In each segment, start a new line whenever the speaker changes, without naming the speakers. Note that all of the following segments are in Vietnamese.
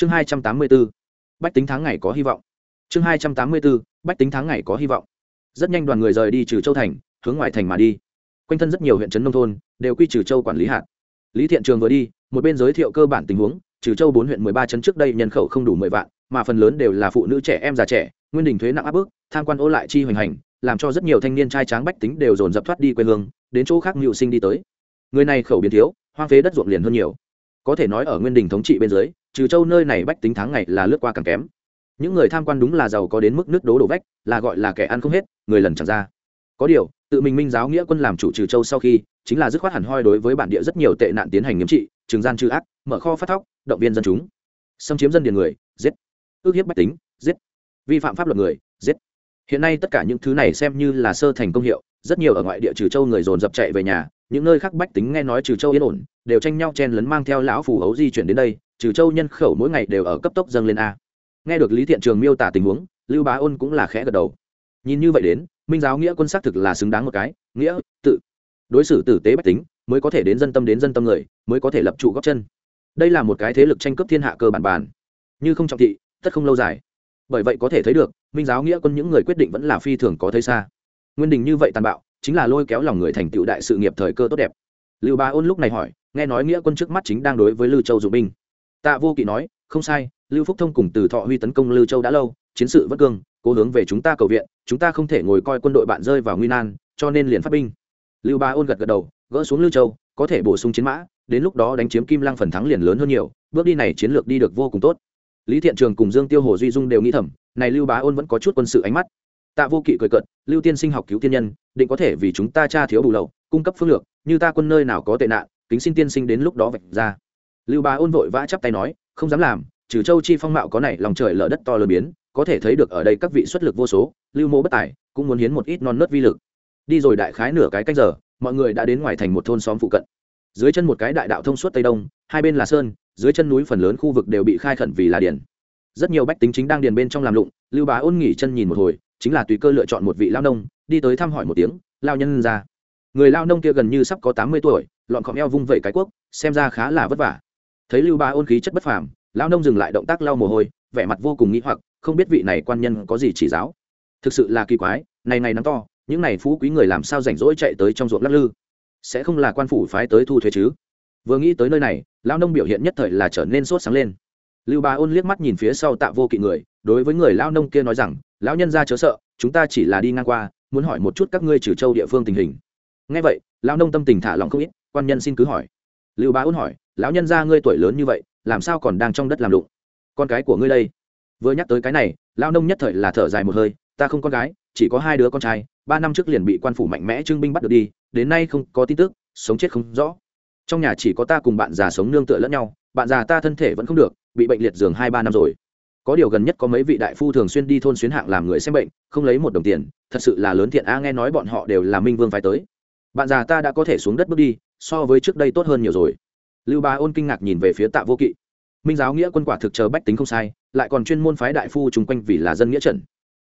chương hai trăm tám mươi b ố bách tính tháng ngày có hy vọng. Chương hai trăm tám mươi b ố bách tính tháng ngày có hy vọng. Rất nhanh đoàn người rời đi trừ châu thành, hướng ngoài thành mà đi. Quanh thân rất nhiều huyện trấn nông thôn đều quy trừ châu quản lý hạt. Lý thiện trường vừa đi, một bên giới thiệu cơ bản tình huống, trừ châu bốn huyện mười ba trấn trước đây nhân khẩu không đủ mười vạn, mà phần lớn đều là phụ nữ trẻ, em già trẻ, nguyên đình thuế nặng áp bức, tham quan ô lại chi hoành hành, làm cho rất nhiều thanh niên trai tráng bách tính đều dồn dập thoát đi quê hương, đến chỗ khác mưu sinh đi tới. Người này khẩu biến thiếu, hoang phế đất ruộng liền hơn nhiều. Có thể nói ở nguyên đình thống trị bên dưới trừ châu nơi này bách tính tháng ngày là lướt qua càng kém. Những người tham quan đúng là giàu có đến mức nước đố đổ vách, là gọi là kẻ ăn không hết, người lần chẳng ra. Có điều, tự mình minh giáo nghĩa quân làm chủ trừ châu sau khi, chính là dứt khoát hẳn hoi đối với bản địa rất nhiều tệ nạn tiến hành nghiêm trị trừng gian trừ ác, mở kho phát thóc, động viên dân chúng. Xâm chiếm dân điền người, giết. Ước hiếp bách tính, giết. Vi phạm pháp luật người, giết. Hiện nay tất cả những thứ này xem như là sơ thành công hiệu, rất nhiều ở ngoại địa trừ châu người dồn dập chạy về nhà, những nơi khác bách tính nghe nói trừ châu yên ổn, đều tranh nhau chen lấn mang theo lão phù hấu di chuyển đến đây trừ châu nhân khẩu mỗi ngày đều ở cấp tốc dâng lên a. Nghe được lý thiện trường miêu tả tình huống, lưu bá ôn cũng là khẽ gật đầu. Nhìn như vậy đến, minh giáo nghĩa quân xác thực là xứng đáng một cái, nghĩa, tự. Đối xử tử tế bách tính, mới có thể đến dân tâm đến dân tâm người, mới có thể lập trụ góc chân. Đây là một cái thế lực tranh cướp thiên hạ cơ bản bản như không trọng thị, tất không lâu dài. Bởi vậy có thể thấy được, minh giáo nghĩa quân những người quyết định vẫn là phi thường có thấy xa. Nguyên đình như vậy tàn bạo, chính là lôi kéo lòng người thành tựu đại sự nghiệp thời cơ tốt đẹp. Lưu bá ôn lúc này hỏi, nghe nói nghĩa quân trước mắt chính đang đối với lưu châu dụng binh tạ vô kỵ nói, không sai, lưu phúc thông cùng từ thọ huy tấn công lưu châu đã lâu, chiến sự vất cương cố hướng về chúng ta cầu viện, chúng ta không thể ngồi coi quân đội bạn rơi vào nguy nan, cho nên liền phát binh. Lưu bá ôn gật gật đầu, gỡ xuống lưu châu, có thể bổ sung chiến mã, đến lúc đó đánh chiếm kim lăng phần thắng liền lớn hơn nhiều, bước đi này chiến lược đi được vô cùng tốt. Lý thiện trường cùng dương tiêu hồ duy dung đều nghĩ thầm, này lưu bá ôn vẫn có chút quân sự ánh mắt. Tạ vô kỵ cười cợt, lưu tiên sinh học cứu tiên nhân, định có thể vì chúng ta tra thiếu bù lậu, cung cấp phương lược, như ta quân nơi nào có tệ nạn, kính xin tiên sinh đến lúc đó vạch ra lưu bá ôn vội vã chắp tay nói, không dám làm, trừ châu chi phong mạo có này, lòng trời lở đất to lớn biến, có thể thấy được ở đây các vị xuất lực vô số, lưu mô bất tài, cũng muốn hiến một ít non nớt vi lực. Đi rồi đại khái nửa cái canh giờ, mọi người đã đến ngoài thành một thôn xóm phụ cận. Dưới chân một cái đại đạo thông suốt tây đông, hai bên là sơn, dưới chân núi phần lớn khu vực đều bị khai khẩn vì là điền. Rất nhiều bách tính chính đang điền bên trong làm lụng, lưu bá ôn nghỉ chân nhìn một hồi, chính là tùy cơ lựa chọn một vị lao nông, đi tới thăm hỏi một tiếng, lao nhân ra. Người lao nông kia gần như sắp có tám mươi tuổi, lọn khọm eo vung vẩy cái quốc, xem ra khá là vất vả thấy lưu Ba ôn khí chất bất phàm, Lão nông dừng lại động tác lau mồ hôi, vẻ mặt vô cùng nghĩ hoặc, không biết vị này quan nhân có gì chỉ giáo. Thực sự là kỳ quái, này này nắng to, những này phú quý người làm sao rảnh rỗi chạy tới trong ruộng lắc lư? Sẽ không là quan phủ phái tới thu thuế chứ? Vừa nghĩ tới nơi này, Lão nông biểu hiện nhất thời là trở nên sốt sáng lên. Lưu ba ôn liếc mắt nhìn phía sau tạ vô kỵ người, đối với người Lão nông kia nói rằng, lão nhân ra chớ sợ, chúng ta chỉ là đi ngang qua, muốn hỏi một chút các ngươi trừ châu địa phương tình hình. Ngay vậy, Lão nông tâm tình thả lòng không ít, quan nhân xin cứ hỏi. Lưu ba ôn hỏi lão nhân gia ngươi tuổi lớn như vậy, làm sao còn đang trong đất làm lụng? Con cái của ngươi đây. Vừa nhắc tới cái này lao nông nhất thời là thở dài một hơi, ta không con gái, chỉ có hai đứa con trai, ba năm trước liền bị quan phủ mạnh mẽ trưng binh bắt được đi, đến nay không có tin tức, sống chết không rõ. Trong nhà chỉ có ta cùng bạn già sống nương tựa lẫn nhau, bạn già ta thân thể vẫn không được, bị bệnh liệt giường hai ba năm rồi. Có điều gần nhất có mấy vị đại phu thường xuyên đi thôn xuyến hạng làm người xem bệnh, không lấy một đồng tiền, thật sự là lớn thiện a, nghe nói bọn họ đều là minh vương phải tới. Bạn già ta đã có thể xuống đất bước đi, so với trước đây tốt hơn nhiều rồi lưu ba ôn kinh ngạc nhìn về phía tạ vô kỵ. Minh giáo nghĩa quân quả thực chờ bách tính không sai, lại còn chuyên môn phái đại phu chung quanh vì là dân nghĩa trận.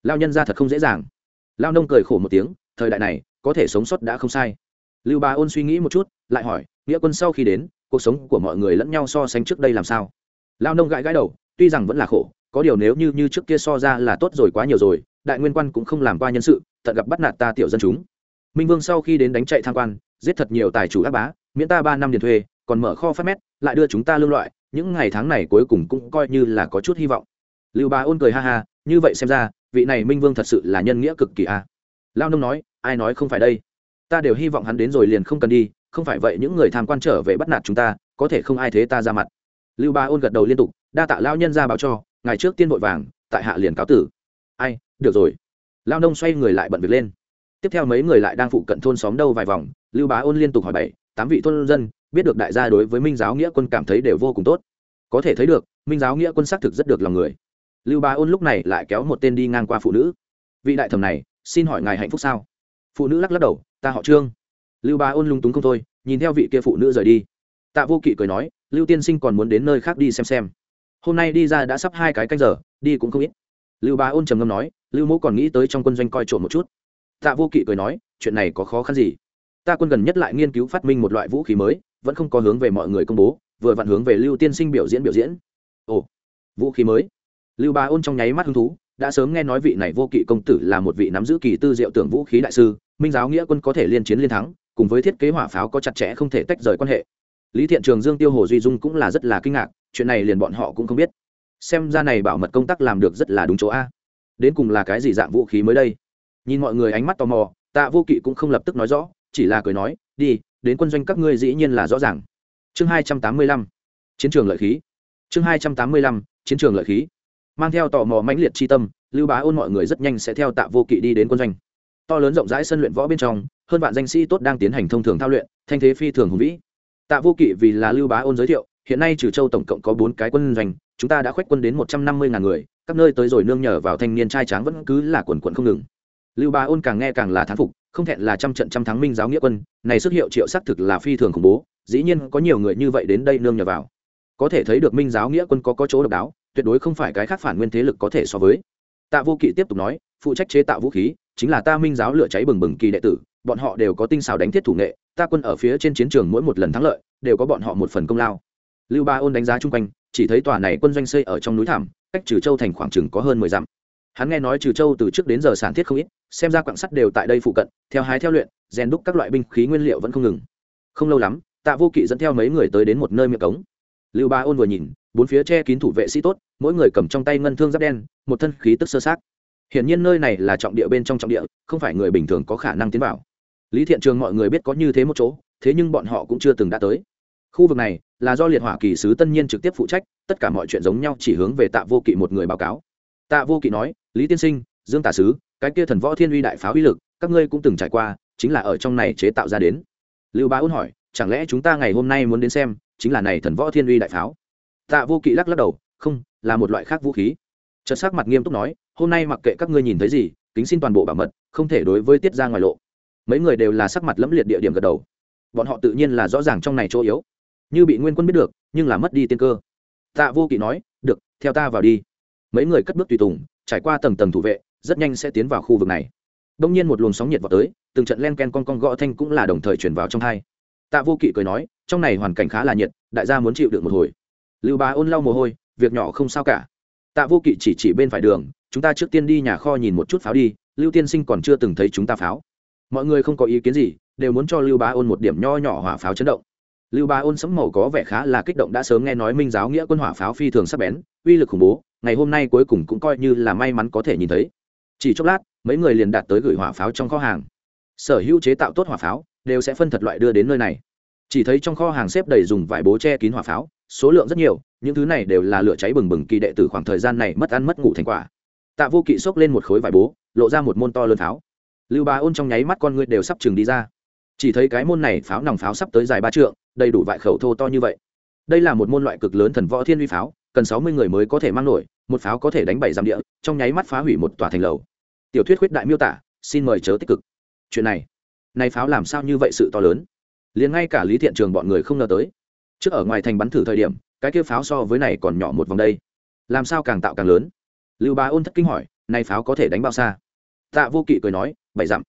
Lao nhân ra thật không dễ dàng. Lao nông cười khổ một tiếng, thời đại này, có thể sống sót đã không sai. Lưu ba ôn suy nghĩ một chút, lại hỏi, nghĩa quân sau khi đến, cuộc sống của mọi người lẫn nhau so sánh trước đây làm sao? Lao nông gãi gãi đầu, tuy rằng vẫn là khổ, có điều nếu như như trước kia so ra là tốt rồi quá nhiều rồi, đại nguyên quan cũng không làm qua nhân sự tận gặp bắt nạt ta tiểu dân chúng. Minh vương sau khi đến đánh chạy tham quan, giết thật nhiều tài chủ ác bá, miễn ta ba năm tiền thuê còn mở kho phát mét, lại đưa chúng ta lương loại, những ngày tháng này cuối cùng cũng coi như là có chút hy vọng. Lưu Bá ôn cười ha ha, như vậy xem ra, vị này minh vương thật sự là nhân nghĩa cực kỳ a. À. lao nông nói, ai nói không phải đây? Ta đều hy vọng hắn đến rồi liền không cần đi, không phải vậy những người tham quan trở về bắt nạt chúng ta, có thể không ai thế ta ra mặt. Lưu ba ôn gật đầu liên tục, đa tạ lao nhân ra báo cho, ngày trước tiên vội vàng, tại hạ liền cáo tử. Ai, được rồi. Lao nông xoay người lại bận việc lên. Tiếp theo mấy người lại đang phụ cận thôn xóm đâu vài vòng, lưu bá ôn liên tục hỏi bảy tám vị thôn dân biết được đại gia đối với minh giáo nghĩa quân cảm thấy đều vô cùng tốt. Có thể thấy được, minh giáo nghĩa quân xác thực rất được lòng người. Lưu ba ôn lúc này lại kéo một tên đi ngang qua phụ nữ. Vị đại thẩm này, xin hỏi ngài hạnh phúc sao? Phụ nữ lắc lắc đầu, ta họ trương. Lưu ba ôn lung túng không thôi, nhìn theo vị kia phụ nữ rời đi. Tạ vô kỵ cười nói, lưu tiên sinh còn muốn đến nơi khác đi xem xem. Hôm nay đi ra đã sắp hai cái canh giờ, đi cũng không ít. Lưu ba ôn trầm ngâm nói, lưu mẫu còn nghĩ tới trong quân doanh coi trộm một chút. Tạ vô kỵ cười nói, chuyện này có khó khăn gì? Ta quân gần nhất lại nghiên cứu phát minh một loại vũ khí mới vẫn không có hướng về mọi người công bố, vừa vặn hướng về lưu tiên sinh biểu diễn biểu diễn. Ồ, vũ khí mới. Lưu ba ôn trong nháy mắt hứng thú, đã sớm nghe nói vị này vô kỵ công tử là một vị nắm giữ kỳ tư diệu tưởng vũ khí đại sư, minh giáo nghĩa quân có thể liên chiến liên thắng, cùng với thiết kế hỏa pháo có chặt chẽ không thể tách rời quan hệ. Lý thiện trường, dương tiêu hồ duy dung cũng là rất là kinh ngạc, chuyện này liền bọn họ cũng không biết. Xem ra này bảo mật công tác làm được rất là đúng chỗ a. Đến cùng là cái gì dạng vũ khí mới đây? Nhìn mọi người ánh mắt tò mò, tạ vô kỵ cũng không lập tức nói rõ, chỉ là cười nói, đi đến quân doanh các ngươi dĩ nhiên là rõ ràng. Chương hai trăm tám mươi lăm, chiến trường lợi khí. Chương hai trăm tám mươi lăm, chiến trường lợi khí. Mang theo tò mò mãnh liệt chi tâm, lưu bá ôn mọi người rất nhanh sẽ theo tạ vô kỵ đi đến quân doanh. To lớn rộng rãi sân luyện võ bên trong, hơn vạn danh sĩ tốt đang tiến hành thông thường thao luyện, thanh thế phi thường hùng vĩ. Tạ vô kỵ vì là lưu bá ôn giới thiệu, hiện nay trừ châu tổng cộng có bốn cái quân doanh, chúng ta đã khoách quân đến một trăm năm mươi ngàn người, các nơi tới rồi nương nhờ vào thanh niên trai tráng vẫn cứ là quần quận không ngừng lưu Ba ôn càng nghe càng là thán phục, không thẹn là trăm trận trăm thắng minh giáo nghĩa quân, này sức hiệu triệu xác thực là phi thường khủng bố, dĩ nhiên có nhiều người như vậy đến đây nương nhờ vào. Có thể thấy được minh giáo nghĩa quân có có chỗ độc đáo, tuyệt đối không phải cái khác phản nguyên thế lực có thể so với. Tạ vô kỵ tiếp tục nói, phụ trách chế tạo vũ khí, chính là ta minh giáo lửa cháy bừng bừng kỳ đệ tử, bọn họ đều có tinh xào đánh thiết thủ nghệ, ta quân ở phía trên chiến trường mỗi một lần thắng lợi, đều có bọn họ một phần công lao. Lưu ba ôn đánh giá chung quanh, chỉ thấy tòa này quân doanh xây ở trong núi thảm cách trừ châu thành khoảng chừng có hơn mười dặm hắn nghe nói trừ châu từ trước đến giờ sản thiết không ít, xem ra quạng sắt đều tại đây phụ cận, theo hái theo luyện, rèn đúc các loại binh khí nguyên liệu vẫn không ngừng. Không lâu lắm, tạ vô kỵ dẫn theo mấy người tới đến một nơi miệng cống. Lưu ba ôn vừa nhìn, bốn phía che kín thủ vệ sĩ tốt, mỗi người cầm trong tay ngân thương giáp đen, một thân khí tức sơ sát hiển nhiên nơi này là trọng địa bên trong trọng địa, không phải người bình thường có khả năng tiến vào. Lý thiện trường mọi người biết có như thế một chỗ, thế nhưng bọn họ cũng chưa từng đã tới. Khu vực này là do liệt hỏa kỳ sứ tân nhiên trực tiếp phụ trách, tất cả mọi chuyện giống nhau chỉ hướng về tạ vô kỵ một người báo cáo. Tạ vô kỵ nói lý tiên sinh, dương tả sứ, cái kia thần võ thiên uy đại pháo uy lực, các ngươi cũng từng trải qua, chính là ở trong này chế tạo ra đến. Lưu bá ôn hỏi, chẳng lẽ chúng ta ngày hôm nay muốn đến xem, chính là này thần võ thiên uy đại pháo? Tạ vô kỵ lắc lắc đầu, không, là một loại khác vũ khí. Chợt sắc mặt nghiêm túc nói, hôm nay mặc kệ các ngươi nhìn thấy gì, kính xin toàn bộ bảo mật, không thể đối với tiết ra ngoài lộ. Mấy người đều là sắc mặt lẫm liệt địa điểm gật đầu. Bọn họ tự nhiên là rõ ràng trong này chỗ yếu. Như bị nguyên quân biết được, nhưng là mất đi tiên cơ. Tạ vô kỵ nói, được, theo ta vào đi. Mấy người cất bước tùy tùng trải qua tầng tầng thủ vệ, rất nhanh sẽ tiến vào khu vực này. Đông nhiên một luồng sóng nhiệt vào tới, từng trận len ken con con gõ thanh cũng là đồng thời chuyển vào trong hai. Tạ vô kỵ cười nói, trong này hoàn cảnh khá là nhiệt, đại gia muốn chịu được một hồi. Lưu bá ôn lau mồ hôi, việc nhỏ không sao cả. Tạ vô kỵ chỉ chỉ bên phải đường, chúng ta trước tiên đi nhà kho nhìn một chút pháo đi, lưu tiên sinh còn chưa từng thấy chúng ta pháo. Mọi người không có ý kiến gì, đều muốn cho lưu bá ôn một điểm nho nhỏ hỏa pháo chấn động. Lưu bá ôn sấm màu có vẻ khá là kích động đã sớm nghe nói minh giáo nghĩa quân hỏa pháo phi thường sắp bén, uy lực khủng bố ngày hôm nay cuối cùng cũng coi như là may mắn có thể nhìn thấy. Chỉ chốc lát, mấy người liền đạt tới gửi hỏa pháo trong kho hàng. Sở hữu chế tạo tốt hỏa pháo, đều sẽ phân thật loại đưa đến nơi này. Chỉ thấy trong kho hàng xếp đầy dùng vải bố che kín hỏa pháo, số lượng rất nhiều, những thứ này đều là lửa cháy bừng bừng kỳ đệ tử khoảng thời gian này mất ăn mất ngủ thành quả. Tạ vô kỵ xốc lên một khối vải bố, lộ ra một môn to lớn pháo. Lưu bá ôn trong nháy mắt con ngươi đều sắp chừng đi ra. Chỉ thấy cái môn này pháo nòng pháo sắp tới dài ba trượng, đầy đủ vại khẩu thô to như vậy. Đây là một môn loại cực lớn thần võ thiên uy pháo, cần sáu mươi người mới có thể mang nổi một pháo có thể đánh bảy dặm địa, trong nháy mắt phá hủy một tòa thành lầu. Tiểu thuyết khuyết đại miêu tả, xin mời chớ tích cực. Chuyện này này pháo làm sao như vậy sự to lớn? Liền ngay cả lý thiện trường bọn người không ngờ tới. Trước ở ngoài thành bắn thử thời điểm, cái kia pháo so với này còn nhỏ một vòng đây. Làm sao càng tạo càng lớn? Lưu bá ôn thất kinh hỏi, này pháo có thể đánh bao xa? Tạ vô kỵ cười nói, bảy dặm.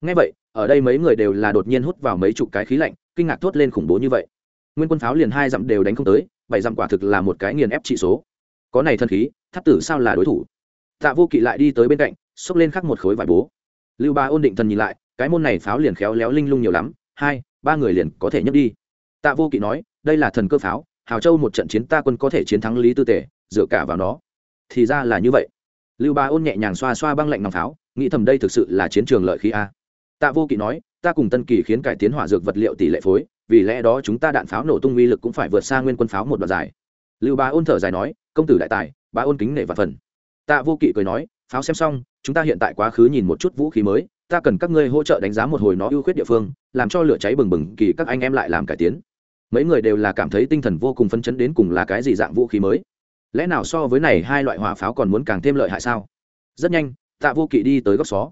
Ngay vậy, ở đây mấy người đều là đột nhiên hút vào mấy chục cái khí lạnh, kinh ngạc thốt lên khủng bố như vậy. Nguyên quân pháo liền hai dặm đều đánh không tới, bảy dặm quả thực là một cái nghiền ép trị số có này thân khí, tháp tử sao là đối thủ? Tạ vô kỵ lại đi tới bên cạnh, xốc lên khắc một khối vải bố. Lưu ba ôn định thần nhìn lại, cái môn này pháo liền khéo léo linh lung nhiều lắm, hai, ba người liền có thể nhấc đi. Tạ vô kỵ nói, đây là thần cơ pháo, hào châu một trận chiến ta quân có thể chiến thắng lý tư tể, dựa cả vào nó. Thì ra là như vậy. Lưu ba ôn nhẹ nhàng xoa xoa băng lạnh nòng pháo, nghĩ thầm đây thực sự là chiến trường lợi khí a. Tạ vô kỵ nói, ta cùng tân kỳ khiến cải tiến hỏa dược vật liệu tỷ lệ phối, vì lẽ đó chúng ta đạn pháo nổ tung uy lực cũng phải vượt xa nguyên quân pháo một đoạn dài. Lưu ba ôn thở dài nói công tử đại tài, bá ôn kính nể và phần. Tạ vô kỵ cười nói, pháo xem xong, chúng ta hiện tại quá khứ nhìn một chút vũ khí mới, ta cần các ngươi hỗ trợ đánh giá một hồi nó ưu khuyết địa phương, làm cho lửa cháy bừng bừng, kỳ các anh em lại làm cải tiến. Mấy người đều là cảm thấy tinh thần vô cùng phấn chấn đến cùng là cái gì dạng vũ khí mới. Lẽ nào so với này hai loại hỏa pháo còn muốn càng thêm lợi hại sao? Rất nhanh, tạ vô kỵ đi tới góc xó.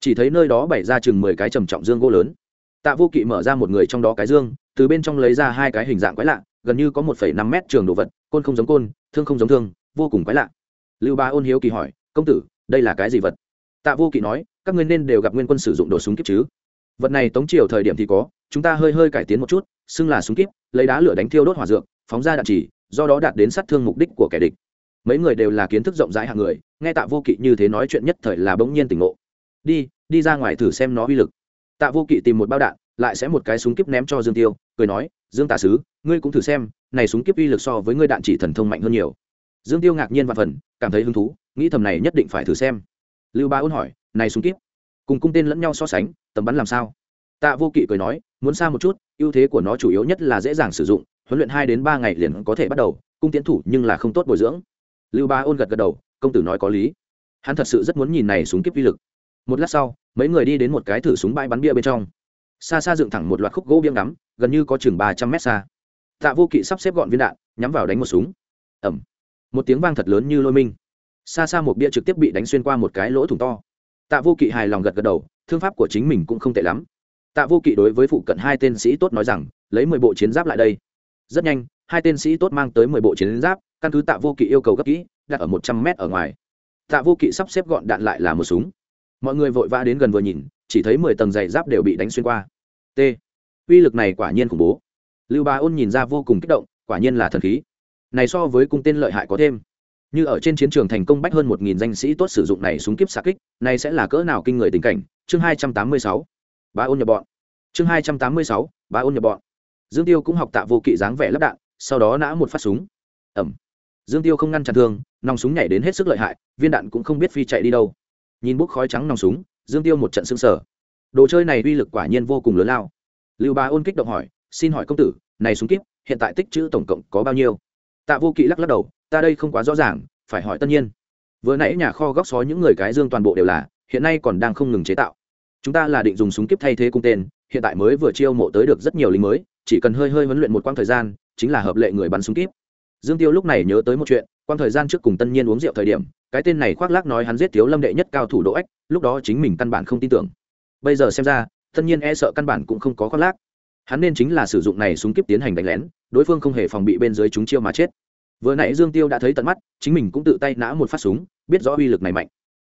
Chỉ thấy nơi đó bày ra chừng mười cái trầm trọng dương gỗ lớn. Tạ vô kỵ mở ra một người trong đó cái dương, từ bên trong lấy ra hai cái hình dạng quái lạ, gần như có một phẩy năm mét trường đồ vật, côn không giống côn thương không giống thương, vô cùng quái lạ. Lưu ba ôn hiếu kỳ hỏi, công tử, đây là cái gì vật? Tạ vô kỵ nói, các ngươi nên đều gặp nguyên quân sử dụng đồ súng kiếp chứ. Vật này tống triều thời điểm thì có, chúng ta hơi hơi cải tiến một chút, xưng là súng kíp, lấy đá lửa đánh thiêu đốt hỏa dược, phóng ra đạn chỉ, do đó đạt đến sát thương mục đích của kẻ địch. Mấy người đều là kiến thức rộng rãi hạng người, nghe tạ vô kỵ như thế nói chuyện nhất thời là bỗng nhiên tỉnh ngộ. Đi đi ra ngoài thử xem nó uy lực. Tạ vô kỵ tìm một bao đạn lại sẽ một cái súng kíp ném cho dương tiêu, cười nói, dương tà sứ, ngươi cũng thử xem, này súng kíp uy lực so với ngươi đạn chỉ thần thông mạnh hơn nhiều. Dương tiêu ngạc nhiên và phần, cảm thấy hứng thú, nghĩ thầm này nhất định phải thử xem. Lưu ba ôn hỏi, này súng kíp, cùng cung tên lẫn nhau so sánh, tầm bắn làm sao? Tạ vô kỵ cười nói, muốn xa một chút, ưu thế của nó chủ yếu nhất là dễ dàng sử dụng, huấn luyện hai đến ba ngày liền có thể bắt đầu, cung tiến thủ nhưng là không tốt bồi dưỡng. Lưu ba ôn gật gật đầu, công tử nói có lý. Hắn thật sự rất muốn nhìn này súng kíp uy lực. Một lát sau, mấy người đi đến một cái thử súng bãi bắn bia bên trong xa xa dựng thẳng một loạt khúc gỗ biếng ngắm, gần như có chừng ba trăm mét xa. Tạ vô kỵ sắp xếp gọn viên đạn, nhắm vào đánh một súng. Ẩm một tiếng vang thật lớn như lôi minh. Xa xa một bia trực tiếp bị đánh xuyên qua một cái lỗ thủng to. Tạ vô kỵ hài lòng gật gật đầu, thương pháp của chính mình cũng không tệ lắm. Tạ vô kỵ đối với phụ cận hai tên sĩ tốt nói rằng, lấy mười bộ chiến giáp lại đây. Rất nhanh, hai tên sĩ tốt mang tới mười bộ chiến giáp, căn cứ tạ vô kỵ yêu cầu gấp kỹ, đặt ở một trăm mét ở ngoài. Tạ vô kỵ sắp xếp gọn đạn lại là một súng. Mọi người vội vã đến gần vừa nhìn, chỉ thấy mười tầng giày giáp đều bị đánh xuyên qua t. Uy lực này quả nhiên khủng bố. Lưu bá ôn nhìn ra vô cùng kích động, quả nhiên là thần khí. Này so với cung tên lợi hại có thêm. Như ở trên chiến trường thành công bách hơn một nghìn danh sĩ tốt sử dụng này súng kiếp xạ kích, này sẽ là cỡ nào kinh người tình cảnh? Chương hai trăm tám mươi sáu. Ba ôn nhập bọn. Chương hai trăm tám mươi sáu. Ba ôn nhập bọn. Dương tiêu cũng học tạ vô kỵ dáng vẻ lắp đạn, sau đó nã một phát súng. Ẩm. Dương tiêu không ngăn chặn thương nòng súng nhảy đến hết sức lợi hại, viên đạn cũng không biết phi chạy đi đâu. Nhìn bút khói trắng nòng súng, dương tiêu một trận xương sở đồ chơi này uy lực quả nhiên vô cùng lớn lao. Lưu bá ôn kích động hỏi, xin hỏi công tử, này súng kíp, hiện tại tích chữ tổng cộng có bao nhiêu? Tạ vô kỵ lắc lắc đầu, ta đây không quá rõ ràng, phải hỏi tất nhiên. Vừa nãy nhà kho góc xó những người cái dương toàn bộ đều là, hiện nay còn đang không ngừng chế tạo. Chúng ta là định dùng súng kíp thay thế cung tên, hiện tại mới vừa chiêu mộ tới được rất nhiều lính mới, chỉ cần hơi hơi huấn luyện một quãng thời gian, chính là hợp lệ người bắn súng kíp. Dương tiêu lúc này nhớ tới một chuyện, quãng thời gian trước cùng tân nhiên uống rượu thời điểm, cái tên này khoác lác nói hắn giết thiếu lâm đệ nhất cao thủ độ ếch lúc đó chính mình căn bản không tin tưởng bây giờ xem ra, tất nhiên e sợ căn bản cũng không có khoác lác. Hắn nên chính là sử dụng này súng kíp tiến hành đánh lén, đối phương không hề phòng bị bên dưới chúng chiêu mà chết. Vừa nãy dương tiêu đã thấy tận mắt, chính mình cũng tự tay nã một phát súng, biết rõ uy lực này mạnh.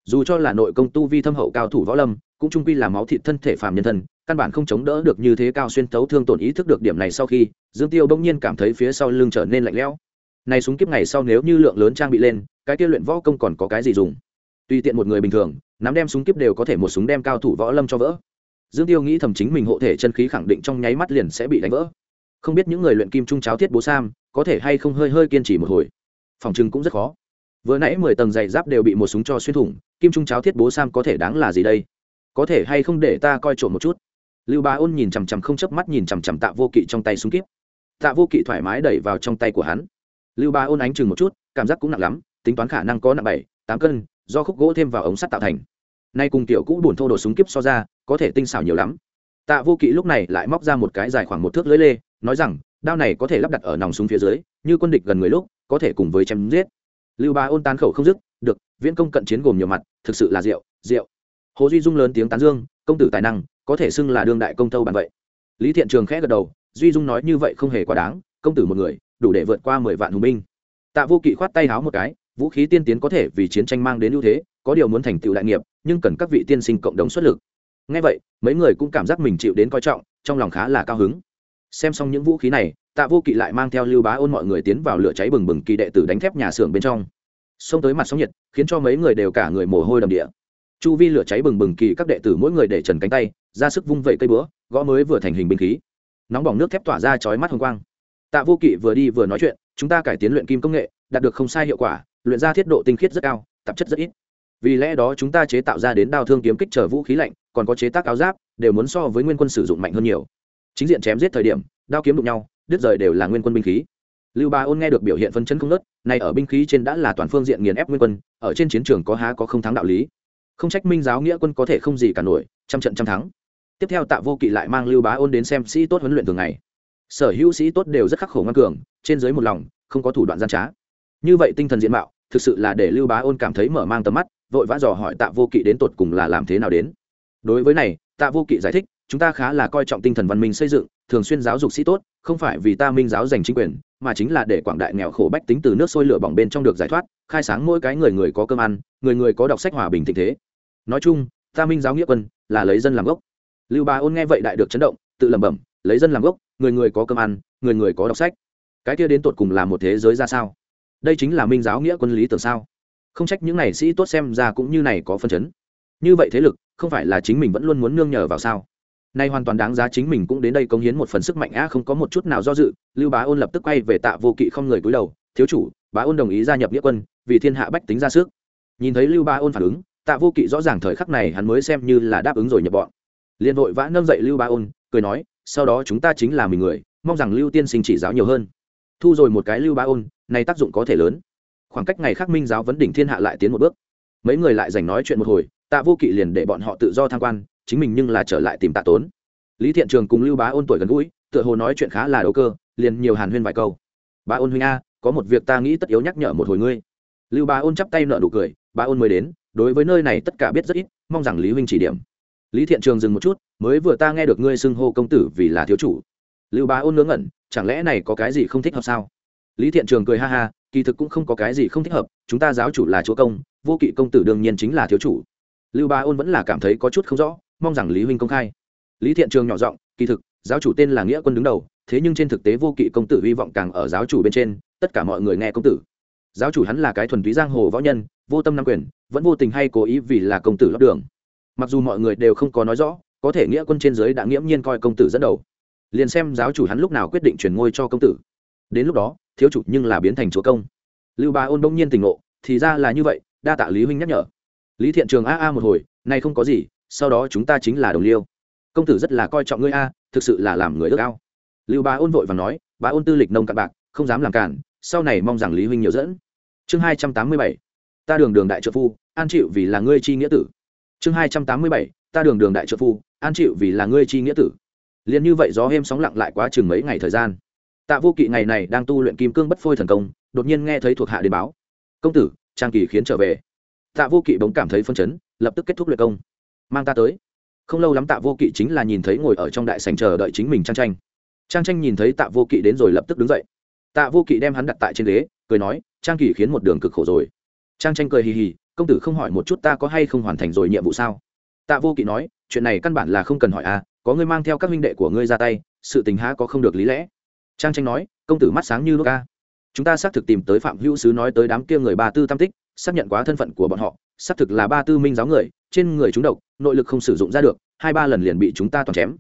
Dù cho là nội công tu vi thâm hậu cao thủ võ lâm, cũng trung quy là máu thịt thân thể phàm nhân thân, căn bản không chống đỡ được như thế cao xuyên tấu thương tổn ý thức được điểm này sau khi, dương tiêu bỗng nhiên cảm thấy phía sau lưng trở nên lạnh lẽo. Này súng kiếp ngày sau nếu như lượng lớn trang bị lên, cái kia luyện võ công còn có cái gì dùng? Tùy tiện một người bình thường nắm đem súng kiếp đều có thể một súng đem cao thủ võ lâm cho vỡ. Dương tiêu nghĩ thầm chính mình hộ thể chân khí khẳng định trong nháy mắt liền sẽ bị đánh vỡ. Không biết những người luyện kim trung cháo thiết bố sam có thể hay không hơi hơi kiên trì một hồi. Phòng trưng cũng rất khó. Vừa nãy mười tầng giày giáp đều bị một súng cho xuyên thủng, kim trung cháo thiết bố sam có thể đáng là gì đây? Có thể hay không để ta coi trộm một chút? Lưu bá ôn nhìn chằm chằm không chớp mắt nhìn chằm chằm tạ vô kỵ trong tay súng kíp. Tạ vô kỵ thoải mái đẩy vào trong tay của hắn. Lưu bá ôn ánh chừng một chút, cảm giác cũng nặng lắm, tính toán khả năng có nặng bảy, tám cân do khúc gỗ thêm vào ống sắt tạo thành. Nay cùng tiểu cũ bùn thô đồ súng kíp so ra, có thể tinh xảo nhiều lắm. Tạ vô kỵ lúc này lại móc ra một cái dài khoảng một thước lưới lê, nói rằng, đao này có thể lắp đặt ở nòng súng phía dưới, như quân địch gần người lúc, có thể cùng với chém giết. Lưu ba ôn tán khẩu không dứt, được, viễn công cận chiến gồm nhiều mặt, thực sự là rượu rượu. Hồ duy dung lớn tiếng tán dương, công tử tài năng, có thể xưng là đương đại công tâu bản vậy. Lý thiện trường khẽ gật đầu, duy dung nói như vậy không hề quá đáng, công tử một người, đủ để vượt qua mười vạn hùng binh. Tạ vô kỵ khoát tay háo một cái vũ khí tiên tiến có thể vì chiến tranh mang đến ưu thế, có điều muốn thành tựu đại nghiệp, nhưng cần các vị tiên sinh cộng đồng xuất lực. Ngay vậy, mấy người cũng cảm giác mình chịu đến coi trọng, trong lòng khá là cao hứng. Xem xong những vũ khí này, tạ vô kỵ lại mang theo lưu bá ôn mọi người tiến vào lửa cháy bừng bừng kỳ đệ tử đánh thép nhà xưởng bên trong. Xông tới mặt sóng nhiệt, khiến cho mấy người đều cả người mồ hôi đầm địa. Chu vi lửa cháy bừng bừng kỳ các đệ tử mỗi người để trần cánh tay, ra sức vung vẩy cây búa, gõ mới vừa thành hình binh khí. Nóng bỏng nước thép tỏa ra chói mắt hồng quang. Tạ vô kỵ vừa đi vừa nói chuyện, chúng ta cải tiến luyện kim công nghệ, đạt được không sai hiệu quả luyện ra thiết độ tinh khiết rất cao, tạp chất rất ít. Vì lẽ đó chúng ta chế tạo ra đến đao thương kiếm kích trở vũ khí lạnh, còn có chế tác áo giáp, đều muốn so với nguyên quân sử dụng mạnh hơn nhiều. Chính diện chém giết thời điểm, đao kiếm đụng nhau, đứt rời đều là nguyên quân binh khí. Lưu ba ôn nghe được biểu hiện phân chân không nớt này ở binh khí trên đã là toàn phương diện nghiền ép nguyên quân, ở trên chiến trường có há có không thắng đạo lý. Không trách minh giáo nghĩa quân có thể không gì cả nổi, trăm trận trăm thắng. Tiếp theo tạ vô kỵ lại mang lưu bá ôn đến xem sĩ tốt huấn luyện thường ngày. Sở hữu sĩ tốt đều rất khắc khổ ngăn cường, trên dưới một lòng, không có thủ đoạn gian trá như vậy tinh thần diện mạo, thực sự là để lưu bá ôn cảm thấy mở mang tầm mắt, vội vã dò hỏi tạ vô kỵ đến tột cùng là làm thế nào đến. Đối với này, tạ vô kỵ giải thích, chúng ta khá là coi trọng tinh thần văn minh xây dựng, thường xuyên giáo dục sĩ tốt, không phải vì ta minh giáo giành chính quyền, mà chính là để quảng đại nghèo khổ bách tính từ nước sôi lửa bỏng bên trong được giải thoát, khai sáng mỗi cái người người có cơm ăn, người người có đọc sách hòa bình tình thế. Nói chung, ta minh giáo nghĩa quân, là lấy dân làm gốc. Lưu Bá ôn nghe vậy đại được chấn động, tự lẩm bẩm, lấy dân làm gốc, người người có cơm ăn, người người có đọc sách. Cái kia đến tột cùng là một thế giới ra sao? Đây chính là minh giáo nghĩa quân lý tưởng sao? Không trách những này sĩ tốt xem ra cũng như này có phân chấn. Như vậy thế lực, không phải là chính mình vẫn luôn muốn nương nhờ vào sao? Nay hoàn toàn đáng giá chính mình cũng đến đây cống hiến một phần sức mạnh á, không có một chút nào do dự, lưu bá ôn lập tức quay về tạ vô kỵ không người cúi đầu, thiếu chủ, bá ôn đồng ý gia nhập nghĩa quân, vì thiên hạ bách tính ra sức. Nhìn thấy lưu bá ôn phản ứng, tạ vô kỵ rõ ràng thời khắc này hắn mới xem như là đáp ứng rồi nhập bọn. Liền vội vã nâng dậy lưu bá ôn, cười nói, sau đó chúng ta chính là mình người, mong rằng lưu tiên sinh chỉ giáo nhiều hơn. Thu rồi một cái lưu bá ôn này tác dụng có thể lớn. Khoảng cách ngày khác minh giáo vấn đỉnh thiên hạ lại tiến một bước. Mấy người lại dành nói chuyện một hồi, tạ vô kỵ liền để bọn họ tự do tham quan, chính mình nhưng là trở lại tìm tạ tốn. Lý thiện trường cùng lưu bá ôn tuổi gần gũi, tựa hồ nói chuyện khá là đầu cơ, liền nhiều hàn huyên vài câu. Bá ôn huynh a, có một việc ta nghĩ tất yếu nhắc nhở một hồi ngươi. Lưu bá ôn chắp tay nợ nụ cười, bá ôn mới đến, đối với nơi này tất cả biết rất ít, mong rằng lý huynh chỉ điểm. Lý thiện trường dừng một chút, mới vừa ta nghe được ngươi xưng hô công tử vì là thiếu chủ. Lưu bá ôn ngớ ngẩn, chẳng lẽ này có cái gì không thích hợp sao? Lý thiện trường cười ha ha, kỳ thực cũng không có cái gì không thích hợp, chúng ta giáo chủ là chúa công, vô kỵ công tử đương nhiên chính là thiếu chủ. Lưu Ba ôn vẫn là cảm thấy có chút không rõ, mong rằng lý huynh công khai. Lý thiện trường nhỏ giọng, kỳ thực, giáo chủ tên là nghĩa quân đứng đầu, thế nhưng trên thực tế vô kỵ công tử hy vọng càng ở giáo chủ bên trên, tất cả mọi người nghe công tử. Giáo chủ hắn là cái thuần túy giang hồ võ nhân, vô tâm nam quyền, vẫn vô tình hay cố ý vì là công tử lót đường. Mặc dù mọi người đều không có nói rõ, có thể nghĩa quân trên giới đã nghiễm nhiên coi công tử dẫn đầu. Liền xem giáo chủ hắn lúc nào quyết định chuyển ngôi cho công tử. Đến lúc đó thiếu chủ nhưng là biến thành chúa công. Lưu Bá ôn đông nhiên tình ngộ, thì ra là như vậy, đa tạ lý huynh nhắc nhở. Lý thiện trường a a một hồi, nay không có gì, sau đó chúng ta chính là đồng liêu. Công tử rất là coi trọng ngươi a, thực sự là làm người ước ao. Lưu Bá ôn vội và nói, bá ôn tư lịch nông cạn bạc, không dám làm cản, sau này mong rằng lý huynh nhiều dẫn. Chương hai trăm tám mươi bảy, ta đường đường đại trợ phu, an chịu vì là ngươi chi nghĩa tử. Chương hai trăm tám mươi bảy, ta đường đường đại trợ phu, an chịu vì là ngươi chi nghĩa tử. Liền như vậy gió êm sóng lặng lại quá chừng mấy ngày thời gian tạ vô kỵ ngày này đang tu luyện kim cương bất phôi thần công, đột nhiên nghe thấy thuộc hạ đến báo. Công tử, trang kỳ khiến trở về. Tạ vô kỵ bỗng cảm thấy phân chấn, lập tức kết thúc luyện công. Mang ta tới. Không lâu lắm tạ vô kỵ chính là nhìn thấy ngồi ở trong đại sành chờ đợi chính mình trang tranh trang tranh nhìn thấy tạ vô kỵ đến rồi lập tức đứng dậy. Tạ vô kỵ đem hắn đặt tại trên ghế, cười nói, trang kỳ khiến một đường cực khổ rồi. Trang tranh cười hì hì, công tử không hỏi một chút ta có hay không hoàn thành rồi nhiệm vụ sao? Tạ vô kỵ nói, chuyện này căn bản là không cần hỏi à có ngươi mang theo các huynh đệ của ngươi ra tay, sự tình há có không được lý lẽ trang tranh nói, công tử mắt sáng như lúc ca chúng ta xác thực tìm tới phạm hữu sứ nói tới đám kia người ba tư tam tích, xác nhận quá thân phận của bọn họ, xác thực là ba tư minh giáo người, trên người chúng độc, nội lực không sử dụng ra được, hai ba lần liền bị chúng ta toàn chém.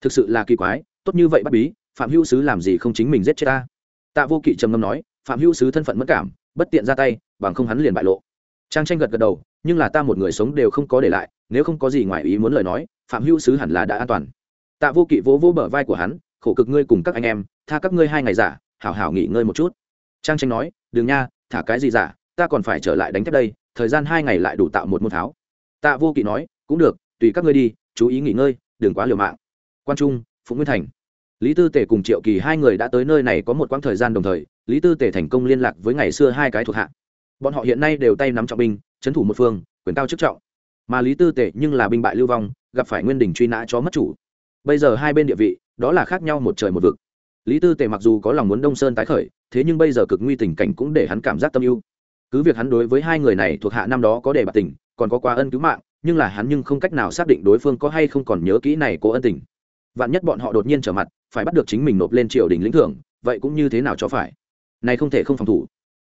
Thực sự là kỳ quái, tốt như vậy bắt bí, phạm hữu sứ làm gì không chính mình giết chết ta? Tạ vô kỵ trầm ngâm nói, phạm hữu sứ thân phận mất cảm, bất tiện ra tay, bằng không hắn liền bại lộ. Trang tranh gật gật đầu, nhưng là ta một người sống đều không có để lại, nếu không có gì ngoài ý muốn lời nói, phạm hữu sứ hẳn là đã an toàn. Tạ vô kỵ vỗ vỗ bờ vai của hắn khổ cực ngươi cùng các anh em, tha các ngươi hai ngày giả, hảo hảo nghỉ ngơi một chút. Trang tranh nói, đừng nha, thả cái gì giả, ta còn phải trở lại đánh thép đây, thời gian hai ngày lại đủ tạo một môn tháo. Tạ vô kỵ nói, cũng được, tùy các ngươi đi, chú ý nghỉ ngơi, đừng quá liều mạng. Quan trung, phụng nguyên thành. Lý tư tể cùng triệu kỳ hai người đã tới nơi này có một quãng thời gian đồng thời, lý tư tể thành công liên lạc với ngày xưa hai cái thuộc hạ. Bọn họ hiện nay đều tay nắm trọng binh, trấn thủ một phương, quyền cao chức trọng. Mà lý tư tể nhưng là binh bại lưu vong, gặp phải nguyên đình truy nã cho mất chủ bây giờ hai bên địa vị, đó là khác nhau một trời một vực. Lý tư tề mặc dù có lòng muốn đông sơn tái khởi, thế nhưng bây giờ cực nguy tình cảnh cũng để hắn cảm giác tâm ưu. Cứ việc hắn đối với hai người này thuộc hạ năm đó có đề bạc tình, còn có quá ân cứu mạng, nhưng là hắn nhưng không cách nào xác định đối phương có hay không còn nhớ kỹ này cố ân tình. Vạn nhất bọn họ đột nhiên trở mặt, phải bắt được chính mình nộp lên triều đình lĩnh thưởng, vậy cũng như thế nào cho phải? Này không thể không phòng thủ.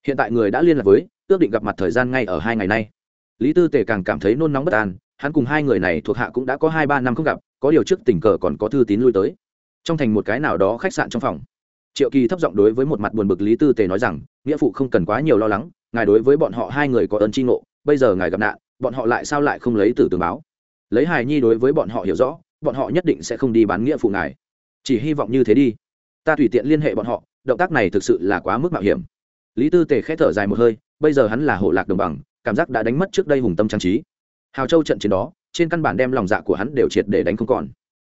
Hiện tại người đã liên lạc với, ước định gặp mặt thời gian ngay ở hai ngày nay. Lý tư tề càng cảm thấy nôn nóng bất an, hắn cùng hai người này thuộc hạ cũng đã có hai ba năm không gặp có điều trước tình cờ còn có thư tín lui tới. Trong thành một cái nào đó khách sạn trong phòng. Triệu kỳ thấp giọng đối với một mặt buồn bực lý tư tề nói rằng, nghĩa phụ không cần quá nhiều lo lắng, ngài đối với bọn họ hai người có ơn tri ngộ, bây giờ ngài gặp nạn, bọn họ lại sao lại không lấy từ tường báo? Lấy hài nhi đối với bọn họ hiểu rõ, bọn họ nhất định sẽ không đi bán nghĩa phụ ngài. Chỉ hy vọng như thế đi. Ta tùy tiện liên hệ bọn họ, động tác này thực sự là quá mức mạo hiểm. Lý tư tề khẽ thở dài một hơi, bây giờ hắn là hộ lạc đồng bằng, cảm giác đã đánh mất trước đây hùng tâm trang trí. Hào châu trận chiến đó trên căn bản đem lòng dạ của hắn đều triệt để đánh không còn.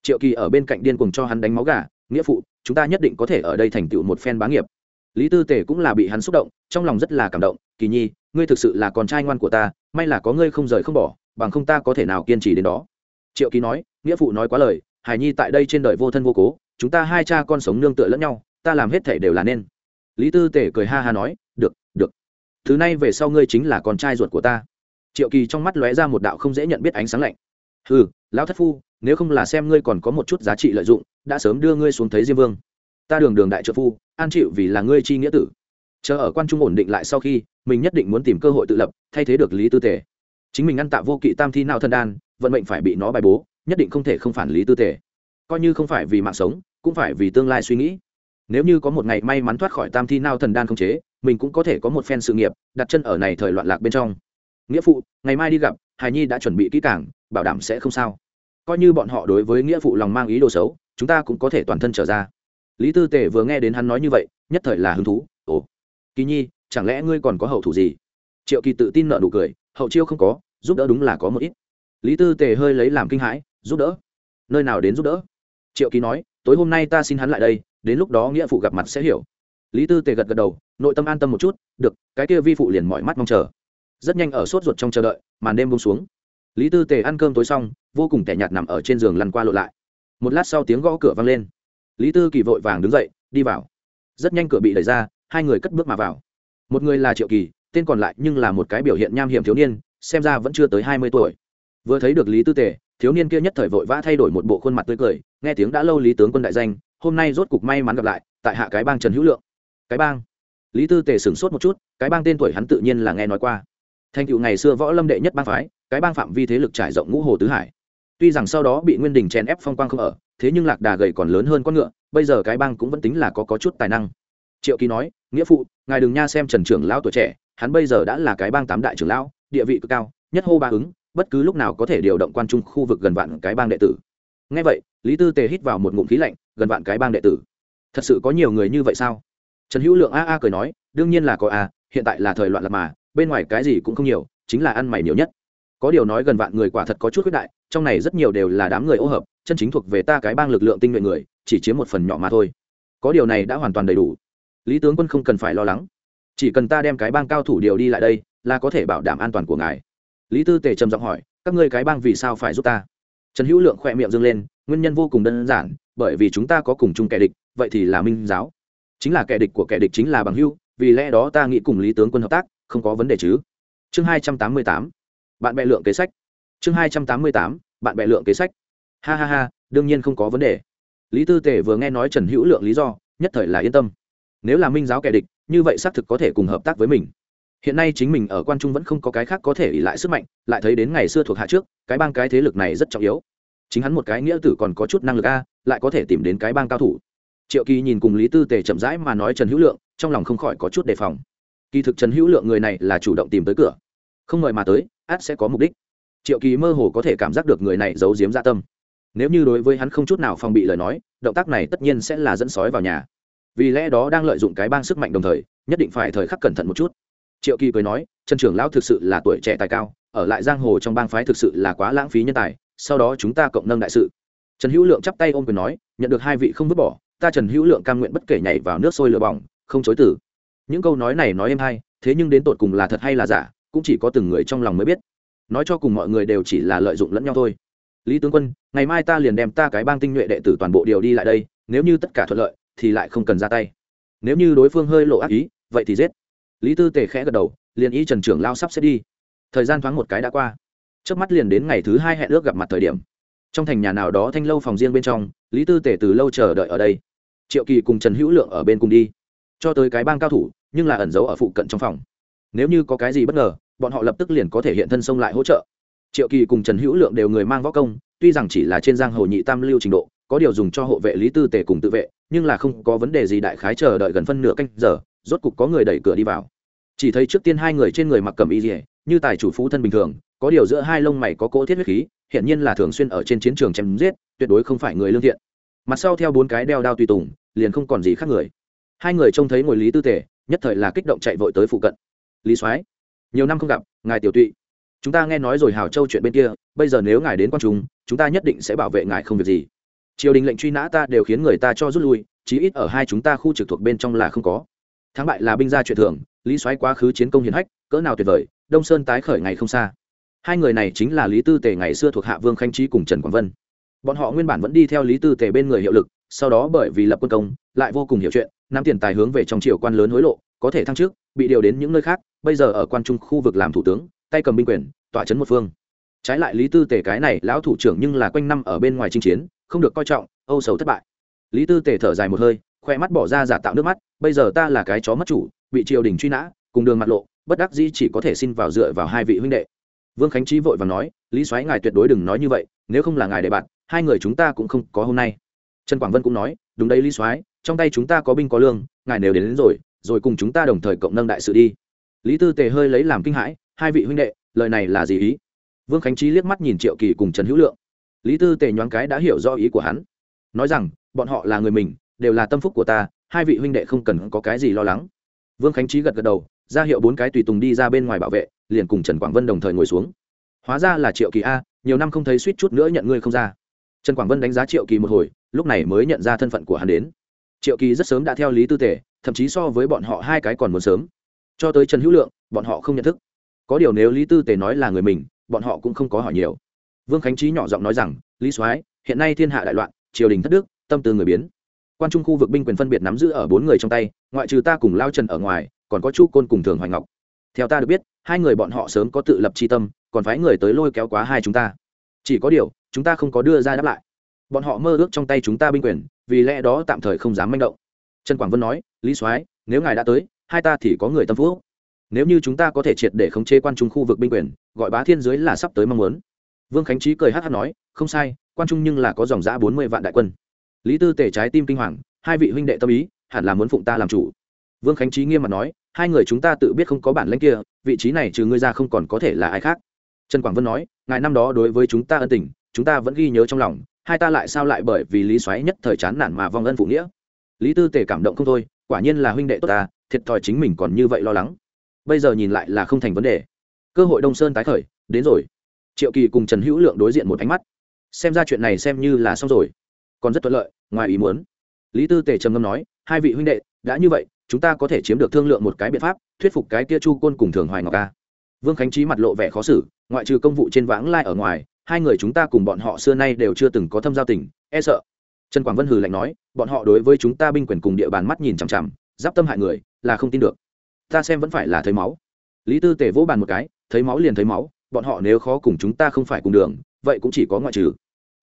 Triệu kỳ ở bên cạnh điên cùng cho hắn đánh máu gà, nghĩa phụ, chúng ta nhất định có thể ở đây thành tựu một phen bá nghiệp. Lý tư tề cũng là bị hắn xúc động, trong lòng rất là cảm động, kỳ nhi, ngươi thực sự là con trai ngoan của ta, may là có ngươi không rời không bỏ, bằng không ta có thể nào kiên trì đến đó. Triệu kỳ nói, nghĩa phụ nói quá lời, hải nhi tại đây trên đời vô thân vô cố, chúng ta hai cha con sống nương tựa lẫn nhau, ta làm hết thể đều là nên. Lý tư tể cười ha ha nói, được được. Thứ này về sau ngươi chính là con trai ruột của ta triệu kỳ trong mắt lóe ra một đạo không dễ nhận biết ánh sáng lạnh. Ừ lão thất phu, nếu không là xem ngươi còn có một chút giá trị lợi dụng, đã sớm đưa ngươi xuống thấy diêm vương. Ta đường đường đại trợ phu, an chịu vì là ngươi chi nghĩa tử. Chờ ở quan trung ổn định lại sau khi, mình nhất định muốn tìm cơ hội tự lập, thay thế được lý tư tề. Chính mình ăn tạ vô kỵ tam thi nào thân đan, vận mệnh phải bị nó bài bố, nhất định không thể không phản lý tư tề. Coi như không phải vì mạng sống, cũng phải vì tương lai suy nghĩ. Nếu như có một ngày may mắn thoát khỏi tam thi nao thần đan không chế, mình cũng có thể có một phen sự nghiệp, đặt chân ở này thời loạn lạc bên trong nghĩa phụ, ngày mai đi gặp, hài nhi đã chuẩn bị kỹ càng, bảo đảm sẽ không sao. Coi như bọn họ đối với nghĩa phụ lòng mang ý đồ xấu, chúng ta cũng có thể toàn thân trở ra. Lý tư tề vừa nghe đến hắn nói như vậy, nhất thời là hứng thú, ồ, kỳ nhi, chẳng lẽ ngươi còn có hậu thủ gì? Triệu kỳ tự tin nợ nụ cười, hậu chiêu không có, giúp đỡ đúng là có một ít. Lý tư tề hơi lấy làm kinh hãi, giúp đỡ? Nơi nào đến giúp đỡ? Triệu kỳ nói, tối hôm nay ta xin hắn lại đây, đến lúc đó nghĩa phụ gặp mặt sẽ hiểu. Lý tư tề gật gật đầu, nội tâm an tâm một chút, được, cái kia vi phụ liền mọi mắt mong chờ rất nhanh ở sốt ruột trong chờ đợi, màn đêm bông xuống. Lý tư tề ăn cơm tối xong, vô cùng tẻ nhạt nằm ở trên giường lăn qua lộ lại. Một lát sau tiếng gõ cửa vang lên. Lý tư kỳ vội vàng đứng dậy, đi vào. Rất nhanh cửa bị đẩy ra, hai người cất bước mà vào. Một người là triệu kỳ, tên còn lại nhưng là một cái biểu hiện nham hiểm thiếu niên, xem ra vẫn chưa tới hai mươi tuổi. Vừa thấy được lý tư tề, thiếu niên kia nhất thời vội vã thay đổi một bộ khuôn mặt tươi cười, nghe tiếng đã lâu lý tướng quân đại danh, hôm nay rốt cục may mắn gặp lại, tại hạ cái bang trần hữu lượng. Cái bang? Lý tư tề sửng sốt một chút, cái bang tên tuổi hắn tự nhiên là nghe nói qua thành tựu ngày xưa võ lâm đệ nhất bang phái cái bang phạm vi thế lực trải rộng ngũ hồ tứ hải. Tuy rằng sau đó bị nguyên đình chèn ép phong quang không ở thế nhưng lạc đà gầy còn lớn hơn con ngựa bây giờ cái bang cũng vẫn tính là có, có chút tài năng. Triệu ký nói nghĩa phụ ngài đừng nha xem trần trưởng lão tuổi trẻ hắn bây giờ đã là cái bang tám đại trưởng lão địa vị cực cao nhất hô ba ứng bất cứ lúc nào có thể điều động quan trung khu vực gần vạn cái bang đệ tử. Ngay vậy lý tư tề hít vào một ngụm khí lạnh gần vạn cái bang đệ tử? Thật sự có nhiều người như vậy sao? Trần hữu lượng a a cười nói đương nhiên là có a hiện tại là thời loạn lạc mà bên ngoài cái gì cũng không nhiều, chính là ăn mày nhiều nhất. Có điều nói gần vạn người quả thật có chút khuyết đại, trong này rất nhiều đều là đám người ô hợp, chân chính thuộc về ta cái bang lực lượng tinh nhuệ người, chỉ chiếm một phần nhỏ mà thôi. Có điều này đã hoàn toàn đầy đủ. Lý tướng quân không cần phải lo lắng. Chỉ cần ta đem cái bang cao thủ điều đi lại đây, là có thể bảo đảm an toàn của ngài. Lý tư tề trầm giọng hỏi, các ngươi cái bang vì sao phải giúp ta? Trần hữu lượng khỏe miệng dâng lên, nguyên nhân vô cùng đơn giản, bởi vì chúng ta có cùng chung kẻ địch, vậy thì là minh giáo. Chính là kẻ địch của kẻ địch chính là bằng hưu vì lẽ đó ta nghĩ cùng lý tướng quân hợp tác không có vấn đề chứ? Chương hai trăm tám mươi tám, bạn bè lượng kế sách. Chương hai trăm tám mươi tám, bạn bè lượng kế sách. Ha ha ha, đương nhiên không có vấn đề. Lý tư tề vừa nghe nói trần hữu lượng lý do, nhất thời là yên tâm. Nếu là minh giáo kẻ địch, như vậy xác thực có thể cùng hợp tác với mình. Hiện nay chính mình ở quan trung vẫn không có cái khác có thể ỉ lại sức mạnh, lại thấy đến ngày xưa thuộc hạ trước, cái bang cái thế lực này rất trọng yếu. Chính hắn một cái nghĩa tử còn có chút năng lực a, lại có thể tìm đến cái bang cao thủ. Triệu kỳ nhìn cùng lý tư tề chậm rãi mà nói trần hữu lượng, trong lòng không khỏi có chút đề phòng kỳ thực trần hữu lượng người này là chủ động tìm tới cửa. Không mời mà tới, át sẽ có mục đích. Triệu kỳ mơ hồ có thể cảm giác được người này giấu giếm dạ tâm. Nếu như đối với hắn không chút nào phòng bị lời nói, động tác này tất nhiên sẽ là dẫn sói vào nhà. Vì lẽ đó đang lợi dụng cái bang sức mạnh đồng thời, nhất định phải thời khắc cẩn thận một chút. Triệu kỳ cười nói, trần trưởng lão thực sự là tuổi trẻ tài cao, ở lại giang hồ trong bang phái thực sự là quá lãng phí nhân tài, sau đó chúng ta cộng nâng đại sự. Trần hữu lượng chắp tay ôm quyền nói, nhận được hai vị không vứt bỏ, ta trần hữu lượng cam nguyện bất kể nhảy vào nước sôi lửa bỏng, không chối tử những câu nói này nói em hay, thế nhưng đến tột cùng là thật hay là giả, cũng chỉ có từng người trong lòng mới biết. Nói cho cùng mọi người đều chỉ là lợi dụng lẫn nhau thôi. Lý tướng quân, ngày mai ta liền đem ta cái bang tinh nhuệ đệ tử toàn bộ điều đi lại đây, nếu như tất cả thuận lợi, thì lại không cần ra tay. Nếu như đối phương hơi lộ ác ý, vậy thì giết. Lý tư tề khẽ gật đầu, liền ý trần trưởng lao sắp xếp đi. Thời gian thoáng một cái đã qua. Trước mắt liền đến ngày thứ hai hẹn ước gặp mặt thời điểm. Trong thành nhà nào đó thanh lâu phòng riêng bên trong, lý tư Tề từ lâu chờ đợi ở đây. Triệu kỳ cùng trần hữu lượng ở bên cùng đi. Cho tới cái bang cao thủ nhưng là ẩn giấu ở phụ cận trong phòng. Nếu như có cái gì bất ngờ, bọn họ lập tức liền có thể hiện thân xông lại hỗ trợ. Triệu kỳ cùng trần hữu lượng đều người mang võ công, tuy rằng chỉ là trên giang hồ nhị tam lưu trình độ, có điều dùng cho hộ vệ lý tư Tề cùng tự vệ, nhưng là không có vấn đề gì đại khái chờ đợi gần phân nửa canh giờ, rốt cục có người đẩy cửa đi vào. Chỉ thấy trước tiên hai người trên người mặc cầm y dỉa như tài chủ phú thân bình thường, có điều giữa hai lông mày có cỗ thiết huyết khí hiện nhiên là thường xuyên ở trên chiến trường chém giết, tuyệt đối không phải người lương thiện. Mặt sau theo bốn cái đeo đao tùy tùng, liền không còn gì khác người. Hai người trông thấy ngồi lý tư Tề nhất thời là kích động chạy vội tới phụ cận. Lý soái, nhiều năm không gặp, ngài tiểu tụy. Chúng ta nghe nói rồi hào châu chuyện bên kia, bây giờ nếu ngài đến quan chúng chúng ta nhất định sẽ bảo vệ ngài không việc gì. Triều đình lệnh truy nã ta đều khiến người ta cho rút lui, chí ít ở hai chúng ta khu trực thuộc bên trong là không có. Thắng bại là binh gia chuyện thường, lý soái quá khứ chiến công hiển hách, cỡ nào tuyệt vời, đông sơn tái khởi ngày không xa. Hai người này chính là lý tư tề ngày xưa thuộc hạ vương khanh trí cùng trần quảng vân. Bọn họ nguyên bản vẫn đi theo lý tư tề bên người hiệu lực, sau đó bởi vì lập quân công, lại vô cùng hiểu chuyện nắm tiền tài hướng về trong triều quan lớn hối lộ, có thể thăng trước bị điều đến những nơi khác, bây giờ ở quan trung khu vực làm thủ tướng, tay cầm binh quyền, tỏa chấn một phương. Trái lại lý tư tề cái này, lão thủ trưởng nhưng là quanh năm ở bên ngoài chinh chiến, không được coi trọng, âu sầu thất bại. Lý tư tề thở dài một hơi, khoe mắt bỏ ra giả tạo nước mắt, bây giờ ta là cái chó mất chủ, bị triều đình truy nã, cùng đường mặt lộ, bất đắc dĩ chỉ có thể xin vào dựa vào hai vị huynh đệ. Vương khánh trí vội và nói, lý soái ngài tuyệt đối đừng nói như vậy, nếu không là ngài để bạn, hai người chúng ta cũng không có hôm nay. Trần quảng vân cũng nói, đúng đấy lý soái trong tay chúng ta có binh có lương ngài nếu đến, đến rồi rồi cùng chúng ta đồng thời cộng nâng đại sự đi. Lý tư tề hơi lấy làm kinh hãi hai vị huynh đệ lời này là gì ý? Vương khánh trí liếc mắt nhìn triệu kỳ cùng trần hữu lượng. Lý tư tề nhoáng cái đã hiểu do ý của hắn. Nói rằng bọn họ là người mình đều là tâm phúc của ta hai vị huynh đệ không cần có cái gì lo lắng. Vương khánh trí gật gật đầu ra hiệu bốn cái tùy tùng đi ra bên ngoài bảo vệ liền cùng trần quảng vân đồng thời ngồi xuống. Hóa ra là triệu kỳ a nhiều năm không thấy suýt chút nữa nhận ngươi không ra. Trần quảng vân đánh giá triệu kỳ một hồi lúc này mới nhận ra thân phận của hắn đến triệu kỳ rất sớm đã theo lý tư tề, thậm chí so với bọn họ hai cái còn muốn sớm. Cho tới trần hữu lượng, bọn họ không nhận thức. Có điều nếu lý tư tề nói là người mình, bọn họ cũng không có hỏi nhiều. Vương khánh trí nhỏ giọng nói rằng, lý soái, hiện nay thiên hạ đại loạn, triều đình thất đức, tâm tư người biến. Quan trung khu vực binh quyền phân biệt nắm giữ ở bốn người trong tay, ngoại trừ ta cùng lao trần ở ngoài, còn có chu côn cùng thường hoài ngọc. Theo ta được biết, hai người bọn họ sớm có tự lập c tâm, còn phái người tới lôi kéo quá hai chúng ta. Chỉ có điều, chúng ta không có đưa ra đáp lại. Bọn họ mơ ước trong tay chúng ta binh quyền vì lẽ đó tạm thời không dám manh động. Trần quảng vân nói, lý soái, nếu ngài đã tới, hai ta thì có người tâm phúc. Nếu như chúng ta có thể triệt để khống chế quan trung khu vực binh quyền, gọi bá thiên giới là sắp tới mong muốn. Vương khánh trí cười hát hát nói, không sai, quan trung nhưng là có dòng giã bốn mươi vạn đại quân. Lý tư tể trái tim kinh hoàng, hai vị huynh đệ tâm ý, hẳn là muốn phụng ta làm chủ. Vương khánh trí nghiêm mặt nói, hai người chúng ta tự biết không có bản lãnh kia, vị trí này trừ ngươi ra không còn có thể là ai khác. Trần quảng vân nói, ngài năm đó đối với chúng ta ân tình, chúng ta vẫn ghi nhớ trong lòng hai ta lại sao lại bởi vì lý xoáy nhất thời chán nản mà vong ân phụ nghĩa? Lý tư tề cảm động không thôi, quả nhiên là huynh đệ tốt ta, thiệt thòi chính mình còn như vậy lo lắng. Bây giờ nhìn lại là không thành vấn đề. Cơ hội đông sơn tái khởi, đến rồi. Triệu kỳ cùng trần hữu lượng đối diện một ánh mắt. Xem ra chuyện này xem như là xong rồi. Còn rất thuận lợi, ngoài ý muốn. Lý tư tề trầm ngâm nói, hai vị huynh đệ, đã như vậy, chúng ta có thể chiếm được thương lượng một cái biện pháp, thuyết phục cái kia chu côn cùng thường hoài ngọc ca vương khánh trí mặt lộ vẻ khó xử, ngoại trừ công vụ trên vãng lai ở ngoài hai người chúng ta cùng bọn họ xưa nay đều chưa từng có thâm giao tình e sợ. Trần quảng vân hừ lạnh nói, bọn họ đối với chúng ta binh quyền cùng địa bàn mắt nhìn chằm chằm, giáp tâm hại người, là không tin được. Ta xem vẫn phải là thấy máu. Lý tư tề vỗ bàn một cái, thấy máu liền thấy máu, bọn họ nếu khó cùng chúng ta không phải cùng đường, vậy cũng chỉ có ngoại trừ.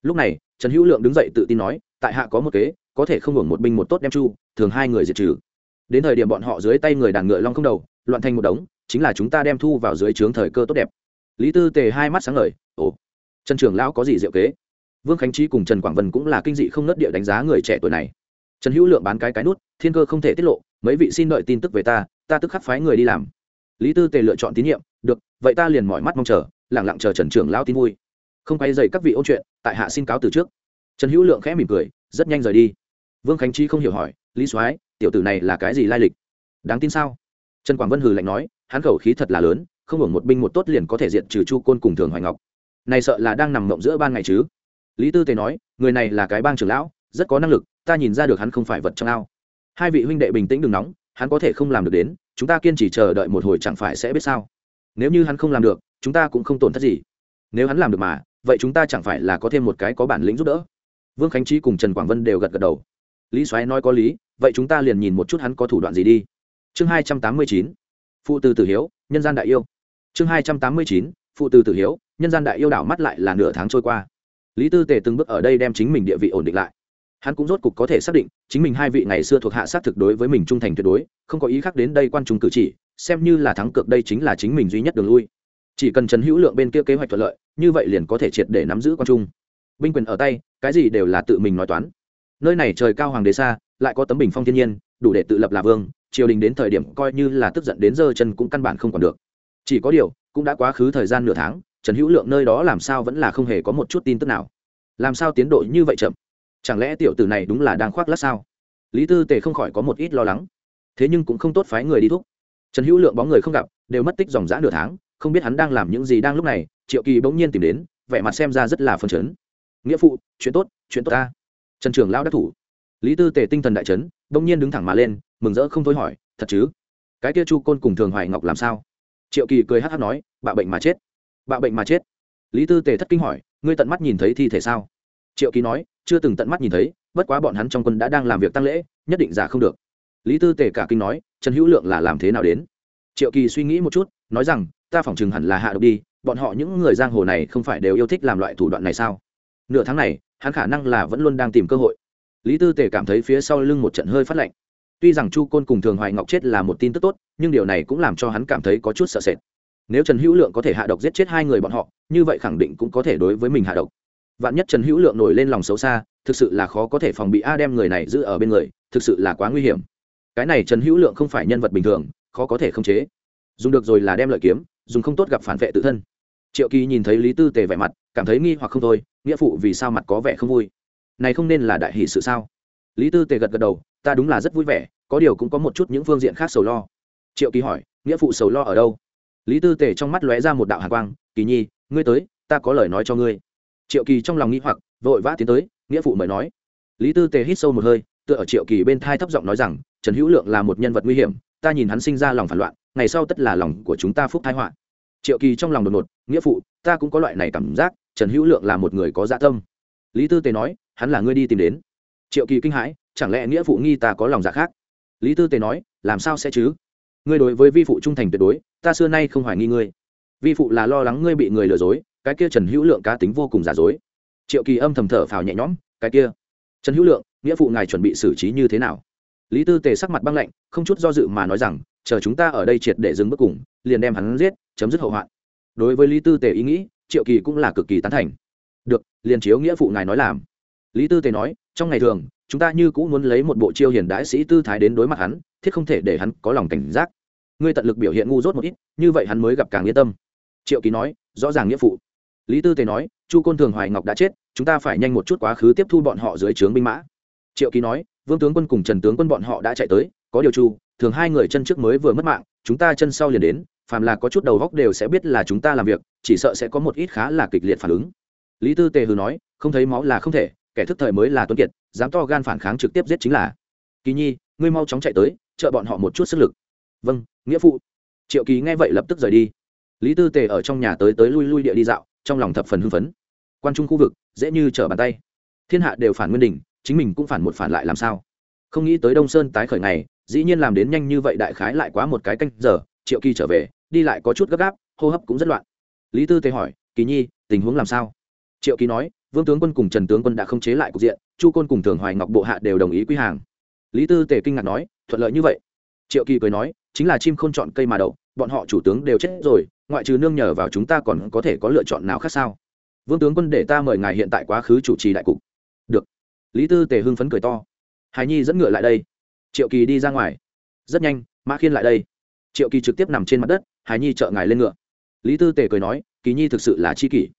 Lúc này, trần hữu lượng đứng dậy tự tin nói, tại hạ có một kế, có thể không hưởng một binh một tốt đem chu, thường hai người diệt trừ. Đến thời điểm bọn họ dưới tay người đàn ngựa long không đầu, loạn thành một đống, chính là chúng ta đem thu vào dưới trướng thời cơ tốt đẹp. Lý tư tề hai mắt sáng ngời, ồ trần trưởng lão có gì diệu kế? Vương khánh trí cùng trần quảng vân cũng là kinh dị không nớt địa đánh giá người trẻ tuổi này. Trần hữu lượng bán cái cái nút, thiên cơ không thể tiết lộ, mấy vị xin đợi tin tức về ta ta tức khắc phái người đi làm. Lý tư tề lựa chọn tín nhiệm, được, vậy ta liền mỏi mắt mong chờ lẳng lặng chờ trần trưởng lão tin vui. Không quay dậy các vị ôn chuyện, tại hạ xin cáo từ trước. Trần hữu lượng khẽ mỉm cười, rất nhanh rời đi. Vương khánh chi không hiểu hỏi, lý soái, tiểu tử này là cái gì lai lịch? Đáng tin sao? Trần quảng vân hừ lạnh nói, hắn khẩu khí thật là lớn, không hưởng một binh một tốt liền có thể diện trừ chu côn cùng thường hoài ngọc này sợ là đang nằm mộng giữa ban ngày chứ. Lý tư tề nói, người này là cái bang trưởng lão, rất có năng lực, ta nhìn ra được hắn không phải vật trong ao. Hai vị huynh đệ bình tĩnh đừng nóng, hắn có thể không làm được đến, chúng ta kiên trì chờ đợi một hồi chẳng phải sẽ biết sao. Nếu như hắn không làm được, chúng ta cũng không tổn thất gì. Nếu hắn làm được mà, vậy chúng ta chẳng phải là có thêm một cái có bản lĩnh giúp đỡ. Vương khánh trí cùng trần quảng vân đều gật gật đầu. Lý soái nói có lý, vậy chúng ta liền nhìn một chút hắn có thủ đoạn gì đi. Chương hai trăm tám mươi chín, phụ từ tử hiếu, nhân gian đại yêu. Chương hai trăm tám mươi chín phụ từ tử hiếu, nhân gian đại yêu đảo mắt lại là nửa tháng trôi qua. Lý tư tề từng bước ở đây đem chính mình địa vị ổn định lại. Hắn cũng rốt cục có thể xác định, chính mình hai vị ngày xưa thuộc hạ sát thực đối với mình trung thành tuyệt đối, không có ý khác đến đây quan trung cử chỉ, xem như là thắng cược đây chính là chính mình duy nhất đường lui. Chỉ cần trần hữu lượng bên kia kế hoạch thuận lợi, như vậy liền có thể triệt để nắm giữ quan trung. Binh quyền ở tay, cái gì đều là tự mình nói toán. Nơi này trời cao hoàng đế xa, lại có tấm bình phong thiên nhiên, đủ để tự lập là vương, triều đình đến thời điểm coi như là tức giận đến giờ chân cũng căn bản không còn được chỉ có điều, cũng đã quá khứ thời gian nửa tháng, trần hữu lượng nơi đó làm sao vẫn là không hề có một chút tin tức nào. Làm sao tiến độ như vậy chậm? Chẳng lẽ tiểu tử này đúng là đang khoác lát sao? Lý tư tề không khỏi có một ít lo lắng. Thế nhưng cũng không tốt phái người đi thúc. Trần hữu lượng bóng người không gặp, đều mất tích dòng g nửa tháng, không biết hắn đang làm những gì đang lúc này, triệu kỳ bỗng nhiên tìm đến, vẻ mặt xem ra rất là phân chấn. Nghĩa phụ, chuyện tốt chuyện tốt ta. Trần trường lao đắc thủ. Lý tư tề tinh thần đại trấn bỗng nhiên đứng thẳng mà lên, mừng rỡ không thôi hỏi, thật chứ? Cái kia chu côn cùng thường hoài ngọc làm sao? Triệu kỳ cười hát hát nói bạ bệnh mà chết bạ bệnh mà chết. Lý tư tề thất kinh hỏi, ngươi tận mắt nhìn thấy thi thể sao? Triệu kỳ nói, chưa từng tận mắt nhìn thấy, bất quá bọn hắn trong quân đã đang làm việc tăng lễ, nhất định giả không được. Lý tư tề cả kinh nói, trần hữu lượng là làm thế nào đến? Triệu kỳ suy nghĩ một chút, nói rằng, ta phỏng chừng hẳn là hạ độc đi, bọn họ những người giang hồ này không phải đều yêu thích làm loại thủ đoạn này sao? Nửa tháng này, hắn khả năng là vẫn luôn đang tìm cơ hội. Lý tư tề cảm thấy phía sau lưng một trận hơi phát lạnh tuy rằng chu côn cùng thường hoài ngọc chết là một tin tức tốt, nhưng điều này cũng làm cho hắn cảm thấy có chút sợ sệt. Nếu trần hữu lượng có thể hạ độc giết chết hai người bọn họ, như vậy khẳng định cũng có thể đối với mình hạ độc. Vạn nhất trần hữu lượng nổi lên lòng xấu xa, thực sự là khó có thể phòng bị a đem người này giữ ở bên người, thực sự là quá nguy hiểm. Cái này trần hữu lượng không phải nhân vật bình thường, khó có thể khống chế. Dùng được rồi là đem lợi kiếm, dùng không tốt gặp phản vệ tự thân. Triệu kỳ nhìn thấy lý tư tề vẻ mặt, cảm thấy nghi hoặc không thôi, nghĩa phụ vì sao mặt có vẻ không vui? Này không nên là đại hỷ sự sao? Lý tư tề gật gật đầu, ta đúng là rất vui vẻ, có điều cũng có một chút những phương diện khác sầu lo. Triệu kỳ hỏi, nghĩa phụ sầu lo ở đâu? Lý tư tề trong mắt lóe ra một đạo hàn quang, kỳ nhi, ngươi tới, ta có lời nói cho ngươi. Triệu kỳ trong lòng nghĩ hoặc, vội vã tiến tới, nghĩa phụ mời nói. Lý tư tề hít sâu một hơi, tựa ở triệu kỳ bên thai thấp giọng nói rằng, trần hữu lượng là một nhân vật nguy hiểm, ta nhìn hắn sinh ra lòng phản loạn, ngày sau tất là lòng của chúng ta phúc thái họa. Triệu kỳ trong lòng đột ngột, nghĩa phụ, ta cũng có loại này cảm giác, trần hữu lượng là một người có dạ tâm. Lý tư tề nói, hắn là ngươi đi tìm đến triệu kỳ kinh hãi, chẳng lẽ nghĩa phụ nghi ta có lòng dạ khác? Lý tư tề nói, làm sao sẽ chứ? Ngươi đối với vi phụ trung thành tuyệt đối, ta xưa nay không hoài nghi ngươi. Vi phụ là lo lắng ngươi bị người lừa dối, cái kia trần hữu lượng cá tính vô cùng giả dối. Triệu kỳ âm thầm thở phào nhẹ nhõm, cái kia. Trần hữu lượng, nghĩa phụ ngài chuẩn bị xử trí như thế nào? Lý tư tề sắc mặt băng lạnh, không chút do dự mà nói rằng, chờ chúng ta ở đây triệt để dừng bước cùng, liền đem hắn giết, chấm dứt hậu hoạn. Đối với lý tư tề ý nghĩ, triệu kỳ cũng là cực kỳ tán thành. Được, liền chiếu nghĩa phụ ngài nói làm lý tư tề nói, trong ngày thường, chúng ta như cũng muốn lấy một bộ chiêu hiền đãi sĩ tư thái đến đối mặt hắn, thiết không thể để hắn có lòng cảnh giác. Ngươi tận lực biểu hiện ngu dốt một ít, như vậy hắn mới gặp càng yên tâm. Triệu Ký nói, rõ ràng nghĩa phụ. Lý tư tề nói, chu côn thường hoài ngọc đã chết, chúng ta phải nhanh một chút quá khứ tiếp thu bọn họ dưới trướng binh mã. Triệu Ký nói, vương tướng quân cùng trần tướng quân bọn họ đã chạy tới, có điều chu, thường hai người chân trước mới vừa mất mạng, chúng ta chân sau liền đến, phàm là có chút đầu góc đều sẽ biết là chúng ta làm việc, chỉ sợ sẽ có một ít khá là kịch liệt phản ứng. Lý tư tề hừ nói, không thấy máu là không thể kẻ thức thời mới là tuấn kiệt, dám to gan phản kháng trực tiếp giết chính là. Kỳ nhi, ngươi mau chóng chạy tới, trợ bọn họ một chút sức lực. Vâng nghĩa phụ. Triệu kỳ nghe vậy lập tức rời đi. Lý tư tề ở trong nhà tới tới lui lui địa đi dạo, trong lòng thập phần hưng phấn. Quan trung khu vực, dễ như trở bàn tay. Thiên hạ đều phản nguyên đình chính mình cũng phản một phản lại làm sao? Không nghĩ tới đông sơn tái khởi này dĩ nhiên làm đến nhanh như vậy đại khái lại quá một cái canh giờ, triệu kỳ trở về, đi lại có chút gấp gáp, hô hấp cũng rất loạn. Lý tư tề hỏi, kỳ nhi, tình huống làm sao? Triệu kỳ nói vương tướng quân cùng trần tướng quân đã không chế lại cục diện, chu côn cùng thường hoài ngọc bộ hạ đều đồng ý quy hàng. Lý tư tề kinh ngạc nói, thuận lợi như vậy. Triệu kỳ cười nói, chính là chim không chọn cây mà đậu, bọn họ chủ tướng đều chết rồi, ngoại trừ nương nhờ vào chúng ta còn có thể có lựa chọn nào khác sao? Vương tướng quân để ta mời ngài hiện tại quá khứ chủ trì đại cục. Được. Lý tư tề hưng phấn cười to. Hải nhi dẫn ngựa lại đây. Triệu kỳ đi ra ngoài. Rất nhanh, mã khiên lại đây. Triệu kỳ trực tiếp nằm trên mặt đất, hải nhi trợ ngài lên ngựa. Lý tư tề cười nói, kỳ nhi thực sự là chi kỷ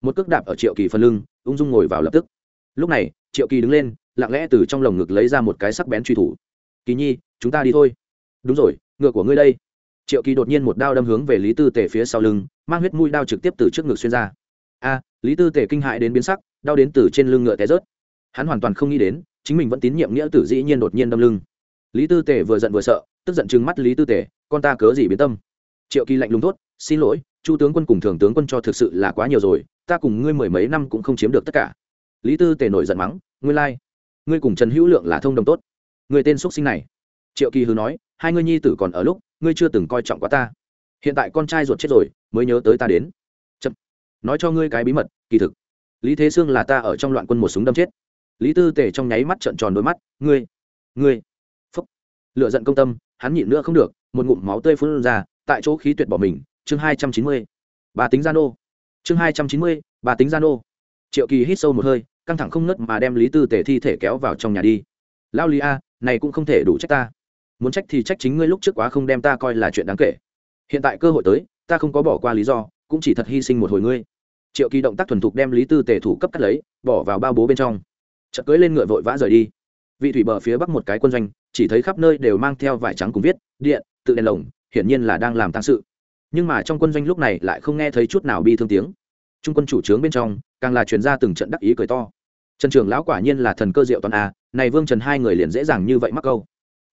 một cước đạp ở triệu kỳ phần lưng, ung dung ngồi vào lập tức. Lúc này, triệu kỳ đứng lên, lặng lẽ từ trong lồng ngực lấy ra một cái sắc bén truy thủ. Kỳ nhi, chúng ta đi thôi. Đúng rồi, ngựa của ngươi đây. Triệu kỳ đột nhiên một đao đâm hướng về lý tư tề phía sau lưng, mang huyết mũi đao trực tiếp từ trước ngực xuyên ra. A, lý tư tề kinh hại đến biến sắc, đau đến từ trên lưng ngựa té rớt. Hắn hoàn toàn không nghĩ đến, chính mình vẫn tín nhiệm nghĩa tử dĩ nhiên đột nhiên đâm lưng. Lý tư tề vừa giận vừa sợ, tức giận chừng mắt lý tư tề, con ta cớ gì biến tâm? Triệu kỳ lạnh lùng thốt, xin lỗi chu tướng quân cùng thường tướng quân cho thực sự là quá nhiều rồi, ta cùng ngươi mười mấy năm cũng không chiếm được tất cả. Lý tư tề nổi giận mắng, ngươi lai、like. ngươi cùng trần hữu lượng là thông đồng tốt. Người tên x sinh này. Triệu kỳ hư nói, hai ngươi nhi tử còn ở lúc, ngươi chưa từng coi trọng quá ta. Hiện tại con trai ruột chết rồi, mới nhớ tới ta đến. Chậm. nói cho ngươi cái bí mật, kỳ thực. Lý thế sương là ta ở trong loạn quân một súng đâm chết. Lý tư tề trong nháy mắt trợn tròn đôi mắt, ngươi ngươi. Phúc. Lựa giận công tâm, hắn nhịn nữa không được, một ngụm máu tươi phun ra, tại chỗ khí tuyệt bỏ mình chương hai trăm chín mươi, bà tính gia nô. Chương hai trăm chín mươi, bà tính gia nô. Triệu kỳ hít sâu một hơi, căng thẳng không ngớt mà đem lý tư tề thi thể kéo vào trong nhà đi. Lao lý a, này cũng không thể đủ trách ta. Muốn trách thì trách chính ngươi lúc trước quá không đem ta coi là chuyện đáng kể. Hiện tại cơ hội tới, ta không có bỏ qua lý do, cũng chỉ thật hy sinh một hồi ngươi. Triệu kỳ động tác thuần thục đem lý tư tề thủ cấp cắt lấy, bỏ vào bao bố bên trong. Chợt cưỡi lên ngựa vội vã rời đi. Vị thủy bờ phía bắc một cái quân doanh, chỉ thấy khắp nơi đều mang theo vải trắng cùng viết, điện, tự đèn lồng, hiển nhiên là đang làm tăng sự nhưng mà trong quân doanh lúc này lại không nghe thấy chút nào bi thương tiếng. Trung quân chủ trướng bên trong, càng là truyền ra từng trận đắc ý cười to. Trần trường lão quả nhiên là thần cơ diệu toàn a, này vương trần hai người liền dễ dàng như vậy mắc câu.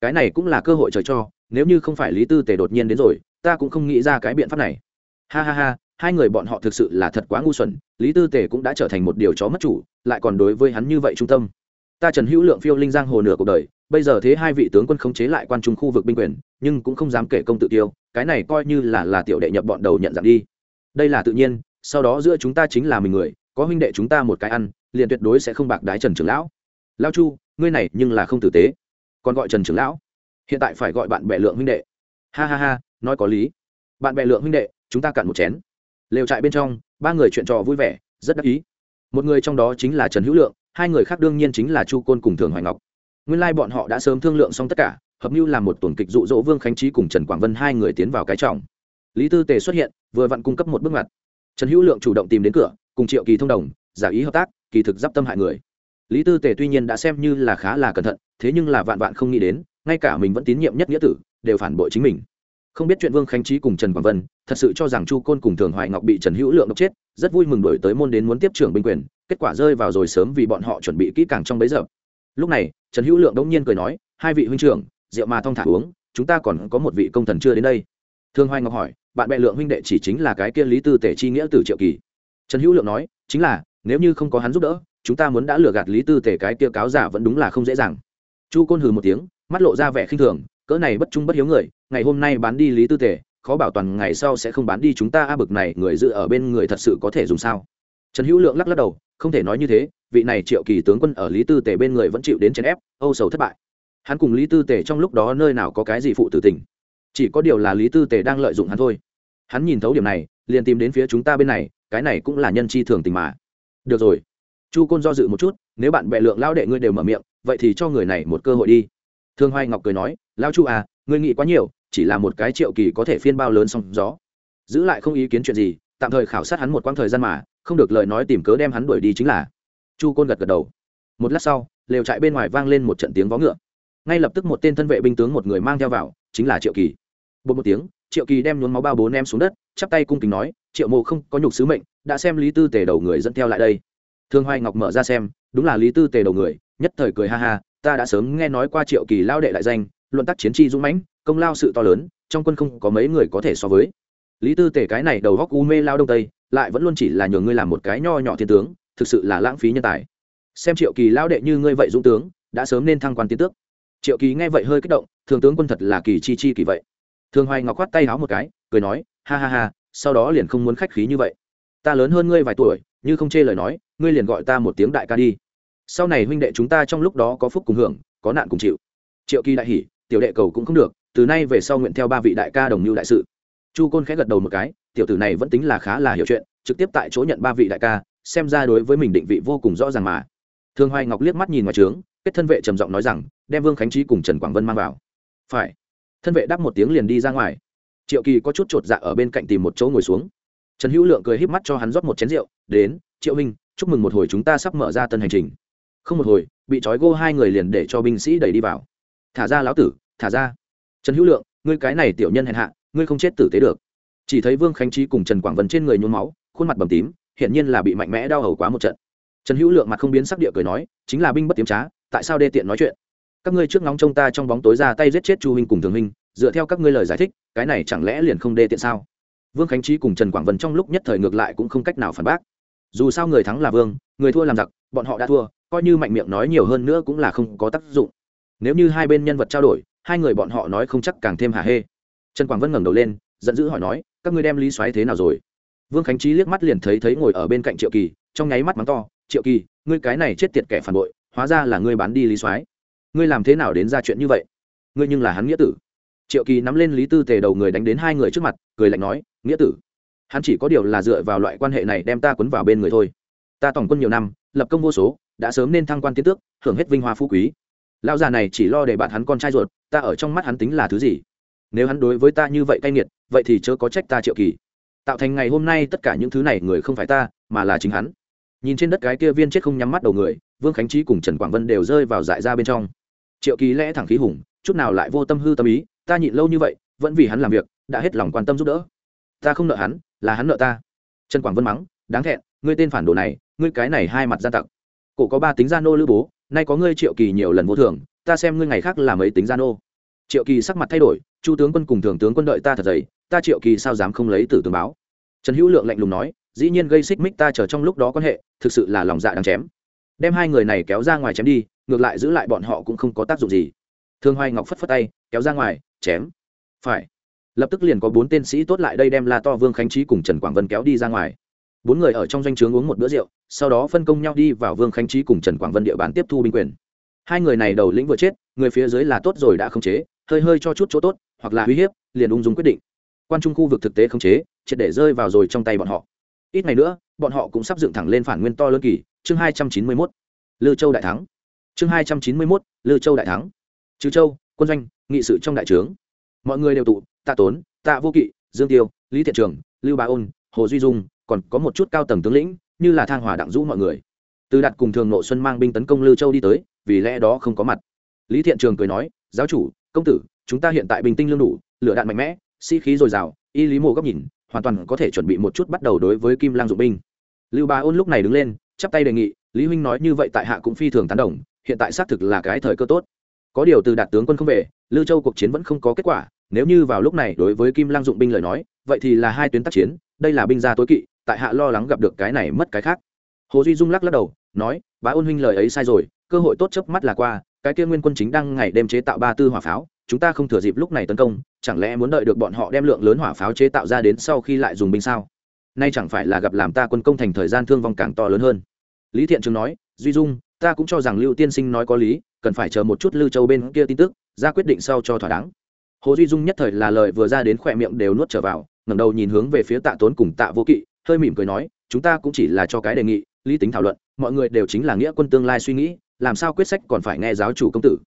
Cái này cũng là cơ hội trời cho, nếu như không phải lý tư tề đột nhiên đến rồi, ta cũng không nghĩ ra cái biện pháp này. Ha ha ha, hai người bọn họ thực sự là thật quá ngu xuẩn, lý tư tề cũng đã trở thành một điều chó mất chủ, lại còn đối với hắn như vậy trung tâm. Ta trần hữu lượng phiêu linh giang hồ nửa cuộc đời, bây giờ thế hai vị tướng quân khống chế lại quan trung khu vực binh quyền, nhưng cũng không dám kể công tự tiêu cái này coi như là là tiểu đệ nhập bọn đầu nhận dạng đi. Đây là tự nhiên, sau đó giữa chúng ta chính là mình người, có huynh đệ chúng ta một cái ăn, liền tuyệt đối sẽ không bạc đái trần trưởng lão. Lao chu, ngươi này nhưng là không tử tế. Còn gọi trần trưởng lão? Hiện tại phải gọi bạn bè lượng huynh đệ. Ha ha ha, nói có lý. Bạn bè lượng huynh đệ, chúng ta cạn một chén. Lều trại bên trong, ba người chuyện trò vui vẻ, rất đắc ý. Một người trong đó chính là trần hữu lượng, hai người khác đương nhiên chính là chu côn cùng thường hoài ngọc. Nguyên lai bọn họ đã sớm thương lượng xong tất cả hợp mưu làm một tuần kịch dụ dỗ vương khánh trí cùng trần quảng vân hai người tiến vào cái trọng. Lý tư tề xuất hiện, vừa vặn cung cấp một bước ngoặt. Trần hữu lượng chủ động tìm đến cửa, cùng triệu kỳ thông đồng, giả ý hợp tác, kỳ thực d i p tâm hại người. Lý tư tề tuy nhiên đã xem như là khá là cẩn thận, thế nhưng là vạn vạn không nghĩ đến, ngay cả mình vẫn tín nhiệm nhất nghĩa tử, đều phản bội chính mình. Không biết chuyện vương khánh trí cùng trần quảng vân, thật sự cho rằng chu côn cùng thường hoài ngọc bị trần hữu lượng độc chết, rất vui mừng đổi tới môn đến muốn tiếp trưởng binh quyền, kết quả rơi vào rồi sớm vì bọn họ chuẩn bị kỹ càng trong bấy giờ. Lúc này, trần hữu lượng đông nhiên cười nói, hai vị huynh trưởng rượu mà thong thả uống, chúng ta còn có một vị công thần chưa đến đây. Thương hoài ngọc hỏi, bạn bè lượng huynh đệ chỉ chính là cái kia lý tư tể chi nghĩa từ triệu kỳ. Trần hữu lượng nói, chính là, nếu như không có hắn giúp đỡ, chúng ta muốn đã lừa gạt lý tư tể cái kia cáo giả vẫn đúng là không dễ dàng. Chu côn hừ một tiếng, mắt lộ ra vẻ khinh thường, cỡ này bất trung bất hiếu người, ngày hôm nay bán đi lý tư tể, khó bảo toàn ngày sau sẽ không bán đi chúng ta a bực này, người dự ở bên người thật sự có thể dùng sao? Trần hữu lượng lắc lắc đầu, không thể nói như thế, vị này triệu kỳ tướng quân ở lý tư tể bên người vẫn chịu đến chèn ép, âu sầu thất bại hắn cùng lý tư tể trong lúc đó nơi nào có cái gì phụ tử tình. Chỉ có điều là lý tư tể đang lợi dụng hắn thôi. Hắn nhìn thấu điểm này, liền tìm đến phía chúng ta bên này, cái này cũng là nhân chi thường tình mà. Được rồi. Chu côn do dự một chút, nếu bạn bè lượng lao đệ ngươi đều mở miệng, vậy thì cho người này một cơ hội đi. Thương hoài ngọc cười nói lao chu à ngươi nghĩ quá nhiều, chỉ là một cái triệu kỳ có thể phiên bao lớn song gió. Giữ lại không ý kiến chuyện gì, tạm thời khảo sát hắn một quãng thời gian mà, không được lời nói tìm cớ đem hắn đuổi đi chính là. Chu côn gật gật đầu. Một lát sau, lều trại bên ngoài vang lên một trận tiếng vó ngựa ngay lập tức một tên thân vệ binh tướng một người mang theo vào, chính là triệu kỳ. Bột một tiếng, triệu kỳ đem nhuốm máu bao bố ném xuống đất, chắp tay cung kính nói, triệu mộ không, có nhục sứ mệnh, đã xem lý tư tề đầu người dẫn theo lại đây. Thương hoài ngọc mở ra xem, đúng là lý tư tề đầu người, nhất thời cười ha ha, ta đã sớm nghe nói qua triệu kỳ lao đệ đại danh, luận tác chiến tri dũng mãnh, công lao sự to lớn, trong quân không có mấy người có thể so với. Lý tư tề cái này đầu góc u mê lao đông tây, lại vẫn luôn chỉ là nhường ngươi làm một cái nho nhỏ thiên tướng, thực sự là lãng phí nhân tài. Xem triệu kỳ lao đệ như ngươi vậy dũng tướng, đã sớm nên thăng quan tiến tước triệu kỳ nghe vậy hơi kích động, thường tướng quân thật là kỳ chi chi kỳ vậy. Thường hoài ngọc khoát tay háo một cái, cười nói, ha ha ha, sau đó liền không muốn khách khí như vậy. Ta lớn hơn ngươi vài tuổi, như không chê lời nói, ngươi liền gọi ta một tiếng đại ca đi. Sau này huynh đệ chúng ta trong lúc đó có phúc cùng hưởng, có nạn cùng chịu. Triệu kỳ đại hỉ, tiểu đệ cầu cũng không được, từ nay về sau nguyện theo ba vị đại ca đồng mưu đại sự. Chu côn khẽ gật đầu một cái, tiểu tử này vẫn tính là khá là hiểu chuyện, trực tiếp tại chỗ nhận ba vị đại ca, xem ra đối với mình định vị vô cùng rõ ràng mà. Thương hoài ngọc liếc mắt nhìn ngoài trướng kết thân vệ trầm giọng nói rằng, đem vương khánh trí cùng trần quảng vân mang vào. Phải. Thân vệ đáp một tiếng liền đi ra ngoài. Triệu kỳ có chút chột dạ ở bên cạnh tìm một chỗ ngồi xuống. Trần hữu lượng cười híp mắt cho hắn rót một chén rượu, đến, triệu minh chúc mừng một hồi chúng ta sắp mở ra tân hành trình. Không một hồi, bị trói gô hai người liền để cho binh sĩ đẩy đi vào. Thả ra lão tử, thả ra. Trần hữu lượng, ngươi cái này tiểu nhân hèn hạ, ngươi không chết tử tế được. Chỉ thấy vương khánh trí cùng trần quảng vân trên người nhuốm máu, khuôn mặt bầm tím, hiển nhiên là bị mạnh mẽ đau hầu quá một trận. Trần hữu lượng mặt không biến sắc địa cười nói, chính là binh bất tiếm trá tại sao đê tiện nói chuyện? Các ngươi trước ngóng trông ta trong bóng tối ra tay giết chết chu huynh cùng thường huynh, dựa theo các ngươi lời giải thích, cái này chẳng lẽ liền không đê tiện sao? Vương khánh trí cùng trần quảng vân trong lúc nhất thời ngược lại cũng không cách nào phản bác. Dù sao người thắng là vương, người thua làm giặc, bọn họ đã thua, coi như mạnh miệng nói nhiều hơn nữa cũng là không có tác dụng. Nếu như hai bên nhân vật trao đổi, hai người bọn họ nói không chắc càng thêm hà hê. Trần quảng vân ngẩng đầu lên, giận dữ hỏi nói, các ngươi đem lý xoáy thế nào rồi? Vương khánh trí liếc mắt liền thấy thấy ngồi ở bên cạnh triệu kỳ, trong nháy mắt mắng to, triệu kỳ, ngươi cái này chết tiệt kẻ phản bội hóa ra là ngươi bán đi lý soái. Ngươi làm thế nào đến ra chuyện như vậy? Ngươi nhưng là hắn nghĩa tử. Triệu kỳ nắm lên lý tư tề đầu người đánh đến hai người trước mặt, cười lạnh nói, nghĩa tử, hắn chỉ có điều là dựa vào loại quan hệ này đem ta quấn vào bên người thôi. Ta tổng quân nhiều năm, lập công vô số, đã sớm nên thăng quan tiến tước, hưởng hết vinh hoa phú quý. Lão già này chỉ lo để bạn hắn con trai ruột, ta ở trong mắt hắn tính là thứ gì? Nếu hắn đối với ta như vậy cay nghiệt, vậy thì chớ có trách ta triệu kỳ. Tạo thành ngày hôm nay tất cả những thứ này người không phải ta, mà là chính hắn. Nhìn trên đất cái kia viên chết không nhắm mắt đầu người vương khánh trí cùng trần quảng vân đều rơi vào dại ra bên trong. Triệu kỳ lẽ thẳng khí hùng, chút nào lại vô tâm hư tâm ý, ta nhịn lâu như vậy, vẫn vì hắn làm việc, đã hết lòng quan tâm giúp đỡ. Ta không nợ hắn, là hắn nợ ta. Trần quảng vân mắng, đáng thẹn, ngươi tên phản đồ này, ngươi cái này hai mặt gian tặc. Cổ có ba tính gia nô lữ bố, nay có ngươi triệu kỳ nhiều lần vô thường, ta xem ngươi ngày khác làm ấy tính gia nô. Triệu kỳ sắc mặt thay đổi, chu tướng quân cùng thường tướng quân đợi ta thật dày, ta triệu kỳ sao dám không lấy tử tướng báo? Trần hữu lượng lạnh lùng nói, dĩ nhiên gây xích mích ta chờ trong lúc đó quan hệ, thực sự là lòng dạ đáng chém đem hai người này kéo ra ngoài chém đi, ngược lại giữ lại bọn họ cũng không có tác dụng gì. Thương hoài ngọc phất phất tay, kéo ra ngoài, chém. Phải. Lập tức liền có bốn tên sĩ tốt lại đây đem la to vương khánh trí cùng trần quảng vân kéo đi ra ngoài. Bốn người ở trong doanh trướng uống một bữa rượu, sau đó phân công nhau đi vào vương khánh trí cùng trần quảng vân địa bàn tiếp thu binh quyền. Hai người này đầu lĩnh vừa chết, người phía dưới là tốt rồi đã không chế, hơi hơi cho chút chỗ tốt, hoặc là uy hiếp, liền ung dung quyết định. Quan trung khu vực thực tế khống chế, triệt để rơi vào rồi trong tay bọn họ ít ngày nữa, bọn họ cũng sắp dựng thẳng lên phản nguyên to lớn kỳ, chương hai trăm chín mươi mốt, lư châu đại thắng. Chương hai trăm chín mươi mốt, lư châu đại thắng. Trừ châu, quân doanh, nghị sự trong đại trướng. Mọi người đều tụ, tạ tốn, tạ vô kỵ, dương tiêu, lý thiện trường, lưu bá ôn, hồ duy dung, còn có một chút cao tầng tướng lĩnh, như là thang hòa đặng dũ mọi người. Từ đạt cùng thường nội xuân mang binh tấn công lư châu đi tới, vì lẽ đó không có mặt. Lý thiện trường cười nói, giáo chủ, công tử, chúng ta hiện tại bình tinh lương đủ, lửa đạn mạnh mẽ, sĩ、si、khí dồi dào, y lý mộ góc nhìn hoàn toàn có thể chuẩn bị một chút bắt đầu đối với kim lang dụng binh. Lưu bá ôn lúc này đứng lên, chắp tay đề nghị, lý huynh nói như vậy tại hạ cũng phi thường tán đồng, hiện tại xác thực là cái thời cơ tốt. Có điều từ đạt tướng quân không về, lưu châu cuộc chiến vẫn không có kết quả, nếu như vào lúc này đối với kim lang dụng binh lời nói, vậy thì là hai tuyến tác chiến, đây là binh gia tối kỵ, tại hạ lo lắng gặp được cái này mất cái khác. Hồ duy dung lắc lắc đầu, nói, bá ôn huynh lời ấy sai rồi, cơ hội tốt chớp mắt là qua, cái kia nguyên quân chính đang ngày đêm chế tạo ba tư hỏa pháo chúng ta không thừa dịp lúc này tấn công, chẳng lẽ muốn đợi được bọn họ đem lượng lớn hỏa pháo chế tạo ra đến sau khi lại dùng binh sao? Nay chẳng phải là gặp làm ta quân công thành thời gian thương vong càng to lớn hơn. Lý thiện trường nói, duy dung, ta cũng cho rằng lưu tiên sinh nói có lý, cần phải chờ một chút lưu châu bên kia tin tức, ra quyết định sau cho thỏa đáng. Hồ duy dung nhất thời là lời vừa ra đến khỏe miệng đều nuốt trở vào, ngẩng đầu nhìn hướng về phía tạ tốn cùng tạ vô kỵ, hơi mỉm cười nói, chúng ta cũng chỉ là cho cái đề nghị, lý tính thảo luận, mọi người đều chính là nghĩa quân tương lai suy nghĩ, làm sao quyết sách còn phải nghe giáo chủ công tử.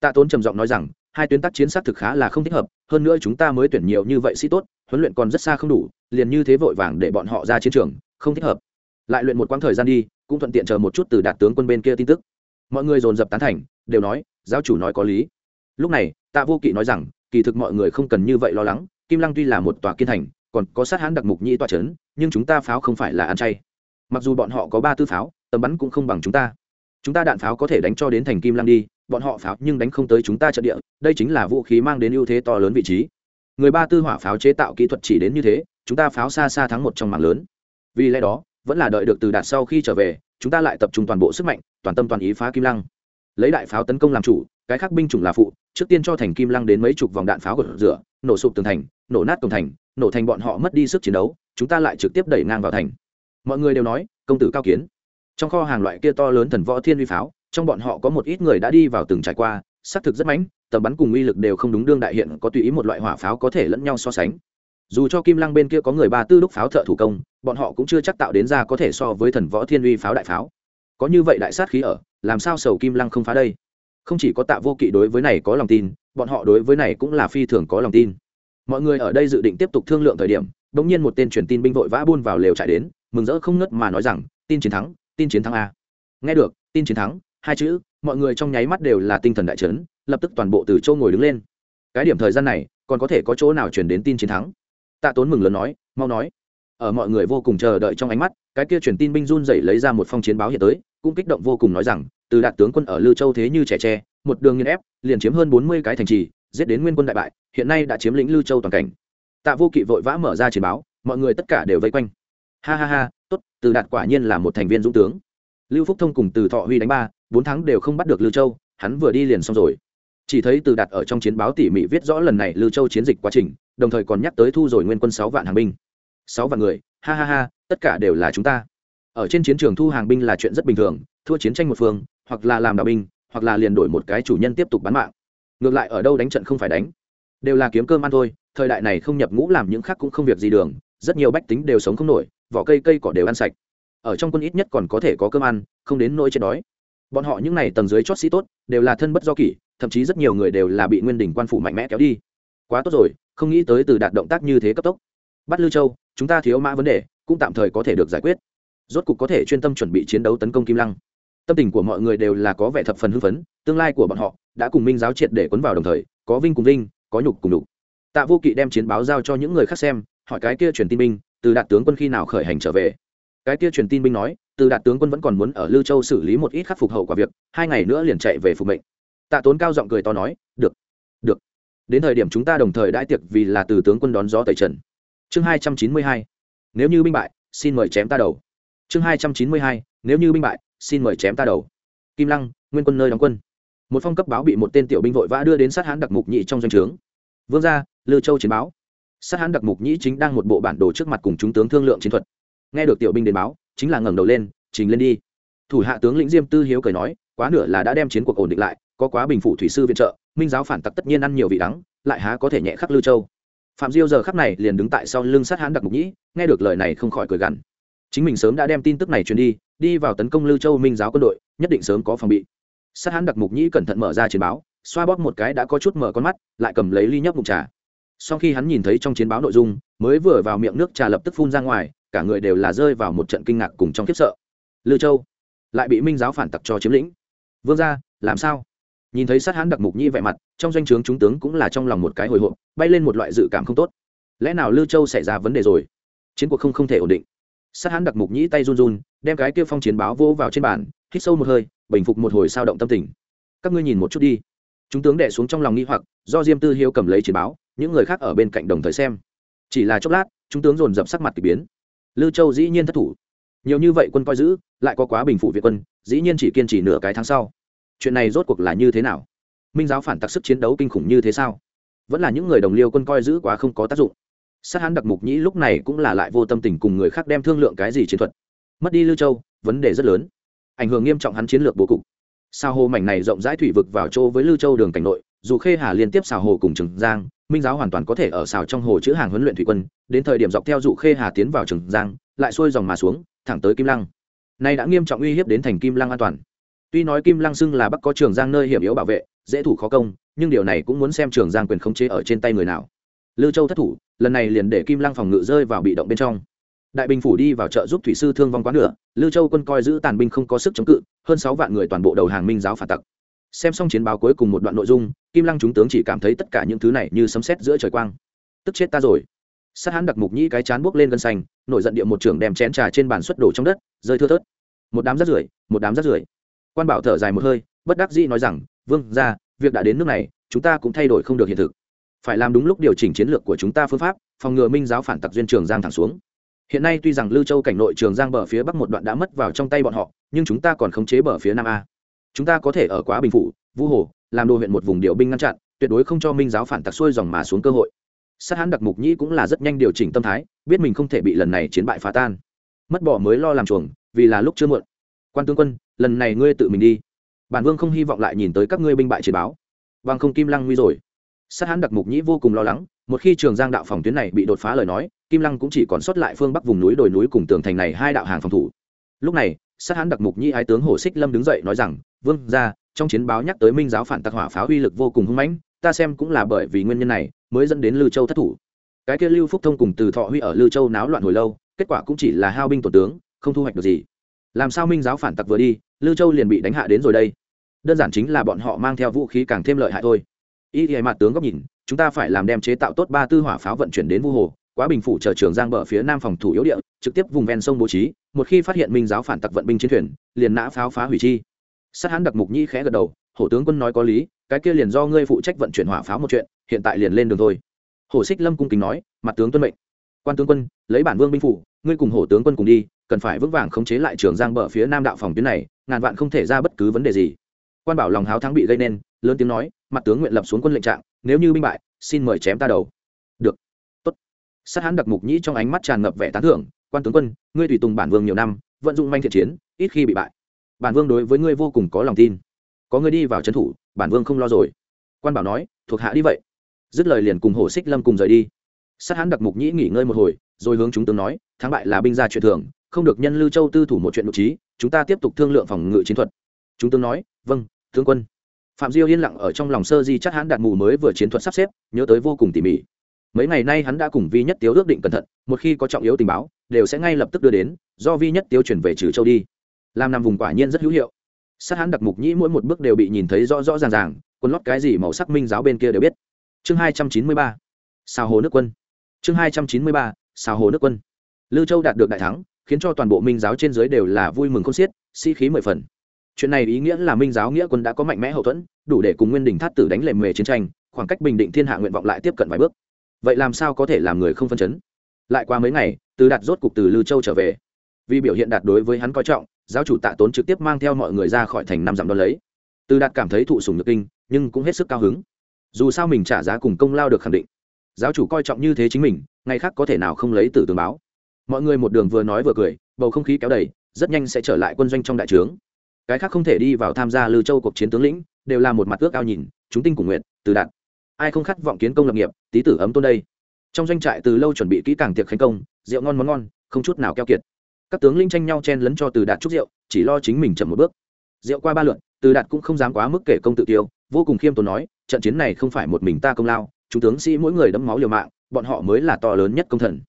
Tạ tốn trầm giọng nói rằng hai tuyến tác chiến sát thực khá là không thích hợp, hơn nữa chúng ta mới tuyển nhiều như vậy sĩ tốt, huấn luyện còn rất xa không đủ, liền như thế vội vàng để bọn họ ra chiến trường, không thích hợp. Lại luyện một quãng thời gian đi, cũng thuận tiện chờ một chút từ đạt tướng quân bên kia tin tức. Mọi người dồn dập tán thành, đều nói, giáo chủ nói có lý. Lúc này, tạ vô kỵ nói rằng, kỳ thực mọi người không cần như vậy lo lắng, kim lăng tuy là một tòa kiên thành, còn có sát hãn đặc mục nhĩ tòa trấn, nhưng chúng ta pháo không phải là ăn chay. Mặc dù bọn họ có ba tư pháo tầm bắn cũng không bằng chúng ta. Chúng ta đạn pháo có thể đánh cho đến thành kim lăng đi bọn họ pháo nhưng đánh không tới chúng ta trận địa, đây chính là vũ khí mang đến ưu thế to lớn vị trí. Người ba tư hỏa pháo chế tạo kỹ thuật chỉ đến như thế, chúng ta pháo xa xa thắng một trong mạng lớn. Vì lẽ đó, vẫn là đợi được từ đạt sau khi trở về, chúng ta lại tập trung toàn bộ sức mạnh, toàn tâm toàn ý phá kim lăng. Lấy đại pháo tấn công làm chủ, cái khác binh chủng là phụ, trước tiên cho thành kim lăng đến mấy chục vòng đạn pháo gột rửa, nổ sụp tường thành, nổ nát cổng thành, nổ thành bọn họ mất đi sức chiến đấu, chúng ta lại trực tiếp đẩy ngang vào thành. Mọi người đều nói, công tử cao kiến. Trong kho hàng loại kia to lớn thần võ thiên uy pháo trong bọn họ có một ít người đã đi vào từng trải qua, xác thực rất mãnh, tầm bắn cùng uy lực đều không đúng đương đại hiện có tùy ý một loại hỏa pháo có thể lẫn nhau so sánh. Dù cho kim lăng bên kia có người ba tư đúc pháo thợ thủ công, bọn họ cũng chưa chắc tạo đến ra có thể so với thần võ thiên uy pháo đại pháo. Có như vậy đại sát khí ở, làm sao sầu kim lăng không phá đây? Không chỉ có tạ vô kỵ đối với này có lòng tin, bọn họ đối với này cũng là phi thường có lòng tin. Mọi người ở đây dự định tiếp tục thương lượng thời điểm đ ỗ n g nhiên một tên truyền tin binh vội vã buôn vào lều chạy đến, mừng rỡ không ngất mà nói rằng, tin chiến thắng, tin chiến thắng a. Nghe được, tin chiến thắng hai chữ, mọi người trong nháy mắt đều là tinh thần đại trấn lập tức toàn bộ từ châu ngồi đứng lên. Cái điểm thời gian này, còn có thể có chỗ nào chuyển đến tin chiến thắng? Tạ tốn mừng lớn nói, mau nói. Ở mọi người vô cùng chờ đợi trong ánh mắt, cái kia truyền tin binh run dậy lấy ra một phong chiến báo hiện tới, cũng kích động vô cùng nói rằng, từ đạt tướng quân ở lư châu thế như trẻ tre, một đường nghiên ép, liền chiếm hơn bốn mươi cái thành trì, giết đến nguyên quân đại bại, hiện nay đã chiếm lĩnh lưu châu toàn cảnh. Tạ vô kỵ vội vã mở ra chiến báo, mọi người tất cả đều vây quanh. Ha ha ha, tốt, từ đạt quả nhiên là một thành viên dũng tướng. Lưu phúc thông cùng từ thọ huy đánh ba bốn tháng đều không bắt được lưu châu, hắn vừa đi liền xong rồi. Chỉ thấy từ đạt ở trong chiến báo tỉ mỉ viết rõ lần này lưu châu chiến dịch quá trình, đồng thời còn nhắc tới thu rồi nguyên quân sáu vạn hàng binh. Sáu vạn người, ha ha ha, tất cả đều là chúng ta. Ở trên chiến trường thu hàng binh là chuyện rất bình thường, thua chiến tranh một phương, hoặc là làm đạo binh, hoặc là liền đổi một cái chủ nhân tiếp tục bán mạng. Ngược lại ở đâu đánh trận không phải đánh. Đều là kiếm cơm ăn thôi, thời đại này không nhập ngũ làm những khác cũng không việc gì đường, rất nhiều bách tính đều sống không nổi, vỏ cây cây cỏ đều ăn sạch. Ở trong quân ít nhất còn có thể có cơm ăn, không đến nỗi chết đói bọn họ những n à y tầng dưới chót sĩ tốt, đều là thân bất do kỷ, thậm chí rất nhiều người đều là bị nguyên đình quan phủ mạnh mẽ kéo đi. Quá tốt rồi, không nghĩ tới từ đạt động tác như thế cấp tốc. Bắt lưu châu, chúng ta thiếu mã vấn đề, cũng tạm thời có thể được giải quyết. Rốt cục có thể chuyên tâm chuẩn bị chiến đấu tấn công kim lăng. Tâm tình của mọi người đều là có vẻ thập phần hưng phấn, tương lai của bọn họ đã cùng minh giáo triệt để quấn vào đồng thời, có vinh cùng vinh, có nhục cùng nhục. Tạ vô kỵ đem chiến báo giao cho những người khác xem, hỏi cái kia truyền tin binh, từ đạt tướng quân khi nào khởi hành trở về. Cái kia truyền tin binh nói từ đạt tướng quân vẫn còn muốn ở lưu châu xử lý một ít khắc phục hậu quả việc, hai ngày nữa liền chạy về phục mệnh. Tạ tốn cao giọng cười to nói, được được. Đến thời điểm chúng ta đồng thời đãi tiệc vì là từ tướng quân đón gió tẩy trần. Chương hai trăm chín mươi hai, nếu như binh bại, xin mời chém ta đầu. Chương hai trăm chín mươi hai, nếu như binh bại, xin mời chém ta đầu. Kim lăng, nguyên quân nơi đóng quân. Một phong cấp báo bị một tên tiểu binh vội vã đưa đến sát hãn đặc mục nhị trong doanh trướng. Vương gia, Lưu châu chiến báo. Sát hãn đặc mục nhĩ chính đang một bộ bản đồ trước mặt cùng chúng tướng thương lượng chiến thuật. Nghe được tiểu binh đến báo chính là ngẩng đầu lên, trình lên đi. Thủ hạ tướng lĩnh diêm tư hiếu cười nói, quá nửa là đã đem chiến cuộc ổn định lại, có quá bình phủ thủy sư viện trợ, minh giáo phản tặc tất nhiên ăn nhiều vị đắng, lại há có thể nhẹ khắc lưu châu. Phạm diêu giờ khắc này liền đứng tại sau lưng sát hãn đặc mục nhĩ, nghe được lời này không khỏi cười gằn. Chính mình sớm đã đem tin tức này truyền đi đi vào tấn công lưu châu minh giáo quân đội, nhất định sớm có phòng bị. Sát hãn đặc mục nhĩ cẩn thận mở ra chiến báo, xoa bóp một cái đã có chút mở con mắt, lại cầm lấy ly nhấp mục trà. Sau khi hắn nhìn thấy trong chiến báo nội dung, mới vừa vào miệng nước trà lập tức phun ra ngoài cả người đều là rơi vào một trận kinh ngạc cùng trong khiếp sợ. Lưu châu lại bị minh giáo phản tặc cho chiếm lĩnh. Vương ra làm sao? Nhìn thấy sát hãn đặc mục nhi vẻ mặt, trong doanh trướng chúng tướng cũng là trong lòng một cái hồi hộp, bay lên một loại dự cảm không tốt. Lẽ nào lưu châu xảy ra vấn đề rồi? Chiến cuộc không không thể ổn định. Sát hãn đặc mục nhĩ tay run run, đem cái kia phong chiến báo vỗ vào trên bàn, hít sâu một hơi, bình phục một hồi sao động tâm tình. Các ngươi nhìn một chút đi. Chúng tướng đẻ xuống trong lòng nghi hoặc, do diêm tư hiếu cầm lấy chiến báo, những người khác ở bên cạnh đồng thời xem. Chỉ là chốc lát, chúng tướng dồn dập sắc mặt k ỳ biến lưu châu dĩ nhiên thất thủ. Nhiều như vậy quân coi giữ, lại có quá bình phụ việt quân, dĩ nhiên chỉ kiên trì nửa cái tháng sau. Chuyện này rốt cuộc là như thế nào? Minh giáo phản tặc sức chiến đấu kinh khủng như thế sao? Vẫn là những người đồng liêu quân coi giữ quá không có tác dụng. Sát hán đặc mục nhĩ lúc này cũng là lại vô tâm tình cùng người khác đem thương lượng cái gì chiến thuật. Mất đi lưu châu, vấn đề rất lớn. Ảnh hưởng nghiêm trọng hắn chiến lược bố cục. Sao hồ mảnh này rộng rãi thủy vực vào chỗ với lưu châu đường cảnh nội, dù khê hà liên tiếp xào hồ cùng trường giang minh giáo hoàn toàn có thể ở xào trong hồ chữ hàng huấn luyện thủy quân, đến thời điểm dọc theo dụ khê hà tiến vào trường giang, lại xuôi dòng mà xuống, thẳng tới kim lăng. Nay đã nghiêm trọng uy hiếp đến thành kim lăng an toàn. Tuy nói kim lăng xưng là bắc có trường giang nơi hiểm yếu bảo vệ, dễ thủ khó công, nhưng điều này cũng muốn xem trường giang quyền khống chế ở trên tay người nào. Lưu châu thất thủ, lần này liền để kim lăng phòng ngự rơi vào bị động bên trong. Đại bình phủ đi vào chợ giúp thủy sư thương vong quá nửa lưu châu quân coi giữ tàn binh không có sức chống cự, hơn sáu vạn người toàn bộ đầu hàng minh giáo phản tặc xem xong chiến báo cuối cùng một đoạn nội dung, kim lăng chúng tướng chỉ cảm thấy tất cả những thứ này như sấm sét giữa trời quang. Tức chết ta rồi. Sát hãn đặc mục nhĩ cái chán buốc lên gân xanh, nổi giận địa một trưởng đem chén trà trên bàn xuất đổ trong đất, rơi thưa thớt. Một đám rác rưởi, một đám rác rưởi. Quan bảo thở dài một hơi, bất đắc dĩ nói rằng, vương ra việc đã đến nước này, chúng ta cũng thay đổi không được hiện thực. Phải làm đúng lúc điều chỉnh chiến lược của chúng ta phương pháp, phòng ngừa minh giáo phản tặc duyên trường giang thẳng xuống. Hiện nay tuy rằng lưu châu cảnh nội trường giang bờ phía bắc một đoạn đã mất vào trong tay bọn họ, nhưng chúng ta còn khống chế bờ phía nam a chúng ta có thể ở quá bình phủ vũ hồ, làm đồ huyện một vùng điều binh ngăn chặn, tuyệt đối không cho minh giáo phản tặc xuôi dòng mà xuống cơ hội. Sát hãn đặc mục nhĩ cũng là rất nhanh điều chỉnh tâm thái, biết mình không thể bị lần này chiến bại phá tan. Mất bỏ mới lo làm chuồng, vì là lúc chưa muộn. Quan tướng quân, lần này ngươi tự mình đi. Bản vương không hy vọng lại nhìn tới các ngươi binh bại chiến báo. Bằng không, kim lăng nguy rồi. Sát hãn đặc mục nhĩ vô cùng lo lắng, một khi trường giang đạo phòng tuyến này bị đột phá lời nói, kim lăng cũng chỉ còn sót lại phương bắc vùng núi đồi núi cùng tường thành này hai đạo hàng phòng thủ. Lúc này sát hãn đặc mục nhi ái tướng hồ xích lâm đứng dậy nói rằng, vương ra trong chiến báo nhắc tới minh giáo phản tặc hỏa pháo uy lực vô cùng hung mãnh, ta xem cũng là bởi vì nguyên nhân này mới dẫn đến lưu châu thất thủ. Cái kia lưu phúc thông cùng từ thọ huy ở lưu châu náo loạn hồi lâu, kết quả cũng chỉ là hao binh tổ tướng, không thu hoạch được gì. Làm sao minh giáo phản tặc vừa đi lưu châu liền bị đánh hạ đến rồi đây? Đơn giản chính là bọn họ mang theo vũ khí càng thêm lợi hại thôi. Ý thì mặt tướng góc nhìn, chúng ta phải làm đem chế tạo tốt ba tư hỏa pháo vận chuyển đến vu hồ quá bình phủ chờ trường giang bờ phía nam phòng thủ yếu địa, trực tiếp vùng ven sông bố trí, một khi phát hiện minh giáo phản tặc vận binh chiến thuyền, liền nã pháo phá hủy chi. Sát hán đặc mục nhi khẽ gật đầu, hổ tướng quân nói có lý, cái kia liền do ngươi phụ trách vận chuyển hỏa pháo một chuyện, hiện tại liền lên đường thôi. Hổ xích lâm cung kính nói, mặt tướng tuân mệnh. Quan tướng quân, lấy bản vương binh phủ, ngươi cùng hổ tướng quân cùng đi, cần phải vững vàng khống chế lại trường giang bờ phía nam đạo phòng tuyến này, ngàn vạn không thể ra bất cứ vấn đề gì. Quan bảo lòng háo thắng bị gây nên, lớn tiếng nói, mặt tướng nguyện lập xuống quân lệnh trạng, nếu như binh bại, xin mời chém ta đầu sát hán đặc mục nhĩ trong ánh mắt tràn ngập vẻ tán thưởng, quan tướng quân, ngươi tùy tùng bản vương nhiều năm, vận dụng manh thiện chiến, ít khi bị bại. Bản vương đối với ngươi vô cùng có lòng tin. Có ngươi đi vào trấn thủ, bản vương không lo rồi. Quan bảo nói, thuộc hạ đi vậy. Dứt lời liền cùng hồ xích lâm cùng rời đi. Sát hán đặc mục nhĩ nghỉ ngơi một hồi, rồi hướng chúng tướng nói, thắng bại là binh gia chuyện thường, không được nhân lưu châu tư thủ một chuyện nội trí, chúng ta tiếp tục thương lượng phòng ngự chiến thuật. Chúng tướng nói vâng tướng quân. Phạm diêu yên lặng ở trong lòng sơ di, chắc hán đạt mù mới vừa chiến thuật sắp xếp, nhớ tới vô cùng tỉ mỉ mấy ngày nay hắn đã cùng vi nhất tiếu ước định cẩn thận, một khi có trọng yếu tình báo, đều sẽ ngay lập tức đưa đến, do vi nhất tiếu chuyển về trừ châu đi. Làm nằm vùng quả nhiên rất hữu hiệu. Sát hán đặc mục nhĩ mỗi một bước đều bị nhìn thấy rõ rõ ràng ràng quân lót cái gì màu sắc minh giáo bên kia đều biết. Chương hai trăm chín mươi ba. Sao hồ nước quân. Chương hai trăm chín mươi ba. Sao hồ nước quân. Lưu châu đạt được đại thắng, khiến cho toàn bộ minh giáo trên dưới đều là vui mừng không xiết, sĩ、si、khí mười phần. Chuyện này ý nghĩa là minh giáo nghĩa quân đã có mạnh mẽ hậu thuẫn, đủ để cùng nguyên đình thát tử đánh lềm mề chiến tranh, khoảng cách bình định thiên hạ nguyện vọng lại tiếp cận vài bước vậy làm sao có thể làm người không phân chấn? Lại qua mấy ngày, từ đạt rốt cục từ lưu châu trở về. Vì biểu hiện đạt đối với hắn coi trọng, giáo chủ tạ tốn trực tiếp mang theo mọi người ra khỏi thành năm dặm đón lấy. Từ đạt cảm thấy thụ sùng nhược kinh, nhưng cũng hết sức cao hứng. Dù sao mình trả giá cùng công lao được khẳng định. Giáo chủ coi trọng như thế chính mình, ngày khác có thể nào không lấy từ tường báo. Mọi người một đường vừa nói vừa cười, bầu không khí kéo đầy, rất nhanh sẽ trở lại quân doanh trong đại trướng. Cái khác không thể đi vào tham gia lưu châu cuộc chiến tướng lĩnh, đều là một mặt ước ao nhìn, chúng tinh cùng nguyện, từ đạt. Ai không khát vọng kiến công lập nghiệp tí tử ấm tôn đây. Trong doanh trại từ lâu chuẩn bị kỹ càng tiệc khánh công, rượu ngon món ngon, không chút nào keo kiệt. Các tướng linh tranh nhau chen lấn cho từ đạt chúc rượu, chỉ lo chính mình chậm một bước. Rượu qua ba lượn từ đạt cũng không dám quá mức kể công tự tiêu, vô cùng khiêm tốn nói, trận chiến này không phải một mình ta công lao, chúng tướng sĩ mỗi người đẫm máu liều mạng, bọn họ mới là to lớn nhất công thần.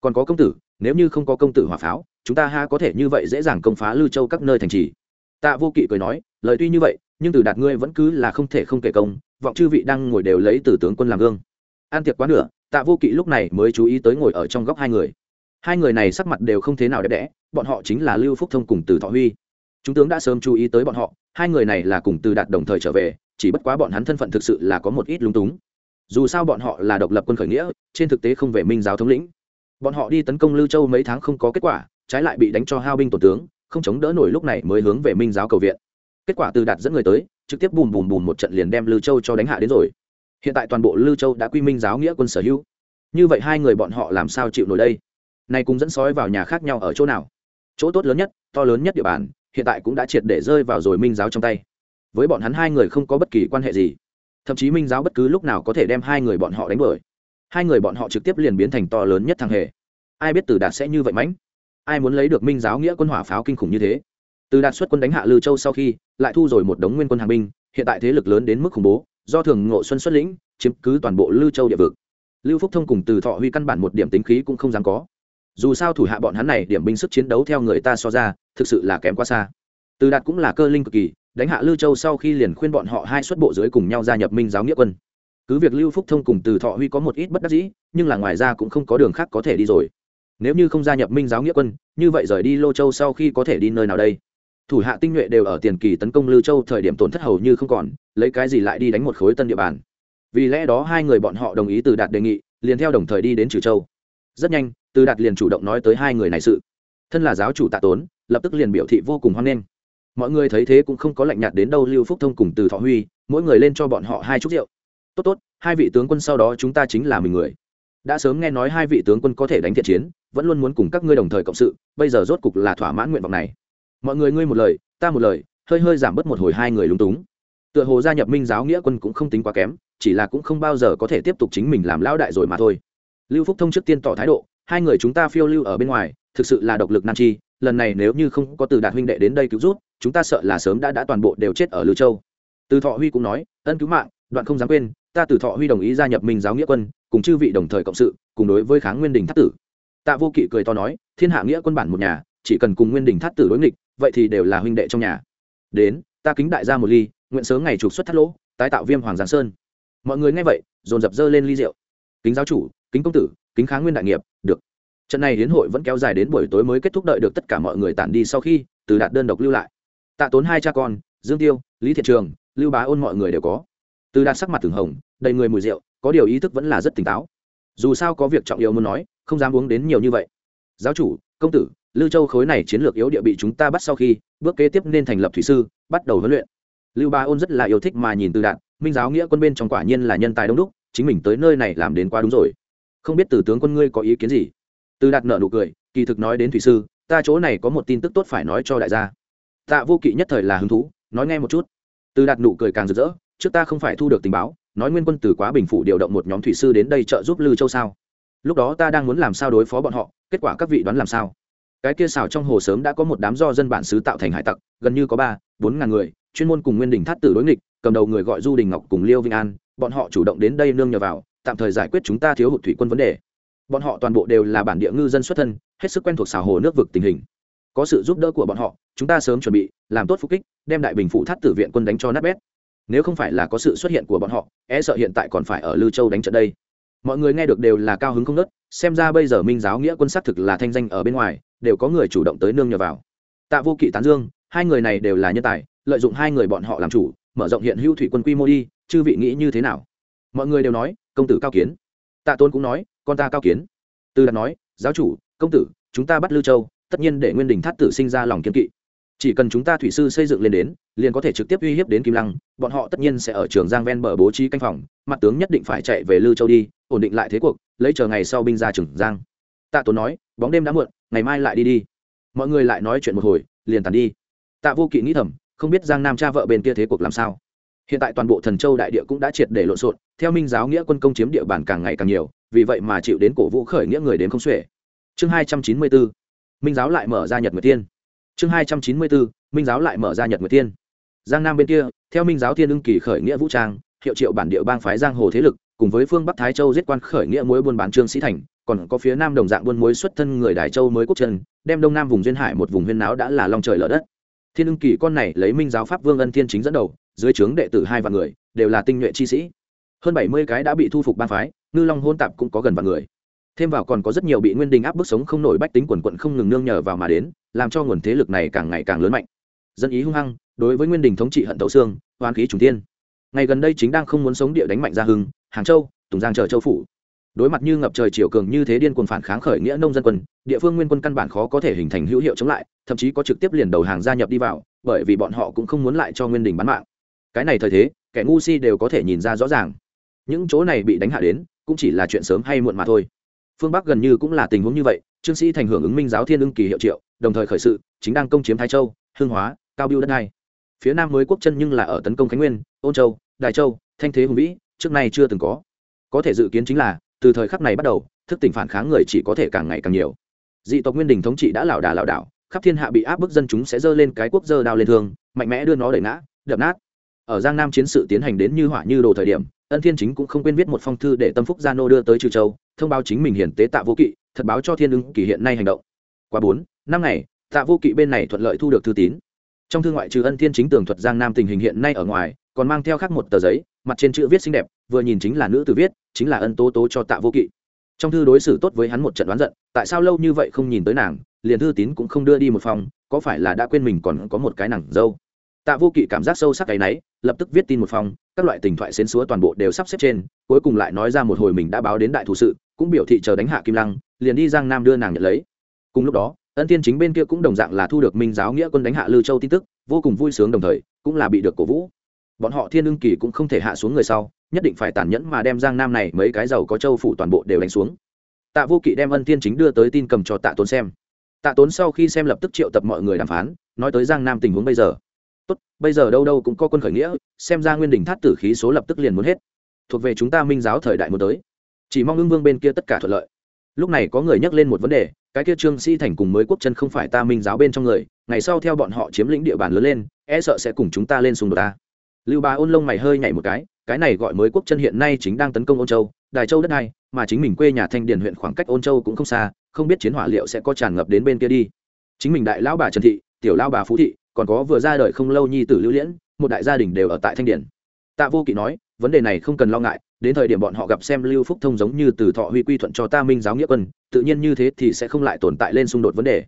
Còn có công tử, nếu như không có công tử hỏa pháo, chúng ta ha có thể như vậy dễ dàng công phá lưu châu các nơi thành trì. Tạ vô kỵ cười nói, lời tuy như vậy, nhưng từ đạt ngươi vẫn cứ là không thể không kể công, vọng chư vị đang ngồi đều lấy từ tướng quân làm gương an tiệc quá nửa, tạ vô kỵ lúc này mới chú ý tới ngồi ở trong góc hai người. Hai người này sắc mặt đều không thế nào đẹp đẽ, bọn họ chính là lưu phúc thông cùng từ thọ huy. Chúng tướng đã sớm chú ý tới bọn họ, hai người này là cùng từ đạt đồng thời trở về, chỉ bất quá bọn hắn thân phận thực sự là có một ít lung túng. Dù sao bọn họ là độc lập quân khởi nghĩa, trên thực tế không về minh giáo thống lĩnh. Bọn họ đi tấn công lưu châu mấy tháng không có kết quả, trái lại bị đánh cho hao binh tổ tướng, không chống đỡ nổi lúc này mới hướng về minh giáo cầu viện. Kết quả từ đạt dẫn người tới, trực tiếp bùm bùm bùm một trận liền đem lưu châu cho đánh hạ đến rồi hiện tại toàn bộ lưu châu đã quy minh giáo nghĩa quân sở hữu. Như vậy hai người bọn họ làm sao chịu nổi đây? Nay cũng dẫn sói vào nhà khác nhau ở chỗ nào? Chỗ tốt lớn nhất, to lớn nhất địa bàn, hiện tại cũng đã triệt để rơi vào rồi minh giáo trong tay. Với bọn hắn hai người không có bất kỳ quan hệ gì. Thậm chí minh giáo bất cứ lúc nào có thể đem hai người bọn họ đánh đuổi. Hai người bọn họ trực tiếp liền biến thành to lớn nhất thằng hề. Ai biết từ đạt sẽ như vậy mãnh? Ai muốn lấy được minh giáo nghĩa quân hỏa pháo kinh khủng như thế? Từ đạt xuất quân đánh hạ lư châu sau khi, lại thu rồi một đống nguyên quân hàng binh, hiện tại thế lực lớn đến mức khủng bố do thường ngộ xuân xuất lĩnh, chiếm cứ toàn bộ lư châu địa vực. Lưu phúc thông cùng từ thọ huy căn bản một điểm tính khí cũng không dám có. Dù sao thủ hạ bọn hắn này điểm binh sức chiến đấu theo người ta so ra, thực sự là kém quá xa. Từ đạt cũng là cơ linh cực kỳ, đánh hạ lưu châu sau khi liền khuyên bọn họ hai xuất bộ dưới cùng nhau gia nhập minh giáo nghĩa quân. Cứ việc lưu phúc thông cùng từ thọ huy có một ít bất đắc dĩ, nhưng là ngoài ra cũng không có đường khác có thể đi rồi. Nếu như không gia nhập minh giáo nghĩa quân, như vậy rời đi lô châu sau khi có thể đi nơi nào đây? Thủ hạ tinh nhuệ đều ở tiền kỳ tấn công lưu châu thời điểm tổn thất hầu như không còn, lấy cái gì lại đi đánh một khối tân địa bàn. Vì lẽ đó hai người bọn họ đồng ý từ đạt đề nghị, liền theo đồng thời đi đến trừ châu. Rất nhanh, từ đạt liền chủ động nói tới hai người này sự. Thân là giáo chủ tạ tốn, lập tức liền biểu thị vô cùng hoan nghênh. Mọi người thấy thế cũng không có lạnh nhạt đến đâu, lưu phúc thông cùng từ thọ huy, mỗi người lên cho bọn họ hai chút rượu. Tốt tốt, hai vị tướng quân sau đó chúng ta chính là mình người. Đã sớm nghe nói hai vị tướng quân có thể đánh thiện chiến, vẫn luôn muốn cùng các ngươi đồng thời cộng sự, bây giờ rốt cục là thỏa mãn nguyện vọng này mọi người ngươi một lời, ta một lời, hơi hơi giảm bớt một hồi hai người lúng túng. Tựa hồ gia nhập minh giáo nghĩa quân cũng không tính quá kém, chỉ là cũng không bao giờ có thể tiếp tục chính mình làm lão đại rồi mà thôi. Lưu phúc thông trước tiên tỏ thái độ, hai người chúng ta phiêu lưu ở bên ngoài, thực sự là độc lực nam chi, lần này nếu như không có từ đạt huynh đệ đến đây cứu rút chúng ta sợ là sớm đã đã toàn bộ đều chết ở lưu châu. Từ thọ huy cũng nói, ân cứu mạng, đoạn không dám quên, ta từ thọ huy đồng ý gia nhập minh giáo nghĩa quân, cùng chư vị đồng thời cộng sự, cùng đối với kháng nguyên đình thất tử. Tạ vô kỵ cười to nói, thiên hạ nghĩa quân bản một nhà, chỉ cần cùng nguyên đình thất tử đối nghịch vậy thì đều là huynh đệ trong nhà. Đến, ta kính đại gia một ly, nguyện sớm ngày trục xuất thắt lỗ, tái tạo viêm hoàng giang sơn. Mọi người nghe vậy, dồn dập dơ lên ly rượu. Kính giáo chủ, kính công tử, kính kháng nguyên đại nghiệp, được. Trận này hiến hội vẫn kéo dài đến buổi tối mới kết thúc đợi được tất cả mọi người tản đi sau khi, từ đạt đơn độc lưu lại. Tạ tốn hai cha con, dương tiêu, lý thiện trường, lưu bá ôn mọi người đều có. Từ đạt sắc mặt thường hồng, đầy người mùi rượu, có điều ý thức vẫn là rất tỉnh táo. Dù sao có việc trọng yếu muốn nói, không dám uống đến nhiều như vậy. Giáo chủ, công tử lưu châu khối này chiến lược yếu địa bị chúng ta bắt sau khi, bước kế tiếp nên thành lập thủy sư, bắt đầu huấn luyện. Lưu ba ôn rất là yêu thích mà nhìn từ đạn minh giáo nghĩa quân bên trong quả nhiên là nhân tài đông đúc, chính mình tới nơi này làm đến quá đúng rồi. Không biết từ tướng quân ngươi có ý kiến gì? Từ đạt nợ nụ cười, kỳ thực nói đến thủy sư, ta chỗ này có một tin tức tốt phải nói cho đại gia. Tạ vô kỵ nhất thời là hứng thú, nói nghe một chút. Từ đạt nụ cười càng rực rỡ, trước ta không phải thu được tình báo, nói nguyên quân từ quá bình phủ điều động một nhóm thủy sư đến đây trợ giúp lư châu sao? Lúc đó ta đang muốn làm sao đối phó bọn họ, kết quả các vị đoán làm sao? Cái kia xào trong hồ sớm đã có một đám do dân bản xứ tạo thành hải tặc, gần như có ba, bốn ngàn người, chuyên môn cùng nguyên đình thắt tử đối nghịch, cầm đầu người gọi du đình ngọc cùng liêu vinh an, bọn họ chủ động đến đây nương nhờ vào, tạm thời giải quyết chúng ta thiếu hụt thủy quân vấn đề. Bọn họ toàn bộ đều là bản địa ngư dân xuất thân, hết sức quen thuộc xào hồ nước vực tình hình. Có sự giúp đỡ của bọn họ, chúng ta sớm chuẩn bị, làm tốt phục kích, đem đại bình phụ thắt tử viện quân đánh cho nát bét. Nếu không phải là có sự xuất hiện của bọn họ e sợ hiện tại còn phải ở lư châu đánh trận đây mọi người nghe được đều là cao hứng không nớt xem ra bây giờ minh giáo nghĩa quân xác thực là thanh danh ở bên ngoài, đều có người chủ động tới nương nhờ vào. Tạ vô kỵ tán dương, hai người này đều là nhân tài, lợi dụng hai người bọn họ làm chủ, mở rộng hiện hữu thủy quân quy mô đi, chư vị nghĩ như thế nào? Mọi người đều nói, công tử cao kiến. Tạ tôn cũng nói, con ta cao kiến. Từ đạt nói, giáo chủ, công tử, chúng ta bắt lưu châu, tất nhiên để nguyên đình thát tử sinh ra lòng kiên kỵ. Chỉ cần chúng ta thủy sư xây dựng lên đến, liền có thể trực tiếp uy hiếp đến kim lăng, bọn họ tất nhiên sẽ ở trường giang ven bờ bố trí canh phòng, mặt tướng nhất định phải chạy về lưu châu đi ổn định lại thế cuộc, lấy chờ ngày sau binh ra trưởng giang. Tạ tốn nói, bóng đêm đã muộn, ngày mai lại đi đi. Mọi người lại nói chuyện một hồi, liền tàn đi. Tạ vô kỵ nghĩ thầm, không biết giang nam cha vợ bên kia thế cuộc làm sao. Hiện tại toàn bộ thần châu đại địa cũng đã triệt để lộn xộn, theo minh giáo nghĩa quân công chiếm địa bàn càng ngày càng nhiều, vì vậy mà chịu đến cổ vũ khởi nghĩa người đến không xuể. Chương hai trăm chín mươi bốn minh giáo lại mở ra nhật nguyệt tiên chương hai trăm chín mươi bốn minh giáo lại mở ra nhật nguyệt tiên giang nam bên kia, theo minh giáo thiên ưng kỳ khởi nghĩa vũ trang, hiệu triệu bản địa bang phái giang hồ thế lực cùng với phương bắc thái châu giết quan khởi nghĩa muối buôn bán trương sĩ thành, còn có phía nam đồng dạng buôn muối xuất thân người đài châu mới quốc chân, đem đông nam vùng duyên hải một vùng huyên náo đã là long trời lở đất. Thiên ưng kỳ con này lấy minh giáo pháp vương ân thiên chính dẫn đầu, dưới trướng đệ tử hai vạn người, đều là tinh nhuệ chi sĩ. Hơn bảy mươi cái đã bị thu phục ban phái, ngư long hôn tạp cũng có gần vạn người. Thêm vào còn có rất nhiều bị nguyên đình áp bức sống không nổi bách tính quần quận không ngừng nương nhờ vào mà đến, làm cho nguồn thế lực này càng ngày càng lớn mạnh. Dân ý hung hăng, đối với nguyên đình thống trị hận tấu xương hoán khí trùng tiên ngày gần đây chính đang không muốn sống địa đánh mạnh ra hưng hàng châu, tùng giang chờ châu phủ. Đối mặt như ngập trời chiều cường như thế điên cuồng phản kháng khởi nghĩa nông dân quân, địa phương nguyên quân căn bản khó có thể hình thành hữu hiệu chống lại, thậm chí có trực tiếp liền đầu hàng gia nhập đi vào, bởi vì bọn họ cũng không muốn lại cho nguyên đình bán mạng. Cái này thời thế, kẻ ngu si đều có thể nhìn ra rõ ràng. Những chỗ này bị đánh hạ đến, cũng chỉ là chuyện sớm hay muộn mà thôi. Phương bắc gần như cũng là tình huống như vậy, trương sĩ thành hưởng ứng minh giáo thiên ưng kỳ hiệu triệu, đồng thời khởi sự, chính đang công chiếm thái châu hương hóa, cao biêu đất này phía nam mới quốc chân nhưng là ở tấn công khánh nguyên, ôn châu đại châu, thanh thế hùng vĩ trước nay chưa từng có. Có thể dự kiến chính là, từ thời khắc này bắt đầu, thức tỉnh phản kháng người chỉ có thể càng ngày càng nhiều. Dị tộc nguyên đình thống trị đã lảo đà lảo đảo, khắp thiên hạ bị áp bức dân chúng sẽ dơ lên cái quốc dơ đao lên thương, mạnh mẽ đưa nó đẩy ngã, đập nát. Ở giang nam chiến sự tiến hành đến như hỏa như đồ thời điểm, ân thiên chính cũng không quên viết một phong thư để tâm phúc gia nô đưa tới trừ châu, thông báo chính mình hiển tế tạ vô kỵ, thật báo cho thiên ứng kỳ hiện nay hành động. Qua bốn, năm ngày, tạ vô kỵ bên này thuận lợi thu được thư tín. Trong thư ngoại trừ ân thiên chính tường thuật giang nam tình hình hiện nay ở ngoài còn mang theo khác một tờ giấy, mặt trên chữ viết xinh đẹp, vừa nhìn chính là nữ tử viết, chính là ân tố tố cho tạ vô kỵ. Trong thư đối xử tốt với hắn một trận đoán giận, tại sao lâu như vậy không nhìn tới nàng, liền thư tín cũng không đưa đi một phòng, có phải là đã quên mình còn có một cái nàng dâu? Tạ vô kỵ cảm giác sâu sắc cái náy lập tức viết tin một phòng, các loại tình thoại xến xúa toàn bộ đều sắp xếp trên, cuối cùng lại nói ra một hồi mình đã báo đến đại thủ sự, cũng biểu thị chờ đánh hạ kim lăng, liền đi giang nam đưa nàng nhận lấy. Cùng lúc đó, ân Thiên chính bên kia cũng đồng dạng là thu được minh giáo nghĩa quân đánh hạ lư châu tin tức, vô cùng vui sướng đồng thời, cũng là bị được cổ vũ bọn họ thiên ưng kỳ cũng không thể hạ xuống người sau, nhất định phải tàn nhẫn mà đem giang nam này mấy cái giàu có châu phủ toàn bộ đều đánh xuống. Tạ vô kỵ đem ân tiên chính đưa tới tin cầm cho tạ tốn xem. Tạ tốn sau khi xem lập tức triệu tập mọi người đàm phán, nói tới giang nam tình huống bây giờ. Tốt, bây giờ đâu đâu cũng có quân khởi nghĩa, xem ra nguyên đình thát tử khí số lập tức liền muốn hết. Thuộc về chúng ta minh giáo thời đại muốn tới. Chỉ mong ưng vương bên kia tất cả thuận lợi. Lúc này có người nhắc lên một vấn đề, cái kia trương sĩ thành cùng mới quốc chân không phải ta minh giáo bên trong người, ngày sau theo bọn họ chiếm lĩnh địa bàn lớn lên e sợ sẽ cùng chúng ta lên xung đột ta lưu ba ôn lông mày hơi nhảy một cái cái này gọi mới quốc chân hiện nay chính đang tấn công ôn châu, đài châu đất này mà chính mình quê nhà thanh điền huyện khoảng cách ôn châu cũng không xa, không biết chiến hỏa liệu sẽ có tràn ngập đến bên kia đi. Chính mình đại lão bà trần thị, tiểu lão bà phú thị, còn có vừa ra đời không lâu nhi tử lưu liễn, một đại gia đình đều ở tại thanh điền. Tạ vô kỵ nói, vấn đề này không cần lo ngại, đến thời điểm bọn họ gặp xem lưu phúc thông giống như từ thọ huy quy thuận cho ta minh giáo nghĩa quân, tự nhiên như thế thì sẽ không lại tồn tại lên xung đột vấn đề.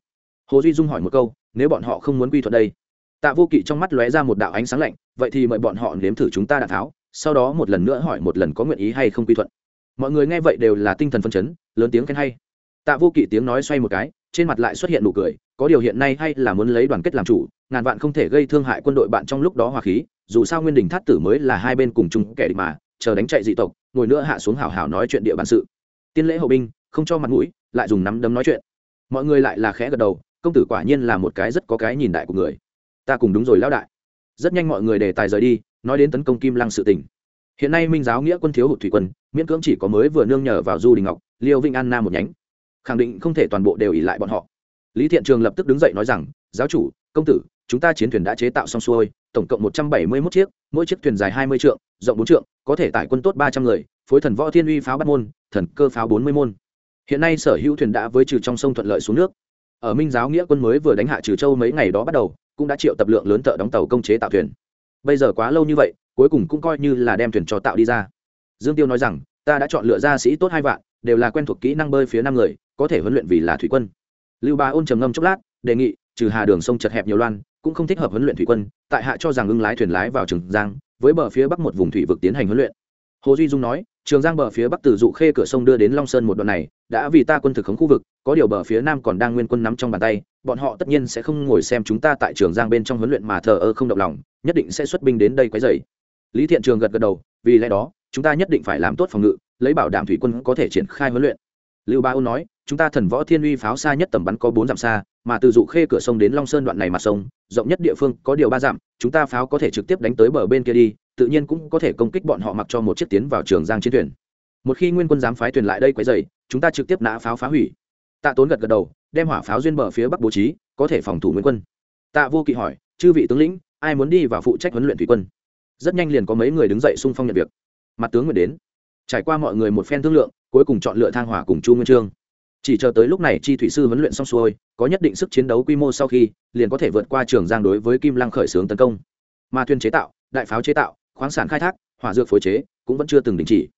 Hồ duy dung hỏi một câu, nếu bọn họ không muốn quy thuận đây? Tạ vô kỵ trong mắt lóe ra một đạo ánh sáng lạnh, vậy thì mời bọn họ nếm thử chúng ta đạn tháo, sau đó một lần nữa hỏi một lần có nguyện ý hay không quy thuận. Mọi người nghe vậy đều là tinh thần phân chấn, lớn tiếng khen hay. Tạ vô kỵ tiếng nói xoay một cái, trên mặt lại xuất hiện nụ cười, có điều hiện nay hay là muốn lấy đoàn kết làm chủ, ngàn vạn không thể gây thương hại quân đội bạn trong lúc đó hòa khí, dù sao nguyên đình thát tử mới là hai bên cùng chung kẻ địch mà, chờ đánh chạy dị tộc, ngồi nữa hạ xuống hào hào nói chuyện địa bàn sự. Tiên lễ hậu binh, không cho mặt mũi, lại dùng nắm đấm nói chuyện. Mọi người lại là khẽ gật đầu, công tử quả nhiên là một cái rất có cái nhìn đại của người ta cùng đúng rồi lão đại. Rất nhanh mọi người đề tài rời đi, nói đến tấn công kim lăng sự tỉnh hiện nay minh giáo nghĩa quân thiếu hụt thủy quân, miễn cưỡng chỉ có mới vừa nương nhờ vào du đình ngọc, liêu vinh an nam một nhánh. Khẳng định không thể toàn bộ đều ỉ lại bọn họ. Lý thiện trường lập tức đứng dậy nói rằng, giáo chủ, công tử, chúng ta chiến thuyền đã chế tạo xong xuôi, tổng cộng một trăm bảy mươi mốt chiếc, mỗi chiếc thuyền dài hai mươi trượng, rộng bốn trượng, có thể tải quân tốt ba trăm người, phối thần võ thiên uy pháo bắt môn, thần cơ pháo bốn mươi môn. Hiện nay sở hữu thuyền đã với trừ trong sông thuận lợi xuống nước. Ở minh giáo nghĩa quân mới vừa đánh hạ trừ châu mấy ngày đó bắt đầu cũng đã triệu tập lượng lớn thợ đóng tàu công chế tạo thuyền. Bây giờ quá lâu như vậy, cuối cùng cũng coi như là đem thuyền cho tạo đi ra. Dương tiêu nói rằng, ta đã chọn lựa ra sĩ tốt hai vạn, đều là quen thuộc kỹ năng bơi phía năm người, có thể huấn luyện vì là thủy quân. Lưu ba ôn trầm ngâm chốc lát, đề nghị, trừ hà đường sông chật hẹp nhiều loan, cũng không thích hợp huấn luyện thủy quân, tại hạ cho rằng ưng lái thuyền lái vào trường giang, với bờ phía bắc một vùng thủy vực tiến hành huấn luyện hồ duy dung nói, trường giang bờ phía bắc từ dụ khê cửa sông đưa đến long sơn một đoạn này, đã vì ta quân thực khống khu vực, có điều bờ phía nam còn đang nguyên quân nắm trong bàn tay, bọn họ tất nhiên sẽ không ngồi xem chúng ta tại trường giang bên trong huấn luyện mà thờ ơ không động lòng, nhất định sẽ xuất binh đến đây quấy dày lý thiện trường gật gật đầu, vì lẽ đó, chúng ta nhất định phải làm tốt phòng ngự, lấy bảo đảm thủy quân có thể triển khai huấn luyện. Lưu ba ôn nói, chúng ta thần võ thiên uy pháo xa nhất tầm bắn có bốn dặm xa, mà từ dụ khê cửa sông đến long sơn đoạn này mặt sông, rộng nhất địa phương có điều ba dặm, chúng ta pháo có thể trực tiếp đánh tới bờ bên kia đi tự nhiên cũng có thể công kích bọn họ mặc cho một chiếc tiến vào trường giang chiến thuyền. Một khi nguyên quân dám phái thuyền lại đây quấy dày chúng ta trực tiếp nã pháo phá hủy. Tạ tốn gật gật đầu, đem hỏa pháo duyên bờ phía bắc bố trí, có thể phòng thủ nguyên quân. Tạ vô kỵ hỏi, chư vị tướng lĩnh, ai muốn đi vào phụ trách huấn luyện thủy quân? Rất nhanh liền có mấy người đứng dậy xung phong nhận việc. Mặt tướng nguyện đến. Trải qua mọi người một phen thương lượng, cuối cùng chọn lựa thang hỏa cùng chu nguyên trương. Chỉ chờ tới lúc này chi thủy sư huấn luyện xong xuôi, có nhất định sức chiến đấu quy mô sau khi, liền có thể vượt qua trường giang đối với kim lăng khởi xướng tấn công. Ma thuyền chế tạo, đại pháo chế tạo khoáng sản khai thác, hỏa dược phối chế, cũng vẫn chưa từng đình chỉ.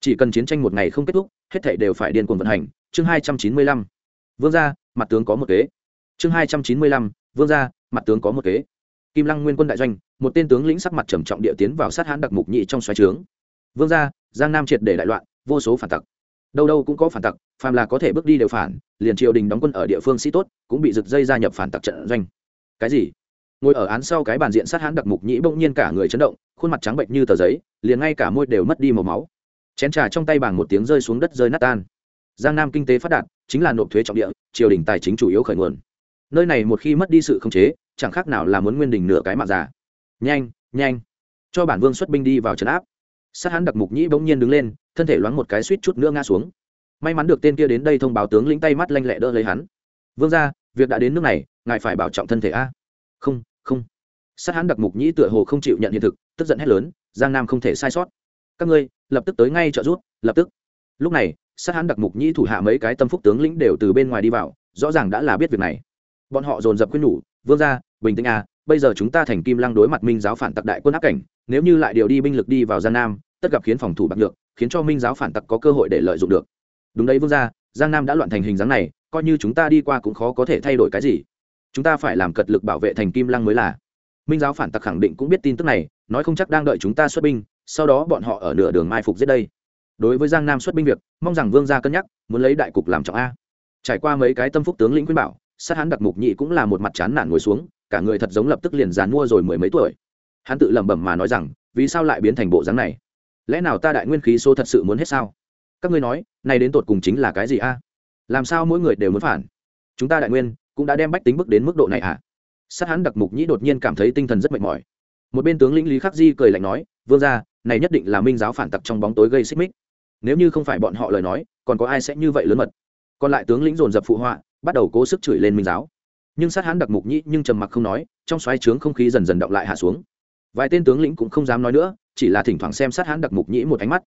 Chỉ cần chiến tranh một ngày không kết thúc, hết thảy đều phải điên cuồng vận hành. Chương hai trăm chín mươi lăm. Vương gia, mặt tướng có một kế. Chương hai trăm chín mươi lăm. Vương gia, mặt tướng có một kế. Kim lăng nguyên quân đại doanh, một tên tướng lĩnh sắc mặt trầm trọng địa tiến vào sát hãn đặc mục nhị trong xoáy trướng. Vương gia, giang nam triệt để đại loạn, vô số phản tặc. Đâu đâu cũng có phản tặc, phàm là có thể bước đi đều phản, liền triều đình đóng quân ở địa phương sĩ tốt, cũng bị giật dây gia nhập phản tặc trận doanh. Cái gì? Ngồi ở án sau cái bàn diện sát hãn đặc mục nhĩ bỗng nhiên cả người chấn động, khuôn mặt trắng bệnh như tờ giấy, liền ngay cả môi đều mất đi màu máu. Chén trà trong tay bảng một tiếng rơi xuống đất rơi nát tan. Giang nam kinh tế phát đạt, chính là nộp thuế trọng địa, triều đình tài chính chủ yếu khởi nguồn. Nơi này một khi mất đi sự khống chế, chẳng khác nào là muốn nguyên đình nửa cái mạng giả. nhanh nhanh. Cho bản vương xuất binh đi vào trấn áp. Sát hãn đặc mục nhĩ bỗng nhiên đứng lên, thân thể loáng một cái suýt chút nữa ngã xuống. May mắn được tên kia đến đây thông báo tướng lĩnh tay mắt lanh lẹ đỡ lấy hắn. Vương ra việc đã đến nước này, ngài phải bảo trọng thân thể a không không. Sát hãn đặc mục nhĩ tựa hồ không chịu nhận hiện thực tức giận hét lớn giang nam không thể sai sót. Các ngươi lập tức tới ngay trợ giúp lập tức. Lúc này sát hãn đặc mục nhĩ thủ hạ mấy cái tâm phúc tướng lĩnh đều từ bên ngoài đi vào rõ ràng đã là biết việc này. Bọn họ dồn dập khuyên nhủ vương ra bình tĩnh à, bây giờ chúng ta thành kim lăng đối mặt minh giáo phản tặc đại quân áp cảnh nếu như lại điều đi binh lực đi vào giang nam tất gặp khiến phòng thủ bạc được khiến cho minh giáo phản tặc có cơ hội để lợi dụng được. Đúng đấy vương gia giang nam đã loạn thành hình dáng này coi như chúng ta đi qua cũng khó có thể thay đổi cái gì chúng ta phải làm cật lực bảo vệ thành kim lăng mới là. Minh giáo phản tặc khẳng định cũng biết tin tức này, nói không chắc đang đợi chúng ta xuất binh, sau đó bọn họ ở nửa đường mai phục giết đây. Đối với giang nam xuất binh việc, mong rằng vương gia cân nhắc, muốn lấy đại cục làm trọng a. Trải qua mấy cái tâm phúc tướng lĩnh khuyên bảo, sát hắn đặc mục nhị cũng là một mặt chán nản ngồi xuống, cả người thật giống lập tức liền dàn mua rồi mười mấy tuổi. Hắn tự lẩm bẩm mà nói rằng, vì sao lại biến thành bộ dáng này? Lẽ nào ta đại nguyên khí số thật sự muốn hết sao? Các ngươi nói, này đến tột cùng chính là cái gì a? Làm sao mỗi người đều muốn phản? Chúng ta đại nguyên cũng đã đem bách tính bước đến mức độ này à sát hắn đặc mục nhĩ đột nhiên cảm thấy tinh thần rất mệt mỏi. Một bên tướng lĩnh lý khắc di cười lạnh nói, vương ra này nhất định là minh giáo phản tặc trong bóng tối gây xích mích. Nếu như không phải bọn họ lời nói, còn có ai sẽ như vậy lớn mật? Còn lại tướng lĩnh dồn dập phụ họa, bắt đầu cố sức chửi lên minh giáo. Nhưng sát hắn đặc mục nhĩ nhưng trầm mặc không nói, trong xoáy trướng không khí dần dần động lại hạ xuống. Vài tên tướng lĩnh cũng không dám nói nữa, chỉ là thỉnh thoảng xem sát hắn đặc mục nhĩ một ánh mắt.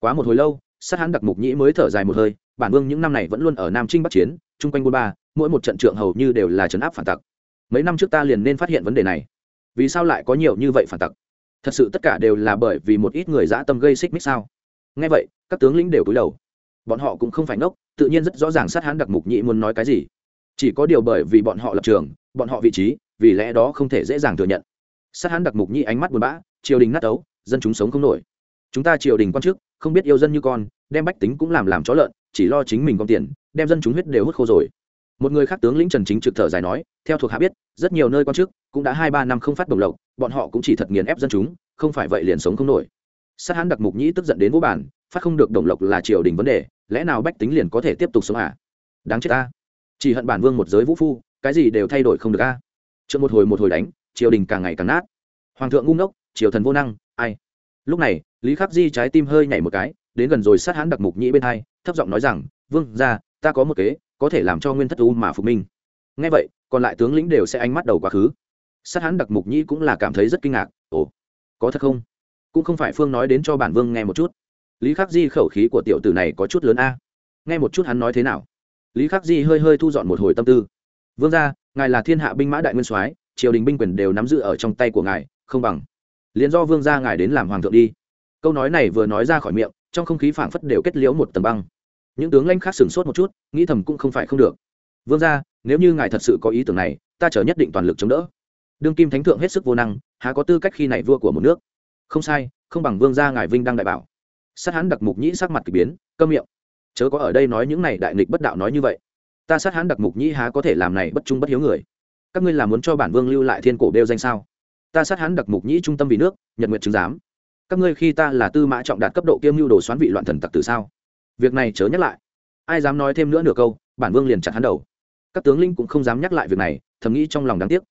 Quá một hồi lâu sát hắn đặc mục nhĩ mới thở dài một hơi, bản vương những năm này vẫn luôn ở nam trinh bắc chiến, chung quanh buôn ba, mỗi một trận trượng hầu như đều là trấn áp phản tặc. Mấy năm trước ta liền nên phát hiện vấn đề này. Vì sao lại có nhiều như vậy phản tặc? Thật sự tất cả đều là bởi vì một ít người dã tâm gây xích mích sao? Nghe vậy, các tướng lĩnh đều cúi đầu. Bọn họ cũng không phải ngốc, tự nhiên rất rõ ràng sát hán đặc mục nhĩ muốn nói cái gì. Chỉ có điều bởi vì bọn họ lập trường, bọn họ vị trí, vì lẽ đó không thể dễ dàng thừa nhận. Sát hán đặc mục nhĩ ánh mắt buồn bã, triều đình nát ấu, dân chúng sống không nổi chúng ta triều đình quan chức, không biết yêu dân như con, đem bách tính cũng làm làm chó lợn, chỉ lo chính mình con tiền, đem dân chúng huyết đều hút khô rồi. Một người khác tướng lĩnh trần chính trực thở dài nói, theo thuộc hạ biết, rất nhiều nơi quan chức cũng đã hai ba năm không phát đồng lộc, bọn họ cũng chỉ thật nghiền ép dân chúng, không phải vậy liền sống không nổi. Sát hán đặc mục nhĩ tức giận đến vô bản phát không được đồng lộc là triều đình vấn đề, lẽ nào bách tính liền có thể tiếp tục sống à? Đáng chết ta. Chỉ hận bản vương một giới vũ phu, cái gì đều thay đổi không được a. À? trước một hồi một hồi đánh, triều đình càng ngày càng nát. Hoàng thượng ngu ngốc, triều thần vô năng, ai? Lúc này lý khắc di trái tim hơi nhảy một cái, đến gần rồi sát hãn đặc mục nhĩ bên hai, thấp giọng nói rằng, vương ra ta có một kế, có thể làm cho nguyên thất u mà phục minh. Ngay vậy, còn lại tướng lĩnh đều sẽ ánh mắt đầu quá khứ. Sát hãn đặc mục nhĩ cũng là cảm thấy rất kinh ngạc, ồ, có thật không? Cũng không phải phương nói đến cho bản vương nghe một chút. Lý khắc di khẩu khí của tiểu tử này có chút lớn a. Nghe một chút hắn nói thế nào? Lý khắc di hơi hơi thu dọn một hồi tâm tư. Vương ra ngài là thiên hạ binh mã đại nguyên soái, triều đình binh quyền đều nắm giữ ở trong tay của ngài, không bằng. Liền do vương gia ngài đến làm hoàng thượng đi câu nói này vừa nói ra khỏi miệng, trong không khí phảng phất đều kết liễu một tầng băng. Những tướng lãnh khác sửng sốt một chút, nghĩ thầm cũng không phải không được. Vương gia, nếu như ngài thật sự có ý tưởng này, ta chờ nhất định toàn lực chống đỡ. Đương kim thánh thượng hết sức vô năng, há có tư cách khi này vua của một nước? Không sai, không bằng vương gia ngài vinh đang đại bảo. Sát hán đặc mục nhĩ sắc mặt k ỳ biến, câm miệng. Chớ có ở đây nói những này đại nghịch bất đạo nói như vậy. Ta sát hán đặc mục nhĩ há có thể làm này bất trung bất hiếu người? Các ngươi làm muốn cho bản vương lưu lại thiên cổ đeo danh sao? Ta sát hán đặc mục nhĩ trung tâm vì nước, nhật nguyện chứng giám các ngươi khi ta là tư mã trọng đạt cấp độ kiêm mưu đồ xoán vị loạn thần tặc từ sao? Việc này chớ nhắc lại. Ai dám nói thêm nữa nửa câu, bản vương liền chặt hắn đầu. Các tướng linh cũng không dám nhắc lại việc này, thầm nghĩ trong lòng đáng tiếc.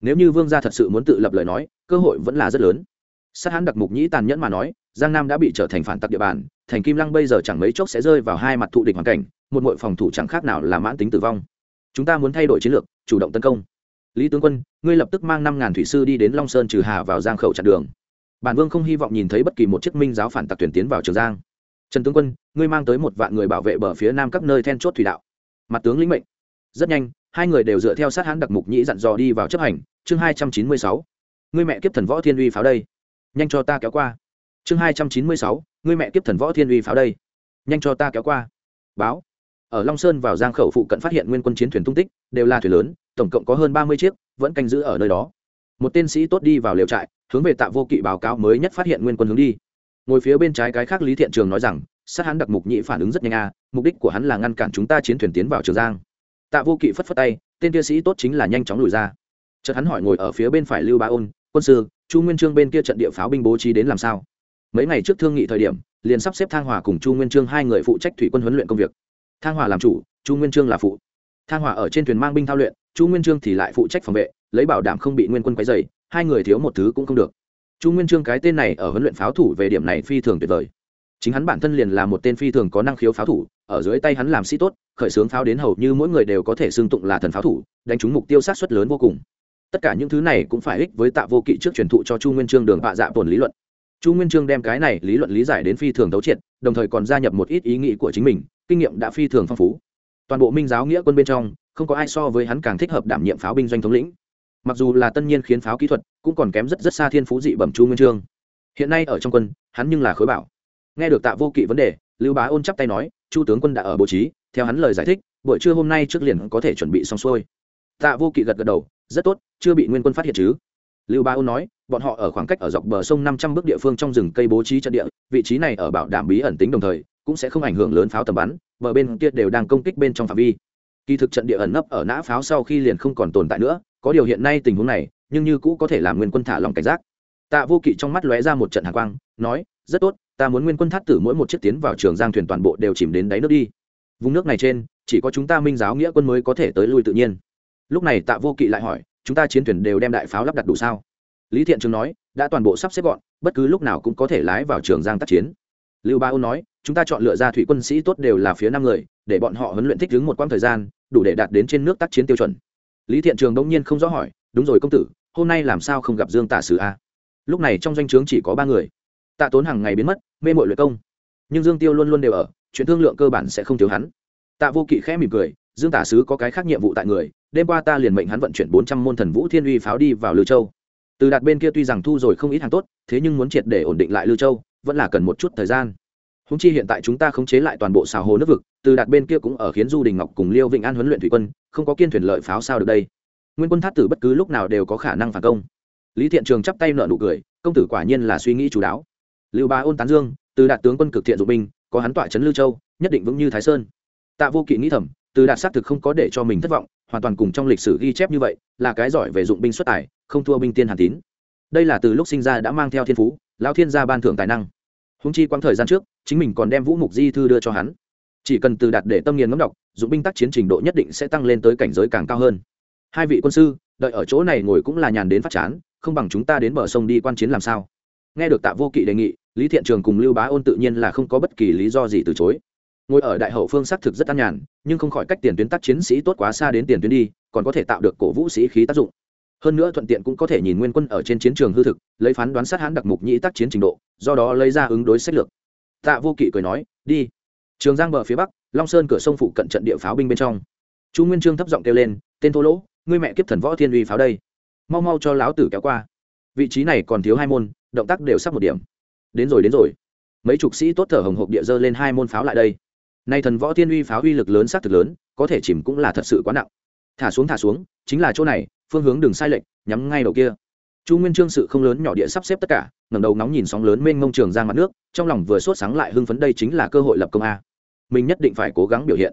Nếu như vương gia thật sự muốn tự lập lời nói, cơ hội vẫn là rất lớn. Sát hắn đặc mục nhĩ tàn nhẫn mà nói, giang nam đã bị trở thành phản tặc địa bàn, thành kim lăng bây giờ chẳng mấy chốc sẽ rơi vào hai mặt thụ địch hoàn cảnh, một mội phòng thủ chẳng khác nào là mãn tính tử vong. Chúng ta muốn thay đổi chiến lược, chủ động tấn công. Lý tướng quân, ngươi lập tức mang năm ngàn thủy sư đi đến long sơn trừ hà vào giang khẩu chặn đường bản vương không hy vọng nhìn thấy bất kỳ một chiếc minh giáo phản tặc tuyển tiến vào trường giang. Trần tướng quân, ngươi mang tới một vạn người bảo vệ bờ phía nam các nơi then chốt thủy đạo. Mặt tướng lĩnh mệnh. Rất nhanh, hai người đều dựa theo sát hãn đặc mục nhĩ dặn dò đi vào chấp hành. Chương hai trăm chín mươi sáu. Ngươi mẹ kiếp thần võ thiên uy pháo đây. Nhanh cho ta kéo qua. Chương hai trăm chín mươi sáu. Ngươi mẹ kiếp thần võ thiên uy pháo đây. Nhanh cho ta kéo qua. Báo. Ở long sơn vào giang khẩu phụ cận phát hiện nguyên quân chiến thuyền tung tích, đều là thuyền lớn, tổng cộng có hơn ba mươi chiếc, vẫn canh giữ ở nơi đó một tên sĩ tốt đi vào liều trại, hướng về tạ vô kỵ báo cáo mới nhất phát hiện nguyên quân hướng đi. Ngồi phía bên trái cái khác lý thiện trường nói rằng, sát hắn đặc mục nhị phản ứng rất nhanh a, mục đích của hắn là ngăn cản chúng ta chiến thuyền tiến vào trường giang. Tạ vô kỵ phất phất tay, tên kia sĩ tốt chính là nhanh chóng lùi ra. Chợt hắn hỏi ngồi ở phía bên phải lưu ba ôn, quân sư, chu nguyên trương bên kia trận địa pháo binh bố trí đến làm sao? Mấy ngày trước thương nghị thời điểm, liền sắp xếp thang hòa cùng chu nguyên trương hai người phụ trách thủy quân huấn luyện công việc. Thang hòa làm chủ, chu nguyên trương là phụ. Thang hòa ở trên thuyền mang binh thao luyện, chu nguyên trương thì lại phụ trách phòng vệ lấy bảo đảm không bị nguyên quân quấy dày hai người thiếu một thứ cũng không được. Chu nguyên trương cái tên này ở huấn luyện pháo thủ về điểm này phi thường tuyệt vời. Chính hắn bản thân liền là một tên phi thường có năng khiếu pháo thủ, ở dưới tay hắn làm sĩ tốt, khởi xướng pháo đến hầu như mỗi người đều có thể xưng tụng là thần pháo thủ, đánh trúng mục tiêu sát xuất lớn vô cùng. Tất cả những thứ này cũng phải ích với tạ vô kỵ trước truyền thụ cho chu nguyên trương đường bạ dạ tồn lý luận. Chu nguyên trương đem cái này lý luận lý giải đến phi thường thấu triệt, đồng thời còn gia nhập một ít ý nghĩ của chính mình, kinh nghiệm đã phi thường phong phú. Toàn bộ minh giáo nghĩa quân bên trong, không có ai so với hắn càng thích hợp đảm nhiệm pháo binh doanh thống lĩnh mặc dù là tân nhiên khiến pháo kỹ thuật, cũng còn kém rất rất xa thiên phú dị bẩm chu nguyên trương. Hiện nay ở trong quân, hắn nhưng là khối bảo. Nghe được tạ vô kỵ vấn đề, lưu bá ôn chắp tay nói, chu tướng quân đã ở bố trí, theo hắn lời giải thích, buổi trưa hôm nay trước liền có thể chuẩn bị xong xuôi. Tạ vô kỵ gật gật đầu, rất tốt, chưa bị nguyên quân phát hiện chứ? Lưu bá ôn nói, bọn họ ở khoảng cách ở dọc bờ sông năm trăm bước địa phương trong rừng cây bố trí trận địa, vị trí này ở bảo đảm bí ẩn tính đồng thời, cũng sẽ không ảnh hưởng lớn pháo tầm bắn, bờ bên kia đều đang công kích bên trong phạm vi. Kỳ thực trận địa ẩn nấp ở nã pháo sau khi liền không còn tồn tại nữa có điều hiện nay tình huống này, nhưng như cũ có thể làm nguyên quân thả lòng cảnh giác. Tạ vô kỵ trong mắt lóe ra một trận hạ quang, nói, rất tốt, ta muốn nguyên quân thắt tử mỗi một chiếc tiến vào trường giang thuyền toàn bộ đều chìm đến đáy nước đi. Vùng nước này trên, chỉ có chúng ta minh giáo nghĩa quân mới có thể tới lui tự nhiên. Lúc này tạ vô kỵ lại hỏi, chúng ta chiến thuyền đều đem đại pháo lắp đặt đủ sao? Lý thiện trường nói, đã toàn bộ sắp xếp gọn, bất cứ lúc nào cũng có thể lái vào trường giang tác chiến. Lưu ba ôn nói, chúng ta chọn lựa ra thủy quân sĩ tốt đều là phía năm người, để bọn họ huấn luyện thích ứng một quãng thời gian, đủ để đạt đến trên nước tác chiến tiêu chuẩn lý thiện trường đông nhiên không rõ hỏi, đúng rồi công tử, hôm nay làm sao không gặp dương tả sử a? Lúc này trong danh o chướng chỉ có ba người. Tạ tốn hàng ngày biến mất, mê mội luyện công. Nhưng dương tiêu luôn luôn đều ở, chuyện thương lượng cơ bản sẽ không thiếu hắn. Tạ vô kỵ khẽ mỉm cười, dương tả sứ có cái khác nhiệm vụ tại người, đêm qua ta liền mệnh hắn vận chuyển bốn trăm môn thần vũ thiên uy pháo đi vào Lưu châu. Từ đạt bên kia tuy rằng thu rồi không ít hàng tốt, thế nhưng muốn triệt để ổn định lại Lưu châu, vẫn là cần một chút thời gian húng chi hiện tại chúng ta khống chế lại toàn bộ xào hồ nước vực, từ đạt bên kia cũng ở khiến du đình ngọc cùng liêu vịnh an huấn luyện thủy quân, không có kiên thuyền lợi pháo sao được đây. Nguyên quân thát tử bất cứ lúc nào đều có khả năng phản công. Lý thiện trường chắp tay nợ nụ cười, công tử quả nhiên là suy nghĩ chú đáo. Lưu ba ôn tán dương, từ đạt tướng quân cực thiện dụng binh, có hắn tọa trấn lưu châu, nhất định vững như thái sơn. Tạ vô kỵ nghĩ thầm, từ đạt xác thực không có để cho mình thất vọng, hoàn toàn cùng trong lịch sử ghi chép như vậy, là cái giỏi về dụng binh xuất tài, không thua binh tiên hàn tín. Đây là từ lúc sinh ra đã mang theo thiên phú, lão thiên gia ban thưởng tài năng húng chi quãng thời gian trước, chính mình còn đem vũ mục di thư đưa cho hắn. Chỉ cần từ đạt để tâm nghiền ngẫm đọc, dụng binh tác chiến trình độ nhất định sẽ tăng lên tới cảnh giới càng cao hơn. Hai vị quân sư, đợi ở chỗ này ngồi cũng là nhàn đến phát chán, không bằng chúng ta đến bờ sông đi quan chiến làm sao? Nghe được tạ vô kỵ đề nghị, lý thiện trường cùng lưu bá ôn tự nhiên là không có bất kỳ lý do gì từ chối. Ngồi ở đại hậu phương xác thực rất an nhàn, nhưng không khỏi cách tiền tuyến tác chiến sĩ tốt quá xa đến tiền tuyến đi, còn có thể tạo được cổ vũ sĩ khí tác dụng hơn nữa thuận tiện cũng có thể nhìn nguyên quân ở trên chiến trường hư thực, lấy phán đoán sát hãn đặc mục nhĩ tác chiến trình độ, do đó lấy ra ứng đối sách lược. Tạ vô kỵ cười nói, đi. Trường giang bờ phía bắc, long sơn cửa sông phụ cận trận địa pháo binh bên trong. Chu nguyên trương thấp giọng kêu lên, tên thô lỗ, ngươi mẹ kiếp thần võ thiên uy pháo đây. Mau mau cho láo tử kéo qua. Vị trí này còn thiếu hai môn, động tác đều sắp một điểm. Đến rồi đến rồi. Mấy chục sĩ tốt thở hồng hộc địa dơ lên hai môn pháo lại đây. Nay thần võ thiên uy pháo uy lực lớn xác thực lớn, có thể chìm cũng là thật sự quá nặng. Thả xuống thả xuống, chính là chỗ này phương hướng đường sai lệch, nhắm ngay đầu kia. Chu nguyên trương sự không lớn nhỏ địa sắp xếp tất cả, ngẩng đầu nóng nhìn sóng lớn mênh mông trường ra mặt nước, trong lòng vừa sốt sáng lại hưng phấn đây chính là cơ hội lập công a. Mình nhất định phải cố gắng biểu hiện.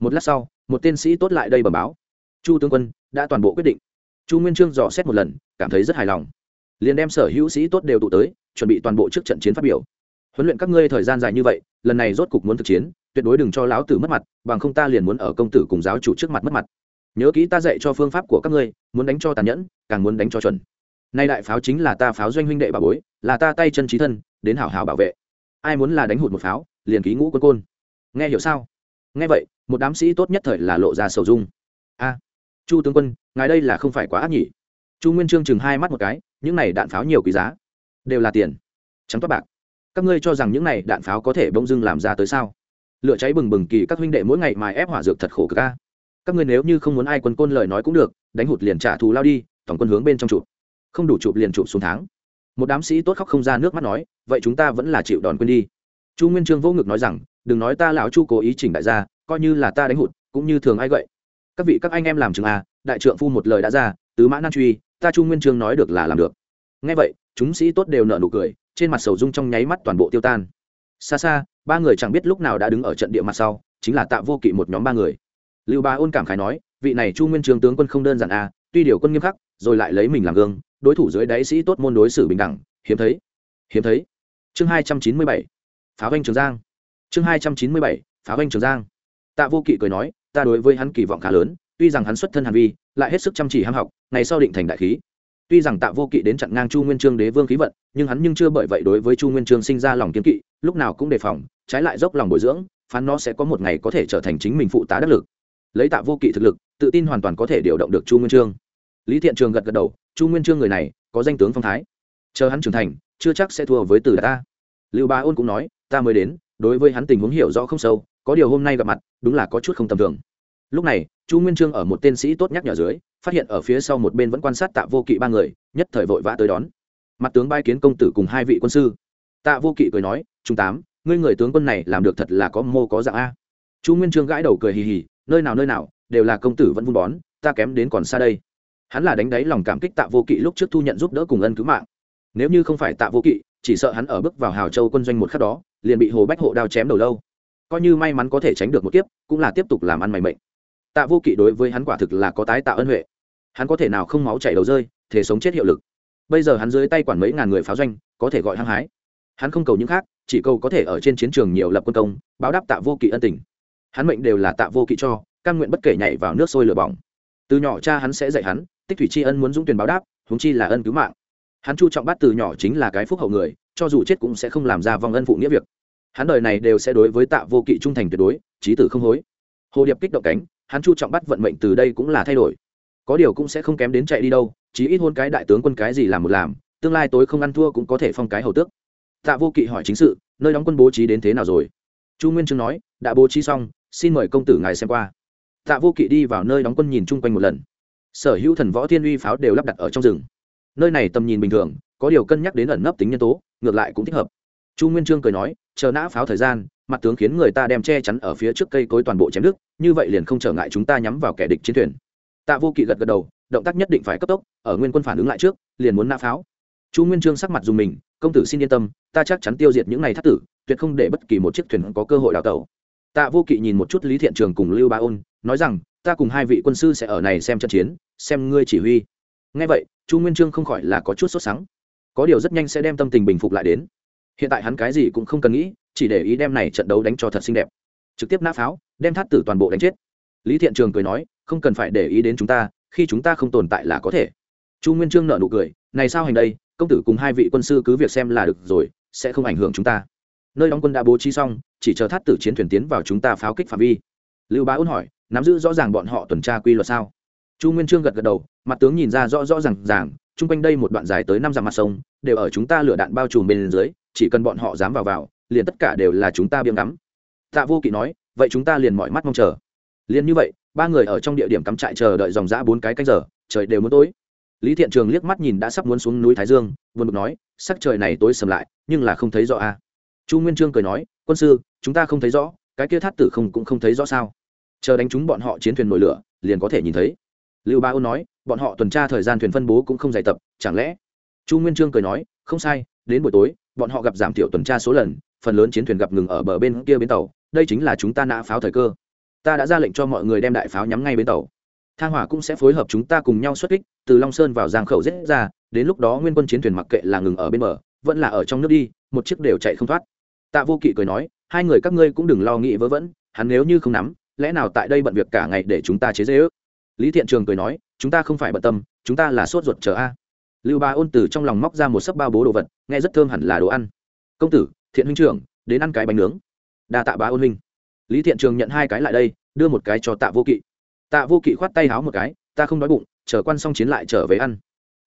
Một lát sau, một tên sĩ tốt lại đây bẩm báo. Chu tướng quân, đã toàn bộ quyết định. Chu nguyên trương dò xét một lần, cảm thấy rất hài lòng. Liền đem sở hữu sĩ tốt đều tụ tới, chuẩn bị toàn bộ trước trận chiến phát biểu. Huấn luyện các ngươi thời gian dài như vậy, lần này rốt cục muốn thực chiến, tuyệt đối đừng cho lão tử mất mặt, bằng không ta liền muốn ở công tử cùng giáo chủ trước mặt mất mặt nhớ kỹ ta dạy cho phương pháp của các ngươi, muốn đánh cho tàn nhẫn, càng muốn đánh cho chuẩn. Nay đại pháo chính là ta pháo doanh huynh đệ bà bối, là ta tay chân trí thân, đến hảo hảo bảo vệ. Ai muốn là đánh hụt một pháo, liền ký ngũ quân côn. Nghe hiểu sao? Nghe vậy, một đám sĩ tốt nhất thời là lộ ra sầu dung. A, chu tướng quân, ngài đây là không phải quá ác nhỉ? Chu nguyên trương chừng hai mắt một cái, những này đạn pháo nhiều quý giá. Đều là tiền. Trắng toát bạc. Các ngươi cho rằng những này đạn pháo có thể bỗng dưng làm ra tới sao? Lửa cháy bừng bừng kỳ các huynh đệ mỗi ngày mài ép hỏa dược thật khổ cực ca các ngươi nếu như không muốn ai quân côn lời nói cũng được, đánh hụt liền trả thù lao đi, tổng quân hướng bên trong chụp. Không đủ chụp liền chụp xuống tháng. Một đám sĩ tốt khóc không ra nước mắt nói, vậy chúng ta vẫn là chịu đòn quên đi. Chu nguyên trương vô ngực nói rằng, đừng nói ta lão chu cố ý chỉnh đại gia, coi như là ta đánh hụt, cũng như thường ai vậy các vị các anh em làm trường à đại trượng phu một lời đã ra, tứ mã nan truy, ta chu nguyên trương nói được là làm được. Ngay vậy, chúng sĩ tốt đều nở nụ cười, trên mặt sầu dung trong nháy mắt toàn bộ tiêu tan. Xa xa, ba người chẳng biết lúc nào đã đứng ở trận địa mặt sau, chính là tạ vô kỵ một nhóm ba người lưu ba ôn cảm khái nói, vị này chu nguyên trường tướng quân không đơn giản a tuy điều quân nghiêm khắc, rồi lại lấy mình làm gương, đối thủ dưới đáy sĩ tốt môn đối xử bình đẳng, hiếm thấy. Hiếm thấy. Chương hai trăm chín mươi bảy, phá vanh trường giang. Chương hai trăm chín mươi bảy, phá vanh trường giang. Tạ vô kỵ cười nói, ta đối với hắn kỳ vọng khá lớn, tuy rằng hắn xuất thân hàn vi, lại hết sức chăm chỉ ham học, ngày sau định thành đại khí. Tuy rằng tạ vô kỵ đến chặn ngang chu nguyên trương đế vương khí vận, nhưng hắn nhưng chưa bởi vậy đối với chu nguyên trương sinh ra lòng kiên kỵ, lúc nào cũng đề phòng, trái lại dốc lòng bồi dưỡng, phán nó sẽ có một ngày có thể trở thành chính mình phụ tá đắc lực lấy tạ vô kỵ thực lực, tự tin hoàn toàn có thể điều động được chu nguyên trương. Lý thiện trường gật gật đầu, chu nguyên trương người này, có danh tướng phong thái. Chờ hắn trưởng thành, chưa chắc sẽ thua với từ ta lưu ba ôn cũng nói, ta mới đến, đối với hắn tình huống hiểu rõ không sâu, có điều hôm nay gặp mặt, đúng là có chút không tầm thường. Lúc này, chu nguyên trương ở một tên sĩ tốt nhắc nhở dưới, phát hiện ở phía sau một bên vẫn quan sát tạ vô kỵ ba người, nhất thời vội vã tới đón. Mặt tướng bai kiến công tử cùng hai vị quân sư. Tạ vô kỵ cười nói, trung tám, ngươi người tướng quân này làm được thật là có mô có dạng a. Chu nguyên trương gãi đầu cười hì hì nơi nào nơi nào, đều là công tử vẫn vun bón, ta kém đến còn xa đây. Hắn là đánh đáy lòng cảm kích tạ vô kỵ lúc trước thu nhận giúp đỡ cùng ân cứu mạng. Nếu như không phải tạ vô kỵ, chỉ sợ hắn ở bước vào hào châu quân doanh một khắc đó, liền bị hồ bách hộ đao chém đầu lâu. Coi như may mắn có thể tránh được một kiếp, cũng là tiếp tục làm ăn mày mệnh. Tạ vô kỵ đối với hắn quả thực là có tái tạo ân huệ. Hắn có thể nào không máu chảy đầu rơi, thể sống chết hiệu lực. Bây giờ hắn dưới tay quản mấy ngàn người pháo doanh, có thể gọi hăng hái. Hắn không cầu những khác, chỉ cầu có thể ở trên chiến trường nhiều lập quân công, báo đáp tạ vô kỵ ân tình hắn mệnh đều là tạ vô kỵ cho căn nguyện bất kể nhảy vào nước sôi lửa bỏng. Từ nhỏ cha hắn sẽ dạy hắn, tích thủy tri ân muốn dũng tuyển báo đáp húng chi là ân cứu mạng. Hắn chu trọng bắt từ nhỏ chính là cái phúc hậu người, cho dù chết cũng sẽ không làm ra vong ân phụ nghĩa việc. Hắn đời này đều sẽ đối với tạ vô kỵ trung thành tuyệt đối trí tử không hối. Hồ điệp kích động cánh, hắn chu trọng bắt vận mệnh từ đây cũng là thay đổi. Có điều cũng sẽ không kém đến chạy đi đâu, chí ít hôn cái đại tướng quân cái gì làm một làm, tương lai tối không ăn thua cũng có thể phong cái hầu tước. Tạ vô kỵ hỏi chính sự, nơi đóng quân bố trí đến thế nào rồi? Chu nguyên chương nói, đã bố trí xong xin mời công tử ngài xem qua. Tạ vô kỵ đi vào nơi đóng quân nhìn chung quanh một lần. Sở hữu thần võ thiên uy pháo đều lắp đặt ở trong rừng. Nơi này tầm nhìn bình thường, có điều cân nhắc đến ẩn nấp tính nhân tố, ngược lại cũng thích hợp. Chu nguyên trương cười nói, chờ nã pháo thời gian, mặt tướng khiến người ta đem che chắn ở phía trước cây cối toàn bộ chém đức như vậy liền không trở ngại chúng ta nhắm vào kẻ địch chiến thuyền. Tạ vô kỵ gật gật đầu, động tác nhất định phải cấp tốc, ở nguyên quân phản ứng lại trước, liền muốn nã pháo. Chu nguyên trương sắc mặt dùng mình, công tử xin yên tâm, ta chắc chắn tiêu diệt những này thất tử, tuyệt không để bất kỳ một chiếc thuyền có cơ hội đào tẩu tạ vô kỵ nhìn một chút lý thiện trường cùng lưu ba ôn, nói rằng, ta cùng hai vị quân sư sẽ ở này xem trận chiến, xem ngươi chỉ huy. Ngay vậy, chu nguyên trương không khỏi là có chút sốt sắng. Có điều rất nhanh sẽ đem tâm tình bình phục lại đến. Hiện tại hắn cái gì cũng không cần nghĩ, chỉ để ý đem này trận đấu đánh cho thật xinh đẹp. Trực tiếp nã pháo, đem thắt tử toàn bộ đánh chết. Lý thiện trường cười nói, không cần phải để ý đến chúng ta, khi chúng ta không tồn tại là có thể. Chu nguyên trương nợ nụ cười, này sao hành đây, công tử cùng hai vị quân sư cứ việc xem là được rồi, sẽ không ảnh hưởng chúng ta. Nơi đóng quân đã bố trí xong chỉ chờ thát tử chiến thuyền tiến vào chúng ta pháo kích phạm vi. Lưu bá ôn hỏi, nắm giữ rõ ràng bọn họ tuần tra quy luật sao? Chu nguyên trương gật gật đầu, mặt tướng nhìn ra rõ rõ r à n g ràng, chung quanh đây một đoạn dài tới năm dặm mặt sông, đều ở chúng ta lửa đạn bao trùm bên dưới, chỉ cần bọn họ dám vào vào, liền tất cả đều là chúng ta biếm ngắm. Tạ vô kỵ nói, vậy chúng ta liền mọi mắt mong chờ. Liền như vậy, ba người ở trong địa điểm cắm trại chờ đợi dòng giã bốn cái canh giờ, trời đều muốn tối. Lý thiện trường liếc mắt nhìn đã sắp muốn xuống núi thái dương vượt bực nói, sắc trời này tối sầm lại, nhưng là không thấy rõ a. À. chu nguyên trương cười nói quân sư, chúng ta không thấy rõ, cái kia thát tử không cũng không thấy rõ sao? Chờ đánh chúng bọn họ chiến thuyền nổi lửa, liền có thể nhìn thấy. Lưu ba ôn nói, bọn họ tuần tra thời gian thuyền phân bố cũng không dày tập, chẳng lẽ chu nguyên trương cười nói, không sai, đến buổi tối, bọn họ gặp giảm thiểu tuần tra số lần, phần lớn chiến thuyền gặp ngừng ở bờ bên kia bến tàu, đây chính là chúng ta nã pháo thời cơ. Ta đã ra lệnh cho mọi người đem đại pháo nhắm ngay bến tàu. Thang hỏa cũng sẽ phối hợp chúng ta cùng nhau xuất kích, từ long sơn vào giang khẩu giết ra, đến lúc đó nguyên quân chiến thuyền mặc kệ là ngừng ở bên bờ, vẫn là ở trong nước đi, một chiếc đều chạy không thoát tạ vô kỵ cười nói, hai người các ngươi cũng đừng lo nghĩ vớ vẩn, hắn nếu như không nắm, lẽ nào tại đây bận việc cả ngày để chúng ta chế dễ ước lý thiện trường cười nói, chúng ta không phải bận tâm, chúng ta là sốt ruột chờ a. Lưu ba ôn từ trong lòng móc ra một sấp bao bố đồ vật, nghe rất thơm hẳn là đồ ăn. Công tử, thiện huynh trưởng, đến ăn cái bánh nướng. Đa tạ ba ôn huynh. Lý thiện trường nhận hai cái lại đây, đưa một cái cho tạ vô kỵ. Tạ vô kỵ khoát tay háo một cái, ta không đói bụng, chờ quan xong chiến lại trở về ăn.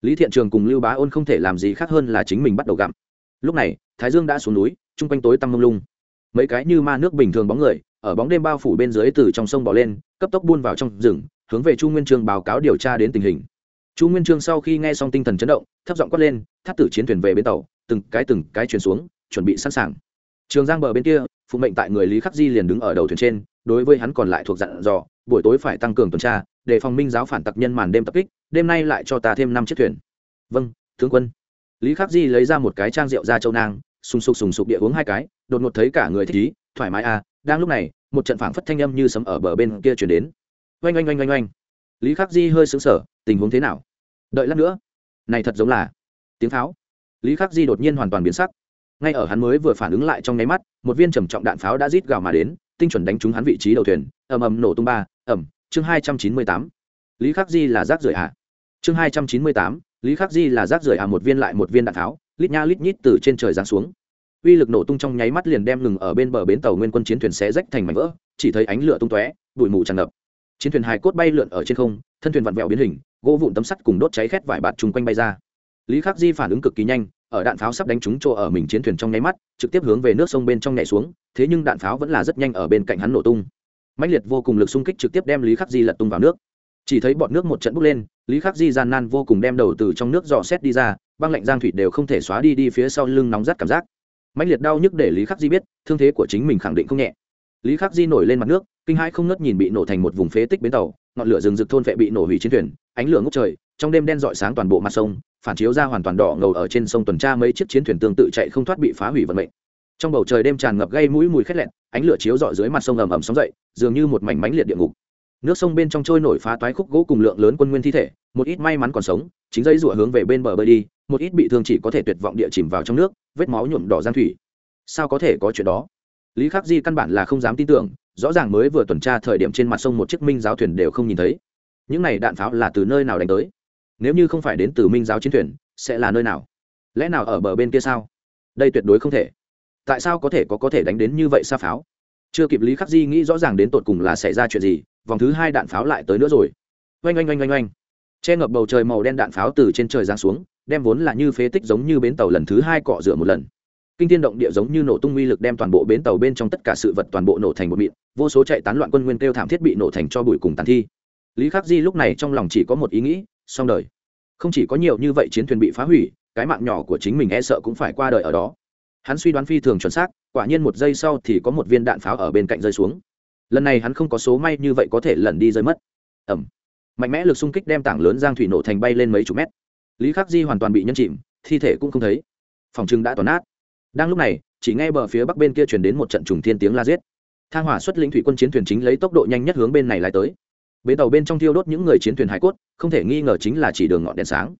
Lý thiện trường cùng lưu bá ôn không thể làm gì khác hơn là chính mình bắt đầu gặm. Lúc này, thái dương đã xuống núi chung quanh tối tăm mông lung. Mấy cái như ma nước bình thường bóng người, ở bóng đêm bao phủ bên dưới từ trong sông bỏ lên, cấp tốc buôn vào trong rừng, hướng về chu nguyên trương báo cáo điều tra đến tình hình. Chu nguyên trương sau khi nghe xong tinh thần chấn động, thấp giọng quát lên thắt tử chiến thuyền về bến tàu, từng cái từng cái chuyển xuống, chuẩn bị sẵn sàng. Trường giang bờ bên kia, phụ mệnh tại người lý khắc di liền đứng ở đầu thuyền trên, đối với hắn còn lại thuộc dặn dò, buổi tối phải tăng cường tuần tra, để phòng minh giáo phản tặc nhân màn đêm tập kích, đêm nay lại cho ta thêm năm chiếc thuyền. Vâng tướng quân. Lý khắc di lấy ra một cái trang rượu ra châu nang sùng sục sùng sục địa uống hai cái đột ngột thấy cả người thích ý thoải mái à đang lúc này một trận phảng phất thanh âm như sấm ở bờ bên kia chuyển đến. Oanh oanh oanh oanh oanh. Lý khắc di hơi sững sờ, tình huống thế nào? Đợi lát nữa. Này thật giống là tiếng pháo. Lý khắc di đột nhiên hoàn toàn biến sắc. Ngay ở hắn mới vừa phản ứng lại trong nháy mắt một viên trầm trọng đạn pháo đã rít gào mà đến tinh chuẩn đánh trúng hắn vị trí đầu thuyền ầm ầm nổ tung ba ầm chương hai trăm chín mươi tám. Lý khắc di là rác rưởi hạ chương hai trăm chín mươi tám lý khắc di là rác rưởi hạ một viên lại một viên đạn pháo lít nha lít nhít từ trên trời giáng xuống. Uy lực nổ tung trong nháy mắt liền đem ngừng ở bên bờ bến tàu nguyên quân chiến thuyền xé rách thành mảnh vỡ, chỉ thấy ánh lửa tung tóe, bụi mù tràn ngập. Chiến thuyền hài cốt bay lượn ở trên không, thân thuyền vặn vẹo biến hình, gỗ vụn tấm sắt cùng đốt cháy khét vải bạt chung quanh bay ra. Lý khắc di phản ứng cực kỳ nhanh, ở đạn pháo sắp đánh trúng chỗ ở mình chiến thuyền trong nháy mắt, trực tiếp hướng về nước sông bên trong nhảy xuống, thế nhưng đạn pháo vẫn là rất nhanh ở bên cạnh hắn nổ tung. Mãnh liệt vô cùng lực xung kích trực tiếp đem lý khắc di lật tung vào nước. Chỉ thấy bọn nước một trận bốc lên, lý khắc di gian nan vô cùng đem đầu từ trong nước dò xét đi ra băng lạnh giang thủy đều không thể xóa đi đi phía sau lưng nóng rát cảm giác. Mãnh liệt đau nhức để lý khắc di biết, thương thế của chính mình khẳng định không nhẹ. Lý khắc di nổi lên mặt nước, kinh hãi không ngất nhìn bị nổ thành một vùng phế tích bến tàu, ngọn lửa rừng rực thôn vệ bị nổ hủy chiến thuyền, ánh lửa ngốc trời, trong đêm đen rọi sáng toàn bộ mặt sông, phản chiếu ra hoàn toàn đỏ ngầu ở trên sông tuần tra mấy chiếc chiến thuyền tương tự chạy không thoát bị phá hủy vận mệnh. Trong bầu trời đêm tràn ngập gây mũi mùi khét lẹn, ánh lửa chiếu rọi dưới mặt sông ầm ầm sóng dậy, dường như một mảnh mánh liệt địa ngục. Nước sông bên trong trôi nổi phá toái khúc gỗ cùng lượng lớn quân nguyên thi thể, một ít may mắn còn sống, chính dây rủa hướng về bên bờ bơi đi một ít bị thương chỉ có thể tuyệt vọng địa chìm vào trong nước, vết máu nhuộm đỏ giang thủy. Sao có thể có chuyện đó? Lý khắc di căn bản là không dám tin tưởng, rõ ràng mới vừa tuần tra thời điểm trên mặt sông một chiếc minh giáo thuyền đều không nhìn thấy. Những này đạn pháo là từ nơi nào đánh tới? Nếu như không phải đến từ minh giáo chiến thuyền, sẽ là nơi nào? Lẽ nào ở bờ bên kia sao? Đây tuyệt đối không thể. Tại sao có thể có có thể đánh đến như vậy xa pháo? Chưa kịp lý khắc di nghĩ rõ ràng đến tột cùng là xảy ra chuyện gì, vòng thứ hai đạn pháo lại tới nữa rồi. Oanh oanh oanh oanh oanh. Che ngập bầu trời màu đen đạn pháo từ trên trời giáng xuống đem vốn là như phế tích giống như bến tàu lần thứ hai cọ rửa một lần. Kinh thiên động địa giống như nổ tung uy lực đem toàn bộ bến tàu bên trong tất cả sự vật toàn bộ nổ thành một mịn, vô số chạy tán loạn quân nguyên kêu thảm thiết bị nổ thành cho bụi cùng tàn thi. Lý khắc di lúc này trong lòng chỉ có một ý nghĩ, xong đời. Không chỉ có nhiều như vậy chiến thuyền bị phá hủy, cái mạng nhỏ của chính mình e sợ cũng phải qua đời ở đó. Hắn suy đoán phi thường chuẩn xác, quả nhiên một giây sau thì có một viên đạn pháo ở bên cạnh rơi xuống. Lần này hắn không có số may như vậy có thể lẩn đi rơi mất. Ẩm mạnh mẽ lực xung kích đem tảng lớn giang thủy nổ thành bay lên mấy chục mét lý khắc di hoàn toàn bị nhân chìm, thi thể cũng không thấy. Phòng trưng đã toàn nát. Đang lúc này, chỉ nghe bờ phía bắc bên kia chuyển đến một trận trùng thiên tiếng la giết. Thang hỏa xuất lĩnh thủy quân chiến thuyền chính lấy tốc độ nhanh nhất hướng bên này lại tới. Bến tàu bên trong thiêu đốt những người chiến thuyền hải cốt, không thể nghi ngờ chính là chỉ đường ngọn đèn sáng.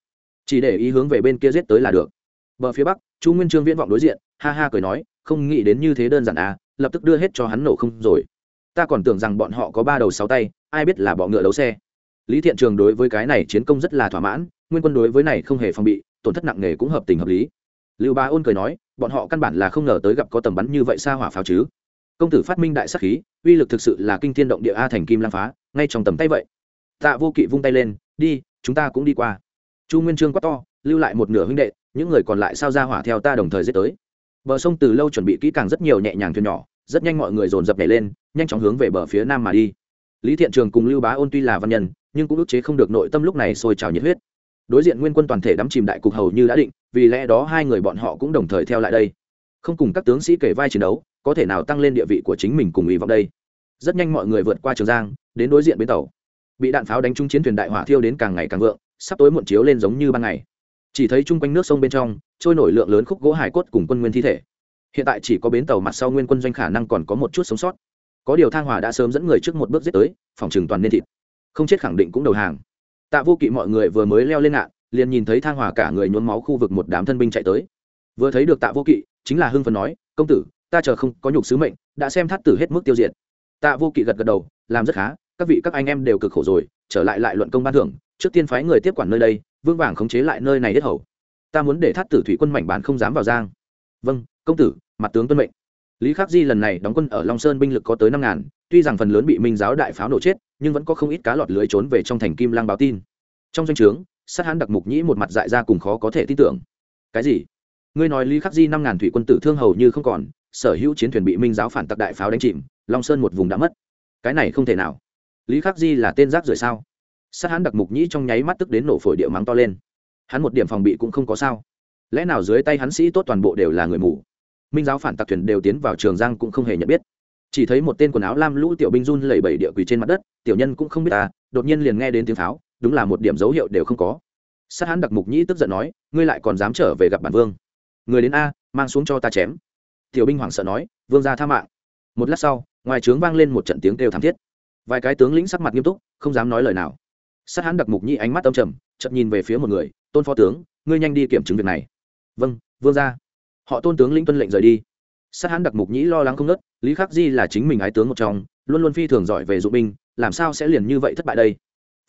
Chỉ để ý hướng về bên kia giết tới là được. Bờ phía bắc, chu nguyên trương viễn vọng đối diện, ha ha cười nói, không nghĩ đến như thế đơn giản à lập tức đưa hết cho hắn nổ không rồi. Ta còn tưởng rằng bọn họ có ba đầu sáu tay, ai biết là bọ ngựa đấu xe. Lý thiện trường đối với cái này chiến công rất là thỏa mãn nguyên quân đối với này không hề phòng bị, tổn thất nặng nề cũng hợp tình hợp lý. Lưu bá ôn cười nói, bọn họ căn bản là không ngờ tới gặp có tầm bắn như vậy xa hỏa pháo chứ. Công tử phát minh đại sắc khí, uy lực thực sự là kinh thiên động địa a thành kim lang phá, ngay trong tầm tay vậy. Tạ vô kỵ vung tay lên, đi, chúng ta cũng đi qua. Chu nguyên trương quát to, lưu lại một nửa huynh đệ, những người còn lại sao ra hỏa theo ta đồng thời giết tới? Bờ sông từ lâu chuẩn bị kỹ càng rất nhiều nhẹ nhàng thuyền nhỏ, rất nhanh mọi người dồn dập nhảy lên, nhanh chóng hướng về bờ phía nam mà đi. Lý thiện trường cùng lưu bá ôn tuy là văn nhân, nhưng cũng ức chế không được nội tâm lúc này sôi trào nhiệt huyết đối diện nguyên quân toàn thể đắm chìm đại cục hầu như đã định, vì lẽ đó hai người bọn họ cũng đồng thời theo lại đây. Không cùng các tướng sĩ kể vai chiến đấu, có thể nào tăng lên địa vị của chính mình cùng ý vọng đây? Rất nhanh mọi người vượt qua trường giang, đến đối diện bến tàu. Bị đạn pháo đánh trúng chiến thuyền đại hỏa thiêu đến càng ngày càng vượng, sắp tối muộn chiếu lên giống như ban ngày. Chỉ thấy chung quanh nước sông bên trong, trôi nổi lượng lớn khúc gỗ hải cốt cùng quân nguyên thi thể. Hiện tại chỉ có bến tàu mặt sau nguyên quân doanh khả năng còn có một chút sống sót. Có điều thang hỏa đã sớm dẫn người trước một bước giết tới, phòng trừng toàn nên thịt. Không chết khẳng định cũng đầu hàng tạ vô kỵ mọi người vừa mới leo lên ngạn, liền nhìn thấy thang hỏa cả người nhuốm máu khu vực một đám thân binh chạy tới. Vừa thấy được tạ vô kỵ, chính là hưng phần nói, công tử, ta chờ không có nhục sứ mệnh, đã xem thắt tử hết mức tiêu diệt. Tạ vô kỵ gật gật đầu, làm rất khá, các vị các anh em đều cực khổ rồi, trở lại lại luận công ban thưởng, trước tiên phái người tiếp quản nơi đây vương vàng khống chế lại nơi này hết hầu. Ta muốn để thát tử thủy quân mảnh bán không dám vào giang. Vâng công tử, mặt tướng tuân mệnh. Lý khắc di lần này đóng quân ở long sơn binh lực có tới năm ngàn, tuy rằng phần lớn bị minh giáo đại pháo nổ chết nhưng vẫn có không ít cá lọt lưới trốn về trong thành kim lang báo tin. Trong danh o trướng, sát hãn đặc mục nhĩ một mặt dại ra cùng khó có thể tin tưởng. Cái gì? Ngươi nói lý khắc di năm ngàn thủy quân tử thương hầu như không còn, sở hữu chiến thuyền bị minh giáo phản tặc đại pháo đánh chìm, long sơn một vùng đã mất. Cái này không thể nào. Lý khắc di là tên rác rưởi sao? Sát hãn đặc mục nhĩ trong nháy mắt tức đến nổ phổi địa mắng to lên. Hắn một điểm phòng bị cũng không có sao. Lẽ nào dưới tay hắn sĩ tốt toàn bộ đều là người mù? Minh giáo phản tặc thuyền đều tiến vào trường giang cũng không hề nhận biết chỉ thấy một tên quần áo lam lũ tiểu binh run lẩy bẩy địa quỳ trên mặt đất, tiểu nhân cũng không biết ta, đột nhiên liền nghe đến tiếng pháo, đúng là một điểm dấu hiệu đều không có. Sát hãn đặc mục nhĩ tức giận nói, ngươi lại còn dám trở về gặp bản vương. Người đến a, mang xuống cho ta chém. Tiểu binh hoảng sợ nói, vương ra tha mạng. Một lát sau, ngoài trướng vang lên một trận tiếng kêu thảm thiết. Vài cái tướng lĩnh sắc mặt nghiêm túc, không dám nói lời nào. Sát hãn đặc mục nhĩ ánh mắt âm trầm chậm nhìn về phía một người, tôn phó tướng, ngươi nhanh đi kiểm chứng việc này. Vâng vương ra họ tôn tướng lĩnh tuân lệnh rời đi sát hãn đặc mục nhĩ lo lắng không nớt lý khắc di là chính mình ái tướng một trong, luôn luôn phi thường giỏi về dụng binh, làm sao sẽ liền như vậy thất bại đây?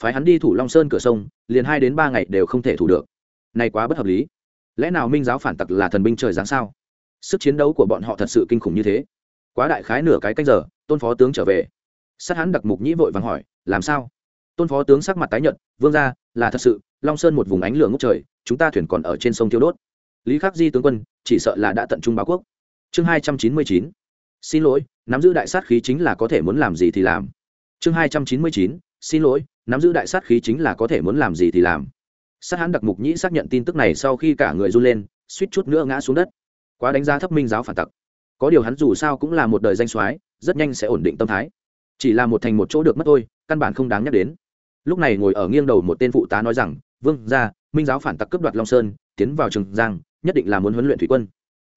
Phái hắn đi thủ long sơn cửa sông, liền hai đến ba ngày đều không thể thủ được. Này quá bất hợp lý. Lẽ nào minh giáo phản tặc là thần binh trời giáng sao? Sức chiến đấu của bọn họ thật sự kinh khủng như thế. Quá đại khái nửa cái canh giờ, tôn phó tướng trở về. Sát hắn đặc mục nhĩ vội vàng hỏi, làm sao? Tôn phó tướng sắc mặt tái nhợt, vương ra là thật sự, long sơn một vùng ánh lửa ngốc trời, chúng ta thuyền còn ở trên sông thiêu đốt. Lý khắc di tướng quân, chỉ sợ là đã tận trung báo quốc chương hai trăm chín mươi chín. Xin lỗi, nắm giữ đại sát khí chính là có thể muốn làm gì thì làm. Chương hai trăm chín mươi chín, xin lỗi, nắm giữ đại sát khí chính là có thể muốn làm gì thì làm. Sát hãn đặc mục nhĩ xác nhận tin tức này sau khi cả người run lên, suýt chút nữa ngã xuống đất. Quá đánh giá thấp minh giáo phản tặc. Có điều hắn dù sao cũng là một đời danh soái, rất nhanh sẽ ổn định tâm thái. Chỉ là một thành một chỗ được mất thôi, căn bản không đáng nhắc đến. Lúc này ngồi ở nghiêng đầu một tên phụ tá nói rằng, vương ra minh giáo phản tặc cướp đoạt long sơn, tiến vào trường giang, nhất định là muốn huấn luyện thủy quân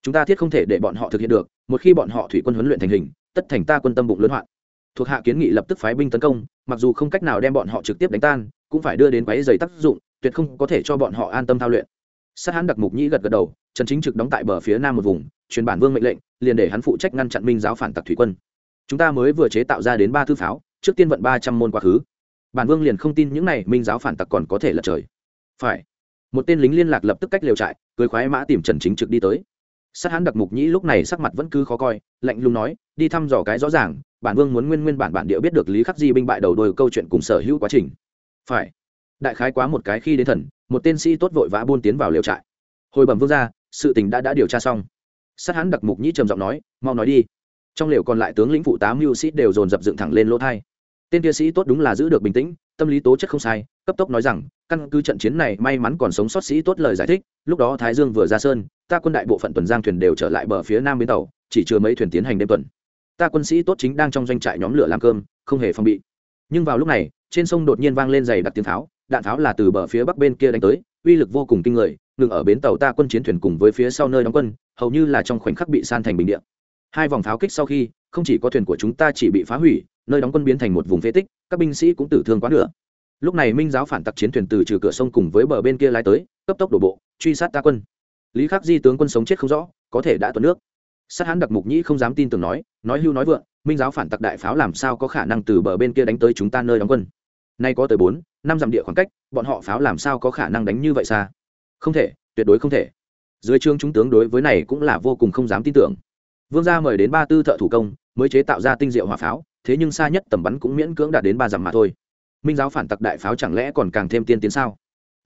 chúng ta thiết không thể để bọn họ thực hiện được, một khi bọn họ thủy quân huấn luyện thành hình, tất thành ta quân tâm bụng lớn hoạn. Thuộc hạ kiến nghị lập tức phái binh tấn công, mặc dù không cách nào đem bọn họ trực tiếp đánh tan, cũng phải đưa đến quáy dày tác dụng, tuyệt không có thể cho bọn họ an tâm thao luyện. Sát hãn đặc mục nhĩ gật gật đầu, trần chính trực đóng tại bờ phía nam một vùng, truyền bản vương mệnh lệnh, liền để hắn phụ trách ngăn chặn minh giáo phản tặc thủy quân. Chúng ta mới vừa chế tạo ra đến ba thư pháo, trước tiên vận ba trăm môn quá khứ. Bản vương liền không tin những này minh giáo phản tặc còn có thể lật trời. Phải. Một tên lính liên lạc lập tức cách liều trại, cưới khoái mã tìm trần chính trực đi tới sát hãn đặc mục nhĩ lúc này sắc mặt vẫn cứ khó coi, lạnh lùng nói, đi thăm dò cái rõ ràng, bản vương muốn nguyên nguyên bản bản địa biết được lý khắc di binh bại đầu đôi câu chuyện cùng sở hữu quá trình. Phải. Đại khái quá một cái khi đến thần, một tên sĩ tốt vội vã buôn tiến vào liều trại. Hồi bẩm vương ra sự tình đã đã điều tra xong. Sát hãn đặc mục nhĩ trầm giọng nói, mau nói đi. Trong liều còn lại tướng lĩnh phụ tám mưu sĩ đều dồn dập dựng thẳng lên lỗ thai. Tên kia sĩ tốt đúng là giữ được bình tĩnh, tâm lý tố chất không sai, cấp tốc nói rằng, căn cứ trận chiến này, may mắn còn sống sót sĩ tốt lời giải thích, lúc đó thái dương vừa ra sơn ta quân đại bộ phận tuần giang thuyền đều trở lại bờ phía nam bến tàu chỉ chưa mấy thuyền tiến hành đêm tuần. Ta quân sĩ tốt chính đang trong doanh trại nhóm lửa làm cơm không hề phòng bị. Nhưng vào lúc này trên sông đột nhiên vang lên dày đặc tiếng tháo, đạn tháo là từ bờ phía bắc bên kia đánh tới uy lực vô cùng kinh người ngừng ở bến tàu ta quân chiến thuyền cùng với phía sau nơi đóng quân hầu như là trong khoảnh khắc bị san thành bình địa. hai vòng pháo kích sau khi không chỉ có thuyền của chúng ta chỉ bị phá hủy nơi đóng quân biến thành một vùng phế tích các binh sĩ cũng tử thương quá nửa. Lúc này minh giáo phản tặc chiến thuyền từ trừ cửa sông cùng với bờ bên kia lái tới cấp tốc đổ bộ truy sát ta quân lý khắc di tướng quân sống chết không rõ, có thể đã tuần nước. Sát hán đặc mục nhĩ không dám tin tưởng nói nói hưu nói vượng, minh giáo phản tặc đại pháo làm sao có khả năng từ bờ bên kia đánh tới chúng ta nơi đóng quân? Nay có tới bốn, năm dặm địa khoảng cách, bọn họ pháo làm sao có khả năng đánh như vậy xa? Không thể, tuyệt đối không thể. Dưới trương chúng tướng đối với này cũng là vô cùng không dám tin tưởng. Vương gia mời đến ba tư thợ thủ công, mới chế tạo ra tinh diệu hỏa pháo, thế nhưng xa nhất tầm bắn cũng miễn cưỡng đạt đến ba dặm mà thôi. Minh giáo phản tặc đại pháo chẳng lẽ còn càng thêm tiên tiến sao?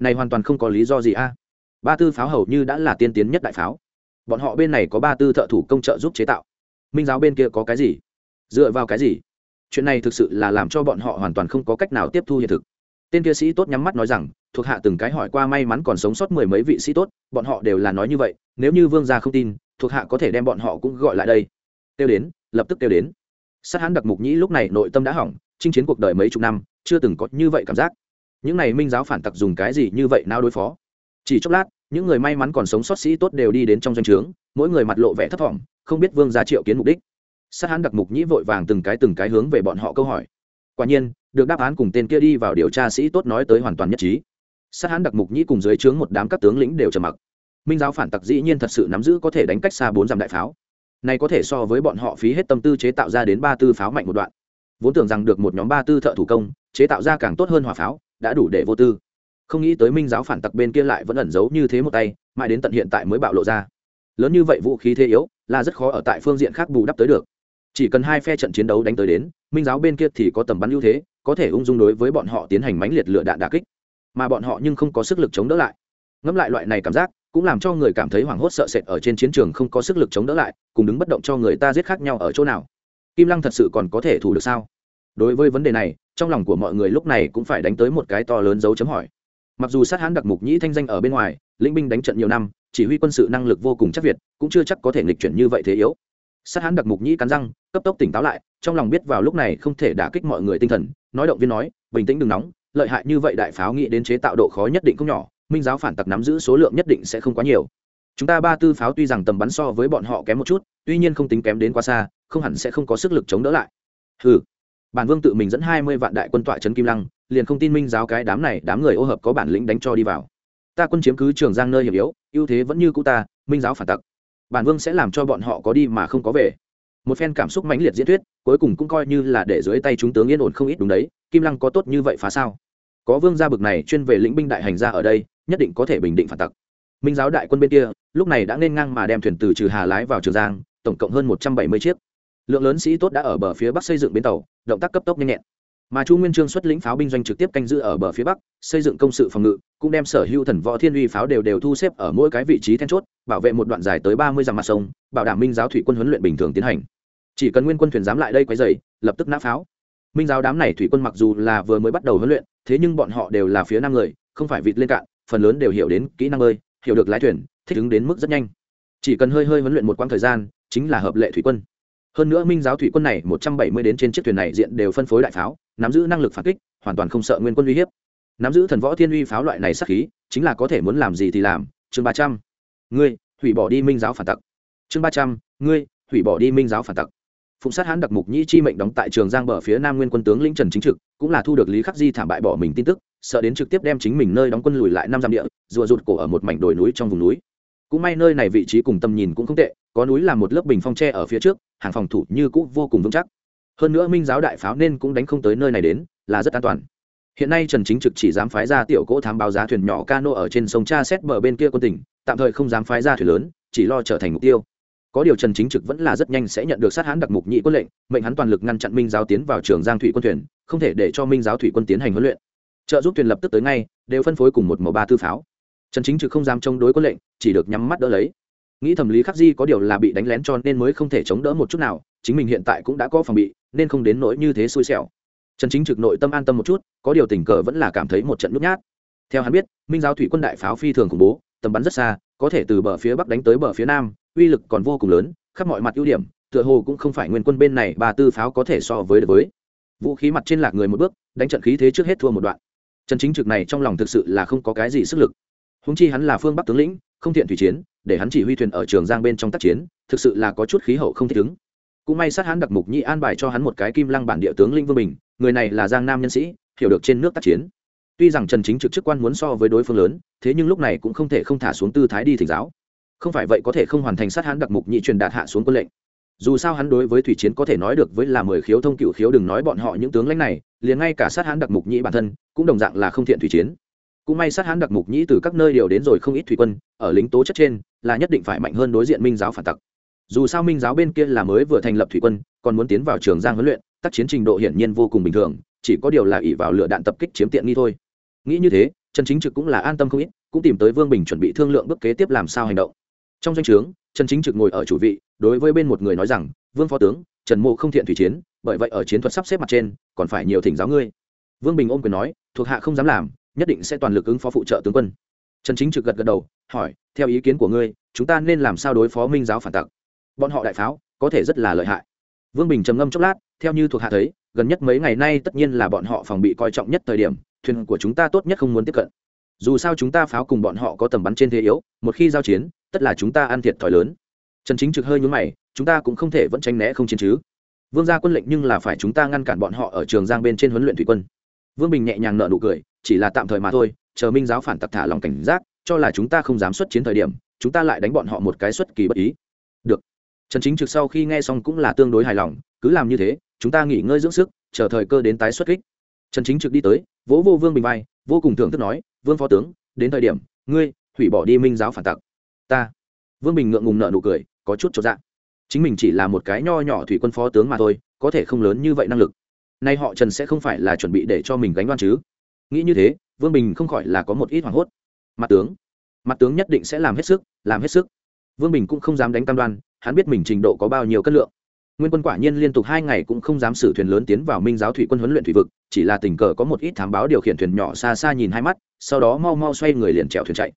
Này hoàn toàn không có lý do gì a ba tư pháo hầu như đã là tiên tiến nhất đại pháo. Bọn họ bên này có ba tư thợ thủ công trợ giúp chế tạo. Minh giáo bên kia có cái gì? Dựa vào cái gì? Chuyện này thực sự là làm cho bọn họ hoàn toàn không có cách nào tiếp thu hiện thực. Tên kia sĩ tốt nhắm mắt nói rằng, thuộc hạ từng cái hỏi qua may mắn còn sống sót mười mấy vị sĩ tốt, bọn họ đều là nói như vậy, nếu như vương gia không tin, thuộc hạ có thể đem bọn họ cũng gọi lại đây. Tiêu đến, lập tức tiêu đến. Sát hán đặc mục nhĩ lúc này nội tâm đã hỏng, chinh chiến cuộc đời mấy chục năm, chưa từng có như vậy cảm giác. Những này minh giáo phản tặc dùng cái gì như vậy nào đối phó? Chỉ chốc lát, những người may mắn còn sống sót sĩ tốt đều đi đến trong doanh trướng, mỗi người mặt lộ vẻ thấp thỏm, không biết vương gia triệu kiến mục đích. Sát hán đặc mục nhĩ vội vàng từng cái từng cái hướng về bọn họ câu hỏi. Quả nhiên, được đáp án cùng tên kia đi vào điều tra sĩ tốt nói tới hoàn toàn nhất trí. Sát hán đặc mục nhĩ cùng dưới trướng một đám các tướng lĩnh đều trầm mặc. Minh giáo phản tặc dĩ nhiên thật sự nắm giữ có thể đánh cách xa bốn dặm đại pháo. Này có thể so với bọn họ phí hết tâm tư chế tạo ra đến ba tư pháo mạnh một đoạn. Vốn tưởng rằng được một nhóm ba tư thợ thủ công, chế tạo ra càng tốt hơn hỏa pháo, đã đủ để vô tư không nghĩ tới minh giáo phản tặc bên kia lại vẫn ẩn giấu như thế một tay, mãi đến tận hiện tại mới bạo lộ ra. Lớn như vậy vũ khí thế yếu, là rất khó ở tại phương diện khác bù đắp tới được. Chỉ cần hai phe trận chiến đấu đánh tới đến, minh giáo bên kia thì có tầm bắn ưu thế, có thể ung dung đối với bọn họ tiến hành mãnh liệt lựa đạn đà kích. Mà bọn họ nhưng không có sức lực chống đỡ lại. Ngẫm lại loại này cảm giác, cũng làm cho người cảm thấy hoảng hốt sợ sệt ở trên chiến trường không có sức lực chống đỡ lại, cùng đứng bất động cho người ta giết khác nhau ở chỗ nào. Kim lăng thật sự còn có thể thủ được sao? Đối với vấn đề này, trong lòng của mọi người lúc này cũng phải đánh tới một cái to lớn dấu chấm hỏi mặc dù sát hán đặc mục nhĩ thanh danh ở bên ngoài, lĩnh binh đánh trận nhiều năm, chỉ huy quân sự năng lực vô cùng chắc việt, cũng chưa chắc có thể nghịch chuyển như vậy thế yếu. Sát hán đặc mục nhĩ cắn răng, cấp tốc tỉnh táo lại, trong lòng biết vào lúc này không thể đả kích mọi người tinh thần, nói động viên nói, bình tĩnh đừng nóng, lợi hại như vậy đại pháo nghĩ đến chế tạo độ khó nhất định không nhỏ, minh giáo phản tặc nắm giữ số lượng nhất định sẽ không quá nhiều. Chúng ta ba tư pháo tuy rằng tầm bắn so với bọn họ kém một chút, tuy nhiên không tính kém đến quá xa, không hẳn sẽ không có sức lực chống đỡ lại. Ừ bản vương tự mình dẫn hai mươi vạn đại quân tọa trấn kim lăng liền không tin minh giáo cái đám này, đám người ô hợp có bản lĩnh đánh cho đi vào. Ta quân chiếm cứ trường giang nơi hiểm yếu, ưu thế vẫn như cũ ta, minh giáo phản tặc. Bản vương sẽ làm cho bọn họ có đi mà không có về. Một phen cảm xúc mãnh liệt diễn thuyết, cuối cùng cũng coi như là để dưới tay chúng tướng yên ổn không ít đúng đấy, kim lăng có tốt như vậy phá sao? Có vương gia bực này chuyên về lĩnh binh đại hành gia ở đây, nhất định có thể bình định phản tặc. Minh giáo đại quân bên kia, lúc này đã nên ngang mà đem thuyền từ trừ hà lái vào trường giang, tổng cộng hơn một trăm bảy mươi chiếc. Lượng lớn sĩ tốt đã ở bờ phía bắc xây dựng bến tàu, động tác cấp tốc nhanh nhẹn mà chu nguyên trương xuất lĩnh pháo binh doanh trực tiếp canh giữ ở bờ phía bắc, xây dựng công sự phòng ngự, cũng đem sở hữu thần võ thiên uy pháo đều đều thu xếp ở mỗi cái vị trí then chốt, bảo vệ một đoạn dài tới ba mươi dặm mặt sông, bảo đảm minh giáo thủy quân huấn luyện bình thường tiến hành. Chỉ cần nguyên quân thuyền dám lại đây quấy dày lập tức nã pháo. Minh giáo đám này thủy quân mặc dù là vừa mới bắt đầu huấn luyện, thế nhưng bọn họ đều là phía nam người, không phải vịt lên cạn, phần lớn đều hiểu đến kỹ năng bơi, hiểu được lái thuyền, thích ứng đến mức rất nhanh. Chỉ cần hơi hơi huấn luyện một quãng thời gian, chính là hợp lệ thủy quân hơn nữa minh giáo thủy quân này một trăm bảy mươi đến trên chiếc thuyền này diện đều phân phối đại pháo, nắm giữ năng lực phản kích, hoàn toàn không sợ nguyên quân uy hiếp. Nắm giữ thần võ thiên uy pháo loại này sắc khí, chính là có thể muốn làm gì thì làm. Chương ba trăm. Ngươi, hủy bỏ đi minh giáo phản tặc. Chương ba trăm. Ngươi, hủy bỏ đi minh giáo phản tặc. Phụng sát hãn đặc mục nhĩ chi mệnh đóng tại trường giang bờ phía nam nguyên quân tướng lĩnh trần chính trực, cũng là thu được lý khắc di thảm bại bỏ mình tin tức, sợ đến trực tiếp đem chính mình nơi đóng quân lùi lại năm dặm địa, rùa rụt cổ ở một mảnh đồi núi trong vùng núi cũng may nơi này vị trí cùng tầm nhìn cũng không tệ, có núi là một lớp bình phong tre ở phía trước, hàng phòng thủ như cũ vô cùng vững chắc. Hơn nữa minh giáo đại pháo nên cũng đánh không tới nơi này đến, là rất an toàn. Hiện nay trần chính trực chỉ dám phái ra tiểu cỗ thám báo giá thuyền nhỏ cano ở trên sông cha xét bờ bên kia quân tỉnh, tạm thời không dám phái ra thuyền lớn, chỉ lo trở thành mục tiêu. Có điều trần chính trực vẫn là rất nhanh sẽ nhận được sát hãn đặc mục nhị quân lệnh, mệnh hắn toàn lực ngăn chặn minh giáo tiến vào trường giang thủy quân thuyền, không thể để cho minh giáo thủy quân tiến hành huấn luyện. Trợ giúp thuyền lập tức tới ngay, đều phân phối cùng một màu ba tư pháo trần chính trực không dám chống đối quân lệnh, chỉ được nhắm mắt đỡ lấy. Nghĩ thẩm lý khắc di có điều là bị đánh lén cho nên mới không thể chống đỡ một chút nào, chính mình hiện tại cũng đã có phòng bị, nên không đến nỗi như thế xui xẻo. Trần chính trực nội tâm an tâm một chút, có điều tình cờ vẫn là cảm thấy một trận nhút nhát. Theo hắn biết, minh giáo thủy quân đại pháo phi thường khủng bố, tầm bắn rất xa, có thể từ bờ phía bắc đánh tới bờ phía nam, uy lực còn vô cùng lớn, khắp mọi mặt ưu điểm, tựa hồ cũng không phải nguyên quân bên này ba tư pháo có thể so với được với. Vũ khí mặt trên lạc người một bước, đánh trận khí thế trước hết thua một đoạn. Trần chính trực này trong lòng thực sự là không có cái gì sức lực húng chi hắn là phương bắc tướng lĩnh, không thiện thủy chiến, để hắn chỉ huy thuyền ở trường giang bên trong tác chiến, thực sự là có chút khí hậu không thích ứng. Cũng may sát hắn đặc mục nhị an bài cho hắn một cái kim lăng bản địa tướng linh vương bình, người này là giang nam nhân sĩ, hiểu được trên nước tác chiến. Tuy rằng trần chính trực chức quan muốn so với đối phương lớn, thế nhưng lúc này cũng không thể không thả xuống tư thái đi thỉnh giáo. Không phải vậy có thể không hoàn thành sát hắn đặc mục nhị truyền đạt hạ xuống quân lệnh. Dù sao hắn đối với thủy chiến có thể nói được với là mười khiếu thông cựu khiếu đừng nói bọn họ những tướng lãnh này, liền ngay cả sát hắn đặc mục nhị bản thân, cũng đồng dạng là không thiện thủy chiến cũng may sát hãn đặc mục nhĩ từ các nơi đều đến rồi không ít thủy quân, ở lính tố chất trên, là nhất định phải mạnh hơn đối diện minh giáo phản tặc. Dù sao minh giáo bên kia là mới vừa thành lập thủy quân, còn muốn tiến vào trường giang huấn luyện, tác chiến trình độ hiển nhiên vô cùng bình thường, chỉ có điều là ỉ vào lựa đạn tập kích chiếm tiện nghi thôi. Nghĩ như thế, trần chính trực cũng là an tâm không ít, cũng tìm tới vương bình chuẩn bị thương lượng bước kế tiếp làm sao hành động. Trong danh o trướng, trần chính trực ngồi ở chủ vị, đối với bên một người nói rằng, vương phó tướng, trần mộ không thiện thủy chiến, bởi vậy ở chiến thuật sắp xếp mặt trên, còn phải nhiều thỉnh giáo ngươi. Vương bình ôm quyền nói, thuộc hạ không dám làm nhất định sẽ toàn lực ứng phó phụ trợ tướng quân. Trần chính trực gật gật đầu, hỏi, theo ý kiến của ngươi, chúng ta nên làm sao đối phó minh giáo phản tặc? Bọn họ đại pháo, có thể rất là lợi hại. Vương bình trầm ngâm chốc lát, theo như thuộc hạ thấy, gần nhất mấy ngày nay tất nhiên là bọn họ phòng bị coi trọng nhất thời điểm, thuyền của chúng ta tốt nhất không muốn tiếp cận. Dù sao chúng ta pháo cùng bọn họ có tầm bắn trên thế yếu, một khi giao chiến, tất là chúng ta ăn thiệt thòi lớn. Trần chính trực hơi nhún mày, chúng ta cũng không thể vẫn tranh né không chiến chứ. Vương gia quân lệnh nhưng là phải chúng ta ngăn cản bọn họ ở trường giang bên trên huấn luyện thủy quân. Vương bình nhẹ nhàng nợ nụ cười chỉ là tạm thời mà thôi, chờ minh giáo phản tặc thả lòng cảnh giác, cho là chúng ta không dám xuất chiến thời điểm, chúng ta lại đánh bọn họ một cái xuất kỳ bất ý. Được. Trần chính trực sau khi nghe xong cũng là tương đối hài lòng, cứ làm như thế, chúng ta nghỉ ngơi dưỡng sức, chờ thời cơ đến tái xuất kích. Trần chính trực đi tới, vỗ vô vương bình vai, vô cùng thưởng thức nói, vương phó tướng, đến thời điểm, ngươi hủy bỏ đi minh giáo phản tặc. Ta. Vương bình ngượng ngùng nợ nụ cười, có chút cho dạng chính mình chỉ là một cái nho nhỏ thủy quân phó tướng mà thôi, có thể không lớn như vậy năng lực. Nay họ trần sẽ không phải là chuẩn bị để cho mình gánh đoan chứ nghĩ như thế, vương bình không khỏi là có một ít hoảng hốt. Mặt tướng mặt tướng nhất định sẽ làm hết sức, làm hết sức. Vương bình cũng không dám đánh cam đoan, hắn biết mình trình độ có bao nhiêu cân lượng. Nguyên quân quả nhiên liên tục hai ngày cũng không dám xử thuyền lớn tiến vào minh giáo thủy quân huấn luyện thủy vực, chỉ là tình cờ có một ít thám báo điều khiển thuyền nhỏ xa xa nhìn hai mắt, sau đó mau mau xoay người liền trèo thuyền chạy.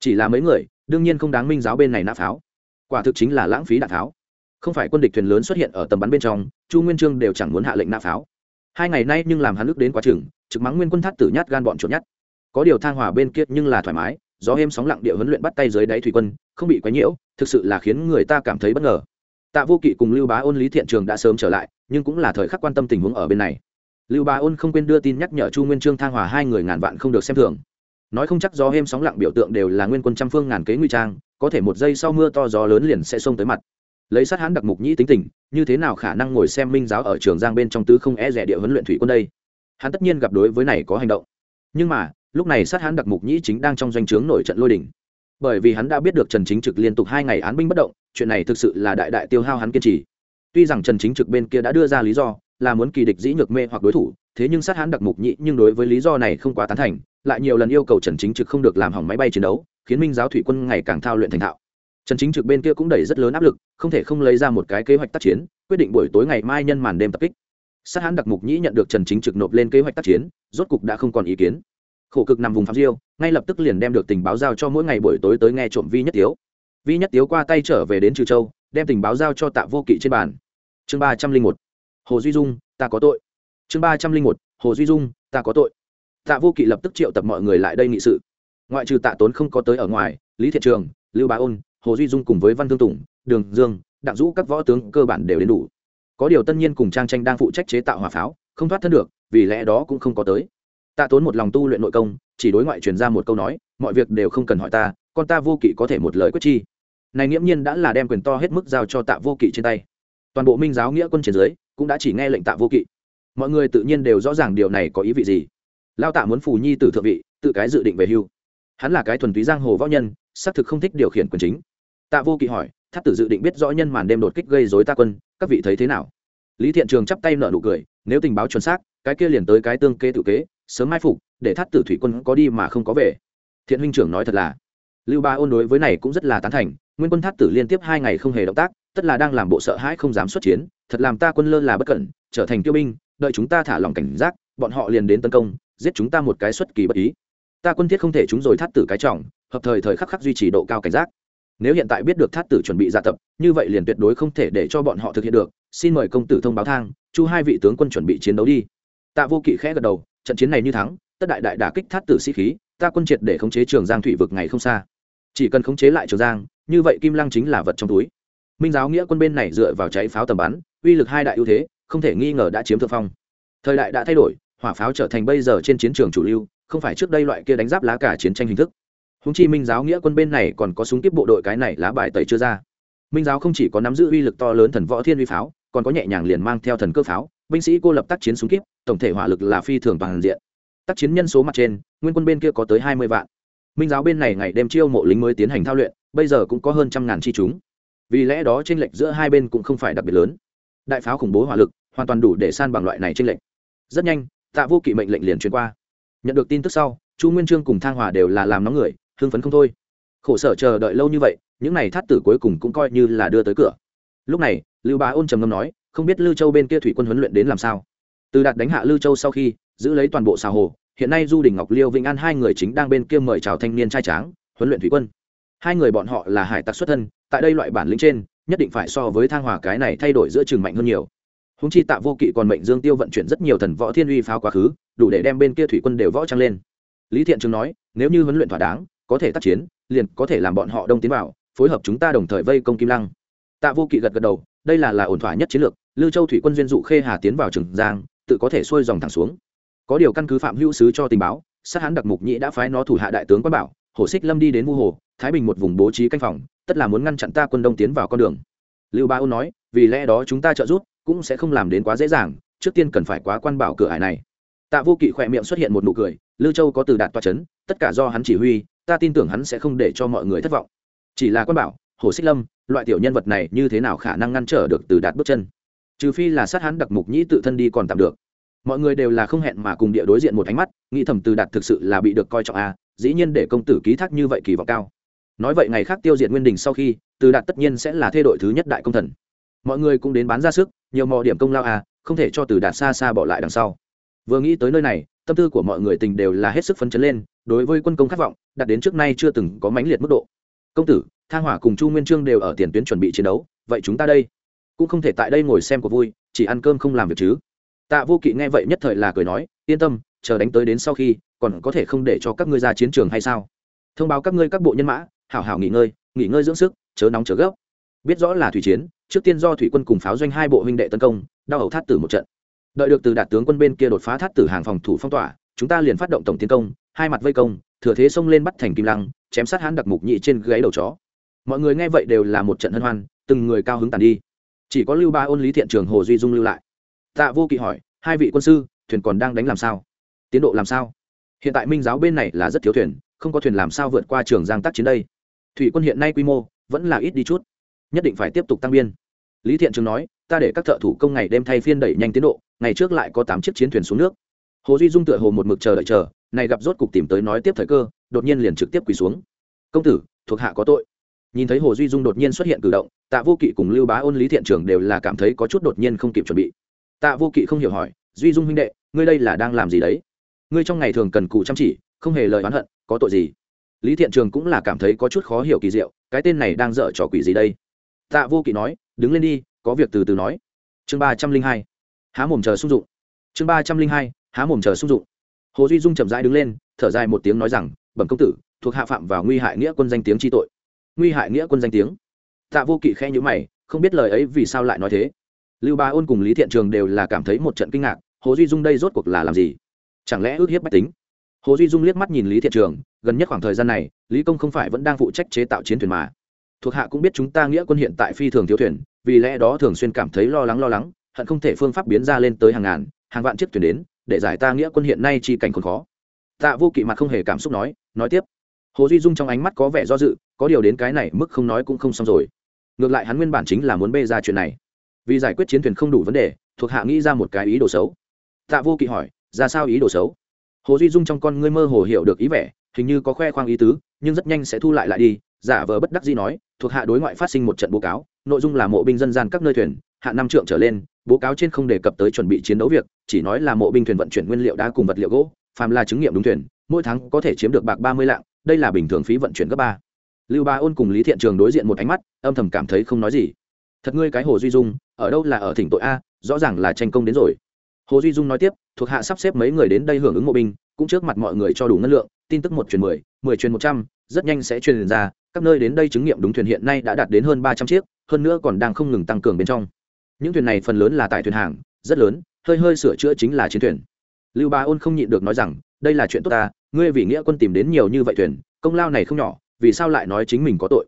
Chỉ là mấy người, đương nhiên không đáng minh giáo bên này nã pháo. Quả thực chính là lãng phí đạn pháo. Không phải quân địch thuyền lớn xuất hiện ở tầm bắn bên trong, chu nguyên trương đều chẳng muốn hạ lệnh nã pháo hai ngày nay nhưng làm hắn ức đến quá chừng, trực mắng nguyên quân thắt tử nhát gan bọn chuột nhát. Có điều thang hòa bên kia nhưng là thoải mái, gió êm sóng lặng địa huấn luyện bắt tay dưới đáy thủy quân, không bị quấy nhiễu, thực sự là khiến người ta cảm thấy bất ngờ. Tạ vô kỵ cùng lưu bá ôn, lý thiện trường đã sớm trở lại, nhưng cũng là thời khắc quan tâm tình huống ở bên này. Lưu bá ôn không quên đưa tin nhắc nhở chu nguyên trương thang hòa hai người ngàn vạn không được xem thường. Nói không chắc gió êm sóng lặng biểu tượng đều là nguyên quân trăm phương ngàn kế nguy trang, có thể một giây sau mưa to gió lớn liền sẽ xông tới mặt. Lấy sát hãn đặc mục nhĩ tính tình như thế nào khả năng ngồi xem minh giáo ở trường giang bên trong tứ không e rẻ địa huấn luyện thủy quân đây? Hắn tất nhiên gặp đối với này có hành động. Nhưng mà, lúc này sát hắn đặc mục nhĩ chính đang trong doanh trướng nổi trận lôi đỉnh bởi vì hắn đã biết được trần chính trực liên tục hai ngày án binh bất động, chuyện này thực sự là đại đại tiêu hao hắn kiên trì. Tuy rằng trần chính trực bên kia đã đưa ra lý do, là muốn kỳ địch dĩ nhược mê hoặc đối thủ, thế nhưng sát hắn đặc mục nhĩ nhưng đối với lý do này không quá tán thành, lại nhiều lần yêu cầu trần chính trực không được làm hỏng máy bay chiến đấu, khiến minh giáo thủy quân ngày càng thao luyện thành thạo trần chính trực bên kia cũng đẩy rất lớn áp lực, không thể không lấy ra một cái kế hoạch tác chiến, quyết định buổi tối ngày mai nhân màn đêm tập kích. Sát hãn đặc mục nhĩ nhận được trần chính trực nộp lên kế hoạch tác chiến, rốt cục đã không còn ý kiến. Khổ cực nằm vùng phạm diêu, ngay lập tức liền đem được tình báo giao cho mỗi ngày buổi tối tới nghe trộm vi nhất tiếu. Vi nhất tiếu qua tay trở về đến trừ châu, đem tình báo giao cho tạ vô kỵ trên bàn. Chương ba trăm linh một, hồ duy dung, ta có tội. Chương ba trăm linh một, hồ duy dung, ta có tội. Tạ vô kỵ lập tức triệu tập mọi người lại đây nghị sự. Ngoại trừ tạ tốn không có tới ở ngoài, lý thiện trường, lưu bá ôn hồ duy dung cùng với văn thương tùng, đường dương, đặng dũ các võ tướng cơ bản đều đến đủ. Có điều tân nhiên cùng trang tranh đang phụ trách chế tạo hỏa pháo, không thoát thân được, vì lẽ đó cũng không có tới. Tạ tốn một lòng tu luyện nội công, chỉ đối ngoại truyền ra một câu nói, mọi việc đều không cần hỏi ta, con ta vô kỵ có thể một lời quyết chi. Này nghiễm nhiên đã là đem quyền to hết mức giao cho tạ vô kỵ trên tay. Toàn bộ minh giáo nghĩa quân trên dưới, cũng đã chỉ nghe lệnh tạ vô kỵ. Mọi người tự nhiên đều rõ ràng điều này có ý vị gì. Lao tạ muốn phù nhi tử thượng vị, tự cái dự định về hưu. Hắn là cái thuần túy giang hồ võ nhân, xác thực không thích điều khiển quyền chính tạ vô kỵ hỏi thắt tử dự định biết rõ nhân màn đêm đột kích gây dối ta quân, các vị thấy thế nào? Lý thiện trường chắp tay nợ nụ cười, nếu tình báo chuẩn xác, cái kia liền tới cái tương kế tự kế, sớm mai phục, để thắt tử thủy quân có đi mà không có về. Thiện huynh trưởng nói thật là, lưu ba ôn đối với này cũng rất là tán thành, nguyên quân thắt tử liên tiếp hai ngày không hề động tác, tất là đang làm bộ sợ hãi không dám xuất chiến, thật làm ta quân lơ là bất cẩn, trở thành tiêu binh, đợi chúng ta thả lòng cảnh giác, bọn họ liền đến tấn công, giết chúng ta một cái xuất kỳ bất ý. Ta quân thiết không thể chúng rồi thắt tử cái trọng, hợp thời thời khắc khắc duy trì độ cao cảnh giác nếu hiện tại biết được thát tử chuẩn bị dạ tập, như vậy liền tuyệt đối không thể để cho bọn họ thực hiện được. Xin mời công tử thông báo thang, chu hai vị tướng quân chuẩn bị chiến đấu đi. Tạ vô kỵ khẽ gật đầu, trận chiến này như thắng, tất đại đại đả kích thát tử sĩ khí, ta quân triệt để khống chế trường giang thủy vực ngày không xa. Chỉ cần khống chế lại trường giang, như vậy kim lăng chính là vật trong túi. Minh giáo nghĩa quân bên này dựa vào cháy pháo tầm bắn, uy lực hai đại ưu thế, không thể nghi ngờ đã chiếm thượng phong. Thời đại đã thay đổi, hỏa pháo trở thành bây giờ trên chiến trường chủ lưu, không phải trước đây loại kia đánh giáp lá cả chiến tranh hình thức húng chi minh giáo nghĩa quân bên này còn có súng tiếp bộ đội cái này lá bài tẩy chưa ra. Minh giáo không chỉ có nắm giữ uy lực to lớn thần võ thiên uy pháo, còn có nhẹ nhàng liền mang theo thần cơ pháo, binh sĩ cô lập tác chiến súng kíp tổng thể hỏa lực là phi thường toàn diện. Tác chiến nhân số mặt trên, nguyên quân bên kia có tới hai mươi vạn. Minh giáo bên này ngày đêm chiêu mộ lính mới tiến hành thao luyện, bây giờ cũng có hơn trăm ngàn chi chúng. Vì lẽ đó tranh lệch giữa hai bên cũng không phải đặc biệt lớn. Đại pháo khủng bố hỏa lực, hoàn toàn đủ để san bằng loại này tranh lệch. Rất nhanh, tạ vô kỵ mệnh lệnh liền truyền qua. Nhận được tin tức sau, chu nguyên trương cùng thang hòa đều là làm nóng người hưng phấn không thôi. Khổ sở chờ đợi lâu như vậy, những này thắt tử cuối cùng cũng coi như là đưa tới cửa. Lúc này, lưu bá ôn trầm ngâm nói, không biết lưu châu bên kia thủy quân huấn luyện đến làm sao? Từ đạt đánh hạ lưu châu sau khi, giữ lấy toàn bộ xà hồ, hiện nay du đình ngọc liêu vĩnh an hai người chính đang bên kia mời chào thanh niên trai tráng, huấn luyện thủy quân. Hai người bọn họ là hải tặc xuất thân, tại đây loại bản lĩnh trên, nhất định phải so với thang hòa cái này thay đổi giữa trường mạnh hơn nhiều. Húng chi tạ vô kỵ còn mệnh dương tiêu vận chuyển rất nhiều thần võ thiên uy pháo quá khứ, đủ để đem bên kia thủy quân đều võ trăng lên. Lý thiện trường nói, nếu như huấn luyện thỏa đáng có thể tác chiến, liền có thể làm bọn họ đông tiến vào, phối hợp chúng ta đồng thời vây công kim lăng. Tạ vô kỵ gật gật đầu, đây là là ổn thỏa nhất chiến lược lưu châu thủy quân duyên dụ khê hà tiến vào trường giang, tự có thể xuôi dòng thẳng xuống. Có điều căn cứ phạm hữu sứ cho tình báo, sát hán đặc mục nhĩ đã phái nó thủ hạ đại tướng quan bảo, hồ xích lâm đi đến vu hồ, thái bình một vùng bố trí canh phòng, tất là muốn ngăn chặn ta quân đông tiến vào con đường. Lưu ba ôn nói, vì lẽ đó chúng ta trợ giúp, cũng sẽ không làm đến quá dễ dàng, trước tiên cần phải quá quan bảo cửa hải này. Tạ vô kỵ khỏe miệng xuất hiện một nụ cười, lư châu có từ đạt toa c h ấ n tất cả do hắn chỉ huy ta tin tưởng hắn sẽ không để cho mọi người thất vọng. Chỉ là quan bảo hồ xích lâm loại tiểu nhân vật này như thế nào khả năng ngăn trở được từ đạt bước chân? Trừ phi là sát hắn đặc mục nhĩ tự thân đi còn tạm được. Mọi người đều là không hẹn mà cùng địa đối diện một ánh mắt nghĩ thầm từ đạt thực sự là bị được coi trọng a à, dĩ nhiên để công tử ký thác như vậy kỳ vọng cao. Nói vậy ngày khác tiêu diệt nguyên đình sau khi từ đạt tất nhiên sẽ là thê đội thứ nhất đại công thần. Mọi người cũng đến bán ra sức nhiều mò điểm công lao à không thể cho từ đạt xa xa bỏ lại đằng sau. Vừa nghĩ tới nơi này tâm tư của mọi người tình đều là hết sức phấn chấn lên đối với quân công khát vọng đạt đến trước nay chưa từng có mãnh liệt mức độ. Công tử thang hỏa cùng chu nguyên trương đều ở tiền tuyến chuẩn bị chiến đấu, vậy chúng ta đây cũng không thể tại đây ngồi xem cuộc vui, chỉ ăn cơm không làm việc chứ? Tạ vô kỵ nghe vậy nhất thời là cười nói, yên tâm, chờ đánh tới đến sau khi, còn có thể không để cho các ngươi ra chiến trường hay sao? Thông báo các ngươi các bộ nhân mã, hảo hảo nghỉ ngơi nghỉ ngơi dưỡng sức, chớ nóng chớ gấp. Biết rõ là thủy chiến, trước tiên do thủy quân cùng pháo doanh hai bộ huynh đệ tấn công, đau hầu thát tử một trận. Đợi được từ đạt tướng quân bên kia đột phá thát tử hàng phòng thủ phong tỏa, chúng ta liền phát động tổng tiến công, hai mặt vây công thừa thế xông lên bắt thành kim lăng, chém sát hãn đặc mục nhị trên gáy đầu chó. Mọi người nghe vậy đều là một trận hân hoan, từng người cao hứng tàn đi. Chỉ có lưu ba ôn lý thiện trường hồ duy dung lưu lại. Tạ vô kỵ hỏi, hai vị quân sư, thuyền còn đang đánh làm sao? Tiến độ làm sao? Hiện tại minh giáo bên này là rất thiếu thuyền, không có thuyền làm sao vượt qua trường giang tác chiến đây. Thủy quân hiện nay quy mô vẫn là ít đi chút, nhất định phải tiếp tục tăng biên. Lý thiện trường nói, ta để các thợ thủ công ngày đêm thay phiên đẩy nhanh tiến độ, ngày trước lại có tám chiếc chiến thuyền xuống nước. Hồ duy dung tựa hồ một mực chờ đợi chờ này gặp rốt cục tìm tới nói tiếp thời cơ, đột nhiên liền trực tiếp quỳ xuống. Công tử, thuộc hạ có tội. Nhìn thấy hồ duy dung đột nhiên xuất hiện cử động, tạ vô kỵ cùng lưu bá ôn lý thiện trường đều là cảm thấy có chút đột nhiên không kịp chuẩn bị. Tạ vô kỵ không hiểu hỏi, duy dung huynh đệ, ngươi đây là đang làm gì đấy? Ngươi trong ngày thường cần cù chăm chỉ, không hề lời oán hận, có tội gì? Lý thiện trường cũng là cảm thấy có chút khó hiểu kỳ diệu, cái tên này đang dở trò quỷ gì đây? Tạ vô kỵ nói, đứng lên đi, có việc từ từ nói. Chương ba trăm linh hai, há mồm chờ sung dụng. Chương ba trăm linh hai, há mồm chờ sung dụng hồ duy dung chậm rãi đứng lên, thở dài một tiếng nói rằng, bẩm công tử, thuộc hạ phạm vào nguy hại nghĩa quân danh tiếng chi tội. Nguy hại nghĩa quân danh tiếng? Tạ vô kỵ khẽ nhữ mày, không biết lời ấy vì sao lại nói thế. Lưu ba ôn cùng lý thiện trường đều là cảm thấy một trận kinh ngạc, hồ duy dung đây rốt cuộc là làm gì? Chẳng lẽ ước hiếp bách tính? Hồ duy dung liếc mắt nhìn lý thiện trường, gần nhất khoảng thời gian này, lý công không phải vẫn đang phụ trách chế tạo chiến thuyền mà. Thuộc hạ cũng biết chúng ta nghĩa quân hiện tại phi thường thiếu thuyền, vì lẽ đó thường xuyên cảm thấy lo lắng lo lắng, hận không thể phương pháp biến ra lên tới hàng ngàn, hàng vạn chiếc thuyền đến để giải ta nghĩa quân hiện nay chi cảnh còn khó. Tạ vô kỵ mặt không hề cảm xúc nói nói tiếp. Hồ duy dung trong ánh mắt có vẻ do dự, có điều đến cái này mức không nói cũng không xong rồi. Ngược lại hắn nguyên bản chính là muốn bê ra chuyện này. Vì giải quyết chiến thuyền không đủ vấn đề, thuộc hạ nghĩ ra một cái ý đồ xấu. Tạ vô kỵ hỏi, ra sao ý đồ xấu? Hồ duy dung trong con ngươi mơ hồ hiểu được ý vẻ, hình như có khoe khoang ý tứ, nhưng rất nhanh sẽ thu lại lại đi. Giả vờ bất đắc dĩ nói, thuộc hạ đối ngoại phát sinh một trận báo cáo, nội dung là mộ binh dân gian các nơi thuyền, hạ năm trượng trở lên báo cáo trên không đề cập tới chuẩn bị chiến đấu việc, chỉ nói là mộ binh thuyền vận chuyển nguyên liệu đá cùng vật liệu gỗ, phàm là chứng nghiệm đúng thuyền, mỗi tháng có thể chiếm được bạc ba mươi lạng, đây là bình thường phí vận chuyển gấp ba. Lưu ba ôn cùng lý thiện trường đối diện một ánh mắt, âm thầm cảm thấy không nói gì. Thật ngươi cái hồ duy dung, ở đâu là ở thỉnh tội a, rõ ràng là tranh công đến rồi. Hồ duy dung nói tiếp, thuộc hạ sắp xếp mấy người đến đây hưởng ứng mộ binh, cũng trước mặt mọi người cho đủ ngân lượng, tin tức một truyền mười mười truyền một trăm, rất nhanh sẽ truyền ra, các nơi đến đây chứng nghiệm đúng thuyền hiện nay đã đạt đến hơn ba trăm chiếc, hơn nữa còn đang không ngừng tăng cường bên trong những thuyền này phần lớn là tại thuyền hàng, rất lớn, hơi hơi sửa chữa chính là chiến thuyền. Lưu ba ôn không nhịn được nói rằng, đây là chuyện tốt ta, ngươi vì nghĩa quân tìm đến nhiều như vậy thuyền, công lao này không nhỏ, vì sao lại nói chính mình có tội?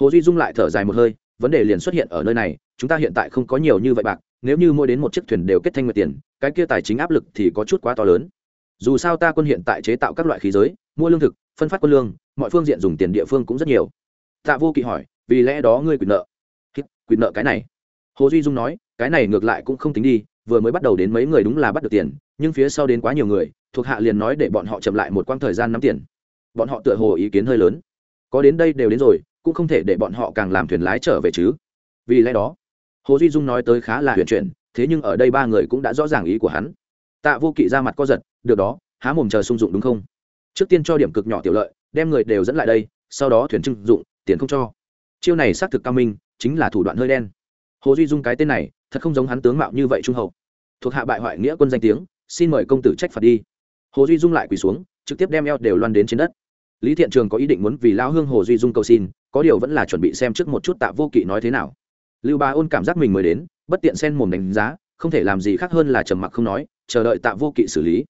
Hồ duy dung lại thở dài một hơi, vấn đề liền xuất hiện ở nơi này, chúng ta hiện tại không có nhiều như vậy bạc, nếu như mỗi đến một chiếc thuyền đều kết thanh nguyệt tiền, cái kia tài chính áp lực thì có chút quá to lớn. Dù sao ta quân hiện tại chế tạo các loại khí giới, mua lương thực, phân phát quân lương, mọi phương diện dùng tiền địa phương cũng rất nhiều. Tạ vô kỵ hỏi, vì lẽ đó ngươi quyền nợ? Quyền nợ cái này hồ duy dung nói, cái này ngược lại cũng không tính đi, vừa mới bắt đầu đến mấy người đúng là bắt được tiền, nhưng phía sau đến quá nhiều người, thuộc hạ liền nói để bọn họ chậm lại một quãng thời gian nắm tiền. Bọn họ tựa hồ ý kiến hơi lớn. Có đến đây đều đến rồi, cũng không thể để bọn họ càng làm thuyền lái trở về chứ. Vì lẽ đó, hồ duy dung nói tới khá là huyền chuyển, thế nhưng ở đây ba người cũng đã rõ ràng ý của hắn. Tạ vô kỵ ra mặt co giật, được đó, há mồm chờ sung dụng đúng không? Trước tiên cho điểm cực nhỏ tiểu lợi, đem người đều dẫn lại đây, sau đó thuyền trưng dụng, tiền không cho. Chiêu này xác thực cao minh, chính là thủ đoạn hơi đen hồ duy dung cái tên này, thật không giống hắn tướng mạo như vậy trung hậu. Thuộc hạ bại hoại nghĩa quân danh tiếng, xin mời công tử trách phạt đi. Hồ duy dung lại quỳ xuống, trực tiếp đem eo đều loan đến trên đất. Lý thiện trường có ý định muốn vì lão hương hồ duy dung cầu xin, có điều vẫn là chuẩn bị xem trước một chút tạ vô kỵ nói thế nào. Lưu ba ôn cảm giác mình mới đến, bất tiện xen mồm đánh giá, không thể làm gì khác hơn là trầm mặc không nói, chờ đợi tạ vô kỵ xử lý.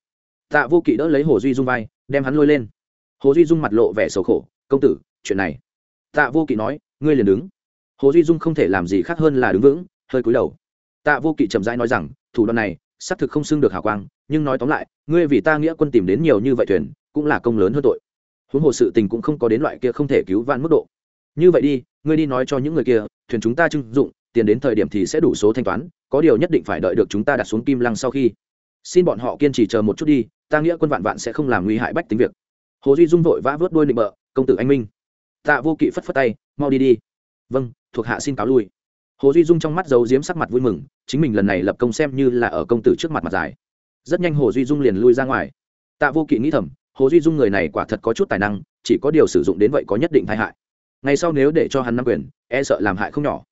Tạ vô kỵ đỡ lấy hồ duy dung vai, đem hắn lôi lên. Hồ duy dung mặt lộ vẻ sầu khổ, công tử, chuyện này. Tạ vô kỵ nói, ngươi liền đứng hồ duy dung không thể làm gì khác hơn là đứng vững, hơi cúi đầu. Tạ vô kỵ chậm rãi nói rằng, thủ đoạn này, xác thực không xưng được hào quang, nhưng nói tóm lại, ngươi vì ta nghĩa quân tìm đến nhiều như vậy thuyền, cũng là công lớn hơn tội. Huống hồ sự tình cũng không có đến loại kia không thể cứu vãn mức độ. Như vậy đi, ngươi đi nói cho những người kia, thuyền chúng ta trưng dụng, tiền đến thời điểm thì sẽ đủ số thanh toán, có điều nhất định phải đợi được chúng ta đặt xuống kim lăng sau khi. Xin bọn họ kiên trì chờ một chút đi, ta nghĩa quân vạn vạn sẽ không làm nguy hại bách tính việc. Hồ duy dung vội vã vớt đôi nịnh bợ, công tử anh minh. Tạ vô kỵ phất phất tay, mau đi đi. Vâng thuộc hạ xin cáo lui. Hồ duy dung trong mắt giấu diếm sắc mặt vui mừng, chính mình lần này lập công xem như là ở công tử trước mặt mặt dài rất nhanh hồ duy dung liền lui ra ngoài. Tạ vô kỵ nghĩ thầm, hồ duy dung người này quả thật có chút tài năng, chỉ có điều sử dụng đến vậy có nhất định tai hại. Ngày sau nếu để cho hắn nắm quyền e sợ làm hại không nhỏ.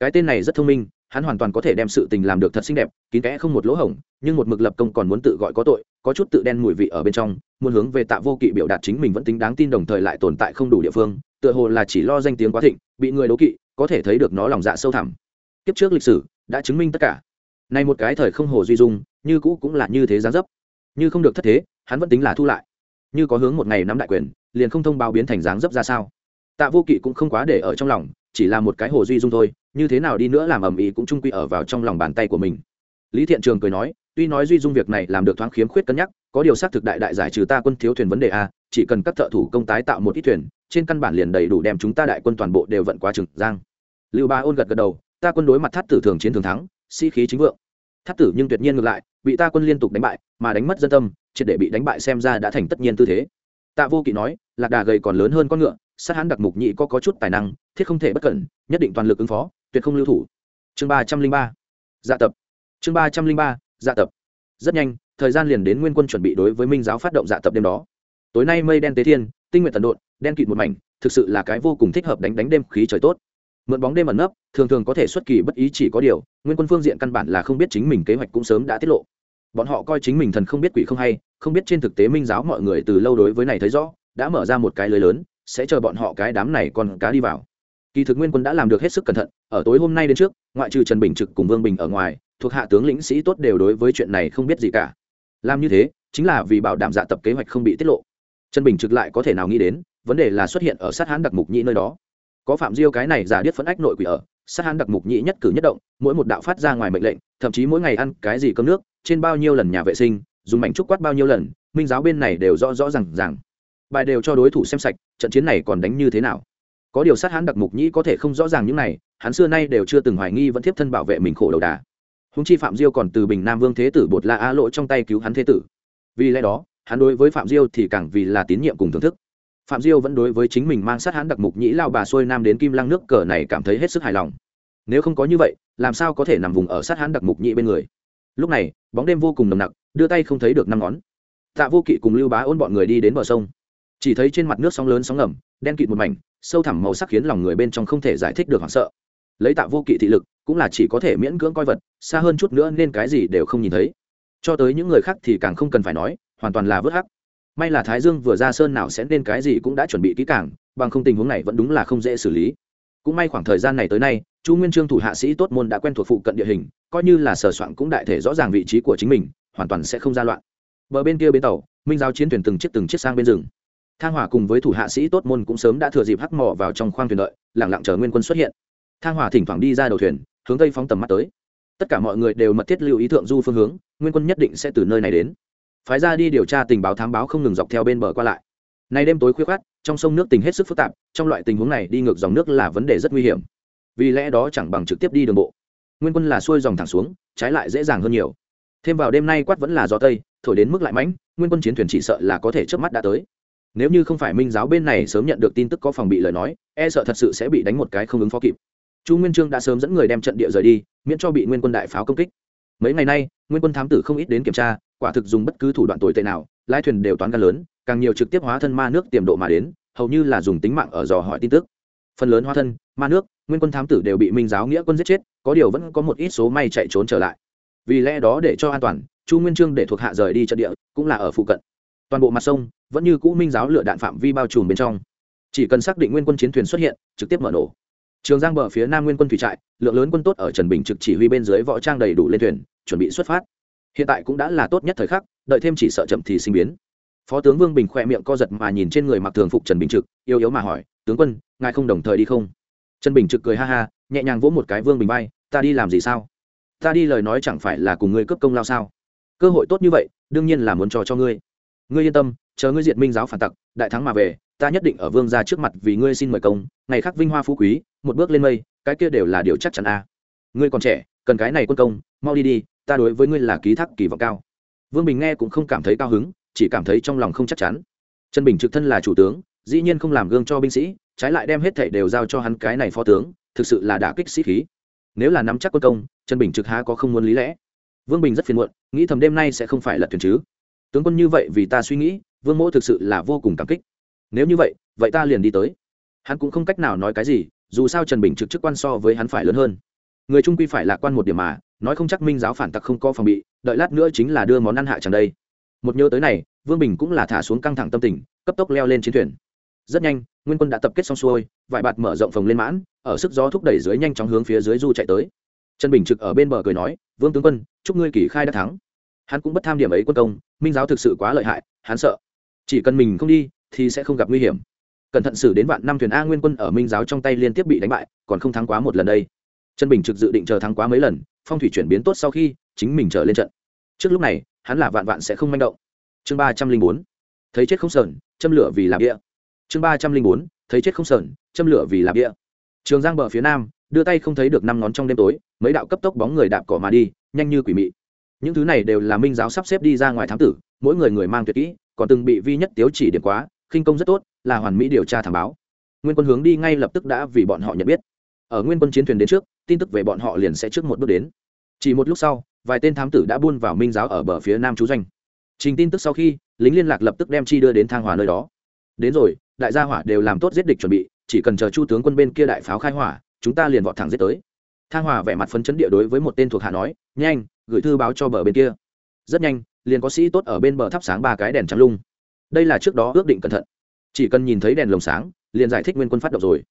Cái tên này rất thông minh, hắn hoàn toàn có thể đem sự tình làm được thật xinh đẹp, kín kẽ không một lỗ hổng, nhưng một mực lập công còn muốn tự gọi có tội, có chút tự đen mùi vị ở bên trong, muốn hướng về tạ vô kỵ biểu đạt chính mình vẫn tính đáng tin đồng thời lại tồn tại không đủ địa phương, tựa hồ là chỉ lo danh tiếng quá thịnh, bị người đố kỵ có thể thấy được nó lòng dạ sâu thẳm. Kiếp trước lịch sử đã chứng minh tất cả. Nay một cái thời không hồ duy dung, như cũ cũng là như thế dáng dấp. Như không được thất thế, hắn vẫn tính là thu lại. Như có hướng một ngày nắm đại quyền, liền không thông báo biến thành dáng dấp ra sao. Tạ vô kỵ cũng không quá để ở trong lòng, chỉ là một cái hồ duy dung thôi, như thế nào đi nữa làm ầm ĩ cũng trung quy ở vào trong lòng bàn tay của mình. Lý thiện trường cười nói, tuy nói duy dung việc này làm được thoáng khiếm khuyết cân nhắc có điều xác thực đại đại giải trừ ta quân thiếu thuyền vấn đề a chỉ cần các thợ thủ công tái tạo một ít thuyền trên căn bản liền đầy đủ đem chúng ta đại quân toàn bộ đều vận qua trường giang. Lưu ba ôn gật gật đầu ta quân đối mặt thắt tử thường chiến thường thắng sĩ、si、khí chính vượng. Thắt tử nhưng tuyệt nhiên ngược lại bị ta quân liên tục đánh bại mà đánh mất dân tâm triệt để bị đánh bại xem ra đã thành tất nhiên tư thế. Tạ vô kỵ nói lạc đà gầy còn lớn hơn con ngựa sát hắn đặc mục nhị có, có chút tài năng thiết không thể bất cẩn nhất định toàn lực ứng phó tuyệt không lưu thủ. Chương ba trăm linh ba dạ tập. Chương ba trăm linh ba dạ tập. Rất nhanh thời gian liền đến nguyên quân chuẩn bị đối với minh giáo phát động dạ tập đêm đó. Tối nay mây đen tế thiên, tinh nguyện tần độn, đen kịt một mảnh, thực sự là cái vô cùng thích hợp đánh đánh đêm khí trời tốt. Mượn bóng đêm ẩn nấp, thường thường có thể xuất kỳ bất ý chỉ có điều, nguyên quân phương diện căn bản là không biết chính mình kế hoạch cũng sớm đã tiết lộ. Bọn họ coi chính mình thần không biết quỷ không hay, không biết trên thực tế minh giáo mọi người từ lâu đối với này thấy rõ, đã mở ra một cái lưới lớn, sẽ chờ bọn họ cái đám này còn cá đi vào. Kỳ thực nguyên quân đã làm được hết sức cẩn thận, ở tối hôm nay đến trước, ngoại trừ trần bình trực cùng vương bình ở ngoài, thuộc hạ tướng lĩnh sĩ tốt đều đối với chuyện này không biết gì cả làm như thế, chính là vì bảo đảm dạ tập kế hoạch không bị tiết lộ. Trần bình trực lại có thể nào nghĩ đến, vấn đề là xuất hiện ở sát hán đặc mục nhĩ nơi đó. Có phạm diêu cái này giả điết phấn ách nội quỷ ở, sát hán đặc mục nhĩ nhất cử nhất động, mỗi một đạo phát ra ngoài mệnh lệnh, thậm chí mỗi ngày ăn cái gì cơm nước, trên bao nhiêu lần nhà vệ sinh, dùng mảnh trúc quát bao nhiêu lần, minh giáo bên này đều rõ rõ r à n g rằng bài đều cho đối thủ xem sạch, trận chiến này còn đánh như thế nào? Có điều sát hán đặc mục nhĩ có thể không rõ ràng những này, hắn xưa nay đều chưa từng hoài nghi vẫn tiếp thân bảo vệ mình khổ đầu đà húng chi phạm diêu còn từ bình nam vương thế tử bột la a lộ trong tay cứu hắn thế tử. Vì lẽ đó, hắn đối với phạm diêu thì càng vì là tín nhiệm cùng thưởng thức. Phạm diêu vẫn đối với chính mình mang sát hắn đặc mục nhĩ lao bà xuôi nam đến kim lăng nước cờ này cảm thấy hết sức hài lòng. Nếu không có như vậy, làm sao có thể nằm vùng ở sát hắn đặc mục nhĩ bên người? Lúc này, bóng đêm vô cùng nồng nặc, đưa tay không thấy được năm ngón. Tạ vô kỵ cùng lưu bá ôn bọn người đi đến bờ sông. Chỉ thấy trên mặt nước sóng lớn sóng ngầm, đen kịt một mảnh, sâu thẳm màu sắc khiến lòng người bên trong không thể giải thích được hoảng sợ lấy tạ vô kỵ thị lực, cũng là chỉ có thể miễn cưỡng coi vật, xa hơn chút nữa nên cái gì đều không nhìn thấy. Cho tới những người khác thì càng không cần phải nói, hoàn toàn là vớt hắc. May là thái dương vừa ra sơn nào sẽ nên cái gì cũng đã chuẩn bị kỹ càng, bằng không tình huống này vẫn đúng là không dễ xử lý. Cũng may khoảng thời gian này tới nay, chu nguyên trương thủ hạ sĩ tốt môn đã quen thuộc phụ cận địa hình, coi như là sờ soạn cũng đại thể rõ ràng vị trí của chính mình, hoàn toàn sẽ không ra loạn. Bờ bên kia bến tàu, minh giao chiến thuyền từng chiếc từng chiếc sang bên rừng. Thang hỏa cùng với thủ hạ sĩ tốt môn cũng sớm đã thừa dịp hắc mỏ vào trong khoang thuyền đợi lẳng lặng chờ nguyên quân xuất hiện thang hỏa thỉnh thoảng đi ra đầu thuyền, hướng tây phóng tầm mắt tới. Tất cả mọi người đều mật thiết lưu ý thượng du phương hướng, nguyên quân nhất định sẽ từ nơi này đến. Phái ra đi điều tra tình báo thám báo không ngừng dọc theo bên bờ qua lại. Nay đêm tối khuya khoát trong sông nước tình hết sức phức tạp, trong loại tình huống này đi ngược dòng nước là vấn đề rất nguy hiểm. Vì lẽ đó chẳng bằng trực tiếp đi đường bộ. Nguyên quân là xuôi dòng thẳng xuống, trái lại dễ dàng hơn nhiều. Thêm vào đêm nay quát vẫn là gió tây, thổi đến mức lại mãnh, nguyên quân chiến thuyền chỉ sợ là có thể trước mắt đã tới. Nếu như không phải minh giáo bên này sớm nhận được tin tức có phòng bị lời nói e sợ thật sự sẽ bị đánh một cái không ứng phó kịp chu nguyên trương đã sớm dẫn người đem trận địa rời đi, miễn cho bị nguyên quân đại pháo công kích. Mấy ngày nay, nguyên quân thám tử không ít đến kiểm tra, quả thực dùng bất cứ thủ đoạn tồi tệ nào lai thuyền đều toán gan lớn, càng nhiều trực tiếp hóa thân ma nước tiềm độ mà đến, hầu như là dùng tính mạng ở dò hỏi tin tức. Phần lớn hóa thân, ma nước, nguyên quân thám tử đều bị minh giáo nghĩa quân giết chết, có điều vẫn có một ít số may chạy trốn trở lại. Vì lẽ đó để cho an toàn, chu nguyên trương để thuộc hạ rời đi trận địa, cũng là ở phụ cận. Toàn bộ mặt sông, vẫn như cũ minh giáo lựa đạn phạm vi bao trùm bên trong. Chỉ cần xác định nguyên quân chiến thuyền xuất hiện, trực tiếp mở nổ trường giang bờ phía nam nguyên quân thủy trại, lượng lớn quân tốt ở trần bình trực chỉ huy bên dưới võ trang đầy đủ lên thuyền, chuẩn bị xuất phát. Hiện tại cũng đã là tốt nhất thời khắc, đợi thêm chỉ sợ chậm thì sinh biến. Phó tướng vương bình khoe miệng co giật mà nhìn trên người mặc thường phục trần bình trực yêu yếu mà hỏi, tướng quân, ngài không đồng thời đi không? Trần bình trực cười ha ha, nhẹ nhàng vỗ một cái vương bình bay, ta đi làm gì sao? Ta đi lời nói chẳng phải là cùng ngươi cấp công lao sao? Cơ hội tốt như vậy, đương nhiên là muốn trò cho ngươi. Ngươi yên tâm, chờ ngươi diệt minh giáo phản tặc, đại thắng mà về ta nhất định ở vương gia trước mặt vì ngươi xin mời công, ngày khác vinh hoa phú quý, một bước lên mây, cái kia đều là điều chắc chắn a. Ngươi còn trẻ, cần cái này quân công, mau đi đi, ta đối với ngươi là ký thác kỳ vọng cao. Vương bình nghe cũng không cảm thấy cao hứng, chỉ cảm thấy trong lòng không chắc chắn. Trần bình trực thân là chủ tướng, dĩ nhiên không làm gương cho binh sĩ, trái lại đem hết thảy đều giao cho hắn cái này phó tướng, thực sự là đả kích sĩ khí. Nếu là nắm chắc quân công, trần bình trực há có không muốn lý lẽ. Vương bình rất phiền muộn, nghĩ thầm đêm nay sẽ không phải là thuyền chứ. Tướng quân như vậy vì ta suy nghĩ, vương mỗ thực sự là vô cùng cảm kích nếu như vậy vậy ta liền đi tới. Hắn cũng không cách nào nói cái gì, dù sao trần bình trực chức quan so với hắn phải lớn hơn. Người trung quy phải lạc quan một điểm mà, nói không chắc minh giáo phản tặc không có phòng bị, đợi lát nữa chính là đưa món ăn hạ chẳng đây. Một nhớ tới này, vương bình cũng là thả xuống căng thẳng tâm tình, cấp tốc leo lên chiến thuyền. Rất nhanh, nguyên quân đã tập kết xong xuôi vải bạt mở rộng phòng lên mãn, ở sức gió thúc đẩy dưới nhanh chóng hướng phía dưới du chạy tới. Trần bình trực ở bên bờ cười nói, vương tướng quân, chúc ngươi kỷ khai đã thắng. Hắn cũng bất tham điểm ấy quân công, minh giáo thực sự quá lợi hại, hắn sợ. Chỉ cần mình không đi thì sẽ không gặp nguy hiểm. Cẩn thận xử đến vạn năm thuyền a nguyên quân ở minh giáo trong tay liên tiếp bị đánh bại, còn không thắng quá một lần đây. Trần bình trực dự định chờ thắng quá mấy lần, phong thủy chuyển biến tốt sau khi, chính mình trở lên trận. Trước lúc này, hắn là vạn vạn sẽ không manh động. Chương ba trăm linh bốn, thấy chết không sờn, châm lửa vì làm địa. Chương ba trăm linh bốn, thấy chết không sờn, châm lửa vì làm địa. Trường giang bờ phía nam, đưa tay không thấy được năm ngón trong đêm tối, mấy đạo cấp tốc bóng người đạp cỏ mà đi, nhanh như quỷ mị. Những thứ này đều là minh giáo sắp xếp đi ra ngoài thám tử, mỗi người người mang tuyệt kỹ, còn từng bị vi nhất tiếu chỉ điểm quá khinh công rất tốt, là hoàn mỹ điều tra thảm báo. Nguyên quân hướng đi ngay lập tức đã vì bọn họ nhận biết. Ở nguyên quân chiến thuyền đến trước, tin tức về bọn họ liền sẽ trước một bước đến. Chỉ một lúc sau, vài tên thám tử đã buôn vào minh giáo ở bờ phía nam chú doanh. Trình tin tức sau khi, lính liên lạc lập tức đem chi đưa đến thang hòa nơi đó. Đến rồi, đại gia hỏa đều làm tốt giết địch chuẩn bị, chỉ cần chờ chu tướng quân bên kia đại pháo khai hỏa, chúng ta liền vọt thẳng giết tới. Thang hòa vẻ mặt phấn chấn địa đối với một tên thuộc hạ nói, nhanh, gửi thư báo cho bờ bên kia. Rất nhanh, liền có sĩ tốt ở bên bờ thắp sáng ba cái đèn trắng lung đây là trước đó ước định cẩn thận. Chỉ cần nhìn thấy đèn lồng sáng, liền giải thích nguyên quân phát động rồi.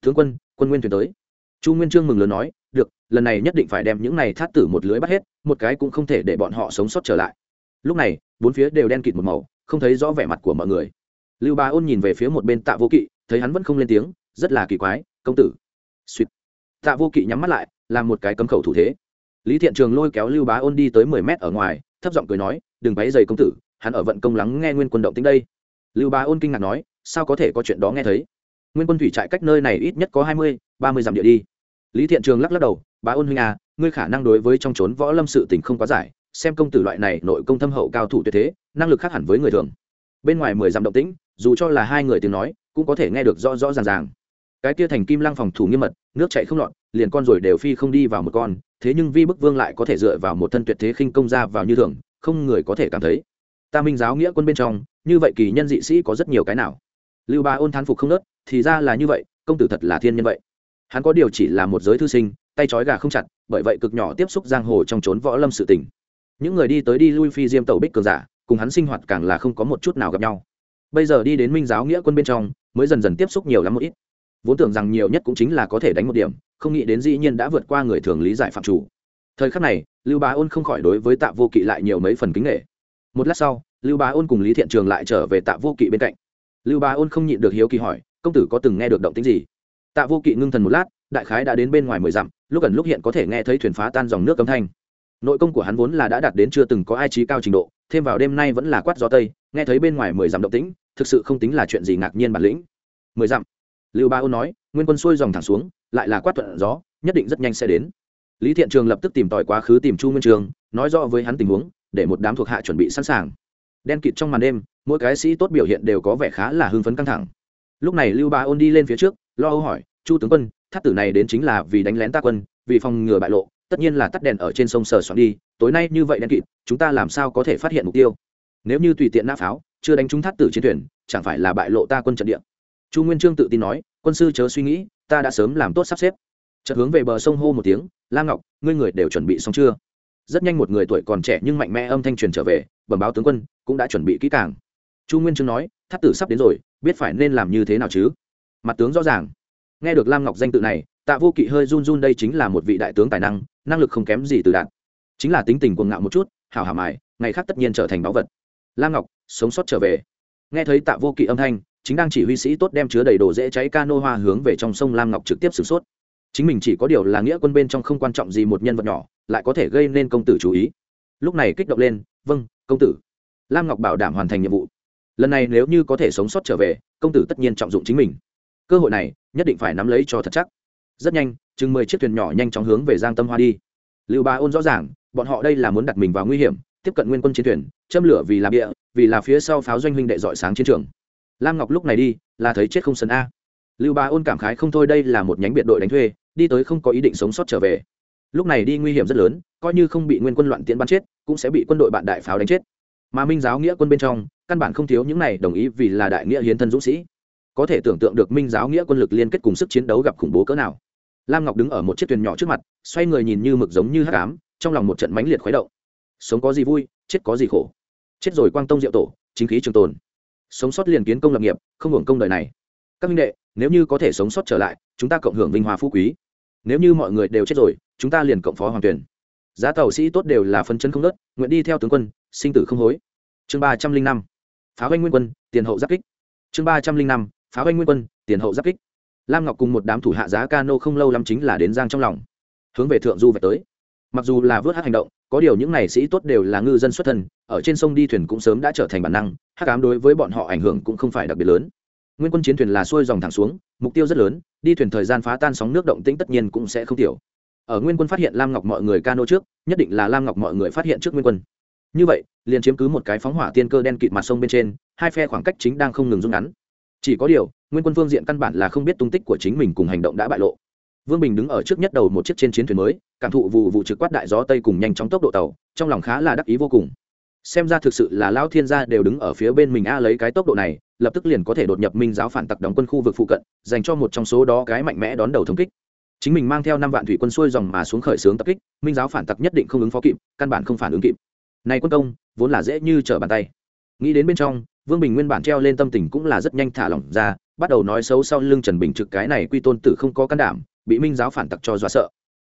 Tướng quân quân nguyên thuyền tới. Chu nguyên trương mừng lớn nói, được, lần này nhất định phải đem những này thát tử một lưới bắt hết, một cái cũng không thể để bọn họ sống sót trở lại. Lúc này, bốn phía đều đen kịt một màu, không thấy rõ vẻ mặt của mọi người. Lưu ba ôn nhìn về phía một bên tạ vô kỵ, thấy hắn vẫn không lên tiếng, rất là kỳ quái, công tử. Suýt tạ vô kỵ nhắm mắt lại, làm một cái cấm khẩu thủ thế. Lý thiện trường lôi kéo lưu bá ôn đi tới mười mét ở ngoài, thấp giọng cười nói, đừng váy dày công tử hắn ở vận công lắng nghe nguyên quân động tính đây. Lưu bá ôn kinh ngạc nói, sao có thể có chuyện đó nghe thấy? Nguyên quân thủy trại cách nơi này ít nhất có hai mươi, ba mươi dặm địa đi. Lý thiện trường lắc lắc đầu, bá ôn huynh à ngươi khả năng đối với trong trốn võ lâm sự tình không quá giải, xem công tử loại này nội công thâm hậu cao thủ tuyệt thế, năng lực khác hẳn với người thường. Bên ngoài mười dặm động tĩnh, dù cho là hai người tiếng nói, cũng có thể nghe được rõ rõ ràng ràng. Cái kia thành kim lăng phòng thủ nghiêm mật, nước chạy không lọt, liền con rồi đều phi không đi vào một con, thế nhưng vi bức vương lại có thể dựa vào một thân tuyệt thế khinh công ra vào như thường, không người có thể cảm thấy ta minh giáo nghĩa quân bên trong, như vậy kỳ nhân dị sĩ có rất nhiều cái nào? Lưu ba ôn thán phục không nớt, thì ra là như vậy, công tử thật là thiên nhân vậy. Hắn có điều chỉ là một giới thư sinh, tay trói gà không chặt, bởi vậy cực nhỏ tiếp xúc giang hồ trong trốn võ lâm sự tình. Những người đi tới đi lui phi diêm tàu bích cường giả, cùng hắn sinh hoạt càng là không có một chút nào gặp nhau. Bây giờ đi đến minh giáo nghĩa quân bên trong, mới dần dần tiếp xúc nhiều lắm một ít. Vốn tưởng rằng nhiều nhất cũng chính là có thể đánh một điểm, không nghĩ đến dĩ nhiên đã vượt qua người thường lý giải phạm chủ. Thời khắc này, lưu bá ôn không khỏi đối với tạ vô kỵ lại nhiều mấy phần kính nghệ một lát sau, lưu bá ôn cùng lý thiện trường lại trở về tạ vô kỵ bên cạnh. Lưu bá ôn không nhịn được hiếu kỳ hỏi, công tử có từng nghe được động tính gì? Tạ vô kỵ ngưng thần một lát, đại khái đã đến bên ngoài mười dặm, lúc ẩn lúc hiện có thể nghe thấy thuyền phá tan dòng nước cấm thanh. Nội công của hắn vốn là đã đạt đến chưa từng có ai trí cao trình độ, thêm vào đêm nay vẫn là quát gió tây, nghe thấy bên ngoài mười dặm động tĩnh, thực sự không tính là chuyện gì ngạc nhiên bản lĩnh. Mười dặm. Lưu ba ôn nói, nguyên quân xuôi dòng thẳng xuống, lại là quát thuận gió, nhất định rất nhanh sẽ đến. Lý thiện trường lập tức tìm tòi quá khứ tìm chu nguyên trường, nói rõ với hắn tình huống để một đám thuộc hạ chuẩn bị sẵn sàng. Đen kịt trong màn đêm, mỗi cái sĩ tốt biểu hiện đều có vẻ khá là hưng phấn căng thẳng. Lúc này lưu ba ôn đi lên phía trước, lo âu hỏi, chu tướng quân thắt tử này đến chính là vì đánh lén ta quân, vì phòng ngừa bại lộ, tất nhiên là tắt đèn ở trên sông sờ soạn đi, tối nay như vậy đen kịt, chúng ta làm sao có thể phát hiện mục tiêu? Nếu như tùy tiện nã pháo, chưa đánh trúng thắt tử trên thuyền, chẳng phải là bại lộ ta quân trận địa? Chu nguyên trương tự tin nói, quân sư chớ suy nghĩ, ta đã sớm làm tốt sắp xếp. Chợt hướng về bờ sông hô một tiếng lam ngọc, ngươi người đều chuẩn bị xong chưa? Rất nhanh một người tuổi còn trẻ nhưng mạnh mẽ âm thanh truyền trở về, bẩm báo tướng quân, cũng đã chuẩn bị kỹ càng. Chu nguyên chương nói thắt tử sắp đến rồi, biết phải nên làm như thế nào chứ? Mặt tướng rõ ràng. Nghe được lam ngọc danh tự này, tạ vô kỵ hơi run run đây chính là một vị đại tướng tài năng năng lực không kém gì từ đạn. Chính là tính tình cuồng ngạo một chút hào hàm ải ngày khác tất nhiên trở thành báu vật. Lam ngọc, sống sót trở về. Nghe thấy tạ vô kỵ âm thanh, chính đang chỉ huy sĩ tốt đem chứa đầy đồ dễ cháy cano hoa hướng về trong sông lam ngọc trực tiếp sửng sốt. Chính mình chỉ có điều là nghĩa quân bên trong không quan trọng gì một nhân vật nhỏ lại có thể gây nên công tử chú ý. Lúc này kích động lên vâng công tử. Lam ngọc bảo đảm hoàn thành nhiệm vụ. Lần này nếu như có thể sống sót trở về, công tử tất nhiên trọng dụng chính mình. Cơ hội này, nhất định phải nắm lấy cho thật chắc. Rất nhanh, chừng mười chiếc thuyền nhỏ nhanh chóng hướng về giang tâm hoa đi. Lưu ba ôn rõ ràng, bọn họ đây là muốn đặt mình vào nguy hiểm, tiếp cận nguyên quân chiến thuyền, châm lửa vì làm bịa, vì là phía sau pháo doanh huynh đệ dọi sáng chiến trường. Lam ngọc lúc này đi, là thấy chết không sân a. Lưu ba ôn cảm khái không thôi đây là một nhánh biệt đội đánh thuê, đi tới không có ý định sống sót trở về lúc này đi nguy hiểm rất lớn, coi như không bị nguyên quân loạn tiễn bắn chết, cũng sẽ bị quân đội bạn đại pháo đánh chết. Mà minh giáo nghĩa quân bên trong, căn bản không thiếu những này đồng ý vì là đại nghĩa hiến thân dũng sĩ. Có thể tưởng tượng được minh giáo nghĩa quân lực liên kết cùng sức chiến đấu gặp khủng bố cỡ nào. Lam ngọc đứng ở một chiếc thuyền nhỏ trước mặt, xoay người nhìn như mực giống như hát cám trong lòng một trận mãnh liệt khuấy động. Sống có gì vui, chết có gì khổ. Chết rồi quang tông diệu tổ, chính khí trường tồn. Sống sót liền kiến công lập nghiệp, không hưởng công đời này. Các minh đệ, nếu như có thể sống sót trở lại, chúng ta cộng hưởng vinh hoa phú quý. Nếu như mọi người đều chết rồi chúng ta liền cộng phó hoàng tuyển. Giá tàu sĩ tốt đều là phân chân không đất nguyện đi theo tướng quân, sinh tử không hối. Chương ba trăm linh năm pháo anh nguyên quân, tiền hậu giáp kích. Chương ba trăm linh năm pháo anh nguyên quân, tiền hậu giáp kích. Lam ngọc cùng một đám thủ hạ giá cano không lâu lắm chính là đến giang trong lòng, hướng về thượng du về tới. Mặc dù là vớt hát hành động, có điều những n à y sĩ tốt đều là ngư dân xuất thân, ở trên sông đi thuyền cũng sớm đã trở thành bản năng, hát cám đối với bọn họ ảnh hưởng cũng không phải đặc biệt lớn. Nguyên quân chiến thuyền là xuôi dòng thẳng xuống, mục tiêu rất lớn, đi thuyền thời gian phá tan sóng nước động tĩnh tất nhiên cũng sẽ không tiểu ở nguyên quân phát hiện lam ngọc mọi người cano trước, nhất định là lam ngọc mọi người phát hiện trước nguyên quân. Như vậy, liền chiếm cứ một cái phóng hỏa tiên cơ đen kịt mặt sông bên trên, hai phe khoảng cách chính đang không ngừng rút ngắn. Chỉ có điều, nguyên quân phương diện căn bản là không biết tung tích của chính mình cùng hành động đã bại lộ. Vương bình đứng ở trước nhất đầu một chiếc trên chiến thuyền mới, cảm thụ vụ vụ trực quát đại gió tây cùng nhanh chóng tốc độ tàu, trong lòng khá là đắc ý vô cùng. Xem ra thực sự là lão thiên gia đều đứng ở phía bên mình a lấy cái tốc độ này, lập tức liền có thể đột nhập minh giáo phản tặc đóng quân khu vực phụ cận, dành cho một trong số đó cái mạnh mẽ đón đầu thống kích chính mình mang theo năm vạn thủy quân xuôi dòng mà xuống khởi xướng tập kích, minh giáo phản tặc nhất định không ứng phó kịp, căn bản không phản ứng kịp. Này quân công, vốn là dễ như trở bàn tay. Nghĩ đến bên trong, vương bình nguyên bản treo lên tâm tình cũng là rất nhanh thả lỏng ra, bắt đầu nói xấu sau lưng trần bình trực cái này quy tôn tử không có can đảm, bị minh giáo phản tặc cho dọa sợ.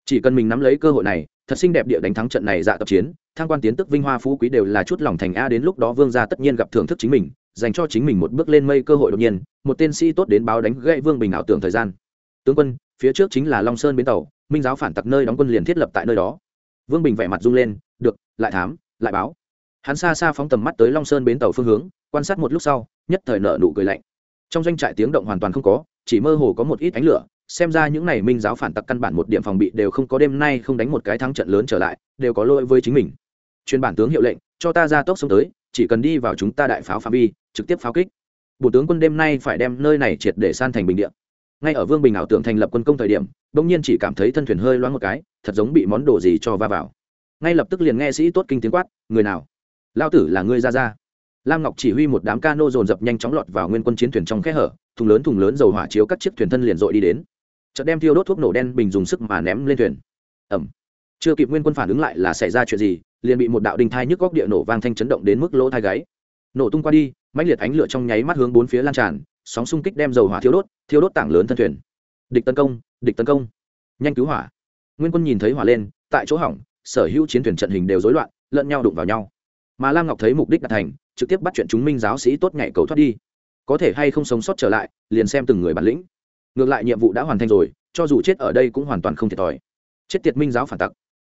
Chỉ cần mình nắm lấy cơ hội này, thật xinh đẹp địa đánh thắng trận này dạ tập chiến, thang quan tiến tức vinh hoa phú quý đều là chút lòng thành a đến lúc đó vương gia tất nhiên gặp thưởng thức chính mình, dành cho chính mình một bước lên mây cơ hội đột nhiên, một tên sĩ tốt đến báo đánh gãy vương bình ảo tưởng thời gian. Tướng quân phía trước chính là long sơn bến tàu, minh giáo phản tặc nơi đóng quân liền thiết lập tại nơi đó. Vương bình vẻ mặt rung lên, được, lại thám, lại báo. Hắn xa xa phóng tầm mắt tới long sơn bến tàu phương hướng, quan sát một lúc sau, nhất thời nợ nụ cười lạnh. Trong doanh trại tiếng động hoàn toàn không có, chỉ mơ hồ có một ít ánh lửa, xem ra những này minh giáo phản tặc căn bản một điểm phòng bị đều không có đêm nay không đánh một cái thắng trận lớn trở lại, đều có lỗi với chính mình. Chuyên bản tướng hiệu lệnh, cho ta ra tốc xông tới, chỉ cần đi vào chúng ta đại pháo phạm vi, trực tiếp pháo kích. Bộ tướng quân đêm nay phải đem nơi này triệt để san thành bình điện ngay ở vương bình ảo tưởng thành lập quân công thời điểm, bỗng nhiên chỉ cảm thấy thân thuyền hơi loáng một cái, thật giống bị món đồ gì cho va vào. Ngay lập tức liền nghe sĩ tốt kinh tiếng quát, người nào? Lao tử là ngươi ra ra. Lam ngọc chỉ huy một đám cano dồn dập nhanh chóng lọt vào nguyên quân chiến thuyền trong khe hở, thùng lớn thùng lớn dầu hỏa chiếu các chiếc thuyền thân liền dội đi đến. Chợt đem thiêu đốt thuốc nổ đen bình dùng sức mà ném lên thuyền. Ẩm chưa kịp nguyên quân phản ứng lại là xảy ra chuyện gì, liền bị một đạo đinh thai nhức góc địa nổ vang thanh chấn động đến mức lỗ thai gáy. Nổ tung qua đi, mãnh liệt ánh lửa trong nháy mắt hướng bốn phía lan tràn sóng xung kích đem dầu hỏa thiêu đốt thiêu đốt tảng lớn thân thuyền. Địch tấn công, địch tấn công. Nhanh cứu hỏa. Nguyên quân nhìn thấy hỏa lên, tại chỗ hỏng, sở hữu chiến thuyền trận hình đều rối loạn, lẫn nhau đụng vào nhau. Mà lam ngọc thấy mục đích đạt thành, trực tiếp bắt chuyện chúng minh giáo sĩ tốt nhảy cầu thoát đi. Có thể hay không sống sót trở lại, liền xem từng người bản lĩnh. Ngược lại nhiệm vụ đã hoàn thành rồi, cho dù chết ở đây cũng hoàn toàn không thiệt thòi. Chết tiệt minh giáo phản tặc.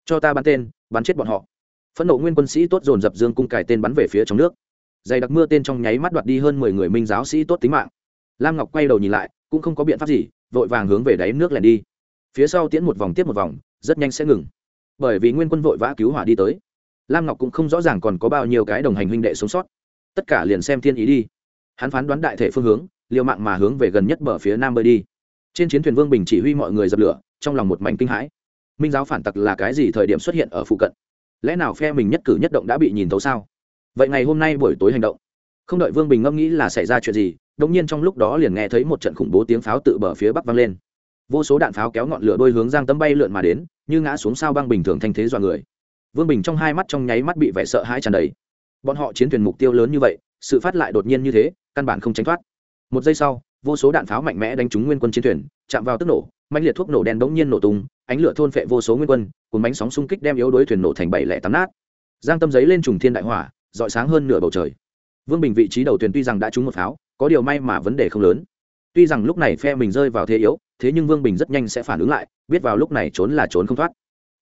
Cho ta bắn tên, bắn chết bọn họ. Phẫn nộ nguyên quân sĩ tốt dồn dập dương cung cài tên bắn về phía trong nước. Dày đặc mưa tên trong nháy mắt đoạt đi hơn mười người minh giáo sĩ tốt tính mạng lam ngọc quay đầu nhìn lại, cũng không có biện pháp gì, vội vàng hướng về đáy nước lẻn đi. Phía sau tiễn một vòng tiếp một vòng, rất nhanh sẽ ngừng. Bởi vì nguyên quân vội vã cứu hỏa đi tới. Lam ngọc cũng không rõ ràng còn có bao nhiêu cái đồng hành huynh đệ sống sót. Tất cả liền xem thiên ý đi. Hắn phán đoán đại thể phương hướng, liều mạng mà hướng về gần nhất bờ phía nam bơi đi. Trên chiến thuyền vương bình chỉ huy mọi người dập lửa, trong lòng một mảnh kinh hãi. Minh giáo phản tặc là cái gì thời điểm xuất hiện ở phụ cận? Lẽ nào phe mình nhất cử nhất động đã bị nhìn thấu sao? Vậy ngày hôm nay buổi tối hành động không đợi vương bình ngẫm nghĩ là xảy ra chuyện gì đông nhiên trong lúc đó liền nghe thấy một trận khủng bố tiếng pháo tự bờ phía bắc vang lên. Vô số đạn pháo kéo ngọn lửa đôi hướng giang tấm bay lượn mà đến, như ngã xuống sao băng bình thường thanh thế dọa người. Vương bình trong hai mắt trong nháy mắt bị vẻ sợ hãi tràn đầy. Bọn họ chiến thuyền mục tiêu lớn như vậy, sự phát lại đột nhiên như thế, căn bản không tránh thoát. Một giây sau, vô số đạn pháo mạnh mẽ đánh trúng nguyên quân chiến thuyền, chạm vào tức nổ mạnh liệt thuốc nổ đen bỗng nhiên nổ tung, ánh lửa thôn phệ vô số nguyên quân cùng bánh sóng xung kích đem yếu đối thuyền nổ thành bảy lẻ tám nát. Giang tâm giấy lên trùng thiên đại hỏa dọi sáng hơn nửa bầu trời vương bình vị trí đầu thuyền tuy rằng đã trúng một pháo, có điều may mà vấn đề không lớn. Tuy rằng lúc này phe mình rơi vào thế yếu, thế nhưng vương bình rất nhanh sẽ phản ứng lại, biết vào lúc này trốn là trốn không thoát.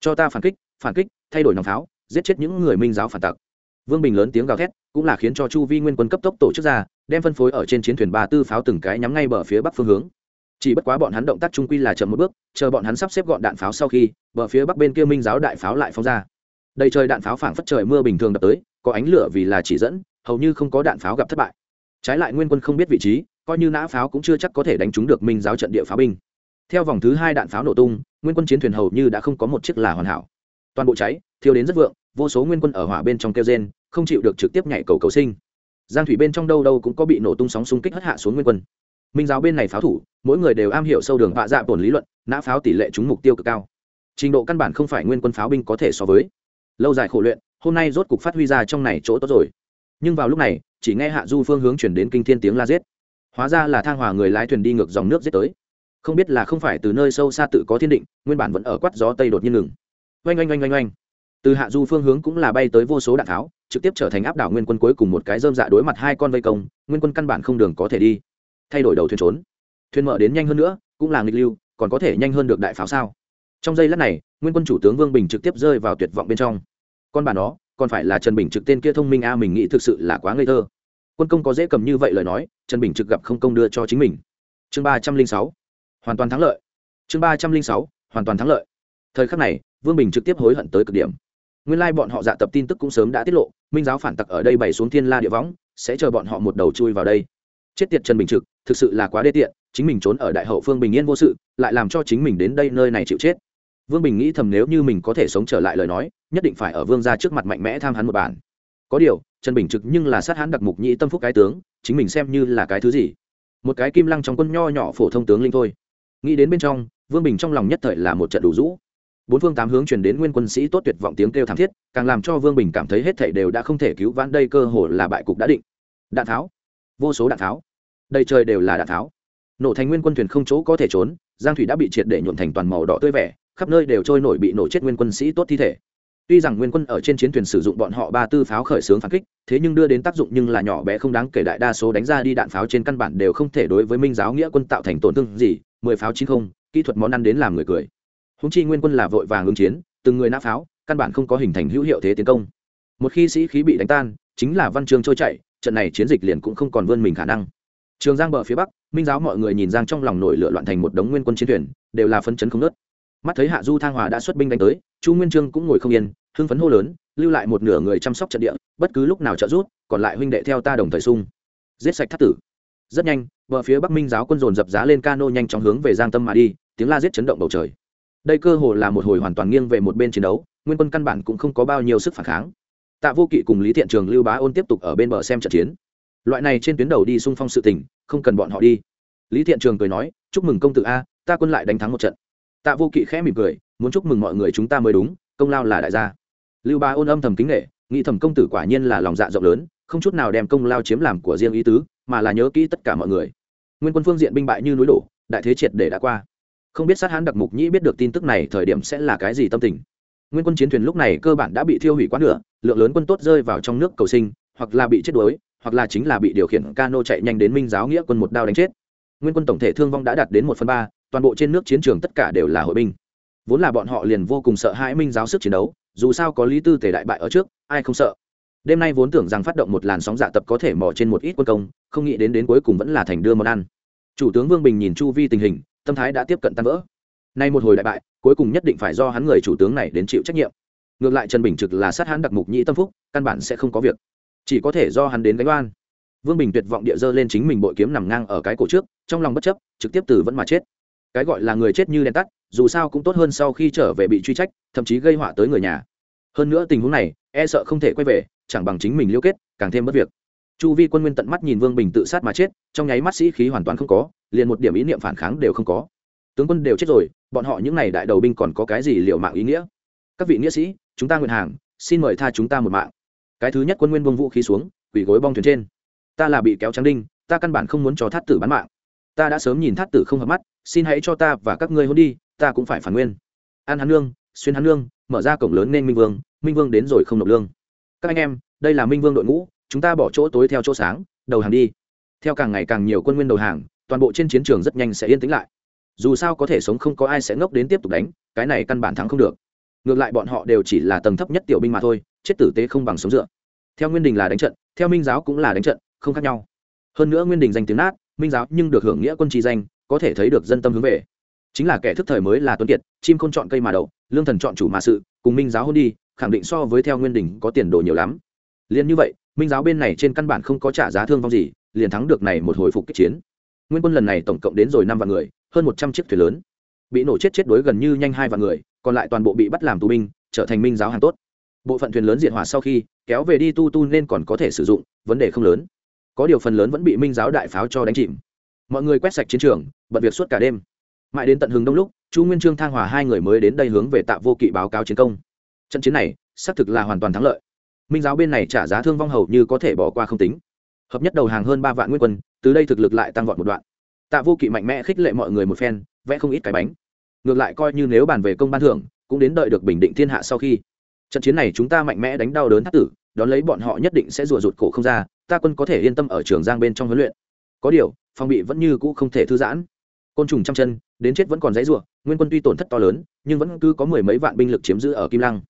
Cho ta phản kích phản kích, thay đổi nòng pháo, giết chết những người minh giáo phản tặc. Vương bình lớn tiếng gào thét, cũng là khiến cho chu vi nguyên quân cấp tốc tổ chức ra, đem phân phối ở trên chiến thuyền ba tư pháo từng cái nhắm ngay bờ phía bắc phương hướng. Chỉ bất quá bọn hắn động tác trung quy là chậm một bước, chờ bọn hắn sắp xếp gọn đạn pháo sau khi, bờ phía bắc bên kia minh giáo đại pháo lại phóng ra. Đầy trời đạn pháo phảng phất trời mưa bình thường đập tới, có ánh lửa vì là chỉ dẫn hầu như không có đạn pháo gặp thất bại. Trái lại nguyên quân không biết vị trí, coi như nã pháo cũng chưa chắc có thể đánh trúng được minh giáo trận địa pháo binh. Theo vòng thứ hai đạn pháo nổ tung, nguyên quân chiến thuyền hầu như đã không có một chiếc là hoàn hảo. Toàn bộ cháy, thiêu đến rất vượng, vô số nguyên quân ở hỏa bên trong kêu gen không chịu được trực tiếp nhảy cầu cầu sinh. Giang thủy bên trong đâu đâu cũng có bị nổ tung sóng xung kích hất hạ xuống nguyên quân. Minh giáo bên này pháo thủ, mỗi người đều am hiểu sâu đường vạ dạ tổn lý luận, nã pháo tỷ lệ trúng mục tiêu cực cao. Trình độ căn bản không phải nguyên quân pháo binh có thể so với. Lâu dài khổ luyện, hôm nay rốt cục phát huy ra trong này chỗ tốt rồi nhưng vào lúc này, chỉ nghe hạ du phương hướng chuyển đến kinh thiên tiếng la giết. Hóa ra là thang hòa người lái thuyền đi ngược dòng nước giết tới. Không biết là không phải từ nơi sâu xa tự có thiên định, nguyên bản vẫn ở quát gió tây đột nhiên ngừng. Oanh oanh oanh oanh oanh. Từ hạ du phương hướng cũng là bay tới vô số đạn tháo, trực tiếp trở thành áp đảo nguyên quân cuối cùng một cái dơm dạ đối mặt hai con vây công, nguyên quân căn bản không đường có thể đi. Thay đổi đầu thuyền trốn. Thuyền mở đến nhanh hơn nữa, cũng là nghịch lưu, còn có thể nhanh hơn được đại pháo sao? Trong giây lát này, nguyên quân chủ tướng vương bình trực tiếp rơi vào tuyệt vọng bên trong. Con bà nó còn phải là trần bình trực tên kia thông minh a, mình nghĩ thực sự là quá ngây thơ. Quân công có dễ cầm như vậy lời nói, trần bình trực gặp không công đưa cho chính mình. Chương ba trăm linh sáu, hoàn toàn thắng lợi. Chương ba trăm linh sáu, hoàn toàn thắng lợi. Thời khắc này, vương bình trực tiếp hối hận tới cực điểm. Nguyên lai bọn họ dạ tập tin tức cũng sớm đã tiết lộ, minh giáo phản tặc ở đây bày xuống thiên la địa võng, sẽ chờ bọn họ một đầu chui vào đây. Chết tiệt trần bình trực, thực sự là quá đê tiện, chính mình trốn ở đại hậu phương bình yên vô sự, lại làm cho chính mình đến đây nơi này chịu chết vương bình nghĩ thầm nếu như mình có thể sống trở lại lời nói, nhất định phải ở vương ra trước mặt mạnh mẽ tham hắn một bản. Có điều, trần bình trực nhưng là sát hắn đặc mục nhĩ tâm phúc cái tướng, chính mình xem như là cái thứ gì? Một cái kim lăng trong quân nho nhỏ phổ thông tướng linh thôi. Nghĩ đến bên trong, vương bình trong lòng nhất thời là một trận đủ rũ. Bốn phương tám hướng chuyển đến nguyên quân sĩ tốt tuyệt vọng tiếng kêu thảm thiết, càng làm cho vương bình cảm thấy hết thảy đều đã không thể cứu vãn đây cơ hồ là bại cục đã định. Đạn tháo. Vô số đạn tháo. Đầy trời đều là đạn tháo. Nổ thành nguyên quân thuyền không chỗ có thể trốn, giang thủy đã bị triệt để nhuộn thành toàn màu đỏ tươi vẻ khắp nơi đều trôi nổi bị nổ chết nguyên quân sĩ tốt thi thể. Tuy rằng nguyên quân ở trên chiến thuyền sử dụng bọn họ ba tư pháo khởi xướng phản kích, thế nhưng đưa đến tác dụng nhưng là nhỏ bé không đáng kể đại đa số đánh ra đi đạn pháo trên căn bản đều không thể đối với minh giáo nghĩa quân tạo thành tổn thương gì, mười pháo chín không, kỹ thuật món ăn đến làm người cười. Húng chi nguyên quân là vội vàng ứng chiến, từng người nã pháo, căn bản không có hình thành hữu hiệu thế tiến công. Một khi sĩ khí bị đánh tan, chính là văn chương trôi chạy trận này chiến dịch liền cũng không còn vươn mình khả năng. Trường giang bờ phía bắc, minh giáo mọi người nhìn giang trong lòng nổi lửa loạn thành một đống nguyên quân chiến thuyền, đều là phân chấn không nớt mắt thấy hạ du thang hòa đã xuất binh đánh tới chu nguyên trương cũng ngồi không yên hưng phấn hô lớn lưu lại một nửa người chăm sóc trận địa bất cứ lúc nào trợ rút còn lại huynh đệ theo ta đồng thời sung giết sạch thắt tử. Rất nhanh bờ phía bắc minh giáo quân dồn dập giá lên cano nhanh chóng hướng về giang tâm mà đi tiếng la giết chấn động bầu trời. Đây cơ hồ là một hồi hoàn toàn nghiêng về một bên chiến đấu nguyên quân căn bản cũng không có bao nhiêu sức phản kháng. Tạ vô kỵ cùng lý thiện trường lưu bá ôn tiếp tục ở bên bờ xem trận chiến. Loại này trên tuyến đầu đi xung phong sự tỉnh, không cần bọn họ đi. Lý thiện trường cười nói chúc mừng công tử a ta quân lại đánh thắng một trận tạ vô kỵ khẽ mỉm cười, muốn chúc mừng mọi người chúng ta mới đúng, công lao là đại gia. Lưu bá ôn âm thầm kính nghệ nghĩ thầm công tử quả nhiên là lòng dạ rộng lớn, không chút nào đem công lao chiếm làm của riêng ý tứ, mà là nhớ kỹ tất cả mọi người. Nguyên quân phương diện binh bại như núi đổ, đại thế triệt để đã qua. Không biết sát hán đặc mục nhĩ biết được tin tức này thời điểm sẽ là cái gì tâm tình. Nguyên quân chiến thuyền lúc này cơ bản đã bị thiêu hủy quá nửa, lượng lớn quân tốt rơi vào trong nước cầu sinh, hoặc là bị chết đuối, hoặc là chính là bị điều khiển cano chạy nhanh đến minh giáo nghĩa quân một đao đánh chết. Nguyên quân tổng thể thương vong đã đạt đến một phần ba toàn bộ trên nước chiến trường tất cả đều là hội binh. Vốn là bọn họ liền vô cùng sợ hãi minh giáo sức chiến đấu, dù sao có lý tư tề đại bại ở trước, ai không sợ? Đêm nay vốn tưởng rằng phát động một làn sóng dạ tập có thể mò trên một ít quân công, không nghĩ đến đến cuối cùng vẫn là thành đưa món ăn. Chủ tướng vương bình nhìn chu vi tình hình, tâm thái đã tiếp cận tan vỡ. Nay một hồi đại bại, cuối cùng nhất định phải do hắn người chủ tướng này đến chịu trách nhiệm. Ngược lại trần bình trực là sát hắn đặc mục nhĩ tâm phúc, căn bản sẽ không có việc. Chỉ có thể do hắn đến gánh oan. Vương bình tuyệt vọng địa dơ lên chính mình bội kiếm nằm ngang ở cái cổ trước, trong lòng bất chấp, trực tiếp từ vẫn mà chết cái gọi là người chết như đèn tắt, dù sao cũng tốt hơn sau khi trở về bị truy trách, thậm chí gây họa tới người nhà. Hơn nữa tình huống này e sợ không thể quay về, chẳng bằng chính mình liêu kết, càng thêm mất việc. Chu vi quân nguyên tận mắt nhìn vương bình tự sát mà chết, trong nháy mắt sĩ khí hoàn toàn không có, liền một điểm ý niệm phản kháng đều không có. Tướng quân đều chết rồi, bọn họ những n à y đại đầu binh còn có cái gì liệu mạng ý nghĩa? Các vị nghĩa sĩ, chúng ta nguyện hàng, xin mời tha chúng ta một mạng. Cái thứ nhất quân nguyên bông vũ khí xuống quỷ gối bong thuyền trên. Ta là bị kéo trắng đinh, ta căn bản không muốn cho thát tử bán mạng. Ta đã sớm nhìn thát tử không hợp mắt xin hãy cho ta và các ngươi hôn đi, ta cũng phải phản nguyên. An hắn lương xuyên hắn lương mở ra cổng lớn nên minh vương minh vương đến rồi không nộp lương. Các anh em, đây là minh vương đội ngũ, chúng ta bỏ chỗ tối theo chỗ sáng, đầu hàng đi. Theo càng ngày càng nhiều quân nguyên đầu hàng, toàn bộ trên chiến trường rất nhanh sẽ yên tĩnh lại. Dù sao có thể sống không có ai sẽ ngốc đến tiếp tục đánh, cái này căn bản thắng không được. Ngược lại bọn họ đều chỉ là tầng thấp nhất tiểu binh mà thôi, chết tử tế không bằng sống dựa. Theo nguyên đình là đánh trận, theo minh giáo cũng là đánh trận, không khác nhau. Hơn nữa nguyên đình danh tiếng nát, minh giáo nhưng được hưởng nghĩa quân tri danh có thể thấy được dân tâm hướng về. Chính là kẻ thức thời mới là tuấn kiệt, chim không chọn cây mà đậu, lương thần chọn chủ mà sự, cùng minh giáo hôn đi, khẳng định so với theo nguyên đình có tiền đồ nhiều lắm. Liền như vậy, minh giáo bên này trên căn bản không có trả giá thương vong gì, liền thắng được này một hồi phục kích chiến. Nguyên quân lần này tổng cộng đến rồi năm vạn người, hơn một trăm chiếc thuyền lớn. Bị nổ chết chết đối gần như nhanh hai vạn người, còn lại toàn bộ bị bắt làm tù binh, trở thành minh giáo hàng tốt. Bộ phận thuyền lớn diện hỏa sau khi, kéo về đi tu tu nên còn có thể sử dụng, vấn đề không lớn. Có điều phần lớn vẫn bị minh giáo đại pháo cho đánh chìm mọi người quét sạch chiến trường, bận việc suốt cả đêm. Mãi đến tận hừng đông lúc, chu nguyên trương thang hòa hai người mới đến đây hướng về tạ vô kỵ báo cáo chiến công. Trận chiến này, xác thực là hoàn toàn thắng lợi. Minh giáo bên này trả giá thương vong hầu như có thể bỏ qua không tính. Hợp nhất đầu hàng hơn ba vạn nguyên quân, từ đây thực lực lại tăng vọt một đoạn. Tạ vô kỵ mạnh mẽ khích lệ mọi người một phen, vẽ không ít cái bánh. Ngược lại coi như nếu bàn về công ban thưởng, cũng đến đợi được bình định thiên hạ sau khi. Trận chiến này chúng ta mạnh mẽ đánh đau đớn thắt tử, đón lấy bọn họ nhất định sẽ rùa rụt cổ không ra, ta quân có thể yên tâm ở trường giang bên trong huấn luyện có điều, phòng bị vẫn như cũ không thể thư giãn. Côn trùng trăm chân, đến chết vẫn còn dãy ruộng nguyên quân tuy tổn thất to lớn, nhưng vẫn cứ có mười mấy vạn binh lực chiếm giữ ở kim lăng.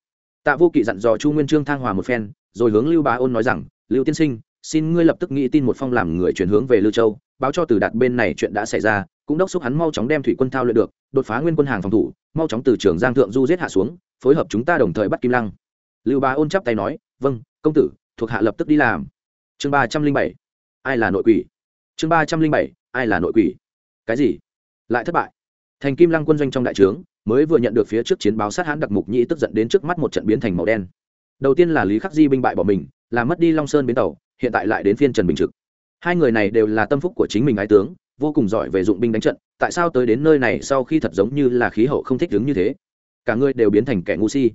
Tạ vô kỵ dặn dò chu nguyên trương thang hòa một phen, rồi hướng lưu bá ôn nói rằng, lưu tiên sinh, xin ngươi lập tức nghĩ tin một phong làm người chuyển hướng về lưu châu, báo cho từ đạt bên này chuyện đã xảy ra, cũng đốc xúc hắn mau chóng đem thủy quân thao luyện được, đột phá nguyên quân hàng phòng thủ, mau chóng từ trường giang thượng du giết hạ xuống, phối hợp chúng ta đồng thời bắt kim lăng. Lưu bá ôn chắp tay nói vâng công tử, thuộc hạ lập tức đi làm. Chương ba trăm linh bảy, ai là nội quỷ? Chương ba trăm linh bảy, ai là nội quỷ? Cái gì? Lại thất bại. Thành kim lăng quân doanh trong đại trướng, mới vừa nhận được phía trước chiến báo sát hãn đặc mục nhĩ tức giận đến trước mắt một trận biến thành màu đen. Đầu tiên là lý khắc di binh bại bỏ mình làm mất đi long sơn bến tàu, hiện tại lại đến phiên trần bình trực. Hai người này đều là tâm phúc của chính mình ái tướng, vô cùng giỏi về dụng binh đánh trận, tại sao tới đến nơi này sau khi thật giống như là khí hậu không thích đứng như thế? Cả người đều biến thành kẻ ngu si.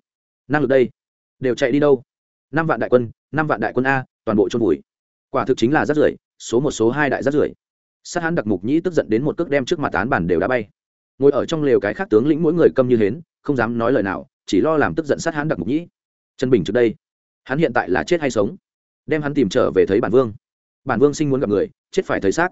Năng lực đây, đều chạy đi đâu? Năm vạn đại quân, năm vạn đại quân a, toàn bộ trôn vùi. Quả thực chính là rất rưởi số một, số hai đại rát rưởi. Sát hán đặc mục nhĩ tức giận đến một cước đem trước mặt án bản đều đã bay. Ngồi ở trong lều cái khác tướng lĩnh mỗi người câm như hến, không dám nói lời nào, chỉ lo làm tức giận sát hán đặc mục nhĩ. Trần bình trước đây, hắn hiện tại là chết hay sống? Đem hắn tìm trở về thấy bản vương. Bản vương sinh muốn gặp người, chết phải thấy xác.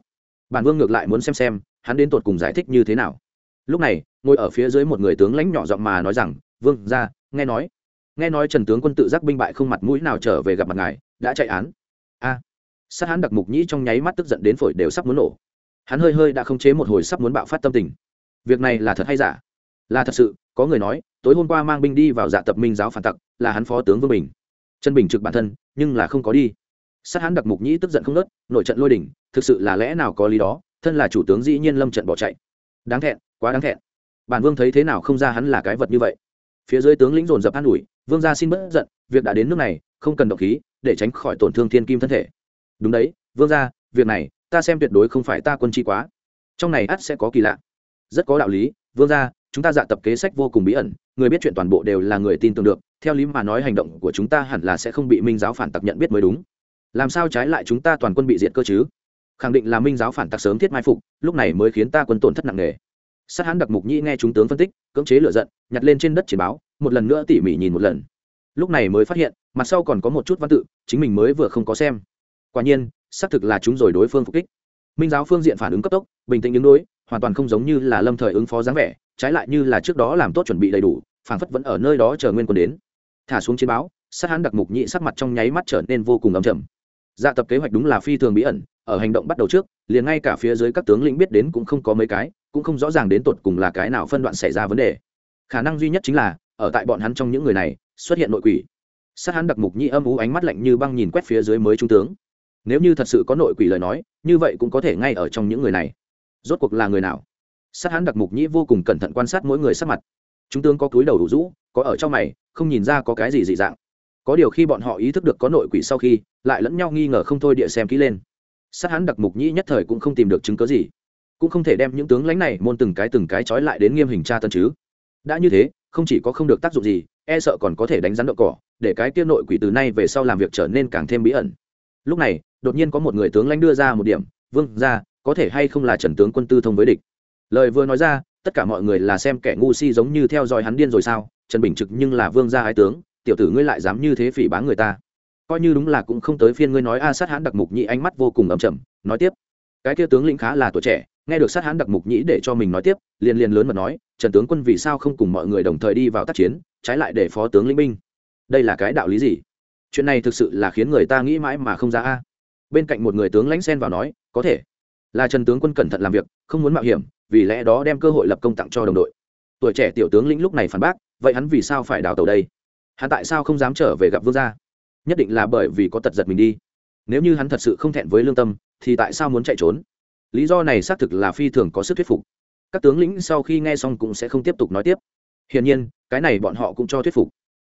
Bản vương ngược lại muốn xem xem, hắn đến tột cùng giải thích như thế nào. Lúc này, ngồi ở phía dưới một người tướng lãnh nhỏ giọng mà nói rằng, vương ra nghe nói. Nghe nói trần tướng quân tự giác binh bại không mặt mũi nào trở về gặp mặt ngài, đã chạy án. A! Sát hắn đặc mục nhĩ trong nháy mắt tức giận đến phổi đều sắp muốn nổ. Hắn hơi hơi đã không chế một hồi sắp muốn bạo phát tâm tình. Việc này là thật hay giả? Là thật sự, có người nói, tối hôm qua mang binh đi vào dạ tập minh giáo phản tặc, là hắn phó tướng vương bình. Chân bình trực bản thân, nhưng là không có đi. Sát hắn đặc mục nhĩ tức giận không nớt nội trận lôi đỉnh, thực sự là lẽ nào có lý đó, thân là chủ tướng dĩ nhiên lâm trận bỏ chạy. Đáng thẹn, quá đáng thẹn. Bản vương thấy thế nào không ra hắn là cái vật như vậy. Phía dưới tướng lĩnh dồn dập an ủi, vương gia xin bớt giận, việc đã đến nước này, không cần động khí, để tránh khỏi tổn thương thiên kim thân thể đúng đấy, vương gia, việc này, ta xem tuyệt đối không phải ta quân chi quá. Trong này ắt sẽ có kỳ lạ. Rất có đạo lý, vương gia, chúng ta dạ tập kế sách vô cùng bí ẩn, người biết chuyện toàn bộ đều là người tin tưởng được, theo lý mà nói hành động của chúng ta hẳn là sẽ không bị minh giáo phản tặc nhận biết mới đúng. Làm sao trái lại chúng ta toàn quân bị diệt cơ chứ? Khẳng định là minh giáo phản tặc sớm thiết mai phục, lúc này mới khiến ta quân tổn thất nặng nề. Sát hãn đặc mục nhĩ nghe chúng tướng phân tích, cưỡng chế lựa giận, nhặt lên trên đất chỉ báo, một lần nữa tỉ mỉ nhìn một lần. Lúc này mới phát hiện, mặt sau còn có một chút văn tự, chính mình mới vừa không có xem quả nhiên, xác thực là chúng rồi đối phương phục kích. Minh giáo phương diện phản ứng cấp tốc, bình tĩnh ứng đối, hoàn toàn không giống như là lâm thời ứng phó dáng vẻ, trái lại như là trước đó làm tốt chuẩn bị đầy đủ, phản phất vẫn ở nơi đó chờ nguyên quân đến. Thả xuống chiến báo, sát hãn đặc mục nhị sắc mặt trong nháy mắt trở nên vô cùng ấm chầm dạ tập kế hoạch đúng là phi thường bí ẩn, ở hành động bắt đầu trước, liền ngay cả phía dưới các tướng lĩnh biết đến cũng không có mấy cái, cũng không rõ ràng đến tột cùng là cái nào phân đoạn xảy ra vấn đề. Khả năng duy nhất chính là, ở tại bọn hắn trong những người này, xuất hiện nội quỷ. Sát hắn đặc mục nhị âm ú ánh mắt lạnh như băng nhìn quét phía dưới mới trung tướng nếu như thật sự có nội quỷ lời nói, như vậy cũng có thể ngay ở trong những người này. Rốt cuộc là người nào? Sát hắn đặc mục nhĩ vô cùng cẩn thận quan sát mỗi người sắc mặt. Chúng tướng có túi đầu đủ rũ, có ở trong mày, không nhìn ra có cái gì dị dạng. Có điều khi bọn họ ý thức được có nội quỷ sau khi, lại lẫn nhau nghi ngờ không thôi địa xem kỹ lên. Sát hắn đặc mục nhĩ nhất thời cũng không tìm được chứng cớ gì. Cũng không thể đem những tướng lãnh này môn từng cái từng cái trói lại đến nghiêm hình tra tân chứ. Đã như thế, không chỉ có không được tác dụng gì e sợ còn có thể đánh rắn đậu cỏ, để cái tiên nội quỷ từ nay về sau làm việc trở nên càng thêm bí ẩn. Lúc này đột nhiên có một người tướng lãnh đưa ra một điểm, vương ra có thể hay không là trần tướng quân tư thông với địch? Lời vừa nói ra, tất cả mọi người là xem kẻ ngu si giống như theo dõi hắn điên rồi sao? Trần bình trực nhưng là vương gia ái tướng, tiểu tử ngươi lại dám như thế phỉ báng người ta. Coi như đúng là cũng không tới phiên ngươi nói, a, sát hãn đặc mục nhĩ, ánh mắt vô cùng ấm chầm nói tiếp, cái kia tướng lĩnh khá là tuổi trẻ, nghe được sát hãn đặc mục nhĩ để cho mình nói tiếp, liền liền lớn mà nói, trần tướng quân vì sao không cùng mọi người đồng thời đi vào tác chiến, trái lại để phó tướng lĩnh binh? Đây là cái đạo lý gì? Chuyện này thực sự là khiến người ta nghĩ mãi mà không ra a bên cạnh một người tướng lãnh sen vào nói, có thể. Là trần tướng quân cẩn thận làm việc, không muốn mạo hiểm, vì lẽ đó đem cơ hội lập công tặng cho đồng đội. Tuổi trẻ tiểu tướng lĩnh lúc này phản bác, vậy hắn vì sao phải đào tàu đây? Hắn tại sao không dám trở về gặp vương gia? Nhất định là bởi vì có tật giật mình đi. Nếu như hắn thật sự không thẹn với lương tâm, thì tại sao muốn chạy trốn? Lý do này xác thực là phi thường có sức thuyết phục. Các tướng lĩnh sau khi nghe xong cũng sẽ không tiếp tục nói tiếp. Hiển nhiên, cái này bọn họ cũng cho thuyết phục.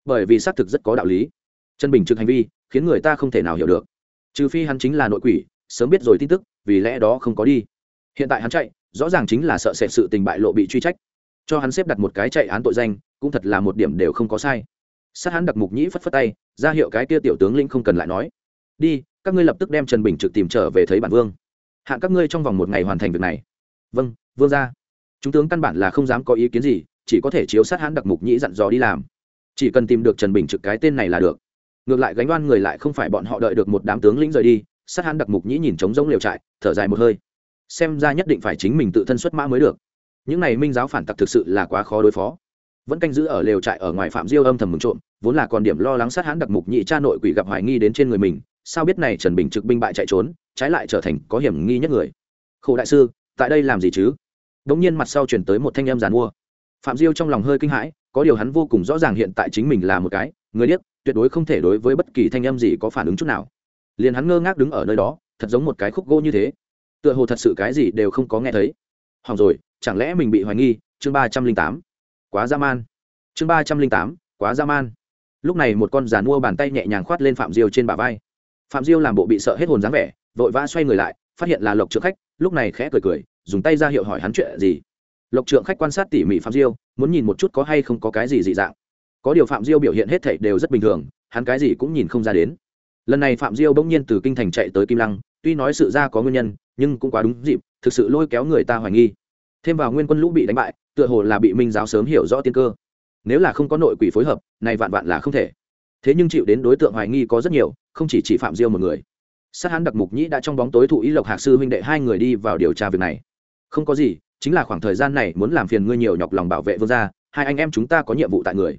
Bởi vì xác thực rất có đạo lý. Chân bình trực hành vi, khiến người ta không thể nào hiểu được trừ phi hắn chính là nội quỷ, sớm biết rồi tin tức, vì lẽ đó không có đi. Hiện tại hắn chạy, rõ ràng chính là sợ sệt sự tình bại lộ bị truy trách. Cho hắn xếp đặt một cái chạy án tội danh, cũng thật là một điểm đều không có sai. Sát hắn đặc mục nhĩ phất phất tay, ra hiệu cái kia tiểu tướng linh không cần lại nói. Đi, các ngươi lập tức đem trần bình trực tìm trở về thấy bản vương. Hạn các ngươi trong vòng một ngày hoàn thành việc này. Vâng vương ra chúng tướng căn bản là không dám có ý kiến gì, chỉ có thể chiếu sát hắn đặc mục nhĩ dặn dò đi làm. Chỉ cần tìm được trần bình trực cái tên này là được ngược lại gánh đoan người lại không phải bọn họ đợi được một đám tướng lĩnh rời đi, sát hắn đặc mục nhĩ nhìn trống rỗng liều trại, thở dài một hơi. Xem ra nhất định phải chính mình tự thân xuất mã mới được. Những này minh giáo phản tặc thực sự là quá khó đối phó. Vẫn canh giữ ở lều trại ở ngoài phạm diêu âm thầm mừng trộm, vốn là còn điểm lo lắng sát hãn đặc mục nhị cha nội quỷ gặp hoài nghi đến trên người mình, sao biết này trần bình trực binh bại chạy trốn, trái lại trở thành có hiểm nghi nhất người. Khổ đại sư, tại đây làm gì chứ? Đ ỗ n g nhiên mặt sau chuyển tới một thanh âm giàn mua. Phạm diêu trong lòng hơi kinh hãi, có điều hắn vô cùng rõ ràng hiện tại chính mình là một cái, người điếc tuyệt đối không thể đối với bất kỳ thanh âm gì có phản ứng chút nào. Liền hắn ngơ ngác đứng ở nơi đó, thật giống một cái khúc gỗ như thế. Tựa hồ thật sự cái gì đều không có nghe thấy. Hỏng rồi, chẳng lẽ mình bị hoài nghi? Chương ba trăm linh tám. Quá dã man. Chương ba trăm linh tám, quá dã man. Lúc này một con giàn mua bàn tay nhẹ nhàng khoát lên phạm diêu trên bả vai. Phạm diêu làm bộ bị sợ hết hồn dáng vẻ, vội vã xoay người lại, phát hiện là lộc trượng khách, lúc này khẽ cười cười, dùng tay ra hiệu hỏi hắn chuyện gì. Lộc trượng khách quan sát tỉ mỉ phạm diêu, muốn nhìn một chút có hay không có cái gì dị dạng có điều phạm diêu biểu hiện hết thảy đều rất bình thường, hắn cái gì cũng nhìn không ra đến. Lần này phạm diêu bỗng nhiên từ kinh thành chạy tới kim lăng, tuy nói sự ra có nguyên nhân, nhưng cũng quá đúng dịp, thực sự lôi kéo người ta hoài nghi. Thêm vào nguyên quân lũ bị đánh bại, tựa hồ là bị minh giáo sớm hiểu rõ tiên cơ. Nếu là không có nội quỷ phối hợp, này vạn vạn là không thể. Thế nhưng chịu đến đối tượng hoài nghi có rất nhiều, không chỉ chỉ phạm diêu một người. Sát hán đặc mục nhĩ đã trong bóng tối thụ ý lộc hạc sư huynh đệ hai người đi vào điều tra việc này. Không có gì, chính là khoảng thời gian này muốn làm phiền ngươi nhiều nhọc lòng bảo vệ vương gia, hai anh em chúng ta có nhiệm vụ tại người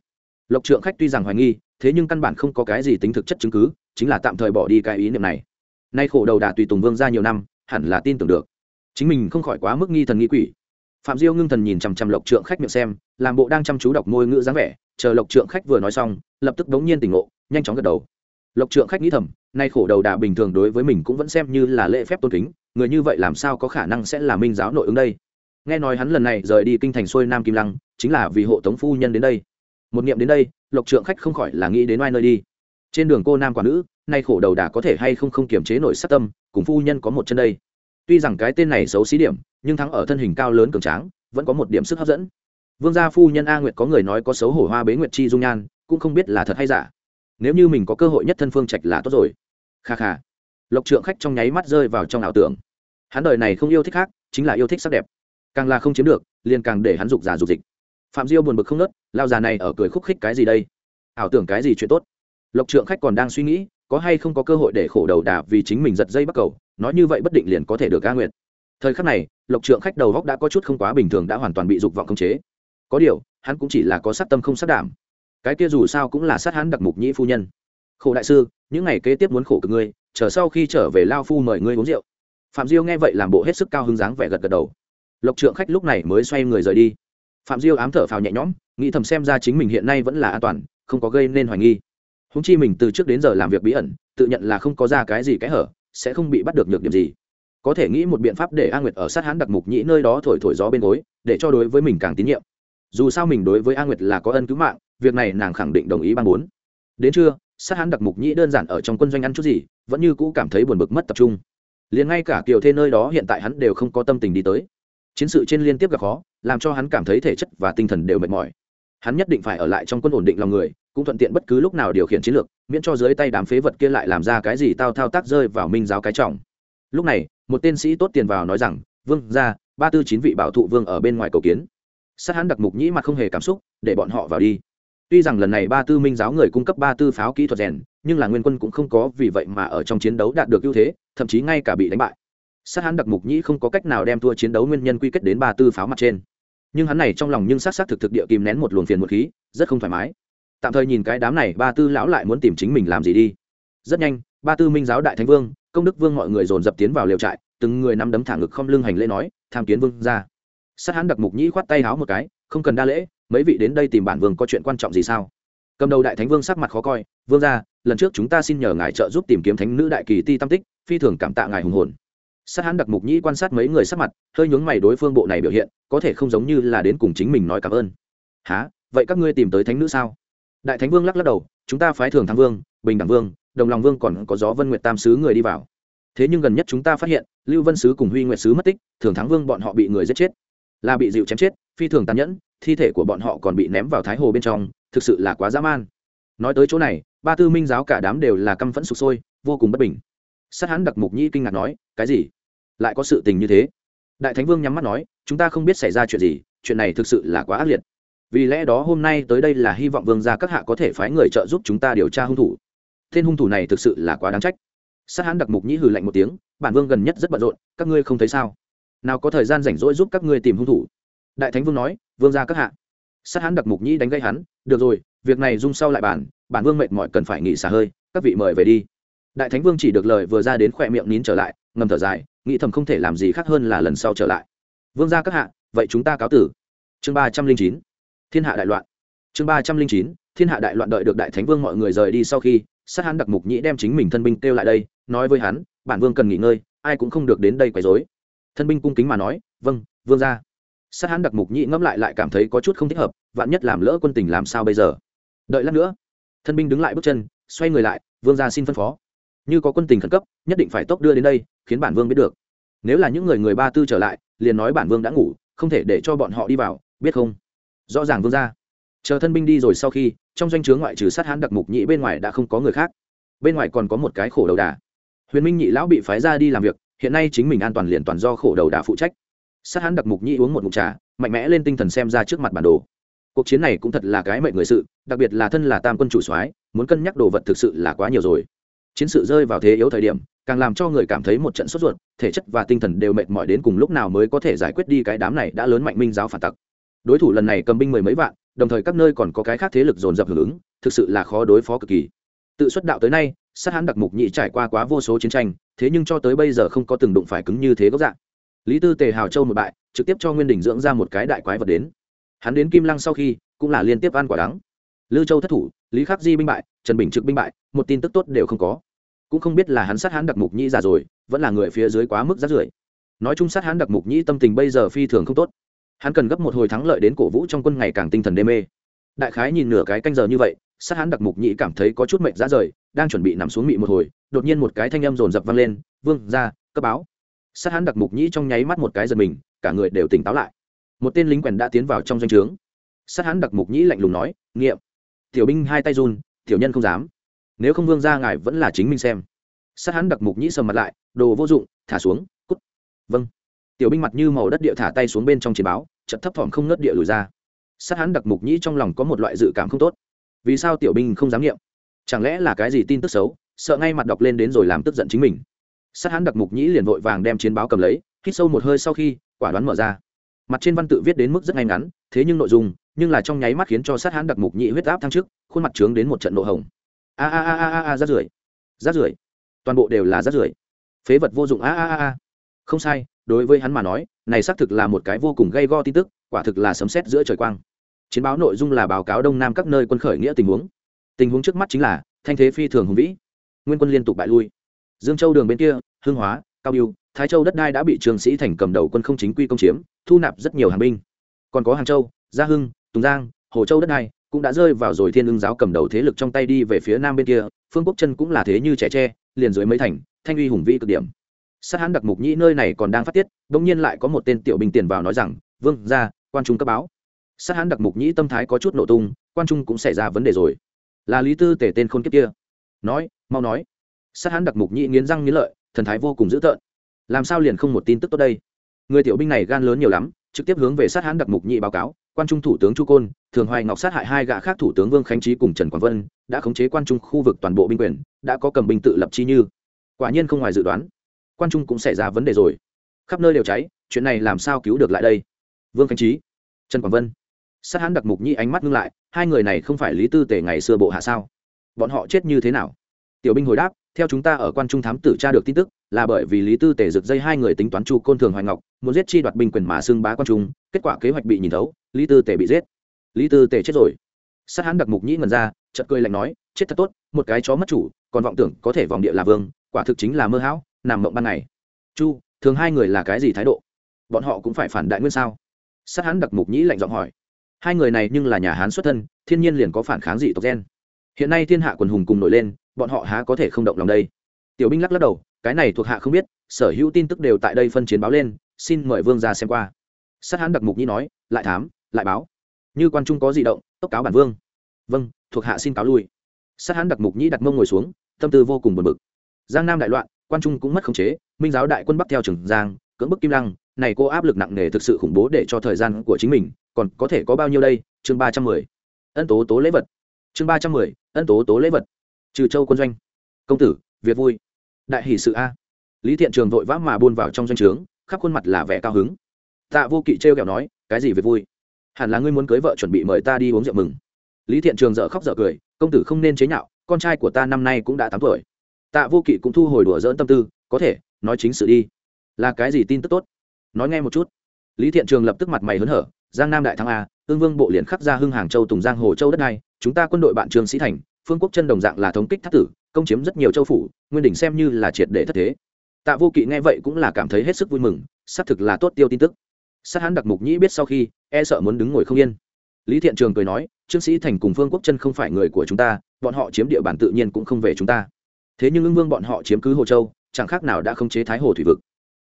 lộc trượng khách tuy rằng hoài nghi, thế nhưng căn bản không có cái gì tính thực chất chứng cứ, chính là tạm thời bỏ đi cái ý niệm này. Nay khổ đầu đà tùy tùng vương gia nhiều năm, hẳn là tin tưởng được. Chính mình không khỏi quá mức nghi thần nghi quỷ. Phạm diêu ngưng thần nhìn chằm chằm lộc trượng khách miệng xem, làm bộ đang chăm chú đọc môi ngữ dáng vẻ, chờ lộc trượng khách vừa nói xong, lập tức đống nhiên tỉnh ngộ, nhanh chóng gật đầu. Lộc trượng khách nghĩ thầm, nay khổ đầu đà bình thường đối với mình cũng vẫn xem như là lễ phép tôn kính, người như vậy làm sao có khả năng sẽ là minh giáo nội ứng đây? Nghe nói hắn lần này rời đi kinh thành xuôi nam kim lăng, chính là vì hộ tống phu nhân đến đây một niệm đến đây, lộc trượng khách không khỏi là nghĩ đến oai nơi đi. Trên đường cô nam quả nữ, nay khổ đầu đà có thể hay không không kiềm chế nổi sát tâm, cùng phu nhân có một chân đây. Tuy rằng cái tên này xấu xí điểm, nhưng thắng ở thân hình cao lớn cường tráng, vẫn có một điểm sức hấp dẫn. Vương gia phu nhân a nguyệt có người nói có xấu hổ hoa bế nguyệt chi dung nhan, cũng không biết là thật hay giả. Nếu như mình có cơ hội nhất thân phương trạch là tốt rồi. Kha kha. Lộc trượng khách trong nháy mắt rơi vào trong ảo tưởng. Hắn đời này không yêu thích khác, chính là yêu thích sắc đẹp. Càng là không chiếm được, liền càng để hắn dục giả dục dịch phạm diêu buồn bực không nớt, lao già này ở cười khúc khích cái gì đây? Ảo tưởng cái gì chuyện tốt? Lộc trượng khách còn đang suy nghĩ, có hay không có cơ hội để khổ đầu đà vì chính mình giật dây bắt cầu, nói như vậy bất định liền có thể được ca nguyện thời khắc này, lộc trượng khách đầu góc đã có chút không quá bình thường đã hoàn toàn bị dục vọng khống chế. Có điều, hắn cũng chỉ là có sát tâm không sát đảm. Cái kia dù sao cũng là sát hắn đặc mục nhĩ phu nhân. Khổ đại sư, những ngày kế tiếp muốn khổ cực ngươi, chờ sau khi trở về lao phu mời ngươi uống rượu. Phạm diêu nghe vậy làm bộ hết sức cao hứng dáng vẻ gật gật đầu. Lộc trượng khách lúc này mới xoay người rời đi phạm diêu ám thở phào nhẹ nhõm, nghĩ thầm xem ra chính mình hiện nay vẫn là an toàn, không có gây nên hoài nghi. Húng chi mình từ trước đến giờ làm việc bí ẩn, tự nhận là không có ra cái gì cái hở, sẽ không bị bắt được nhược điểm gì. Có thể nghĩ một biện pháp để a nguyệt ở sát hãn đặc mục nhĩ nơi đó thổi thổi gió bên gối, để cho đối với mình càng tín nhiệm. Dù sao mình đối với a nguyệt là có ân cứu mạng, việc này nàng khẳng định đồng ý ban bốn đến trưa, sát hãn đặc mục nhĩ đơn giản ở trong quân doanh ăn chút gì, vẫn như cũ cảm thấy buồn bực mất tập trung. Liền ngay cả kiều thê nơi đó hiện tại hắn đều không có tâm tình đi tới. Chiến sự trên liên tiếp gặp khó làm cho hắn cảm thấy thể chất và tinh thần đều mệt mỏi. Hắn nhất định phải ở lại trong quân ổn định lòng người, cũng thuận tiện bất cứ lúc nào điều khiển chiến lược, miễn cho dưới tay đám phế vật kia lại làm ra cái gì tao thao tác rơi vào minh giáo cái trọng. Lúc này, một tên sĩ tốt tiền vào nói rằng, vương ra ba tư chín vị bảo thụ vương ở bên ngoài cầu kiến. Sát hắn đặc mục nhĩ mặt không hề cảm xúc, để bọn họ vào đi. Tuy rằng lần này ba tư minh giáo người cung cấp ba tư pháo kỹ thuật rèn, nhưng là nguyên quân cũng không có vì vậy mà ở trong chiến đấu đạt được ưu thế, thậm chí ngay cả bị đánh bại. Sát hắn đặc mục nhĩ không có cách nào đem thua chiến đấu nguyên nhân quy kết đến ba tư pháo mặt trên nhưng hắn này trong lòng nhưng sát sát thực thực địa kìm nén một luồng phiền một khí, rất không thoải mái. Tạm thời nhìn cái đám này, ba tư lão lại muốn tìm chính mình làm gì đi. Rất nhanh, ba tư minh giáo đại thánh vương, công đức vương mọi người dồn dập tiến vào liều trại, từng người nắm đấm thả ngực không lưng hành lễ nói, tham kiến vương ra sát hắn đặc mục nhĩ khoát tay háo một cái, không cần đa lễ, mấy vị đến đây tìm bản vương có chuyện quan trọng gì sao? Cầm đầu đại thánh vương sắc mặt khó coi, vương ra lần trước chúng ta xin nhờ ngài trợ giúp tìm kiếm thánh nữ đại kỳ ti tam tích, phi thường cảm tạ ngài hùng hồn sát hán đặc mục nhĩ quan sát mấy người sắc mặt, hơi nhướng mày đối phương bộ này biểu hiện, có thể không giống như là đến cùng chính mình nói cảm ơn. Há vậy các ngươi tìm tới thánh nữ sao? Đại thánh vương lắc lắc đầu, chúng ta phái thường thắng vương, bình đẳng vương, đồng lòng vương còn có gió vân nguyệt tam sứ người đi vào. Thế nhưng gần nhất chúng ta phát hiện, lưu vân sứ cùng huy nguyệt sứ mất tích, thường thắng vương bọn họ bị người giết chết. Là bị dịu chém chết, phi thường tàn nhẫn, thi thể của bọn họ còn bị ném vào thái hồ bên trong, thực sự là quá dã man. Nói tới chỗ này, ba tư minh giáo cả đám đều là căm phẫn sụp sôi, vô cùng bất bình sát hán đặc mục nhĩ kinh ngạc nói, cái gì? Lại có sự tình như thế? Đại thánh vương nhắm mắt nói, chúng ta không biết xảy ra chuyện gì, chuyện này thực sự là quá ác liệt. Vì lẽ đó hôm nay tới đây là hy vọng vương gia các hạ có thể phái người trợ giúp chúng ta điều tra hung thủ. Tên hung thủ này thực sự là quá đáng trách. Sát hán đặc mục nhĩ hừ lạnh một tiếng, bản vương gần nhất rất bận rộn, các ngươi không thấy sao? Nào có thời gian rảnh rỗi giúp các ngươi tìm hung thủ? Đại thánh vương nói, vương gia các hạ. Sát hán đặc mục nhĩ đánh gây hắn, được rồi, việc này dung sau lại bản bản vương mệt mỏi cần phải nghỉ xả hơi, các vị mời về đi đại thánh vương chỉ được lời vừa ra đến khỏe miệng nín trở lại, ngầm thở dài, nghĩ thầm không thể làm gì khác hơn là lần sau trở lại. Vương gia các hạ, vậy chúng ta cáo tử. Chương ba trăm linh chín, thiên hạ đại loạn. Chương ba trăm linh chín, thiên hạ đại loạn đợi được đại thánh vương mọi người rời đi sau khi, sát hắn đặc mục nhĩ đem chính mình thân binh kêu lại đây, nói với hắn, bản vương cần nghỉ ngơi, ai cũng không được đến đây quấy rối. Thân binh cung kính mà nói vâng vương ra sát hắn đặc mục nhĩ ngẫm lại lại cảm thấy có chút không thích hợp, vạn nhất làm lỡ quân tình làm sao bây giờ? Đợi lát nữa, thân binh đứng lại bước chân, xoay người lại, vương ra xin phân phó như có quân tình khẩn cấp, nhất định phải tốc đưa đến đây, khiến bản vương biết được. Nếu là những người người ba tư trở lại, liền nói bản vương đã ngủ, không thể để cho bọn họ đi vào, biết không? Rõ ràng vương ra chờ thân binh đi rồi sau khi, trong doanh chướng ngoại trừ sát hán đặc mục nhị bên ngoài đã không có người khác. Bên ngoài còn có một cái khổ đầu đà. Huyền minh nhị lão bị phái ra đi làm việc, hiện nay chính mình an toàn liền toàn do khổ đầu đà phụ trách. Sát hán đặc mục nhị uống một mục trà, mạnh mẽ lên tinh thần xem ra trước mặt bản đồ. Cuộc chiến này cũng thật là cái mệnh người sự, đặc biệt là thân là tam quân chủ soái, muốn cân nhắc đồ vật thực sự là quá nhiều rồi chiến sự rơi vào thế yếu thời điểm, càng làm cho người cảm thấy một trận sốt ruột, thể chất và tinh thần đều mệt mỏi đến cùng lúc nào mới có thể giải quyết đi cái đám này đã lớn mạnh minh giáo phản tặc. Đối thủ lần này cầm binh mười mấy vạn, đồng thời các nơi còn có cái khác thế lực dồn dập hưởng ứng, thực sự là khó đối phó cực kỳ. Tự xuất đạo tới nay, sát hãn đặc mục nhị trải qua quá vô số chiến tranh, thế nhưng cho tới bây giờ không có từng đụng phải cứng như thế gốc dạng. Lý tư tề hào châu một bại, trực tiếp cho nguyên đình dưỡng ra một cái đại quái vật đến. Hắn đến kim lăng sau khi, cũng là liên tiếp ăn quả đắng. Lư châu thất thủ lý khắc di binh bại, trần bình trực binh bại, một tin tức tốt đều không có. Cũng không biết là hắn sát hắn đặc mục nhĩ già rồi, vẫn là người phía dưới quá mức rát rưởi. Nói chung sát hắn đặc mục nhĩ tâm tình bây giờ phi thường không tốt. Hắn cần gấp một hồi thắng lợi đến cổ vũ trong quân ngày càng tinh thần đê mê. Đại khái nhìn nửa cái canh giờ như vậy, sát hắn đặc mục nhĩ cảm thấy có chút mệnh ra rời, đang chuẩn bị nằm xuống mị một hồi, đột nhiên một cái thanh âm rồn rập vang lên, vương, ra, cấp báo. Sát hắn đặc mục nhĩ trong nháy mắt một cái giật mình, cả người đều tỉnh táo lại. Một tên lính quèn đã tiến vào trong doanh trướng. Sát hắn đặc mục nhĩ lạnh lùng nói, nghiệm tiểu binh hai tay run, tiểu nhân không dám. Nếu không vương ra ngài vẫn là chính mình xem. Sát hắn đặc mục nhĩ sầm mặt lại, đồ vô dụng, thả xuống, cút. Vâng. Tiểu binh mặt như màu đất địa thả tay xuống bên trong chiến báo, chật thấp thỏm không nớt địa lùi ra. Sát hắn đặc mục nhĩ trong lòng có một loại dự cảm không tốt. Vì sao tiểu binh không dám nghiệm? Chẳng lẽ là cái gì tin tức xấu, sợ ngay mặt đọc lên đến rồi làm tức giận chính mình? Sát hắn đặc mục nhĩ liền vội vàng đem chiến báo cầm lấy, hít sâu một hơi sau khi, quả đoán mở ra. Mặt trên văn tự viết đến mức rất ngay ngắn thế nhưng nội dung, nhưng là trong nháy mắt khiến cho sát hãn đặc mục nhị huyết áp thăng trước khuôn mặt trướng đến một trận nộ hồng. A a a a a rát rưởi. Rát rưởi. Toàn bộ đều là rát rưởi. Phế vật vô dụng, a a a a. Không sai, đối với hắn mà nói, này xác thực là một cái vô cùng gây go tin tức, quả thực là sấm sét giữa trời quang. Chiến báo nội dung là báo cáo đông nam các nơi quân khởi nghĩa tình huống. Tình huống trước mắt chính là, thanh thế phi thường hùng vĩ. Nguyên quân liên tục bại lui. Dương châu đường bên kia hương hóa, cao biêu, thái châu đất đai đã bị trường sĩ thành cầm đầu quân không chính quy công chiếm, thu nạp rất nhiều hàng binh còn có hàng châu, gia hưng, tùng giang, hồ châu đất này cũng đã rơi vào rồi thiên ưng giáo cầm đầu thế lực trong tay đi về phía nam bên kia, phương quốc chân cũng là thế như trẻ tre, liền dưới mấy thành, thanh uy hùng vĩ cực điểm. Sát hán đặc mục nhĩ nơi này còn đang phát tiết, bỗng nhiên lại có một tên tiểu binh tiền vào nói rằng, vương ra quan trung cấp báo. Sát hán đặc mục nhĩ tâm thái có chút nổ tung, quan trung cũng xảy ra vấn đề rồi. Là lý tư tể tên khôn kiếp kia. Nói, mau nói. Sát hán đặc mục nhĩ nghiến răng nghiến lợi, thần thái vô cùng dữ tợn. Làm sao liền không một tin tức tốt đây? Người tiểu binh này gan lớn nhiều lắm trực tiếp hướng về sát hán đặc mục nhị báo cáo, quan trung thủ tướng chu côn, thường hoài ngọc sát hại hai gã khác thủ tướng vương khánh trí cùng trần quảng vân, đã khống chế quan trung khu vực toàn bộ binh quyền, đã có cầm binh tự lập chi như. Quả nhiên không ngoài dự đoán. Quan trung cũng xảy ra vấn đề rồi. Khắp nơi đều cháy, chuyện này làm sao cứu được lại đây? Vương khánh trí, trần quảng vân. Sát hãn đặc mục nhị ánh mắt ngưng lại, hai người này không phải lý tư tề ngày xưa bộ hạ sao? Bọn họ chết như thế nào? Tiểu binh hồi đáp theo chúng ta ở quan trung thám tử tra được tin tức, là bởi vì lý tư tề rực dây hai người tính toán chu côn thường hoài ngọc, muốn giết chi đoạt binh quyền mà xưng bá quan trung, kết quả kế hoạch bị nhìn thấu, lý tư tề bị giết. Lý tư tề chết rồi. Sát hãn đặc mục nhĩ ngần ra, chợt cười lạnh nói, chết thật tốt, một cái chó mất chủ, còn vọng tưởng có thể vòng địa là vương, quả thực chính là mơ hão, nằm mộng ban ngày. Chu, thường hai người là cái gì thái độ? Bọn họ cũng phải phản đại nguyên sao? Sát hãn đặc mục nhĩ lạnh giọng hỏi. Hai người này nhưng là nhà hán xuất thân, thiên nhiên liền có phản kháng dị tộc gen. Hiện nay thiên hạ quần hùng cùng nổi lên bọn họ há có thể không động lòng đây. Tiểu binh lắc lắc đầu, cái này thuộc hạ không biết, sở hữu tin tức đều tại đây phân chiến báo lên, xin mời vương ra xem qua. Sát hán đặc mục nhĩ nói, lại thám, lại báo. Như quan trung có di động, tốc cáo bản vương. Vâng thuộc hạ xin cáo lui. Sát hán đặc mục nhĩ đặt mông ngồi xuống, tâm tư vô cùng buồn bực. Giang nam đại loạn, quan trung cũng mất khống chế, minh giáo đại quân bắc theo trường giang, cưỡng bức kim lăng, này cô áp lực nặng nề thực sự khủng bố để cho thời gian của chính mình, còn có thể có bao nhiêu đây? Chương ba trăm mười. Ân tố tố lễ vật. Chương ba trăm mười, ân tố tố lễ vật trừ châu quân doanh. Công tử việc vui. Đại hỷ sự a. Lý thiện trường vội vã mà buôn vào trong doanh trướng, khắp khuôn mặt là vẻ cao hứng. Tạ vô kỵ trêu kẹo nói, cái gì việc vui? Hẳn là ngươi muốn cưới vợ chuẩn bị mời ta đi uống rượu mừng. Lý thiện trường dợ khóc dợ cười, công tử không nên chế nhạo, con trai của ta năm nay cũng đã tám tuổi. Tạ vô kỵ cũng thu hồi đùa dỡn tâm tư, có thể, nói chính sự đi. Là cái gì tin tức tốt? Nói nghe một chút. Lý thiện trường lập tức mặt mày hớn hở, giang nam đại thắng a, ương vương bộ liền khắc ra hưng hàng châu tùng giang hồ châu đất này, chúng ta quân đội bạn trường sĩ thành phương quốc chân đồng dạng là thống kích thất tử, công chiếm rất nhiều châu phủ, nguyên đỉnh xem như là triệt để thất thế. Tạ vô kỵ nghe vậy cũng là cảm thấy hết sức vui mừng, xác thực là tốt tiêu tin tức. Sát hãn đặc mục nhĩ biết sau khi e sợ muốn đứng ngồi không yên. Lý thiện trường cười nói, trương sĩ thành cùng phương quốc chân không phải người của chúng ta, bọn họ chiếm địa bàn tự nhiên cũng không về chúng ta. Thế nhưng ưng vương bọn họ chiếm cứ hồ châu, chẳng khác nào đã không chế thái hồ thủy vực.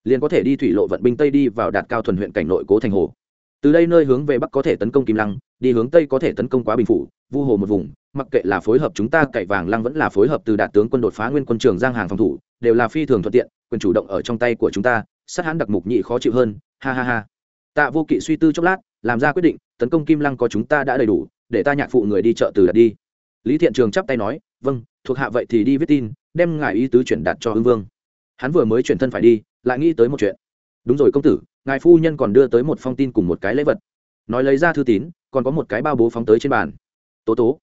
Liền có thể đi thủy lộ vận binh tây đi vào đạt cao thuần huyện cảnh nội cố thành hồ. Từ đây nơi hướng về bắc có thể tấn công kim lăng, đi hướng tây có thể tấn công quá bình phủ, vu hồ một vùng mặc kệ là phối hợp chúng ta cậy vàng lăng vẫn là phối hợp từ đạt tướng quân đột phá nguyên quân trường giang hàng phòng thủ, đều là phi thường thuận tiện, quyền chủ động ở trong tay của chúng ta, sát hãn đặc mục nhị khó chịu hơn, ha ha ha. Tạ vô kỵ suy tư chốc lát, làm ra quyết định, tấn công kim lăng có chúng ta đã đầy đủ, để ta nhạc phụ người đi chợ từ đạt đi. Lý thiện trường chắp tay nói vâng thuộc hạ vậy thì đi viết tin, đem ngài ý tứ chuyển đạt cho hưng vương. Hắn vừa mới chuyển thân phải đi, lại nghĩ tới một chuyện. Đúng rồi công tử, ngài phu nhân còn đưa tới một phong tin cùng một cái lễ vật. Nói lấy ra thư tín, còn có một cái bao bố phóng tới trên bàn. Tố tố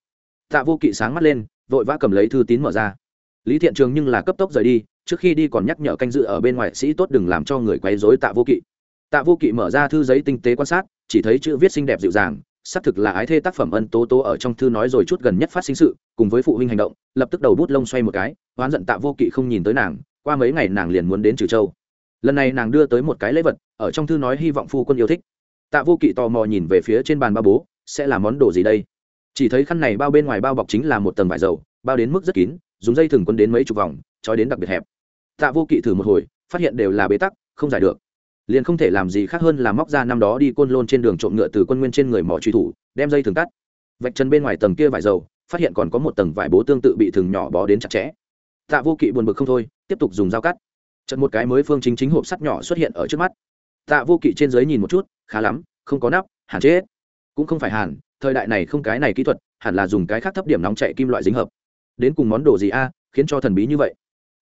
tạ vô kỵ sáng mắt lên, vội vã cầm lấy thư tín mở ra. Lý thiện trường nhưng là cấp tốc rời đi, trước khi đi còn nhắc nhở canh dự ở bên ngoài sĩ tốt đừng làm cho người quấy dối tạ vô kỵ. Tạ vô kỵ mở ra thư giấy tinh tế quan sát, chỉ thấy chữ viết xinh đẹp dịu dàng, xác thực là ái thê tác phẩm ân tố tố ở trong thư nói rồi chút gần nhất phát sinh sự, cùng với phụ huynh hành động, lập tức đầu bút lông xoay một cái, oán giận tạ vô kỵ không nhìn tới nàng, qua mấy ngày nàng liền muốn đến trừ châu. Lần này nàng đưa tới một cái lễ vật, ở trong thư nói hy vọng phu quân yêu thích. Tạ vô kỵ tò mò nhìn về phía trên bàn ba bố, sẽ là món đồ gì đây? Chỉ thấy khăn này bao bên ngoài bao bọc chính là một tầng vải dầu, bao đến mức rất kín, dùng dây thừng quân đến mấy chục vòng, trói đến đặc biệt hẹp. Tạ vô kỵ thử một hồi, phát hiện đều là bế tắc, không giải được. Liền không thể làm gì khác hơn là móc ra năm đó đi côn lôn trên đường trộm ngựa từ quân nguyên trên người mỏ truy thủ, đem dây thừng cắt. Vạch chân bên ngoài tầng kia vải dầu, phát hiện còn có một tầng vải bố tương tự bị thừng nhỏ bó đến chặt chẽ. Tạ vô kỵ buồn bực không thôi, tiếp tục dùng dao cắt. Chật một cái mới phương chính chính hộp sắt nhỏ xuất hiện ở trước mắt. Tạ vô kỵ trên dưới nhìn một chút, khá lắm, không có nắp hàn chết cũng không phải hàn, thời đại này không cái này kỹ thuật, hẳn là dùng cái khác thấp điểm nóng chạy kim loại dính hợp. Đến cùng món đồ gì a, khiến cho thần bí như vậy?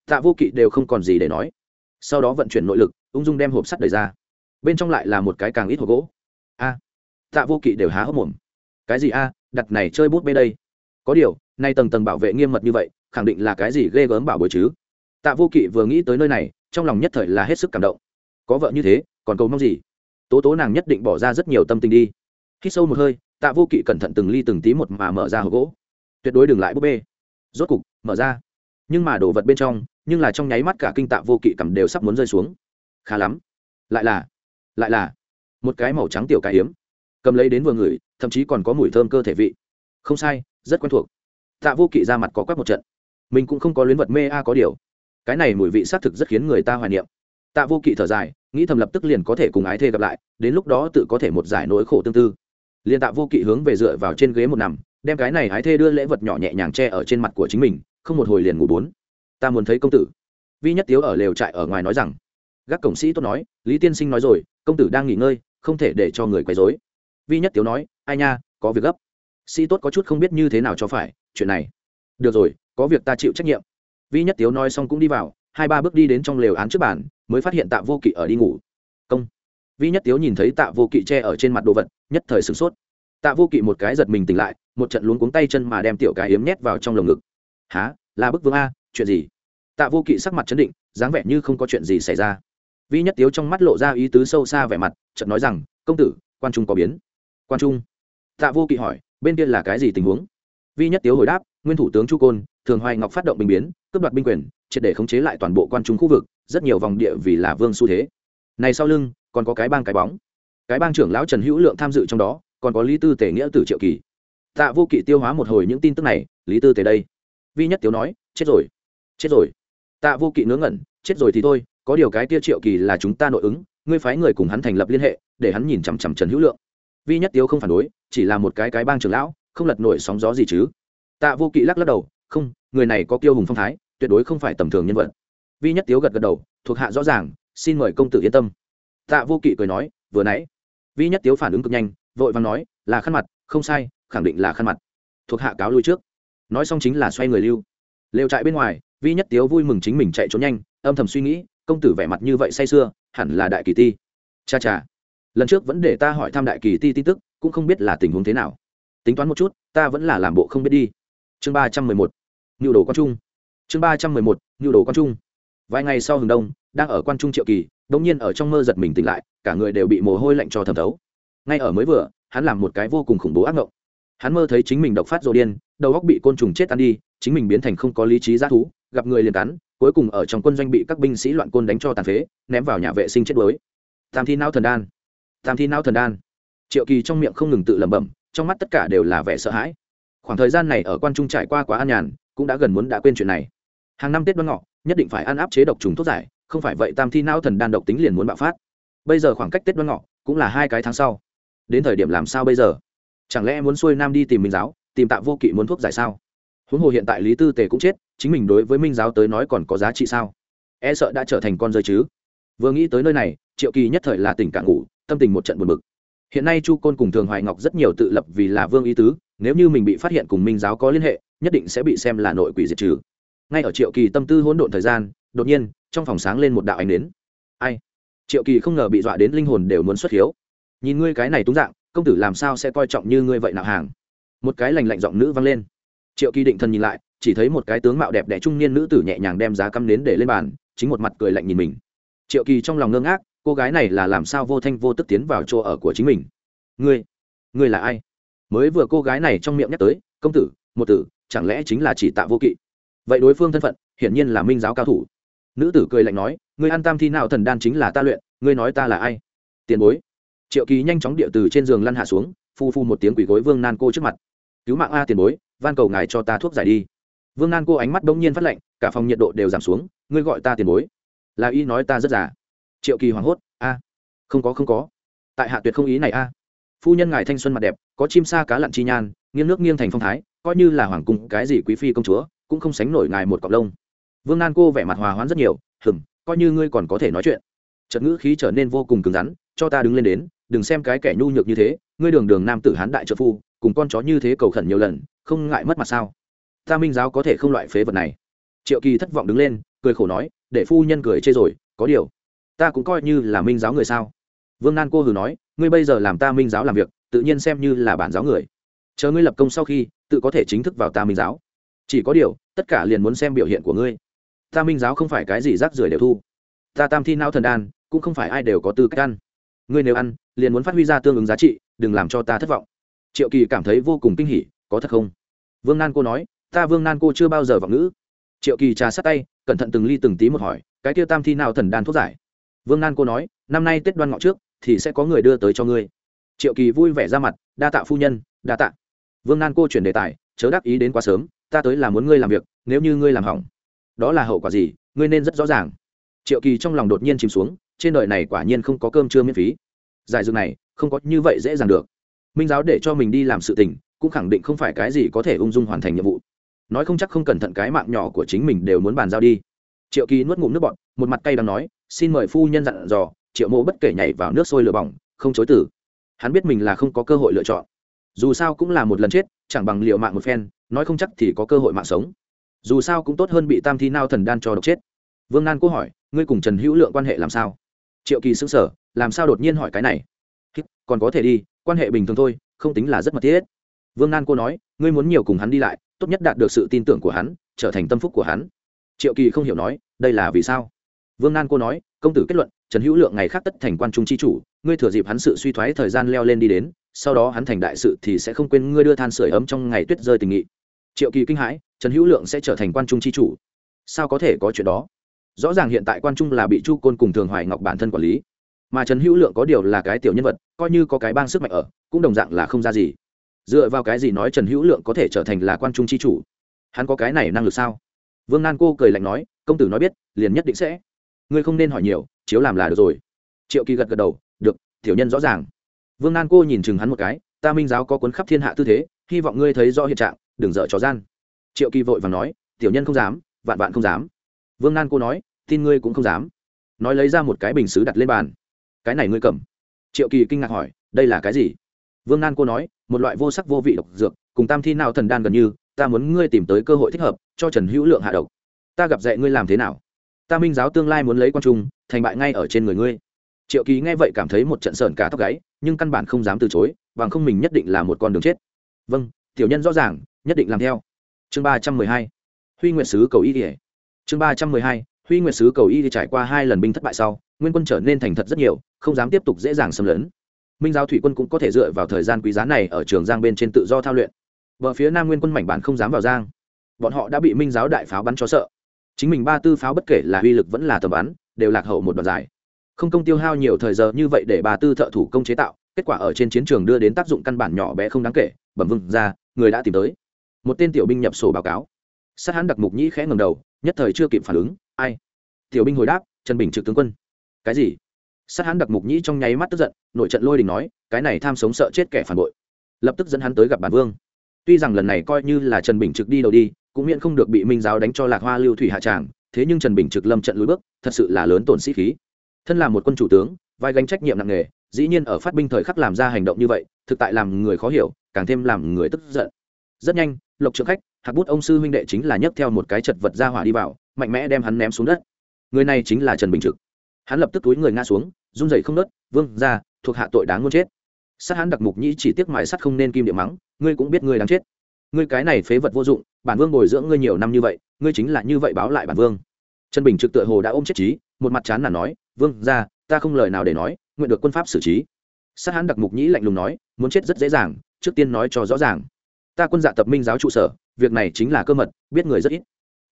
Tạ vô kỵ đều không còn gì để nói. Sau đó vận chuyển nội lực, ung dung đem hộp sắt đẩy ra. Bên trong lại là một cái càng ít hộp gỗ. A, tạ vô kỵ đều há hốc mồm. Cái gì a, đặt này chơi bút bê đây? Có điều, nay tầng tầng bảo vệ nghiêm mật như vậy, khẳng định là cái gì ghê gớm bảo bối chứ? Tạ vô kỵ vừa nghĩ tới nơi này, trong lòng nhất thời là hết sức cảm động. Có vợ như thế, còn cầu mong gì? Tố tố nàng nhất định bỏ ra rất nhiều tâm tình đi khi sâu một hơi, tạ vô kỵ cẩn thận từng ly từng tí một mà mở ra hộp gỗ. Tuyệt đối đừng lại búp bê. Rốt cục, mở ra. Nhưng mà đồ vật bên trong, nhưng là trong nháy mắt cả kinh tạ vô kỵ cầm đều sắp muốn rơi xuống. Khá lắm. Lại là lại là, một cái màu trắng tiểu cái hiếm cầm lấy đến vừa ngửi, thậm chí còn có mùi thơm cơ thể vị. Không sai, rất quen thuộc. Tạ vô kỵ ra mặt có quắc một trận. Mình cũng không có luyến vật mê a có điều. Cái này mùi vị xác thực rất khiến người ta hoài niệm. Tạ vô kỵ thở dài, nghĩ thầm lập tức liền có thể cùng ái thê gặp lại, đến lúc đó tự có thể một giải nỗi khổ tương tư liền tạ vô kỵ hướng về dựa vào trên ghế một nằm, đem cái này hái thê đưa lễ vật nhỏ nhẹ nhàng che ở trên mặt của chính mình, không một hồi liền ngủ bốn. Ta muốn thấy công tử. Vi nhất tiếu ở lều trại ở ngoài nói rằng. Gác cổng sĩ tốt nói, lý tiên sinh nói rồi, công tử đang nghỉ ngơi, không thể để cho người quấy dối vi nhất tiếu nói, ai nha, có việc gấp. Sĩ tốt có chút không biết như thế nào cho phải, chuyện này. Được rồi, có việc ta chịu trách nhiệm. Vi nhất tiếu nói xong cũng đi vào, hai ba bước đi đến trong lều án trước bàn, mới phát hiện tạ vô kỵ ở đi ngủ. Công vi nhất tiếu nhìn thấy tạ vô kỵ che ở trên mặt đồ vật, nhất thời sửng sốt. Tạ vô kỵ một cái giật mình tỉnh lại, một trận luống cuống tay chân mà đem tiểu cái yếm nhét vào trong lồng ngực. Há là bức vương a? Chuyện gì? Tạ vô kỵ sắc mặt chấn định, dáng vẻ như không có chuyện gì xảy ra. Vi nhất tiếu trong mắt lộ ra ý tứ sâu xa vẻ mặt, chợt nói rằng, công tử, quan trung có biến. Quan trung? Tạ vô kỵ hỏi, bên kia là cái gì tình huống? Vi nhất tiếu hồi đáp, nguyên thủ tướng chu côn, thường hoài ngọc phát động bình biến, cướp đoạt binh quyền, triệt để khống chế lại toàn bộ quan trung khu vực, rất nhiều vòng địa vì là vương xu thế này sau lưng, còn có cái bang cái bóng. Cái bang trưởng lão trần hữu lượng tham dự trong đó, còn có lý tư tể nghĩa tử triệu kỳ. Tạ vô kỵ tiêu hóa một hồi những tin tức này, lý tư tể đây. Vi nhất tiếu nói, chết rồi chết rồi. Tạ vô kỵ ngớ ngẩn, chết rồi thì thôi, có điều cái Tia triệu kỳ là chúng ta nội ứng, ngươi phái người cùng hắn thành lập liên hệ, để hắn nhìn chằm chằm trần hữu lượng. Vi nhất tiếu không phản đối, chỉ là một cái cái bang trưởng lão, không lật nổi sóng gió gì chứ. Tạ vô kỵ lắc lắc đầu, không, người này có kiêu hùng phong thái, tuyệt đối không phải tầm thường nhân vật. Vi nhất tiếu gật gật đầu, thuộc hạ rõ ràng xin mời công tử yên tâm. Tạ vô kỵ cười nói, vừa nãy. Vi nhất tiếu phản ứng cực nhanh, vội vàng nói, là khăn mặt, không sai, khẳng định là khăn mặt. Thuộc hạ cáo lui trước. Nói xong chính là xoay người lưu. Lều trại bên ngoài, vi nhất tiếu vui mừng chính mình chạy trốn nhanh, âm thầm suy nghĩ, công tử vẻ mặt như vậy say sưa, hẳn là đại kỳ ti. Cha cha. Lần trước vẫn để ta hỏi thăm đại kỳ ti tin tức, cũng không biết là tình huống thế nào. Tính toán một chút, ta vẫn là làm bộ không biết đi. Chương ba trăm mười một. Nhu đồ quan trung. Chương ba trăm mười một. Nhu đồ quan trung vài ngày sau hừng đông, đang ở quan trung triệu kỳ đ ỗ n g nhiên ở trong mơ giật mình tỉnh lại, cả người đều bị mồ hôi lạnh cho thẩm thấu. Ngay ở mới vừa, hắn làm một cái vô cùng khủng bố ác mộng hắn mơ thấy chính mình độc phát rồ điên, đầu góc bị côn trùng chết ăn đi, chính mình biến thành không có lý trí g thú, gặp người liền cắn, cuối cùng ở trong quân doanh bị các binh sĩ loạn côn đánh cho tàn phế, ném vào nhà vệ sinh chết đuối. Tam thi não thần đan. Tam thi não thần đan. Triệu kỳ trong miệng không ngừng tự lẩm bẩm, trong mắt tất cả đều là vẻ sợ hãi. Khoảng thời gian này ở quan trung trải qua quá an nhàn, cũng đã gần muốn đã quên chuyện này hàng năm tết đoan ngọ, nhất định phải ăn áp chế độc trùng thuốc giải, không phải vậy tam thi não thần đan độc tính liền muốn bạo phát. Bây giờ khoảng cách tết đoan ngọ cũng là hai cái tháng sau. Đến thời điểm làm sao bây giờ? Chẳng lẽ muốn xuôi nam đi tìm minh giáo, tìm tạ vô kỵ muốn thuốc giải sao? Huống hồ hiện tại lý tư tề cũng chết, chính mình đối với minh giáo tới nói còn có giá trị sao? E sợ đã trở thành con rơi chứ. Vừa nghĩ tới nơi này, triệu kỳ nhất thời là tỉnh cạn ngủ, tâm tình một trận buồn bực. Hiện nay chu côn cùng thường hoài ngọc rất nhiều tự lập vì là vương ý tứ, nếu như mình bị phát hiện cùng minh giáo có liên hệ, nhất định sẽ bị xem là nội quỷ diệt trừ ngay ở triệu kỳ tâm tư hỗn độn thời gian, đột nhiên, trong phòng sáng lên một đạo ánh đến ai? Triệu kỳ không ngờ bị dọa đến linh hồn đều muốn xuất hiếu. Nhìn ngươi cái này túng dạng, công tử làm sao sẽ coi trọng như ngươi vậy nào hàng? Một cái lành lạnh giọng nữ vang lên. Triệu kỳ định thần nhìn lại, chỉ thấy một cái tướng mạo đẹp đẽ trung niên nữ tử nhẹ nhàng đem giá căm nến để lên bàn, chính một mặt cười lạnh nhìn mình. Triệu kỳ trong lòng ngơ ngác, cô gái này là làm sao vô thanh vô tức tiến vào chỗ ở của chính mình? Ngươi? Ngươi là ai? Mới vừa cô gái này trong miệng nhắc tới, công tử, một tử, chẳng lẽ chính là chỉ tạ vô kỵ? Vậy đối phương thân phận, hiển nhiên là minh giáo cao thủ. Nữ tử cười lạnh nói, ngươi ăn tam thi nào thần đan chính là ta luyện, ngươi nói ta là ai? Tiền bối. Triệu kỳ nhanh chóng địa từ trên giường lăn hạ xuống, phu phu một tiếng quỷ gối vương nan cô trước mặt. Cứu mạng a, tiền bối, van cầu ngài cho ta thuốc giải đi. Vương nan cô ánh mắt bỗng nhiên phát lạnh, cả phòng nhiệt độ đều giảm xuống, ngươi gọi ta tiền bối. Là y nói ta rất già. Triệu kỳ hoảng hốt, a, không có không có. Tại hạ tuyệt không ý này a. Phu nhân ngài thanh xuân mặt đẹp, có chim sa cá lặn chi nhan, nghiêng nước nghiêng thành phong thái, coi như là hoàng cung cái gì quý phi công chúa cũng không sánh nổi ngài một cọc lông. Vương nan cô vẻ mặt hòa hoãn rất nhiều hừng coi như ngươi còn có thể nói chuyện. Trận ngữ khí trở nên vô cùng cứng rắn, cho ta đứng lên đến, đừng xem cái kẻ nhu nhược như thế, ngươi đường đường nam tử hán đại trợ phu, cùng con chó như thế cầu khẩn nhiều lần, không ngại mất mặt sao? Ta minh giáo có thể không loại phế vật này. Triệu kỳ thất vọng đứng lên, cười khổ nói, để phu nhân cười chê rồi, có điều, ta cũng coi như là minh giáo người sao? Vương nan cô hừ nói, ngươi bây giờ làm ta minh giáo làm việc, tự nhiên xem như là bản giáo người. Chờ ngươi lập công sau khi, tự có thể chính thức vào ta minh giáo chỉ có điều, tất cả liền muốn xem biểu hiện của ngươi. Ta minh giáo không phải cái gì rác rưởi đều thu. Ta tam thi nao thần đan, cũng không phải ai đều có tư cách ăn. Ngươi nếu ăn, liền muốn phát huy ra tương ứng giá trị, đừng làm cho ta thất vọng. Triệu kỳ cảm thấy vô cùng kinh hỉ, có thật không? Vương nan cô nói, ta vương nan cô chưa bao giờ vọng ngữ. Triệu kỳ trà sát tay, cẩn thận từng ly từng tí một hỏi, cái kia tam thi nào thần đan thuốc giải? Vương nan cô nói, năm nay tết đoan ngọ trước, thì sẽ có người đưa tới cho ngươi. Triệu kỳ vui vẻ ra mặt, đa tạ phu nhân, đa tạ. Vương nan cô chuyển đề tài, chớ đáp ý đến quá sớm ta tới là muốn ngươi làm việc, nếu như ngươi làm hỏng, đó là hậu quả gì, ngươi nên rất rõ ràng. Triệu kỳ trong lòng đột nhiên chìm xuống, trên đời này quả nhiên không có cơm trưa miễn phí. Giải dược này, không có như vậy dễ dàng được. Minh giáo để cho mình đi làm sự tình, cũng khẳng định không phải cái gì có thể ung dung hoàn thành nhiệm vụ. Nói không chắc không cẩn thận cái mạng nhỏ của chính mình đều muốn bàn giao đi. Triệu kỳ nuốt ngụm nước bọt, một mặt cay đang nói, xin mời phu nhân dặn dò. Triệu mộ bất kể nhảy vào nước sôi lửa bỏng, không chối tử hắn biết mình là không có cơ hội lựa chọn. Dù sao cũng là một lần chết, chẳng bằng liệu mạng một phen nói không chắc thì có cơ hội mạng sống. Dù sao cũng tốt hơn bị tam thi nao thần đan cho độc chết. Vương nan cố hỏi, ngươi cùng trần hữu lượng quan hệ làm sao? Triệu kỳ xứng sở làm sao đột nhiên hỏi cái này? Còn có thể đi, quan hệ bình thường thôi, không tính là rất mật thiết. Vương nan cô nói, ngươi muốn nhiều cùng hắn đi lại, tốt nhất đạt được sự tin tưởng của hắn, trở thành tâm phúc của hắn. Triệu kỳ không hiểu nói, đây là vì sao? Vương nan cô nói, công tử kết luận, trần hữu lượng ngày khác tất thành quan trung chi chủ, ngươi thừa dịp hắn sự suy thoái thời gian leo lên đi đến, sau đó hắn thành đại sự thì sẽ không quên ngươi đưa than sửa ấm trong ngày tuyết rơi tình nghị triệu kỳ kinh hãi, trần hữu lượng sẽ trở thành quan trung chi chủ. Sao có thể có chuyện đó? Rõ ràng hiện tại quan trung là bị chu côn cùng thường hoài ngọc bản thân quản lý. Mà trần hữu lượng có điều là cái tiểu nhân vật, coi như có cái bang sức mạnh ở, cũng đồng dạng là không ra gì. Dựa vào cái gì nói trần hữu lượng có thể trở thành là quan trung chi chủ? Hắn có cái này năng lực sao? Vương nan cô cười lạnh nói, công tử nói biết, liền nhất định sẽ. Ngươi không nên hỏi nhiều, chiếu làm là được rồi. Triệu kỳ gật gật đầu, được, tiểu nhân rõ ràng. Vương nan cô nhìn chừng hắn một cái, ta minh giáo có cuốn khắp thiên hạ tư thế, hy vọng ngươi thấy rõ hiện trạng đừng dở trò gian. Triệu kỳ vội và nói, tiểu nhân không dám, vạn vạn không dám. Vương nan cô nói, tin ngươi cũng không dám. Nói lấy ra một cái bình xứ đặt lên bàn. Cái này ngươi cầm. Triệu kỳ kinh ngạc hỏi, đây là cái gì? Vương nan cô nói, một loại vô sắc vô vị độc dược, cùng tam thi nào thần đan gần như, ta muốn ngươi tìm tới cơ hội thích hợp, cho trần hữu lượng hạ độc. Ta gặp dạy ngươi làm thế nào. Ta minh giáo tương lai muốn lấy quan trung, thành bại ngay ở trên người ngươi. Triệu kỳ nghe vậy cảm thấy một trận sợn cả tóc gáy, nhưng căn bản không dám từ chối, bằng không mình nhất định là một con đường chết. Vâng tiểu nhân rõ ràng nhất định làm theo. Chương ba trăm mười hai, huy nguyện sứ cầu y kể chương ba trăm mười hai, huy nguyện sứ cầu y trải qua hai lần binh thất bại sau, nguyên quân trở nên thành thật rất nhiều, không dám tiếp tục dễ dàng xâm lấn. Minh giáo thủy quân cũng có thể dựa vào thời gian quý giá này ở trường giang bên trên tự do thao luyện. Vợ phía nam nguyên quân mảnh bản không dám vào giang. Bọn họ đã bị minh giáo đại pháo bắn cho sợ. Chính mình ba tư pháo bất kể là uy lực vẫn là tầm bắn, đều lạc hậu một đoạn dài. Không công tiêu hao nhiều thời giờ như vậy để bà tư thợ thủ công chế tạo, kết quả ở trên chiến trường đưa đến tác dụng căn bản nhỏ bé không đáng kể, bẩm vừng ra, người đã tìm tới một tên tiểu binh nhập sổ báo cáo. Sát hắn đặc mục nhĩ khẽ ngầm đầu, nhất thời chưa kịp phản ứng, ai? Tiểu binh hồi đáp, trần bình trực tướng quân. Cái gì? Sát hắn đặc mục nhĩ trong nháy mắt tức giận, nội trận lôi đình nói, cái này tham sống sợ chết kẻ phản bội. Lập tức dẫn hắn tới gặp bản vương. Tuy rằng lần này coi như là trần bình trực đi đầu đi, cũng miễn không được bị minh giáo đánh cho lạc hoa lưu thủy hạ tràng, thế nhưng trần bình trực lâm trận lùi bước, thật sự là lớn tổn sĩ khí. Thân là một quân chủ tướng, vai gánh trách nhiệm nặng nề, dĩ nhiên ở phát binh thời khắc làm ra hành động như vậy, thực tại làm người khó hiểu, càng thêm làm người tức giận. Rất nhanh lộc trượng khách, hạc bút ông sư huynh đệ chính là nhấc theo một cái chật vật ra hỏa đi vào, mạnh mẽ đem hắn ném xuống đất. Người này chính là trần bình trực. Hắn lập tức túi người ngã xuống, run rẩy không nớt, vương ra thuộc hạ tội đáng muốn chết. Sát hắn đặc mục nhĩ chỉ tiếc mài sắt không nên kim địa mắng, ngươi cũng biết ngươi đáng chết. Ngươi cái này phế vật vô dụng, bản vương bồi dưỡng ngươi nhiều năm như vậy, ngươi chính là như vậy báo lại bản vương. Trần bình trực tựa hồ đã ôm chết trí, một mặt chán là nói, vương ra ta không lời nào để nói, nguyện được quân pháp xử trí. Sát hắn đặc mục nhĩ lạnh lùng nói, muốn chết rất dễ dàng, trước tiên nói cho rõ ràng ta quân dạ tập minh giáo trụ sở, việc này chính là cơ mật, biết người rất ít.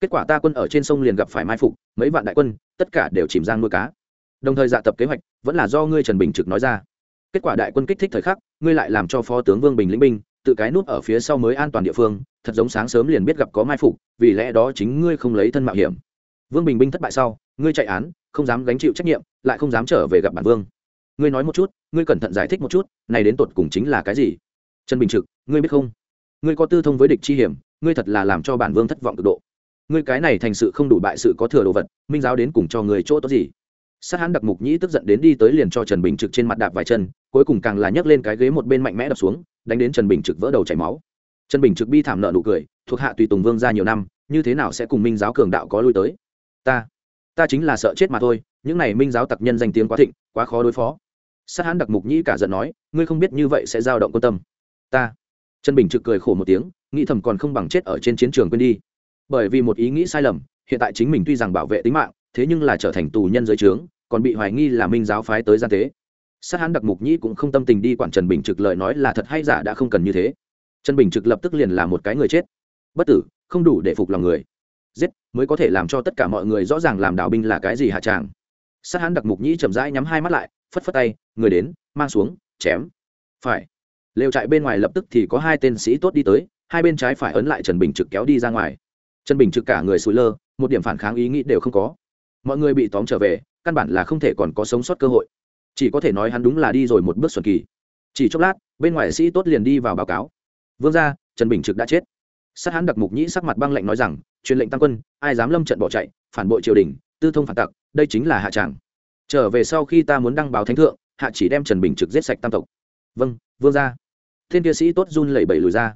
Kết quả ta quân ở trên sông liền gặp phải mai phục, mấy vạn đại quân, tất cả đều chìm giang nuôi cá. Đồng thời dạ tập kế hoạch, vẫn là do ngươi trần bình trực nói ra. Kết quả đại quân kích thích thời khắc, ngươi lại làm cho phó tướng vương bình lĩnh binh, tự cái nút ở phía sau mới an toàn địa phương, thật giống sáng sớm liền biết gặp có mai phục, vì lẽ đó chính ngươi không lấy thân mạo hiểm. Vương bình binh thất bại sau, ngươi chạy án, không dám gánh chịu trách nhiệm, lại không dám trở về gặp bản vương. Ngươi nói một chút, ngươi cẩn thận giải thích một chút, này đến tột cùng chính là cái gì? Trần bình trực, ngươi biết không? Ngươi có tư thông với địch chi hiểm, ngươi thật là làm cho bản vương thất vọng cực độ. Ngươi cái này thành sự không đủ bại sự có thừa đồ vật, minh giáo đến cùng cho người chỗ tốt gì? Sát hắn đặc mục nhĩ tức giận đến đi tới liền cho trần bình trực trên mặt đạp vài chân, cuối cùng càng là nhấc lên cái ghế một bên mạnh mẽ đập xuống, đánh đến trần bình trực vỡ đầu chảy máu. Trần bình trực bi thảm nợ nụ cười, thuộc hạ tùy tùng vương ra nhiều năm, như thế nào sẽ cùng minh giáo cường đạo có lui tới? Ta ta chính là sợ chết mà thôi, những này minh giáo tặc nhân danh tiếng quá thịnh, quá khó đối phó. Sát hắn đặc mục nhĩ cả giận nói, ngươi không biết như vậy sẽ dao động quan tâm. Ta trần bình trực cười khổ một tiếng, nghĩ thầm còn không bằng chết ở trên chiến trường quên đi. Bởi vì một ý nghĩ sai lầm, hiện tại chính mình tuy rằng bảo vệ tính mạng, thế nhưng là trở thành tù nhân giới trướng, còn bị hoài nghi là minh giáo phái tới gian tế. Sát hắn đặc mục nhĩ cũng không tâm tình đi quản trần bình trực lời nói là thật hay giả đã không cần như thế. Trần bình trực lập tức liền là một cái người chết. Bất tử, không đủ để phục lòng người. Giết, mới có thể làm cho tất cả mọi người rõ ràng làm đạo binh là cái gì hạ tràng. Sát hắn đặc mục nhĩ chậm rãi nhắm hai mắt lại, phất phất tay, người đến, mang xuống, chém. Phải lều trại bên ngoài lập tức thì có hai tên sĩ tốt đi tới, hai bên trái phải ấn lại trần bình trực kéo đi ra ngoài. Trần bình trực cả người sùi lơ, một điểm phản kháng ý nghĩ đều không có. Mọi người bị tóm trở về, căn bản là không thể còn có sống sót cơ hội. Chỉ có thể nói hắn đúng là đi rồi một bước xuân kỳ. Chỉ chốc lát, bên ngoài sĩ tốt liền đi vào báo cáo. Vương ra trần bình trực đã chết. Sát hắn đặc mục nhĩ sắc mặt băng lệnh nói rằng, truyền lệnh tăng quân, ai dám lâm trận bỏ chạy, phản bội triều đình, tư thông phản tặc, đây chính là hạ tràng. Trở về sau khi ta muốn đăng báo thánh thượng, hạ chỉ đem trần bình trực giết sạch tam tộc. Vâng vương gia thiên kia sĩ tốt run lẩy bẩy lùi ra.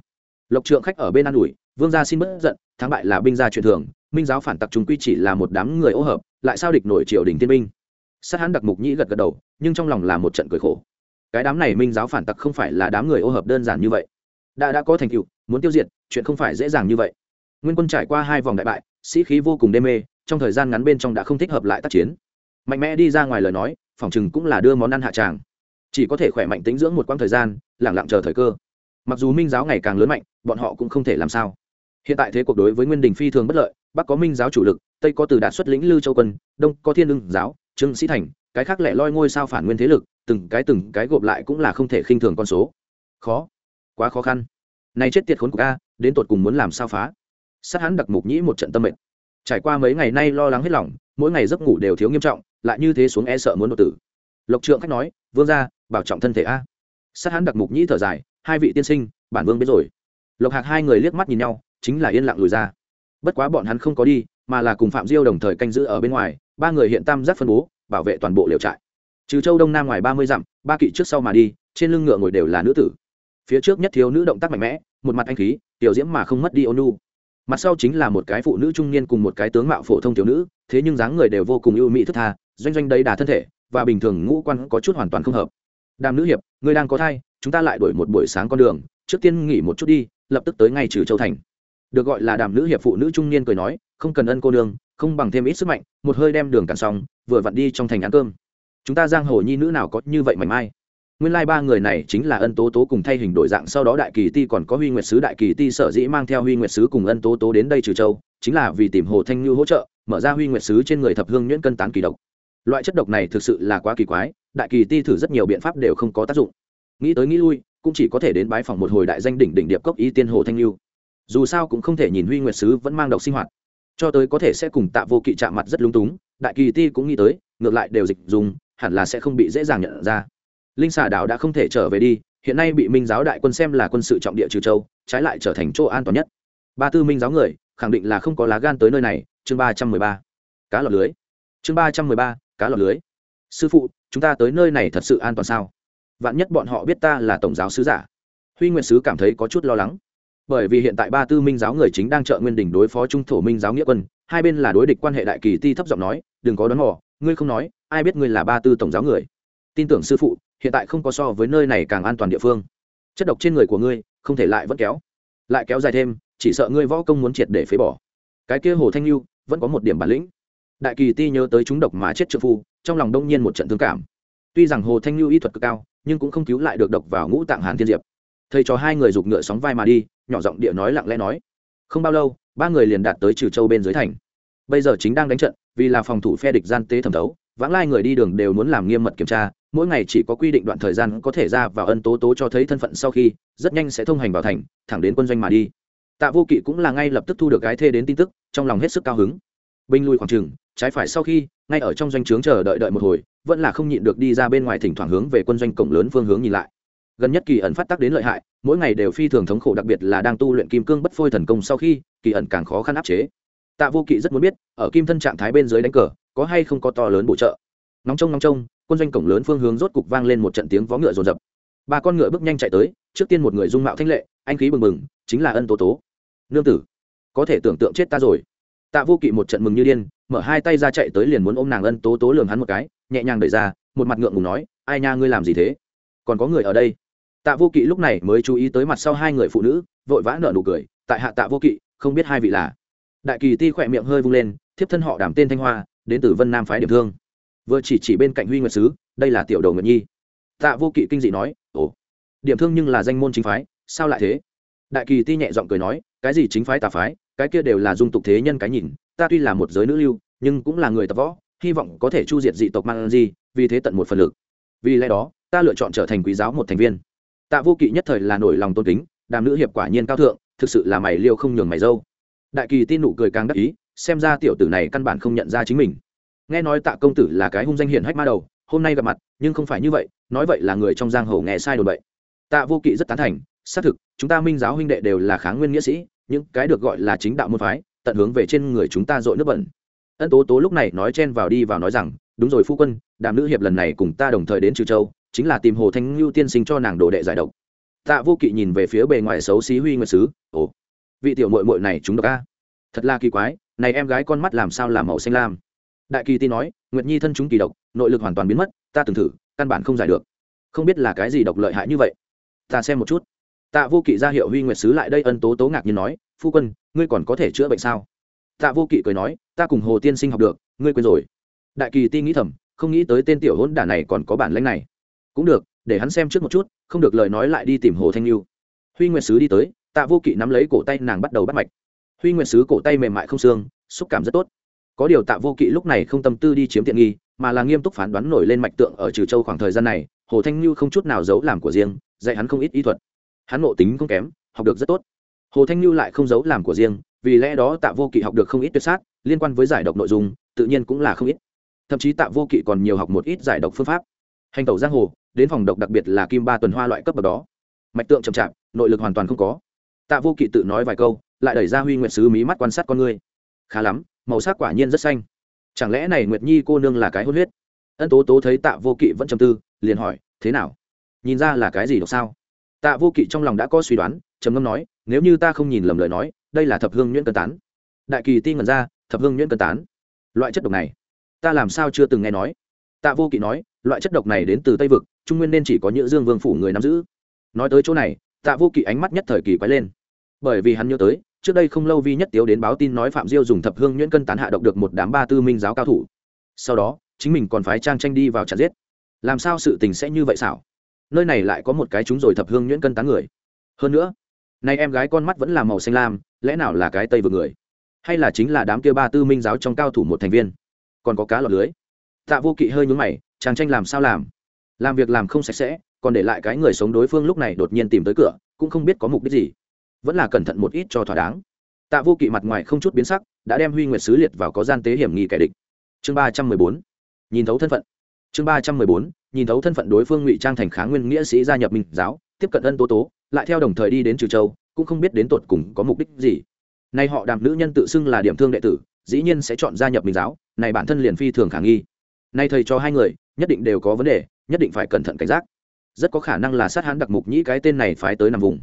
Lộc trượng khách ở bên an ủi, vương gia xin bất giận, thắng bại là binh gia truyền thường, minh giáo phản tặc chúng quy chỉ là một đám người ô hợp, lại sao địch nổi triều đình tiên binh? Sát hắn đặc mục nhĩ gật gật đầu, nhưng trong lòng là một trận cười khổ. Cái đám này minh giáo phản tặc không phải là đám người ô hợp đơn giản như vậy. Đã đã có thành tựu, muốn tiêu diệt, chuyện không phải dễ dàng như vậy. Nguyên quân trải qua hai vòng đại bại, sĩ khí vô cùng đê mê, trong thời gian ngắn bên trong đã không thích hợp lại tác chiến. Mạnh mẽ đi ra ngoài lời nói, phòng chừng cũng là đưa món ăn hạ tràng chỉ có thể khỏe mạnh tính dưỡng một quãng thời gian, lẳng lặng chờ thời cơ. Mặc dù minh giáo ngày càng lớn mạnh, bọn họ cũng không thể làm sao. Hiện tại thế cuộc đối với nguyên đình phi thường bất lợi, bắc có minh giáo chủ lực, tây có từ đạt xuất lĩnh lưu châu quân, đông có thiên lương giáo, trương sĩ thành, cái khác lẻ loi ngôi sao phản nguyên thế lực, từng cái từng cái gộp lại cũng là không thể khinh thường con số. Khó. Quá khó khăn. Này chết tiệt khốn của ca đến tột cùng muốn làm sao phá? Sát hắn đặc mục nhĩ một trận tâm mệnh. Trải qua mấy ngày nay lo lắng hết lòng, mỗi ngày giấc ngủ đều thiếu nghiêm trọng, lại như thế xuống e sợ muốn đột tử. Lộc trượng khách nói, vương ra bảo trọng thân thể a. Sát hắn đặc mục nhĩ thở dài, hai vị tiên sinh, bản vương biết rồi. Lộc hạc hai người liếc mắt nhìn nhau, chính là yên lặng lùi ra. Bất quá bọn hắn không có đi, mà là cùng phạm diêu đồng thời canh giữ ở bên ngoài, ba người hiện tam giác phân bố, bảo vệ toàn bộ liều trại. Trừ châu đông nam ngoài ba mươi dặm, ba kỵ trước sau mà đi, trên lưng ngựa ngồi đều là nữ tử. Phía trước nhất thiếu nữ động tác mạnh mẽ, một mặt anh khí, tiểu diễm mà không mất đi ônu mặt sau chính là một cái phụ nữ trung niên cùng một cái tướng mạo phổ thông thiếu nữ, thế nhưng dáng người đều vô cùng ưu mỹ thức tha, doanh doanh đấy đà thân thể, và bình thường ngũ quan có chút hoàn toàn không hợp đàm nữ hiệp người đang có thai, chúng ta lại đổi một buổi sáng con đường, trước tiên nghỉ một chút đi, lập tức tới ngay trừ châu thành. Được gọi là đàm nữ hiệp phụ nữ trung niên cười nói, không cần ân cô nương, không bằng thêm ít sức mạnh, một hơi đem đường cản xong, vừa vặn đi trong thành ăn cơm. Chúng ta giang hồ nhi nữ nào có như vậy mảnh mai. Nguyên lai ba người này chính là ân tố tố cùng thay hình đổi dạng, sau đó đại kỳ ti còn có huy nguyệt sứ, đại kỳ ti sở dĩ mang theo huy nguyệt sứ cùng ân tố tố đến đây trừ châu, chính là vì tìm hồ thanh như hỗ trợ, mở ra huy nguyệt sứ trên người thập hương nhuyễn cân tán kỳ độc loại chất độc này thực sự là quá kỳ quái, đại kỳ ti thử rất nhiều biện pháp đều không có tác dụng. Nghĩ tới nghĩ lui, cũng chỉ có thể đến bái phòng một hồi đại danh đỉnh đỉnh điệp cốc y tiên hồ thanh lưu. Dù sao cũng không thể nhìn huy nguyệt sứ vẫn mang độc sinh hoạt. Cho tới có thể sẽ cùng tạ vô kỵ chạm mặt rất lung túng, đại kỳ ti cũng nghĩ tới, ngược lại đều dịch dùng, hẳn là sẽ không bị dễ dàng nhận ra. Linh xà đảo đã không thể trở về đi, hiện nay bị minh giáo đại quân xem là quân sự trọng địa trừ châu, trái lại trở thành chỗ an toàn nhất. Ba tư minh giáo người, khẳng định là không có lá gan tới nơi này. Chương ba trăm mười ba. Cá lọt lưới. Chương ba trăm mười ba cá lọt lưới. Sư phụ, chúng ta tới nơi này thật sự an toàn sao? Vạn nhất bọn họ biết ta là tổng giáo sứ giả. Huy nguyện sứ cảm thấy có chút lo lắng. Bởi vì hiện tại ba tư minh giáo người chính đang trợ nguyên đỉnh đối phó trung thổ minh giáo nghĩa quân, hai bên là đối địch quan hệ đại kỳ ti thấp giọng nói, đừng có đón mò, ngươi không nói, ai biết ngươi là ba tư tổng giáo người? Tin tưởng sư phụ, hiện tại không có so với nơi này càng an toàn địa phương. Chất độc trên người của ngươi, không thể lại vẫn kéo. Lại kéo dài thêm, chỉ sợ ngươi võ công muốn triệt để phế bỏ. Cái kia hồ thanh lưu vẫn có một điểm bản lĩnh đại kỳ ti nhớ tới chúng độc mà chết trợ phu, trong lòng đông nhiên một trận thương cảm. Tuy rằng hồ thanh lưu y thuật cực cao, nhưng cũng không cứu lại được độc vào ngũ tạng hàn thiên diệp. Thầy cho hai người giục ngựa sóng vai mà đi, nhỏ giọng địa nói lặng lẽ nói. Không bao lâu, ba người liền đạt tới trừ châu bên dưới thành. Bây giờ chính đang đánh trận, vì là phòng thủ phe địch gian tế thẩm thấu, vãng lai người đi đường đều muốn làm nghiêm mật kiểm tra, mỗi ngày chỉ có quy định đoạn thời gian có thể ra vào ân tố tố cho thấy thân phận sau khi, rất nhanh sẽ thông hành vào thành, thẳng đến quân doanh mà đi. Tạ vô kỵ cũng là ngay lập tức thu được gái thê đến tin tức, trong lòng hết sức cao hứng. Binh lui khoảng trừng trái phải sau khi, ngay ở trong doanh trướng chờ đợi đợi một hồi, vẫn là không nhịn được đi ra bên ngoài thỉnh thoảng hướng về quân doanh cổng lớn phương hướng nhìn lại. Gần nhất kỳ ẩn phát tác đến lợi hại, mỗi ngày đều phi thường thống khổ, đặc biệt là đang tu luyện kim cương bất phôi thần công sau khi, kỳ ẩn càng khó khăn áp chế. Tạ vô kỵ rất muốn biết, ở kim thân trạng thái bên dưới đánh cờ, có hay không có to lớn bổ trợ? Nóng trông nóng trông, quân doanh cổng lớn phương hướng rốt cục vang lên một trận tiếng vó ngựa rồn rập. Ba con ngựa bước nhanh chạy tới, trước tiên một người dung mạo thanh lệ, anh khí bừng bừng, chính là ân tố tố. Nương tử, có thể tưởng tượng chết ta rồi tạ vô kỵ một trận mừng như điên, mở hai tay ra chạy tới liền muốn ôm nàng ân tố tố lường hắn một cái, nhẹ nhàng đẩy ra, một mặt ngượng ngùng nói, ai nha, ngươi làm gì thế? Còn có người ở đây? Tạ vô kỵ lúc này mới chú ý tới mặt sau hai người phụ nữ, vội vã nở nụ cười, tại hạ tạ vô kỵ, không biết hai vị là? Đại kỳ ti khỏe miệng hơi vung lên, thiếp thân họ đảm tên thanh hoa, đến từ vân nam phái điểm thương. Vừa chỉ chỉ bên cạnh huy nguyệt sứ, đây là tiểu đầu nguyệt nhi. Tạ vô kỵ kinh dị nói, ồ, điểm thương nhưng là danh môn chính phái, sao lại thế? Đại kỳ ti nhẹ giọng cười nói, cái gì chính phái tà phái? Cái kia đều là dung tục thế nhân cái nhìn, ta tuy là một giới nữ lưu, nhưng cũng là người tập võ, hy vọng có thể chu diệt dị tộc mang gì vì thế tận một phần lực. Vì lẽ đó, ta lựa chọn trở thành quý giáo một thành viên. Tạ vô kỵ nhất thời là nổi lòng tôn kính, đàm nữ hiệp quả nhiên cao thượng, thực sự là mày liêu không nhường mày dâu. Đại kỳ tin nụ cười càng đắc ý, xem ra tiểu tử này căn bản không nhận ra chính mình. Nghe nói tạ công tử là cái hung danh hiển hách ma đầu, hôm nay gặp mặt, nhưng không phải như vậy, nói vậy là người trong giang hồ nghe sai đồn vậy tạ vô kỵ rất tán thành, xác thực, chúng ta minh giáo huynh đệ đều là kháng nguyên nghĩa sĩ những cái được gọi là chính đạo môn phái, tận hướng về trên người chúng ta dội nước bẩn. Ân tố tố lúc này nói chen vào đi vào nói rằng, đúng rồi phu quân, đàm nữ hiệp lần này cùng ta đồng thời đến trừ châu, chính là tìm hồ thanh lưu tiên sinh cho nàng đồ đệ giải độc. Tạ vô kỵ nhìn về phía bề ngoài xấu xí huy nguyệt sứ, ồ, vị tiểu mội mội này chúng độc a. Thật là kỳ quái, này em gái con mắt làm sao làm màu xanh lam? Đại kỳ ti nói, nguyệt nhi thân chúng kỳ độc, nội lực hoàn toàn biến mất, ta từng thử, căn bản không giải được. Không biết là cái gì độc lợi hại như vậy. Ta xem một chút tạ vô kỵ ra hiệu huy nguyệt sứ lại đây ân tố tố ngạc nhiên nói, phu quân, ngươi còn có thể chữa bệnh sao? Tạ vô kỵ cười nói, ta cùng hồ tiên sinh học được, ngươi quên rồi. Đại kỳ ti nghĩ thầm, không nghĩ tới tên tiểu hỗn đả này còn có bản lãnh này. Cũng được, để hắn xem trước một chút, không được lời nói lại đi tìm hồ thanh lưu huy nguyệt sứ đi tới, tạ vô kỵ nắm lấy cổ tay nàng bắt đầu bắt mạch. Huy nguyệt sứ cổ tay mềm mại không xương, xúc cảm rất tốt. Có điều tạ vô kỵ lúc này không tâm tư đi chiếm tiện nghi, mà là nghiêm túc phán đoán nổi lên mạch tượng ở trừ châu khoảng thời gian này, hồ thanh Lưu không chút nào giấu làm của riêng, dạy hắn không ít ý thuật hắn ngộ tính không kém, học được rất tốt. Hồ thanh như lại không giấu làm của riêng, vì lẽ đó tạ vô kỵ học được không ít tuyệt sát, liên quan với giải độc nội dung, tự nhiên cũng là không ít. Thậm chí tạ vô kỵ còn nhiều học một ít giải độc phương pháp. Hành tẩu giang hồ, đến phòng độc đặc biệt là kim ba tuần hoa loại cấp bậc đó. Mạch tượng chậm chạp, nội lực hoàn toàn không có. Tạ vô kỵ tự nói vài câu, lại đẩy ra huy nguyệt sứ mí mắt quan sát con ngươi khá lắm, màu sắc quả nhiên rất xanh. Chẳng lẽ này nguyệt nhi cô nương là cái hôn huyết? Ân tố tố thấy tạ vô kỵ vẫn trầm tư, liền hỏi, thế nào? Nhìn ra là cái gì độc sao? Tạ vô kỵ trong lòng đã có suy đoán, trầm ngâm nói, nếu như ta không nhìn lầm lời nói, đây là thập hương nhuyễn cân tán. Đại kỳ ti ngẩn ra, thập hương nhuyễn cân tán? Loại chất độc này, ta làm sao chưa từng nghe nói? Tạ vô kỵ nói, loại chất độc này đến từ tây vực, trung nguyên nên chỉ có nhữ dương vương phủ người nắm giữ. Nói tới chỗ này, tạ vô kỵ ánh mắt nhất thời kỳ quái lên. Bởi vì hắn nhớ tới, trước đây không lâu vi nhất tiếu đến báo tin nói phạm diêu dùng thập hương nhuyễn cân tán hạ độc được một đám ba tư minh giáo cao thủ. Sau đó, chính mình còn phái trang tranh đi vào chặt giết. Làm sao sự tình sẽ như vậy xảo? Nơi này lại có một cái chúng rồi thập hương nhuyễn cân tán người. Hơn nữa, nay em gái con mắt vẫn là màu xanh lam, lẽ nào là cái tây vừa người? Hay là chính là đám kia ba tư minh giáo trong cao thủ một thành viên? Còn có cá lọt lưới. Tạ vô kỵ hơi nhúng mày, chàng tranh làm sao làm? Làm việc làm không sạch sẽ, còn để lại cái người sống đối phương lúc này đột nhiên tìm tới cửa, cũng không biết có mục đích gì. Vẫn là cẩn thận một ít cho thỏa đáng. Tạ vô kỵ mặt ngoài không chút biến sắc, đã đem huy nguyệt sứ liệt vào có gian tế hiểm nghi kẻ địch. Chương ba trăm mười bốn. Nhìn thấu thân phận chương ba trăm mười bốn, nhìn thấu thân phận đối phương ngụy trang thành kháng nguyên nghĩa sĩ gia nhập minh giáo, tiếp cận ân tố tố, lại theo đồng thời đi đến trừ châu, cũng không biết đến tột cùng có mục đích gì. Nay họ đàm nữ nhân tự xưng là điểm thương đệ tử, dĩ nhiên sẽ chọn gia nhập minh giáo, này bản thân liền phi thường khả nghi. Nay thầy cho hai người, nhất định đều có vấn đề, nhất định phải cẩn thận cảnh giác. Rất có khả năng là sát hãn đặc mục nhĩ cái tên này phái tới nằm vùng.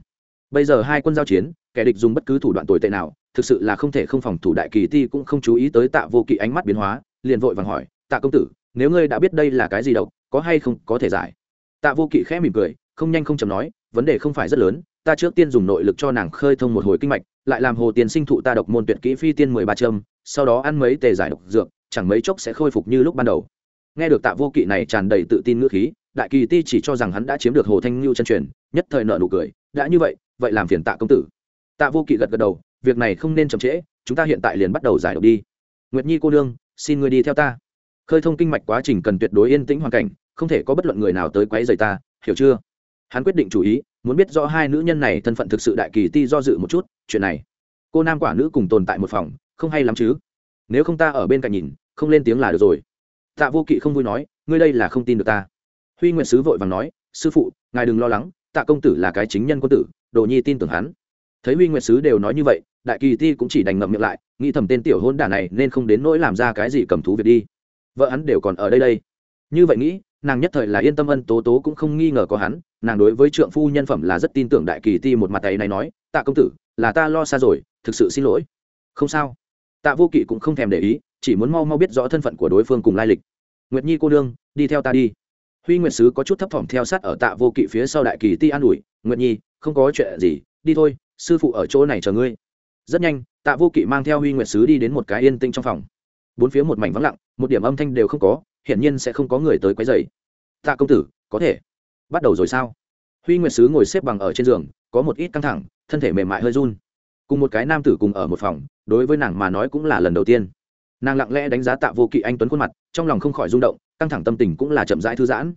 Bây giờ hai quân giao chiến, kẻ địch dùng bất cứ thủ đoạn tồi tệ nào, thực sự là không thể không phòng thủ đại kỳ ti cũng không chú ý tới tạ vô kỵ ánh mắt biến hóa, liền vội vàng hỏi, tạ công tử nếu ngươi đã biết đây là cái gì độc, có hay không có thể giải. Tạ vô kỵ khẽ mỉm cười, không nhanh không chầm nói, vấn đề không phải rất lớn, ta trước tiên dùng nội lực cho nàng khơi thông một hồi kinh mạch, lại làm hồ tiền sinh thụ ta độc môn tuyệt kỹ phi tiên mười ba châm, sau đó ăn mấy tề giải độc dược, chẳng mấy chốc sẽ khôi phục như lúc ban đầu. Nghe được tạ vô kỵ này tràn đầy tự tin ngữ khí, đại kỳ ti chỉ cho rằng hắn đã chiếm được hồ thanh lưu chân truyền, nhất thời nợ nụ cười, đã như vậy vậy làm phiền tạ công tử. Tạ vô kỵ gật gật đầu, việc này không nên chậm trễ, chúng ta hiện tại liền bắt đầu giải độc đi. Nguyệt nhi cô nương, xin ngươi đi theo ta khơi thông kinh mạch quá trình cần tuyệt đối yên tĩnh hoàn cảnh, không thể có bất luận người nào tới quấy rầy ta, hiểu chưa? Hắn quyết định chủ ý, muốn biết rõ hai nữ nhân này thân phận thực sự đại kỳ ti do dự một chút, chuyện này. Cô nam quả nữ cùng tồn tại một phòng, không hay lắm chứ? Nếu không ta ở bên cạnh nhìn, không lên tiếng là được rồi. Tạ vô kỵ không vui nói, ngươi đây là không tin được ta. Huy nguyện sứ vội vàng nói, sư phụ, ngài đừng lo lắng, tạ công tử là cái chính nhân quân tử, đồ nhi tin tưởng hắn. Thấy huy nguyệt sứ đều nói như vậy, đại kỳ ti cũng chỉ đành ngậm miệng lại, nghĩ thầm tên tiểu hôn đả này nên không đến nỗi làm ra cái gì cầm thú việc đi vợ hắn đều còn ở đây đây. Như vậy nghĩ, nàng nhất thời là yên tâm ân tố tố cũng không nghi ngờ có hắn, nàng đối với trượng phu nhân phẩm là rất tin tưởng đại kỳ ti một mặt tay này nói, tạ công tử, là ta lo xa rồi, thực sự xin lỗi. Không sao. Tạ vô kỵ cũng không thèm để ý, chỉ muốn mau mau biết rõ thân phận của đối phương cùng lai lịch. Nguyệt nhi cô đương đi theo ta đi. Huy nguyệt sứ có chút thấp thỏm theo sát ở tạ vô kỵ phía sau đại kỳ ti an ủi, nguyệt nhi, không có chuyện gì, đi thôi, sư phụ ở chỗ này chờ ngươi. Rất nhanh, tạ vô kỵ mang theo huy nguyệt sứ đi đến một cái yên tĩnh trong phòng bốn phía một mảnh vắng lặng, một điểm âm thanh đều không có, hiển nhiên sẽ không có người tới quấy dày tạ công tử, có thể. Bắt đầu rồi sao? Huy nguyệt sứ ngồi xếp bằng ở trên giường, có một ít căng thẳng, thân thể mềm mại hơi run. Cùng một cái nam tử cùng ở một phòng, đối với nàng mà nói cũng là lần đầu tiên. Nàng lặng lẽ đánh giá tạ vô kỵ anh tuấn khuôn mặt, trong lòng không khỏi rung động, căng thẳng tâm tình cũng là chậm rãi thư giãn.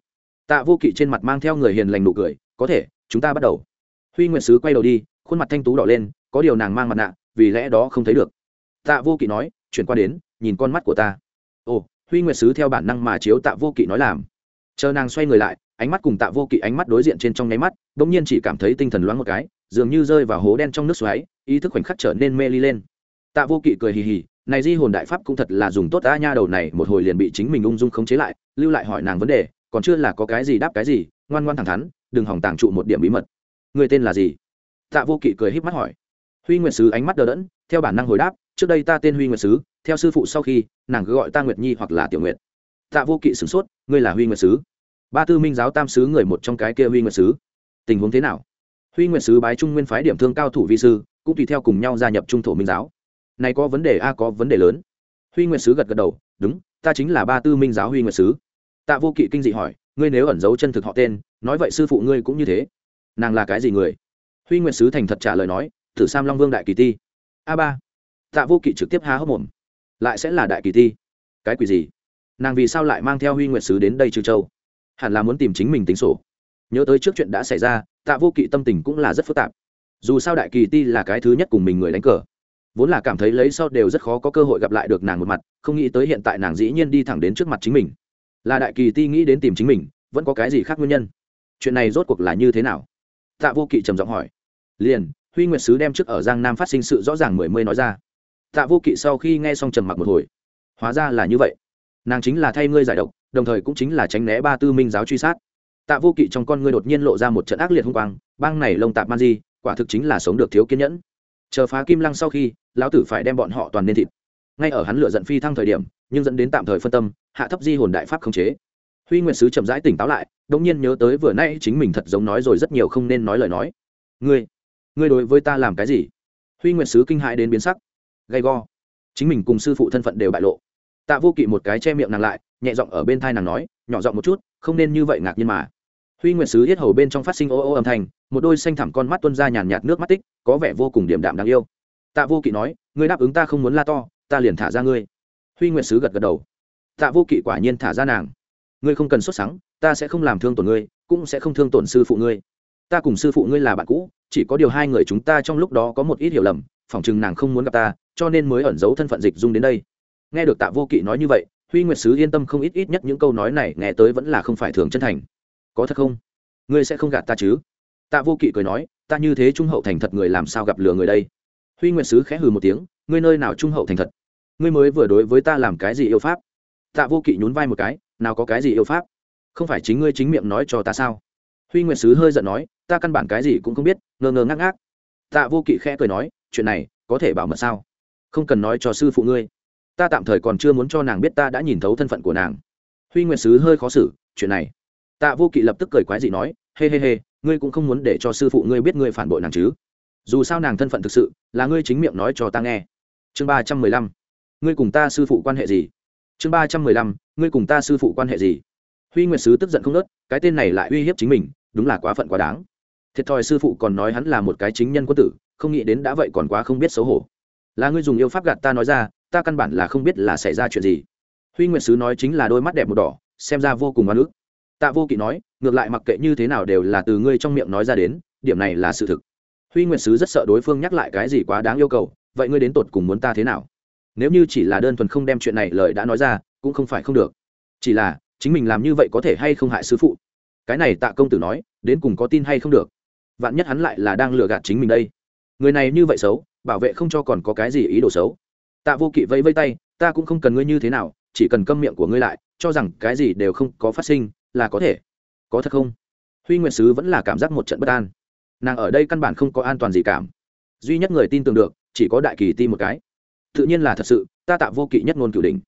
Tạ vô kỵ trên mặt mang theo người hiền lành nụ cười, có thể, chúng ta bắt đầu. Huy nguyệt sứ quay đầu đi, khuôn mặt thanh tú đỏ lên, có điều nàng mang mặt nạ, vì lẽ đó không thấy được. Tạ vô kỵ nói, chuyển qua đến nhìn con mắt của ta. Ồ, huy nguyệt sứ theo bản năng mà chiếu tạ vô kỵ nói làm. Chờ nàng xoay người lại, ánh mắt cùng tạ vô kỵ ánh mắt đối diện trên trong nháy mắt đ ỗ n g nhiên chỉ cảm thấy tinh thần loáng một cái, dường như rơi vào hố đen trong nước xoáy, ý thức khoảnh khắc trở nên mê ly lên. Tạ vô kỵ cười hì hì, này di hồn đại pháp cũng thật là dùng tốt ta nha đầu này, một hồi liền bị chính mình ung dung khống chế lại, lưu lại hỏi nàng vấn đề, còn chưa là có cái gì đáp cái gì, ngoan ngoan thẳng thắn, đừng hỏng tàng trụ một điểm bí mật. Người tên là gì? Tạ vô kỵ cười híp mắt hỏi. Huy nguyệt sứ ánh mắt đờ đẫn, theo bản năng hồi đáp, trước đây ta tên huy nguyệt sứ theo sư phụ sau khi, nàng cứ gọi ta nguyệt nhi hoặc là tiểu nguyệt. Tạ vô kỵ sửng sốt, ngươi là huy nguyệt sứ. Ba tư minh giáo tam sứ người một trong cái kia huy nguyệt sứ. Tình huống thế nào? Huy nguyệt sứ bái trung nguyên phái điểm thương cao thủ vi sư, cũng tùy theo cùng nhau gia nhập trung thổ minh giáo. Này có vấn đề a, có vấn đề lớn. Huy nguyệt sứ gật gật đầu, đúng, ta chính là ba tư minh giáo huy nguyệt sứ. Tạ vô kỵ kinh dị hỏi, ngươi nếu ẩn giấu chân thực họ tên, nói vậy sư phụ ngươi cũng như thế. Nàng là cái gì người? Huy nguyệt sứ thành thật trả lời nói thử sam long vương đại kỳ ti. A ba. Tạ vô kỵ trực tiếp há hốc mồm lại sẽ là đại kỳ ti cái quỷ gì? Nàng vì sao lại mang theo huy nguyệt sứ đến đây trừ châu? Hẳn là muốn tìm chính mình tính sổ. Nhớ tới trước chuyện đã xảy ra, tạ vô kỵ tâm tình cũng là rất phức tạp. Dù sao đại kỳ ti là cái thứ nhất cùng mình người đánh cờ. Vốn là cảm thấy lấy sau đều rất khó có cơ hội gặp lại được nàng một mặt, không nghĩ tới hiện tại nàng dĩ nhiên đi thẳng đến trước mặt chính mình. Là đại kỳ ti nghĩ đến tìm chính mình, vẫn có cái gì khác nguyên nhân? Chuyện này rốt cuộc là như thế nào? Tạ vô kỵ trầm giọng hỏi. Liền, huy nguyệt sứ đem trước ở giang nam phát sinh sự rõ ràng mười mươi nói ra tạ vô kỵ sau khi nghe xong trầm mặc một hồi. Hóa ra là như vậy. Nàng chính là thay ngươi giải độc, đồng thời cũng chính là tránh né ba tư minh giáo truy sát. Tạ vô kỵ trong con ngươi đột nhiên lộ ra một trận ác liệt hung quang, bang này lông tạp man di, quả thực chính là sống được thiếu kiên nhẫn. Chờ phá kim lăng sau khi, lão tử phải đem bọn họ toàn nên thịt. Ngay ở hắn lựa giận phi thăng thời điểm, nhưng dẫn đến tạm thời phân tâm, hạ thấp di hồn đại pháp khống chế. Huy nguyệt sứ chậm rãi tỉnh táo lại đông nhiên nhớ tới vừa nay chính mình thật giống nói rồi rất nhiều không nên nói lời nói. Ngươi ngươi đối với ta làm cái gì? Huy nguyệt sứ kinh hãi đến biến sắc gay go. Chính mình cùng sư phụ thân phận đều bại lộ. Tạ vô kỵ một cái che miệng nàng lại, nhẹ giọng ở bên thai nàng nói, nhỏ giọng một chút, không nên như vậy ngạc nhiên mà. Huy nguyệt sứ yết hầu bên trong phát sinh ô ô âm thanh, một đôi xanh thẳm con mắt tuân ra nhàn nhạt nước mắt tích, có vẻ vô cùng điểm đạm đáng yêu. Tạ vô kỵ nói, ngươi đáp ứng ta không muốn la to, ta liền thả ra ngươi. Huy nguyệt sứ gật gật đầu. Tạ vô kỵ quả nhiên thả ra nàng. Ngươi không cần xuất sáng ta sẽ không làm thương tổn ngươi, cũng sẽ không thương tổn sư phụ ngươi. Ta cùng sư phụ ngươi là bạn cũ, chỉ có điều hai người chúng ta trong lúc đó có một ít hiểu lầm, phỏng chừng nàng không muốn gặp ta cho nên mới ẩn giấu thân phận dịch dung đến đây. Nghe được tạ vô kỵ nói như vậy, huy nguyệt sứ yên tâm không ít ít nhất những câu nói này nghe tới vẫn là không phải thường chân thành. Có thật không? Ngươi sẽ không gạt ta chứ? Tạ vô kỵ cười nói, ta như thế trung hậu thành thật người làm sao gặp lừa người đây? Huy nguyệt sứ khẽ hừ một tiếng, ngươi nơi nào trung hậu thành thật? Ngươi mới vừa đối với ta làm cái gì yêu pháp? Tạ vô kỵ nhún vai một cái, nào có cái gì yêu pháp? Không phải chính ngươi chính miệng nói cho ta sao? Huy nguyệt sứ hơi giận nói, ta căn bản cái gì cũng không biết, ngơ ngơ ngác ngác. Tạ vô kỵ khẽ cười nói, chuyện này có thể bảo mật sao? Không cần nói cho sư phụ ngươi. Ta tạm thời còn chưa muốn cho nàng biết ta đã nhìn thấu thân phận của nàng. Huy nguyệt sứ hơi khó xử, chuyện này. Tạ vô kỵ lập tức cười quái dị nói, hê hê hê, ngươi cũng không muốn để cho sư phụ ngươi biết ngươi phản bội nàng chứ? Dù sao nàng thân phận thực sự là ngươi chính miệng nói cho ta nghe. Chương ba trăm mười lăm, ngươi cùng ta sư phụ quan hệ gì? Chương ba trăm mười lăm, ngươi cùng ta sư phụ quan hệ gì? Huy nguyệt sứ tức giận không nớt, cái tên này lại uy hiếp chính mình, đúng là quá phận quá đáng. Thiệt thòi sư phụ còn nói hắn là một cái chính nhân quân tử, không nghĩ đến đã vậy còn quá không biết xấu hổ là ngươi dùng yêu pháp gạt ta nói ra, ta căn bản là không biết là xảy ra chuyện gì. Huy nguyệt sứ nói chính là đôi mắt đẹp một đỏ, xem ra vô cùng oan ức. Tạ vô kỵ nói, ngược lại mặc kệ như thế nào đều là từ ngươi trong miệng nói ra đến, điểm này là sự thực. Huy nguyệt sứ rất sợ đối phương nhắc lại cái gì quá đáng yêu cầu, vậy ngươi đến tột cùng muốn ta thế nào? Nếu như chỉ là đơn thuần không đem chuyện này lời đã nói ra, cũng không phải không được. Chỉ là, chính mình làm như vậy có thể hay không hại sứ phụ? Cái này tạ công tử nói, đến cùng có tin hay không được? Vạn nhất hắn lại là đang lừa gạt chính mình đây. Người này như vậy xấu bảo vệ không cho còn có cái gì ý đồ xấu. Tạ vô kỵ vẫy vây tay, ta cũng không cần ngươi như thế nào, chỉ cần câm miệng của ngươi lại, cho rằng cái gì đều không có phát sinh, là có thể. Có thật không? Huy nguyệt sứ vẫn là cảm giác một trận bất an. Nàng ở đây căn bản không có an toàn gì cảm duy nhất người tin tưởng được, chỉ có đại kỳ ti một cái. Tự nhiên là thật sự, ta tạ vô kỵ nhất ngôn cửu đình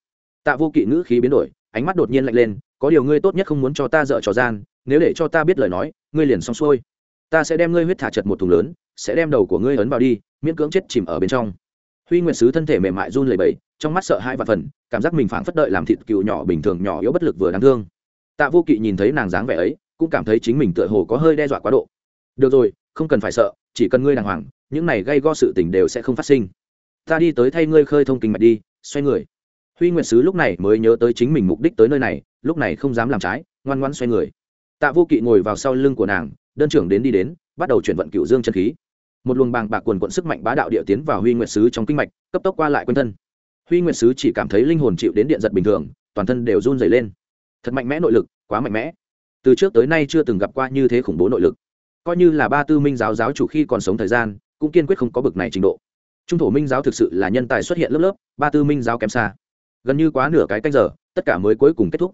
tạ vô kỵ ngữ khí biến đổi, ánh mắt đột nhiên lạnh lên, có điều ngươi tốt nhất không muốn cho ta dở trò gian, nếu để cho ta biết lời nói, ngươi liền xong xuôi ta sẽ đem ngươi huyết thả chật một thùng lớn, sẽ đem đầu của ngươi ấn vào đi, miễn cưỡng chết chìm ở bên trong. Huy nguyệt sứ thân thể mềm mại run lẩy bẩy, trong mắt sợ hai và phần cảm giác mình phảng phất đợi làm thịt cựu nhỏ bình thường nhỏ yếu bất lực vừa đáng thương. Tạ vô kỵ nhìn thấy nàng dáng vẻ ấy, cũng cảm thấy chính mình tựa hồ có hơi đe dọa quá độ. Được rồi, không cần phải sợ, chỉ cần ngươi đàng hoàng, những này gây go sự tình đều sẽ không phát sinh. Ta đi tới thay ngươi khơi thông kinh mạch đi, xoay người. Huy nguyệt sứ lúc này mới nhớ tới chính mình mục đích tới nơi này, lúc này không dám làm trái, ngoan ngoan xoay người. Tạ vô kỵ ngồi vào sau lưng của nàng đơn trưởng đến đi đến, bắt đầu chuyển vận cựu dương chân khí. Một luồng bàng bạc quần quận sức mạnh bá đạo địa tiến vào huy nguyệt sứ trong kinh mạch, cấp tốc qua lại quanh thân. Huy nguyệt sứ chỉ cảm thấy linh hồn chịu đến điện giật bình thường, toàn thân đều run dày lên. Thật mạnh mẽ nội lực, quá mạnh mẽ. Từ trước tới nay chưa từng gặp qua như thế khủng bố nội lực. Coi như là ba tư minh giáo giáo chủ khi còn sống thời gian, cũng kiên quyết không có bực này trình độ. Trung thổ minh giáo thực sự là nhân tài xuất hiện lớp lớp, ba tư minh giáo kém xa. Gần như quá nửa cái canh giờ, tất cả mới cuối cùng kết thúc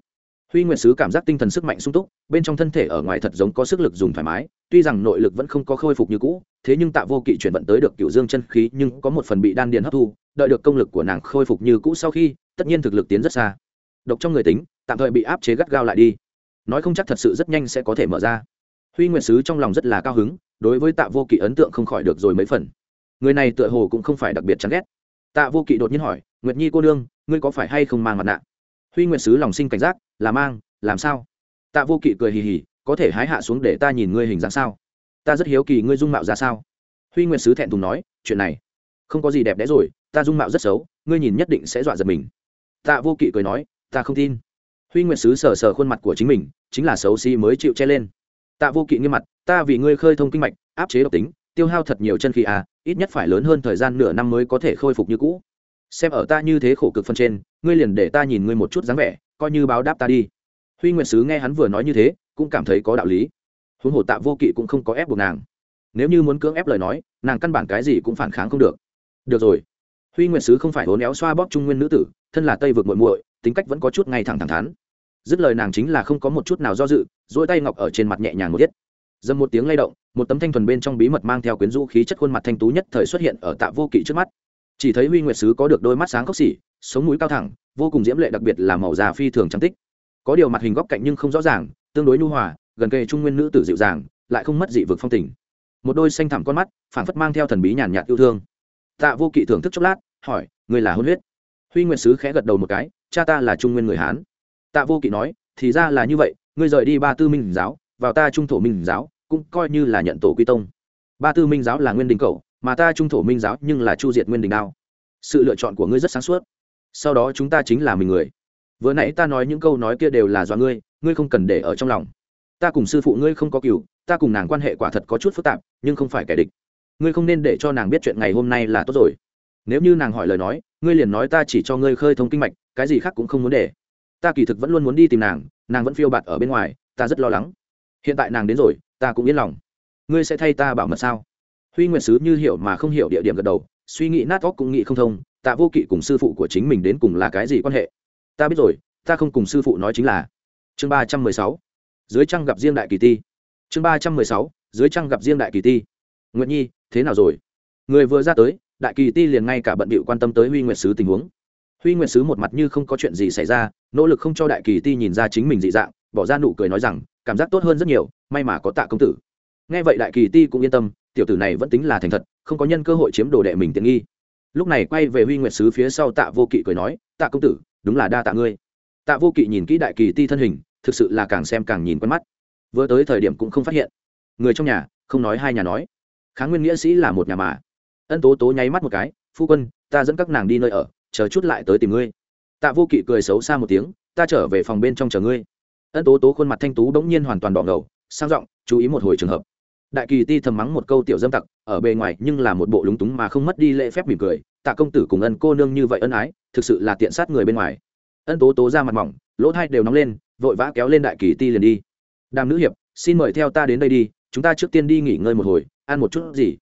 huy nguyệt sứ cảm giác tinh thần sức mạnh sung túc, bên trong thân thể ở ngoài thật giống có sức lực dùng thoải mái, tuy rằng nội lực vẫn không có khôi phục như cũ, thế nhưng tạ vô kỵ chuyển vận tới được cựu dương chân khí nhưng có một phần bị đan điền hấp thu, đợi được công lực của nàng khôi phục như cũ sau khi, tất nhiên thực lực tiến rất xa. Độc trong người tính, tạm thời bị áp chế gắt gao lại đi. Nói không chắc thật sự rất nhanh sẽ có thể mở ra. Huy nguyệt sứ trong lòng rất là cao hứng, đối với tạ vô kỵ ấn tượng không khỏi được rồi mấy phần. Người này tựa hồ cũng không phải đặc biệt chán ghét. Tạ vô kỵ đột nhiên hỏi, nguyệt nhi cô nương, ngươi có phải hay không mang mặt nạ? Huy nguyệt sứ lòng sinh cảnh giác là mang, làm sao? Tạ vô kỵ cười hì hì, có thể hái hạ xuống để ta nhìn ngươi hình dáng sao? Ta rất hiếu kỳ ngươi dung mạo ra sao? Huy nguyệt sứ thẹn thùng nói, chuyện này, không có gì đẹp đẽ rồi, ta dung mạo rất xấu, ngươi nhìn nhất định sẽ dọa giật mình. Tạ vô kỵ cười nói, ta không tin. Huy nguyệt sứ sờ sờ khuôn mặt của chính mình, chính là xấu xí mới chịu che lên. Tạ vô kỵ nghiêm mặt, ta vì ngươi khơi thông kinh mạch, áp chế độc tính, tiêu hao thật nhiều chân khí à ít nhất phải lớn hơn thời gian nửa năm mới có thể khôi phục như cũ. Xem ở ta như thế khổ cực phân trên, ngươi liền để ta nhìn ngươi một chút dáng vẻ coi như báo đáp ta đi. Huy nguyệt sứ nghe hắn vừa nói như thế, cũng cảm thấy có đạo lý. Huống hồ tạ vô kỵ cũng không có ép buộc nàng. Nếu như muốn cưỡng ép lời nói, nàng căn bản cái gì cũng phản kháng không được. Được rồi. Huy nguyệt sứ không phải hố néo xoa bóp trung nguyên nữ tử, thân là tây vực muội muội, tính cách vẫn có chút ngay thẳng thẳng thắn. Dứt lời nàng chính là không có một chút nào do dự dỗi tay ngọc ở trên mặt nhẹ nhàng một tiết. Dầm một tiếng lay động, một tấm thanh thuần bên trong bí mật mang theo quyến rũ khí chất khuôn mặt thanh tú nhất thời xuất hiện ở tạ vô kỵ trước mắt. Chỉ thấy huy nguyệt sứ có được đôi mắt sáng khóc xỉ, sống mũi cao thẳng vô cùng diễm lệ đặc biệt là màu già phi thường trắng tích. Có điều mặt hình góc cạnh nhưng không rõ ràng, tương đối nhu hòa, gần kề trung nguyên nữ tử dịu dàng, lại không mất dị vực phong tình. Một đôi xanh thẳm con mắt, phảng phất mang theo thần bí nhàn nhạt yêu thương. Tạ vô kỵ thưởng thức chốc lát, hỏi người là hôn huyết? Huy nguyệt sứ khẽ gật đầu một cái, cha ta là trung nguyên người hán. Tạ vô kỵ nói, thì ra là như vậy, ngươi rời đi ba tư minh giáo, vào ta trung thổ minh giáo, cũng coi như là nhận tổ quy tông. Ba tư minh giáo là nguyên đình cầu mà ta trung thổ minh giáo nhưng là chu diệt nguyên đình đao. Sự lựa chọn của ngươi rất sáng suốt sau đó chúng ta chính là mình người. Vừa nãy ta nói những câu nói kia đều là do ngươi ngươi không cần để ở trong lòng. Ta cùng sư phụ ngươi không có cừu, ta cùng nàng quan hệ quả thật có chút phức tạp, nhưng không phải kẻ địch. Ngươi không nên để cho nàng biết chuyện ngày hôm nay là tốt rồi. Nếu như nàng hỏi lời nói, ngươi liền nói ta chỉ cho ngươi khơi thông kinh mạch, cái gì khác cũng không muốn để. Ta kỳ thực vẫn luôn muốn đi tìm nàng nàng vẫn phiêu bạt ở bên ngoài, ta rất lo lắng. Hiện tại nàng đến rồi, ta cũng yên lòng. Ngươi sẽ thay ta bảo mật sao? Huy nguyệt sứ như hiểu mà không hiểu địa điểm gật đầu, suy nghĩ nát óc cũng nghĩ không thông tạ vô kỵ cùng sư phụ của chính mình đến cùng là cái gì quan hệ? Ta biết rồi, ta không cùng sư phụ nói chính là. Chương ba trăm mười sáu. Dưới trăng gặp riêng đại kỳ ti. Chương ba trăm mười sáu. Dưới trăng gặp riêng đại kỳ ti. Nguyệt nhi, thế nào rồi? Người vừa ra tới, đại kỳ ti liền ngay cả bận bịu quan tâm tới huy nguyệt sứ tình huống. Huy nguyệt sứ một mặt như không có chuyện gì xảy ra, nỗ lực không cho đại kỳ ti nhìn ra chính mình dị dạng, bỏ ra nụ cười nói rằng, cảm giác tốt hơn rất nhiều, may mà có tạ công tử. Nghe vậy đại kỳ ti cũng yên tâm, tiểu tử này vẫn tính là thành thật, không có nhân cơ hội chiếm đồ đệ mình tiện nghi lúc này quay về huy nguyệt sứ phía sau tạ vô kỵ cười nói, tạ công tử, đúng là đa tạ ngươi. Tạ vô kỵ nhìn kỹ đại kỳ ti thân hình, thực sự là càng xem càng nhìn quen mắt. Vừa tới thời điểm cũng không phát hiện. Người trong nhà, không nói hai nhà nói. Kháng nguyên nghĩa sĩ là một nhà mà. Ân tố tố nháy mắt một cái, phu quân, ta dẫn các nàng đi nơi ở, chờ chút lại tới tìm ngươi. Tạ vô kỵ cười xấu xa một tiếng, ta trở về phòng bên trong chờ ngươi. Ân tố tố khuôn mặt thanh tú đ n g nhiên hoàn toàn đỏ ngầu, sang giọng, chú ý một hồi trường hợp đại kỳ ti thầm mắng một câu tiểu dâm tặc, ở bề ngoài nhưng là một bộ lúng túng mà không mất đi lễ phép mỉm cười. Tạ công tử cùng ân cô nương như vậy ân ái, thực sự là tiện sát người bên ngoài. Ân tố tố ra mặt mỏng, lỗ thai đều nóng lên, vội vã kéo lên đại kỳ ti liền đi. Đàm nữ hiệp, xin mời theo ta đến đây đi, chúng ta trước tiên đi nghỉ ngơi một hồi, ăn một chút gì?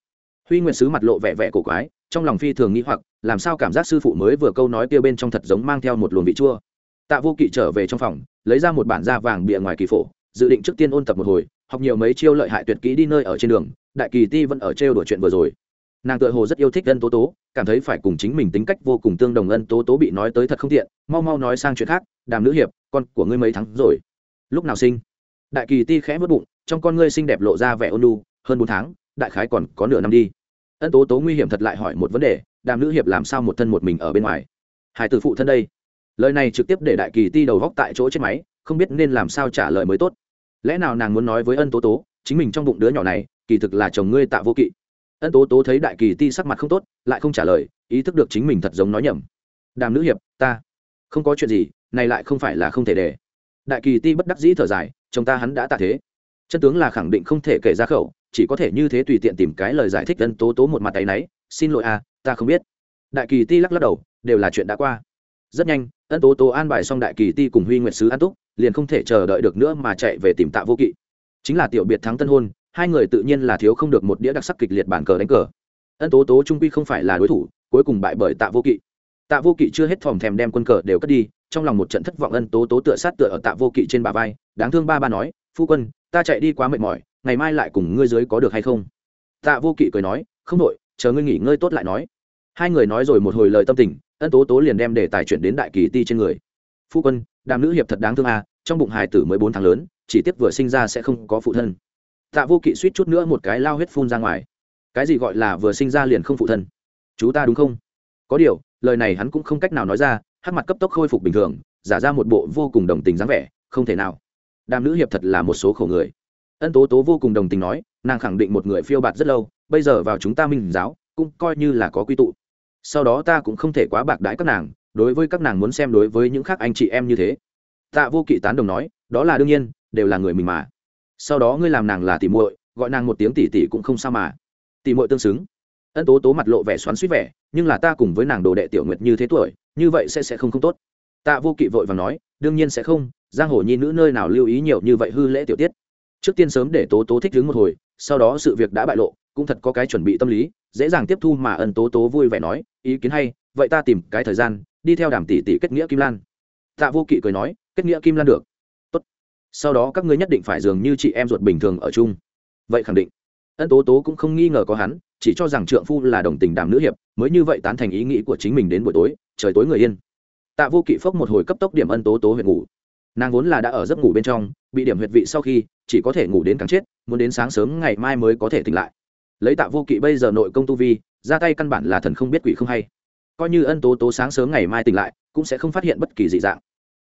Huy nguyện sứ mặt lộ vẻ vẻ cổ quái, trong lòng phi thường nghĩ hoặc, làm sao cảm giác sư phụ mới vừa câu nói kia bên trong thật giống mang theo một luồng vị chua. Tạ vô kỵ trở về trong phòng, lấy ra một bản da vàng bìa ngoài kỳ phổ, dự định trước tiên ôn tập một hồi học nhiều mấy chiêu lợi hại tuyệt kỹ đi nơi ở trên đường, đại kỳ ti vẫn ở trêu đuổi chuyện vừa rồi. Nàng tự hồ rất yêu thích ân tố tố, cảm thấy phải cùng chính mình tính cách vô cùng tương đồng ân tố tố bị nói tới thật không tiện, mau mau nói sang chuyện khác, đàm nữ hiệp, con của ngươi mấy tháng rồi. Lúc nào sinh? Đại kỳ ti khẽ vớt bụng, trong con ngươi xinh đẹp lộ ra vẻ ôn lu hơn bốn tháng, đại khái còn có nửa năm đi. Ân tố tố nguy hiểm thật lại hỏi một vấn đề, đàm nữ hiệp làm sao một thân một mình ở bên ngoài? Hải từ phụ thân đây. Lời này trực tiếp để đại kỳ ti đầu góc tại chỗ chết máy, không biết nên làm sao trả lời mới tốt lẽ nào nàng muốn nói với ân tố tố, chính mình trong bụng đứa nhỏ này, kỳ thực là chồng ngươi tạ vô kỵ. Ân tố tố thấy đại kỳ ti sắc mặt không tốt, lại không trả lời, ý thức được chính mình thật giống nói nhầm. Đàm nữ hiệp, ta. Không có chuyện gì, này lại không phải là không thể để. Đại kỳ ti bất đắc dĩ thở dài, chồng ta hắn đã tạ thế. Chân tướng là khẳng định không thể kể ra khẩu, chỉ có thể như thế tùy tiện tìm cái lời giải thích ân tố tố một mặt tay náy, xin lỗi à ta không biết. Đại kỳ ti lắc lắc đầu, đều là chuyện đã qua. Rất nhanh, ân tố tố an bài xong đại kỳ ti cùng huy nguyệt sứ an túc liền không thể chờ đợi được nữa mà chạy về tìm tạ vô kỵ. Chính là tiểu biệt thắng tân hôn, hai người tự nhiên là thiếu không được một đĩa đặc sắc kịch liệt bản cờ đánh cờ. Ân tố tố trung quy không phải là đối thủ, cuối cùng bại bởi tạ vô kỵ. Tạ vô kỵ chưa hết thòm thèm đem quân cờ đều cất đi, trong lòng một trận thất vọng ân tố tố tựa sát tựa ở tạ vô kỵ trên bà vai, đáng thương ba ba nói, phu quân, ta chạy đi quá mệt mỏi, ngày mai lại cùng ngươi dưới có được hay không? Tạ vô kỵ cười nói, không đội, chờ ngươi nghỉ ngơi tốt lại nói. Hai người nói rồi một hồi lời tâm tình, ân tố tố liền đem đề tài chuyển đến đại kỳ ti trên người. Phu quân, đàm nữ hiệp thật đáng thương à trong bụng hài tử mới bốn tháng lớn, chỉ tiếp vừa sinh ra sẽ không có phụ thân. Tạ vô kỵ suýt chút nữa một cái lao huyết phun ra ngoài. Cái gì gọi là vừa sinh ra liền không phụ thân? Chú ta đúng không? Có điều, lời này hắn cũng không cách nào nói ra, hắc mặt cấp tốc khôi phục bình thường, giả ra một bộ vô cùng đồng tình dáng vẻ, không thể nào. Đàm nữ hiệp thật là một số khổ người. Ân tố tố vô cùng đồng tình nói, nàng khẳng định một người phiêu bạt rất lâu, bây giờ vào chúng ta minh giáo, cũng coi như là có quy tụ. Sau đó ta cũng không thể quá bạc đãi các nàng, đối với các nàng muốn xem đối với những khác anh chị em như thế tạ vô kỵ tán đồng nói, đó là đương nhiên, đều là người mình mà. Sau đó ngươi làm nàng là tỉ muội, gọi nàng một tiếng tỉ tỉ cũng không sao mà. Tỉ muội tương xứng. Ân tố tố mặt lộ vẻ xoắn suýt vẻ, nhưng là ta cùng với nàng đồ đệ tiểu nguyệt như thế tuổi, như vậy sẽ sẽ không không tốt. Tạ vô kỵ vội và nói, đương nhiên sẽ không, giang hồ nhi nữ nơi nào lưu ý nhiều như vậy hư lễ tiểu tiết. Trước tiên sớm để tố tố thích đứng một hồi, sau đó sự việc đã bại lộ, cũng thật có cái chuẩn bị tâm lý, dễ dàng tiếp thu mà ân tố tố vui vẻ nói, ý kiến hay, vậy ta tìm cái thời gian, đi theo đàm tỷ tỷ kết nghĩa kim lan. Tạ vô kỵ cười nói kết nghĩa kim lan được. Tốt. sau đó các ngươi nhất định phải dường như chị em ruột bình thường ở chung. Vậy khẳng định. Ân tố tố cũng không nghi ngờ có hắn, chỉ cho rằng trượng phu là đồng tình đàm nữ hiệp, mới như vậy tán thành ý nghĩ của chính mình đến buổi tối, trời tối người yên. Tạ vô kỵ phốc một hồi cấp tốc điểm ân tố tố huyện ngủ. Nàng vốn là đã ở giấc ngủ bên trong, bị điểm huyệt vị sau khi, chỉ có thể ngủ đến càng chết, muốn đến sáng sớm ngày mai mới có thể tỉnh lại. Lấy tạ vô kỵ bây giờ nội công tu vi, ra tay căn bản là thần không biết quỷ không hay. Coi như ân tố tố sáng sớm ngày mai tỉnh lại, cũng sẽ không phát hiện bất kỳ dị dạng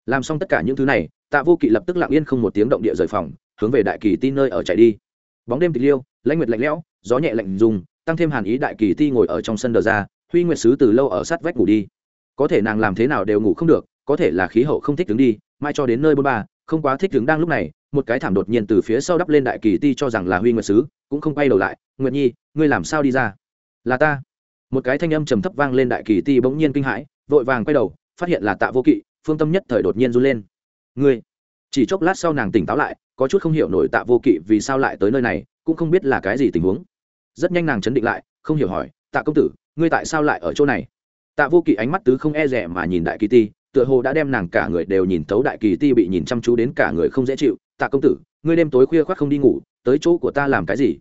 làm xong tất cả những thứ này, tạ vô kỵ lập tức lặng yên không một tiếng động địa rời phòng, hướng về đại kỳ ti nơi ở chạy đi. Bóng đêm tịch liêu, lãnh nguyệt lạnh lẽo, gió nhẹ lạnh dùng tăng thêm hàn ý đại kỳ ti ngồi ở trong sân đờ ra, huy nguyệt sứ từ lâu ở sát vách ngủ đi. Có thể nàng làm thế nào đều ngủ không được, có thể là khí hậu không thích đứng đi, mai cho đến nơi bôn ba, không quá thích đứng đang lúc này, một cái thảm đột nhiên từ phía sau đắp lên đại kỳ ti cho rằng là huy nguyệt sứ, cũng không quay đầu lại, nguyệt nhi, ngươi làm sao đi ra? Là ta. Một cái thanh âm trầm thấp vang lên đại kỳ ti bỗng nhiên kinh hãi, vội vàng quay đầu, phát hiện là tạ vô kỵ phương tâm nhất thời đột nhiên run lên. Ngươi, chỉ chốc lát sau nàng tỉnh táo lại, có chút không hiểu nổi tạ vô kỵ vì sao lại tới nơi này, cũng không biết là cái gì tình huống. Rất nhanh nàng chấn định lại, không hiểu hỏi, tạ công tử, ngươi tại sao lại ở chỗ này? Tạ vô kỵ ánh mắt tứ không e rẻ mà nhìn đại kỳ ti, tựa hồ đã đem nàng cả người đều nhìn thấu đại kỳ ti bị nhìn chăm chú đến cả người không dễ chịu. Tạ công tử, ngươi đêm tối khuya khoác không đi ngủ, tới chỗ của ta làm cái gì?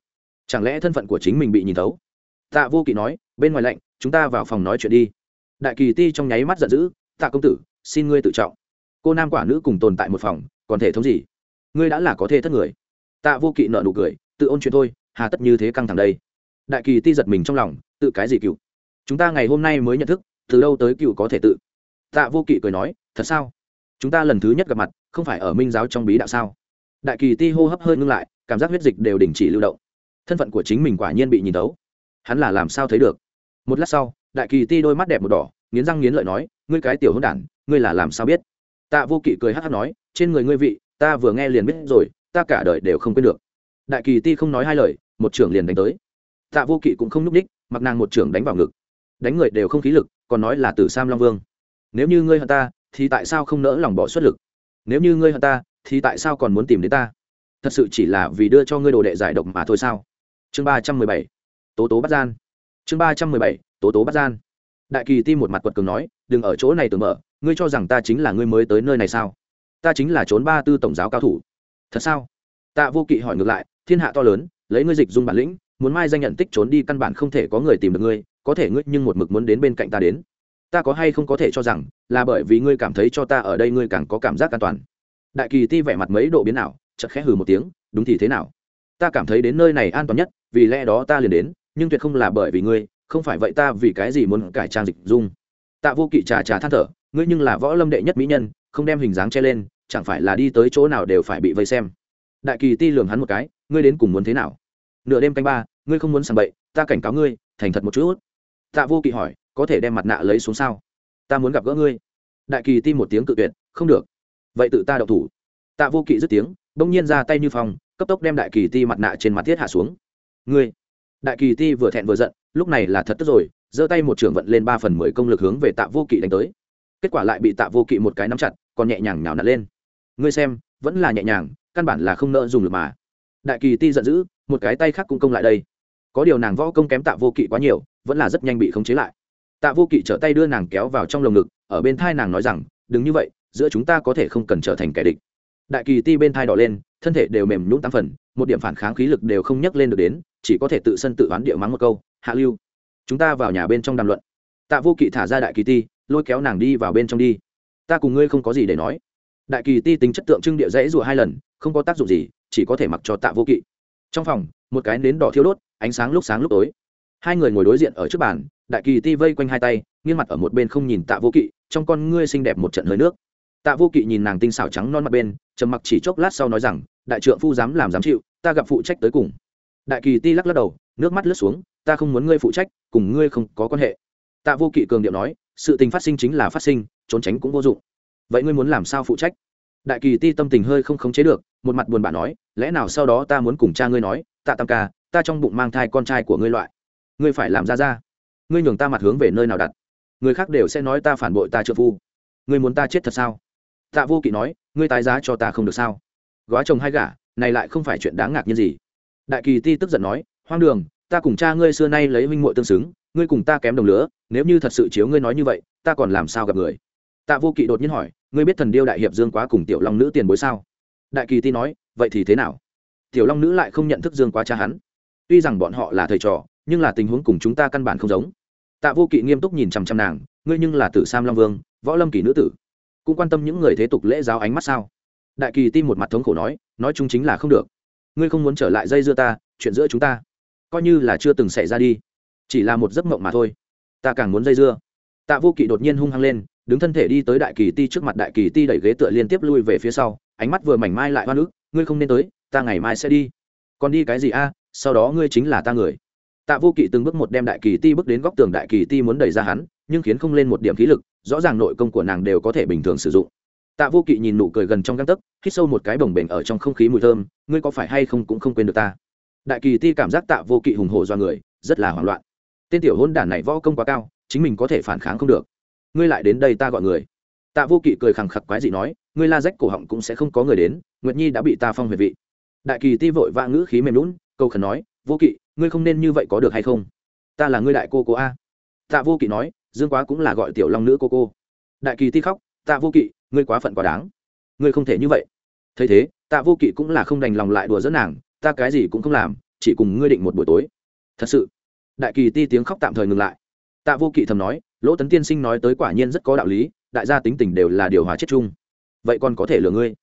Chẳng lẽ thân phận của chính mình bị nhìn thấu? Tạ vô kỵ nói, bên ngoài lạnh, chúng ta vào phòng nói chuyện đi. Đại kỳ ti trong nháy mắt giận dữ, tạ công tử xin ngươi tự trọng. Cô nam quả nữ cùng tồn tại một phòng, còn thể thống gì? Ngươi đã là có thể thất người. Tạ vô kỵ nợ nụ cười, tự ôn chuyện thôi, hà tất như thế căng thẳng đây. Đại kỳ ti giật mình trong lòng, tự cái gì cựu? Chúng ta ngày hôm nay mới nhận thức, từ đâu tới cựu có thể tự? Tạ vô kỵ cười nói, thật sao? Chúng ta lần thứ nhất gặp mặt, không phải ở minh giáo trong bí đạo sao? Đại kỳ ti hô hấp hơi ngưng lại, cảm giác huyết dịch đều đình chỉ lưu động. Thân phận của chính mình quả nhiên bị nhìn tấu hắn là làm sao thấy được? Một lát sau, đại kỳ ti đôi mắt đẹp một đỏ, nghiến răng nghiến lợi nói, ngươi cái tiểu hôn đản ngươi là làm sao biết? Tạ vô kỵ cười hát hát nói, trên người ngươi vị, ta vừa nghe liền biết rồi, ta cả đời đều không quên được. Đại kỳ ti không nói hai lời, một trưởng liền đánh tới. Tạ vô kỵ cũng không n ú c ních mặc nàng một trưởng đánh vào ngực. Đánh người đều không khí lực, còn nói là từ sam long vương. Nếu như ngươi hận ta, thì tại sao không nỡ lòng bỏ xuất lực? Nếu như ngươi hận ta, thì tại sao còn muốn tìm đến ta? Thật sự chỉ là vì đưa cho ngươi đồ đệ giải độc mà thôi sao? Chương ba trăm mười bảy. Tố tố bắt gian. Chương ba trăm mười bảy. Tố tố bắt gian đại kỳ ti một mặt quật cường nói, đừng ở chỗ này tưởng mở, ngươi cho rằng ta chính là ngươi mới tới nơi này sao? Ta chính là trốn ba tư tổng giáo cao thủ. Thật sao? Tạ vô kỵ hỏi ngược lại, thiên hạ to lớn, lấy ngươi dịch dung bản lĩnh, muốn mai danh nhận tích trốn đi căn bản không thể có người tìm được ngươi, có thể ngươi nhưng một mực muốn đến bên cạnh ta đến. Ta có hay không có thể cho rằng là bởi vì ngươi cảm thấy cho ta ở đây ngươi càng có cảm giác an toàn? Đại kỳ ti vẻ mặt mấy độ biến nào chật khẽ hừ một tiếng, đúng thì thế nào? Ta cảm thấy đến nơi này an toàn nhất, vì lẽ đó ta liền đến, nhưng tuyệt không là bởi vì ngươi không phải vậy ta vì cái gì muốn cải trang dịch dung? Tạ vô kỵ trà trà than thở, ngươi nhưng là võ lâm đệ nhất mỹ nhân, không đem hình dáng che lên, chẳng phải là đi tới chỗ nào đều phải bị vây xem. Đại kỳ ti lường hắn một cái, ngươi đến cùng muốn thế nào? Nửa đêm canh ba, ngươi không muốn sàng bậy, ta cảnh cáo ngươi, thành thật một chút. Tạ vô kỵ hỏi, có thể đem mặt nạ lấy xuống sao? Ta muốn gặp gỡ ngươi. Đại kỳ ti một tiếng cự tuyệt, không được. Vậy tự ta đậu thủ. Tạ vô kỵ dứt tiếng, bỗng nhiên ra tay như phòng cấp tốc đem đại kỳ ti mặt nạ trên mặt thiết hạ xuống. Ngươi. Đại kỳ ti vừa thẹn vừa giận lúc này là thật tức rồi, giơ tay một trưởng vận lên ba phần mười công lực hướng về tạ vô kỵ đánh tới. Kết quả lại bị tạ vô kỵ một cái nắm chặt, còn nhẹ nhàng nhào nặn lên. Ngươi xem, vẫn là nhẹ nhàng, căn bản là không nỡ dùng lực mà. Đại kỳ ti giận dữ, một cái tay khác cũng công lại đây. Có điều nàng võ công kém tạ vô kỵ quá nhiều, vẫn là rất nhanh bị khống chế lại. Tạ vô kỵ trở tay đưa nàng kéo vào trong lồng ngực, ở bên thai nàng nói rằng, đừng như vậy, giữa chúng ta có thể không cần trở thành kẻ địch. Đại kỳ ti bên thai đỏ lên, thân thể đều mềm nhũng tám phần, một điểm phản kháng khí lực đều không nhắc lên được đến, chỉ có thể tự sân tự oán địa mắng một câu hạ lưu. Chúng ta vào nhà bên trong đàm luận. Tạ vô kỵ thả ra đại kỳ ti, lôi kéo nàng đi vào bên trong đi. Ta cùng ngươi không có gì để nói. Đại kỳ ti tính chất tượng trưng địa dãy rùa hai lần, không có tác dụng gì, chỉ có thể mặc cho tạ vô kỵ. Trong phòng, một cái nến đỏ thiêu đốt, ánh sáng lúc sáng lúc tối. Hai người ngồi đối diện ở trước bàn, đại kỳ ti vây quanh hai tay, nghiêng mặt ở một bên không nhìn tạ vô kỵ, trong con ngươi xinh đẹp một trận hơi nước. Tạ vô kỵ nhìn nàng tinh xảo trắng non mặt bên, trầm mặc chỉ chốc lát sau nói rằng, đại trượng phu dám làm dám chịu, ta gặp phụ trách tới cùng. Đại kỳ ti lắc lắc đầu, nước mắt lướt xuống ta không muốn ngươi phụ trách, cùng ngươi không có quan hệ. Tạ vô kỵ cường điệu nói, sự tình phát sinh chính là phát sinh, trốn tránh cũng vô dụng. Vậy ngươi muốn làm sao phụ trách? Đại kỳ ti tâm tình hơi không khống chế được, một mặt buồn bã nói, lẽ nào sau đó ta muốn cùng cha ngươi nói, tạ tam ca, ta trong bụng mang thai con trai của ngươi loại. Ngươi phải làm ra ra. Ngươi nhường ta mặt hướng về nơi nào đặt. Người khác đều sẽ nói ta phản bội ta trợ phu. Ngươi muốn ta chết thật sao? Tạ vô kỵ nói, ngươi tái giá cho ta không được sao? Góa chồng hai gả, này lại không phải chuyện đáng ngạc nhiên gì. Đại kỳ ti tức giận nói, hoang đường ta cùng cha ngươi xưa nay lấy minh muội tương xứng, ngươi cùng ta kém đồng lứa, nếu như thật sự chiếu ngươi nói như vậy, ta còn làm sao gặp người? Tạ vô kỵ đột nhiên hỏi, ngươi biết thần điêu đại hiệp dương quá cùng tiểu long nữ tiền bối sao? Đại kỳ ti nói, vậy thì thế nào? Tiểu long nữ lại không nhận thức dương quá cha hắn. Tuy rằng bọn họ là thầy trò, nhưng là tình huống cùng chúng ta căn bản không giống. Tạ vô kỵ nghiêm túc nhìn chằm chằm nàng, ngươi nhưng là tử sam long vương, võ lâm kỳ nữ tử. Cũng quan tâm những người thế tục lễ giáo ánh mắt sao? Đại kỳ ti một mặt thống khổ nói nói chúng chính là không được. Ngươi không muốn trở lại dây dưa ta, chuyện giữa chúng ta coi như là chưa từng xảy ra đi. Chỉ là một giấc mộng mà thôi. Ta càng muốn dây dưa. Tạ vô kỵ đột nhiên hung hăng lên, đứng thân thể đi tới đại kỳ ti trước mặt đại kỳ ti đẩy ghế tựa liên tiếp lui về phía sau, ánh mắt vừa mảnh mai lại hoa nước ngươi không nên tới, ta ngày mai sẽ đi. Còn đi cái gì a? Sau đó ngươi chính là ta người. Tạ vô kỵ từng bước một đem đại kỳ ti bước đến góc tường đại kỳ ti muốn đẩy ra hắn, nhưng khiến không lên một điểm khí lực, rõ ràng nội công của nàng đều có thể bình thường sử dụng. Tạ vô kỵ nhìn nụ cười gần trong găng tấc, hít sâu một cái bồng bềnh ở trong không khí mùi thơm, ngươi có phải hay không cũng không quên được ta? Đại kỳ ti cảm giác tạ vô kỵ hùng hổ do người, rất là hoảng loạn. Tên tiểu hôn đản này võ công quá cao, chính mình có thể phản kháng không được. Ngươi lại đến đây ta gọi người. Tạ vô kỵ cười khẳng khặc quái dị nói, ngươi la rách cổ họng cũng sẽ không có người đến, nguyệt nhi đã bị ta phong huyệt vị. Đại kỳ ti vội vã ngữ khí mềm lún câu khẩn nói, vô kỵ, ngươi không nên như vậy có được hay không? Ta là ngươi đại cô cô a. Tạ vô kỵ nói, dương quá cũng là gọi tiểu long nữ cô cô. Đại kỳ ti khóc, tạ vô kỵ, ngươi quá phận quá đáng. Ngươi không thể như vậy. Thấy thế, tạ vô kỵ cũng là không đành lòng lại đùa dẫn nàng ta cái gì cũng không làm, chỉ cùng ngươi định một buổi tối. Thật sự. Đại kỳ ti tiếng khóc tạm thời ngừng lại. Tạ vô kỵ thầm nói, lỗ tấn tiên sinh nói tới quả nhiên rất có đạo lý, đại gia tính tình đều là điều hòa chết chung. Vậy còn có thể lừa ngươi?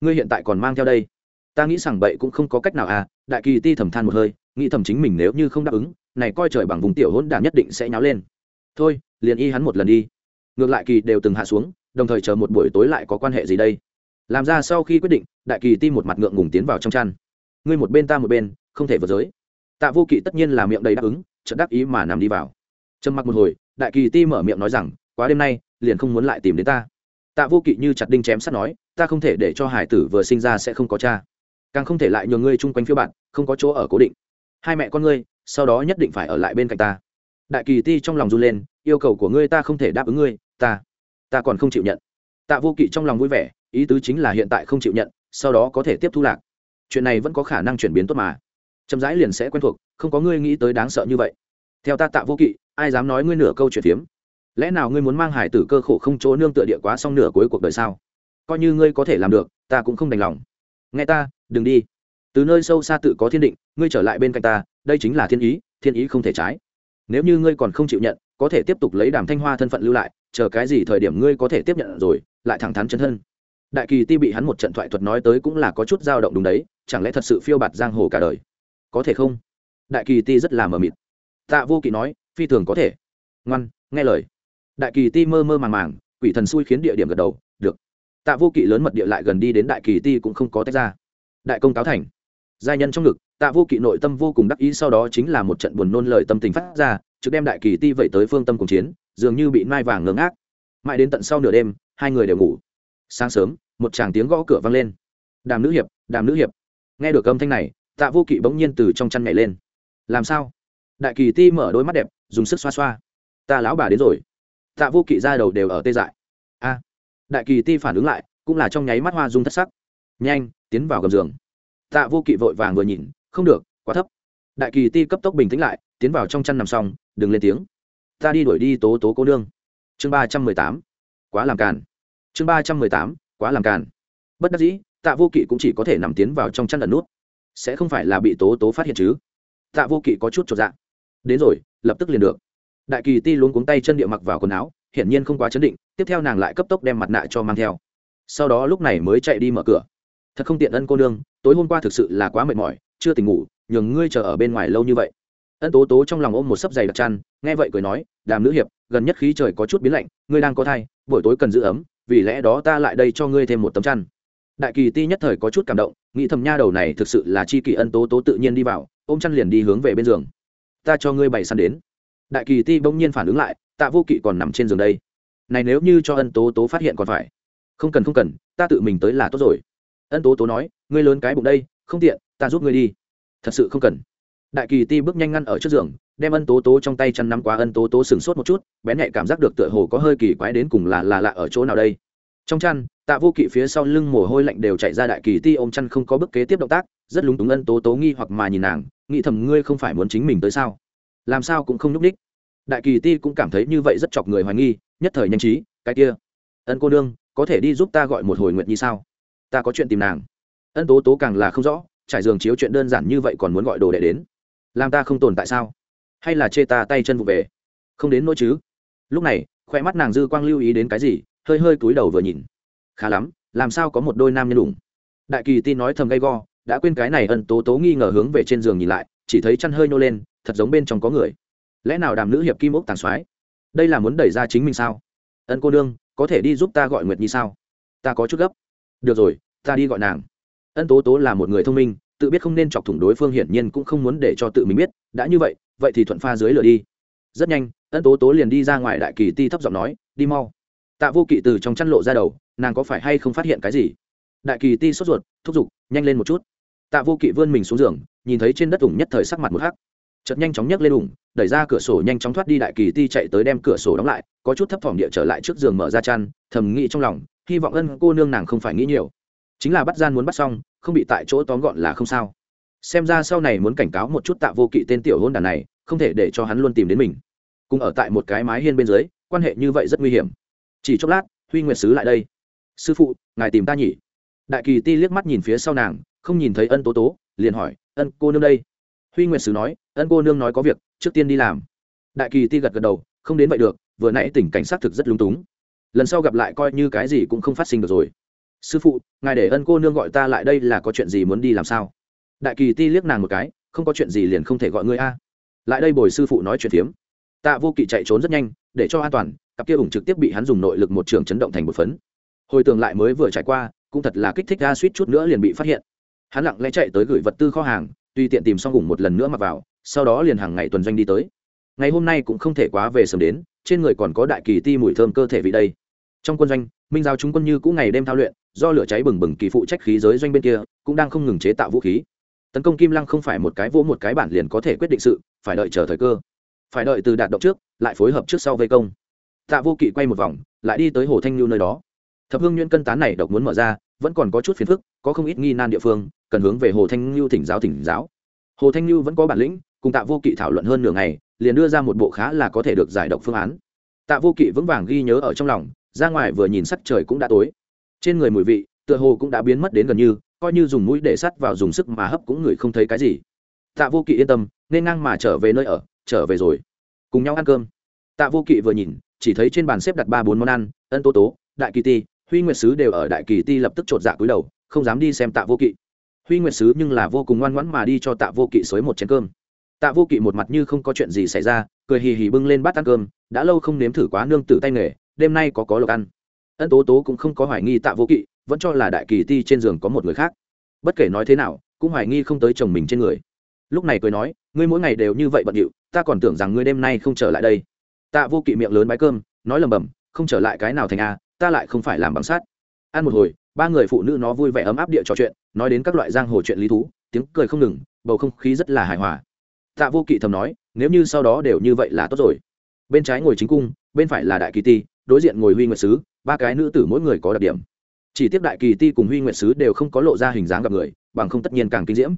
Ngươi hiện tại còn mang theo đây. Ta nghĩ rằng vậy cũng không có cách nào à đại kỳ ti thầm than một hơi, nghĩ thầm chính mình nếu như không đáp ứng, này coi trời bằng vùng tiểu hỗn đản nhất định sẽ nháo lên. Thôi, liền y hắn một lần đi. Ngược lại kỳ đều từng hạ xuống, đồng thời chờ một buổi tối lại có quan hệ gì đây? Làm ra sau khi quyết định, đại kỳ ti một mặt ngượng ngùng tiến vào trong chăn ngươi một bên ta một bên, không thể vượt giới. Tạ vô kỵ tất nhiên là miệng đầy đáp ứng, chợt đáp ý mà nằm đi vào. Trầm mặc một hồi, đại kỳ ti mở miệng nói rằng, quá đêm nay, liền không muốn lại tìm đến ta. Tạ vô kỵ như chặt đinh chém sắt nói, ta không thể để cho hải tử vừa sinh ra sẽ không có cha. Càng không thể lại nhường ngươi chung quanh phía bạn, không có chỗ ở cố định. Hai mẹ con ngươi, sau đó nhất định phải ở lại bên cạnh ta. Đại kỳ ti trong lòng run lên, yêu cầu của ngươi ta không thể đáp ứng ngươi, ta ta còn không chịu nhận. Tạ vô kỵ trong lòng vui vẻ, ý tứ chính là hiện tại không chịu nhận, sau đó có thể tiếp thu lạc chuyện này vẫn có khả năng chuyển biến tốt mà. Chậm rãi liền sẽ quen thuộc, không có ngươi nghĩ tới đáng sợ như vậy. Theo ta tạ vô kỵ, ai dám nói ngươi nửa câu chuyện phiếm? Lẽ nào ngươi muốn mang hải tử cơ khổ không chỗ nương tựa địa quá xong nửa cuối cuộc đời sao? Coi như ngươi có thể làm được, ta cũng không đành lòng. Nghe ta, đừng đi. Từ nơi sâu xa tự có thiên định, ngươi trở lại bên cạnh ta, đây chính là thiên ý thiên ý không thể trái. Nếu như ngươi còn không chịu nhận, có thể tiếp tục lấy đàm thanh hoa thân phận lưu lại, chờ cái gì thời điểm ngươi có thể tiếp nhận rồi, lại thẳng thắn chân thân. Đại kỳ ti bị hắn một trận thoại thuật nói tới cũng là có chút dao động đúng đấy chẳng lẽ thật sự phiêu bạt giang hồ cả đời? Có thể không? Đại kỳ ti rất là mờ mịt. Tạ vô kỵ nói, phi thường có thể. Ngoan, nghe lời. Đại kỳ ti mơ mơ màng màng, quỷ thần xui khiến địa điểm gật đầu, được. Tạ vô kỵ lớn mật địa lại gần đi đến đại kỳ ti cũng không có tách ra. Đại công cáo thành. Giai nhân trong ngực, tạ vô kỵ nội tâm vô cùng đắc ý, sau đó chính là một trận buồn nôn lời tâm tình phát ra trước đem đại kỳ ti vậy tới phương tâm cùng chiến, dường như bị mai vàng ngớ ngác. Mãi đến tận sau nửa đêm, hai người đều ngủ. Sáng sớm, một chàng tiếng gõ cửa vang lên. Đàm nữ hiệp, đàm nữ hiệp nghe được âm thanh này, tạ vô kỵ bỗng nhiên từ trong chăn nhảy lên. Làm sao? Đại kỳ ti mở đôi mắt đẹp, dùng sức xoa xoa. Ta lão bà đến rồi. Tạ vô kỵ ra đầu đều ở tê dại. A. Đại kỳ ti phản ứng lại, cũng là trong nháy mắt hoa dung thất sắc. Nhanh, tiến vào gầm giường. Tạ vô kỵ vội vàng vừa nhìn, không được, quá thấp. Đại kỳ ti cấp tốc bình tĩnh lại, tiến vào trong chăn nằm xong, đừng lên tiếng. Ta đi đuổi đi tố tố cô nương. Chương ba trăm mười tám. Quá làm càn. Chương ba trăm mười tám. Quá làm càn. Bất đắc dĩ tạ vô kỵ cũng chỉ có thể nằm tiến vào trong chăn ẩn nút. Sẽ không phải là bị tố tố phát hiện chứ? Tạ vô kỵ có chút trọn dạng đến rồi, lập tức liền được. Đại kỳ ti luôn cuống tay chân địa mặc vào quần áo, hiển nhiên không quá chấn định, tiếp theo nàng lại cấp tốc đem mặt nạ cho mang theo. Sau đó lúc này mới chạy đi mở cửa. Thật không tiện ân cô nương, tối hôm qua thực sự là quá mệt mỏi, chưa tỉnh ngủ, nhường ngươi chờ ở bên ngoài lâu như vậy. Ân tố tố trong lòng ôm một sấp giày đặc chăn, nghe vậy cười nói, đàm nữ hiệp, gần nhất khí trời có chút biến lạnh, ngươi đang có thai, buổi tối cần giữ ấm, vì lẽ đó ta lại đây cho ngươi thêm một tấm chăn đại kỳ ti nhất thời có chút cảm động, nghĩ thầm nha đầu này thực sự là chi kỳ ân tố tố tự nhiên đi vào, ôm chăn liền đi hướng về bên giường. Ta cho ngươi bày săn đến. Đại kỳ ti bỗng nhiên phản ứng lại, tạ vô kỵ còn nằm trên giường đây. Này nếu như cho ân tố tố phát hiện còn phải. Không cần không cần, ta tự mình tới là tốt rồi. Ân tố tố nói, ngươi lớn cái bụng đây, không tiện, ta giúp ngươi đi. Thật sự không cần. Đại kỳ ti bước nhanh ngăn ở trước giường, đem ân tố tố trong tay chăn nắm quá ân tố tố sừng sốt một chút, bén nhẹ cảm giác được tựa hồ có hơi kỳ quái đến cùng là là lạ ở chỗ nào đây trong chăn, tạ vô kỵ phía sau lưng mồ hôi lạnh đều chạy ra đại kỳ ti ôm chăn không có bước kế tiếp động tác, rất lúng túng ân tố tố nghi hoặc mà nhìn nàng, nghĩ thầm ngươi không phải muốn chính mình tới sao? Làm sao cũng không nhúc ních. Đại kỳ ti cũng cảm thấy như vậy rất chọc người hoài nghi, nhất thời nhanh trí, cái kia. Ân cô nương, có thể đi giúp ta gọi một hồi nguyện nhi sao? Ta có chuyện tìm nàng. Ân tố tố càng là không rõ, trải giường chiếu chuyện đơn giản như vậy còn muốn gọi đồ đệ đến. Làm ta không tồn tại sao? Hay là chê ta tay chân vụ về? Không đến nỗi chứ? Lúc này khoe mắt nàng dư quang lưu ý đến cái gì? Hơi hơi cúi đầu vừa nhìn. Khá lắm, làm sao có một đôi nam nhân đủng đại kỳ tin nói thầm gay go, đã quên cái này ân tố tố nghi ngờ hướng về trên giường nhìn lại, chỉ thấy chăn hơi nô lên, thật giống bên trong có người. Lẽ nào đàm nữ hiệp kim ốc tàn soái? Đây là muốn đẩy ra chính mình sao? Ân cô đương có thể đi giúp ta gọi nguyệt nhi sao? Ta có chút gấp. Được rồi, ta đi gọi nàng. Ân tố tố là một người thông minh, tự biết không nên chọc thủng đối phương hiển nhiên cũng không muốn để cho tự mình biết, đã như vậy vậy thì thuận pha dưới lửa đi. Rất nhanh, ân tố tố liền đi ra ngoài đại kỳ ti thấp giọng nói, đi mau tạ vô kỵ từ trong chăn lộ ra đầu, nàng có phải hay không phát hiện cái gì? Đại kỳ ti sốt ruột, thúc giục, nhanh lên một chút. Tạ vô kỵ vươn mình xuống giường, nhìn thấy trên đất ủng nhất thời sắc mặt một hắc. Chợt nhanh chóng nhấc lên ủng, đẩy ra cửa sổ nhanh chóng thoát đi đại kỳ ti chạy tới đem cửa sổ đóng lại, có chút thấp thỏm địa trở lại trước giường mở ra chăn, thầm nghĩ trong lòng, hy vọng ân cô nương nàng không phải nghĩ nhiều. Chính là bắt gian muốn bắt xong, không bị tại chỗ tóm gọn là không sao. Xem ra sau này muốn cảnh cáo một chút tạ vô kỵ tên tiểu hôn đàn này, không thể để cho hắn luôn tìm đến mình. Cùng ở tại một cái mái hiên bên dưới, quan hệ như vậy rất nguy hiểm chỉ chốc lát, huy nguyệt sứ lại đây. Sư phụ, ngài tìm ta nhỉ? Đại kỳ ti liếc mắt nhìn phía sau nàng, không nhìn thấy ân tố tố, liền hỏi, ân cô nương đây? Huy nguyệt sứ nói, ân cô nương nói có việc, trước tiên đi làm. Đại kỳ ti gật gật đầu, không đến vậy được, vừa nãy tỉnh cảnh sát thực rất lung túng. Lần sau gặp lại coi như cái gì cũng không phát sinh được rồi. Sư phụ, ngài để ân cô nương gọi ta lại đây là có chuyện gì muốn đi làm sao? Đại kỳ ti liếc nàng một cái, không có chuyện gì liền không thể gọi ngươi a. Lại đây bồi sư phụ nói chuyện phiếm. Tạ vô kỵ chạy trốn rất nhanh, để cho an toàn cặp kia ủng trực tiếp bị hắn dùng nội lực một trường chấn động thành một phấn. Hồi tường lại mới vừa trải qua, cũng thật là kích thích ga suýt chút nữa liền bị phát hiện. Hắn lặng lẽ chạy tới gửi vật tư kho hàng, tùy tiện tìm xong ủng một lần nữa mặc vào, sau đó liền hàng ngày tuần doanh đi tới. Ngày hôm nay cũng không thể quá về sớm đến, trên người còn có đại kỳ ti mùi thơm cơ thể vị đây. Trong quân doanh, minh giao chúng quân như cũ ngày đêm thao luyện, do lửa cháy bừng bừng kỳ phụ trách khí giới doanh bên kia, cũng đang không ngừng chế tạo vũ khí. Tấn công kim lăng không phải một cái vỗ một cái bản liền có thể quyết định sự, phải đợi chờ thời cơ. Phải đợi từ đạt động trước, lại phối hợp trước sau vây công tạ vô kỵ quay một vòng, lại đi tới hồ thanh lưu nơi đó. Thập hương nhuyễn cân tán này độc muốn mở ra, vẫn còn có chút phiền phức, có không ít nghi nan địa phương, cần hướng về hồ thanh lưu thỉnh giáo thỉnh giáo. Hồ thanh lưu vẫn có bản lĩnh, cùng tạ vô kỵ thảo luận hơn nửa ngày, liền đưa ra một bộ khá là có thể được giải độc phương án. Tạ vô kỵ vững vàng ghi nhớ ở trong lòng, ra ngoài vừa nhìn sắc trời cũng đã tối. Trên người mùi vị, tựa hồ cũng đã biến mất đến gần như, coi như dùng mũi để sắt vào dùng sức mà hấp cũng ngửi không thấy cái gì. Tạ vô kỵ yên tâm, nên ngang mà trở về nơi ở, trở về rồi. Cùng nhau ăn cơm. Tạ vô kỵ vừa nhìn chỉ thấy trên bàn xếp đặt ba bốn món ăn, ân tố tố, đại kỳ ti, huy nguyệt sứ đều ở đại kỳ ti lập tức chột dạ cúi đầu, không dám đi xem tạ vô kỵ. Huy nguyệt sứ nhưng là vô cùng ngoan ngoãn mà đi cho tạ vô kỵ xới một chén cơm. Tạ vô kỵ một mặt như không có chuyện gì xảy ra, cười hì hì bưng lên bát ăn cơm, đã lâu không nếm thử quá nương tử tay nghề, đêm nay có có lộc ăn. Ân tố tố cũng không có hoài nghi tạ vô kỵ, vẫn cho là đại kỳ ti trên giường có một người khác. Bất kể nói thế nào, cũng hoài nghi không tới chồng mình trên người. Lúc này cười nói, ngươi mỗi ngày đều như vậy bận điệu, ta còn tưởng rằng ngươi đêm nay không trở lại đây tạ vô kỵ miệng lớn bái cơm, nói lầm bầm không trở lại cái nào thành a, ta lại không phải làm bằng sát ăn một hồi, ba người phụ nữ nó vui vẻ ấm áp địa trò chuyện, nói đến các loại giang hồ chuyện lý thú, tiếng cười không ngừng, bầu không khí rất là hài hòa. Tạ vô kỵ thầm nói, nếu như sau đó đều như vậy là tốt rồi. Bên trái ngồi chính cung, bên phải là đại kỳ ti, đối diện ngồi huy nguyệt sứ, ba cái nữ tử mỗi người có đặc điểm. Chỉ tiếp đại kỳ ti cùng huy nguyệt sứ đều không có lộ ra hình dáng gặp người, bằng không tất nhiên càng kinh diễm.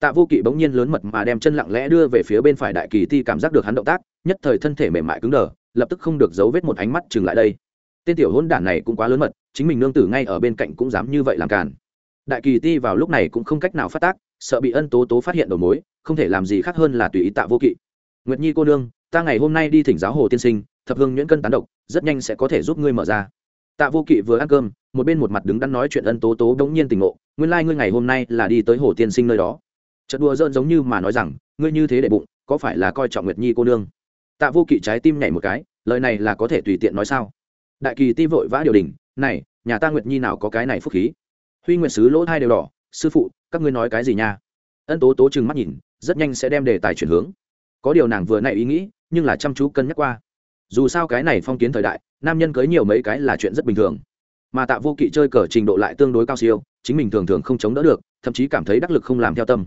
Tạ vô kỵ bỗng nhiên lớn mật mà đem chân lặng lẽ đưa về phía bên phải đại kỳ ti cảm giác được hắn động tác nhất thời thân thể mềm mại cứng đờ, lập tức không được giấu vết một ánh mắt chừng lại đây. Tên tiểu hôn đản này cũng quá lớn mật, chính mình nương tử ngay ở bên cạnh cũng dám như vậy làm càn. Đại kỳ ti vào lúc này cũng không cách nào phát tác, sợ bị ân tố tố phát hiện đầu mối, không thể làm gì khác hơn là tùy ý tạ vô kỵ. Nguyệt nhi cô nương, ta ngày hôm nay đi thỉnh giáo hồ tiên sinh, thập hương nhuyễn cân tán độc, rất nhanh sẽ có thể giúp ngươi mở ra. Tạ vô kỵ vừa ăn cơm, một bên một mặt đứng đắn nói chuyện ân tố tố đ ố n g nhiên tình ngộ, nguyên lai、like、ngươi ngày hôm nay là đi tới hồ tiên sinh nơi đó. Chợt đùa dơn giống như mà nói rằng, ngươi như thế để bụng, có phải là coi trọng nguyệt nhi cô nương? Tạ vô kỵ trái tim nhảy một cái, lời này là có thể tùy tiện nói sao? Đại kỳ ti vội vã điều đình, này, nhà ta nguyệt nhi nào có cái này phúc khí? Huy nguyệt sứ lỗ hai đều đỏ, sư phụ, các ngươi nói cái gì nha? Ân tố tố chừng mắt nhìn, rất nhanh sẽ đem đề tài chuyển hướng. Có điều nàng vừa n ý nghĩ, nhưng là chăm chú cân nhắc qua. Dù sao cái này phong kiến thời đại, nam nhân cưới nhiều mấy cái là chuyện rất bình thường. Mà tạ vô kỵ chơi cờ trình độ lại tương đối cao siêu, chính mình thường thường không chống đỡ được, thậm chí cảm thấy đắc lực không làm theo tâm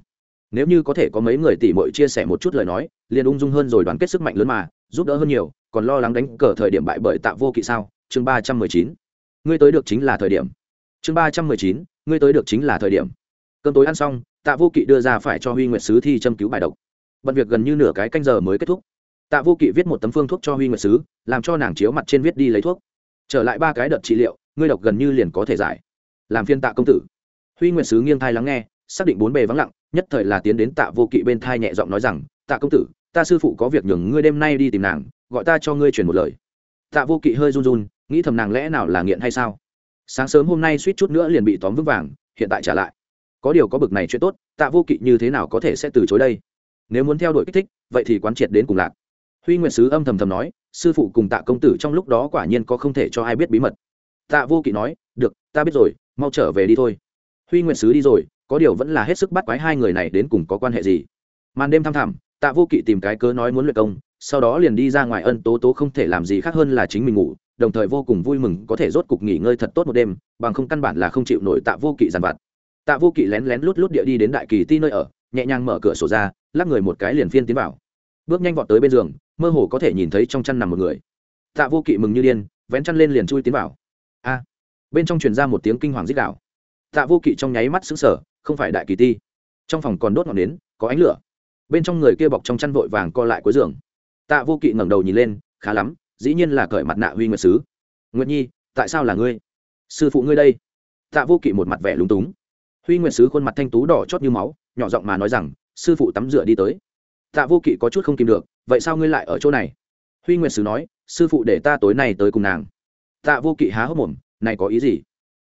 nếu như có thể có mấy người tỉ mội chia sẻ một chút lời nói, liền ung dung hơn rồi đoàn kết sức mạnh lớn mà, giúp đỡ hơn nhiều, còn lo lắng đánh cờ thời điểm bại bởi tạ vô kỵ sao? Chương ba trăm mười chín. Ngươi tới được chính là thời điểm. Chương ba trăm mười chín, ngươi tới được chính là thời điểm. Cơm tối ăn xong, tạ vô kỵ đưa ra phải cho huy nguyệt sứ thi châm cứu bài độc. Bận việc gần như nửa cái canh giờ mới kết thúc. Tạ vô kỵ viết một tấm phương thuốc cho huy nguyệt sứ, làm cho nàng chiếu mặt trên viết đi lấy thuốc. Trở lại ba cái đợt trị liệu, ngươi độc gần như liền có thể giải. Làm phiên tạ công tử. Huy nguyệt sứ nghiêng thai lắng nghe, xác định bốn bề vắng lặng nhất thời là tiến đến tạ vô kỵ bên thai nhẹ giọng nói rằng, tạ công tử, ta sư phụ có việc nhường ngươi đêm nay đi tìm nàng, gọi ta cho ngươi truyền một lời. Tạ vô kỵ hơi run run, nghĩ thầm nàng lẽ nào là nghiện hay sao? Sáng sớm hôm nay suýt chút nữa liền bị tóm vững vàng, hiện tại trả lại. Có điều có bực này chuyện tốt, tạ vô kỵ như thế nào có thể sẽ từ chối đây? Nếu muốn theo đuổi kích thích, vậy thì quán triệt đến cùng lạc. Huy nguyệt sứ âm thầm thầm nói, sư phụ cùng tạ công tử trong lúc đó quả nhiên có không thể cho ai biết bí mật. Tạ vô kỵ nói, được, ta biết rồi, mau trở về đi thôi. Huy nguyệt sứ đi rồi có điều vẫn là hết sức bắt quái hai người này đến cùng có quan hệ gì. Màn đêm thăm thẳm, tạ vô kỵ tìm cái cớ nói muốn luyện công, sau đó liền đi ra ngoài ân tố tố không thể làm gì khác hơn là chính mình ngủ, đồng thời vô cùng vui mừng có thể rốt cục nghỉ ngơi thật tốt một đêm, bằng không căn bản là không chịu nổi tạ vô kỵ giàn vặt. Tạ vô kỵ lén lén lút lút địa đi đến đại kỳ ti nơi ở, nhẹ nhàng mở cửa sổ ra, lắc người một cái liền phiên tiến vào. Bước nhanh vọt tới bên giường, mơ hồ có thể nhìn thấy trong chăn nằm một người. Tạ vô kỵ mừng như điên, vén chăn lên liền chui tiến vào. A! Bên trong truyền ra một tiếng kinh hoàng rít đạo tạ vô kỵ trong nháy mắt xứng sở không phải đại kỳ ti. Trong phòng còn đốt ngọn nến, có ánh lửa. Bên trong người kia bọc trong chăn vội vàng co lại cuối giường. Tạ vô kỵ ngẩng đầu nhìn lên, khá lắm, dĩ nhiên là cởi mặt nạ huy nguyệt sứ. Nguyệt nhi, tại sao là ngươi? Sư phụ ngươi đây. Tạ vô kỵ một mặt vẻ lúng túng. Huy nguyệt sứ khuôn mặt thanh tú đỏ chót như máu, nhỏ giọng mà nói rằng, sư phụ tắm rửa đi tới. Tạ vô kỵ có chút không kìm được, vậy sao ngươi lại ở chỗ này? Huy nguyệt sứ nói, sư phụ để ta tối nay tới cùng nàng. Tạ vô kỵ há hốc mồm, này có ý gì?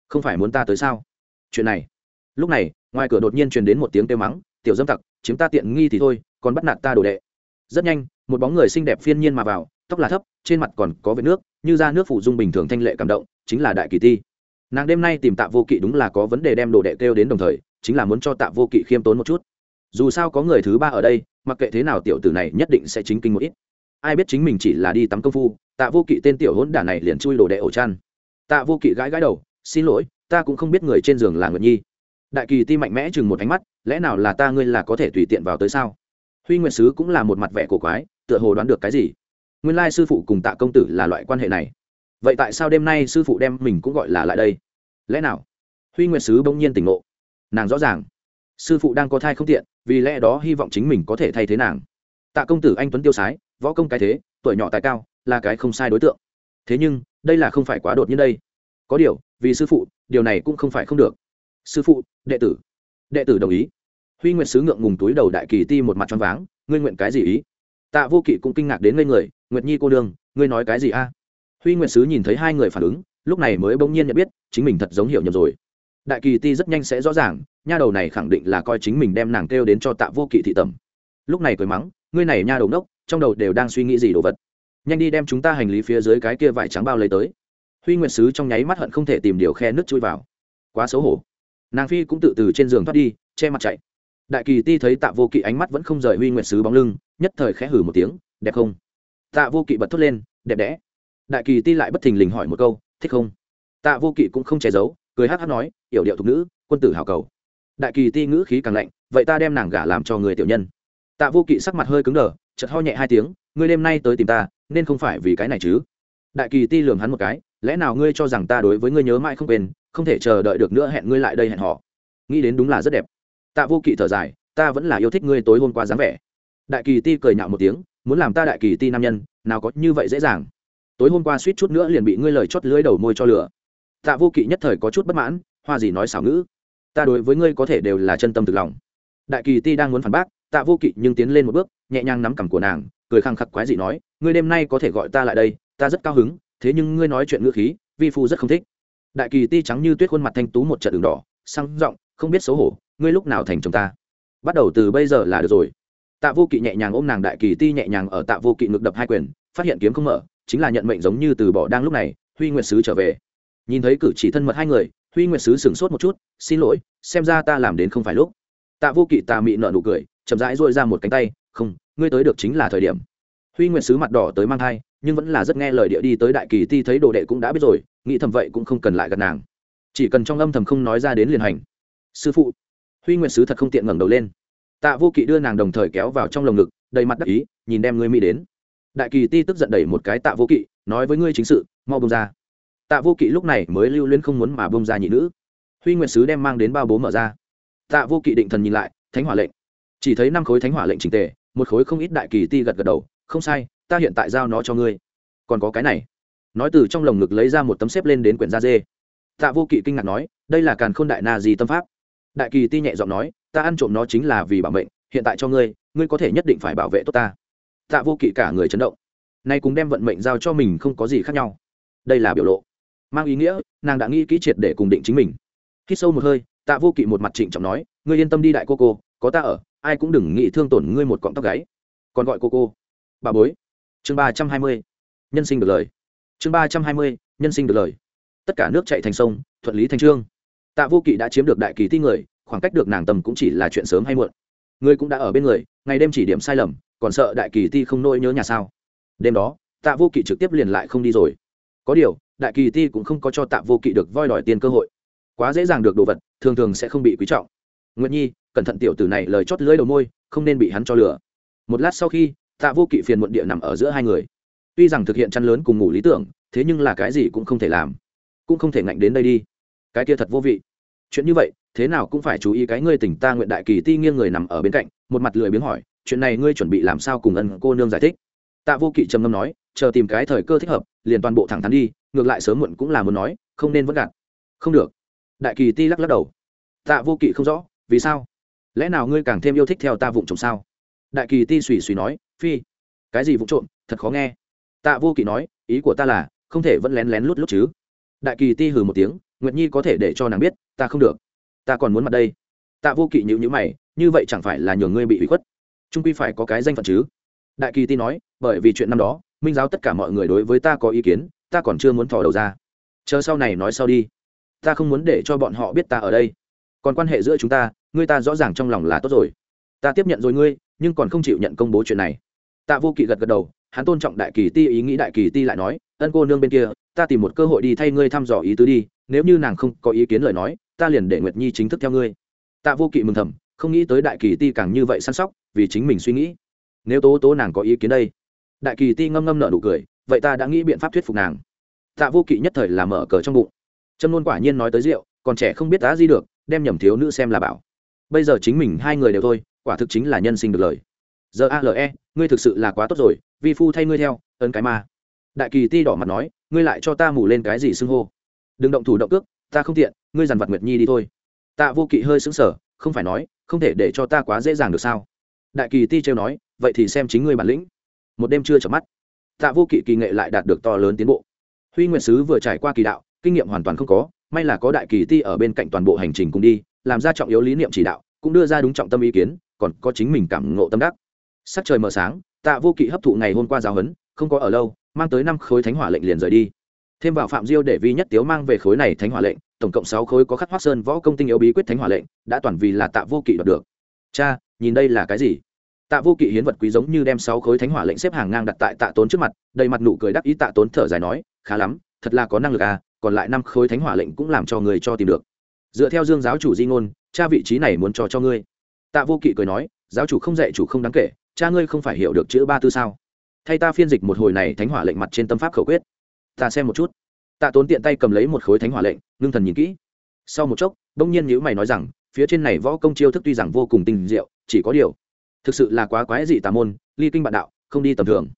Không phải muốn ta tới sao? Chuyện này. Lúc này ngoài cửa đột nhiên truyền đến một tiếng kêu mắng, tiểu dâm tặc, chiếm ta tiện nghi thì thôi, còn bắt nạt ta đồ đệ. Rất nhanh, một bóng người xinh đẹp phiên nhiên mà vào, tóc là thấp, trên mặt còn có vết nước, như da nước phủ dung bình thường thanh lệ cảm động, chính là đại kỳ ti. Nàng đêm nay tìm tạ vô kỵ đúng là có vấn đề đem đồ đệ kêu đến đồng thời, chính là muốn cho tạ vô kỵ khiêm tốn một chút. Dù sao có người thứ ba ở đây, mặc kệ thế nào tiểu tử này nhất định sẽ chính kinh một ít. Ai biết chính mình chỉ là đi tắm công phu, tạ vô kỵ tên tiểu hỗn đản này liền chui đồ đệ ổ chăn. Tạ vô kỵ gãi gãi đầu, xin lỗi, ta cũng không biết người trên giường là nguyệt nhi đại kỳ ti mạnh mẽ chừng một ánh mắt, lẽ nào là ta ngươi là có thể tùy tiện vào tới sao? Huy nguyệt sứ cũng là một mặt vẻ cổ quái, tựa hồ đoán được cái gì? Nguyên lai sư phụ cùng tạ công tử là loại quan hệ này. Vậy tại sao đêm nay sư phụ đem mình cũng gọi là lại đây? Lẽ nào? Huy nguyệt sứ bỗng nhiên tỉnh ngộ. Nàng rõ ràng. Sư phụ đang có thai không tiện, vì lẽ đó hy vọng chính mình có thể thay thế nàng. Tạ công tử anh tuấn tiêu sái, võ công cái thế, tuổi nhỏ tài cao, là cái không sai đối tượng. Thế nhưng, đây là không phải quá đột nhiên đây. Có điều, vì sư phụ, điều này cũng không phải không được sư phụ, đệ tử. Đệ tử đồng ý. Huy nguyệt sứ ngượng ngùng túi đầu đại kỳ ti một mặt tròn váng, ngươi nguyện cái gì ý? Tạ vô kỵ cũng kinh ngạc đến ngây người, nguyệt nhi cô đương ngươi nói cái gì a? Huy nguyệt sứ nhìn thấy hai người phản ứng, lúc này mới bỗng nhiên nhận biết, chính mình thật giống hiểu nhầm rồi. Đại kỳ ti rất nhanh sẽ rõ ràng, nha đầu này khẳng định là coi chính mình đem nàng kêu đến cho tạ vô kỵ thị tẩm. Lúc này cười mắng, ngươi này nha đầu nốc trong đầu đều đang suy nghĩ gì đồ vật. Nhanh đi đem chúng ta hành lý phía dưới cái kia vải trắng bao lấy tới. Huy nguyệt sứ trong nháy mắt hận không thể tìm điều khe nước chui vào. Quá xấu hổ nàng phi cũng tự từ trên giường thoát đi, che mặt chạy. Đại kỳ ti thấy tạ vô kỵ ánh mắt vẫn không rời huy nguyệt sứ bóng lưng, nhất thời khẽ hử một tiếng, đẹp không? Tạ vô kỵ bật thốt lên, đẹp đẽ. Đại kỳ ti lại bất thình lình hỏi một câu, thích không? Tạ vô kỵ cũng không che giấu, cười hát hát nói, yểu điệu thục nữ, quân tử hào cầu. Đại kỳ ti ngữ khí càng lạnh, vậy ta đem nàng gả làm cho người tiểu nhân. Tạ vô kỵ sắc mặt hơi cứng đờ chật ho nhẹ hai tiếng, ngươi đêm nay tới tìm ta, nên không phải vì cái này chứ? Đại kỳ ti lường hắn một cái, lẽ nào ngươi cho rằng ta đối với ngươi nhớ mãi không quên không thể chờ đợi được nữa, hẹn ngươi lại đây hẹn họ nghĩ đến đúng là rất đẹp. Tạ vô kỵ thở dài, ta vẫn là yêu thích ngươi tối hôm qua dáng vẻ. Đại kỳ ti cười nhạo một tiếng, muốn làm ta đại kỳ ti nam nhân, nào có như vậy dễ dàng. Tối hôm qua suýt chút nữa liền bị ngươi lời chót lưỡi đầu môi cho lửa tạ vô kỵ nhất thời có chút bất mãn, hoa gì nói xảo ngữ. Ta đối với ngươi có thể đều là chân tâm thực lòng. Đại kỳ ti đang muốn phản bác, tạ vô kỵ nhưng tiến lên một bước, nhẹ nhàng nắm cằm của nàng, cười khăng khắc quái dị nói, ngươi đêm nay có thể gọi ta lại đây, ta rất cao hứng, thế nhưng ngươi nói chuyện ngữ khí, vi phu rất không thích đại kỳ ti trắng như tuyết khuôn mặt thanh tú một trận đường đỏ, sang giọng, không biết xấu hổ, ngươi lúc nào thành chồng ta? Bắt đầu từ bây giờ là được rồi. Tạ vô kỵ nhẹ nhàng ôm nàng đại kỳ ti nhẹ nhàng ở tạ vô kỵ ngực đập hai quyền, phát hiện kiếm không mở, chính là nhận mệnh giống như từ bỏ đang lúc này, huy nguyệt sứ trở về. Nhìn thấy cử chỉ thân mật hai người, huy nguyệt sứ sửng sốt một chút, xin lỗi, xem ra ta làm đến không phải lúc. Tạ vô kỵ tà mị nợ nụ cười, chậm rãi dội ra một cánh tay, không, ngươi tới được chính là thời điểm. Huy nguyệt sứ mặt đỏ tới mang thai nhưng vẫn là rất nghe lời địa đi tới đại kỳ ti thấy đồ đệ cũng đã biết rồi, nghĩ thầm vậy cũng không cần lại gần nàng. Chỉ cần trong âm thầm không nói ra đến liền hành. Sư phụ, huy nguyệt sứ thật không tiện ngẩng đầu lên. Tạ vô kỵ đưa nàng đồng thời kéo vào trong lồng ngực, đầy mặt đắc ý, nhìn đem ngươi mỹ đến. Đại kỳ ti tức giận đẩy một cái tạ vô kỵ, nói với ngươi chính sự, mau bông ra. Tạ vô kỵ lúc này mới lưu luyến không muốn mà bông ra nhị nữ. Huy nguyệt sứ đem mang đến bao bố mở ra. Tạ vô kỵ định thần nhìn lại, thánh hỏa lệnh. Chỉ thấy năm khối thánh hỏa lệnh trình tề, một khối không ít đại kỳ ti gật gật đầu, không sai ta hiện tại giao nó cho ngươi. Còn có cái này. Nói từ trong lồng ngực lấy ra một tấm xếp lên đến quyển da dê. Tạ vô kỵ kinh ngạc nói, đây là càn khôn đại na di tâm pháp. Đại kỳ ti nhẹ giọng nói, ta ăn trộm nó chính là vì bảo mệnh, hiện tại cho ngươi ngươi có thể nhất định phải bảo vệ tốt ta. Tạ vô kỵ cả người chấn động. Nay cũng đem vận mệnh giao cho mình không có gì khác nhau. Đây là biểu lộ. Mang ý nghĩa, nàng đã nghĩ kỹ triệt để cùng định chính mình. Khi sâu một hơi, tạ vô kỵ một mặt trịnh trọng nói, ngươi yên tâm đi đại cô cô, có ta ở, ai cũng đừng nghĩ thương tổn ngươi một cọng tóc gáy. Còn gọi cô cô. Bà bối chương ba trăm hai mươi, nhân sinh được lời. Chương ba trăm hai mươi, nhân sinh được lời. Tất cả nước chạy thành sông, thuận lý thành trương. Tạ vô kỵ đã chiếm được đại kỳ ti người, khoảng cách được nàng tầm cũng chỉ là chuyện sớm hay muộn. Người cũng đã ở bên người, ngày đêm chỉ điểm sai lầm, còn sợ đại kỳ ti không nỗi nhớ nhà sao. Đêm đó, tạ vô kỵ trực tiếp liền lại không đi rồi. Có điều, đại kỳ ti cũng không có cho tạ vô kỵ được voi đòi tiền cơ hội. Quá dễ dàng được đồ vật, thường thường sẽ không bị quý trọng. Nguyệt nhi, cẩn thận tiểu tử này lời chót lưỡi đầu môi, không nên bị hắn cho lửa một lát sau khi tạ vô kỵ phiền muộn địa nằm ở giữa hai người. Tuy rằng thực hiện chăn lớn cùng ngủ lý tưởng, thế nhưng là cái gì cũng không thể làm. Cũng không thể ngạnh đến đây đi. Cái kia thật vô vị. Chuyện như vậy, thế nào cũng phải chú ý cái ngươi tỉnh ta nguyện đại kỳ ti nghiêng người nằm ở bên cạnh, một mặt lười biếng hỏi, chuyện này ngươi chuẩn bị làm sao cùng ân cô nương giải thích? Tạ vô kỵ trầm ngâm nói, chờ tìm cái thời cơ thích hợp, liền toàn bộ thẳng thắn đi, ngược lại sớm muộn cũng là muốn nói, không nên vất gạt không được. Đại kỳ ti lắc lắc đầu. Tạ vô kỵ không rõ, vì sao? Lẽ nào ngươi càng thêm yêu thích theo ta vụng trộm sao? Đại kỳ ti suy suy nói, phi, cái gì vụ trộm? Thật khó nghe. Tạ vô kỵ nói, ý của ta là, không thể vẫn lén lén lút lút chứ. Đại kỳ ti hừ một tiếng, nguyệt nhi có thể để cho nàng biết, ta không được. Ta còn muốn mặt đây. Tạ vô kỵ nhữ nhữ mày, như vậy chẳng phải là nhường ngươi bị hủy khuất? Trung quy phải có cái danh phận chứ. Đại kỳ ti nói, bởi vì chuyện năm đó, minh giáo tất cả mọi người đối với ta có ý kiến, ta còn chưa muốn thò đầu ra. Chờ sau này nói sau đi. Ta không muốn để cho bọn họ biết ta ở đây. Còn quan hệ giữa chúng ta, ngươi ta rõ ràng trong lòng là tốt rồi. Ta tiếp nhận rồi ngươi nhưng còn không chịu nhận công bố chuyện này. Tạ vô kỵ gật gật đầu, hắn tôn trọng đại kỳ ti, ý nghĩ đại kỳ ti lại nói, ân cô nương bên kia, ta tìm một cơ hội đi thay ngươi thăm dò ý tứ đi, nếu như nàng không có ý kiến lời nói, ta liền để nguyệt nhi chính thức theo ngươi. Tạ vô kỵ mừng thầm, không nghĩ tới đại kỳ ti càng như vậy săn sóc, vì chính mình suy nghĩ. Nếu tố tố nàng có ý kiến đây. Đại kỳ ti ngâm ngâm nở nụ cười, vậy ta đã nghĩ biện pháp thuyết phục nàng. Tạ vô kỵ nhất thời là mở cờ trong bụng. Trâm luôn quả nhiên nói tới rượu, còn trẻ không biết tá gì được, đem nhầm thiếu nữ xem là bảo. Bây giờ chính mình hai người đều thôi quả thực chính là nhân sinh được lời. Giờ ale ngươi thực sự là quá tốt rồi, vi phu thay ngươi theo, ấn cái ma. Đại kỳ ti đỏ mặt nói, ngươi lại cho ta mù lên cái gì xưng hô? Đừng động thủ động cước, ta không tiện, ngươi dằn vặt nguyệt nhi đi thôi. Tạ vô kỵ hơi sững sờ, không phải nói, không thể để cho ta quá dễ dàng được sao? Đại kỳ ti trêu nói, vậy thì xem chính ngươi bản lĩnh. Một đêm chưa chợp mắt, tạ vô kỵ kỳ nghệ lại đạt được to lớn tiến bộ. Huy nguyệt sứ vừa trải qua kỳ đạo, kinh nghiệm hoàn toàn không có, may là có đại kỳ ti ở bên cạnh toàn bộ hành trình cùng đi, làm ra trọng yếu lý niệm chỉ đạo, cũng đưa ra đúng trọng tâm ý kiến còn có chính mình cảm ngộ tâm đắc. Sắc trời mờ sáng, tạ vô kỵ hấp thụ ngày hôm qua giáo huấn, không có ở lâu, mang tới năm khối thánh hỏa lệnh liền rời đi. Thêm vào phạm diêu để vi nhất tiếu mang về khối này thánh hỏa lệnh, tổng cộng sáu khối có khắc hoác sơn võ công tinh yếu bí quyết thánh hỏa lệnh, đã toàn vì là tạ vô kỵ đoạt được. Cha, nhìn đây là cái gì? Tạ vô kỵ hiến vật quý giống như đem sáu khối thánh hỏa lệnh xếp hàng ngang đặt tại tạ tốn trước mặt, đầy mặt nụ cười đắc ý tạ tốn thở dài nói, khá lắm, thật là có năng lực à còn lại năm khối thánh hỏa lệnh cũng làm cho người cho tìm được. Dựa theo dương giáo chủ di ngôn, cha vị trí này muốn cho cho ngươi tạ vô kỵ cười nói, giáo chủ không dạy chủ không đáng kể, cha ngươi không phải hiểu được chữ ba tư sao? Thay ta phiên dịch một hồi này thánh hỏa lệnh mặt trên tâm pháp khẩu quyết. Ta xem một chút. Tạ tốn tiện tay cầm lấy một khối thánh hỏa lệnh, ngưng thần nhìn kỹ. Sau một chốc, bỗng nhiên nhữ mày nói rằng, phía trên này võ công chiêu thức tuy rằng vô cùng tinh diệu, chỉ có điều, thực sự là quá quái dị tà môn, ly kinh bạn đạo, không đi tầm thường.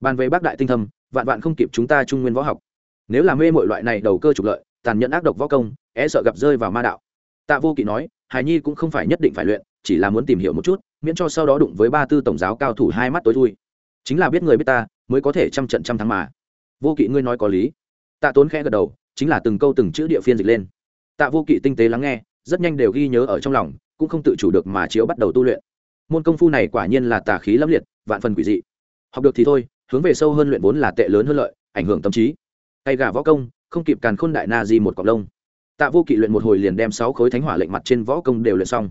Bàn về bác đại tinh thâm, vạn vạn không kịp chúng ta trung nguyên võ học. Nếu là mê mọi loại này đầu cơ trục lợi, tàn nhẫn ác độc võ công e sợ gặp rơi vào ma đạo. Tạ vô kỵ nói, hài nhi cũng không phải nhất định phải luyện chỉ là muốn tìm hiểu một chút, miễn cho sau đó đụng với ba tư tổng giáo cao thủ hai mắt tối thui. Chính là biết người biết ta, mới có thể trăm trận trăm thắng mà. Vô kỵ ngươi nói có lý. Tạ tốn khẽ gật đầu, chính là từng câu từng chữ địa phiên dịch lên. Tạ vô kỵ tinh tế lắng nghe, rất nhanh đều ghi nhớ ở trong lòng, cũng không tự chủ được mà chiếu bắt đầu tu luyện. Môn công phu này quả nhiên là tà khí lâm liệt, vạn phần quỷ dị. Học được thì thôi, hướng về sâu hơn luyện vốn là tệ lớn hơn lợi, ảnh hưởng tâm trí. Tay gà võ công, không kịp càn khôn đại na di một cọc lông. Tạ vô kỵ luyện một hồi liền đem sáu khối thánh hỏa lệnh mặt trên võ công đều luyện xong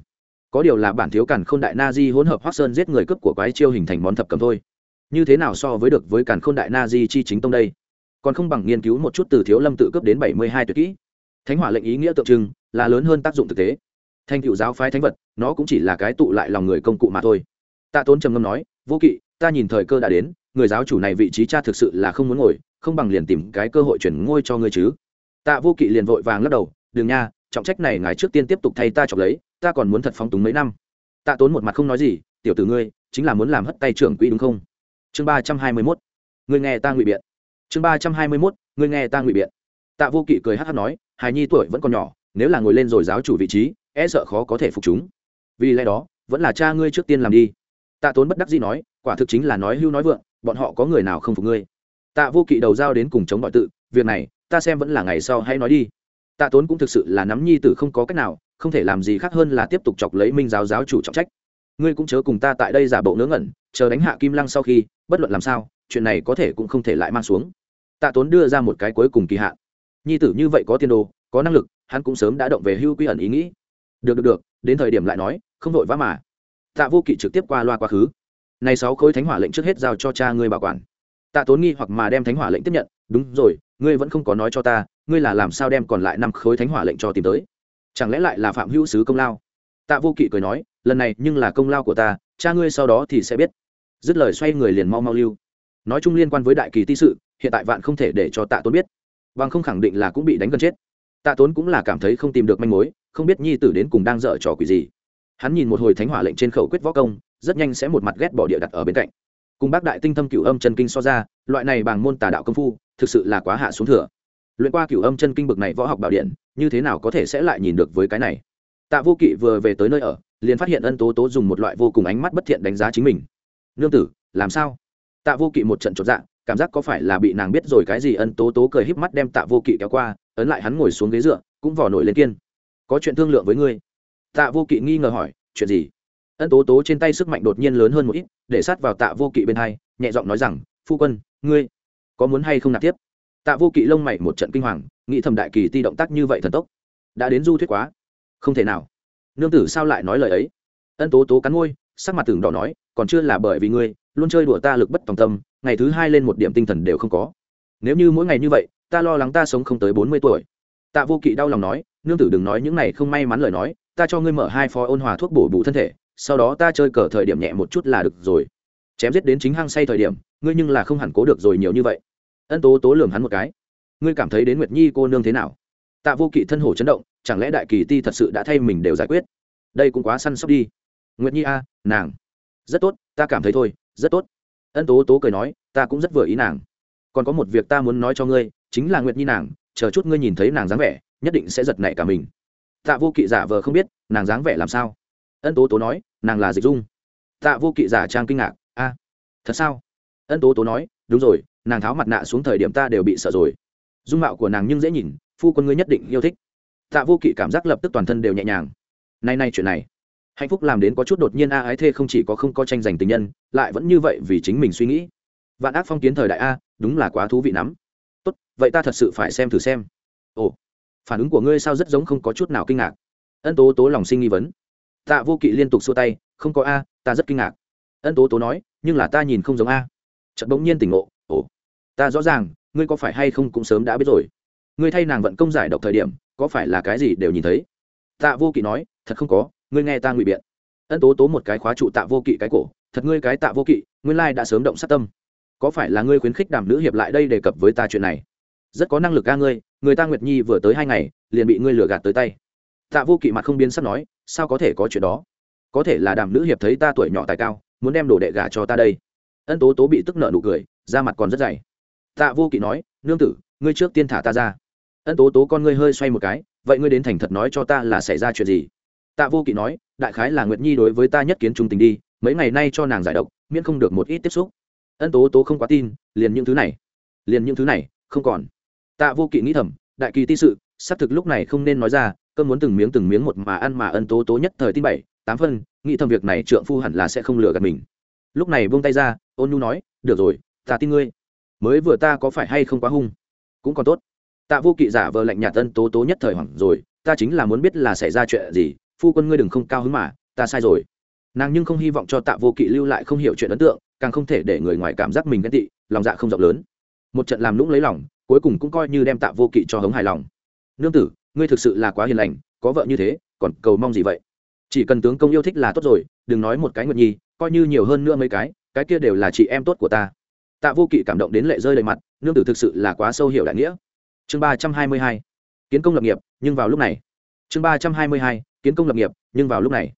có điều là bản thiếu càn khôn đại na di hỗn hợp hoác sơn giết người cướp của quái chiêu hình thành món thập cầm thôi. Như thế nào so với được với càn khôn đại na di chi chính tông đây? Còn không bằng nghiên cứu một chút từ thiếu lâm tự cướp đến bảy mươi hai tuyệt kỹ. Thánh hỏa lệnh ý nghĩa tượng trưng là lớn hơn tác dụng thực tế. Thanh cựu giáo phái thánh vật, nó cũng chỉ là cái tụ lại lòng người công cụ mà thôi. Tạ tốn trầm ngâm nói, vô kỵ, ta nhìn thời cơ đã đến, người giáo chủ này vị trí cha thực sự là không muốn ngồi, không bằng liền tìm cái cơ hội chuyển ngôi cho ngươi chứ. Tạ vô kỵ liền vội vàng lắc đầu, đừng nha, trọng trách này ngài trước tiên tiếp tục thay ta chọc lấy ta còn muốn thật phóng túng mấy năm. Tạ tốn một mặt không nói gì, tiểu tử ngươi, chính là muốn làm hất tay trưởng quỹ đúng không? Chương ba trăm hai mươi mốt, ngươi nghe ta ngụy biện. Chương ba trăm hai mươi mốt, ngươi nghe ta ngụy biện. Tạ vô kỵ cười hát hát nói, hài nhi tuổi vẫn còn nhỏ, nếu là ngồi lên rồi giáo chủ vị trí e sợ khó có thể phục chúng. Vì lẽ đó, vẫn là cha ngươi trước tiên làm đi. Tạ tốn bất đắc dĩ nói, quả thực chính là nói hưu nói vượng, bọn họ có người nào không phục ngươi? Tạ vô kỵ đầu giao đến cùng chống mọi tự, việc này, ta xem vẫn là ngày sau hãy nói đi. Tạ tốn cũng thực sự là nắm nhi tử không có cách nào không thể làm gì khác hơn là tiếp tục chọc lấy minh giáo giáo chủ trọng trách. Ngươi cũng chớ cùng ta tại đây giả bộ ngớ ngẩn, chờ đánh hạ kim lăng sau khi, bất luận làm sao, chuyện này có thể cũng không thể lại mang xuống. Tạ tốn đưa ra một cái cuối cùng kỳ hạn. Nhi tử như vậy có tiền đồ, có năng lực, hắn cũng sớm đã động về hưu quy ẩn ý nghĩ. Được được được, đến thời điểm lại nói, không vội vã mà. Tạ vô kỵ trực tiếp qua loa quá khứ. Này sáu khối thánh hỏa lệnh trước hết giao cho cha ngươi bảo quản. Tạ tốn nghi hoặc mà đem thánh hỏa lệnh tiếp nhận, đúng rồi, ngươi vẫn không có nói cho ta, ngươi là làm sao đem còn lại năm khối thánh hỏa lệnh cho tìm tới? Chẳng lẽ lại là phạm hữu sứ công lao? Tạ vô kỵ cười nói, lần này nhưng là công lao của ta, cha ngươi sau đó thì sẽ biết. Dứt lời xoay người liền mau mau lưu. Nói chung liên quan với đại kỳ ti sự, hiện tại vạn không thể để cho tạ tốn biết. Bằng không khẳng định là cũng bị đánh gần chết. Tạ tốn cũng là cảm thấy không tìm được manh mối, không biết nhi tử đến cùng đang dở trò quỷ gì. Hắn nhìn một hồi thánh hỏa lệnh trên khẩu quyết võ công, rất nhanh sẽ một mặt ghét bỏ địa đặt ở bên cạnh. Cùng bác đại tinh thâm cửu âm chân kinh so ra, loại này bằng môn tà đạo công phu, thực sự là quá hạ xuống thừa luyện qua cửu âm chân kinh bực này võ học bảo điện, như thế nào có thể sẽ lại nhìn được với cái này? Tạ vô kỵ vừa về tới nơi ở, liền phát hiện ân tố tố dùng một loại vô cùng ánh mắt bất thiện đánh giá chính mình. Nương tử, làm sao? Tạ vô kỵ một trận chột dạ cảm giác có phải là bị nàng biết rồi cái gì ân tố tố cười híp mắt đem tạ vô kỵ kéo qua, ấn lại hắn ngồi xuống ghế dựa, cũng vò nổi lên kiên. Có chuyện thương lượng với ngươi. Tạ vô kỵ nghi ngờ hỏi, chuyện gì? Ân tố tố trên tay sức mạnh đột nhiên lớn hơn một ít, để sát vào tạ vô kỵ bên hai, nhẹ giọng nói rằng, phu quân, ngươi có muốn hay không nạp tiếp? Tạ vô kỵ lông mày một trận kinh hoàng, nghĩ thầm đại kỳ ti động tác như vậy thần tốc. Đã đến du thuyết quá. Không thể nào. Nương tử sao lại nói lời ấy? Ân tố tố cắn ngôi sắc mặt tường đỏ nói, còn chưa là bởi vì ngươi, luôn chơi đùa ta lực bất tòng tâm, ngày thứ hai lên một điểm tinh thần đều không có. Nếu như mỗi ngày như vậy, ta lo lắng ta sống không tới bốn mươi tuổi. Tạ vô kỵ đau lòng nói, nương tử đừng nói những này không may mắn lời nói, ta cho ngươi mở hai phó ôn hòa thuốc bổ bù thân thể, sau đó ta chơi cờ thời điểm nhẹ một chút là được rồi. Chém giết đến chính hang say thời điểm, ngươi nhưng là không hẳn cố được rồi nhiều như vậy ân tố tố lường hắn một cái. Ngươi cảm thấy đến nguyệt nhi cô nương thế nào? Tạ vô kỵ thân hổ chấn động, chẳng lẽ đại kỳ ti thật sự đã thay mình đều giải quyết? Đây cũng quá săn sóc đi. Nguyệt nhi a, nàng. Rất tốt, ta cảm thấy thôi, rất tốt. Ân tố tố cười nói, ta cũng rất vừa ý nàng. Còn có một việc ta muốn nói cho ngươi, chính là nguyệt nhi nàng, chờ chút ngươi nhìn thấy nàng dáng vẻ, nhất định sẽ giật nảy cả mình. Tạ vô kỵ giả vờ không biết, nàng dáng vẻ làm sao? Ân tố tố nói, nàng là dịch dung. Tạ vô kỵ giả trang kinh ngạc, a, thật sao? Ân tố tố nói, đúng rồi nàng tháo mặt nạ xuống thời điểm ta đều bị sợ rồi. Dung mạo của nàng nhưng dễ nhìn, phu quân ngươi nhất định yêu thích. Tạ vô kỵ cảm giác lập tức toàn thân đều nhẹ nhàng. Nay nay chuyện này, hạnh phúc làm đến có chút đột nhiên a, ái thê không chỉ có không có tranh giành tình nhân, lại vẫn như vậy vì chính mình suy nghĩ. Vạn ác phong kiến thời đại a, đúng là quá thú vị lắm. Tốt, vậy ta thật sự phải xem thử xem. Ồ, phản ứng của ngươi sao rất giống không có chút nào kinh ngạc. Ân tố tố lòng sinh nghi vấn. Tạ vô kỵ liên tục xua tay, không có a, ta rất kinh ngạc. Ân tố tố nói, nhưng là ta nhìn không giống a. Chợt bỗng nhiên tỉnh ngộ ta rõ ràng, ngươi có phải hay không cũng sớm đã biết rồi. Ngươi thay nàng vận công giải độc thời điểm, có phải là cái gì đều nhìn thấy? Tạ vô kỵ nói, thật không có, ngươi nghe ta ngụy biện. Ân tố tố một cái khóa trụ tạ vô kỵ cái cổ, thật ngươi cái tạ vô kỵ, nguyên lai đã sớm động sát tâm. Có phải là ngươi khuyến khích đàm nữ hiệp lại đây đề cập với ta chuyện này? Rất có năng lực ca ngươi, người ta nguyệt nhi vừa tới hai ngày, liền bị ngươi lừa gạt tới tay. Tạ vô kỵ mặt không biến sắp nói, sao có thể có chuyện đó? Có thể là đàm nữ hiệp thấy ta tuổi nhỏ tài cao, muốn đem đồ đệ gà cho ta đây. Ân tố tố bị tức nợ nụ cười, da mặt còn rất dày tạ vô kỵ nói, nương tử, ngươi trước tiên thả ta ra. Ân tố tố con ngươi hơi xoay một cái, vậy ngươi đến thành thật nói cho ta là xảy ra chuyện gì? Tạ vô kỵ nói, đại khái là nguyệt nhi đối với ta nhất kiến trung tình đi, mấy ngày nay cho nàng giải độc, miễn không được một ít tiếp xúc. Ân tố tố không quá tin, liền những thứ này, liền những thứ này, không còn. Tạ vô kỵ nghĩ thầm, đại kỳ ti sự, xác thực lúc này không nên nói ra cơn muốn từng miếng từng miếng một mà ăn mà ân tố tố nhất thời tin bảy, tám phân, nghĩ thầm việc này trượng phu hẳn là sẽ không lừa gạt mình. Lúc này buông tay ra, ôn nhu nói, được rồi, ta tin ngươi mới vừa ta có phải hay không quá hung? Cũng còn tốt. Tạ vô kỵ giả vờ lạnh nhạt tân tố tố nhất thời hoảng rồi, ta chính là muốn biết là xảy ra chuyện gì, phu quân ngươi đừng không cao hứng mà, ta sai rồi. Nàng nhưng không hy vọng cho tạ vô kỵ lưu lại không hiểu chuyện ấn tượng, càng không thể để người ngoài cảm giác mình ghen tị, lòng dạ không rộng lớn. Một trận làm lũng lấy lòng, cuối cùng cũng coi như đem tạ vô kỵ cho hống hài lòng. Nương tử, ngươi thực sự là quá hiền lành, có vợ như thế, còn cầu mong gì vậy? Chỉ cần tướng công yêu thích là tốt rồi, đừng nói một cái nguyện nhi, coi như nhiều hơn nữa mấy cái cái kia đều là chị em tốt của ta tạ vô kỵ cảm động đến lệ rơi đầy mặt, nương tử thực sự là quá sâu hiểu đại nghĩa. Chương ba trăm hai mươi hai, kiến công lập nghiệp, nhưng vào lúc này. Chương ba trăm hai mươi hai, kiến công lập nghiệp, nhưng vào lúc này.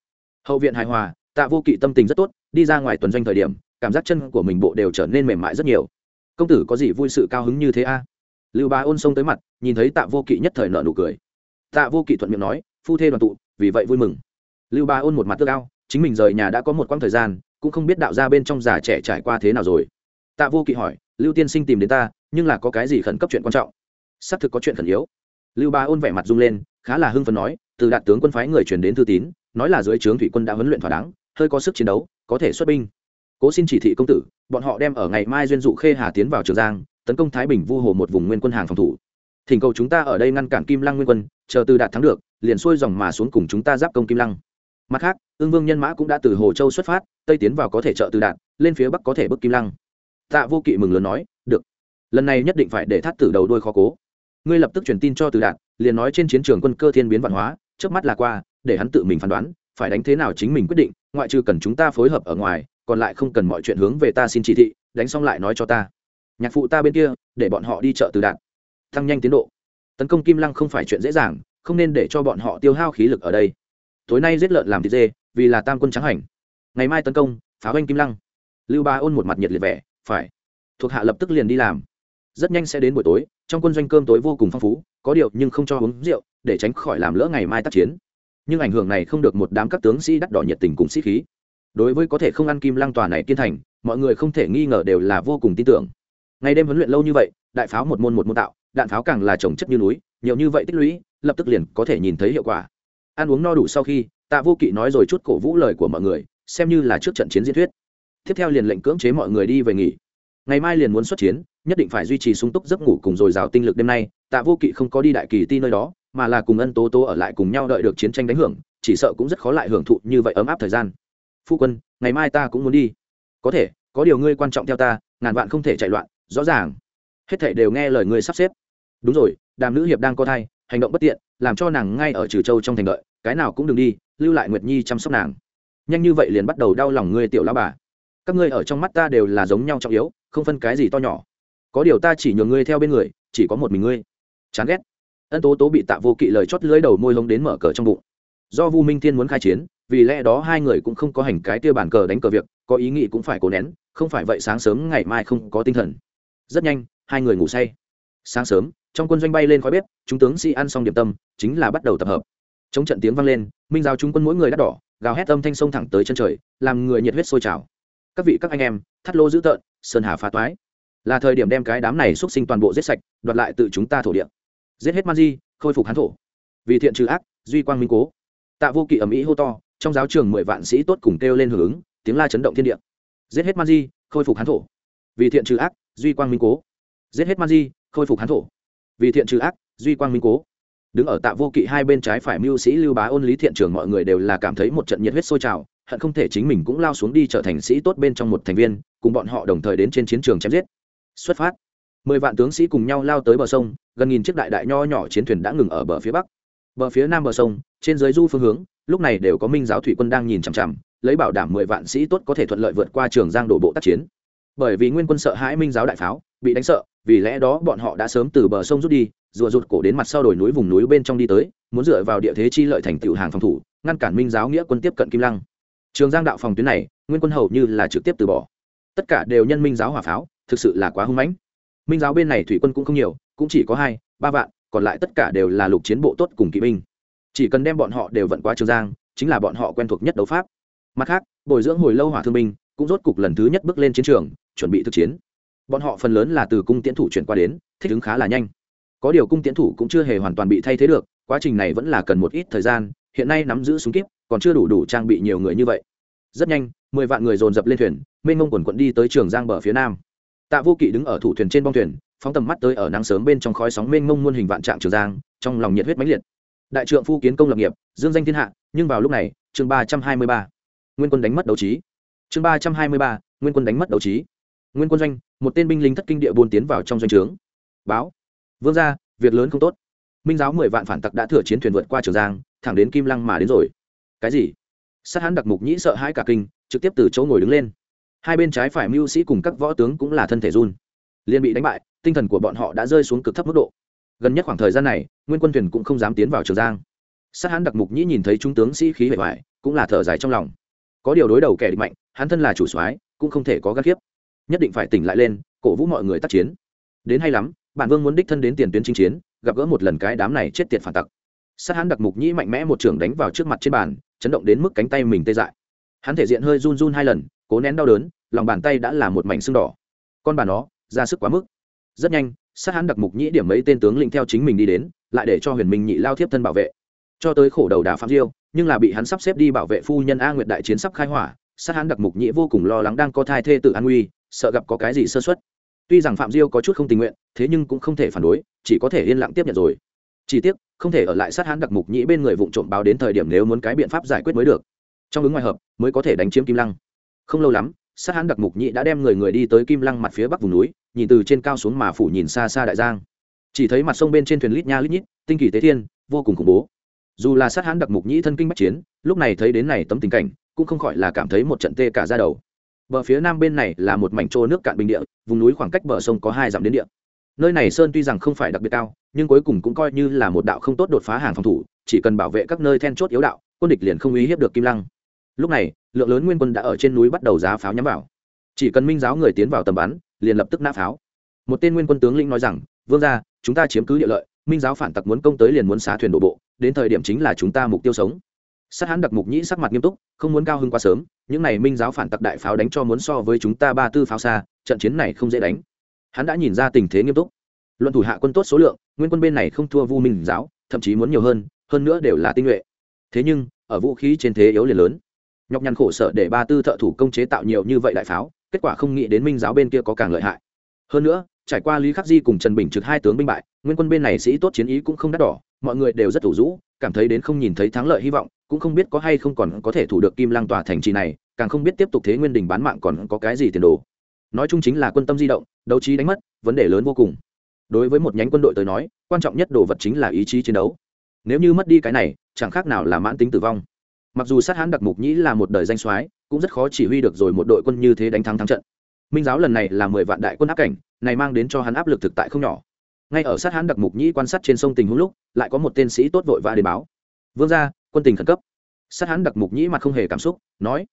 Hậu viện hài hòa, tạ vô kỵ tâm tình rất tốt, đi ra ngoài tuần doanh thời điểm, cảm giác chân của mình bộ đều trở nên mềm mại rất nhiều. Công tử có gì vui sự cao hứng như thế a? Lưu bá ôn xông tới mặt, nhìn thấy tạ vô kỵ nhất thời nợ nụ cười. Tạ vô kỵ thuận miệng nói, phu thê đoàn tụ, vì vậy vui mừng. Lưu bá ôn một mặt tước ao, chính mình rời nhà đã có một quãng thời gian, cũng không biết đạo gia bên trong già trẻ trải qua thế nào rồi tạ vô kỵ hỏi, lưu tiên sinh tìm đến ta, nhưng là có cái gì khẩn cấp chuyện quan trọng? Xác thực có chuyện khẩn yếu. Lưu ba ôn vẻ mặt rung lên, khá là hưng phấn nói, từ đạt tướng quân phái người truyền đến thư tín, nói là dưới trướng thủy quân đã huấn luyện thỏa đáng, hơi có sức chiến đấu, có thể xuất binh. Cố xin chỉ thị công tử, bọn họ đem ở ngày mai duyên dụ khê hà tiến vào trường giang, tấn công thái bình vu hồ một vùng nguyên quân hàng phòng thủ. Thỉnh cầu chúng ta ở đây ngăn cản kim lăng nguyên quân, chờ từ đạt thắng được, liền xuôi dòng mà xuống cùng chúng ta giáp công kim lăng. Mặt khác ương vương nhân mã cũng đã từ hồ châu xuất phát, tây tiến vào có thể trợ từ đạt, lên phía bắc có thể bức kim lăng tạ vô kỵ mừng lớn nói, được, lần này nhất định phải để thắt tử đầu đôi khó cố. Ngươi lập tức truyền tin cho từ đạt, liền nói trên chiến trường quân cơ thiên biến văn hóa trước mắt là qua, để hắn tự mình phán đoán, phải đánh thế nào chính mình quyết định, ngoại trừ cần chúng ta phối hợp ở ngoài, còn lại không cần mọi chuyện hướng về ta xin chỉ thị, đánh xong lại nói cho ta. Nhạc phụ ta bên kia, để bọn họ đi chợ từ đạt. Tăng nhanh tiến độ. Tấn công kim lăng không phải chuyện dễ dàng, không nên để cho bọn họ tiêu hao khí lực ở đây. Tối nay giết lợn làm thịt dê, vì là tam quân trắng hành. Ngày mai tấn công, phá hoanh kim lăng. Lưu ba ôn một mặt nhiệt liệt vẻ phải. Thuộc hạ lập tức liền đi làm. Rất nhanh sẽ đến buổi tối, trong quân doanh cơm tối vô cùng phong phú, có điều nhưng không cho uống rượu, để tránh khỏi làm lỡ ngày mai tác chiến. Nhưng ảnh hưởng này không được một đám các tướng sĩ đắt đỏ nhiệt tình cùng sĩ khí. Đối với có thể không ăn kim lăng tòa này kiên thành, mọi người không thể nghi ngờ đều là vô cùng tin tưởng. Ngày đêm huấn luyện lâu như vậy, đại pháo một môn một môn tạo, đạn pháo càng là trồng chất như núi, nhiều như vậy tích lũy, lập tức liền có thể nhìn thấy hiệu quả. Ăn uống no đủ sau khi, tạ vô kỵ nói rồi chút cổ vũ lời của mọi người, xem như là trước trận chiến diễn thuyết tiếp theo liền lệnh cưỡng chế mọi người đi về nghỉ. Ngày mai liền muốn xuất chiến nhất định phải duy trì sung túc giấc ngủ cùng dồi dào tinh lực đêm nay tạ vô kỵ không có đi đại kỳ ti nơi đó mà là cùng ân tố tố ở lại cùng nhau đợi được chiến tranh đánh hưởng chỉ sợ cũng rất khó lại hưởng thụ như vậy ấm áp thời gian. Phu quân ngày mai ta cũng muốn đi. Có thể có điều ngươi quan trọng theo ta ngàn vạn không thể chạy loạn rõ ràng. Hết thảy đều nghe lời ngươi sắp xếp. Đúng rồi đàm nữ hiệp đang có thai hành động bất tiện làm cho nàng ngay ở trừ châu trong thành đợi, cái nào cũng đừng đi lưu lại nguyệt nhi chăm sóc nàng. Nhanh như vậy liền bắt đầu đau lòng ngươi tiểu lão bà các ngươi ở trong mắt ta đều là giống nhau trọng yếu, không phân cái gì to nhỏ. Có điều ta chỉ nhường ngươi theo bên người, chỉ có một mình ngươi. Chán ghét. Ân tố tố bị tạ vô kỵ lời chót lưỡi đầu môi hống đến mở cờ trong bụng. Do vu minh thiên muốn khai chiến, vì lẽ đó hai người cũng không có hành cái tiêu bản cờ đánh cờ việc, có ý nghĩ cũng phải cố nén, không phải vậy sáng sớm ngày mai không có tinh thần. Rất nhanh, hai người ngủ say. Sáng sớm, trong quân doanh bay lên khói bếp, chúng tướng sĩ ăn xong điểm tâm, chính là bắt đầu tập hợp. Chống trận tiếng vang lên, minh giáo chúng quân mỗi người đắt đỏ, gào hét âm thanh sông thẳng tới chân trời, làm người nhiệt huyết sôi trào các vị các anh em, thắt lô dữ tợn, sơn hà phá toái. Là thời điểm đem cái đám này xuất sinh toàn bộ giết sạch, đoạt lại tự chúng ta thổ địa. Giết hết man di, khôi phục hán thổ. Vì thiện trừ ác, duy quang minh cố. Tạ vô kỵ ầm ĩ hô to, trong giáo trường mười vạn sĩ tốt cùng kêu lên hưởng ứng, tiếng la chấn động thiên địa. Giết hết man di, khôi phục hán thổ. Vì thiện trừ ác, duy quang minh cố. Giết hết man di, khôi phục hán thổ. Vì thiện trừ ác, duy quang minh cố. Đứng ở tạ vô kỵ hai bên trái phải mưu sĩ lưu bá ôn lý thiện trường mọi người đều là cảm thấy một trận nhiệt huyết sôi trào hận không thể chính mình cũng lao xuống đi trở thành sĩ tốt bên trong một thành viên, cùng bọn họ đồng thời đến trên chiến trường chém giết. Xuất phát. Mười vạn tướng sĩ cùng nhau lao tới bờ sông, gần nghìn chiếc đại đại nho nhỏ chiến thuyền đã ngừng ở bờ phía bắc. Bờ phía nam bờ sông, trên dưới du phương hướng, lúc này đều có minh giáo thủy quân đang nhìn chằm chằm, lấy bảo đảm mười vạn sĩ tốt có thể thuận lợi vượt qua trường giang đổ bộ tác chiến. Bởi vì nguyên quân sợ hãi minh giáo đại pháo, bị đánh sợ, vì lẽ đó bọn họ đã sớm từ bờ sông rút đi rùa rụt cổ đến mặt sau đồi núi vùng núi bên trong đi tới, muốn dựa vào địa thế chi lợi thành tựu hàng phòng thủ, ngăn cản minh giáo nghĩa quân tiếp cận kim lăng trường giang đạo phòng tuyến này, nguyên quân hầu như là trực tiếp từ bỏ. Tất cả đều nhân minh giáo hỏa pháo, thực sự là quá hung mãnh. Minh giáo bên này thủy quân cũng không nhiều, cũng chỉ có hai, ba vạn, còn lại tất cả đều là lục chiến bộ tốt cùng kỵ binh. Chỉ cần đem bọn họ đều vận qua trường giang, chính là bọn họ quen thuộc nhất đấu pháp. Mặt khác, bồi dưỡng hồi lâu hỏa thương binh, cũng rốt cục lần thứ nhất bước lên chiến trường, chuẩn bị thực chiến. Bọn họ phần lớn là từ cung tiễn thủ chuyển qua đến, thích ứng khá là nhanh. Có điều cung tiến thủ cũng chưa hề hoàn toàn bị thay thế được, quá trình này vẫn là cần một ít thời gian, hiện nay nắm giữ súng kíp còn chưa đủ đủ trang bị nhiều người như vậy. Rất nhanh, mười vạn người dồn dập lên thuyền, mênh mông quần quận đi tới trường giang bờ phía nam. Tạ vô kỵ đứng ở thủ thuyền trên bong thuyền, phóng tầm mắt tới ở nắng sớm bên trong khói sóng mênh mông muôn hình vạn trạng trường giang, trong lòng nhiệt huyết mãnh liệt. Đại trượng phu kiến công lập nghiệp, dương danh thiên hạ, nhưng vào lúc này, chương ba trăm hai mươi ba, nguyên quân đánh mất đấu trí. Chương ba trăm hai mươi ba, nguyên quân đánh mất đấu trí. Nguyên quân doanh, một tên binh lính thất kinh địa buôn tiến vào trong doanh trướng. Báo. Vương ra việc lớn không tốt. Minh giáo mười vạn phản tặc đã thừa chiến thuyền vượt qua trường giang, thẳng đến kim lăng mà đến rồi cái gì? Sát hán đặc mục nhĩ sợ hãi cả kinh, trực tiếp từ chỗ ngồi đứng lên. Hai bên trái phải mưu sĩ cùng các võ tướng cũng là thân thể run. Liên bị đánh bại, tinh thần của bọn họ đã rơi xuống cực thấp mức độ. Gần nhất khoảng thời gian này, nguyên quân thuyền cũng không dám tiến vào trường giang. Sát hán đặc mục nhĩ nhìn thấy trung tướng sĩ khí vẻ ngoài, cũng là thở dài trong lòng. Có điều đối đầu kẻ địch mạnh, hắn thân là chủ soái, cũng không thể có gắt khiếp nhất định phải tỉnh lại lên, cổ vũ mọi người tác chiến. Đến hay lắm, bản vương muốn đích thân đến tiền tuyến chinh chiến, gặp gỡ một lần cái đám này chết tiệt phản tặc sát hắn đặc mục nhĩ mạnh mẽ một trưởng đánh vào trước mặt trên bàn, chấn động đến mức cánh tay mình tê dại. Hắn thể diện hơi run run hai lần, cố nén đau đớn, lòng bàn tay đã là một mảnh sưng đỏ. Con bà nó, ra sức quá mức. Rất nhanh, sát hắn đặc mục nhĩ điểm mấy tên tướng lĩnh theo chính mình đi đến, lại để cho huyền minh nhị lao thiếp thân bảo vệ. Cho tới khổ đầu đà phạm diêu, nhưng là bị hắn sắp xếp đi bảo vệ phu nhân a nguyệt đại chiến sắp khai hỏa, sát hắn đặc mục nhĩ vô cùng lo lắng đang có thai thê tự an nguy, sợ gặp có cái gì sơ xuất tuy rằng phạm diêu có chút không tình nguyện, thế nhưng cũng không thể phản đối, chỉ có thể yên lặng tiếp nhận rồi chỉ tiếc, không thể ở lại sát hán đặc mục nhĩ bên người vụ trộm báo đến thời điểm nếu muốn cái biện pháp giải quyết mới được. Trong ứng ngoài hợp, mới có thể đánh chiếm kim lăng. Không lâu lắm, sát hán đặc mục nhĩ đã đem người người đi tới kim lăng mặt phía bắc vùng núi, nhìn từ trên cao xuống mà phủ nhìn xa xa đại giang. Chỉ thấy mặt sông bên trên thuyền lít nha lít nhít, tinh kỳ tế thiên, vô cùng khủng bố. Dù là sát hán đặc mục nhĩ thân kinh bắc chiến, lúc này thấy đến này tấm tình cảnh, cũng không khỏi là cảm thấy một trận tê cả ra đầu. Bờ phía nam bên này là một mảnh trô nước cạn bình địa, vùng núi khoảng cách bờ sông có hai dặm đến địa nơi này sơn tuy rằng không phải đặc biệt cao, nhưng cuối cùng cũng coi như là một đạo không tốt đột phá hàng phòng thủ, chỉ cần bảo vệ các nơi then chốt yếu đạo, quân địch liền không uy hiếp được kim lăng. Lúc này, lượng lớn nguyên quân đã ở trên núi bắt đầu giá pháo nhắm vào. Chỉ cần minh giáo người tiến vào tầm bắn, liền lập tức nã pháo. Một tên nguyên quân tướng lĩnh nói rằng, vương ra chúng ta chiếm cứ địa lợi, minh giáo phản tặc muốn công tới liền muốn xá thuyền đổ bộ, đến thời điểm chính là chúng ta mục tiêu sống. Sát hãn đặc mục nhĩ sắc mặt nghiêm túc, không muốn cao hơn quá sớm, những n à y minh giáo phản tặc đại pháo đánh cho muốn so với chúng ta ba tư pháo xa, trận chiến này không dễ đánh hắn đã nhìn ra tình thế nghiêm túc. Luận thủ hạ quân tốt số lượng, nguyên quân bên này không thua vu minh giáo, thậm chí muốn nhiều hơn hơn nữa đều là tinh nhuệ. Thế nhưng, ở vũ khí trên thế yếu liền lớn. Nhọc nhằn khổ sở để ba tư thợ thủ công chế tạo nhiều như vậy đại pháo, kết quả không nghĩ đến minh giáo bên kia có càng lợi hại. Hơn nữa, trải qua lý khắc di cùng trần bình trực hai tướng binh bại, nguyên quân bên này sĩ tốt chiến ý cũng không đắt đỏ, mọi người đều rất thủ rũ, cảm thấy đến không nhìn thấy thắng lợi hy vọng, cũng không biết có hay không còn có thể thủ được kim lang tòa thành trì này, càng không biết tiếp tục thế nguyên đình bán mạng còn có cái gì tiền đồ nói chung chính là quân tâm di động, đấu trí đánh mất, vấn đề lớn vô cùng. Đối với một nhánh quân đội tới nói, quan trọng nhất đồ vật chính là ý chí chiến đấu. Nếu như mất đi cái này, chẳng khác nào là mãn tính tử vong. Mặc dù sát hãn đặc mục nhĩ là một đời danh soái, cũng rất khó chỉ huy được rồi một đội quân như thế đánh thắng thắng trận. Minh giáo lần này là mười vạn đại quân áp cảnh, này mang đến cho hắn áp lực thực tại không nhỏ. Ngay ở sát hãn đặc mục nhĩ quan sát trên sông tình huống lúc, lại có một tên sĩ tốt vội vã đến báo. Vương ra quân tình khẩn cấp. Sát hãn đặc mục nhĩ mặt không hề cảm xúc, nói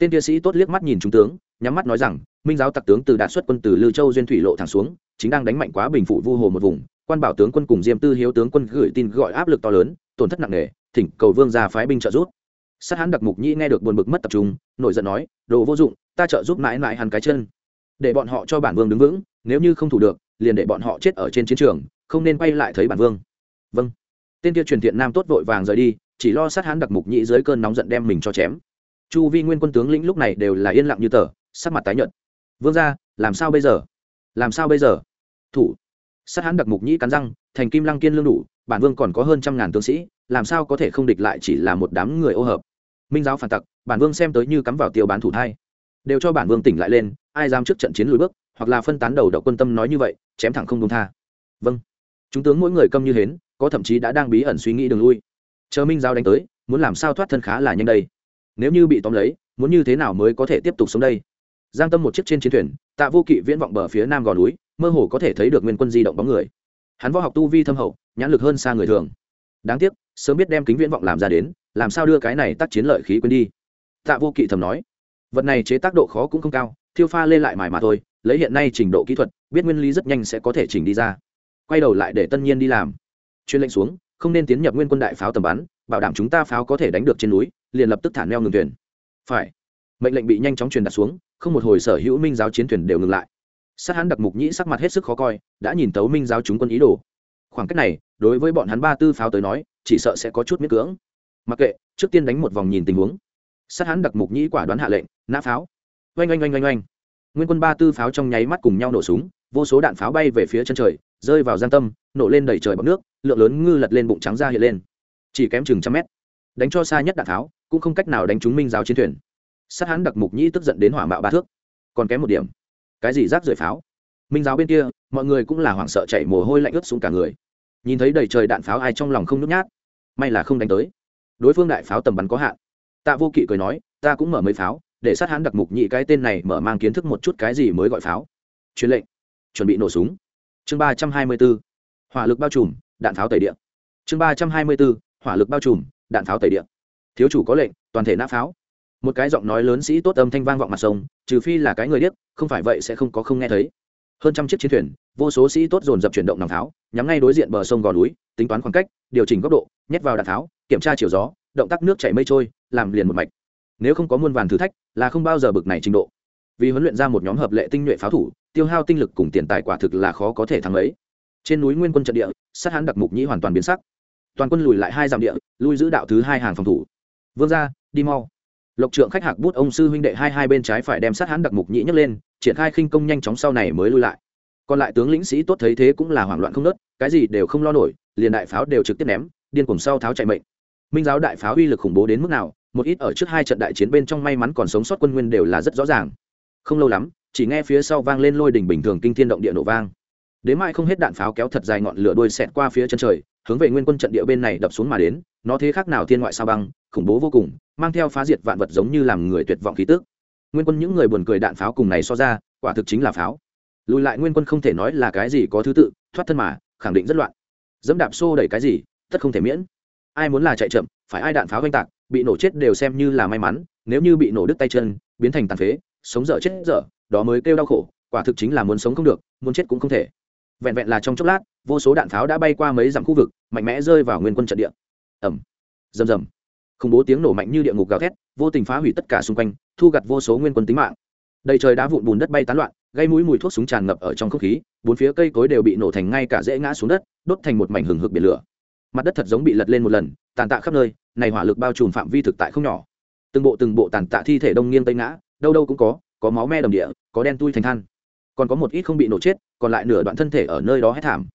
tên kia sĩ tốt liếc mắt nhìn trung tướng, nhắm mắt nói rằng, minh giáo tặc tướng từ đạt xuất quân từ lư châu duyên thủy lộ thẳng xuống, chính đang đánh mạnh quá bình phụ vu hồ một vùng. Quan bảo tướng quân cùng diêm tư hiếu tướng quân gửi tin gọi áp lực to lớn, tổn thất nặng nề, thỉnh cầu vương ra phái binh trợ giúp. Sát hắn đặc mục nhĩ nghe được buồn bực mất tập trung, nổi giận nói, đồ vô dụng, ta trợ giúp mãi mãi hắn cái chân. Để bọn họ cho bản vương đứng vững, nếu như không thủ được, liền để bọn họ chết ở trên chiến trường, không nên quay lại thấy bản vương. Vâng. Tên kia truyền thiện nam tốt vội vàng rời đi, chỉ lo sát hắn đặc mục nhĩ dưới cơn nóng giận đem mình cho chém chu vi nguyên quân tướng lĩnh lúc này đều là yên lặng như tờ, sắc mặt tái nhợt. Vương ra làm sao bây giờ? Làm sao bây giờ? Thủ. Sát hãn đặc mục nhĩ cắn răng, thành kim lăng kiên lương đủ, bản vương còn có hơn trăm ngàn tướng sĩ, làm sao có thể không địch lại chỉ là một đám người ô hợp? Minh giáo phản tặc, bản vương xem tới như cắm vào tiêu bán thủ thai. Đều cho bản vương tỉnh lại lên, ai dám trước trận chiến lùi bước, hoặc là phân tán đầu độc quân tâm nói như vậy, chém thẳng không đúng tha. Vâng. Chúng tướng mỗi người câm như hến, có thậm chí đã đang bí ẩn suy nghĩ đường lui. Chờ minh giáo đánh tới, muốn làm sao thoát thân khá là nhanh đây? Nếu như bị tóm lấy, muốn như thế nào mới có thể tiếp tục sống đây? Giang tâm một chiếc trên chiến thuyền, tạ vô kỵ viễn vọng bờ phía nam gò núi, mơ hồ có thể thấy được nguyên quân di động bóng người. Hắn võ học tu vi thâm hậu, nhãn lực hơn xa người thường. Đáng tiếc, sớm biết đem kính viễn vọng làm ra đến, làm sao đưa cái này tác chiến lợi khí quên đi? Tạ vô kỵ thầm nói, vật này chế tác độ khó cũng không cao, thiêu pha lên lại mài mà thôi, lấy hiện nay trình độ kỹ thuật, biết nguyên lý rất nhanh sẽ có thể chỉnh đi ra. Quay đầu lại để tân nhiên đi làm. Chuyên lệnh xuống, không nên tiến nhập nguyên quân đại pháo tầm bắn, bảo đảm chúng ta pháo có thể đánh được trên núi liền lập tức thả neo ngừng thuyền. Phải. Mệnh lệnh bị nhanh chóng truyền đặt xuống, không một hồi sở hữu minh giáo chiến thuyền đều ngừng lại. Sát hắn đặc mục nhĩ sắc mặt hết sức khó coi, đã nhìn tấu minh giáo chúng quân ý đồ. Khoảng cách này, đối với bọn hắn ba tư pháo tới nói, chỉ sợ sẽ có chút miễn cưỡng. Mặc kệ, trước tiên đánh một vòng nhìn tình huống. Sát hắn đặc mục nhĩ quả đoán hạ lệnh, nã pháo. Oanh oanh oanh oanh oanh. Nguyên quân ba tư pháo trong nháy mắt cùng nhau nổ súng, vô số đạn pháo bay về phía chân trời, rơi vào giang tâm, nổ lên đầy trời bọc nước, lượng lớn ngư lật lên bụng trắng ra hiện lên. Chỉ kém chừng trăm mét. Đánh cho xa nhất đạn tháo cũng không cách nào đánh trúng minh giáo chiến thuyền. Sát hán đặc mục nhĩ tức giận đến hỏa mạo ba thước. Còn kém một điểm. Cái gì rác rưởi pháo? Minh giáo bên kia, mọi người cũng là hoảng sợ chạy mồ hôi lạnh ướt xuống cả người. Nhìn thấy đầy trời đạn pháo ai trong lòng không nhút nhát, may là không đánh tới. Đối phương đại pháo tầm bắn có hạn. Tạ vô kỵ cười nói, ta cũng mở mấy pháo, để sát hán đặc mục nhị cái tên này mở mang kiến thức một chút cái gì mới gọi pháo. Truyền lệnh. Chuẩn bị nổ súng. Chương ba trăm hai mươi b ố hỏa lực bao trùm, đạn pháo tẩy điện chương ba trăm hai mươi b ố hỏa lực bao trùm, đạn pháo tẩy điện thiếu chủ có lệnh, toàn thể nã pháo. Một cái giọng nói lớn sĩ tốt âm thanh vang vọng mặt sông, trừ phi là cái người điếc, không phải vậy sẽ không có không nghe thấy. Hơn trăm chiếc chiến thuyền, vô số sĩ tốt dồn dập chuyển động nòng tháo nhắm ngay đối diện bờ sông gò núi, tính toán khoảng cách, điều chỉnh góc độ, nhét vào đạn tháo kiểm tra chiều gió, động tác nước chảy mây trôi, làm liền một mạch. Nếu không có muôn vàn thử thách, là không bao giờ bực này trình độ. Vì huấn luyện ra một nhóm hợp lệ tinh nhuệ pháo thủ, tiêu hao tinh lực cùng tiền tài quả thực là khó có thể thắng ấy trên núi nguyên quân trận địa, sát hãn đặc mục nhĩ hoàn toàn biến sắc. Toàn quân lùi lại hai dặm địa, lui giữ đạo thứ hai hàng phòng thủ vương ra đi mau. Lộc trượng khách hạc bút ông sư huynh đệ hai hai bên trái phải đem sát hãn đặc mục nhĩ nhấc lên, triển khai khinh công nhanh chóng sau này mới lui lại. Còn lại tướng lĩnh sĩ tốt thấy thế cũng là hoảng loạn không nớt, cái gì đều không lo nổi, liền đại pháo đều trực tiếp ném, điên cùng sau tháo chạy mệnh. Minh giáo đại pháo uy lực khủng bố đến mức nào, một ít ở trước hai trận đại chiến bên trong may mắn còn sống sót quân nguyên đều là rất rõ ràng. Không lâu lắm, chỉ nghe phía sau vang lên lôi đỉnh bình thường kinh thiên động địa nổ vang. Đến mai không hết đạn pháo kéo thật dài ngọn lửa đuôi xẹt qua phía chân trời, hướng về nguyên quân trận địa bên này đập xuống mà đến, nó thế khác nào thiên ngoại sao băng khủng bố vô cùng, mang theo phá diệt vạn vật giống như làm người tuyệt vọng khí tức. Nguyên quân những người buồn cười đạn pháo cùng này so ra, quả thực chính là pháo. Lùi lại nguyên quân không thể nói là cái gì có thứ tự, thoát thân mà, khẳng định rất loạn. Dẫm đạp xô đẩy cái gì, tất không thể miễn. Ai muốn là chạy chậm, phải ai đạn pháo oanh tạc, bị nổ chết đều xem như là may mắn, nếu như bị nổ đứt tay chân, biến thành tàn phế, sống dở chết dở, đó mới kêu đau khổ, quả thực chính là muốn sống không được, muốn chết cũng không thể. Vẹn vẹn là trong chốc lát, vô số đạn pháo đã bay qua mấy dặm khu vực, mạnh mẽ rơi vào nguyên quân trận địa. Ẩm rầm rầm khủng bố tiếng nổ mạnh như địa ngục gào thét, vô tình phá hủy tất cả xung quanh, thu gặt vô số nguyên quân tính mạng. Đầy trời đá vụn bùn đất bay tán loạn, gây mũi mùi thuốc súng tràn ngập ở trong không khí, bốn phía cây cối đều bị nổ thành ngay cả dễ ngã xuống đất, đốt thành một mảnh hừng hực biển lửa. Mặt đất thật giống bị lật lên một lần, tàn tạ khắp nơi, này hỏa lực bao trùm phạm vi thực tại không nhỏ. Từng bộ từng bộ tàn tạ thi thể đông nghiêng tây ngã, đâu đâu cũng có có máu me đầm địa, có đen tui thành than. Còn có một ít không bị nổ chết, còn lại nửa đoạn thân thể ở nơi đó hết thảm.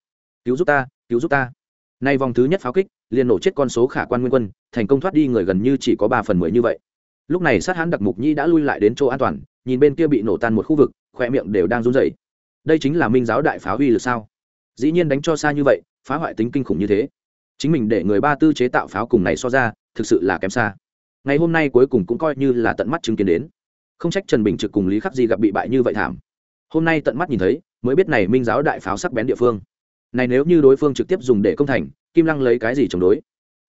Cứu giúp ta, cứu giúp ta! Nay vòng thứ nhất pháo kích, liền nổ chết con số khả quan nguyên quân, thành công thoát đi người gần như chỉ có ba phần mười như vậy. Lúc này sát hãn đặc mục nhi đã lui lại đến chỗ an toàn, nhìn bên kia bị nổ tan một khu vực khoe miệng đều đang run rẩy. Đây chính là minh giáo đại pháo uy lực sao? Dĩ nhiên đánh cho xa như vậy, phá hoại tính kinh khủng như thế. Chính mình để người ba tư chế tạo pháo cùng này so ra, thực sự là kém xa. Ngày hôm nay cuối cùng cũng coi như là tận mắt chứng kiến đến. Không trách trần bình trực cùng lý khắc di gặp bị bại như vậy thảm. Hôm nay tận mắt nhìn thấy, mới biết này minh giáo đại pháo sắc bén địa phương này nếu như đối phương trực tiếp dùng để công thành, kim lăng lấy cái gì chống đối?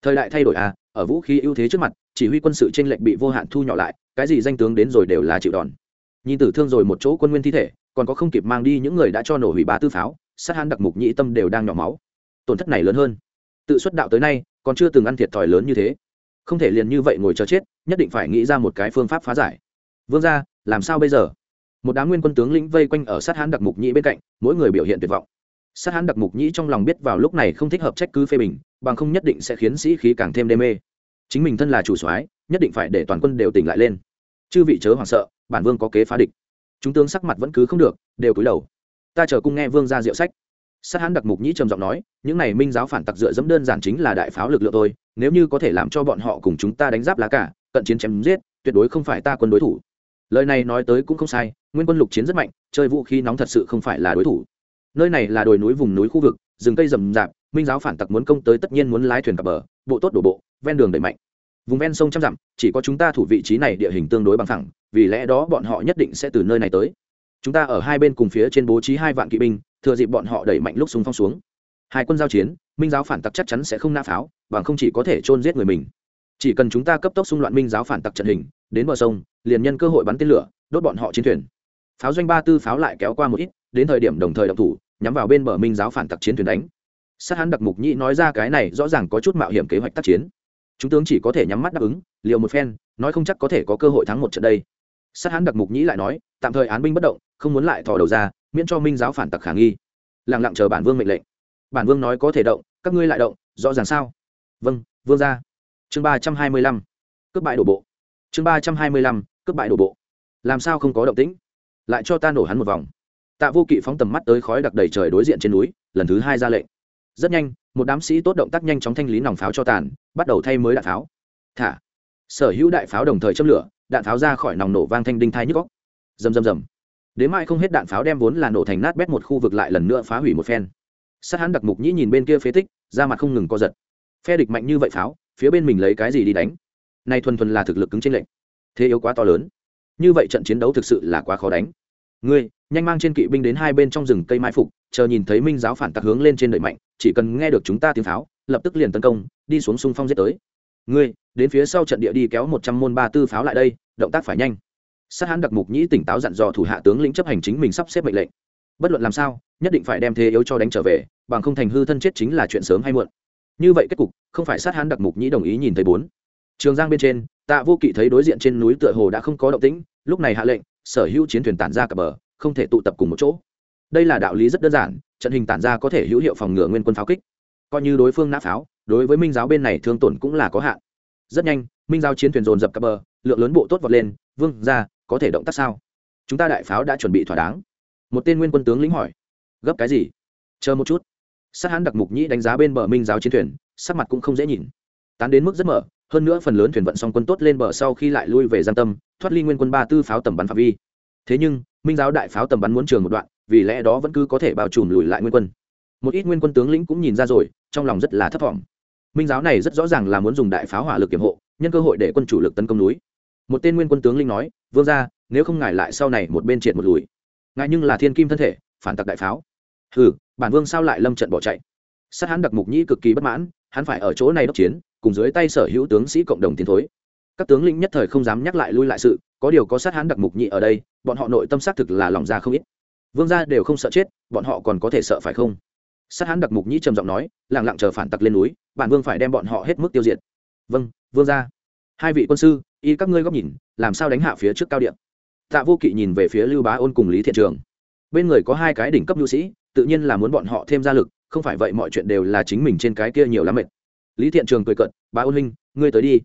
Thời đại thay đổi à ở vũ khí ưu thế trước mặt, chỉ huy quân sự trên lệnh bị vô hạn thu nhỏ lại, cái gì danh tướng đến rồi đều là chịu đòn. Nhìn tử thương rồi một chỗ quân nguyên thi thể, còn có không kịp mang đi những người đã cho nổ hủy ba tư pháo, sát hắn đặc mục nhị tâm đều đang nhỏ máu. Tổn thất này lớn hơn. Tự xuất đạo tới nay, còn chưa từng ăn thiệt thòi lớn như thế. Không thể liền như vậy ngồi chờ chết, nhất định phải nghĩ ra một cái phương pháp phá giải. Vương ra làm sao bây giờ? Một đám nguyên quân tướng lĩnh vây quanh ở sát hán đặc mục nhĩ bên cạnh, mỗi người biểu hiện tuyệt vọng sát hán đặc mục nhĩ trong lòng biết vào lúc này không thích hợp trách cứ phê bình, bằng không nhất định sẽ khiến sĩ khí càng thêm đê mê. Chính mình thân là chủ soái, nhất định phải để toàn quân đều tỉnh lại lên. Chư vị chớ hoảng sợ, bản vương có kế phá địch. Chúng tướng sắc mặt vẫn cứ không được, đều cúi đầu. Ta chờ cung nghe vương ra diệu sách. Sát hán đặc mục nhĩ trầm giọng nói, những này minh giáo phản tặc dựa dẫm đơn giản chính là đại pháo lực lượng thôi, nếu như có thể làm cho bọn họ cùng chúng ta đánh giáp lá cả, cận chiến chém giết, tuyệt đối không phải ta quân đối thủ. Lời này nói tới cũng không sai, nguyên quân lục chiến rất mạnh, chơi vũ khí nóng thật sự không phải là đối thủ nơi này là đồi núi vùng núi khu vực, rừng cây rậm rạp, minh giáo phản tặc muốn công tới tất nhiên muốn lái thuyền cập bờ, bộ tốt đổ bộ, ven đường đẩy mạnh. Vùng ven sông trăm dặm, chỉ có chúng ta thủ vị trí này địa hình tương đối bằng thẳng vì lẽ đó bọn họ nhất định sẽ từ nơi này tới. Chúng ta ở hai bên cùng phía trên bố trí hai vạn kỵ binh, thừa dịp bọn họ đẩy mạnh lúc súng phong xuống. Hai quân giao chiến, minh giáo phản tặc chắc chắn sẽ không nã pháo, bằng không chỉ có thể chôn giết người mình. Chỉ cần chúng ta cấp tốc xung loạn minh giáo phản tặc trận hình, đến bờ sông, liền nhân cơ hội bắn tên lửa, đốt bọn họ chiến thuyền. Pháo doanh ba tư pháo lại kéo qua một ít, đến thời điểm đồng thời động thủ nhắm vào bên bờ minh giáo phản tặc chiến thuyền đánh. Sát hắn đặc mục nhĩ nói ra cái này rõ ràng có chút mạo hiểm kế hoạch tác chiến. Chúng tướng chỉ có thể nhắm mắt đáp ứng, liều một phen, nói không chắc có thể có cơ hội thắng một trận đây. Sát hắn đặc mục nhĩ lại nói, tạm thời án binh bất động, không muốn lại thò đầu ra, miễn cho minh giáo phản tặc khả nghi. Lẳng lặng chờ bản vương mệnh lệnh. Bản vương nói có thể động, các ngươi lại động, rõ ràng sao? Vâng vương ra chương ba trăm hai mươi lăm. Cướp bại đổ bộ. Chương ba trăm hai mươi lăm, cướp bại đổ bộ. Làm sao không có động tĩnh? Lại cho ta nổ hắn một vòng tạ vô kỵ phóng tầm mắt tới khói đặc đầy trời đối diện trên núi, lần thứ hai ra lệnh. Rất nhanh, một đám sĩ tốt động tác nhanh chóng thanh lý nòng pháo cho tàn, bắt đầu thay mới đạn pháo. Thả. Sở hữu đại pháo đồng thời châm lửa, đạn pháo ra khỏi nòng nổ vang thanh đinh thai nhức góc rầm rầm rầm. Đến mai không hết đạn pháo đem vốn là nổ thành nát bét một khu vực lại lần nữa phá hủy một phen. Sát hắn đặc mục nhĩ nhìn bên kia phế tích ra mặt không ngừng co giật. Phe địch mạnh như vậy pháo, phía bên mình lấy cái gì đi đánh? Nay thuần thuần là thực lực cứng trên lệnh. Thế yếu quá to lớn. Như vậy trận chiến đấu thực sự là quá khó đánh. Ngươi nhanh mang trên kỵ binh đến hai bên trong rừng cây mai phục, chờ nhìn thấy minh giáo phản tặc hướng lên trên đợi mạnh, chỉ cần nghe được chúng ta tiếng pháo, lập tức liền tấn công, đi xuống sung phong giết tới. Ngươi, đến phía sau trận địa đi kéo một trăm môn ba tư pháo lại đây, động tác phải nhanh. Sát hãn đặc mục nhĩ tỉnh táo dặn dò thủ hạ tướng lĩnh chấp hành chính mình sắp xếp mệnh lệnh. Bất luận làm sao, nhất định phải đem thế yếu cho đánh trở về, bằng không thành hư thân chết chính là chuyện sớm hay muộn. Như vậy kết cục, không phải sát hãn đặc mục nhĩ đồng ý nhìn thấy bốn. Trường giang bên trên, tạ vô kỵ thấy đối diện trên núi tựa hồ đã không có động tĩnh, lúc này hạ lệnh, sở hữu chiến thuyền tản ra cập bờ không thể tụ tập cùng một chỗ. Đây là đạo lý rất đơn giản, trận hình tản ra có thể hữu hiệu phòng ngừa nguyên quân pháo kích. Coi như đối phương nã pháo, đối với minh giáo bên này thương tổn cũng là có hạn. Rất nhanh, minh giáo chiến thuyền dồn dập cập bờ, lượng lớn bộ tốt vọt lên, vương ra có thể động tác sao? Chúng ta đại pháo đã chuẩn bị thỏa đáng. Một tên nguyên quân tướng lĩnh hỏi, gấp cái gì? Chờ một chút. Sát hãn đặc mục nhĩ đánh giá bên bờ minh giáo chiến thuyền, sắc mặt cũng không dễ nhìn. Tán đến mức rất mở, hơn nữa phần lớn thuyền vận song quân tốt lên bờ sau khi lại lui về giang tâm, thoát ly nguyên quân ba tư pháo tầm bắn phạm vi. Thế nhưng minh giáo đại pháo tầm bắn muốn trường một đoạn, vì lẽ đó vẫn cứ có thể bao trùm lùi lại nguyên quân. Một ít nguyên quân tướng lĩnh cũng nhìn ra rồi, trong lòng rất là thấp thỏm. Minh giáo này rất rõ ràng là muốn dùng đại pháo hỏa lực kiểm hộ, nhân cơ hội để quân chủ lực tấn công núi. Một tên nguyên quân tướng linh nói, vương ra nếu không ngài lại sau này một bên triệt một lùi. Ngài nhưng là thiên kim thân thể, phản tặc đại pháo. Ừ bản vương sao lại lâm trận bỏ chạy? Sát hắn đặc mục nhĩ cực kỳ bất mãn, hắn phải ở chỗ này đốc chiến, cùng dưới tay sở hữu tướng sĩ cộng đồng tiến thối các tướng lĩnh nhất thời không dám nhắc lại lui lại sự, có điều có sát hán đặc mục nhị ở đây, bọn họ nội tâm xác thực là lòng ra không ít. Vương gia đều không sợ chết, bọn họ còn có thể sợ phải không? Sát hán đặc mục nhĩ trầm giọng nói lẳng lặng chờ phản tặc lên núi, bản vương phải đem bọn họ hết mức tiêu diệt. Vâng vương gia. Hai vị quân sư, y các ngươi góc nhìn, làm sao đánh hạ phía trước cao điện tạ vô kỵ nhìn về phía lưu bá ôn cùng lý thiện trường. Bên người có hai cái đỉnh cấp nhu sĩ, tự nhiên là muốn bọn họ thêm ra lực, không phải vậy mọi chuyện đều là chính mình trên cái kia nhiều lắm mệt. Lý thiện trường cười cận bá ôn huynh, ngươi tới đi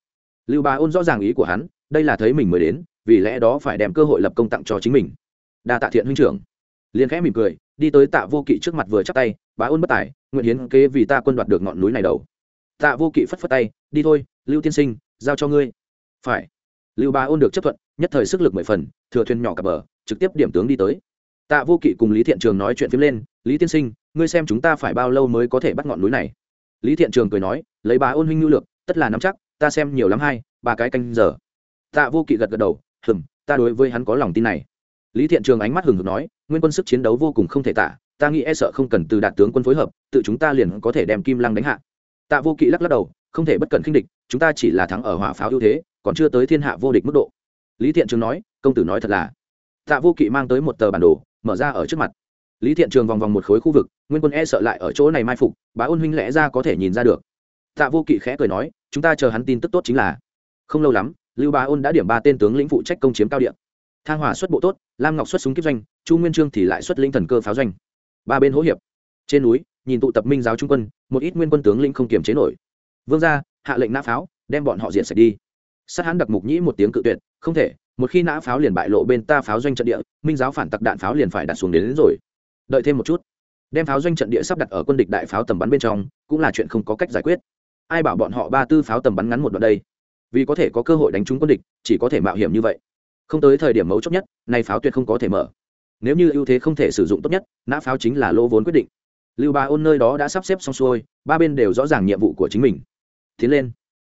lưu bá ôn rõ ràng ý của hắn, đây là thấy mình mới đến, vì lẽ đó phải đem cơ hội lập công tặng cho chính mình. Đa tạ thiện huynh trưởng. Liền khẽ mỉm cười, đi tới tạ vô kỵ trước mặt vừa chắc tay bá ôn bất tài, nguyện hiến kế vì ta quân đoạt được ngọn núi này đầu. Tạ vô kỵ phất phất tay, đi thôi, lưu tiên sinh, giao cho ngươi. Phải. Lưu bá ôn được chấp thuận, nhất thời sức lực mười phần, thừa thuyền nhỏ cập bờ, trực tiếp điểm tướng đi tới. Tạ vô kỵ cùng lý thiện trường nói chuyện phím lên, lý tiên sinh, ngươi xem chúng ta phải bao lâu mới có thể bắt ngọn núi này? Lý thiện trường cười nói, lấy bá ôn huynh nhu lược, tất là nắm chắc ta xem nhiều lắm hai, ba cái canh giờ. Tạ vô kỵ gật gật đầu, hừm, ta đối với hắn có lòng tin này. Lý thiện trường ánh mắt hừng hực nói, nguyên quân sức chiến đấu vô cùng không thể tả, ta nghĩ e sợ không cần từ đạt tướng quân phối hợp, tự chúng ta liền có thể đem kim lăng đánh hạ. Tạ vô kỵ lắc lắc đầu, không thể bất cẩn khinh địch, chúng ta chỉ là thắng ở hỏa pháo ưu thế, còn chưa tới thiên hạ vô địch mức độ. Lý thiện trường nói, công tử nói thật là. Tạ vô kỵ mang tới một tờ bản đồ, mở ra ở trước mặt. Lý thiện trường vòng vòng một khối khu vực, nguyên quân e sợ lại ở chỗ này mai phục, bá ôn huynh lẽ ra có thể nhìn ra được tạ vô kỵ khẽ cười nói chúng ta chờ hắn tin tức tốt chính là. Không lâu lắm lưu bá ôn đã điểm ba tên tướng lĩnh phụ trách công chiếm cao điện thang hòa xuất bộ tốt lam ngọc xuất súng kiếp doanh chu nguyên trương thì lại xuất linh thần cơ pháo doanh. Ba bên hỗ hiệp. Trên núi nhìn tụ tập minh giáo trung quân một ít nguyên quân tướng lĩnh không kiềm chế nổi. Vương gia hạ lệnh nã pháo đem bọn họ diện sạch đi. Sát hắn đặc mục nhĩ một tiếng cự tuyệt không thể một khi nã pháo liền bại lộ bên ta pháo doanh trận địa minh giáo phản tặc đạn pháo liền phải đặt xuống đến, đến rồi. Đợi thêm một chút đem pháo doanh trận địa sắp đặt ở quân địch đại pháo tầm bắn bên trong cũng là chuyện không có cách giải quyết ai bảo bọn họ ba tư pháo tầm bắn ngắn một đoạn đây? Vì có thể có cơ hội đánh trúng quân địch, chỉ có thể mạo hiểm như vậy. Không tới thời điểm mấu chốt nhất, nay pháo tuyệt không có thể mở. Nếu như ưu thế không thể sử dụng tốt nhất, nã pháo chính là lỗ vốn quyết định. Lưu ba ôn nơi đó đã sắp xếp xong xuôi, ba bên đều rõ ràng nhiệm vụ của chính mình. Tiến lên.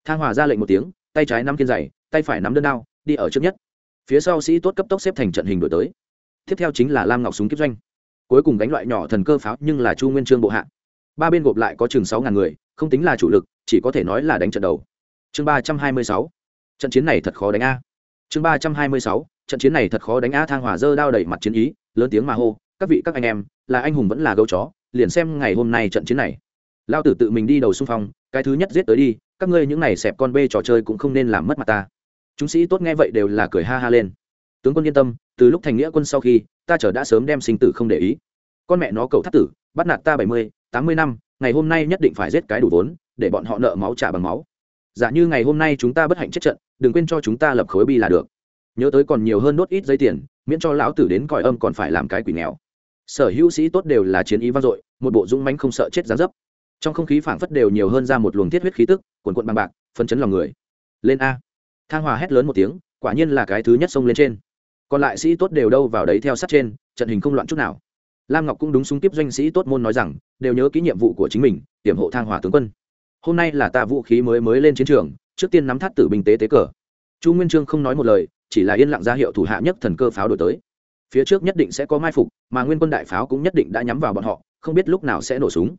Thang hòa ra lệnh một tiếng, tay trái nắm kiên dày tay phải nắm đơn đao, đi ở trước nhất. Phía sau sĩ tốt cấp tốc xếp thành trận hình đổi tới. Tiếp theo chính là lam ngọc súng kiếp doanh. Cuối cùng đánh loại nhỏ thần cơ pháo nhưng là chu nguyên trương bộ hạ. Ba bên gộp lại có chừng sáu ngàn người, không tính là chủ lực chỉ có thể nói là đánh trận đầu. Chương ba trăm hai mươi sáu, trận chiến này thật khó đánh a. Chương ba trăm hai mươi sáu, trận chiến này thật khó đánh a, thang hỏa dơ đao đẩy mặt chiến ý, lớn tiếng mà hô, các vị, các anh em, là anh hùng vẫn là gấu chó, liền xem ngày hôm nay trận chiến này. Lao tử tự mình đi đầu xung phong, cái thứ nhất giết tới đi, các ngươi những này xẹp con bê trò chơi cũng không nên làm mất mặt ta. Chúng sĩ tốt nghe vậy đều là cười ha ha lên. Tướng quân yên tâm, từ lúc thành nghĩa quân sau khi, ta chờ đã sớm đem sinh tử không để ý. Con mẹ nó cầu thắt tử, bắt nạt ta bảy mươi, tám mươi năm, ngày hôm nay nhất định phải giết cái đủ vốn để bọn họ nợ máu trả bằng máu. Giả như ngày hôm nay chúng ta bất hạnh chết trận, đừng quên cho chúng ta lập khối bi là được. Nhớ tới còn nhiều hơn đốt ít giấy tiền, miễn cho lão tử đến còi âm còn phải làm cái quỷ nghèo. Sở hữu sĩ tốt đều là chiến ý vang dội, một bộ dũng mánh không sợ chết gián dấp. Trong không khí phảng phất đều nhiều hơn ra một luồng thiết huyết khí tức, cuồn cuộn bằng bạc phân chấn lòng người. Lên a. Thang hòa hét lớn một tiếng, quả nhiên là cái thứ nhất xông lên trên. Còn lại sĩ tốt đều đâu vào đấy theo sát trên, trận hình không loạn chút nào. Lam ngọc cũng đúng súng tiếp doanh sĩ tốt môn nói rằng, đều nhớ kỹ nhiệm vụ của chính mình tiềm hộ thang hòa tướng quân hôm nay là ta vũ khí mới mới lên chiến trường, trước tiên nắm thắt tử binh tế tế cờ. Chu nguyên trương không nói một lời, chỉ là yên lặng ra hiệu thủ hạ nhất thần cơ pháo đổi tới. Phía trước nhất định sẽ có mai phục, mà nguyên quân đại pháo cũng nhất định đã nhắm vào bọn họ, không biết lúc nào sẽ nổ súng.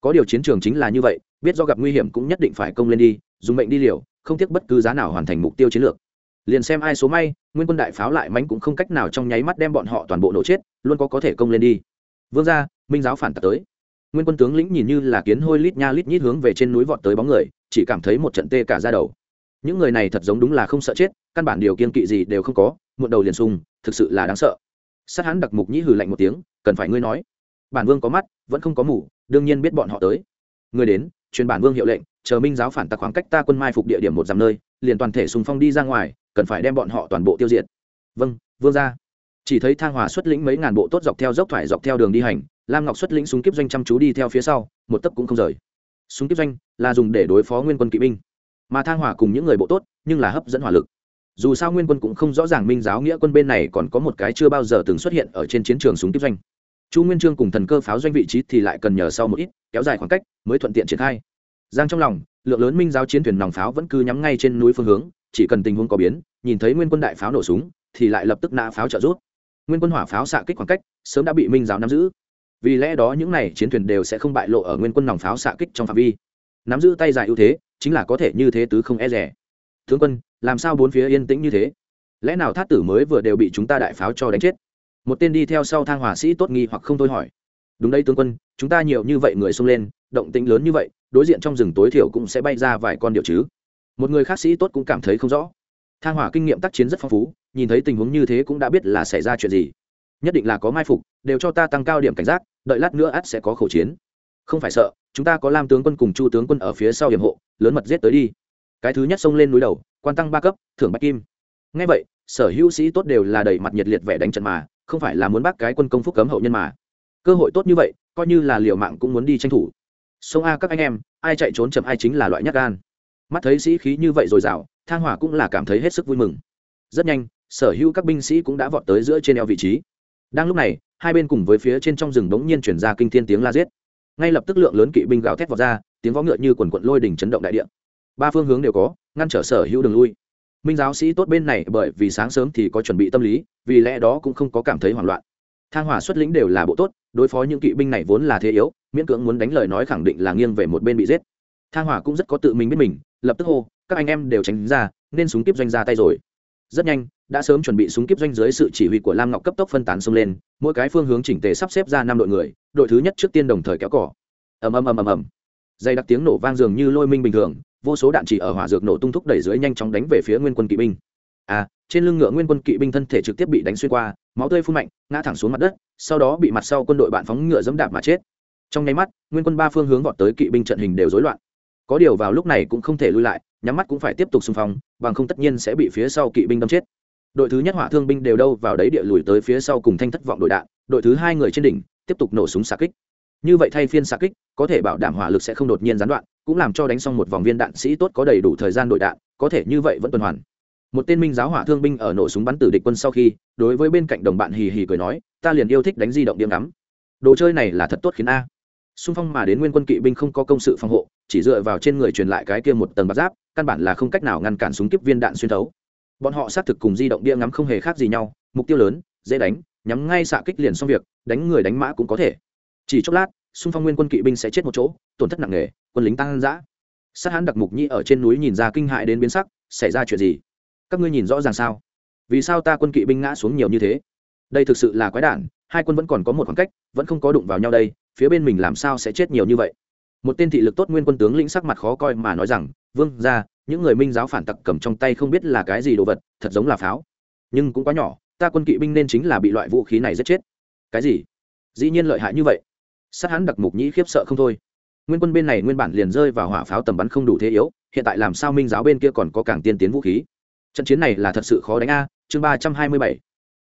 Có điều chiến trường chính là như vậy, biết do gặp nguy hiểm cũng nhất định phải công lên đi, dùng mệnh đi liều, không tiếc bất cứ giá nào hoàn thành mục tiêu chiến lược. Liền xem ai số may, nguyên quân đại pháo lại mánh cũng không cách nào trong nháy mắt đem bọn họ toàn bộ nổ chết, luôn có có thể công lên đi. Vương gia, minh giáo phản tặc tới nguyên quân tướng lĩnh nhìn như là kiến hôi lít nha lít nhít hướng về trên núi vọt tới bóng người, chỉ cảm thấy một trận tê cả ra đầu. Những người này thật giống đúng là không sợ chết, căn bản điều kiên kỵ gì đều không có, muộn đầu liền sung, thực sự là đáng sợ. Sát hắn đặc mục nhĩ hừ lạnh một tiếng, cần phải ngươi nói. Bản vương có mắt, vẫn không có mủ đương nhiên biết bọn họ tới. Người đến, truyền bản vương hiệu lệnh, chờ minh giáo phản tặc khoảng cách ta quân mai phục địa điểm một dặm nơi, liền toàn thể sùng phong đi ra ngoài, cần phải đem bọn họ toàn bộ tiêu diệt. Vâng vương ra chỉ thấy thang hòa xuất lĩnh mấy ngàn bộ tốt dọc theo dốc thoải dọc theo đường đi hành lam ngọc xuất lĩnh súng kiếp doanh chăm chú đi theo phía sau, một tấc cũng không rời. Súng kiếp doanh là dùng để đối phó nguyên quân kỵ binh. Mà thang hòa cùng những người bộ tốt, nhưng là hấp dẫn hỏa lực. Dù sao nguyên quân cũng không rõ ràng minh giáo nghĩa quân bên này còn có một cái chưa bao giờ từng xuất hiện ở trên chiến trường súng kiếp doanh. Chu nguyên trương cùng thần cơ pháo doanh vị trí thì lại cần nhờ sau một ít, kéo dài khoảng cách mới thuận tiện triển khai. Giang trong lòng, lượng lớn minh giáo chiến thuyền nòng pháo vẫn cứ nhắm ngay trên núi phương hướng, chỉ cần tình huống có biến, nhìn thấy nguyên quân đại pháo nổ súng, thì lại lập tức nã pháo trợ rút nguyên quân hỏa pháo xạ kích khoảng cách, sớm đã bị minh giáo nắm giữ vì lẽ đó những này chiến thuyền đều sẽ không bại lộ ở nguyên quân nòng pháo xạ kích trong phạm vi. Nắm giữ tay dài ưu thế, chính là có thể như thế tứ không e rẻ. Tướng quân, làm sao bốn phía yên tĩnh như thế? Lẽ nào thát tử mới vừa đều bị chúng ta đại pháo cho đánh chết? Một tên đi theo sau thang hỏa sĩ tốt nghi hoặc không thôi hỏi. Đúng đây tướng quân, chúng ta nhiều như vậy người xông lên, động tĩnh lớn như vậy, đối diện trong rừng tối thiểu cũng sẽ bay ra vài con điệu chứ. Một người khác sĩ tốt cũng cảm thấy không rõ. Thang hỏa kinh nghiệm tác chiến rất phong phú, nhìn thấy tình huống như thế cũng đã biết là xảy ra chuyện gì. Nhất định là có mai phục đều cho ta tăng cao điểm cảnh giác, đợi lát nữa ắt sẽ có khẩu chiến. Không phải sợ, chúng ta có lam tướng quân cùng chu tướng quân ở phía sau hiểm hộ, lớn mật giết tới đi. Cái thứ nhất xông lên núi đầu, quan tăng ba cấp, thưởng bạch kim. Ngay vậy, sở hữu sĩ tốt đều là đầy mặt nhiệt liệt vẻ đánh trận mà, không phải là muốn bác cái quân công phúc cấm hậu nhân mà. Cơ hội tốt như vậy, coi như là liều mạng cũng muốn đi tranh thủ. Sông a các anh em, ai chạy trốn chậm ai chính là loại nhát gan. Mắt thấy sĩ khí như vậy rồi rào thang hỏa cũng là cảm thấy hết sức vui mừng. Rất nhanh, sở hữu các binh sĩ cũng đã vọt tới giữa trên eo vị trí. Đang lúc này hai bên cùng với phía trên trong rừng bỗng nhiên chuyển ra kinh thiên tiếng la giết. Ngay lập tức lượng lớn kỵ binh gào thét vọt ra, tiếng võ ngựa như quần quận lôi đỉnh chấn động đại địa. Ba phương hướng đều có, ngăn trở sở hữu đường lui. Minh giáo sĩ tốt bên này bởi vì sáng sớm thì có chuẩn bị tâm lý, vì lẽ đó cũng không có cảm thấy hoảng loạn. Thang hỏa xuất lĩnh đều là bộ tốt, đối phó những kỵ binh này vốn là thế yếu, miễn cưỡng muốn đánh lời nói khẳng định là nghiêng về một bên bị giết. Thang hỏa cũng rất có tự mình biết mình, lập tức hô, các anh em đều tránh ra, nên súng kiếp doanh ra tay rồi rất nhanh, đã sớm chuẩn bị súng kiếp doanh dưới sự chỉ huy của lam ngọc cấp tốc phân tán xông lên, mỗi cái phương hướng chỉnh tề sắp xếp ra năm đội người, đội thứ nhất trước tiên đồng thời kéo cỏ ầm ầm ầm ầm ầm. Dây đặc tiếng nổ vang dường như lôi minh bình thường, vô số đạn chỉ ở hỏa dược nổ tung thúc đẩy dưới nhanh chóng đánh về phía nguyên quân kỵ binh. À trên lưng ngựa nguyên quân kỵ binh thân thể trực tiếp bị đánh xuyên qua, máu tươi phun mạnh, ngã thẳng xuống mặt đất, sau đó bị mặt sau quân đội bạn phóng ngựa dẫm đạp mà chết. Trong nháy mắt, nguyên quân ba phương hướng vọt tới kỵ binh trận hình đều rối loạn. Có điều vào lúc này cũng không thể lui lại nhắm mắt cũng phải tiếp tục xung phong, bằng không tất nhiên sẽ bị phía sau kỵ binh đâm chết. Đội thứ nhất hỏa thương binh đều đâu vào đấy địa lùi tới phía sau cùng thanh thất vọng đội đạn, đội thứ hai người trên đỉnh tiếp tục nổ súng xạ kích. Như vậy thay phiên xạ kích, có thể bảo đảm hỏa lực sẽ không đột nhiên gián đoạn, cũng làm cho đánh xong một vòng viên đạn sĩ tốt có đầy đủ thời gian đội đạn, có thể như vậy vẫn tuần hoàn. Một tên minh giáo hỏa thương binh ở nổ súng bắn tử địch quân sau khi, đối với bên cạnh đồng bạn hì hì cười nói, ta liền yêu thích đánh di động điểm ngắm. Đồ chơi này là thật tốt khiến a xung phong mà đến nguyên quân kỵ binh không có công sự phòng hộ, chỉ dựa vào trên người truyền lại cái kia một tầng bạc giáp, căn bản là không cách nào ngăn cản súng kiếp viên đạn xuyên thấu. Bọn họ xác thực cùng di động đĩa ngắm không hề khác gì nhau, mục tiêu lớn, dễ đánh, nhắm ngay xạ kích liền xong việc, đánh người đánh mã cũng có thể. Chỉ chốc lát, xung phong nguyên quân kỵ binh sẽ chết một chỗ, tổn thất nặng nề, quân lính tăng giã sát hãn đặc mục nhi ở trên núi nhìn ra kinh hại đến biến sắc, xảy ra chuyện gì? Các ngươi nhìn rõ ràng sao? Vì sao ta quân kỵ binh ngã xuống nhiều như thế? Đây thực sự là quái đản, hai quân vẫn còn có một khoảng cách, vẫn không có đụng vào nhau đây phía bên mình làm sao sẽ chết nhiều như vậy? Một tên thị lực tốt nguyên quân tướng lĩnh sắc mặt khó coi mà nói rằng, vương ra những người minh giáo phản tặc cầm trong tay không biết là cái gì đồ vật, thật giống là pháo. Nhưng cũng quá nhỏ, ta quân kỵ binh nên chính là bị loại vũ khí này giết chết. Cái gì? Dĩ nhiên lợi hại như vậy. Sát hắn đặc mục nhĩ khiếp sợ không thôi. Nguyên quân bên này nguyên bản liền rơi vào hỏa pháo tầm bắn không đủ thế yếu, hiện tại làm sao minh giáo bên kia còn có càng tiên tiến vũ khí? Trận chiến này là thật sự khó đánh a, chương ba trăm hai mươi bảy.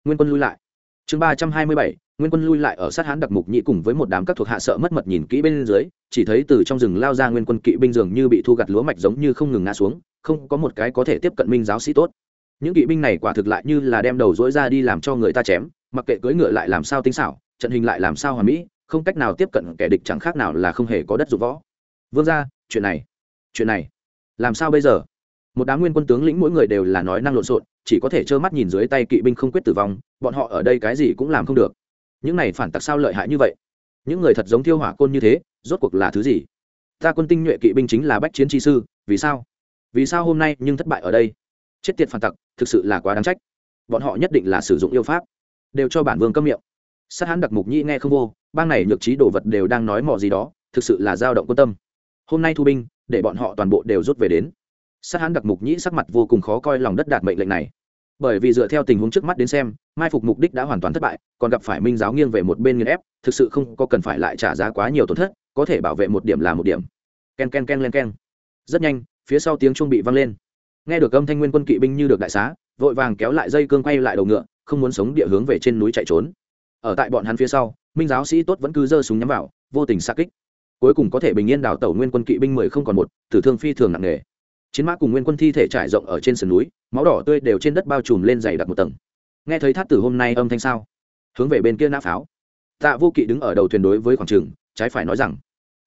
Nguyên quân lui lại. Chương ba trăm hai mươi bảy nguyên quân lui lại ở sát hán đặc mục nhĩ cùng với một đám các thuộc hạ sợ mất mật nhìn kỹ bên dưới, chỉ thấy từ trong rừng lao ra nguyên quân kỵ binh dường như bị thu gặt lúa mạch giống như không ngừng ngã xuống, không có một cái có thể tiếp cận minh giáo sĩ tốt. Những kỵ binh này quả thực lại như là đem đầu dỗi ra đi làm cho người ta chém, mặc kệ cưỡi ngựa lại làm sao tinh xảo, trận hình lại làm sao hòa mỹ, không cách nào tiếp cận kẻ địch chẳng khác nào là không hề có đất dụng võ. Vương ra chuyện này chuyện này, làm sao bây giờ? Một đám nguyên quân tướng lĩnh mỗi người đều là nói năng lộn xộn, chỉ có thể trơ mắt nhìn dưới tay kỵ binh không quyết tử vong, bọn họ ở đây cái gì cũng làm không được những này phản tặc sao lợi hại như vậy? Những người thật giống thiêu hỏa côn như thế, rốt cuộc là thứ gì? Ta quân tinh nhuệ kỵ binh chính là bách chiến chi sư, vì sao? Vì sao hôm nay nhưng thất bại ở đây? Chết tiệt phản tặc, thực sự là quá đáng trách. Bọn họ nhất định là sử dụng yêu pháp. Đều cho bản vương câm miệng. Sát hãn đặc mục nhĩ nghe không vô, bang này nhược trí đồ vật đều đang nói mò gì đó, thực sự là dao động quan tâm. Hôm nay thu binh, để bọn họ toàn bộ đều rút về đến. Sát hãn đặc mục nhĩ sắc mặt vô cùng khó coi, lòng đất đạt mệnh lệnh này bởi vì dựa theo tình huống trước mắt đến xem, mai phục mục đích đã hoàn toàn thất bại, còn gặp phải minh giáo nghiêng về một bên nghiên ép, thực sự không có cần phải lại trả giá quá nhiều tổn thất, có thể bảo vệ một điểm là một điểm. Ken ken ken, len, ken. Rất nhanh, phía sau tiếng trung bị văng lên. Nghe được âm thanh nguyên quân kỵ binh như được đại xá, vội vàng kéo lại dây cương quay lại đầu ngựa, không muốn sống địa hướng về trên núi chạy trốn. Ở tại bọn hắn phía sau, minh giáo sĩ tốt vẫn cứ giơ súng nhắm vào, vô tình xa kích. Cuối cùng có thể bình yên đào tẩu nguyên quân kỵ binh mười không còn một, tử thương phi thường nặng nề chiến mã cùng nguyên quân thi thể trải rộng ở trên sườn núi, máu đỏ tươi đều trên đất bao trùm lên dày đặc một tầng. Nghe thấy thát tử hôm nay âm thanh sao? Hướng về bên kia nã pháo. Tạ vô kỵ đứng ở đầu thuyền đối với khoảng trường, trái phải nói rằng,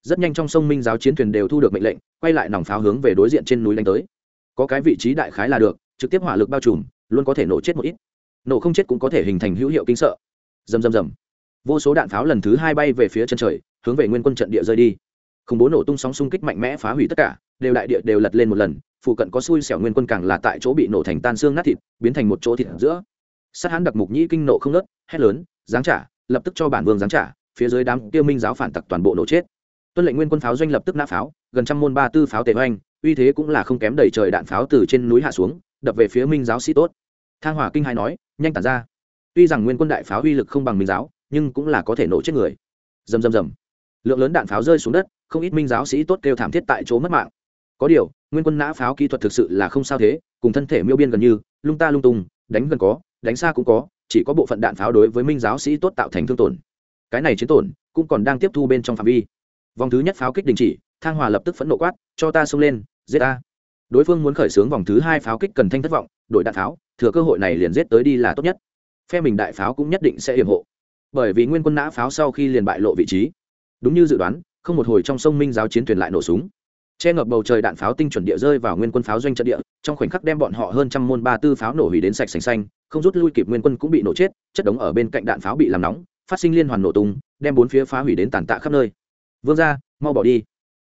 rất nhanh trong sông minh giáo chiến thuyền đều thu được mệnh lệnh, quay lại nòng pháo hướng về đối diện trên núi đánh tới. Có cái vị trí đại khái là được, trực tiếp hỏa lực bao trùm, luôn có thể nổ chết một ít. Nổ không chết cũng có thể hình thành hữu hiệu kinh sợ. Rầm rầm rầm. Vô số đạn pháo lần thứ hai bay về phía chân trời, hướng về nguyên quân trận địa rơi đi khủng bố nổ tung sóng xung kích mạnh mẽ phá hủy tất cả đều đại địa đều lật lên một lần phụ cận có xui xẻo nguyên quân càng là tại chỗ bị nổ thành tan xương nát thịt biến thành một chỗ thịt giữa. Sát hắn đặc mục nhĩ kinh nộ không nớt hét lớn giáng trả! lập tức cho bản vương giáng trả phía dưới đám tiêu minh giáo phản tặc toàn bộ nổ chết. Tuân lệnh nguyên quân pháo doanh lập tức nã pháo gần trăm môn ba tư pháo tề hoành, uy thế cũng là không kém đầy trời đạn pháo từ trên núi hạ xuống đập về phía minh giáo sĩ tốt. Thang hòa kinh hai nói nhanh tản ra. Tuy rằng nguyên quân đại pháo uy lực không bằng minh giáo nhưng cũng là có thể nổ chết người. Rầm rầm rầm lượng lớn đạn pháo rơi xuống đất, không ít minh giáo sĩ tốt kêu thảm thiết tại chỗ mất mạng. Có điều, nguyên quân nã pháo kỹ thuật thực sự là không sao thế, cùng thân thể miêu biên gần như, lung ta lung tung, đánh gần có, đánh xa cũng có, chỉ có bộ phận đạn pháo đối với minh giáo sĩ tốt tạo thành thương tổn. Cái này chiến tổn cũng còn đang tiếp thu bên trong phạm vi. Vòng thứ nhất pháo kích đình chỉ, thang hòa lập tức phẫn nộ quát, cho ta xông lên, giết ta. Đối phương muốn khởi xướng vòng thứ hai pháo kích cần thanh thất vọng, đội đạn pháo, thừa cơ hội này liền giết tới đi là tốt nhất. Phe mình đại pháo cũng nhất định sẽ hiểm hộ. Bởi vì nguyên quân nã pháo sau khi liền bại lộ vị trí đúng như dự đoán, không một hồi trong sông minh giáo chiến thuyền lại nổ súng. Che ngập bầu trời đạn pháo tinh chuẩn địa rơi vào nguyên quân pháo doanh trận địa, trong khoảnh khắc đem bọn họ hơn trăm môn ba tư pháo nổ hủy đến sạch sành xanh, không rút lui kịp nguyên quân cũng bị nổ chết, chất đống ở bên cạnh đạn pháo bị làm nóng, phát sinh liên hoàn nổ tung, đem bốn phía phá hủy đến tàn tạ khắp nơi. Vương ra mau bỏ đi,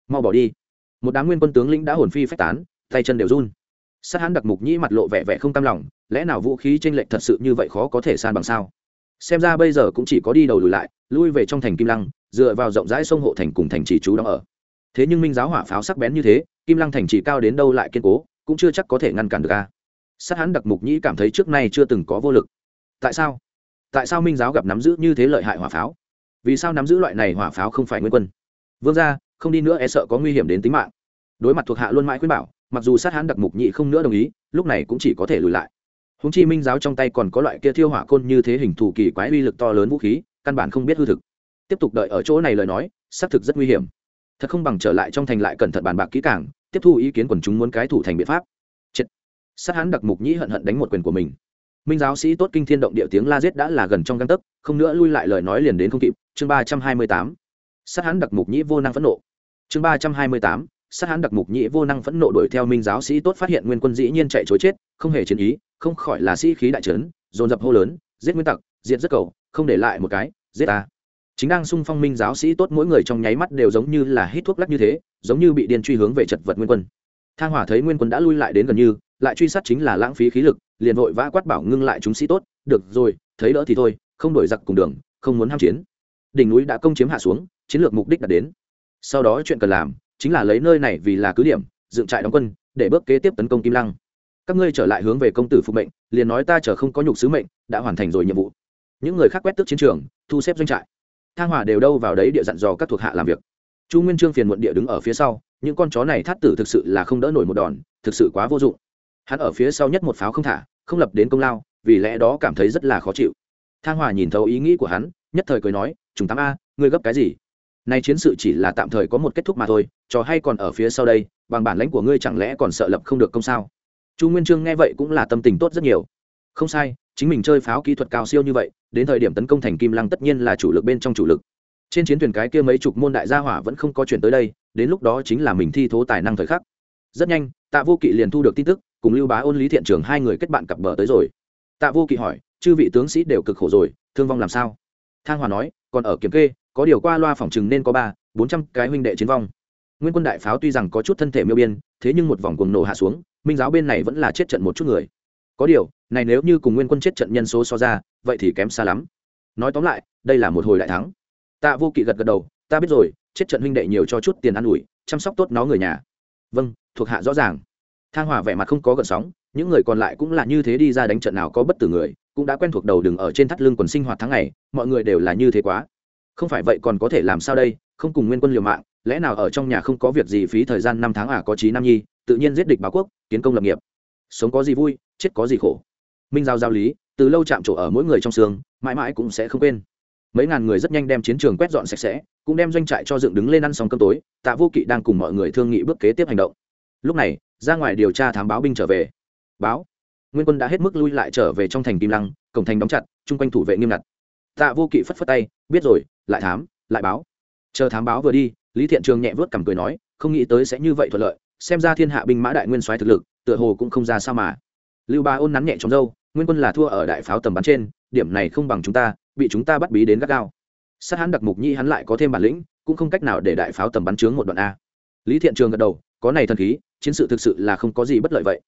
mau bỏ đi. Một đám nguyên quân tướng lĩnh đã hồn phi phách tán, tay chân đều run. Sát hán đặc mục nhĩ mặt lộ vẻ vẻ không cam lòng, lẽ nào vũ khí tranh lệch thật sự như vậy khó có thể san bằng sao? Xem ra bây giờ cũng chỉ có đi đầu lùi lại, lui về trong thành kim lăng dựa vào rộng rãi sông hộ thành cùng thành trì chú đóng ở. Thế nhưng minh giáo hỏa pháo sắc bén như thế, kim lăng thành trì cao đến đâu lại kiên cố, cũng chưa chắc có thể ngăn cản được a. Sát hán đặc mục nhĩ cảm thấy trước nay chưa từng có vô lực. Tại sao? Tại sao minh giáo gặp nắm giữ như thế lợi hại hỏa pháo? Vì sao nắm giữ loại này hỏa pháo không phải nguyên quân? Vương ra không đi nữa e sợ có nguy hiểm đến tính mạng. Đối mặt thuộc hạ luôn mãi khuyên bảo, mặc dù sát hán đặc mục nhị không nữa đồng ý, lúc này cũng chỉ có thể lùi lại. Húng chi minh giáo trong tay còn có loại kia thiêu hỏa côn như thế hình thù kỳ quái uy lực to lớn vũ khí, căn bản không biết hư thực tiếp tục đợi ở chỗ này lời nói, xác thực rất nguy hiểm. Thật không bằng trở lại trong thành lại cẩn thận bàn bạc kỹ càng, tiếp thu ý kiến quần chúng muốn cái thủ thành biện pháp. Chết. Sát hắn đặc mục nhĩ hận hận đánh một quyền của mình. Minh giáo sĩ tốt kinh thiên động địa tiếng la giết đã là gần trong găng tấc, không nữa lui lại lời nói liền đến không kịp. Chương ba trăm hai mươi tám. Sát hắn đặc mục nhĩ vô năng phẫn nộ. Chương ba trăm hai mươi tám. Sát hắn đặc mục nhĩ vô năng phẫn nộ đuổi theo minh giáo sĩ tốt phát hiện nguyên quân dĩ nhiên chạy chối chết, không hề chiến ý, không khỏi là sĩ khí đại trấn, dồn dập hô lớn, giết nguyên tặc, diệt rất cầu, không để lại một cái, giết ta chính đang sung phong minh giáo sĩ tốt mỗi người trong nháy mắt đều giống như là hít thuốc lắc như thế, giống như bị điên truy hướng về chật vật nguyên quân. Thang hỏa thấy nguyên quân đã lui lại đến gần như, lại truy sát chính là lãng phí khí lực, liền vội vã quát bảo ngưng lại chúng sĩ tốt, được rồi, thấy đỡ thì thôi, không đổi giặc cùng đường, không muốn ham chiến. Đỉnh núi đã công chiếm hạ xuống, chiến lược mục đích đã đến. Sau đó chuyện cần làm, chính là lấy nơi này vì là cứ điểm, dựng trại đóng quân, để bước kế tiếp tấn công kim lăng. Các ngươi trở lại hướng về công tử phục mệnh, liền nói ta chờ không có nhục sứ mệnh, đã hoàn thành rồi nhiệm vụ. Những người khác quét tước chiến trường, thu xếp doanh trại thang hòa đều đâu vào đấy địa dặn dò các thuộc hạ làm việc. Chu nguyên trương phiền muộn địa đứng ở phía sau, những con chó này thắt tử thực sự là không đỡ nổi một đòn, thực sự quá vô dụng. Hắn ở phía sau nhất một pháo không thả, không lập đến công lao, vì lẽ đó cảm thấy rất là khó chịu. Thang hòa nhìn thấu ý nghĩ của hắn, nhất thời cười nói chúng tám a, ngươi gấp cái gì? Nay chiến sự chỉ là tạm thời có một kết thúc mà thôi, trò hay còn ở phía sau đây, bằng bản lãnh của ngươi chẳng lẽ còn sợ lập không được công sao? Chu nguyên trương nghe vậy cũng là tâm tình tốt rất nhiều. Không sai chính mình chơi pháo kỹ thuật cao siêu như vậy, đến thời điểm tấn công thành kim lăng tất nhiên là chủ lực bên trong chủ lực. Trên chiến thuyền cái kia mấy chục môn đại gia hỏa vẫn không có chuyển tới đây, đến lúc đó chính là mình thi thố tài năng thời khắc. Rất nhanh, tạ vô kỵ liền thu được tin tức, cùng lưu bá ôn, lý thiện trường hai người kết bạn cặp bờ tới rồi. Tạ vô kỵ hỏi, chư vị tướng sĩ đều cực khổ rồi, thương vong làm sao? Thang hòa nói, còn ở kiểm kê, có điều qua loa phòng chừng nên có ba, bốn trăm cái huynh đệ chiến vong. Nguyên quân đại pháo tuy rằng có chút thân thể miêu biên, thế nhưng một vòng cuồng nổ hạ xuống, minh giáo bên này vẫn là chết trận một chút người. Có điều này nếu như cùng nguyên quân chết trận nhân số so ra, vậy thì kém xa lắm. Nói tóm lại, đây là một hồi đại thắng. Tạ vô kỵ gật gật đầu, ta biết rồi, chết trận huynh đệ nhiều cho chút tiền ăn ủi, chăm sóc tốt nó người nhà. Vâng thuộc hạ rõ ràng. Thang hòa vẻ mặt không có gợn sóng, những người còn lại cũng là như thế đi ra đánh trận nào có bất tử người, cũng đã quen thuộc đầu đừng ở trên thắt lưng quần sinh hoạt tháng ngày, mọi người đều là như thế quá. Không phải vậy còn có thể làm sao đây, không cùng nguyên quân liều mạng, lẽ nào ở trong nhà không có việc gì phí thời gian năm tháng à có trí nam nhi, tự nhiên giết địch báo quốc, kiến công lập nghiệp. Sống có gì vui, chết có gì khổ minh giao giao lý, từ lâu chạm trổ ở mỗi người trong xương, mãi mãi cũng sẽ không quên. Mấy ngàn người rất nhanh đem chiến trường quét dọn sạch sẽ, cũng đem doanh trại cho dựng đứng lên ăn xong cơm tối, tạ vô kỵ đang cùng mọi người thương nghị bước kế tiếp hành động. Lúc này, ra ngoài điều tra thám báo binh trở về. Báo. Nguyên quân đã hết mức lui lại trở về trong thành kim lăng, cổng thành đóng chặt, chung quanh thủ vệ nghiêm ngặt. Tạ vô kỵ phất phất tay, biết rồi, lại thám, lại báo. Chờ thám báo vừa đi, lý thiện trường nhẹ vớt cằm cười nói, không nghĩ tới sẽ như vậy thuận lợi, xem ra thiên hạ binh mã đại nguyên soái thực lực, tựa hồ cũng không ra sao mà. Lưu ba ôn nắn nhẹ trong dâu nguyên quân là thua ở đại pháo tầm bắn trên, điểm này không bằng chúng ta, bị chúng ta bắt bí đến gắt gao. Sát hắn đặc mục nhi hắn lại có thêm bản lĩnh, cũng không cách nào để đại pháo tầm bắn trướng một đoạn a. Lý thiện trường gật đầu, có này thần khí, chiến sự thực sự là không có gì bất lợi vậy.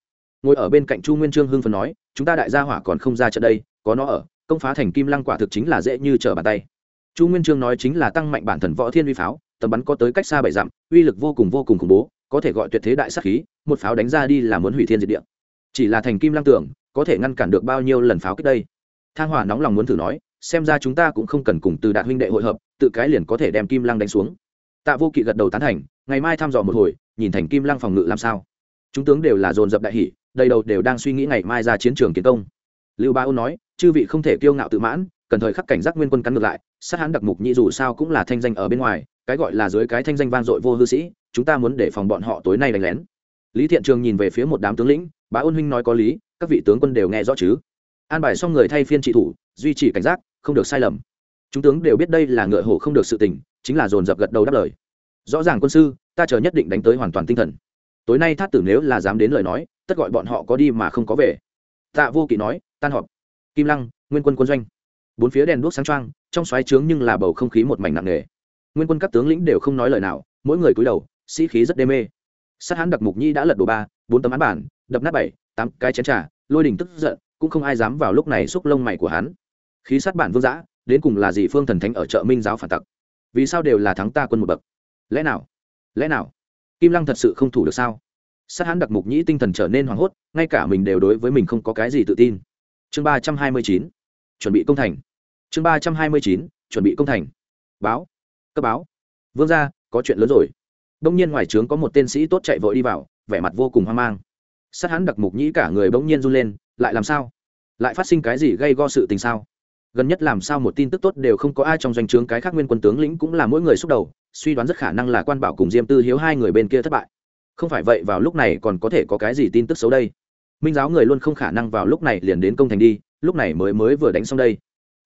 Ngồi ở bên cạnh chu nguyên trương hưng phần nói, chúng ta đại gia hỏa còn không ra trận đây, có nó ở, công phá thành kim lăng quả thực chính là dễ như trở bàn tay. Chu nguyên trương nói chính là tăng mạnh bản thần võ thiên uy pháo, tầm bắn có tới cách xa bảy dặm, uy lực vô cùng vô cùng khủng bố, có thể gọi tuyệt thế đại sát khí, một pháo đánh ra đi là muốn hủy thiên diệt địa. Chỉ là thành kim lăng tưởng có thể ngăn cản được bao nhiêu lần pháo kích đây? Thang hỏa nóng lòng muốn thử nói, xem ra chúng ta cũng không cần cùng từ đạt huynh đệ hội hợp, tự cái liền có thể đem kim lăng đánh xuống. Tạ vô kỵ gật đầu tán thành, ngày mai thăm dò một hồi, nhìn thành kim lăng phòng ngự làm sao. Chúng tướng đều là dồn dập đại hỷ đầy đầu đều đang suy nghĩ ngày mai ra chiến trường kiến công. Lưu ba ôn nói, chư vị không thể kiêu ngạo tự mãn, cần thời khắc cảnh giác nguyên quân cắn ngược lại, sát hãn đặc mục nhị dù sao cũng là thanh danh ở bên ngoài, cái gọi là dưới cái thanh danh vang dội vô hư sĩ, chúng ta muốn để phòng bọn họ tối nay đánh lén. Lý thiện trường nhìn về phía một đám tướng lĩnh bá ôn huynh nói có lý các vị tướng quân đều nghe rõ chứ? An bài xong người thay phiên trị thủ, duy trì cảnh giác, không được sai lầm. Chúng tướng đều biết đây là ngựa hổ không được sự tình, chính là dồn dập gật đầu đáp lời. Rõ ràng quân sư, ta chờ nhất định đánh tới hoàn toàn tinh thần. Tối nay thát tử nếu là dám đến lời nói, tất gọi bọn họ có đi mà không có về. Tạ vô kỵ nói, tan họp. Kim lăng, nguyên quân quân doanh. Bốn phía đèn đuốc sáng trăng trong xoáy trướng nhưng là bầu không khí một mảnh nặng nề. Nguyên quân các tướng lĩnh đều không nói lời nào, mỗi người cúi đầu, sĩ khí rất đê mê. Sát hãn đặc mục nhi đã lật đổ ba, bốn tấm án bản, đập nát bảy tám cái chén trà, lôi đình tức giận, cũng không ai dám vào lúc này xúc lông mày của hắn. Khí sát bản vương giã đến cùng là gì phương thần thánh ở chợ minh giáo phản tặc? Vì sao đều là thắng ta quân một bậc? Lẽ nào? Lẽ nào? Kim lăng thật sự không thủ được sao? Sát hắn đặc mục nhĩ tinh thần trở nên hoảng hốt, ngay cả mình đều đối với mình không có cái gì tự tin. Chương ba trăm hai mươi chín, chuẩn bị công thành. Chương ba trăm hai mươi chín, chuẩn bị công thành. Báo. Cấp báo. Vương ra có chuyện lớn rồi. Đông nhiên ngoài trướng có một tên sĩ tốt chạy vội đi vào, vẻ mặt vô cùng hoang mang sát hắn đặc mục nhĩ cả người bỗng nhiên run lên, lại làm sao? Lại phát sinh cái gì gây go sự tình sao? Gần nhất làm sao một tin tức tốt đều không có ai trong doanh trướng cái khác nguyên quân tướng lĩnh cũng là mỗi người xúc đầu, suy đoán rất khả năng là quan bảo cùng diêm tư hiếu hai người bên kia thất bại. Không phải vậy vào lúc này còn có thể có cái gì tin tức xấu đây? Minh giáo người luôn không khả năng vào lúc này liền đến công thành đi, lúc này mới mới vừa đánh xong đây.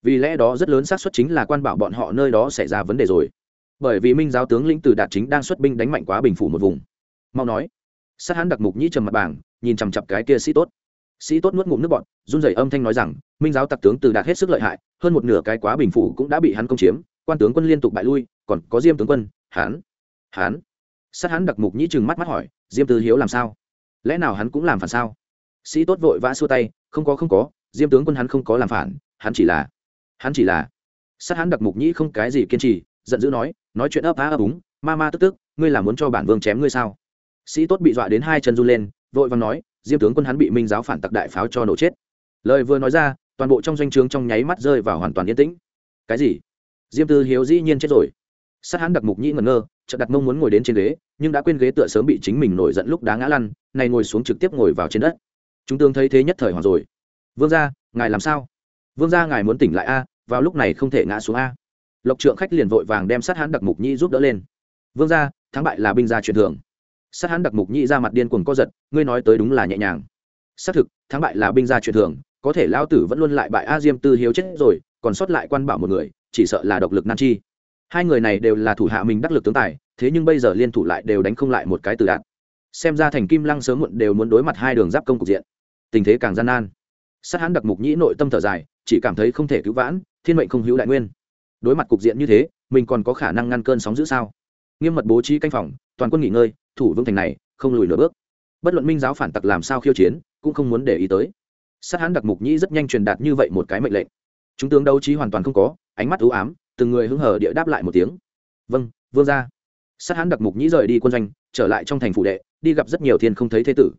Vì lẽ đó rất lớn xác suất chính là quan bảo bọn họ nơi đó xảy ra vấn đề rồi. Bởi vì minh giáo tướng lĩnh từ đạt chính đang xuất binh đánh mạnh quá bình phủ một vùng. Mau nói sát hán đặc mục nhĩ trầm mặt bảng nhìn chằm chặp cái kia sĩ tốt. Sĩ tốt nuốt ngụm nước bọn run rẩy âm thanh nói rằng minh giáo tặc tướng từ đạt hết sức lợi hại hơn một nửa cái quá bình phủ cũng đã bị hắn công chiếm quan tướng quân liên tục bại lui còn có diêm tướng quân hắn, hắn, sát hắn đặc mục nhĩ chừng mắt mắt hỏi diêm tư hiếu làm sao? Lẽ nào hắn cũng làm phản sao? Sĩ tốt vội vã xua tay không có không có diêm tướng quân hắn không có làm phản hắn chỉ là hắn chỉ là. Sát hắn đặc mục nhĩ không cái gì kiên trì giận dữ nói nói chuyện ấp á ấp úng ma ma tức tức ngươi là muốn cho bản vương chém ngươi sao? Sĩ tốt bị dọa đến hai chân run lên, vội và nói, diêm tướng quân hắn bị minh giáo phản tặc đại pháo cho nổ chết. Lời vừa nói ra, toàn bộ trong doanh trướng trong nháy mắt rơi vào hoàn toàn yên tĩnh. Cái gì? Diêm tư hiếu dĩ nhiên chết rồi. Sát hắn đặc mục nhĩ ngẩn ngơ, chợt đặt mông muốn ngồi đến trên ghế, nhưng đã quên ghế tựa sớm bị chính mình nổi giận lúc đá ngã lăn, này ngồi xuống trực tiếp ngồi vào trên đất. Chúng tương thấy thế nhất thời hoàng rồi. Vương gia, ngài làm sao? Vương gia, ngài muốn tỉnh lại a, vào lúc này không thể ngã xuống a. Lộc trượng khách liền vội vàng đem sát hắn đặc mục nhĩ giúp đỡ lên. Vương gia, thắng bại là binh gia truyền thường sát hắn đặc mục nhĩ ra mặt điên cuồng co giật, ngươi nói tới đúng là nhẹ nhàng. Xác thực, thắng bại là binh gia truyền thường, có thể lao tử vẫn luôn lại bại a diêm tư hiếu chết rồi, còn sót lại quan bảo một người, chỉ sợ là độc lực nan chi. Hai người này đều là thủ hạ mình đắc lực tướng tài, thế nhưng bây giờ liên thủ lại đều đánh không lại một cái từ đạn. Xem ra thành kim lăng sớm muộn đều muốn đối mặt hai đường giáp công cục diện. Tình thế càng gian nan. Sát hắn đặc mục nhĩ nội tâm thở dài, chỉ cảm thấy không thể cứu vãn, thiên mệnh không hữu đại nguyên. Đối mặt cục diện như thế, mình còn có khả năng ngăn cơn sóng giữ sao? Nghiêm mật bố trí canh phòng, toàn quân nghỉ ngơi thủ vương thành này, không lùi nửa bước. Bất luận minh giáo phản tặc làm sao khiêu chiến, cũng không muốn để ý tới. Sát hãn đặc mục nhĩ rất nhanh truyền đạt như vậy một cái mệnh lệnh. Chúng tướng đấu trí hoàn toàn không có, ánh mắt ưu ám, từng người hứng hờ địa đáp lại một tiếng. Vâng vương ra sát hãn đặc mục nhĩ rời đi quân doanh, trở lại trong thành phủ đệ, đi gặp rất nhiều thiên không thấy thế tử.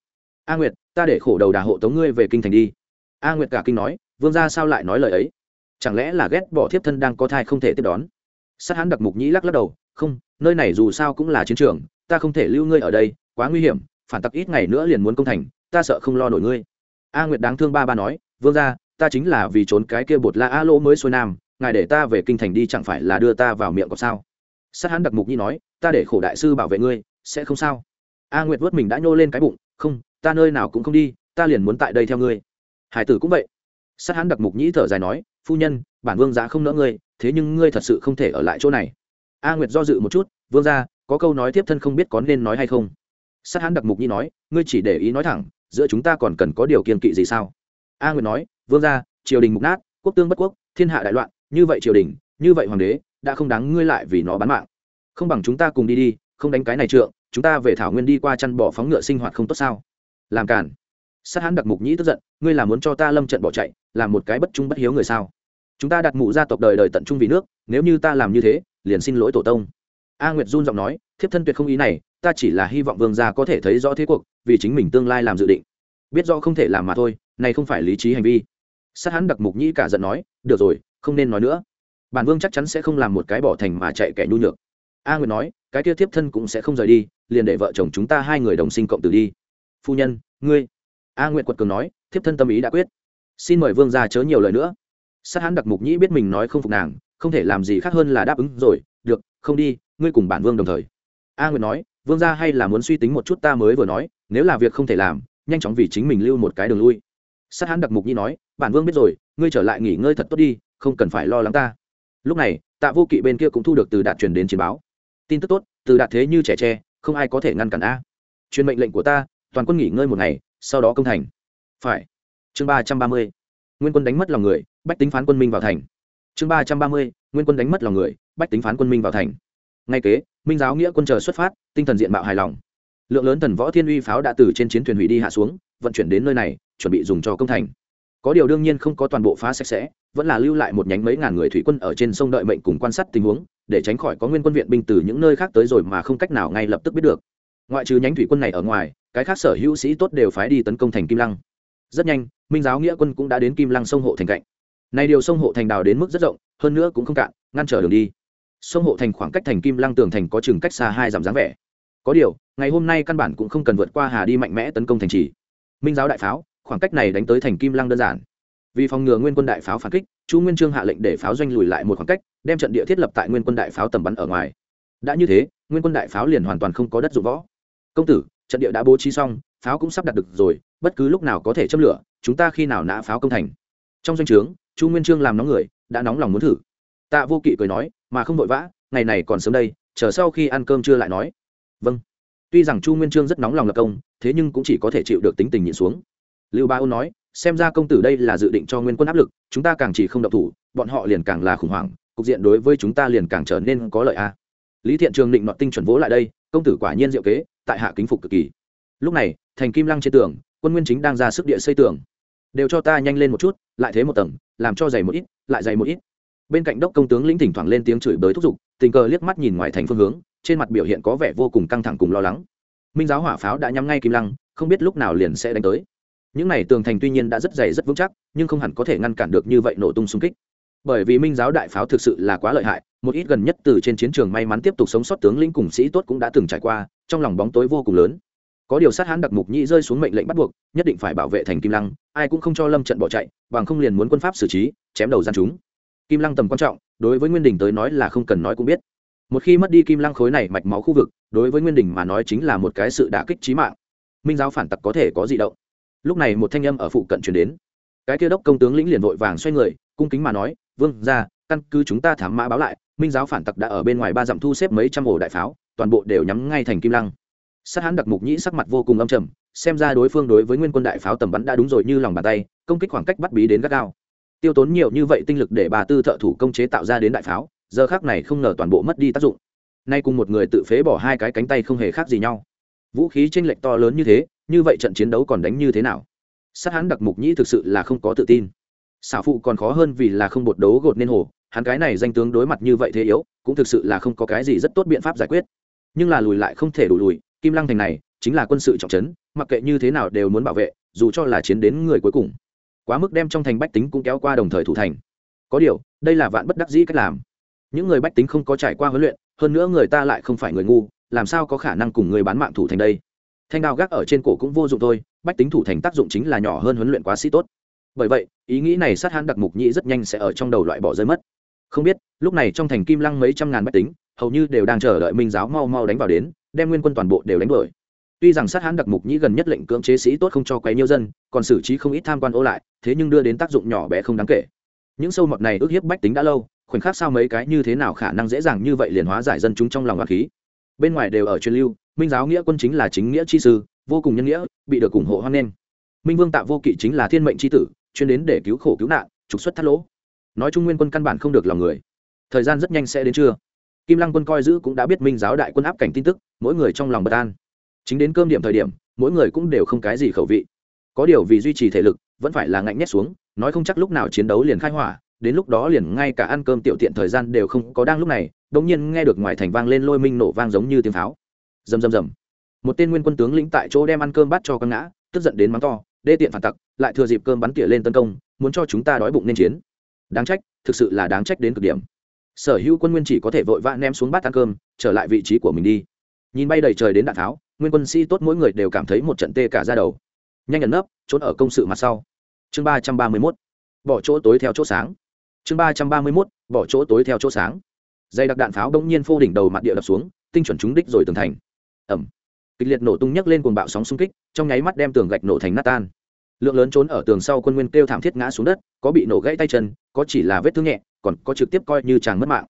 A nguyệt, ta để khổ đầu đà hộ tống ngươi về kinh thành đi. A nguyệt cả kinh nói, vương ra sao lại nói lời ấy? Chẳng lẽ là ghét bỏ thiếp thân đang có thai không thể tiếp đón? Sát hãn đặc mục nhĩ lắc lắc đầu, không, nơi này dù sao cũng là chiến trường ta không thể lưu ngươi ở đây, quá nguy hiểm, phản tặc ít ngày nữa liền muốn công thành, ta sợ không lo nổi ngươi. A nguyệt đáng thương ba ba nói, vương ra ta chính là vì trốn cái kia bột la a lỗ mới xuôi nam, ngài để ta về kinh thành đi chẳng phải là đưa ta vào miệng có sao? Sát hắn đặc mục nhi nói, ta để khổ đại sư bảo vệ ngươi, sẽ không sao. A nguyệt vớt mình đã nhô lên cái bụng, không, ta nơi nào cũng không đi, ta liền muốn tại đây theo ngươi. Hải tử cũng vậy. Sát hắn đặc mục nhĩ thở dài nói, phu nhân, bản vương giá không nỡ ngươi, thế nhưng ngươi thật sự không thể ở lại chỗ này. A nguyệt do dự một chút, vương ra có câu nói tiếp thân không biết có nên nói hay không. Sát hãn đặc mục nhĩ nói ngươi chỉ để ý nói thẳng giữa chúng ta còn cần có điều kiên kỵ gì sao? A nguyệt nói vương gia, triều đình mục nát quốc tương bất quốc thiên hạ đại loạn như vậy triều đình như vậy hoàng đế đã không đáng ngươi lại vì nó bán mạng. Không bằng chúng ta cùng đi đi không đánh cái này trượng chúng ta về thảo nguyên đi qua chăn bỏ phóng ngựa sinh hoạt không tốt sao? Làm cản sát hãn đặc mục nhĩ tức giận ngươi là muốn cho ta lâm trận bỏ chạy làm một cái bất trung bất hiếu người sao? Chúng ta đặt mụ gia tộc đời đời tận trung vì nước nếu như ta làm như thế liền xin lỗi tổ tông a nguyệt run giọng nói, thiếp thân tuyệt không ý này, ta chỉ là hy vọng vương gia có thể thấy rõ thế cuộc, vì chính mình tương lai làm dự định. Biết rõ không thể làm mà thôi, này không phải lý trí hành vi. Sát hắn đặc mục nhĩ cả giận nói, được rồi, không nên nói nữa. Bản vương chắc chắn sẽ không làm một cái bỏ thành mà chạy kẻ nhu nhược. A nguyệt nói, cái kia thiếp thân cũng sẽ không rời đi, liền để vợ chồng chúng ta hai người đồng sinh cộng tử đi. Phu nhân, ngươi. A nguyệt quật cường nói, thiếp thân tâm ý đã quyết. Xin mời vương gia chớ nhiều lời nữa. Sát hắn đặc mục nhĩ biết mình nói không phục nàng, không thể làm gì khác hơn là đáp ứng rồi, được, không đi ngươi cùng bản vương đồng thời. A nguyệt nói, vương gia hay là muốn suy tính một chút ta mới vừa nói, nếu là việc không thể làm, nhanh chóng vì chính mình lưu một cái đường lui. Sát hắn đặc mục nhi nói, bản vương biết rồi, ngươi trở lại nghỉ ngơi thật tốt đi, không cần phải lo lắng ta. Lúc này, tạ vô kỵ bên kia cũng thu được từ đạt truyền đến chiến báo. Tin tức tốt, từ đạt thế như trẻ tre, không ai có thể ngăn cản a. Truyền mệnh lệnh của ta, toàn quân nghỉ ngơi một ngày, sau đó công thành. Phải. Chương ba trăm ba mươi. Nguyên quân đánh mất lòng người, bách tính phán quân minh vào thành. Chương ba trăm ba mươi, nguyên quân đánh mất lòng người, bách tính phán quân minh vào thành ngay kế, minh giáo nghĩa quân chờ xuất phát, tinh thần diện mạo hài lòng. Lượng lớn thần võ thiên uy pháo đã từ trên chiến thuyền hủy đi hạ xuống, vận chuyển đến nơi này, chuẩn bị dùng cho công thành. Có điều đương nhiên không có toàn bộ phá sạch sẽ, vẫn là lưu lại một nhánh mấy ngàn người thủy quân ở trên sông đợi mệnh cùng quan sát tình huống, để tránh khỏi có nguyên quân viện binh từ những nơi khác tới rồi mà không cách nào ngay lập tức biết được. Ngoại trừ nhánh thủy quân này ở ngoài, cái khác sở hữu sĩ tốt đều phái đi tấn công thành kim lăng. Rất nhanh, minh giáo nghĩa quân cũng đã đến kim lăng sông hộ thành cạnh. Này điều sông hộ thành đào đến mức rất rộng, hơn nữa cũng không cạn, ngăn trở đường đi sông hộ thành khoảng cách thành kim lăng tường thành có chừng cách xa hai dặm dáng vẻ. Có điều, ngày hôm nay căn bản cũng không cần vượt qua hà đi mạnh mẽ tấn công thành trì. Minh giáo đại pháo, khoảng cách này đánh tới thành kim lăng đơn giản. Vì phòng ngừa nguyên quân đại pháo phản kích, chu nguyên trương hạ lệnh để pháo doanh lùi lại một khoảng cách, đem trận địa thiết lập tại nguyên quân đại pháo tầm bắn ở ngoài. Đã như thế, nguyên quân đại pháo liền hoàn toàn không có đất dụng võ. Công tử, trận địa đã bố trí xong, pháo cũng sắp đặt được rồi, bất cứ lúc nào có thể châm lửa, chúng ta khi nào nã pháo công thành. Trong doanh trướng, chu nguyên trương làm nóng người, đã nóng lòng muốn thử. Tạ vô kỵ cười nói mà không vội vã, ngày này còn sớm đây, chờ sau khi ăn cơm chưa lại nói. Vâng. Tuy rằng chu nguyên trương rất nóng lòng lập công, thế nhưng cũng chỉ có thể chịu được tính tình nhịn xuống. Lưu ba ôn nói, xem ra công tử đây là dự định cho nguyên quân áp lực, chúng ta càng chỉ không độc thủ, bọn họ liền càng là khủng hoảng, cục diện đối với chúng ta liền càng trở nên có lợi a. Lý thiện trường định nọ tinh chuẩn vỗ lại đây, công tử quả nhiên diệu kế, tại hạ kính phục cực kỳ. Lúc này, thành kim lăng trên tường, quân nguyên chính đang ra sức địa xây tường. Đều cho ta nhanh lên một chút, lại thế một tầng, làm cho dày một ít, lại dày một ít bên cạnh đốc công tướng lĩnh thỉnh thoảng lên tiếng chửi bới thúc giục, tình cờ liếc mắt nhìn ngoài thành phương hướng, trên mặt biểu hiện có vẻ vô cùng căng thẳng cùng lo lắng. Minh giáo hỏa pháo đã nhắm ngay kim lăng, không biết lúc nào liền sẽ đánh tới. Những này tường thành tuy nhiên đã rất dày rất vững chắc, nhưng không hẳn có thể ngăn cản được như vậy nổ tung xung kích. Bởi vì minh giáo đại pháo thực sự là quá lợi hại, một ít gần nhất từ trên chiến trường may mắn tiếp tục sống sót tướng lĩnh cùng sĩ tốt cũng đã từng trải qua, trong lòng bóng tối vô cùng lớn. Có điều sát hán đặc mục nhĩ rơi xuống mệnh lệnh bắt buộc, nhất định phải bảo vệ thành kim lăng, ai cũng không cho lâm trận bỏ chạy, bằng không liền muốn quân pháp xử trí, chém đầu gian chúng kim lăng tầm quan trọng, đối với nguyên đình tới nói là không cần nói cũng biết. Một khi mất đi kim lăng khối này mạch máu khu vực, đối với nguyên đình mà nói chính là một cái sự đả kích trí mạng. Minh giáo phản tặc có thể có gì động. Lúc này một thanh âm ở phụ cận chuyển đến. Cái kia đốc công tướng lĩnh liền vội vàng xoay người, cung kính mà nói, vương ra căn cứ chúng ta thám mã báo lại, minh giáo phản tặc đã ở bên ngoài ba dặm thu xếp mấy trăm ổ đại pháo, toàn bộ đều nhắm ngay thành kim lăng. Sát hán đặc mục nhĩ sắc mặt vô cùng âm trầm, xem ra đối phương đối với nguyên quân đại pháo tầm bắn đã đúng rồi như lòng bàn tay, công kích khoảng cách bắt bí đến gắt gao tiêu tốn nhiều như vậy tinh lực để bà tư thợ thủ công chế tạo ra đến đại pháo, giờ khác này không ngờ toàn bộ mất đi tác dụng. Nay cùng một người tự phế bỏ hai cái cánh tay không hề khác gì nhau. Vũ khí tranh lệch to lớn như thế, như vậy trận chiến đấu còn đánh như thế nào? Sát hán đặc mục nhĩ thực sự là không có tự tin. Xảo phụ còn khó hơn vì là không bột đấu gột nên hồ, hắn cái này danh tướng đối mặt như vậy thế yếu, cũng thực sự là không có cái gì rất tốt biện pháp giải quyết. Nhưng là lùi lại không thể đủ lùi, kim lăng thành này, chính là quân sự trọng trấn, mặc kệ như thế nào đều muốn bảo vệ, dù cho là chiến đến người cuối cùng quá mức đem trong thành bách tính cũng kéo qua đồng thời thủ thành. Có điều, đây là vạn bất đắc dĩ cách làm. Những người bách tính không có trải qua huấn luyện, hơn nữa người ta lại không phải người ngu, làm sao có khả năng cùng người bán mạng thủ thành đây? Thanh đao gác ở trên cổ cũng vô dụng thôi, bách tính thủ thành tác dụng chính là nhỏ hơn huấn luyện quá sĩ tốt. Bởi vậy, ý nghĩ này sát hãn đặc mục nhĩ rất nhanh sẽ ở trong đầu loại bỏ rơi mất. Không biết, lúc này trong thành kim lăng mấy trăm ngàn bách tính, hầu như đều đang chờ đợi minh giáo mau mau đánh vào đến, đem nguyên quân toàn bộ đều đánh đuổi. Tuy rằng sát hãn đặc mục nhĩ gần nhất lệnh cưỡng chế sĩ tốt không cho quấy nhiêu dân, còn xử trí không ít tham quan ô lại thế nhưng đưa đến tác dụng nhỏ bé không đáng kể. Những sâu mọt này ước hiếp bách tính đã lâu, khoảnh khắc sao mấy cái như thế nào khả năng dễ dàng như vậy liền hóa giải dân chúng trong lòng loạn khí. Bên ngoài đều ở truyền lưu, minh giáo nghĩa quân chính là chính nghĩa chi sư, vô cùng nhân nghĩa, bị được ủng hộ hoan nghênh. Minh vương tạ vô kỵ chính là thiên mệnh chi tử, chuyên đến để cứu khổ cứu nạn, trục xuất thắt lỗ. Nói chung nguyên quân căn bản không được lòng người. Thời gian rất nhanh sẽ đến trưa. Kim lăng quân coi giữ cũng đã biết minh giáo đại quân áp cảnh tin tức, mỗi người trong lòng bất an. Chính đến cơm điểm thời điểm, mỗi người cũng đều không cái gì khẩu vị. Có điều vì duy trì thể lực vẫn phải là ngạnh nhét xuống, nói không chắc lúc nào chiến đấu liền khai hỏa, đến lúc đó liền ngay cả ăn cơm tiểu tiện thời gian đều không có đang lúc này, đột nhiên nghe được ngoài thành vang lên lôi minh nổ vang giống như tiếng pháo. Rầm rầm rầm. Một tên nguyên quân tướng lĩnh tại chỗ đem ăn cơm bắt cho con ngã, tức giận đến mắng to, đê tiện phản tặc, lại thừa dịp cơm bắn tỉa lên tấn công, muốn cho chúng ta đói bụng nên chiến. Đáng trách, thực sự là đáng trách đến cực điểm. Sở hữu quân nguyên chỉ có thể vội vã ném xuống bát ăn cơm, trở lại vị trí của mình đi. Nhìn bay đầy trời đến đạn tháo, nguyên quân sĩ tốt mỗi người đều cảm thấy một trận tê cả ra đầu. Nhanh nhận nấp, trốn ở công sự mặt sau chương ba trăm ba mươi mốt, bỏ chỗ tối theo chỗ sáng. Chương ba trăm ba mươi mốt, bỏ chỗ tối theo chỗ sáng. Dây đặc đạn pháo đông nhiên phô đỉnh đầu mặt địa đập xuống, tinh chuẩn trúng đích rồi tường thành. Ẩm kịch liệt nổ tung nhấc lên cuồng bạo sóng xung kích, trong nháy mắt đem tường gạch nổ thành nát tan. Lượng lớn trốn ở tường sau quân nguyên kêu thảm thiết ngã xuống đất, có bị nổ gãy tay chân, có chỉ là vết thương nhẹ, còn có trực tiếp coi như chàng mất mạng.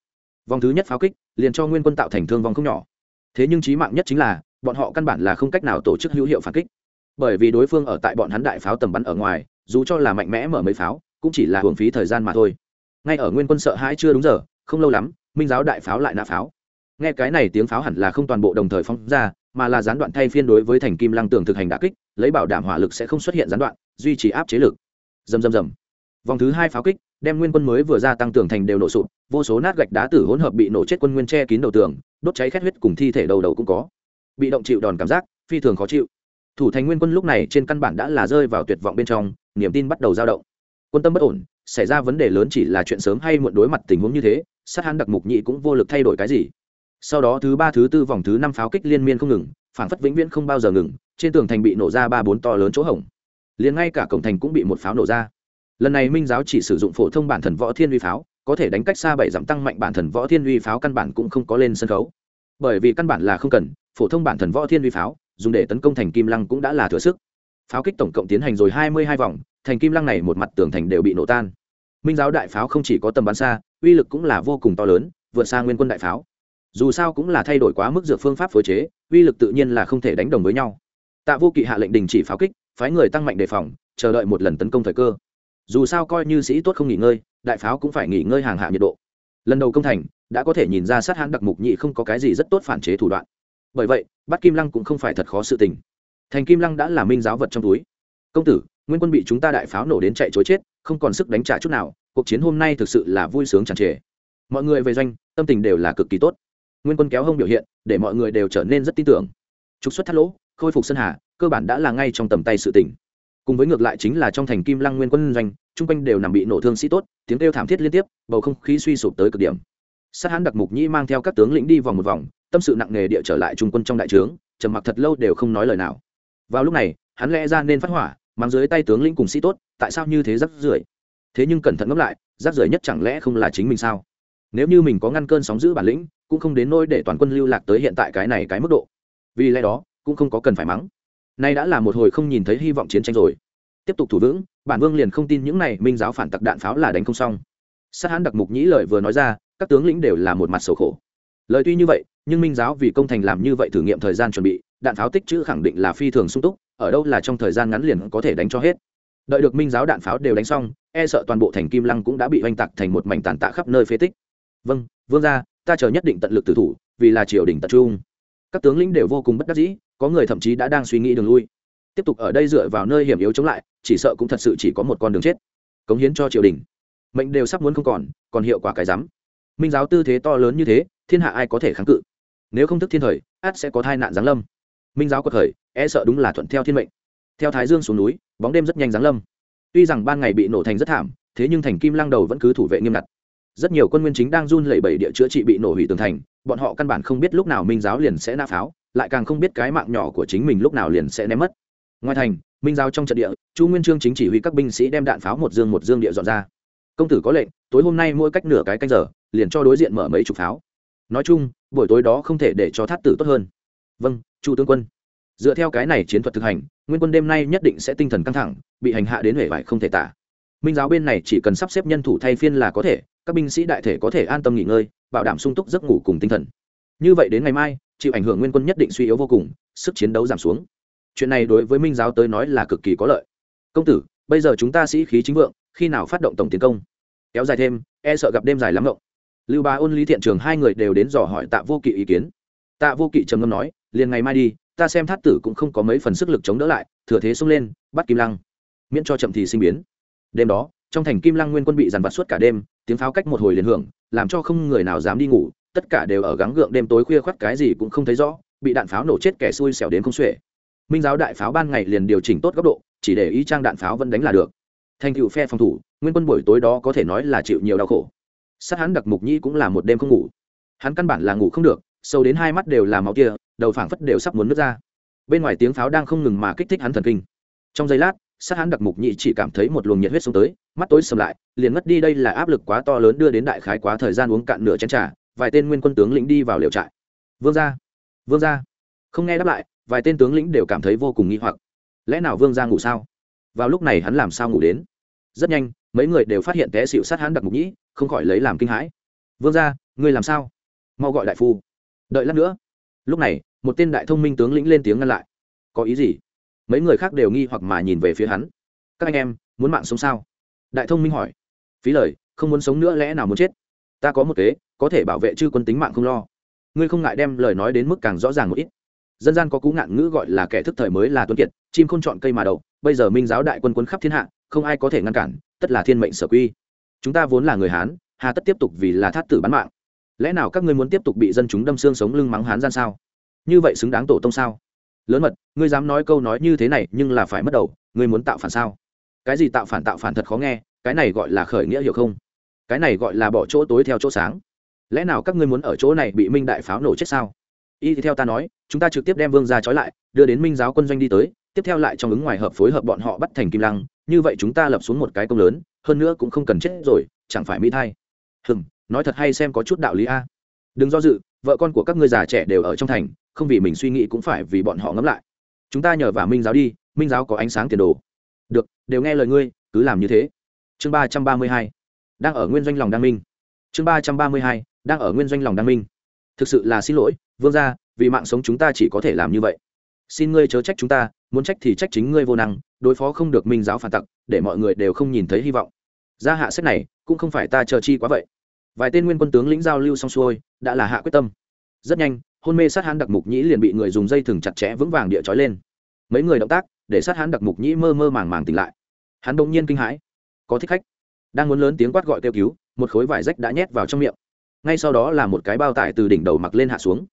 Vòng thứ nhất pháo kích, liền cho nguyên quân tạo thành thương vong không nhỏ. Thế nhưng chí mạng nhất chính là, bọn họ căn bản là không cách nào tổ chức hữu hiệu phản kích. Bởi vì đối phương ở tại bọn hắn đại pháo tầm bắn ở ngoài dù cho là mạnh mẽ mở mấy pháo, cũng chỉ là hưởng phí thời gian mà thôi. Ngay ở nguyên quân sợ hãi chưa đúng giờ, không lâu lắm, minh giáo đại pháo lại nã pháo. Nghe cái này tiếng pháo hẳn là không toàn bộ đồng thời phóng ra, mà là gián đoạn thay phiên đối với thành kim lăng tường thực hành đà kích, lấy bảo đảm hỏa lực sẽ không xuất hiện gián đoạn, duy trì áp chế lực. Dầm dầm dầm vòng thứ hai pháo kích, đem nguyên quân mới vừa ra tăng tường thành đều nổ sụp, vô số nát gạch đá tử hỗn hợp bị nổ chết quân nguyên che kín đầu tường, đốt cháy khét huyết cùng thi thể đầu đầu cũng có. Bị động chịu đòn cảm giác, phi thường khó chịu. Thủ thành nguyên quân lúc này trên căn bản đã là rơi vào tuyệt vọng bên trong niềm tin bắt đầu dao động. Quân tâm bất ổn, xảy ra vấn đề lớn chỉ là chuyện sớm hay muộn đối mặt tình huống như thế, sát hắn đặc mục nhị cũng vô lực thay đổi cái gì. Sau đó thứ ba, thứ tư vòng thứ năm pháo kích liên miên không ngừng, phản phất vĩnh viễn không bao giờ ngừng, trên tường thành bị nổ ra ba bốn to lớn chỗ hổng. Liền ngay cả cổng thành cũng bị một pháo nổ ra. Lần này minh giáo chỉ sử dụng phổ thông bản thần võ thiên uy pháo, có thể đánh cách xa bảy dặm tăng mạnh bản thần võ thiên uy pháo căn bản cũng không có lên sân khấu. Bởi vì căn bản là không cần, phổ thông bản thần võ thiên uy pháo, dùng để tấn công thành kim lăng cũng đã là thừa sức pháo kích tổng cộng tiến hành rồi hai mươi hai vòng, thành kim lăng này một mặt tường thành đều bị nổ tan. Minh giáo đại pháo không chỉ có tầm bắn xa, uy lực cũng là vô cùng to lớn, vượt xa nguyên quân đại pháo. Dù sao cũng là thay đổi quá mức dược phương pháp phối chế, uy lực tự nhiên là không thể đánh đồng với nhau. Tạ vô kỵ hạ lệnh đình chỉ pháo kích, phái người tăng mạnh đề phòng, chờ đợi một lần tấn công thời cơ. Dù sao coi như sĩ tốt không nghỉ ngơi, đại pháo cũng phải nghỉ ngơi hàng hạ nhiệt độ. Lần đầu công thành, đã có thể nhìn ra sát hãn đặc mục nhị không có cái gì rất tốt phản chế thủ đoạn. Bởi vậy, bắt kim lăng cũng không phải thật khó sự tình thành kim lăng đã là minh giáo vật trong túi. Công tử, nguyên quân bị chúng ta đại pháo nổ đến chạy chối chết, không còn sức đánh trả chút nào, cuộc chiến hôm nay thực sự là vui sướng tràn trề. Mọi người về doanh, tâm tình đều là cực kỳ tốt. Nguyên quân kéo hông biểu hiện, để mọi người đều trở nên rất tin tưởng. Trục xuất thắt lỗ, khôi phục sân hà, cơ bản đã là ngay trong tầm tay sự tỉnh cùng với ngược lại chính là trong thành kim lăng nguyên quân doanh, chung quanh đều nằm bị nổ thương sĩ tốt, tiếng kêu thảm thiết liên tiếp, bầu không khí suy sụp tới cực điểm. Sát hãn đặc mục nhĩ mang theo các tướng lĩnh đi vòng một vòng, tâm sự nặng nề địa trở lại trung quân trong đại trướng, trầm mặc thật lâu đều không nói lời nào vào lúc này, hắn lẽ ra nên phát hỏa, mang dưới tay tướng lĩnh cùng sĩ tốt, tại sao như thế rắc rưởi? Thế nhưng cẩn thận ngẫm lại, rắc rưởi nhất chẳng lẽ không là chính mình sao? Nếu như mình có ngăn cơn sóng giữ bản lĩnh, cũng không đến nỗi để toàn quân lưu lạc tới hiện tại cái này cái mức độ. Vì lẽ đó, cũng không có cần phải mắng. Nay đã là một hồi không nhìn thấy hy vọng chiến tranh rồi. Tiếp tục thủ vững, bản vương liền không tin những này minh giáo phản tặc đạn pháo là đánh không xong. Sát hãn đặc mục nhĩ lời vừa nói ra, các tướng lĩnh đều là một mặt sầu khổ. Lời tuy như vậy, nhưng minh giáo vì công thành làm như vậy thử nghiệm thời gian chuẩn bị đạn pháo tích chữ khẳng định là phi thường sung túc, ở đâu là trong thời gian ngắn liền có thể đánh cho hết. Đợi được minh giáo đạn pháo đều đánh xong e sợ toàn bộ thành kim lăng cũng đã bị oanh tạc thành một mảnh tàn tạ khắp nơi phế tích. Vâng vương ra ta chờ nhất định tận lực tử thủ, vì là triều đình tập trung. Các tướng lĩnh đều vô cùng bất đắc dĩ, có người thậm chí đã đang suy nghĩ đường lui. Tiếp tục ở đây dựa vào nơi hiểm yếu chống lại, chỉ sợ cũng thật sự chỉ có một con đường chết. Cống hiến cho triều đình. Mệnh đều sắp muốn không còn còn hiệu quả cái rắm. Minh giáo tư thế to lớn như thế, thiên hạ ai có thể kháng cự? Nếu không thức thiên thời át sẽ có tai nạn giáng lâm minh giáo quật khởi e sợ đúng là thuận theo thiên mệnh. Theo thái dương xuống núi, bóng đêm rất nhanh giáng lâm. Tuy rằng ban ngày bị nổ thành rất thảm, thế nhưng thành kim lăng đầu vẫn cứ thủ vệ nghiêm ngặt. Rất nhiều quân nguyên chính đang run lẩy bẩy địa chữa trị bị nổ hủy tường thành, bọn họ căn bản không biết lúc nào minh giáo liền sẽ nã pháo, lại càng không biết cái mạng nhỏ của chính mình lúc nào liền sẽ ném mất. Ngoài thành, minh giáo trong trận địa, chu nguyên trương chính chỉ huy các binh sĩ đem đạn pháo một dương một dương địa dọn ra. Công tử có lệnh, tối hôm nay mỗi cách nửa cái canh giờ, liền cho đối diện mở mấy chục pháo. Nói chung, buổi tối đó không thể để cho thát tử tốt hơn vâng chu tướng quân. Dựa theo cái này chiến thuật thực hành, nguyên quân đêm nay nhất định sẽ tinh thần căng thẳng, bị hành hạ đến huệ vải không thể tả. Minh giáo bên này chỉ cần sắp xếp nhân thủ thay phiên là có thể, các binh sĩ đại thể có thể an tâm nghỉ ngơi, bảo đảm sung túc giấc ngủ cùng tinh thần. Như vậy đến ngày mai, chịu ảnh hưởng nguyên quân nhất định suy yếu vô cùng, sức chiến đấu giảm xuống. Chuyện này đối với minh giáo tới nói là cực kỳ có lợi. Công tử, bây giờ chúng ta sĩ khí chính vượng, khi nào phát động tổng tiến công? Kéo dài thêm e sợ gặp đêm dài lắm ngộng. Lưu bá ôn lý thiện trường hai người đều đến dò hỏi tạ vô kỵ ý kiến. Tạ vô kỵ trầm ngâm nói liền ngày mai đi, ta xem thát tử cũng không có mấy phần sức lực chống đỡ lại, thừa thế xông lên, bắt kim lăng. Miễn cho chậm thì sinh biến. Đêm đó, trong thành kim lăng nguyên quân bị dàn vặt suốt cả đêm, tiếng pháo cách một hồi liền hưởng, làm cho không người nào dám đi ngủ, tất cả đều ở gắng gượng đêm tối khuya khoắt cái gì cũng không thấy rõ, bị đạn pháo nổ chết kẻ xui xẻo đến không xuể. Minh giáo đại pháo ban ngày liền điều chỉnh tốt góc độ, chỉ để ý trang đạn pháo vẫn đánh là được. Thành cựu phe phòng thủ, nguyên quân buổi tối đó có thể nói là chịu nhiều đau khổ. Sát hắn đặc mục nhi cũng là một đêm không ngủ. Hắn căn bản là ngủ không được, sâu đến hai mắt đều là máu kia đầu phảng phất đều sắp muốn nứt ra. Bên ngoài tiếng pháo đang không ngừng mà kích thích hắn thần kinh. Trong giây lát, sát hắn đặc mục nhị chỉ cảm thấy một luồng nhiệt huyết xuống tới, mắt tối sầm lại, liền mất đi đây là áp lực quá to lớn đưa đến đại khái quá thời gian uống cạn nửa chén trà, vài tên nguyên quân tướng lĩnh đi vào liều trại. Vương gia vương gia. Không nghe đáp lại, vài tên tướng lĩnh đều cảm thấy vô cùng nghi hoặc. Lẽ nào vương gia ngủ sao? Vào lúc này hắn làm sao ngủ đến? Rất nhanh, mấy người đều phát hiện té xịu sát hắn đặc mục nhĩ không khỏi lấy làm kinh hãi. Vương gia, ngươi làm sao? Mau gọi đại phu. Đợi lát nữa. Lúc này một tên đại thông minh tướng lĩnh lên tiếng ngăn lại. Có ý gì? Mấy người khác đều nghi hoặc mà nhìn về phía hắn. Các anh em, muốn mạng sống sao? Đại thông minh hỏi. Phí lời, không muốn sống nữa lẽ nào muốn chết? Ta có một kế, có thể bảo vệ chư quân tính mạng không lo. Ngươi không ngại đem lời nói đến mức càng rõ ràng một ít. Dân gian có cú ngạn ngữ gọi là kẻ thức thời mới là tuân kiệt, chim không chọn cây mà đậu. Bây giờ minh giáo đại quân quân khắp thiên hạ, không ai có thể ngăn cản, tất là thiên mệnh sở quy. Chúng ta vốn là người hán, hà tất tiếp tục vì là thát tử bán mạng. Lẽ nào các ngươi muốn tiếp tục bị dân chúng đâm xương sống lưng mắng hán gian sao? Như vậy xứng đáng tổ tông sao? Lớn mật, ngươi dám nói câu nói như thế này nhưng là phải mất đầu, ngươi muốn tạo phản sao? Cái gì tạo phản tạo phản thật khó nghe, cái này gọi là khởi nghĩa hiểu không? Cái này gọi là bỏ chỗ tối theo chỗ sáng. Lẽ nào các ngươi muốn ở chỗ này bị minh đại pháo nổ chết sao? Y thì theo ta nói, chúng ta trực tiếp đem vương ra trói lại, đưa đến minh giáo quân doanh đi tới, tiếp theo lại trong ứng ngoài hợp phối hợp bọn họ bắt thành kim lăng, như vậy chúng ta lập xuống một cái công lớn, hơn nữa cũng không cần chết rồi, chẳng phải mỹ thay. Hừng nói thật hay xem có chút đạo lý a. Đừng do dự, vợ con của các ngươi già trẻ đều ở trong thành không vì mình suy nghĩ cũng phải vì bọn họ ngẫm lại. Chúng ta nhờ vào minh giáo đi, minh giáo có ánh sáng tiền đồ. Được, đều nghe lời ngươi, cứ làm như thế. Chương ba trăm ba mươi hai, đang ở nguyên doanh lòng đăng minh. Chương ba trăm ba mươi hai, đang ở nguyên doanh lòng đăng minh. Thực sự là xin lỗi, vương gia, vì mạng sống chúng ta chỉ có thể làm như vậy. Xin ngươi chớ trách chúng ta, muốn trách thì trách chính ngươi vô năng, đối phó không được minh giáo phản tặc, để mọi người đều không nhìn thấy hy vọng. Gia hạ sách này, cũng không phải ta chờ chi quá vậy. Vài tên nguyên quân tướng lĩnh giao lưu xong xuôi, đã là hạ quyết tâm. Rất nhanh hôn mê sát hán đặc mục nhĩ liền bị người dùng dây thừng chặt chẽ vững vàng địa trói lên. Mấy người động tác để sát hán đặc mục nhĩ mơ mơ màng màng tỉnh lại. Hắn bỗng nhiên kinh hãi. Có thích khách. Đang muốn lớn tiếng quát gọi kêu cứu, một khối vải rách đã nhét vào trong miệng. Ngay sau đó là một cái bao tải từ đỉnh đầu mặc lên hạ xuống.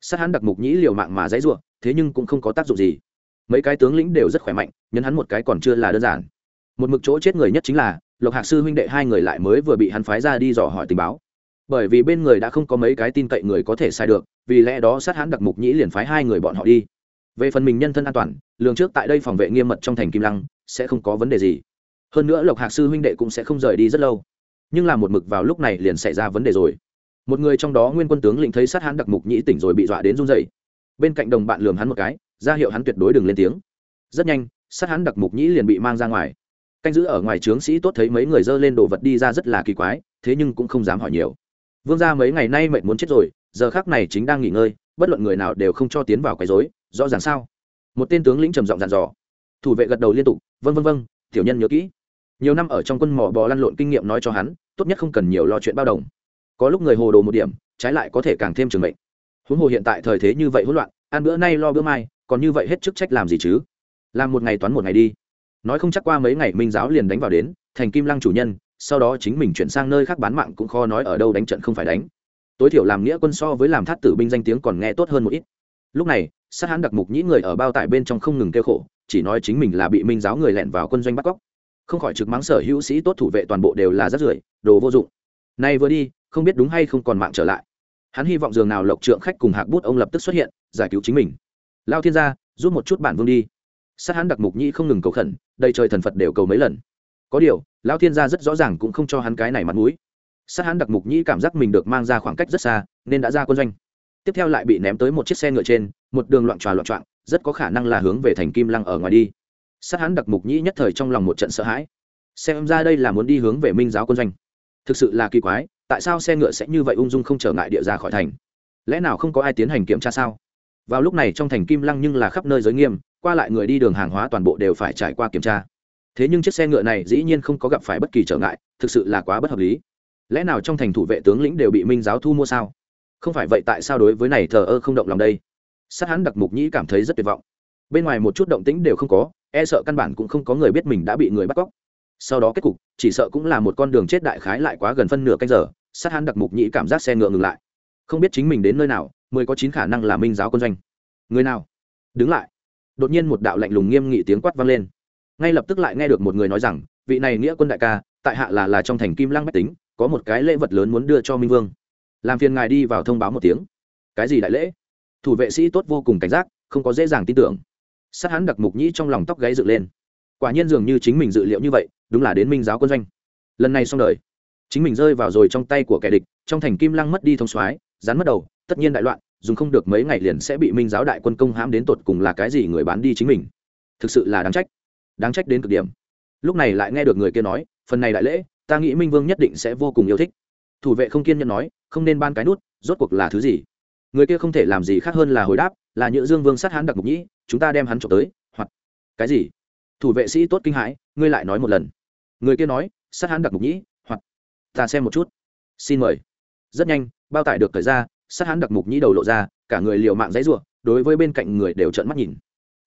Sát hán đặc mục nhĩ liều mạng mà dãy ruộng thế nhưng cũng không có tác dụng gì. Mấy cái tướng lĩnh đều rất khỏe mạnh, nhấn hắn một cái còn chưa là đơn giản. Một mực chỗ chết người nhất chính là lộc hạc sư huynh đệ hai người lại mới vừa bị hắn phái ra đi dò hỏi tình báo bởi vì bên người đã không có mấy cái tin cậy người có thể sai được, vì lẽ đó sát hãn đặc mục nhĩ liền phái hai người bọn họ đi. Về phần mình nhân thân an toàn, lường trước tại đây phòng vệ nghiêm mật trong thành kim lăng, sẽ không có vấn đề gì. Hơn nữa lộc hạc sư huynh đệ cũng sẽ không rời đi rất lâu. Nhưng là một mực vào lúc này liền xảy ra vấn đề rồi. Một người trong đó nguyên quân tướng lĩnh thấy sát hãn đặc mục nhĩ tỉnh rồi bị dọa đến run dậy bên cạnh đồng bạn lường hắn một cái, ra hiệu hắn tuyệt đối đừng lên tiếng. Rất nhanh, sát hãn đặc mục nhĩ liền bị mang ra ngoài. Canh giữ ở ngoài trướng sĩ tốt thấy mấy người dơ lên đồ vật đi ra rất là kỳ quái, thế nhưng cũng không dám hỏi nhiều vương gia mấy ngày nay mệt muốn chết rồi, giờ khác này chính đang nghỉ ngơi, bất luận người nào đều không cho tiến vào quấy rối, rõ ràng sao? Một tên tướng lĩnh trầm giọng dặn dò. Thủ vệ gật đầu liên tục vân vân vân tiểu nhân nhớ kỹ. Nhiều năm ở trong quân mỏ bò lăn lộn kinh nghiệm nói cho hắn, tốt nhất không cần nhiều lo chuyện bao đồng. Có lúc người hồ đồ một điểm, trái lại có thể càng thêm trường mệnh. Huống hồ hiện tại thời thế như vậy hỗn loạn, ăn bữa nay lo bữa mai, còn như vậy hết chức trách làm gì chứ? Làm một ngày toán một ngày đi. Nói không chắc qua mấy ngày minh giáo liền đánh vào đến, thành kim lăng chủ nhân sau đó chính mình chuyển sang nơi khác bán mạng cũng khó nói ở đâu đánh trận không phải đánh. Tối thiểu làm nghĩa quân so với làm thát tử binh danh tiếng còn nghe tốt hơn một ít. Lúc này, sát hãn đặc mục nhĩ người ở bao tải bên trong không ngừng kêu khổ, chỉ nói chính mình là bị minh giáo người lẹn vào quân doanh bắt cóc. Không khỏi trực mắng sở hữu sĩ tốt thủ vệ toàn bộ đều là rất rưởi, đồ vô dụng. Nay vừa đi, không biết đúng hay không còn mạng trở lại. Hắn hy vọng giường nào lộc trượng khách cùng hạc bút ông lập tức xuất hiện, giải cứu chính mình. Lao thiên gia, giúp một chút bản vương đi. Sát hắn đặc mục nhĩ không ngừng cầu khẩn, đầy trời thần phật đều cầu mấy lần có điều, Lão thiên gia rất rõ ràng cũng không cho hắn cái này mặt mũi. Sát hắn đặc mục nhĩ cảm giác mình được mang ra khoảng cách rất xa, nên đã ra quân doanh. Tiếp theo lại bị ném tới một chiếc xe ngựa trên, một đường loạn tròa loạn trọng rất có khả năng là hướng về thành kim lăng ở ngoài đi. Sát hắn đặc mục nhĩ nhất thời trong lòng một trận sợ hãi. Xem ra đây là muốn đi hướng về minh giáo quân doanh. Thực sự là kỳ quái, tại sao xe ngựa sẽ như vậy ung dung không trở ngại địa ra khỏi thành? Lẽ nào không có ai tiến hành kiểm tra sao? Vào lúc này trong thành kim lăng nhưng là khắp nơi giới nghiêm, qua lại người đi đường hàng hóa toàn bộ đều phải trải qua kiểm tra thế nhưng chiếc xe ngựa này dĩ nhiên không có gặp phải bất kỳ trở ngại, thực sự là quá bất hợp lý. Lẽ nào trong thành thủ vệ tướng lĩnh đều bị minh giáo thu mua sao? Không phải vậy tại sao đối với này thờ ơ không động lòng đây? Sát hắn đặc mục nhĩ cảm thấy rất tuyệt vọng. Bên ngoài một chút động tĩnh đều không có e sợ căn bản cũng không có người biết mình đã bị người bắt cóc. Sau đó kết cục, chỉ sợ cũng là một con đường chết đại khái lại quá gần phân nửa canh giờ, sát hắn đặc mục nhĩ cảm giác xe ngựa ngừng lại. Không biết chính mình đến nơi nào, mới có chín khả năng là minh giáo quân doanh. Người nào? Đứng lại. Đột nhiên một đạo lạnh lùng nghiêm nghị tiếng quát vang lên ngay lập tức lại nghe được một người nói rằng, vị này nghĩa quân đại ca, tại hạ là là trong thành kim lăng bách tính, có một cái lễ vật lớn muốn đưa cho minh vương. Làm phiền ngài đi vào thông báo một tiếng. Cái gì đại lễ? Thủ vệ sĩ tốt vô cùng cảnh giác, không có dễ dàng tin tưởng. Sát hắn đặc mục nhĩ trong lòng tóc gáy dựng lên. Quả nhiên dường như chính mình dự liệu như vậy, đúng là đến minh giáo quân doanh. Lần này xong đời. Chính mình rơi vào rồi trong tay của kẻ địch, trong thành kim lăng mất đi thông soái rán mất đầu, tất nhiên đại loạn, dùng không được mấy ngày liền sẽ bị minh giáo đại quân công hãm đến tột cùng là cái gì người bán đi chính mình. Thực sự là đáng trách đáng trách đến cực điểm. Lúc này lại nghe được người kia nói, phần này đại lễ, ta nghĩ minh vương nhất định sẽ vô cùng yêu thích. Thủ vệ không kiên nhẫn nói, không nên ban cái nút, rốt cuộc là thứ gì? Người kia không thể làm gì khác hơn là hồi đáp, là nhữ dương vương sát hán đặc mục nhĩ, chúng ta đem hắn trộm tới. Hoặc, cái gì? Thủ vệ sĩ tốt kinh hãi, ngươi lại nói một lần. Người kia nói, sát hán đặc mục nhĩ, hoặc, ta xem một chút. Xin mời. Rất nhanh, bao tải được cởi ra, sát hán đặc mục nhĩ đầu lộ ra, cả người liều mạng dãy ruộng đối với bên cạnh người đều trợn mắt nhìn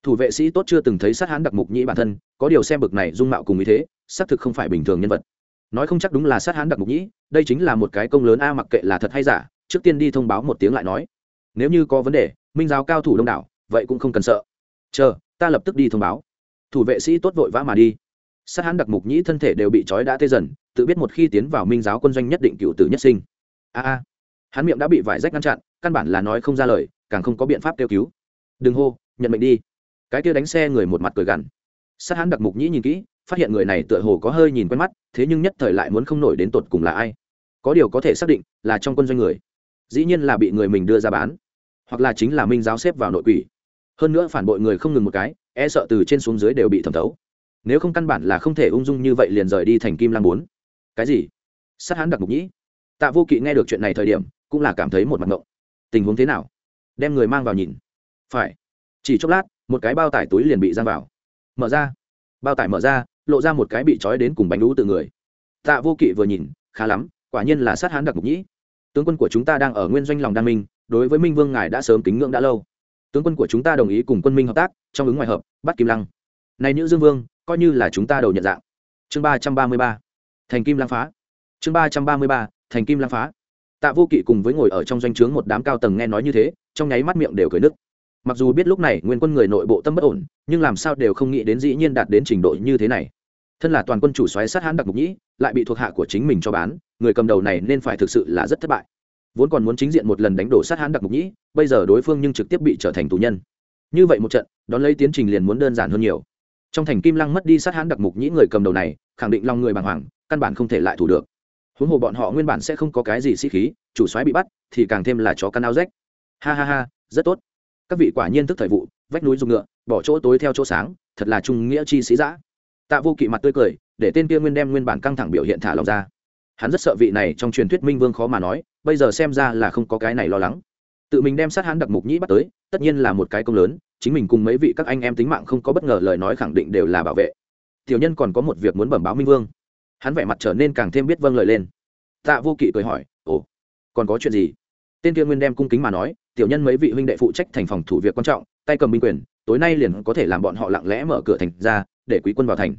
thủ vệ sĩ tốt chưa từng thấy sát hán đặc mục nhĩ bản thân, có điều xem bực này dung mạo cùng ý thế, xác thực không phải bình thường nhân vật. Nói không chắc đúng là sát hán đặc mục nhĩ, đây chính là một cái công lớn a, mặc kệ là thật hay giả, trước tiên đi thông báo một tiếng lại nói. Nếu như có vấn đề, minh giáo cao thủ đông đảo, vậy cũng không cần sợ. Chờ, ta lập tức đi thông báo. Thủ vệ sĩ tốt vội vã mà đi. Sát hán đặc mục nhĩ thân thể đều bị trói đã tê dần, tự biết một khi tiến vào minh giáo quân doanh nhất định cựu tử nhất sinh. A a. Hắn miệng đã bị vải rách ngăn chặn, căn bản là nói không ra lời, càng không có biện pháp kêu cứu. Đừng hô, nhận mệnh đi cái kia đánh xe người một mặt cười gằn. Sát hán đặc mục nhĩ nhìn kỹ, phát hiện người này tựa hồ có hơi nhìn quen mắt, thế nhưng nhất thời lại muốn không nổi đến tột cùng là ai. Có điều có thể xác định là trong quân doanh người. Dĩ nhiên là bị người mình đưa ra bán, hoặc là chính là minh giáo xếp vào nội quỷ. Hơn nữa phản bội người không ngừng một cái e sợ từ trên xuống dưới đều bị thẩm thấu. Nếu không căn bản là không thể ung dung như vậy liền rời đi thành kim lang bốn. Cái gì? Sát hán đặc mục nhĩ. Tạ vô kỵ nghe được chuyện này thời điểm, cũng là cảm thấy một mặt ngộng. Tình huống thế nào? Đem người mang vào nhìn. Phải. Chỉ chốc lát một cái bao tải túi liền bị giam vào. Mở ra. Bao tải mở ra, lộ ra một cái bị trói đến cùng bánh lũ từ người. Tạ vô kỵ vừa nhìn, khá lắm, quả nhiên là sát hán đặc mục nhĩ. Tướng quân của chúng ta đang ở nguyên doanh lòng đan minh, đối với minh vương ngài đã sớm kính ngưỡng đã lâu. Tướng quân của chúng ta đồng ý cùng quân minh hợp tác, trong ứng ngoài hợp, bắt kim lăng. Này nữ dương vương, coi như là chúng ta đầu nhận dạng. Chương ba trăm ba mươi ba. Thành kim lăng phá. Chương ba trăm ba mươi ba, thành kim lăng phá. Tạ vô kỵ cùng với ngồi ở trong doanh trướng một đám cao tầng nghe nói như thế, trong nháy mắt miệng đều cười nứt mặc dù biết lúc này nguyên quân người nội bộ tâm bất ổn, nhưng làm sao đều không nghĩ đến dĩ nhiên đạt đến trình độ như thế này. Thân là toàn quân chủ xoáy sát hãn đặc mục nhĩ, lại bị thuộc hạ của chính mình cho bán, người cầm đầu này nên phải thực sự là rất thất bại. Vốn còn muốn chính diện một lần đánh đổ sát hãn đặc mục nhĩ, bây giờ đối phương nhưng trực tiếp bị trở thành tù nhân. Như vậy một trận, đón lấy tiến trình liền muốn đơn giản hơn nhiều. Trong thành kim lăng mất đi sát hãn đặc mục nhĩ người cầm đầu này, khẳng định lòng người bàng hoàng, căn bản không thể lại thủ được. Huống hồ bọn họ nguyên bản sẽ không có cái gì sĩ khí, chủ soái bị bắt, thì càng thêm là chó căn áo rách. Ha ha ha, rất tốt các vị quả nhiên thức thời vụ, vách núi dùng ngựa, bỏ chỗ tối theo chỗ sáng, thật là trung nghĩa chi sĩ dã. Tạ vô kỵ mặt tươi cười, để tên kia nguyên đem nguyên bản căng thẳng biểu hiện thả lòng ra. Hắn rất sợ vị này trong truyền thuyết minh vương khó mà nói, bây giờ xem ra là không có cái này lo lắng. Tự mình đem sát hắn đặc mục nhĩ bắt tới, tất nhiên là một cái công lớn, chính mình cùng mấy vị các anh em tính mạng không có bất ngờ lời nói khẳng định đều là bảo vệ. Tiểu nhân còn có một việc muốn bẩm báo minh vương. Hắn vẻ mặt trở nên càng thêm biết vâng lời lên. Tạ vô kỵ cười hỏi, ồ, còn có chuyện gì? Tên kia nguyên đem cung kính mà nói, tiểu nhân mấy vị huynh đệ phụ trách thành phòng thủ việc quan trọng, tay cầm binh quyền, tối nay liền có thể làm bọn họ lặng lẽ mở cửa thành ra, để quý quân vào thành.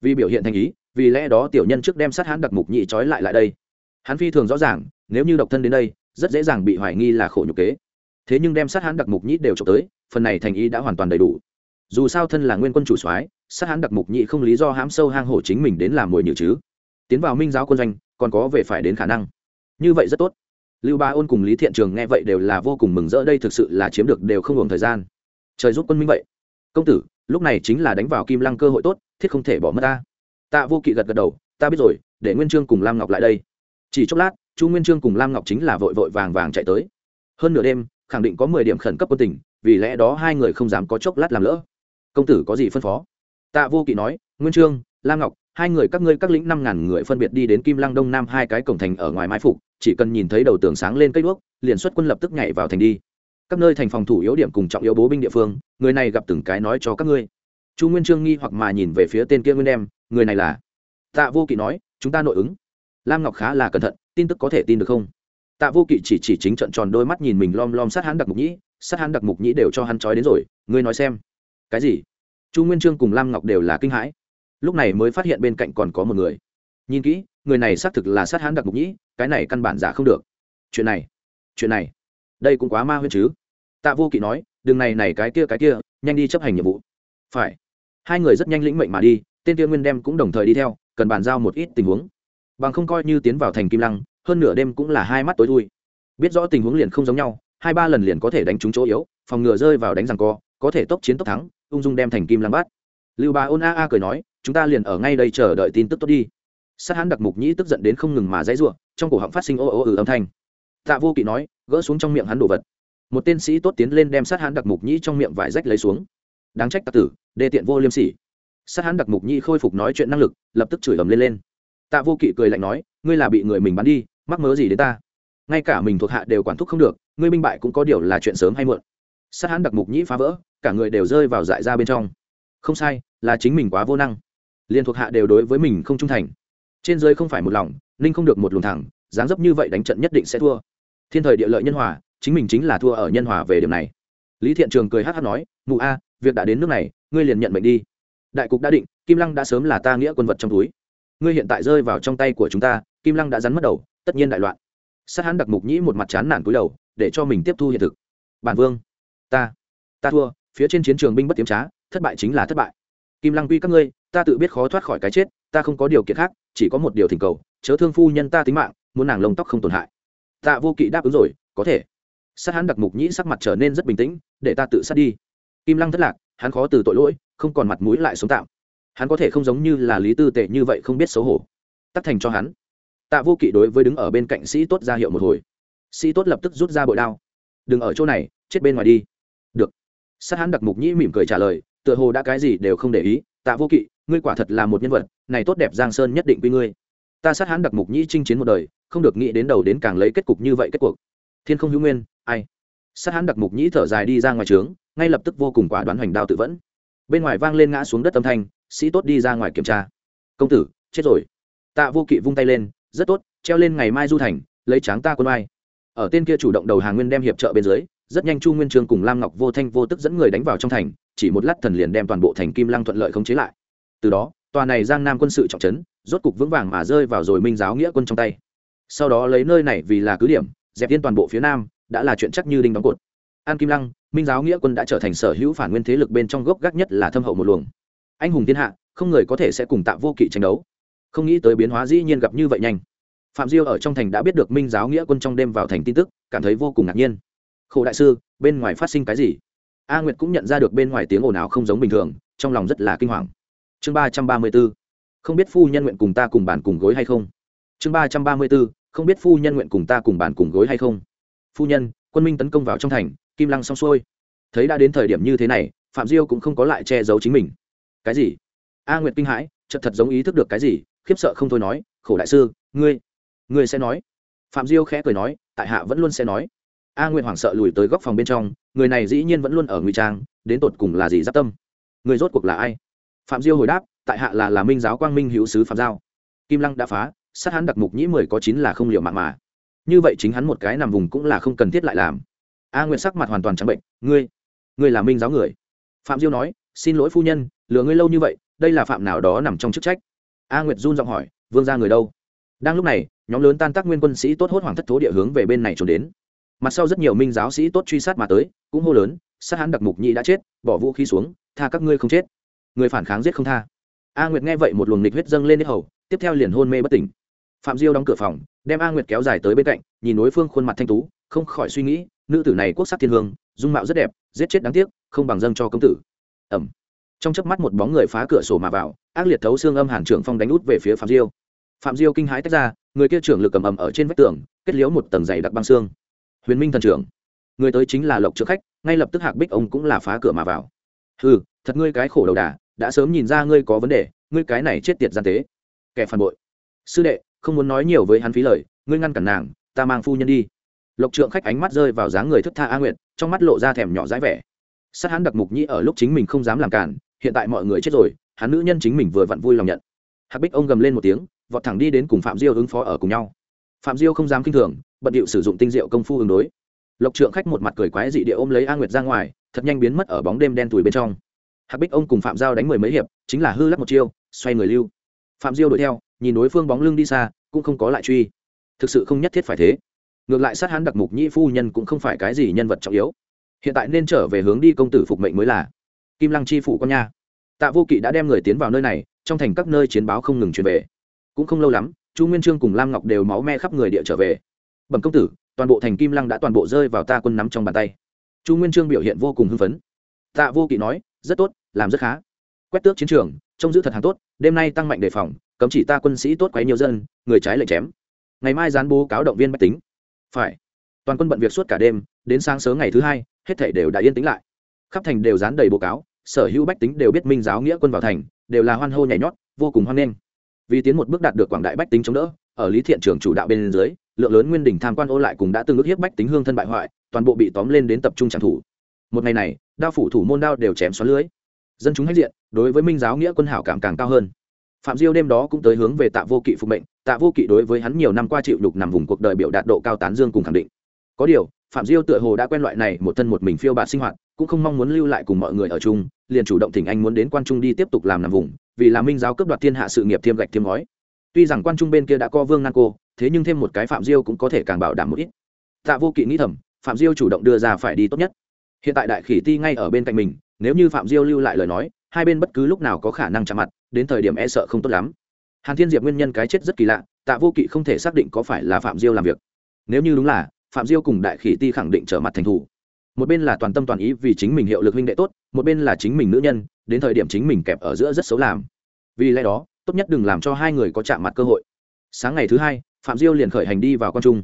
Vì biểu hiện thành ý, vì lẽ đó tiểu nhân trước đem sát hán đặc mục nhị trói lại lại đây. Hắn phi thường rõ ràng, nếu như độc thân đến đây, rất dễ dàng bị hoài nghi là khổ nhục kế. Thế nhưng đem sát hán đặc mục nhị đều trộm tới, phần này thành ý đã hoàn toàn đầy đủ. Dù sao thân là nguyên quân chủ soái, sát hán đặc mục nhị không lý do hãm sâu hang hổ chính mình đến làm mồi nhử chứ. Tiến vào minh giáo quân doanh, còn có về phải đến khả năng. Như vậy rất tốt lưu ba ôn cùng lý thiện trường nghe vậy đều là vô cùng mừng rỡ, đây thực sự là chiếm được đều không hưởng thời gian. Trời giúp quân minh vậy. Công tử, lúc này chính là đánh vào kim lăng cơ hội tốt, thiết không thể bỏ mất ta. Tạ vô kỵ gật gật đầu, ta biết rồi, để nguyên trương cùng lam ngọc lại đây. Chỉ chốc lát, chu nguyên trương cùng lam ngọc chính là vội vội vàng vàng chạy tới. Hơn nửa đêm, khẳng định có mười điểm khẩn cấp quân tình, vì lẽ đó hai người không dám có chốc lát làm lỡ. Công tử có gì phân phó? Tạ vô kỵ nói, nguyên trương lam ngọc, hai người các ngươi các lĩnh năm ngàn người phân biệt đi đến kim lăng đông nam hai cái cổng thành ở ngoài mái phục, chỉ cần nhìn thấy đầu tường sáng lên cây đuốc, liền xuất quân lập tức nhảy vào thành đi. Các nơi thành phòng thủ yếu điểm cùng trọng yếu bố binh địa phương, người này gặp từng cái nói cho các ngươi. Chu nguyên trương nghi hoặc mà nhìn về phía tên kia nguyên đem người này là? Tạ vô kỵ nói, chúng ta nội ứng. Lam ngọc khá là cẩn thận, tin tức có thể tin được không? Tạ vô kỵ chỉ chỉ chính trận tròn đôi mắt nhìn mình lom lom sát hắn đặc mục nhĩ, sát hắn đặc mục nhĩ đều cho hắn trói đến rồi, ngươi nói xem. Cái gì? Chu nguyên trương cùng lam ngọc đều là kinh hãi lúc này mới phát hiện bên cạnh còn có một người. Nhìn kỹ, người này xác thực là sát hãn đặc mục nhĩ, cái này căn bản giả không được. Chuyện này chuyện này, đây cũng quá ma huyên chứ. Tạ vô kỵ nói đường này này cái kia cái kia, nhanh đi chấp hành nhiệm vụ. Phải. Hai người rất nhanh lĩnh mệnh mà đi, tên kia nguyên đem cũng đồng thời đi theo, cần bàn giao một ít tình huống. Bằng không coi như tiến vào thành kim lăng, hơn nửa đêm cũng là hai mắt tối thui. Biết rõ tình huống liền không giống nhau, hai ba lần liền có thể đánh trúng chỗ yếu, phòng ngừa rơi vào đánh rằng co, có thể tốc chiến tốc thắng, ung dung đem thành kim lăng bắt lưu bà ôn a a cười nói, chúng ta liền ở ngay đây chờ đợi tin tức tốt đi. Sát hán đặc mục nhĩ tức giận đến không ngừng mà dãy ruộng trong cổ họng phát sinh ô ô ừ âm thanh. Tạ vô kỵ nói, gỡ xuống trong miệng hắn đồ vật. Một tên sĩ tốt tiến lên đem sát hán đặc mục nhĩ trong miệng vải rách lấy xuống. Đáng trách tặc tử, đê tiện vô liêm sỉ. Sát hán đặc mục nhĩ khôi phục nói chuyện năng lực, lập tức chửi ầm lên lên. Tạ vô kỵ cười lạnh nói, ngươi là bị người mình bắn đi, mắc mớ gì đến ta? Ngay cả mình thuộc hạ đều quản thúc không được, ngươi minh bại cũng có điều là chuyện sớm hay muộn. Sát hán đặc mục nhĩ phá vỡ, cả người đều rơi vào dại ra bên trong. Không sai là chính mình quá vô năng. Liên thuộc hạ đều đối với mình không trung thành. Trên dưới không phải một lòng, ninh không được một luồng thẳng, dáng dấp như vậy đánh trận nhất định sẽ thua. Thiên thời địa lợi nhân hòa, chính mình chính là thua ở nhân hòa về điểm này. Lý thiện trường cười hát hát nói, mụ a, việc đã đến nước này, ngươi liền nhận mệnh đi. Đại cục đã định, kim lăng đã sớm là ta nghĩa quân vật trong túi. Ngươi hiện tại rơi vào trong tay của chúng ta, kim lăng đã rắn mất đầu, tất nhiên đại loạn. Sát hắn đặc mục nhĩ một mặt chán nản cúi đầu, để cho mình tiếp thu hiện thực. Bản vương, ta ta thua, phía trên chiến trường binh bất tiếm trá, thất bại chính là thất bại kim lăng quy các ngươi, ta tự biết khó thoát khỏi cái chết, ta không có điều kiện khác, chỉ có một điều thỉnh cầu, chớ thương phu nhân ta tính mạng, muốn nàng lông tóc không tổn hại. Tạ vô kỵ đáp ứng rồi, có thể. Sát hắn đặc mục nhĩ sắc mặt trở nên rất bình tĩnh, để ta tự sát đi. Kim lăng thất lạc, hắn khó từ tội lỗi, không còn mặt mũi lại sống tạm. Hắn có thể không giống như là lý tư tệ như vậy không biết xấu hổ. Tắt thành cho hắn. Tạ vô kỵ đối với đứng ở bên cạnh sĩ tốt ra hiệu một hồi. Sĩ tốt lập tức rút ra bội đao. Đừng ở chỗ này, chết bên ngoài đi. Được. Sát hắn đặc mục nhĩ mỉm cười trả lời tựa hồ đã cái gì đều không để ý, tạ vô kỵ, ngươi quả thật là một nhân vật, này tốt đẹp giang sơn nhất định quy ngươi. Ta sát hãn đặc mục nhĩ chinh chiến một đời, không được nghĩ đến đầu đến càng lấy kết cục như vậy kết cuộc. Thiên không hữu nguyên, ai? Sát hãn đặc mục nhĩ thở dài đi ra ngoài trướng, ngay lập tức vô cùng quả đoán hoành đao tự vẫn. Bên ngoài vang lên ngã xuống đất âm thanh, sĩ tốt đi ra ngoài kiểm tra. Công tử, chết rồi. Tạ vô kỵ vung tay lên, rất tốt, treo lên ngày mai du thành, lấy tráng ta quân ai? ở tên kia chủ động đầu hàng nguyên đem hiệp trợ bên dưới, rất nhanh chu nguyên trương cùng lam ngọc vô thanh vô tức dẫn người đánh vào trong thành chỉ một lát thần liền đem toàn bộ thành kim lăng thuận lợi khống chế lại. Từ đó, tòa này giang nam quân sự trọng trấn, rốt cục vững vàng mà rơi vào rồi minh giáo nghĩa quân trong tay. Sau đó lấy nơi này vì là cứ điểm, dẹp yên toàn bộ phía nam, đã là chuyện chắc như đinh đóng cột. An kim lăng, minh giáo nghĩa quân đã trở thành sở hữu phản nguyên thế lực bên trong gốc gác nhất là thâm hậu một luồng. Anh hùng thiên hạ, không người có thể sẽ cùng tạo vô kỵ tranh đấu. Không nghĩ tới biến hóa dĩ nhiên gặp như vậy nhanh. Phạm diêu ở trong thành đã biết được minh giáo nghĩa quân trong đêm vào thành tin tức, cảm thấy vô cùng ngạc nhiên. Khổ đại sư, bên ngoài phát sinh cái gì? A nguyệt cũng nhận ra được bên ngoài tiếng ồn ào không giống bình thường, trong lòng rất là kinh hoàng. Chương ba trăm ba mươi b ố không biết phu nhân nguyện cùng ta cùng bàn cùng gối hay không? Chương ba trăm ba mươi b ố không biết phu nhân nguyện cùng ta cùng bàn cùng gối hay không? Phu nhân, quân minh tấn công vào trong thành, kim lăng xong xuôi. Thấy đã đến thời điểm như thế này, phạm diêu cũng không có lại che giấu chính mình. Cái gì? A nguyệt kinh hãi, chợt thật giống ý thức được cái gì, khiếp sợ không thôi nói, khổ đại sư, ngươi ngươi sẽ nói? Phạm diêu khẽ cười nói, tại hạ vẫn luôn sẽ nói. A nguyệt hoảng sợ lùi tới góc phòng bên trong người này dĩ nhiên vẫn luôn ở ngụy trang, đến tột cùng là gì giáp tâm? Người rốt cuộc là ai? Phạm diêu hồi đáp, tại hạ là là minh giáo quang minh hữu sứ phạm giao. Kim lăng đã phá, sát hắn đặc mục nhĩ mười có chín là không liệu mạng mà. Như vậy chính hắn một cái nằm vùng cũng là không cần thiết lại làm. A nguyệt sắc mặt hoàn toàn trắng bệnh, ngươi ngươi là minh giáo người? Phạm diêu nói, xin lỗi phu nhân, lừa ngươi lâu như vậy, đây là phạm nào đó nằm trong chức trách. A nguyệt run giọng hỏi, vương ra người đâu? Đang lúc này, nhóm lớn tan tác nguyên quân sĩ tốt hốt hoàng thất thố địa hướng về bên này trốn đến mặt sau rất nhiều minh giáo sĩ tốt truy sát mà tới, cũng hô lớn, sát hán đặc mục nhị đã chết, bỏ vũ khí xuống, tha các ngươi không chết. Người phản kháng giết không tha. A nguyệt nghe vậy một luồng nịch huyết dâng lên đến hầu, tiếp theo liền hôn mê bất tỉnh. Phạm diêu đóng cửa phòng, đem a nguyệt kéo dài tới bên cạnh, nhìn đối phương khuôn mặt thanh tú, không khỏi suy nghĩ, nữ tử này quốc sắc thiên hương, dung mạo rất đẹp, giết chết đáng tiếc, không bằng dâng cho công tử. Ẩm trong chớp mắt một bóng người phá cửa sổ mà vào, ác liệt thấu xương âm hàn trưởng phong đánh út về phía phạm diêu. Phạm diêu kinh hãi tách ra, người kia trưởng lực cầm ầm ở trên vách tường, kết liễu một tầng dày đặc băng xương huyền minh thần trưởng, người tới chính là lộc trượng khách, ngay lập tức hạc bích ông cũng là phá cửa mà vào. Ừ thật ngươi cái khổ đầu đà, đã sớm nhìn ra ngươi có vấn đề, ngươi cái này chết tiệt gian tế. Kẻ phản bội. Sư đệ, không muốn nói nhiều với hắn phí lời, ngươi ngăn cản nàng, ta mang phu nhân đi. Lộc trượng khách ánh mắt rơi vào dáng người thức tha a nguyện trong mắt lộ ra thèm nhỏ dãi vẻ. Sát hắn đặc mục nhĩ ở lúc chính mình không dám làm cản, hiện tại mọi người chết rồi, hắn nữ nhân chính mình vừa vặn vui lòng nhận. Hạc bích ông gầm lên một tiếng, vọt thẳng đi đến cùng phạm diêu ứng phó ở cùng nhau phạm diêu không dám kinh thường, bận điệu sử dụng tinh diệu công phu ứng đối. Lộc trượng khách một mặt cười quái dị địa ôm lấy a nguyệt ra ngoài, thật nhanh biến mất ở bóng đêm đen tùi bên trong. Hạc bích ông cùng phạm giao đánh mười mấy hiệp, chính là hư lắc một chiêu, xoay người lưu. Phạm diêu đuổi theo, nhìn đối phương bóng lưng đi xa, cũng không có lại truy. Thực sự không nhất thiết phải thế. Ngược lại sát hắn đặc mục nhĩ phu nhân cũng không phải cái gì nhân vật trọng yếu. Hiện tại nên trở về hướng đi công tử phục mệnh mới là. Kim lăng chi phủ con nha. Tạ vô kỵ đã đem người tiến vào nơi này, trong thành các nơi chiến báo không ngừng truyền về. Cũng không lâu lắm chu nguyên trương cùng lam ngọc đều máu me khắp người địa trở về. Bẩm công tử, toàn bộ thành kim lăng đã toàn bộ rơi vào ta quân nắm trong bàn tay. Chu nguyên trương biểu hiện vô cùng hưng phấn. Tạ vô kỵ nói, rất tốt, làm rất khá. Quét tước chiến trường, trông giữ thật hàng tốt, đêm nay tăng mạnh đề phòng, cấm chỉ ta quân sĩ tốt quấy nhiều dân, người trái lệnh chém. Ngày mai gián bố cáo động viên bách tính. Phải. Toàn quân bận việc suốt cả đêm, đến sáng sớm ngày thứ hai, hết thể đều đã yên tĩnh lại. Khắp thành đều dán đầy báo cáo, sở hữu bách tính đều biết minh giáo nghĩa quân vào thành, đều là hoan hô nhảy nhót, vô cùng hoan nghênh vì tiến một bước đạt được quảng đại bách tính chống đỡ, ở lý thiện trường chủ đạo bên dưới, lượng lớn nguyên đình tham quan ô lại cùng đã từng ước hiếp bách tính hương thân bại hoại, toàn bộ bị tóm lên đến tập trung trang thủ. Một ngày này, đao phủ thủ môn đao đều chém xoắn lưới. Dân chúng hãnh diện, đối với minh giáo nghĩa quân hảo cảm càng cao hơn. Phạm diêu đêm đó cũng tới hướng về tạ vô kỵ phục mệnh, tạ vô kỵ đối với hắn nhiều năm qua chịu đục nằm vùng cuộc đời biểu đạt độ cao tán dương cùng khẳng định. Có điều, phạm diêu tựa hồ đã quen loại này, một thân một mình phiêu bạt sinh hoạt, cũng không mong muốn lưu lại cùng mọi người ở chung, liền chủ động thỉnh anh muốn đến quan trung đi tiếp tục làm nằm vùng vì là minh giáo cướp đoạt thiên hạ sự nghiệp thiêm gạch thiêm ngói. Tuy rằng quan trung bên kia đã có vương nan cô, thế nhưng thêm một cái phạm diêu cũng có thể càng bảo đảm một ít. Tạ vô kỵ nghĩ thầm, phạm diêu chủ động đưa ra phải đi tốt nhất. Hiện tại đại khỉ ti ngay ở bên cạnh mình, nếu như phạm diêu lưu lại lời nói, hai bên bất cứ lúc nào có khả năng chạm mặt, đến thời điểm e sợ không tốt lắm. Hàn thiên diệp nguyên nhân cái chết rất kỳ lạ, tạ vô kỵ không thể xác định có phải là phạm diêu làm việc. Nếu như đúng là, phạm diêu cùng đại khỉ ti khẳng định trở mặt thành thủ một bên là toàn tâm toàn ý vì chính mình hiệu lực huynh đệ tốt, một bên là chính mình nữ nhân, đến thời điểm chính mình kẹp ở giữa rất xấu làm. Vì lẽ đó, tốt nhất đừng làm cho hai người có chạm mặt cơ hội. Sáng ngày thứ hai, phạm diêu liền khởi hành đi vào con trung.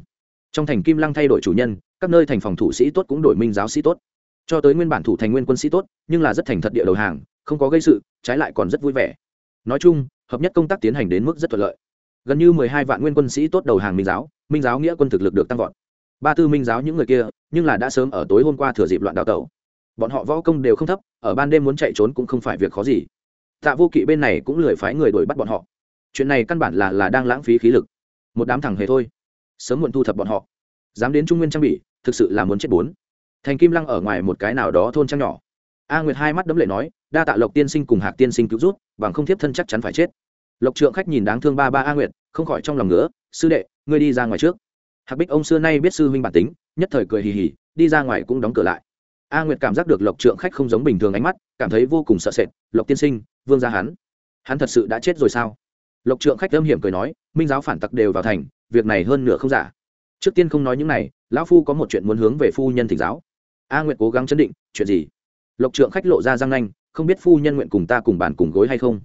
Trong thành kim lăng thay đổi chủ nhân, các nơi thành phòng thủ sĩ tốt cũng đổi minh giáo sĩ tốt. Cho tới nguyên bản thủ thành nguyên quân sĩ tốt, nhưng là rất thành thật địa đầu hàng, không có gây sự, trái lại còn rất vui vẻ. Nói chung, hợp nhất công tác tiến hành đến mức rất thuận lợi. Gần như mười hai vạn nguyên quân sĩ tốt đầu hàng minh giáo minh giáo nghĩa quân thực lực được tăng vọt ba tư minh giáo những người kia, nhưng là đã sớm ở tối hôm qua thừa dịp loạn đào tẩu. Bọn họ võ công đều không thấp, ở ban đêm muốn chạy trốn cũng không phải việc khó gì. Tạ vô kỵ bên này cũng lười phái người đuổi bắt bọn họ. Chuyện này căn bản là là đang lãng phí khí lực. Một đám thằng hề thôi. Sớm muộn thu thập bọn họ. Dám đến trung nguyên trang bị, thực sự là muốn chết bốn. Thành kim lăng ở ngoài một cái nào đó thôn trang nhỏ. A nguyệt hai mắt đấm lệ nói, đa tạ lộc tiên sinh cùng hạc tiên sinh cứu rút bằng không thiếp thân chắc chắn phải chết. Lộc trượng khách nhìn đáng thương ba ba a nguyệt, không khỏi trong lòng nữa sư đệ, ngươi đi ra ngoài trước hạc bích ông xưa nay biết sư huynh bản tính, nhất thời cười hì hì, đi ra ngoài cũng đóng cửa lại. A nguyệt cảm giác được lộc trượng khách không giống bình thường ánh mắt, cảm thấy vô cùng sợ sệt, lộc tiên sinh, vương gia hắn hắn thật sự đã chết rồi sao? Lộc trượng khách âm hiểm cười nói, minh giáo phản tặc đều vào thành, việc này hơn nửa không giả. Trước tiên không nói những này, lão phu có một chuyện muốn hướng về phu nhân thỉnh giáo. A nguyệt cố gắng chấn định, chuyện gì? Lộc trượng khách lộ ra răng nanh, không biết phu nhân nguyện cùng ta cùng bàn cùng gối hay không?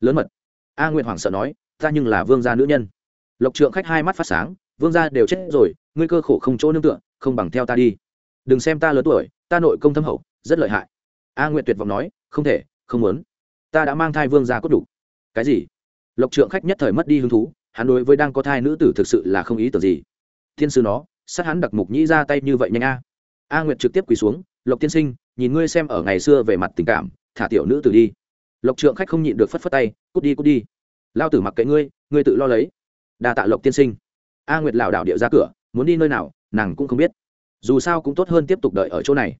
Lớn mật. A nguyệt hoảng sợ nói, ta nhưng là vương gia nữ nhân. Lộc trượng khách hai mắt phát sáng vương gia đều chết rồi, ngươi cơ khổ không chỗ nương tựa, không bằng theo ta đi. Đừng xem ta lớn tuổi, ta nội công thâm hậu, rất lợi hại. A nguyệt tuyệt vọng nói, không thể, không muốn. Ta đã mang thai vương gia cốt đủ cái gì? Lộc trượng khách nhất thời mất đi hứng thú, hắn đối với đang có thai nữ tử thực sự là không ý tưởng gì. Thiên sư nó, sát hắn đặc mục nhĩ ra tay như vậy nhanh a. A nguyệt trực tiếp quỳ xuống, lộc tiên sinh, nhìn ngươi xem ở ngày xưa về mặt tình cảm, thả tiểu nữ tử đi. Lộc trượng khách không nhịn được phất phất tay, cút đi cút đi. Lao tử mặc kệ ngươi ngươi tự lo lấy. Đa tạ lộc tiên sinh a nguyệt lảo đảo điệu ra cửa, muốn đi nơi nào, nàng cũng không biết. Dù sao cũng tốt hơn tiếp tục đợi ở chỗ này.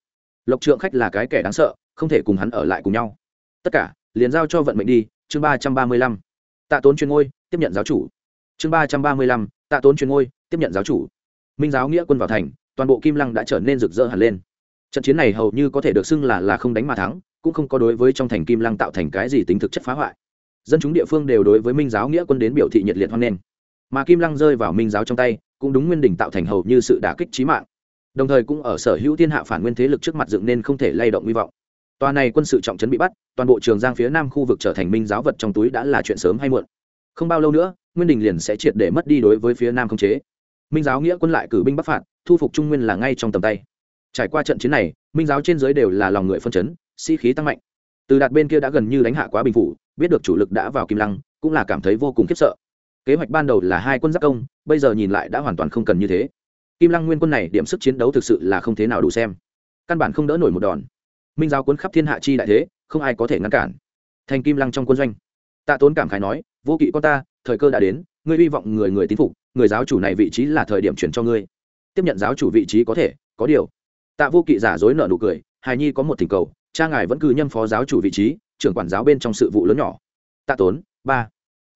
Lộc trượng khách là cái kẻ đáng sợ, không thể cùng hắn ở lại cùng nhau. Tất cả, liền giao cho vận mệnh đi, chương ba trăm ba mươi lăm. Tạ tốn truyền ngôi, tiếp nhận giáo chủ. Chương ba trăm ba mươi lăm, tạ tốn truyền ngôi, tiếp nhận giáo chủ. Minh giáo nghĩa quân vào thành, toàn bộ kim lăng đã trở nên rực rỡ hẳn lên. Trận chiến này hầu như có thể được xưng là là không đánh mà thắng, cũng không có đối với trong thành kim lăng tạo thành cái gì tính thực chất phá hoại. Dân chúng địa phương đều đối với minh giáo nghĩa quân đến biểu thị nhiệt liệt hoan nghênh mà kim lăng rơi vào minh giáo trong tay, cũng đúng nguyên đỉnh tạo thành hầu như sự đả kích trí mạng. Đồng thời cũng ở sở hữu thiên hạ phản nguyên thế lực trước mặt dựng nên không thể lay động hy vọng. Tòa này quân sự trọng trấn bị bắt, toàn bộ trường giang phía nam khu vực trở thành minh giáo vật trong túi đã là chuyện sớm hay muộn. Không bao lâu nữa, nguyên đình liền sẽ triệt để mất đi đối với phía nam không chế. Minh giáo nghĩa quân lại cử binh bắc phạt, thu phục trung nguyên là ngay trong tầm tay. Trải qua trận chiến này, minh giáo trên giới đều là lòng người phân chấn, sĩ、si、khí tăng mạnh. Từ đạt bên kia đã gần như đánh hạ quá bình phủ, biết được chủ lực đã vào kim lăng, cũng là cảm thấy vô cùng khiếp sợ kế hoạch ban đầu là hai quân giáp công, bây giờ nhìn lại đã hoàn toàn không cần như thế. Kim lăng nguyên quân này điểm sức chiến đấu thực sự là không thế nào đủ xem. Căn bản không đỡ nổi một đòn. Minh giáo quân khắp thiên hạ chi đại thế, không ai có thể ngăn cản. Thành kim lăng trong quân doanh. Tạ tốn cảm khái nói, vô kỵ con ta, thời cơ đã đến, ngươi hy vọng người người tín phục, người giáo chủ này vị trí là thời điểm chuyển cho ngươi. Tiếp nhận giáo chủ vị trí có thể, có điều. Tạ vô kỵ giả dối nợ nụ cười, hài nhi có một thỉnh cầu, cha ngài vẫn cứ nhâm phó giáo chủ vị trí, trưởng quản giáo bên trong sự vụ lớn nhỏ. Tạ tốn, ba.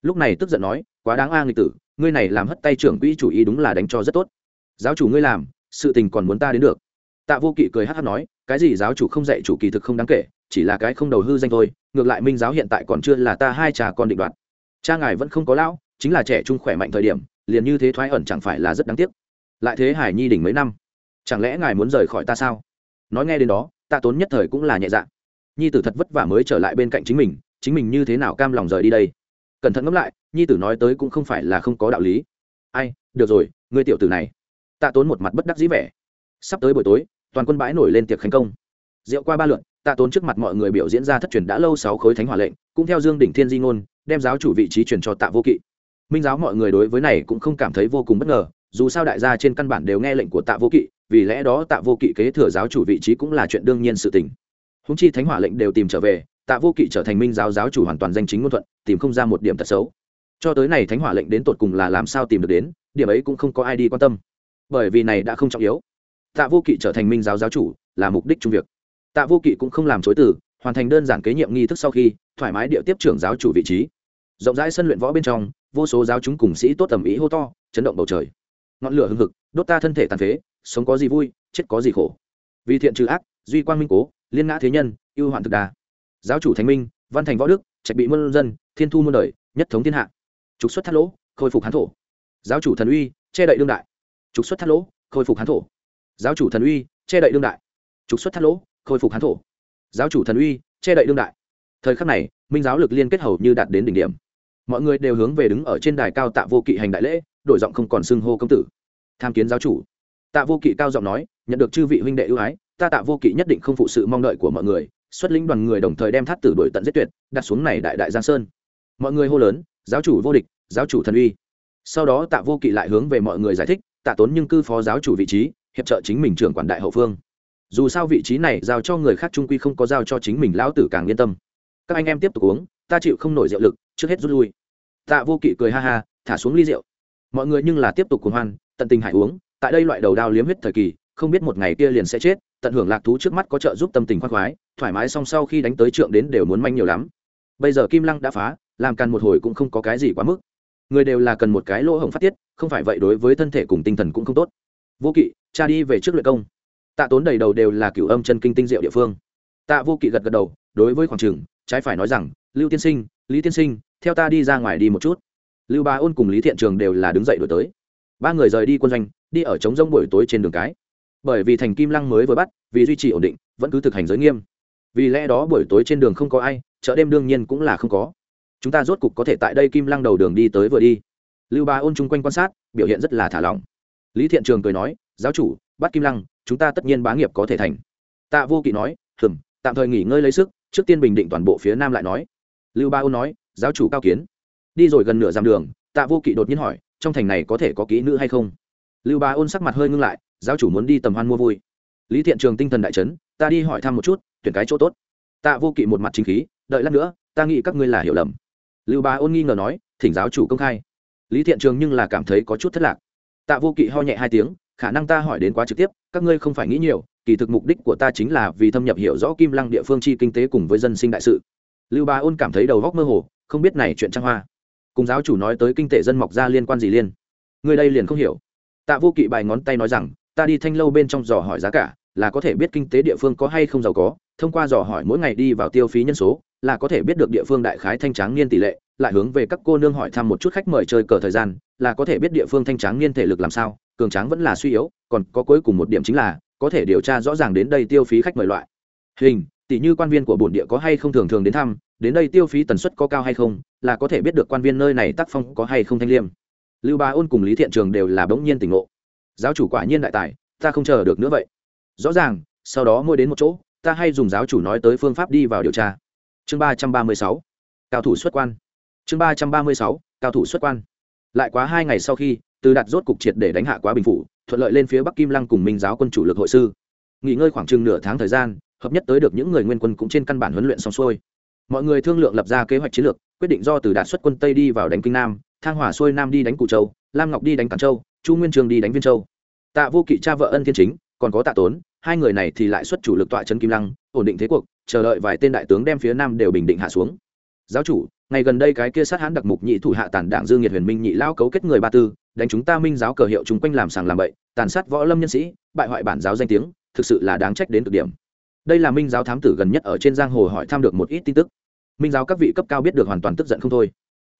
Lúc này tức giận nói quá đáng a nghịch tử, ngươi này làm hất tay trưởng quỹ chủ ý đúng là đánh cho rất tốt. Giáo chủ ngươi làm, sự tình còn muốn ta đến được. Tạ vô kỵ cười hát hát nói, cái gì giáo chủ không dạy chủ kỳ thực không đáng kể, chỉ là cái không đầu hư danh thôi, ngược lại minh giáo hiện tại còn chưa là ta hai cha con định đoạt. Cha ngài vẫn không có lão, chính là trẻ trung khỏe mạnh thời điểm, liền như thế thoái ẩn chẳng phải là rất đáng tiếc. Lại thế hải nhi đỉnh mấy năm, chẳng lẽ ngài muốn rời khỏi ta sao? Nói nghe đến đó tạ tốn nhất thời cũng là nhẹ dạ. Nhi tử thật vất vả mới trở lại bên cạnh chính mình chính mình như thế nào cam lòng rời đi đây? Cẩn thận ngẫm lại, nhi tử nói tới cũng không phải là không có đạo lý. Ai, được rồi, ngươi tiểu tử này. Tạ tốn một mặt bất đắc dĩ vẻ. Sắp tới buổi tối, toàn quân bãi nổi lên tiệc khánh công. Rượu qua ba lượn, tạ tốn trước mặt mọi người biểu diễn ra thất truyền đã lâu sáu khối thánh hỏa lệnh, cũng theo dương đỉnh thiên di ngôn, đem giáo chủ vị trí truyền cho tạ vô kỵ. Minh giáo mọi người đối với này cũng không cảm thấy vô cùng bất ngờ, dù sao đại gia trên căn bản đều nghe lệnh của tạ vô kỵ, vì lẽ đó tạ vô kỵ kế thừa giáo chủ vị trí cũng là chuyện đương nhiên sự tình. Húng chi thánh hỏa lệnh đều tìm trở về tạ vô kỵ trở thành minh giáo giáo chủ hoàn toàn danh chính ngôn thuận, tìm không ra một điểm tật xấu. Cho tới này thánh hỏa lệnh đến tột cùng là làm sao tìm được đến, điểm ấy cũng không có ai đi quan tâm. Bởi vì này đã không trọng yếu. Tạ vô kỵ trở thành minh giáo giáo chủ là mục đích chung việc. Tạ vô kỵ cũng không làm chối từ, hoàn thành đơn giản kế nhiệm nghi thức sau khi thoải mái điệu tiếp trưởng giáo chủ vị trí. Rộng rãi sân luyện võ bên trong, vô số giáo chúng cùng sĩ tốt tầm ý hô to, chấn động bầu trời. Ngọn lửa hừng hực, đốt ta thân thể tàn phế, sống có gì vui, chết có gì khổ. Vì thiện trừ ác, duy quang minh cố, liên ngã thế nhân, ưu hoạn thực đà giáo chủ thánh minh, văn thành võ đức, trạch bị muôn dân, thiên thu muôn đời, nhất thống thiên hạ. Trục xuất thắt lỗ, khôi phục hán thổ. Giáo chủ thần uy, che đậy đương đại. Trục xuất thắt lỗ, khôi phục hán thổ. Giáo chủ thần uy, che đậy đương đại. Trục xuất thắt lỗ, khôi phục hán thổ. Giáo chủ thần uy, che đậy đương đại. Thời khắc này, minh giáo lực liên kết hầu như đạt đến đỉnh điểm. Mọi người đều hướng về đứng ở trên đài cao tạ vô kỵ hành đại lễ, đổi giọng không còn xưng hô công tử. Tham kiến giáo chủ. Tạ vô kỵ cao giọng nói, nhận được chư vị huynh đệ ưu ái, ta tạ vô kỵ nhất định không phụ sự mong đợi của mọi người xuất lĩnh đoàn người đồng thời đem thát tử đổi tận giết tuyệt, đặt xuống này đại đại giang sơn. Mọi người hô lớn, giáo chủ vô địch, giáo chủ thần uy. Sau đó tạ vô kỵ lại hướng về mọi người giải thích, tạ tốn nhưng cư phó giáo chủ vị trí, hiệp trợ chính mình trưởng quản đại hậu phương. Dù sao vị trí này giao cho người khác trung quy không có giao cho chính mình lão tử càng yên tâm. Các anh em tiếp tục uống, ta chịu không nổi rượu lực, trước hết rút lui. Tạ vô kỵ cười ha ha, thả xuống ly rượu. Mọi người nhưng là tiếp tục cuồng hoan, tận tình hải uống, tại đây loại đầu đao liếm huyết thời kỳ, không biết một ngày kia liền sẽ chết tận hưởng lạc thú trước mắt có trợ giúp tâm tình khoan khoái, thoải mái song sau khi đánh tới trượng đến đều muốn manh nhiều lắm. Bây giờ kim lăng đã phá, làm càn một hồi cũng không có cái gì quá mức. Người đều là cần một cái lỗ hổng phát tiết, không phải vậy đối với thân thể cùng tinh thần cũng không tốt. Vô kỵ, cha đi về trước luyện công. Tạ tốn đầy đầu đều là cửu âm chân kinh tinh diệu địa phương. Tạ vô kỵ gật gật đầu, đối với khoảng trường, trái phải nói rằng, lưu tiên sinh, lý tiên sinh, theo ta đi ra ngoài đi một chút. Lưu ba ôn cùng lý thiện trường đều là đứng dậy đổi tới. Ba người rời đi quân doanh, đi ở trống rông buổi tối trên đường cái bởi vì thành kim lăng mới vừa bắt, vì duy trì ổn định, vẫn cứ thực hành giới nghiêm. Vì lẽ đó buổi tối trên đường không có ai, chợ đêm đương nhiên cũng là không có. Chúng ta rốt cục có thể tại đây kim lăng đầu đường đi tới vừa đi. Lưu ba ôn chung quanh quan sát, biểu hiện rất là thả lỏng. Lý thiện trường cười nói, giáo chủ, bắt kim lăng, chúng ta tất nhiên bá nghiệp có thể thành. Tạ vô kỵ nói, hừm, tạm thời nghỉ ngơi lấy sức, trước tiên bình định toàn bộ phía nam lại nói. Lưu ba ôn nói, giáo chủ cao kiến. Đi rồi gần nửa dặm đường, tạ vô kỵ đột nhiên hỏi, trong thành này có thể có kỹ nữ hay không? Lưu ba ôn sắc mặt hơi ngưng lại giáo chủ muốn đi tầm hoan mua vui. Lý thiện trường tinh thần đại trấn ta đi hỏi thăm một chút, tuyển cái chỗ tốt. Tạ vô kỵ một mặt chính khí, đợi lát nữa, ta nghĩ các ngươi là hiểu lầm. Lưu ba ôn nghi ngờ nói, thỉnh giáo chủ công khai. Lý thiện trường nhưng là cảm thấy có chút thất lạc. Tạ vô kỵ ho nhẹ hai tiếng, khả năng ta hỏi đến quá trực tiếp, các ngươi không phải nghĩ nhiều, kỳ thực mục đích của ta chính là vì thâm nhập hiểu rõ kim lăng địa phương chi kinh tế cùng với dân sinh đại sự. Lưu ba ôn cảm thấy đầu góc mơ hồ, không biết này chuyện trang hoa. Cùng giáo chủ nói tới kinh tế dân mọc ra liên quan gì liên? Người đây liền không hiểu. Tạ vô kỵ bài ngón tay nói rằng ta đi thanh lâu bên trong dò hỏi giá cả, là có thể biết kinh tế địa phương có hay không giàu có, thông qua dò hỏi mỗi ngày đi vào tiêu phí nhân số, là có thể biết được địa phương đại khái thanh tráng niên tỷ lệ, lại hướng về các cô nương hỏi thăm một chút khách mời chơi cờ thời gian, là có thể biết địa phương thanh tráng niên thể lực làm sao, cường tráng vẫn là suy yếu, còn có cuối cùng một điểm chính là, có thể điều tra rõ ràng đến đây tiêu phí khách mời loại. Hình, tỷ như quan viên của bổn địa có hay không thường thường đến thăm, đến đây tiêu phí tần suất có cao hay không, là có thể biết được quan viên nơi này tác phong có hay không thanh liêm. Lưu ba ôn cùng lý thiện trường đều là bỗng nhiên tỉnh ngộ giáo chủ quả nhiên đại tài, ta không chờ được nữa vậy. Rõ ràng, sau đó mua đến một chỗ, ta hay dùng giáo chủ nói tới phương pháp đi vào điều tra. Chương ba trăm ba mươi sáu, cao thủ xuất quan. Chương ba trăm ba mươi sáu, cao thủ xuất quan. Lại quá hai ngày sau khi, từ đạt rốt cục triệt để đánh hạ quá bình phủ, thuận lợi lên phía bắc kim lăng cùng minh giáo quân chủ lực hội sư. Nghỉ ngơi khoảng chừng nửa tháng thời gian, hợp nhất tới được những người nguyên quân cũng trên căn bản huấn luyện xong xuôi. Mọi người thương lượng lập ra kế hoạch chiến lược, quyết định do từ đạt xuất quân tây đi vào đánh kinh nam, thang hỏa xuôi nam đi đánh cụ châu, lam ngọc đi đánh cản châu chu nguyên trường đi đánh viên châu. Tạ vô kỵ cha vợ ân thiên chính, còn có tạ tốn, hai người này thì lại xuất chủ lực tọa trấn kim lăng, ổn định thế cuộc, chờ đợi vài tên đại tướng đem phía nam đều bình định hạ xuống. Giáo chủ, ngày gần đây cái kia sát hãn đặc mục nhị thủ hạ tàn đảng dương nhiệt huyền minh nhị lao cấu kết người ba tư, đánh chúng ta minh giáo cờ hiệu chúng quanh làm sàng làm bậy, tàn sát võ lâm nhân sĩ, bại hoại bản giáo danh tiếng, thực sự là đáng trách đến cực điểm. Đây là minh giáo thám tử gần nhất ở trên giang hồ hỏi thăm được một ít tin tức. Minh giáo các vị cấp cao biết được hoàn toàn tức giận không thôi.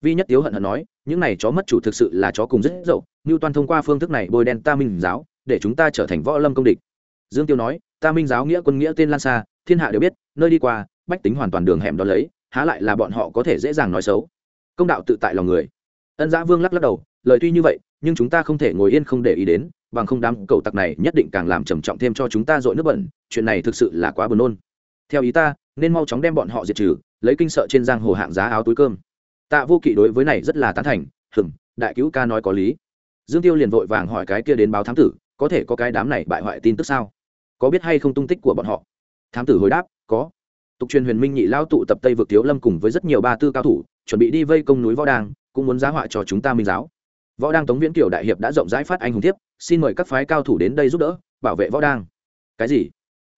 Vi nhất tiếu hận hận nói, những này chó mất chủ thực sự là chó cùng rất dậu như toàn thông qua phương thức này bôi đen ta minh giáo, để chúng ta trở thành võ lâm công địch. Dương tiêu nói, ta minh giáo nghĩa quân nghĩa tên lan xa thiên hạ đều biết, nơi đi qua, bách tính hoàn toàn đường hẻm đó lấy, há lại là bọn họ có thể dễ dàng nói xấu. Công đạo tự tại lòng người. Ân giã vương lắc lắc đầu, lời tuy như vậy, nhưng chúng ta không thể ngồi yên không để ý đến, bằng không đám cầu tặc này nhất định càng làm trầm trọng thêm cho chúng ta dội nước bẩn, chuyện này thực sự là quá buồn nôn. Theo ý ta, nên mau chóng đem bọn họ diệt trừ, lấy kinh sợ trên giang hồ hạng giá áo túi cơm. Tạ vô kỵ đối với này rất là tán thành hừng đại cứu ca nói có lý dương tiêu liền vội vàng hỏi cái kia đến báo thám tử có thể có cái đám này bại hoại tin tức sao? Có biết hay không tung tích của bọn họ? Thám tử hồi đáp có. Tục truyền huyền minh nhị lao tụ tập tây vực thiếu lâm cùng với rất nhiều ba tư cao thủ chuẩn bị đi vây công núi võ đàng cũng muốn giá họa cho chúng ta minh giáo. Võ đăng tống viễn kiều đại hiệp đã rộng rãi phát anh hùng thiếp, xin mời các phái cao thủ đến đây giúp đỡ bảo vệ võ đăng cái gì?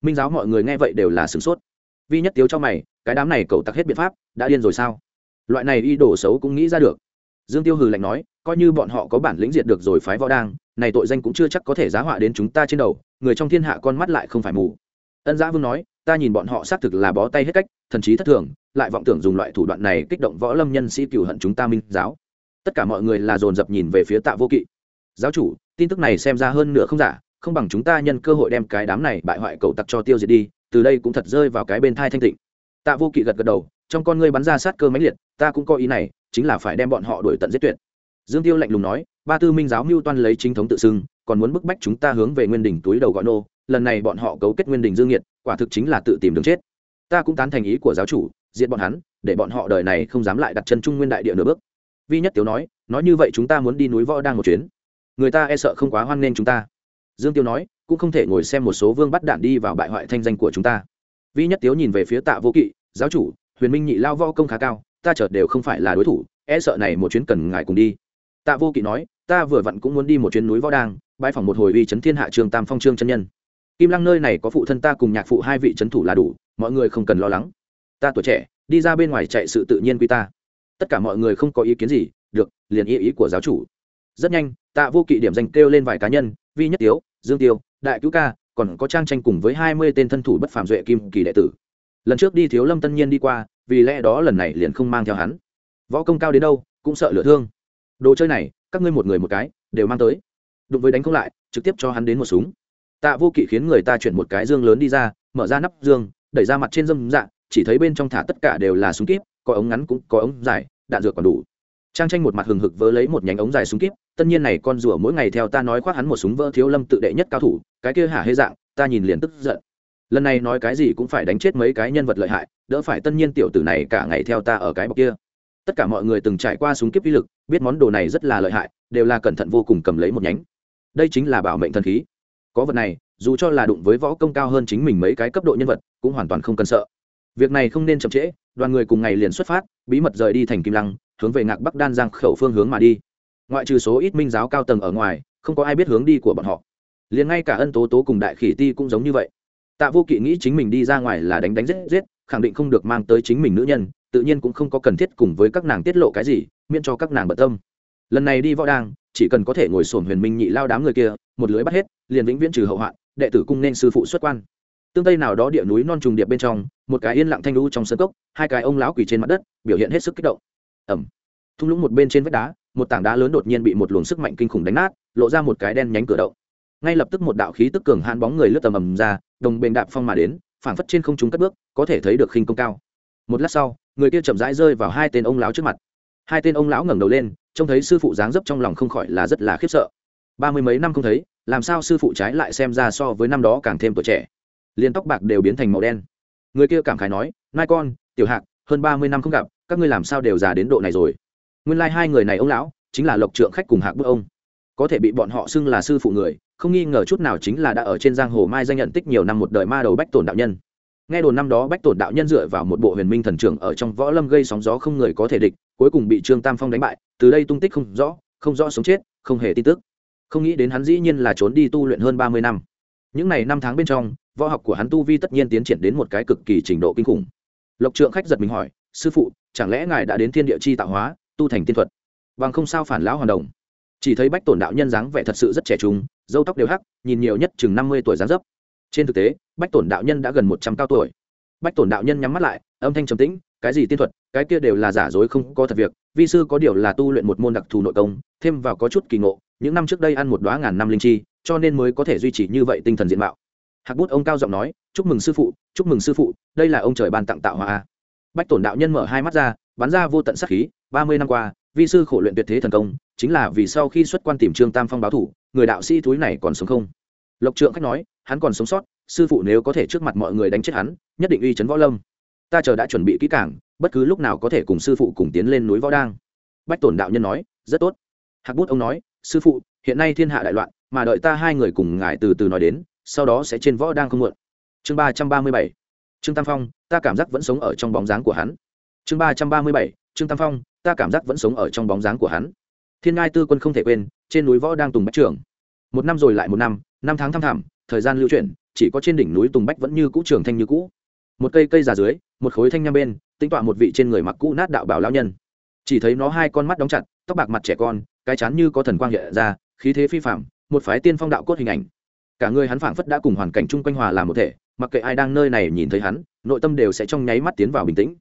Minh giáo mọi người nghe vậy đều là sửng sốt. Vi nhất tiếu cho mày cái đám này cậu tặc hết biện pháp đã điên rồi sao? Loại này y đồ xấu cũng nghĩ ra được dương tiêu hừ lạnh nói, coi như bọn họ có bản lĩnh diệt được rồi phái võ đang, này tội danh cũng chưa chắc có thể giá họa đến chúng ta trên đầu, người trong thiên hạ con mắt lại không phải mù. Ân giã vương nói, ta nhìn bọn họ xác thực là bó tay hết cách, thần trí thất thường, lại vọng tưởng dùng loại thủ đoạn này kích động võ lâm nhân sĩ cựu hận chúng ta minh giáo. Tất cả mọi người là dồn dập nhìn về phía tạ vô kỵ. Giáo chủ, tin tức này xem ra hơn nửa không giả, không bằng chúng ta nhân cơ hội đem cái đám này bại hoại cầu tặc cho tiêu diệt đi, từ đây cũng thật rơi vào cái bên thai thanh tịnh. Tạ vô kỵ gật gật đầu trong con ngươi bắn ra sát cơ máy liệt, ta cũng có ý này, chính là phải đem bọn họ đuổi tận giết tuyệt. Dương tiêu lạnh lùng nói, ba tư minh giáo mưu toan lấy chính thống tự xưng, còn muốn bức bách chúng ta hướng về nguyên đỉnh túi đầu gọi nô, lần này bọn họ cấu kết nguyên đỉnh dương nhiệt quả thực chính là tự tìm đường chết. Ta cũng tán thành ý của giáo chủ diệt bọn hắn, để bọn họ đời này không dám lại đặt chân trung nguyên đại địa nửa bước. Vi nhất tiếu nói nói như vậy chúng ta muốn đi núi võ đang một chuyến. Người ta e sợ không quá hoan nghênh chúng ta. Dương tiêu nói, cũng không thể ngồi xem một số vương bắt đạn đi vào bại hoại thanh danh của chúng ta. Vi nhất tiếu nhìn về phía tạ vô kỵ, giáo chủ huyền minh nhị lao vo công khá cao, ta chợt đều không phải là đối thủ e sợ này một chuyến cần ngài cùng đi. Tạ vô kỵ nói, ta vừa vặn cũng muốn đi một chuyến núi võ đang bãi phòng một hồi uy chấn thiên hạ trường tam phong trương chân nhân. Kim lăng nơi này có phụ thân ta cùng nhạc phụ hai vị trấn thủ là đủ, mọi người không cần lo lắng. Ta tuổi trẻ, đi ra bên ngoài chạy sự tự nhiên quy ta. Tất cả mọi người không có ý kiến gì, được, liền ý ý của giáo chủ. Rất nhanh, tạ vô kỵ điểm danh kêu lên vài cá nhân, vi nhất tiếu, dương tiêu, đại cứu ca, còn có trang tranh cùng với hai mươi tên thân thủ bất phàm duệ kim kỳ đệ tử lần trước đi thiếu lâm tân nhiên đi qua, vì lẽ đó lần này liền không mang theo hắn. Võ công cao đến đâu, cũng sợ lửa thương. Đồ chơi này, các ngươi một người một cái, đều mang tới. Đụng với đánh không lại, trực tiếp cho hắn đến một súng. Tạ vô kỵ khiến người ta chuyển một cái dương lớn đi ra, mở ra nắp dương, đẩy ra mặt trên dâm dạ chỉ thấy bên trong thả tất cả đều là súng kíp, có ống ngắn cũng có ống dài, đạn dược còn đủ. Trang tranh một mặt hừng hực vớ lấy một nhánh ống dài súng kíp, tất nhiên này con rùa mỗi ngày theo ta nói khoác hắn một súng vỡ thiếu lâm tự đệ nhất cao thủ, cái kia hả hê dạng, ta nhìn liền tức giận lần này nói cái gì cũng phải đánh chết mấy cái nhân vật lợi hại, đỡ phải tân nhiên tiểu tử này cả ngày theo ta ở cái bọc kia. Tất cả mọi người từng trải qua súng kiếp uy lực, biết món đồ này rất là lợi hại, đều là cẩn thận vô cùng cầm lấy một nhánh. Đây chính là bảo mệnh thần khí. Có vật này, dù cho là đụng với võ công cao hơn chính mình mấy cái cấp độ nhân vật, cũng hoàn toàn không cần sợ. Việc này không nên chậm trễ, đoàn người cùng ngày liền xuất phát, bí mật rời đi thành kim lăng, hướng về ngạc bắc đan giang khẩu phương hướng mà đi. Ngoại trừ số ít minh giáo cao tầng ở ngoài, không có ai biết hướng đi của bọn họ. Liền ngay cả ân tố tố cùng đại khỉ ti cũng giống như vậy tạ vô kỵ nghĩ chính mình đi ra ngoài là đánh đánh giết giết, khẳng định không được mang tới chính mình nữ nhân, tự nhiên cũng không có cần thiết cùng với các nàng tiết lộ cái gì, miễn cho các nàng bận tâm. Lần này đi võ đang chỉ cần có thể ngồi sổm huyền minh nhị lao đám người kia, một lưới bắt hết, liền vĩnh viễn trừ hậu hoạn, đệ tử cung nên sư phụ xuất quan. Tương tây nào đó địa núi non trùng điệp bên trong, một cái yên lặng thanh lũ trong sân cốc, hai cái ông lão quỳ trên mặt đất, biểu hiện hết sức kích động. Ẩm thung lũng một bên trên vách đá, một tảng đá lớn đột nhiên bị một luồng sức mạnh kinh khủng đánh nát, lộ ra một cái đen nhánh cửa động. Ngay lập tức một đạo khí tức cường hãn bóng người lướt tầm ầm ra đồng bền đạp phong mà đến, phảng phất trên không trung cất bước, có thể thấy được khinh công cao. Một lát sau, người kia chậm rãi rơi vào hai tên ông lão trước mặt. Hai tên ông lão ngẩng đầu lên, trông thấy sư phụ dáng dấp trong lòng không khỏi là rất là khiếp sợ. Ba mươi mấy năm không thấy, làm sao sư phụ trái lại xem ra so với năm đó càng thêm tuổi trẻ. Liền tóc bạc đều biến thành màu đen. Người kia cảm khái nói nai con, tiểu hạc, hơn ba mươi năm không gặp, các ngươi làm sao đều già đến độ này rồi? Nguyên lai、like、hai người này ông lão, chính là lộc trượng khách cùng hạc bước ông có thể bị bọn họ xưng là sư phụ người, không nghi ngờ chút nào chính là đã ở trên giang hồ mai danh nhận tích nhiều năm một đời ma đầu bách tổn đạo nhân. Nghe đồn năm đó bách tổn đạo nhân dựa vào một bộ huyền minh thần trưởng ở trong võ lâm gây sóng gió không người có thể địch, cuối cùng bị trương tam phong đánh bại, từ đây tung tích không rõ không rõ sống chết, không hề tin tức. Không nghĩ đến hắn dĩ nhiên là trốn đi tu luyện hơn ba mươi năm. Những n à y năm tháng bên trong, võ học của hắn tu vi tất nhiên tiến triển đến một cái cực kỳ trình độ kinh khủng. Lộc trượng khách giật mình hỏi, sư phụ, chẳng lẽ ngài đã đến thiên địa chi tạo hóa, tu thành tiên thuật? Bằng không sao phản lão hoàn đồng chỉ thấy bách tổn đạo nhân dáng vẻ thật sự rất trẻ trung dâu tóc đều hắc, nhìn nhiều nhất chừng năm mươi tuổi dáng dấp. Trên thực tế, bách tổn đạo nhân đã gần một trăm cao tuổi. Bách tổn đạo nhân nhắm mắt lại, âm thanh trầm tĩnh, cái gì tiên thuật, cái kia đều là giả dối không có thật việc, vi sư có điều là tu luyện một môn đặc thù nội công, thêm vào có chút kỳ ngộ, những năm trước đây ăn một đoá ngàn năm linh chi, cho nên mới có thể duy trì như vậy tinh thần diện mạo. Hạc bút ông cao giọng nói, chúc mừng sư phụ, chúc mừng sư phụ, đây là ông trời ban tặng tạo hóa. Bách tổn đạo nhân mở hai mắt ra, bắn ra vô tận sắc khí, ba mươi năm qua, vi sư khổ luyện tuyệt thế thần công chính là vì sau khi xuất quan tìm trương tam phong báo thủ, người đạo sĩ túi này còn sống không? Lộc trượng khách nói, hắn còn sống sót, sư phụ nếu có thể trước mặt mọi người đánh chết hắn, nhất định uy chấn võ lâm. Ta chờ đã chuẩn bị kỹ cảng bất cứ lúc nào có thể cùng sư phụ cùng tiến lên núi võ đang. Bách tổn đạo nhân nói, rất tốt. Hạc bút ông nói, sư phụ, hiện nay thiên hạ đại loạn, mà đợi ta hai người cùng ngài từ từ nói đến, sau đó sẽ trên võ đang không muộn. Chương ba trăm ba mươi bảy. Trương tam phong, ta cảm giác vẫn sống ở trong bóng dáng của hắn. Chương ba trăm ba mươi bảy. Trương tam phong, ta cảm giác vẫn sống ở trong bóng dáng của hắn thiên ngai tư quân không thể quên, trên núi võ đang tùng bách trường một năm rồi lại một năm năm tháng thăm thẳm, thời gian lưu chuyển, chỉ có trên đỉnh núi tùng bách vẫn như cũ trường thanh như cũ. Một cây cây già dưới, một khối thanh nham bên, tính tọa một vị trên người mặc cũ nát đạo bảo lão nhân. Chỉ thấy nó hai con mắt đóng chặt, tóc bạc mặt trẻ con, cái chán như có thần quang hiện ra, khí thế phi phạm một phái tiên phong đạo cốt hình ảnh. Cả người hắn phảng phất đã cùng hoàn cảnh chung quanh hòa làm một thể, mặc kệ ai đang nơi này nhìn thấy hắn, nội tâm đều sẽ trong nháy mắt tiến vào bình tĩnh.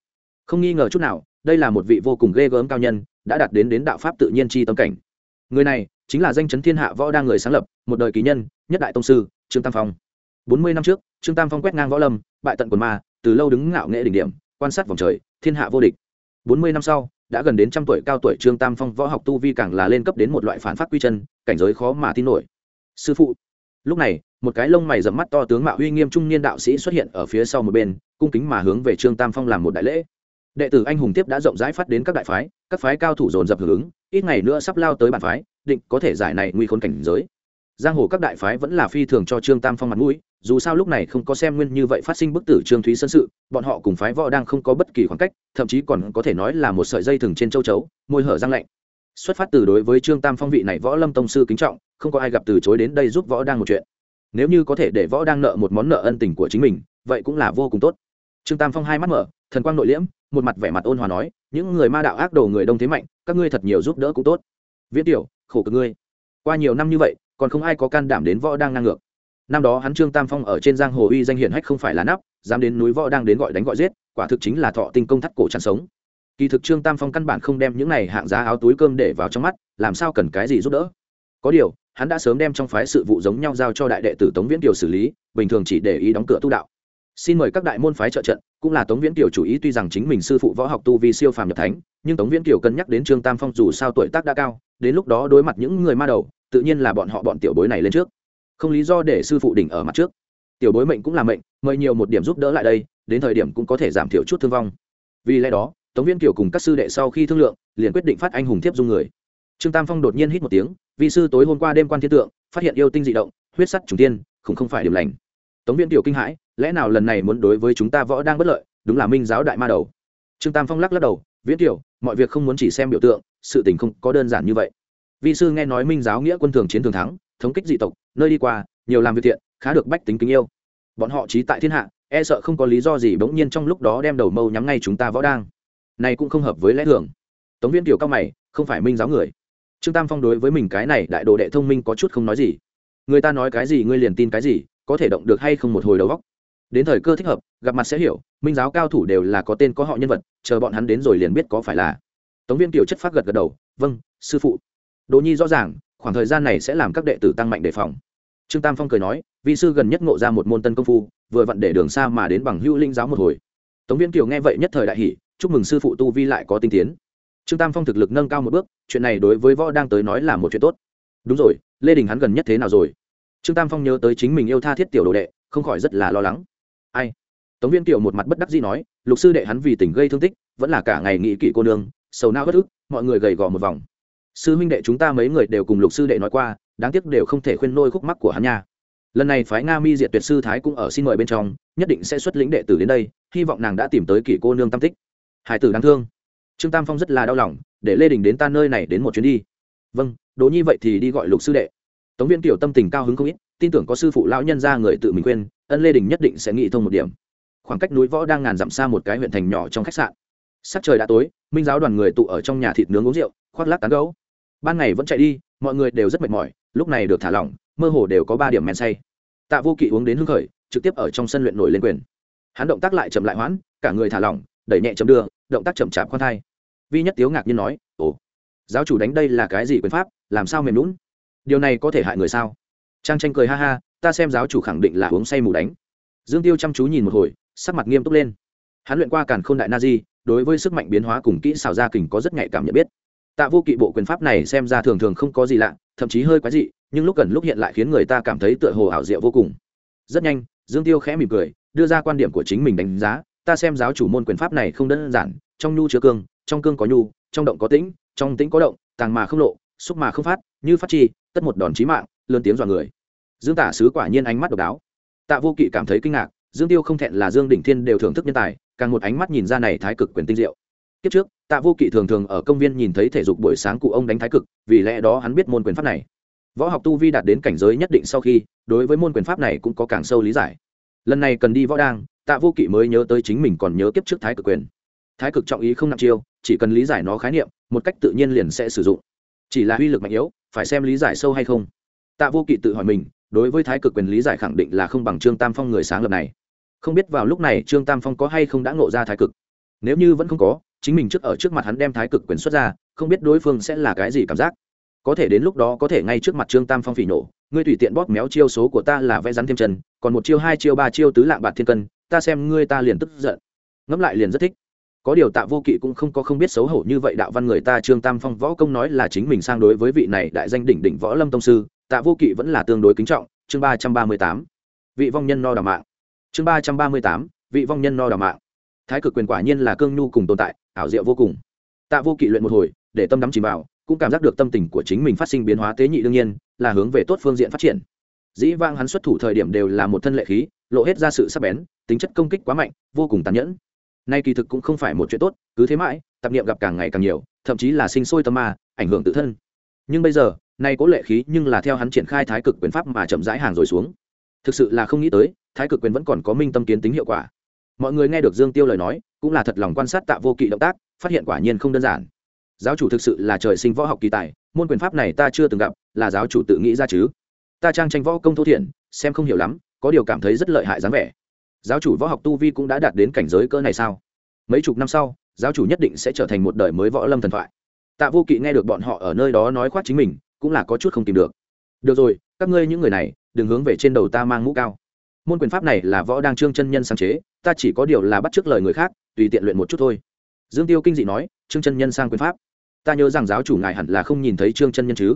Không nghi ngờ chút nào, đây là một vị vô cùng ghê gớm cao nhân đã đạt đến đến đạo pháp tự nhiên chi tâm cảnh. Người này chính là danh chấn thiên hạ võ đang người sáng lập, một đời ký nhân, nhất đại tông sư, trương tam phong. Bốn mươi năm trước, trương tam phong quét ngang võ lâm, bại tận quần ma, từ lâu đứng ngạo nghệ đỉnh điểm, quan sát vòng trời, thiên hạ vô địch. Bốn mươi năm sau, đã gần đến trăm tuổi cao tuổi trương tam phong võ học tu vi càng là lên cấp đến một loại phản phát quy chân, cảnh giới khó mà tin nổi. Sư phụ. Lúc này, một cái lông mày rậm mắt to tướng mạo uy nghiêm trung niên đạo sĩ xuất hiện ở phía sau một bên, cung kính mà hướng về trương tam phong làm một đại lễ đệ tử anh hùng tiếp đã rộng rãi phát đến các đại phái, các phái cao thủ dồn dập hưởng ứng, ít ngày nữa sắp lao tới bản phái, định có thể giải này nguy khốn cảnh giới. Giang hồ các đại phái vẫn là phi thường cho trương tam phong mặt mũi, dù sao lúc này không có xem nguyên như vậy phát sinh bức tử trương thúy sân sự, bọn họ cùng phái võ đang không có bất kỳ khoảng cách, thậm chí còn có thể nói là một sợi dây thừng trên châu chấu, môi hở răng lạnh. Xuất phát từ đối với trương tam phong vị này võ lâm tông sư kính trọng, không có ai gặp từ chối đến đây giúp võ đang một chuyện. Nếu như có thể để võ đang nợ một món nợ ân tình của chính mình, vậy cũng là vô cùng tốt. Trương tam phong hai mắt mở thần quang nội liễm, một mặt vẻ mặt ôn hòa nói, những người ma đạo ác đồ người đông thế mạnh, các ngươi thật nhiều giúp đỡ cũng tốt. Viễn tiểu, khổ cực ngươi. Qua nhiều năm như vậy, còn không ai có can đảm đến võ đang ngang ngược. Năm đó hắn trương tam phong ở trên giang hồ uy danh hiển hách không phải là nắp, dám đến núi võ đang đến gọi đánh gọi giết, quả thực chính là thọ tinh công thắt cổ chăn sống. Kỳ thực trương tam phong căn bản không đem những này hạng giá áo túi cơm để vào trong mắt, làm sao cần cái gì giúp đỡ? Có điều, hắn đã sớm đem trong phái sự vụ giống nhau giao cho đại đệ tử tống viễn kiều xử lý, bình thường chỉ để ý đóng cửa tu đạo xin mời các đại môn phái trợ trận, cũng là tống viễn kiều chủ ý, tuy rằng chính mình sư phụ võ học tu vi siêu phàm nhập thánh, nhưng tống viễn kiều cân nhắc đến trương tam phong dù sao tuổi tác đã cao, đến lúc đó đối mặt những người ma đầu, tự nhiên là bọn họ bọn tiểu bối này lên trước. Không lý do để sư phụ đỉnh ở mặt trước. Tiểu bối mệnh cũng là mệnh, mời nhiều một điểm giúp đỡ lại đây, đến thời điểm cũng có thể giảm thiểu chút thương vong. Vì lẽ đó, tống viễn kiều cùng các sư đệ sau khi thương lượng, liền quyết định phát anh hùng thiếp dung người. Trương tam phong đột nhiên hít một tiếng vì sư tối hôm qua đêm quan thiên tượng, phát hiện yêu tinh dị động, huyết sắt trùng tiên không không phải điểm lành tống viễn tiểu kinh hãi, lẽ nào lần này muốn đối với chúng ta võ đang bất lợi, đúng là minh giáo đại ma đầu. Trương tam phong lắc lắc đầu, viễn tiểu, mọi việc không muốn chỉ xem biểu tượng, sự tình không có đơn giản như vậy. Vị sư nghe nói minh giáo nghĩa quân thường chiến thường thắng, thống kích dị tộc, nơi đi qua, nhiều làm việc thiện, khá được bách tính kính yêu. Bọn họ trí tại thiên hạ e sợ không có lý do gì bỗng nhiên trong lúc đó đem đầu mâu nhắm ngay chúng ta võ đang. Này cũng không hợp với lẽ thường. Tống viên tiểu cao mày, không phải minh giáo người. Trương tam phong đối với mình cái này đại đồ đệ thông minh có chút không nói gì. Người ta nói cái gì ngươi liền tin cái gì có thể động được hay không một hồi đầu góc đến thời cơ thích hợp, gặp mặt sẽ hiểu, minh giáo cao thủ đều là có tên có họ nhân vật, chờ bọn hắn đến rồi liền biết có phải là. Tống viên tiểu chất phát gật gật đầu vâng sư phụ. Đỗ nhi rõ ràng, khoảng thời gian này sẽ làm các đệ tử tăng mạnh đề phòng. Trương tam phong cười nói vị sư gần nhất ngộ ra một môn tân công phu, vừa vặn để đường xa mà đến bằng hữu linh giáo một hồi. Tống viên kiều nghe vậy nhất thời đại hỷ chúc mừng sư phụ tu vi lại có tinh tiến. Trương tam phong thực lực nâng cao một bước, chuyện này đối với võ đang tới nói là một chuyện tốt. Đúng rồi, lê đình hắn gần nhất thế nào rồi? Trương tam phong nhớ tới chính mình yêu tha thiết tiểu đồ đệ, không khỏi rất là lo lắng. Ai? Tống viên kiều một mặt bất đắc dĩ nói, lục sư đệ hắn vì tình gây thương tích, vẫn là cả ngày nghị kỵ cô nương, sầu nao bất ức, mọi người gầy gò một vòng. Sư huynh đệ chúng ta mấy người đều cùng lục sư đệ nói qua, đáng tiếc đều không thể khuyên nôi khúc mắc của hắn nha. Lần này phái nga mi diệt tuyệt sư thái cũng ở xin mời bên trong, nhất định sẽ xuất lĩnh đệ tử đến đây, hy vọng nàng đã tìm tới kỷ cô nương tam tích. Hải tử đáng thương. Trương tam phong rất là đau lòng, để lê đình đến ta nơi này đến một chuyến đi. Vâng đố nhi vậy thì đi gọi lục sư đệ tống viên tiểu tâm tình cao hứng không ít, tin tưởng có sư phụ lão nhân ra người tự mình quên ân lê đình nhất định sẽ nghĩ thông một điểm. Khoảng cách núi võ đang ngàn dặm xa một cái huyện thành nhỏ trong khách sạn. Sắc trời đã tối, minh giáo đoàn người tụ ở trong nhà thịt nướng uống rượu, khoác lác tán gấu ban ngày vẫn chạy đi, mọi người đều rất mệt mỏi, lúc này được thả lỏng, mơ hồ đều có ba điểm men say. Tạ vô kỵ uống đến hưng khởi, trực tiếp ở trong sân luyện nổi lên quyền. Hắn động tác lại chậm lại hoãn, cả người thả lỏng, đẩy nhẹ chấm đưa, động tác chậm chạp khoan thai. Vi nhất tiếu ngạc nhiên nói, ồ, giáo chủ đánh đây là cái gì quyền pháp, làm sao mềm lún điều này có thể hại người sao? Trang tranh cười ha ha, ta xem giáo chủ khẳng định là uống say mù đánh. Dương tiêu chăm chú nhìn một hồi, sắc mặt nghiêm túc lên. Hắn luyện qua càn k h ô n đại na di, đối với sức mạnh biến hóa cùng kỹ xảo gia kình có rất nhạy cảm nhận biết. Tạ vô kỵ bộ quyền pháp này xem ra thường thường không có gì lạ, thậm chí hơi quái dị, nhưng lúc cần lúc hiện lại khiến người ta cảm thấy tựa hồ ảo diệu vô cùng. Rất nhanh, dương tiêu khẽ mỉm cười, đưa ra quan điểm của chính mình đánh giá, ta xem giáo chủ môn quyền pháp này không đơn giản, trong nhu chứa cương, trong cương có nhu, trong động có tĩnh, trong tĩnh có động, tàng mà không lộ, xúc mà không phát như phát chi, tất một đòn chí mạng, lớn tiếng dọa người. Dương tả sứ quả nhiên ánh mắt độc đáo. Tạ vô kỵ cảm thấy kinh ngạc, dương tiêu không thẹn là dương đỉnh thiên đều thưởng thức nhân tài, càng một ánh mắt nhìn ra này thái cực quyền tinh diệu. Kiếp trước, tạ vô kỵ thường thường ở công viên nhìn thấy thể dục buổi sáng cụ ông đánh thái cực, vì lẽ đó hắn biết môn quyền pháp này. Võ học tu vi đạt đến cảnh giới nhất định sau khi, đối với môn quyền pháp này cũng có càng sâu lý giải. Lần này cần đi võ đang tạ vô kỵ mới nhớ tới chính mình còn nhớ kiếp trước thái cực quyền. Thái cực trọng ý không nặng chiêu, chỉ cần lý giải nó khái niệm, một cách tự nhiên liền sẽ sử dụng chỉ là uy lực mạnh yếu, phải xem lý giải sâu hay không. Tạ vô kỵ tự hỏi mình, đối với thái cực quyền lý giải khẳng định là không bằng trương tam phong người sáng lập này. Không biết vào lúc này trương tam phong có hay không đã ngộ ra thái cực. Nếu như vẫn không có, chính mình trước ở trước mặt hắn đem thái cực quyền xuất ra, không biết đối phương sẽ là cái gì cảm giác. Có thể đến lúc đó có thể ngay trước mặt trương tam phong phỉ nổ ngươi tùy tiện bóp méo chiêu số của ta là vẽ rắn thêm chân, còn một chiêu, hai chiêu, ba chiêu tứ lạng bạt thiên cân, ta xem ngươi ta liền tức giận. Ngẫm lại liền rất thích có điều tạ vô kỵ cũng không có không biết xấu hổ như vậy đạo văn người ta trương tam phong võ công nói là chính mình sang đối với vị này đại danh đỉnh đỉnh võ lâm tông sư, tạ vô kỵ vẫn là tương đối kính trọng. Chương ba trăm ba mươi tám, vị vong nhân no đào mạng. Chương ba trăm ba mươi tám, vị vong nhân no đào mạng. Thái cực quyền quả nhiên là cương nhu cùng tồn tại, ảo diệu vô cùng. Tạ vô kỵ luyện một hồi, để tâm đắm chìm vào, cũng cảm giác được tâm tình của chính mình phát sinh biến hóa tế nhị đương nhiên, là hướng về tốt phương diện phát triển. Dĩ vang hắn xuất thủ thời điểm đều là một thân lệ khí, lộ hết ra sự sắc bén, tính chất công kích quá mạnh, vô cùng tàn nhẫn nay kỳ thực cũng không phải một chuyện tốt, cứ thế mãi, tạp niệm gặp càng ngày càng nhiều, thậm chí là sinh sôi tâm ma, ảnh hưởng tự thân. Nhưng bây giờ, nay có lệ khí nhưng là theo hắn triển khai thái cực quyền pháp mà chậm rãi hàng rồi xuống. Thực sự là không nghĩ tới, thái cực quyền vẫn còn có minh tâm kiến tính hiệu quả. Mọi người nghe được dương tiêu lời nói, cũng là thật lòng quan sát tạ vô kỵ động tác, phát hiện quả nhiên không đơn giản. Giáo chủ thực sự là trời sinh võ học kỳ tài, môn quyền pháp này ta chưa từng gặp, là giáo chủ tự nghĩ ra chứ. Ta trang tranh võ công thô thiển, xem không hiểu lắm, có điều cảm thấy rất lợi hại dáng vẻ giáo chủ võ học tu vi cũng đã đạt đến cảnh giới cỡ này sao? Mấy chục năm sau, giáo chủ nhất định sẽ trở thành một đời mới võ lâm thần thoại. Tạ vô kỵ nghe được bọn họ ở nơi đó nói khoác chính mình, cũng là có chút không tìm được. Được rồi, các ngươi những người này, đừng hướng về trên đầu ta mang mũ cao. Môn quyền pháp này là võ đang trương chân nhân sáng chế, ta chỉ có điều là bắt t lời người khác, tùy tiện luyện một chút thôi. Dương tiêu kinh dị nói, trương chân nhân sang quyền pháp. Ta nhớ rằng giáo chủ ngài hẳn là không nhìn thấy trương chân nhân chứ.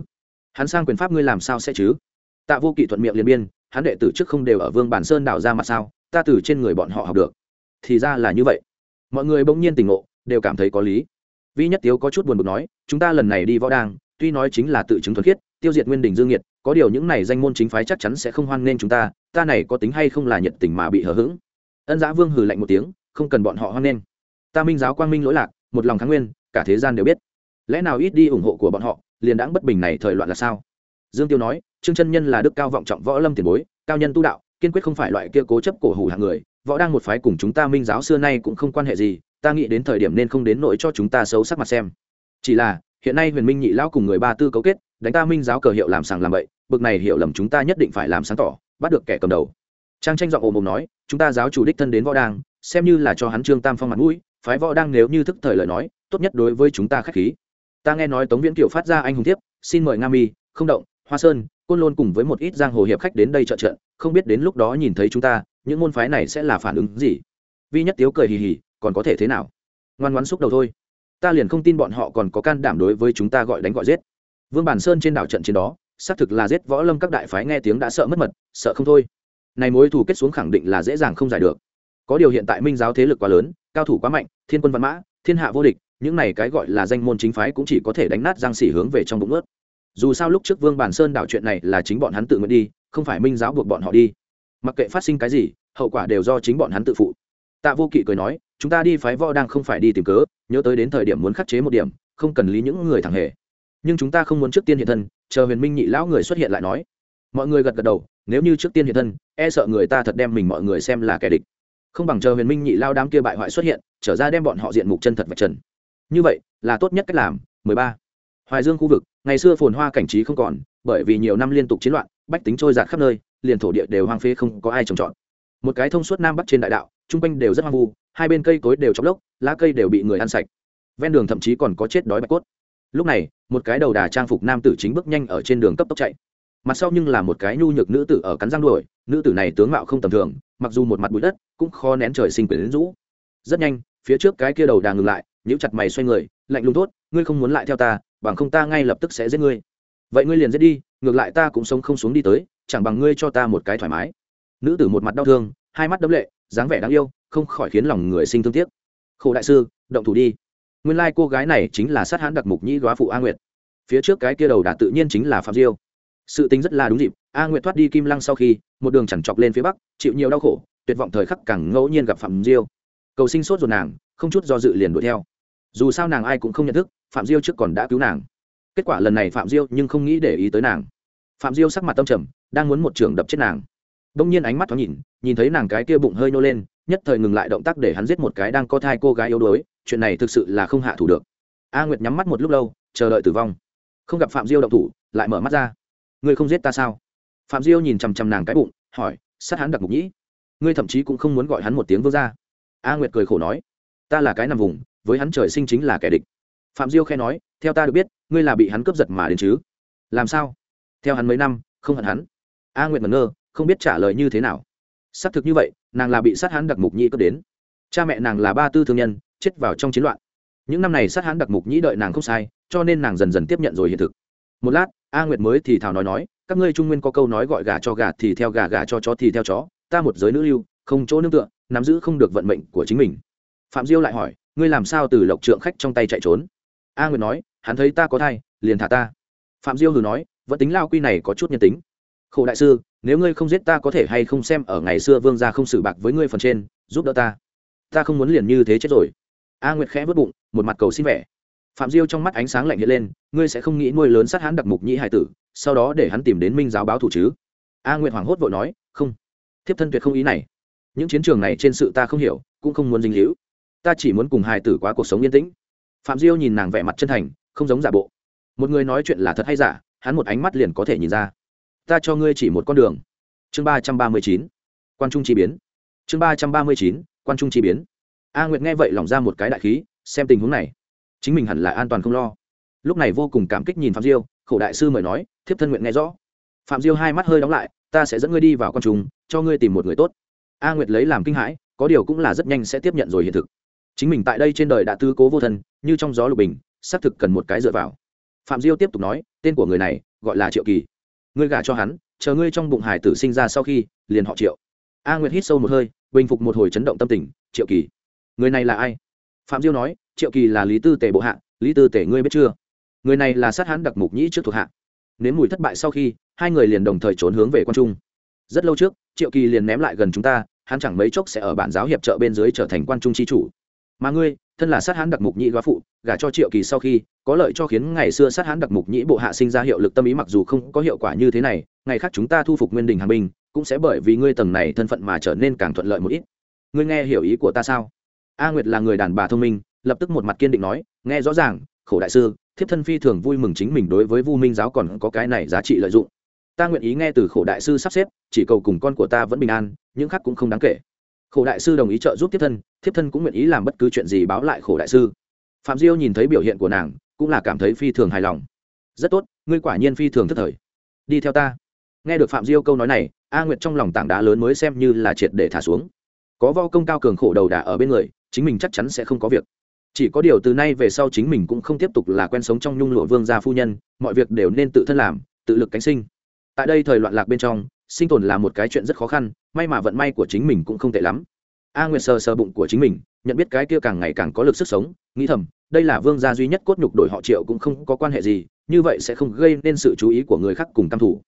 Hắn sang quyền pháp ngươi làm sao sẽ chứ? Tạ vô kỵ thuận miệng liền biên, hắn đệ tử trước không đều ở vương bản sơn đảo ra mặt sao? Ta từ trên người bọn họ học được. Thì ra là như vậy. Mọi người bỗng nhiên tỉnh ngộ, đều cảm thấy có lý. Vi nhất tiếu có chút buồn bực nói, chúng ta lần này đi võ đang tuy nói chính là tự chứng thuần khiết, tiêu diệt nguyên đình dương nhiệt có điều những này danh môn chính phái chắc chắn sẽ không hoan nghênh chúng ta ta này có tính hay không là nhiệt tình mà bị hờ hững. Ân giã vương hừ lạnh một tiếng, không cần bọn họ hoan nghênh. Ta minh giáo quang minh lỗi lạc, một lòng kháng nguyên, cả thế gian đều biết. Lẽ nào ít đi ủng hộ của bọn họ, liền đãng bất bình này thời loạn là sao? Dương tiêu nói, trương chân nhân là đức cao vọng trọng võ lâm tiền bối, cao nhân tu đạo kiên quyết không phải loại kia cố chấp cổ hủ hạng người võ đang một phái cùng chúng ta minh giáo xưa nay cũng không quan hệ gì ta nghĩ đến thời điểm nên không đến nỗi cho chúng ta xấu sắc mặt xem chỉ là hiện nay huyền minh nhị lão cùng người ba tư cấu kết đánh ta minh giáo cờ hiệu làm sàng làm bậy bực này hiểu lầm chúng ta nhất định phải làm sáng tỏ bắt được kẻ cầm đầu trang tranh giọng ồm ồm nói chúng ta giáo chủ đích thân đến võ đang xem như là cho hắn trương tam phong mặt mũi phái võ đang nếu như thức thời lời nói tốt nhất đối với chúng ta khách khí ta nghe nói tống viễn kiều phát ra anh hùng thiếp, xin mời nga mi không động hoa sơn côn lôn cùng với một ít giang hồ hiệp khách đến đây trợ trận không biết đến lúc đó nhìn thấy chúng ta, những môn phái này sẽ là phản ứng gì? Vi nhất tiếu cười hì hì, còn có thể thế nào? Ngoan ngoan xúc đầu thôi. Ta liền không tin bọn họ còn có can đảm đối với chúng ta gọi đánh gọi giết. Vương bản sơn trên đảo trận chiến đó, xác thực là giết võ lâm các đại phái nghe tiếng đã sợ mất mật, sợ không thôi. Này mối thù kết xuống khẳng định là dễ dàng không giải được. Có điều hiện tại minh giáo thế lực quá lớn, cao thủ quá mạnh, thiên quân văn mã, thiên hạ vô địch, những này cái gọi là danh môn chính phái cũng chỉ có thể đánh nát giang xỉ hướng về trong bụng ướt. Dù sao lúc trước vương bản sơn đảo chuyện này là chính bọn hắn tự nguyện đi không phải minh giáo buộc bọn họ đi. Mặc kệ phát sinh cái gì, hậu quả đều do chính bọn hắn tự phụ. Tạ vô kỵ cười nói, chúng ta đi phái võ đang không phải đi tìm cớ, nhớ tới đến thời điểm muốn khắc chế một điểm, không cần lý những người thẳng hề. Nhưng chúng ta không muốn trước tiên hiện thân, chờ huyền minh nhị lão người xuất hiện lại nói. Mọi người gật gật đầu, nếu như trước tiên hiện thân e sợ người ta thật đem mình mọi người xem là kẻ địch. Không bằng chờ huyền minh nhị lao đám kia bại hoại xuất hiện, trở ra đem bọn họ diện mục chân thật và trần. Như vậy, là tốt nhất cách làm. 13. hoài dương khu vực, ngày xưa phồn hoa cảnh trí không còn, bởi vì nhiều năm liên tục chiến loạn bách tính trôi giạt khắp nơi, liền thổ địa đều hoang phế không có ai trồng trọt. Một cái thông suốt nam bắc trên đại đạo, chung quanh đều rất hoang vu, hai bên cây cối đều chóc lốc, lá cây đều bị người ăn sạch. Ven đường thậm chí còn có chết đói bạch cốt. Lúc này, một cái đầu đà trang phục nam tử chính bước nhanh ở trên đường cấp tốc chạy. Mặt sau nhưng là một cái nhu nhược nữ tử ở cắn răng đuổi, nữ tử này tướng mạo không tầm thường, mặc dù một mặt bụi đất, cũng khó nén trời sinh quyển rũ. Rất nhanh, phía trước cái kia đầu đà ngừng lại, nhíu chặt mày xoay người, lạnh lùng tốt ngươi không muốn lại theo ta, bằng không ta ngay lập tức sẽ giết ngươi vậy ngươi liền giết đi, ngược lại ta cũng sống không xuống đi tới, chẳng bằng ngươi cho ta một cái thoải mái. Nữ tử một mặt đau thương, hai mắt đấm lệ, dáng vẻ đáng yêu, không khỏi khiến lòng người sinh thương tiếc. Khổ đại sư, động thủ đi. Nguyên lai cô gái này chính là sát hãn đặc mục nhĩ góa phụ a nguyệt. Phía trước cái kia đầu đà tự nhiên chính là phạm diêu. Sự tính rất là đúng dịp, a nguyệt thoát đi kim lăng sau khi, một đường chẳng chọc lên phía bắc, chịu nhiều đau khổ, tuyệt vọng thời khắc càng ngẫu nhiên gặp phạm diêu. Cầu sinh sốt ruột nàng, không chút do dự liền đuổi theo. Dù sao nàng ai cũng không nhận thức, phạm diêu trước còn đã cứu nàng kết quả lần này phạm diêu nhưng không nghĩ để ý tới nàng. Phạm diêu sắc mặt tâm trầm, đang muốn một trường đập chết nàng. Đông nhiên ánh mắt thoáng nhìn nhìn thấy nàng cái kia bụng hơi nô lên, nhất thời ngừng lại động tác để hắn giết một cái đang có thai cô gái yếu đuối, chuyện này thực sự là không hạ thủ được. A nguyệt nhắm mắt một lúc lâu, chờ đợi tử vong. Không gặp phạm diêu động thủ, lại mở mắt ra. Ngươi không giết ta sao? Phạm diêu nhìn chằm chằm nàng cái bụng, hỏi, sát hắn đặc mục nhĩ. Ngươi thậm chí cũng không muốn gọi hắn một tiếng vương ra a nguyệt cười khổ nói, ta là cái nằm vùng, với hắn trời sinh chính là kẻ địch. Phạm diêu khe nói theo ta được biết, ngươi là bị hắn cướp giật mà đến chứ? Làm sao? Theo hắn mấy năm, không hận hắn. A nguyệt ngẩn ngơ, không biết trả lời như thế nào. Xác thực như vậy, nàng là bị sát hán đặc mục nhĩ cướp đến. Cha mẹ nàng là ba tư thương nhân, chết vào trong chiến loạn. Những năm này sát hán đặc mục nhĩ đợi nàng không sai, cho nên nàng dần dần tiếp nhận rồi hiện thực. Một lát, a nguyệt mới thì thào nói nói, các ngươi trung nguyên có câu nói gọi gà cho gà thì theo gà gà cho chó thì theo chó, ta một giới nữ lưu, không chỗ nương tựa, nắm giữ không được vận mệnh của chính mình. Phạm diêu lại hỏi, ngươi làm sao từ lộc trượng khách trong tay chạy trốn? A nguyệt nói hắn thấy ta có thai, liền thả ta. Phạm diêu hừ nói, vẫn tính lao quy này có chút nhân tính. Khổ đại sư, nếu ngươi không giết ta có thể hay không xem ở ngày xưa vương gia không xử bạc với ngươi phần trên, giúp đỡ ta. Ta không muốn liền như thế chết rồi. A nguyệt khẽ vớt bụng, một mặt cầu xin vẻ. Phạm diêu trong mắt ánh sáng lạnh hiện lên, ngươi sẽ không nghĩ nuôi lớn sát hắn đặc mục nhĩ hải tử, sau đó để hắn tìm đến minh giáo báo thủ chứ? A nguyệt hoảng hốt vội nói, không. Thiếp thân tuyệt không ý này. Những chiến trường này trên sự ta không hiểu, cũng không muốn dinh hữu ta chỉ muốn cùng hải tử quá cuộc sống yên tĩnh. Phạm diêu nhìn nàng vẻ mặt chân thành không giống giả bộ. Một người nói chuyện là thật hay giả, hắn một ánh mắt liền có thể nhìn ra. Ta cho ngươi chỉ một con đường. Chương ba trăm ba mươi chín, quan trung chi biến. Chương ba trăm ba mươi chín, quan trung chi biến. A nguyệt nghe vậy lỏng ra một cái đại khí, xem tình huống này. Chính mình hẳn là an toàn không lo. Lúc này vô cùng cảm kích nhìn phạm diêu, khổ đại sư mời nói, thiếp thân nguyện nghe rõ. Phạm diêu hai mắt hơi đóng lại, ta sẽ dẫn ngươi đi vào con trùng cho ngươi tìm một người tốt. A nguyệt lấy làm kinh hãi, có điều cũng là rất nhanh sẽ tiếp nhận rồi hiện thực. Chính mình tại đây trên đời đã tư cố vô thân, như trong gió lục bình xác thực cần một cái dựa vào. Phạm diêu tiếp tục nói, tên của người này gọi là triệu kỳ. Ngươi gả cho hắn, chờ ngươi trong bụng hải tử sinh ra sau khi, liền họ triệu. A nguyệt hít sâu một hơi, bình phục một hồi chấn động tâm tình, triệu kỳ. Người này là ai? Phạm diêu nói, triệu kỳ là lý tư tể bộ hạ, lý tư tể ngươi biết chưa? Người này là sát hãn đặc mục nhĩ trước thuộc hạ. Nếu mùi thất bại sau khi, hai người liền đồng thời trốn hướng về quan trung. Rất lâu trước, triệu kỳ liền ném lại gần chúng ta, hắn chẳng mấy chốc sẽ ở bản giáo hiệp trợ bên dưới trở thành quan trung chi chủ. Mà ngươi thân là sát hãn đặc mục nhĩ góa phụ, gả cho triệu kỳ sau khi, có lợi cho khiến ngày xưa sát hãn đặc mục nhĩ bộ hạ sinh ra hiệu lực tâm ý mặc dù không có hiệu quả như thế này, ngày khác chúng ta thu phục nguyên đình hàng binh, cũng sẽ bởi vì ngươi tầng này thân phận mà trở nên càng thuận lợi một ít. Ngươi nghe hiểu ý của ta sao? A nguyệt là người đàn bà thông minh, lập tức một mặt kiên định nói, nghe rõ ràng, khổ đại sư, thiếp thân phi thường vui mừng chính mình đối với vu minh giáo còn có cái này giá trị lợi dụng. Ta nguyện ý nghe từ khổ đại sư sắp xếp, chỉ cầu cùng con của ta vẫn bình an, những khác cũng không đáng kể khổ đại sư đồng ý trợ giúp thiếp thân thiếp thân cũng nguyện ý làm bất cứ chuyện gì báo lại khổ đại sư. Phạm diêu nhìn thấy biểu hiện của nàng, cũng là cảm thấy phi thường hài lòng. Rất tốt, ngươi quả nhiên phi thường thất thời. Đi theo ta. Nghe được phạm diêu câu nói này, a nguyệt trong lòng tảng đá lớn mới xem như là triệt để thả xuống. Có vo công cao cường khổ đầu đà ở bên người, chính mình chắc chắn sẽ không có việc. Chỉ có điều từ nay về sau chính mình cũng không tiếp tục là quen sống trong nhung lụa vương gia phu nhân, mọi việc đều nên tự thân làm, tự lực cánh sinh. Tại đây thời loạn lạc bên trong sinh tồn là một cái chuyện rất khó khăn, may mà vận may của chính mình cũng không tệ lắm. A nguyệt sờ sờ bụng của chính mình, nhận biết cái kia càng ngày càng có lực sức sống, nghĩ thầm, đây là vương gia duy nhất cốt nhục đổi họ triệu cũng không có quan hệ gì, như vậy sẽ không gây nên sự chú ý của người khác cùng căm thủ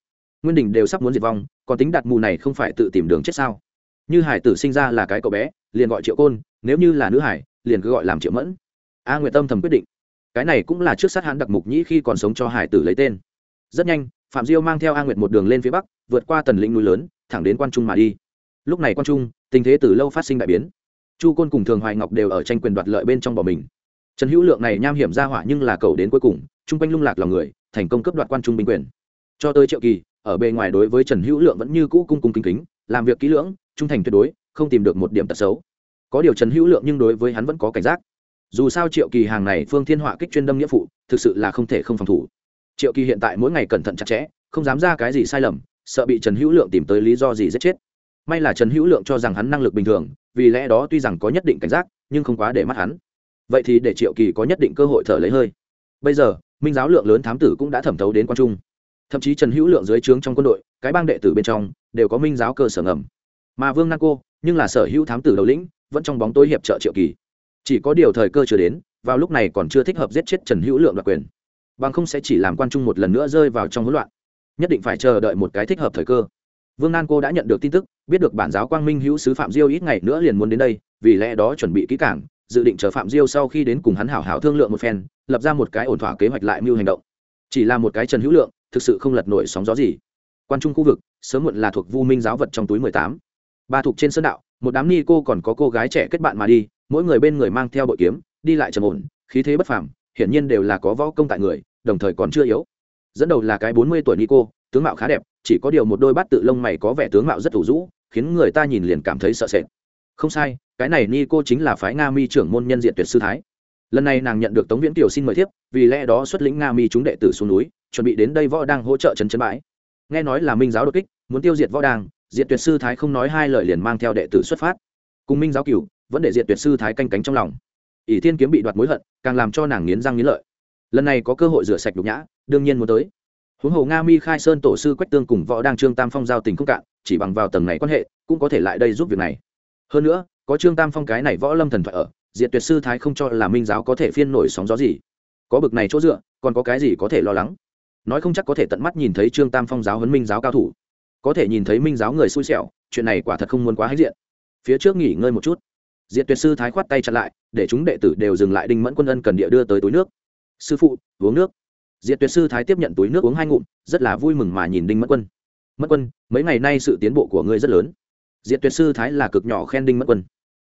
nguyên đình đều sắp muốn diệt vong, còn tính đạt mù này không phải tự tìm đường chết sao? Như hải tử sinh ra là cái cậu bé, liền gọi triệu côn, nếu như là nữ hải, liền cứ gọi làm triệu mẫn. A nguyệt tâm thầm quyết định. Cái này cũng là trước sát hãn đặc mục nhĩ khi còn sống cho hải tử lấy tên. Rất nhanh phạm diêu mang theo a nguyệt một đường lên phía bắc, vượt qua tần lĩnh núi lớn, thẳng đến quan trung mà đi. Lúc này quan trung, tình thế từ lâu phát sinh đại biến. Chu côn cùng thường hoài ngọc đều ở tranh quyền đoạt lợi bên trong bỏ mình. Trần hữu lượng này nham hiểm ra hỏa nhưng là cầu đến cuối cùng, chung quanh lung lạc lòng người, thành công cấp đoạt quan trung binh quyền. Cho tới triệu kỳ, ở bề ngoài đối với trần hữu lượng vẫn như cũ cung cung kính kính, làm việc kỹ lưỡng, trung thành tuyệt đối, không tìm được một điểm tật xấu. Có điều trần hữu lượng nhưng đối với hắn vẫn có cảnh giác. Dù sao triệu kỳ hàng này phương thiên họa kích chuyên đâm nghĩa phụ, thực sự là không thể không phòng thủ triệu kỳ hiện tại mỗi ngày cẩn thận chặt chẽ, không dám ra cái gì sai lầm, sợ bị trần hữu lượng tìm tới lý do gì giết chết. May là trần hữu lượng cho rằng hắn năng lực bình thường, vì lẽ đó tuy rằng có nhất định cảnh giác, nhưng không quá để mắt hắn. Vậy thì để triệu kỳ có nhất định cơ hội thở lấy hơi. Bây giờ, minh giáo lượng lớn thám tử cũng đã thẩm thấu đến quan trung. Thậm chí trần hữu lượng dưới trướng trong quân đội, cái bang đệ tử bên trong, đều có minh giáo cơ sở ngầm. Mà vương nam cô, nhưng là sở hữu thám tử đầu lĩnh, vẫn trong bóng tối hiệp trợ triệu kỳ. Chỉ có điều thời cơ chưa đến, vào lúc này còn chưa thích hợp giết chết trần hữu lượng đoạt quyền bằng không sẽ chỉ làm quan trung một lần nữa rơi vào trong hỗn loạn. Nhất định phải chờ đợi một cái thích hợp thời cơ. Vương nan cô đã nhận được tin tức, biết được bản giáo quang minh hữu sứ phạm diêu ít ngày nữa liền muốn đến đây, vì lẽ đó chuẩn bị kỹ cảng dự định chờ phạm diêu sau khi đến cùng hắn hảo hảo thương lượng một phen, lập ra một cái ổn thỏa kế hoạch lại mưu hành động. Chỉ là một cái trần hữu lượng, thực sự không lật nổi sóng gió gì. Quan trung khu vực, sớm muộn là thuộc vu minh giáo vật trong túi mười tám. Ba thuộc trên sơn đạo, một đám ni cô còn có cô gái trẻ kết bạn mà đi, mỗi người bên người mang theo bội kiếm, đi lại trầm ổn, khí thế bất phàm hiển nhiên đều là có võ công tại người đồng thời còn chưa yếu. Dẫn đầu là cái bốn mươi tuổi Nico, tướng mạo khá đẹp chỉ có điều một đôi bát tự lông mày có vẻ tướng mạo rất thủ rũ khiến người ta nhìn liền cảm thấy sợ sệt. Không sai cái này Nico chính là phái nga mi trưởng môn nhân diện tuyệt sư thái. Lần này nàng nhận được tống viễn kiều xin mời thiếp vì lẽ đó xuất lĩnh nga mi chúng đệ tử xuống núi chuẩn bị đến đây võ đang hỗ trợ trấn trấn bãi. Nghe nói là minh giáo đột kích muốn tiêu diệt võ đang diện tuyệt sư thái không nói hai lời liền mang theo đệ tử xuất phát. Cùng minh giáo cửu vẫn để diện tuyệt sư thái canh cánh trong lòng ỷ thiên kiếm bị đoạt mối hận, càng làm cho nàng nghiến răng nghiến lợi. Lần này có cơ hội rửa sạch nhục nhã, đương nhiên muốn tới. Huống hồ nga mi khai sơn tổ sư quách tương cùng võ đang trương tam phong giao tình không cạn, chỉ bằng vào tầng này quan hệ, cũng có thể lại đây giúp việc này. Hơn nữa, có trương tam phong cái này võ lâm thần thoại ở, diệt tuyệt sư thái không cho là minh giáo có thể phiên nổi sóng gió gì. Có bực này chỗ dựa, còn có cái gì có thể lo lắng? Nói không chắc có thể tận mắt nhìn thấy trương tam phong giáo huấn minh giáo cao thủ. Có thể nhìn thấy minh giáo người xui xẻo, chuyện này quả thật không muốn quá hãnh diện. Phía trước nghỉ ngơi một chút diệt tuyệt sư thái khoát tay chặn lại, để chúng đệ tử đều dừng lại đinh mẫn quân ân cần địa đưa tới túi nước. Sư phụ, uống nước. Diệt tuyệt sư thái tiếp nhận túi nước uống hai ngụm, rất là vui mừng mà nhìn đinh mẫn quân. Mẫn quân, mấy ngày nay sự tiến bộ của ngươi rất lớn. Diệt tuyệt sư thái là cực nhỏ khen đinh mẫn quân.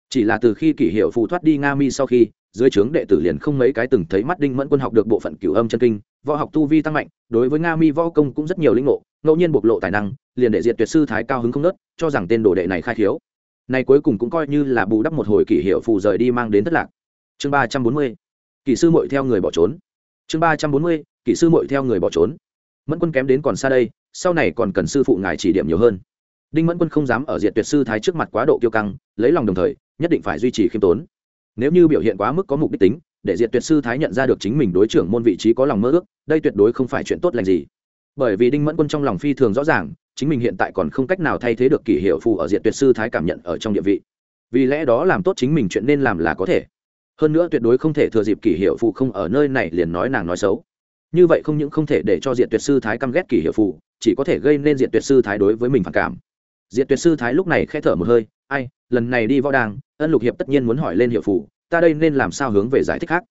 Chỉ là từ khi kỷ hiệu phù thoát đi nga mi sau khi, dưới trướng đệ tử liền không mấy cái từng thấy mắt đinh mẫn quân học được bộ phận cửu âm chân kinh, võ học tu vi tăng mạnh, đối với nga mi võ công cũng rất nhiều linh ngộ, ngẫu nhiên bộc lộ tài năng, liền để diệt tuyệt sư thái cao hứng không nớt, cho rằng tên đồ đệ này khai thiếu này cuối cùng cũng coi như là bù đắp một hồi kỷ hiệu phù rời đi mang đến thất lạc. Chương ba trăm bốn mươi kỷ sư mội theo người bỏ trốn. Chương ba trăm bốn mươi kỷ sư mội theo người bỏ trốn. Mẫn quân kém đến còn xa đây, sau này còn cần sư phụ ngài chỉ điểm nhiều hơn. Đinh mẫn quân không dám ở diệt tuyệt sư thái trước mặt quá độ kiêu căng, lấy lòng đồng thời, nhất định phải duy trì khiêm tốn. Nếu như biểu hiện quá mức có mục đích tính, để diệt tuyệt sư thái nhận ra được chính mình đối trưởng môn vị trí có lòng mơ ước, đây tuyệt đối không phải chuyện tốt lành gì. Bởi vì đinh mẫn quân trong lòng phi thường rõ ràng chính mình hiện tại còn không cách nào thay thế được kỷ hiệu phù ở diện tuyệt sư thái cảm nhận ở trong địa vị. Vì lẽ đó làm tốt chính mình chuyện nên làm là có thể. Hơn nữa tuyệt đối không thể thừa dịp kỷ hiệu phụ không ở nơi này liền nói nàng nói xấu. Như vậy không những không thể để cho diện tuyệt sư thái căm ghét kỷ hiệu phụ chỉ có thể gây nên diện tuyệt sư thái đối với mình phản cảm. Diện tuyệt sư thái lúc này khẽ thở một hơi, ai, lần này đi võ đàng, ân lục hiệp tất nhiên muốn hỏi lên hiệu phụ ta đây nên làm sao hướng về giải thích khác?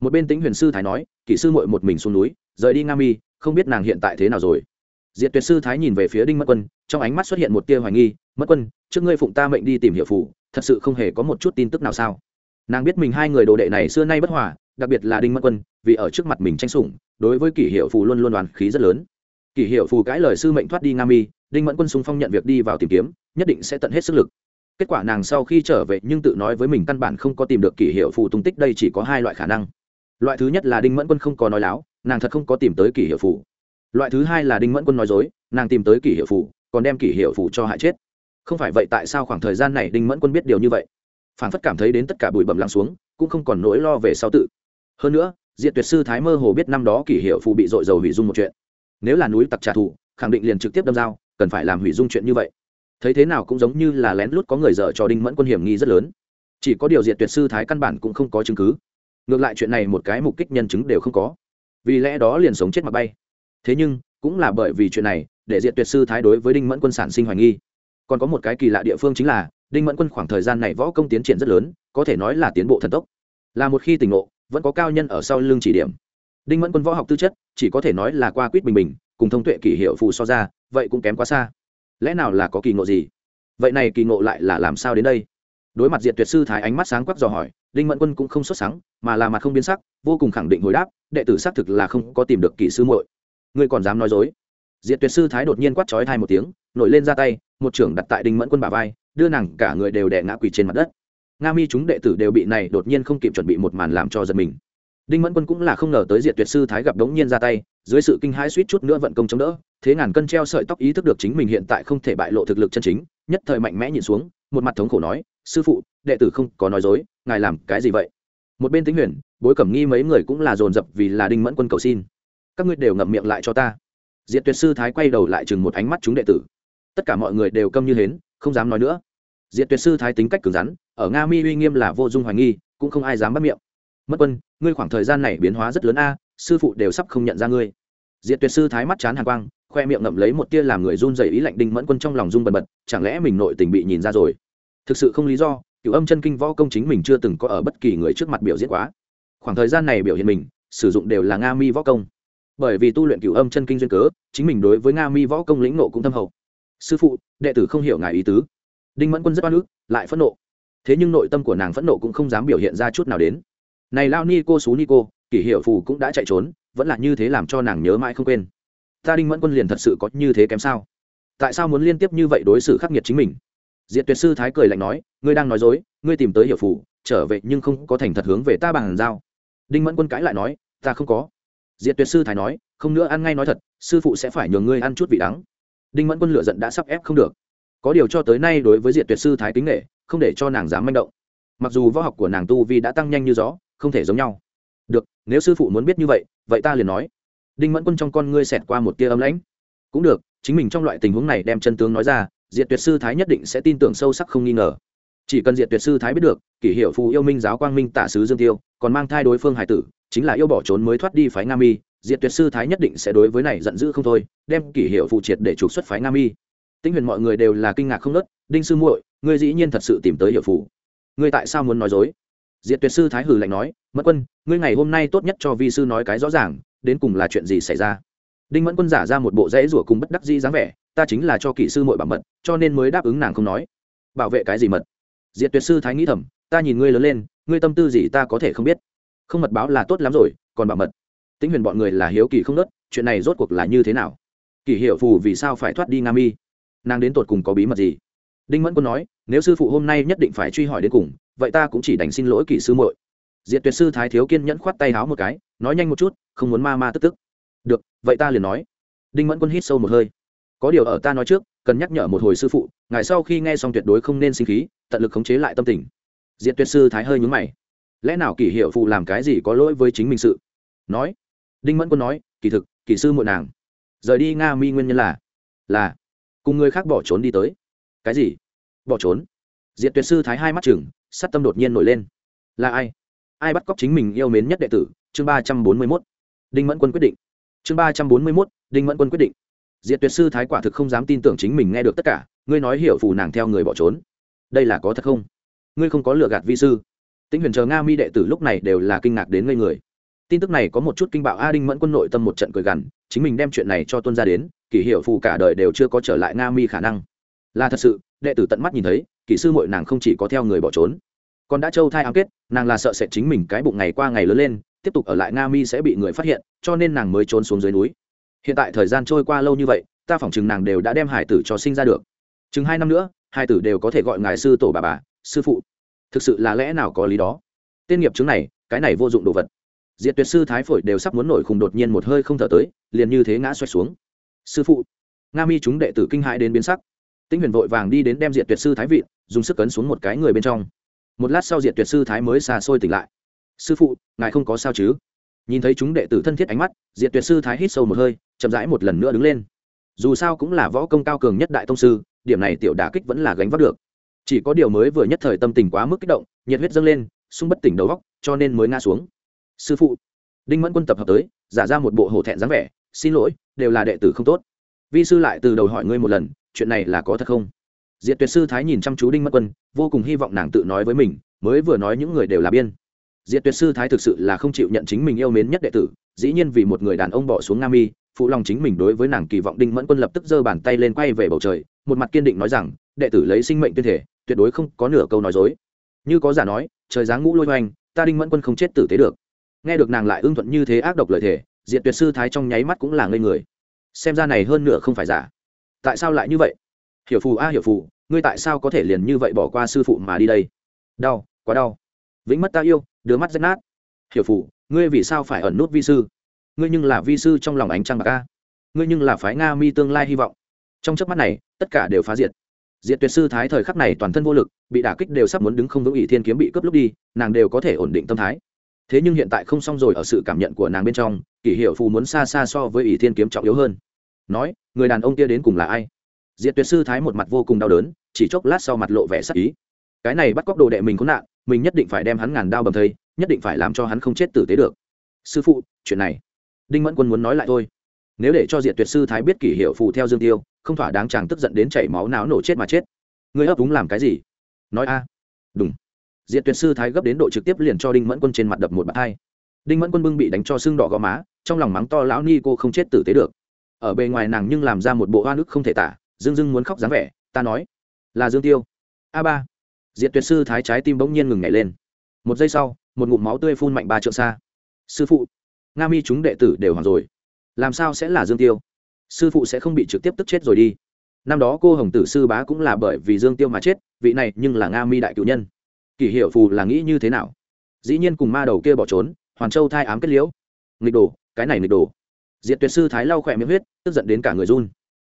Một bên tính huyền sư thái nói, kỷ sư muội một mình xuống núi, rời đi nga mi, không biết nàng hiện tại thế nào rồi diệt tuyệt sư thái nhìn về phía đinh mất quân, trong ánh mắt xuất hiện một tia hoài nghi mất quân, trước ngươi phụng ta mệnh đi tìm hiệu phủ, thật sự không hề có một chút tin tức nào sao? Nàng biết mình hai người đồ đệ này xưa nay bất hòa, đặc biệt là đinh mất quân, vì ở trước mặt mình tranh sủng, đối với kỷ hiệu phù luôn luôn đoàn khí rất lớn. Kỷ hiệu phù cãi lời sư mệnh thoát đi nga mi, đinh mẫn quân súng phong nhận việc đi vào tìm kiếm, nhất định sẽ tận hết sức lực. Kết quả nàng sau khi trở về nhưng tự nói với mình căn bản không có tìm được kỷ hiệu phù tung tích, đây chỉ có hai loại khả năng. Loại thứ nhất là đinh mẫn quân không có nói láo, nàng thật không có tìm tới kỷ hiệu phù loại thứ hai là đinh mẫn quân nói dối nàng tìm tới kỷ hiệu Phủ, còn đem kỷ hiệu Phủ cho hại chết. Không phải vậy tại sao khoảng thời gian này đinh mẫn quân biết điều như vậy? Phản phất cảm thấy đến tất cả bụi bẩm lắng xuống cũng không còn nỗi lo về sau tự. Hơn nữa diện tuyệt sư thái mơ hồ biết năm đó kỷ hiệu Phủ bị dội dầu hủy dung một chuyện. Nếu là núi tặc trả thù khẳng định liền trực tiếp đâm dao cần phải làm hủy dung chuyện như vậy. Thấy thế nào cũng giống như là lén lút có người dở cho đinh mẫn quân hiểm nghi rất lớn. Chỉ có điều diện tuyệt sư thái căn bản cũng không có chứng cứ. Ngược lại chuyện này một cái mục kích nhân chứng đều không có. Vì lẽ đó liền sống chết mà bay thế nhưng, cũng là bởi vì chuyện này, để diện tuyệt sư thái đối với đinh mẫn quân sản sinh hoài nghi. Còn có một cái kỳ lạ địa phương chính là, đinh mẫn quân khoảng thời gian này võ công tiến triển rất lớn, có thể nói là tiến bộ thần tốc. Là một khi tỉnh ngộ, vẫn có cao nhân ở sau lưng chỉ điểm. Đinh mẫn quân võ học tư chất, chỉ có thể nói là qua quýt bình bình, cùng thông tuệ kỷ hiệu phù so ra, vậy cũng kém quá xa. Lẽ nào là có kỳ ngộ gì? Vậy này kỳ ngộ lại là làm sao đến đây? Đối mặt diện tuyệt sư thái ánh mắt sáng quắc dò hỏi, đinh mẫn quân cũng không xuất sáng mà là mặt không biến sắc, vô cùng khẳng định hồi đáp, đệ tử xác thực là không có tìm được kỷ sư muội ngươi còn dám nói dối? Diệt tuyệt sư thái đột nhiên quát chói thai một tiếng, nổi lên ra tay, một trưởng đặt tại đinh mẫn quân bà vai, đưa nàng cả người đều đè ngã quỳ trên mặt đất. Nga mi chúng đệ tử đều bị này đột nhiên không kịp chuẩn bị một màn làm cho giật mình. Đinh mẫn quân cũng là không ngờ tới diệt tuyệt sư thái gặp đống nhiên ra tay, dưới sự kinh hãi suýt chút nữa vận công chống đỡ, thế ngàn cân treo sợi tóc ý thức được chính mình hiện tại không thể bại lộ thực lực chân chính, nhất thời mạnh mẽ nhìn xuống, một mặt thống khổ nói, sư phụ, đệ tử không có nói dối, ngài làm cái gì vậy? Một bên tính huyền, bối cẩm nghi mấy người cũng là dồn dập vì là đinh mẫn quân cầu xin các ngươi đều ngậm miệng lại cho ta. Diệt tuyệt sư thái quay đầu lại chừng một ánh mắt chúng đệ tử. Tất cả mọi người đều câm như hến, không dám nói nữa. Diệt tuyệt sư thái tính cách cứng rắn, ở nga mi uy nghiêm là vô dung hoài nghi, cũng không ai dám bắt miệng. Mất quân, ngươi khoảng thời gian này biến hóa rất lớn a, sư phụ đều sắp không nhận ra ngươi. Diệt tuyệt sư thái mắt chán hàn quang, khoe miệng ngậm lấy một tia làm người run dày ý lạnh đinh mẫn quân trong lòng run bần bật, chẳng lẽ mình nội tình bị nhìn ra rồi? Thực sự không lý do cựu âm chân kinh võ công chính mình chưa từng có ở bất kỳ người trước mặt biểu diễn quá. Khoảng thời gian này biểu hiện mình, sử dụng đều là nga mi võ công bởi vì tu luyện cửu âm chân kinh duyên cớ, chính mình đối với nga mi võ công lĩnh nộ cũng thâm hậu. Sư phụ, đệ tử không hiểu ngài ý tứ. Đinh mẫn quân rất oan ức, lại phẫn nộ. Thế nhưng nội tâm của nàng phẫn nộ cũng không dám biểu hiện ra chút nào đến. Này lao ni cô xú ni cô, kỷ hiệu phù cũng đã chạy trốn, vẫn là như thế làm cho nàng nhớ mãi không quên. Ta đinh mẫn quân liền thật sự có như thế kém sao? Tại sao muốn liên tiếp như vậy đối xử khắc nghiệt chính mình? Diệt tuyệt sư thái cười lạnh nói, ngươi đang nói dối, ngươi tìm tới hiệu phù, trở về nhưng không có thành thật hướng về ta bằng giao. Đinh mẫn quân cãi lại nói, ta không có diệt tuyệt sư thái nói, không nữa ăn ngay nói thật, sư phụ sẽ phải nhường ngươi ăn chút vị đắng. Đinh mẫn quân lựa giận đã sắp ép không được. Có điều cho tới nay đối với diệt tuyệt sư thái kính nghệ không để cho nàng dám manh động. Mặc dù võ học của nàng tu vi đã tăng nhanh như gió, không thể giống nhau. Được, nếu sư phụ muốn biết như vậy vậy ta liền nói. Đinh mẫn quân trong con ngươi xẹt qua một tia âm lãnh. Cũng được, chính mình trong loại tình huống này đem chân tướng nói ra, diệt tuyệt sư thái nhất định sẽ tin tưởng sâu sắc không nghi ngờ. Chỉ cần diệt tuyệt sư thái biết được, kỷ hiệu phù yêu minh giáo quang minh tả sứ dương tiêu còn mang thai đối phương hải tử, chính là yêu bỏ trốn mới thoát đi phái nga mi, diệt tuyệt sư thái nhất định sẽ đối với này giận dữ không thôi, đem kỷ hiệu phụ triệt để trục xuất phái nga mi. Tinh huyền mọi người đều là kinh ngạc không nớt đinh sư muội, ngươi dĩ nhiên thật sự tìm tới hiệu phụ. Ngươi tại sao muốn nói dối? Diệt tuyệt sư thái hử lạnh nói, mẫn quân, ngươi ngày hôm nay tốt nhất cho vi sư nói cái rõ ràng, đến cùng là chuyện gì xảy ra? Đinh mẫn quân giả ra một bộ rẽ rủa cùng bất đắc dĩ dáng vẻ, ta chính là cho kỹ sư muội bảo mật, cho nên mới đáp ứng nàng không nói. Bảo vệ cái gì mật? Diệt tuyệt sư thái nghĩ thầm ta nhìn ngươi lớn lên, ngươi tâm tư gì ta có thể không biết. Không mật báo là tốt lắm rồi, còn bảo mật. Tính huyền bọn người là hiếu kỳ không nớt, chuyện này rốt cuộc là như thế nào? Kỳ hiệu phù vì sao phải thoát đi nga mi? Nàng đến tột cùng có bí mật gì? Đinh mẫn quân nói, nếu sư phụ hôm nay nhất định phải truy hỏi đến cùng, vậy ta cũng chỉ đành xin lỗi kỳ sư muội. Diệt tuyệt sư thái thiếu kiên nhẫn khoát tay háo một cái, nói nhanh một chút, không muốn ma ma tức tức. Được, vậy ta liền nói. Đinh mẫn quân hít sâu một hơi. Có điều ở ta nói trước, cần nhắc nhở một hồi sư phụ, ngài sau khi nghe xong tuyệt đối không nên sinh khí, tận lực khống chế lại tâm tình diện tuyệt sư thái hơi nhúng mày. Lẽ nào kỷ hiệu phụ làm cái gì có lỗi với chính mình sự? Nói. Đinh mẫn quân nói, kỳ thực, kỷ sư muội nàng. Rời đi nga mi nguyên nhân là là, cùng người khác bỏ trốn đi tới. Cái gì? Bỏ trốn? Diện tuyệt sư thái hai mắt chừng sát tâm đột nhiên nổi lên. Là ai? Ai bắt cóc chính mình yêu mến nhất đệ tử? Chương ba trăm bốn mươi mốt. Đinh mẫn quân quyết định. Chương ba trăm bốn mươi mốt, đinh mẫn quân quyết định. Diệt tuyệt sư thái quả thực không dám tin tưởng chính mình nghe được tất cả, ngươi nói hiểu phù nàng theo người bỏ trốn. Đây là có thật không? Ngươi không có lừa gạt vi sư. Tĩnh huyền chờ nga mi đệ tử lúc này đều là kinh ngạc đến ngây người. Tin tức này có một chút kinh bạo, a đinh mẫn quân nội tâm một trận cười gằn, chính mình đem chuyện này cho tuân ra đến, kỷ hiệu phù cả đời đều chưa có trở lại nga mi khả năng. Là thật sự, đệ tử tận mắt nhìn thấy kỷ sư mội nàng không chỉ có theo người bỏ trốn, còn đã châu thai ám kết, nàng là sợ sẽ chính mình cái bụng ngày qua ngày lớn lên, tiếp tục ở lại nga mi sẽ bị người phát hiện, cho nên nàng mới trốn xuống dưới núi. Hiện tại thời gian trôi qua lâu như vậy, ta phỏng chừng nàng đều đã đem hải tử cho sinh ra được. Chừng hai năm nữa, hai tử đều có thể gọi ngài sư tổ bà bà sư phụ. Thực sự là lẽ nào có lý đó? Tên nghiệp chứng này, cái này vô dụng đồ vật. Diệt tuyệt sư thái phổi đều sắp muốn nổi khùng đột nhiên một hơi không thở tới, liền như thế ngã xoay xuống. Sư phụ. Nga mi chúng đệ tử kinh hãi đến biến sắc. Tinh huyền vội vàng đi đến đem diệt tuyệt sư thái vị, dùng sức cấn xuống một cái người bên trong. Một lát sau diệt tuyệt sư thái mới xa xôi tỉnh lại. Sư phụ, ngài không có sao chứ? Nhìn thấy chúng đệ tử thân thiết ánh mắt, diệt tuyệt sư thái hít sâu một hơi, chậm rãi một lần nữa đứng lên. Dù sao cũng là võ công cao cường nhất đại tông sư, điểm này tiểu đà kích vẫn là gánh vác được chỉ có điều mới vừa nhất thời tâm tình quá mức kích động, nhiệt huyết dâng lên, sung bất tỉnh đầu góc cho nên mới ngã xuống. Sư phụ, đinh mẫn quân tập hợp tới, giả ra một bộ hổ thẹn dáng vẻ, xin lỗi, đều là đệ tử không tốt. Vi sư lại từ đầu hỏi ngươi một lần, chuyện này là có thật không? Diệt tuyệt sư thái nhìn chăm chú đinh mẫn quân, vô cùng hy vọng nàng tự nói với mình, mới vừa nói những người đều là biên. Diệt tuyệt sư thái thực sự là không chịu nhận chính mình yêu mến nhất đệ tử, dĩ nhiên vì một người đàn ông bỏ xuống nga mi, phụ lòng chính mình đối với nàng kỳ vọng đinh mẫn quân lập tức giơ bàn tay lên quay về bầu trời, một mặt kiên định nói rằng, đệ tử lấy sinh mệnh tuyên thể tuyệt đối không có nửa câu nói dối. Như có giả nói, trời giáng ngũ lôi hoành, ta đinh mẫn quân không chết tử tế được. Nghe được nàng lại ưng thuận như thế ác độc lời thể diện tuyệt sư thái trong nháy mắt cũng là ngây người. Xem ra này hơn nửa không phải giả. Tại sao lại như vậy? Hiểu phù, a à hiểu phù, ngươi tại sao có thể liền như vậy bỏ qua sư phụ mà đi đây? Đau, quá đau. Vĩnh mất ta yêu, đứa mắt rách nát. Hiểu phù, ngươi vì sao phải ẩn nút vi sư? Ngươi nhưng là vi sư trong lòng ánh trăng bạc a. Ngươi nhưng là phái nga mi tương lai hy vọng. Trong chớp mắt này, tất cả đều phá diệt diệt tuyệt sư thái thời khắc này toàn thân vô lực, bị đả kích đều sắp muốn đứng không vững ỷ thiên kiếm bị cướp lúc đi, nàng đều có thể ổn định tâm thái. Thế nhưng hiện tại không xong rồi ở sự cảm nhận của nàng bên trong, kỷ hiệu phù muốn xa xa so với ỷ thiên kiếm trọng yếu hơn. Nói, người đàn ông kia đến cùng là ai? Diệt tuyệt sư thái một mặt vô cùng đau đớn, chỉ chốc lát sau mặt lộ vẻ sắc ý. Cái này bắt cóc đồ đệ mình có nạn, mình nhất định phải đem hắn ngàn đao bầm thây, nhất định phải làm cho hắn không chết tử tế được. Sư phụ, chuyện này. Đinh mẫn quân muốn nói lại thôi. Nếu để cho diệt tuyệt sư thái biết kỷ hiệu phù theo dương tiêu không thỏa đáng chàng tức giận đến chảy máu não nổ chết mà chết. Ngươi ấp úng làm cái gì? Nói a. Đúng diệt tuyệt sư thái gấp đến độ trực tiếp liền cho đinh mẫn quân trên mặt đập một bạt hai. Đinh mẫn quân bưng bị đánh cho xương đỏ gò má, trong lòng mắng to, lão ni cô không chết tử tế được. Ở bề ngoài nàng nhưng làm ra một bộ hoa nước không thể tả dưng dưng muốn khóc dáng vẻ, ta nói, là dương tiêu. A ba. Diệt tuyệt sư thái trái tim bỗng nhiên ngừng nhảy lên. Một giây sau, một ngụm máu tươi phun mạnh ba trượng xa. Sư phụ, nga mi chúng đệ tử đều hoảng rồi. Làm sao sẽ là dương tiêu? Sư phụ sẽ không bị trực tiếp tức chết rồi đi. Năm đó cô hồng tử sư bá cũng là bởi vì dương tiêu mà chết, vị này nhưng là nga mi đại cựu nhân. Kỷ hiệu phù là nghĩ như thế nào? Dĩ nhiên cùng ma đầu kia bỏ trốn, hoàn châu thai ám kết liễu. Nghịch đồ, cái này nghịch đồ. Diệt tuyệt sư thái lau khỏe miệng huyết, tức giận đến cả người run.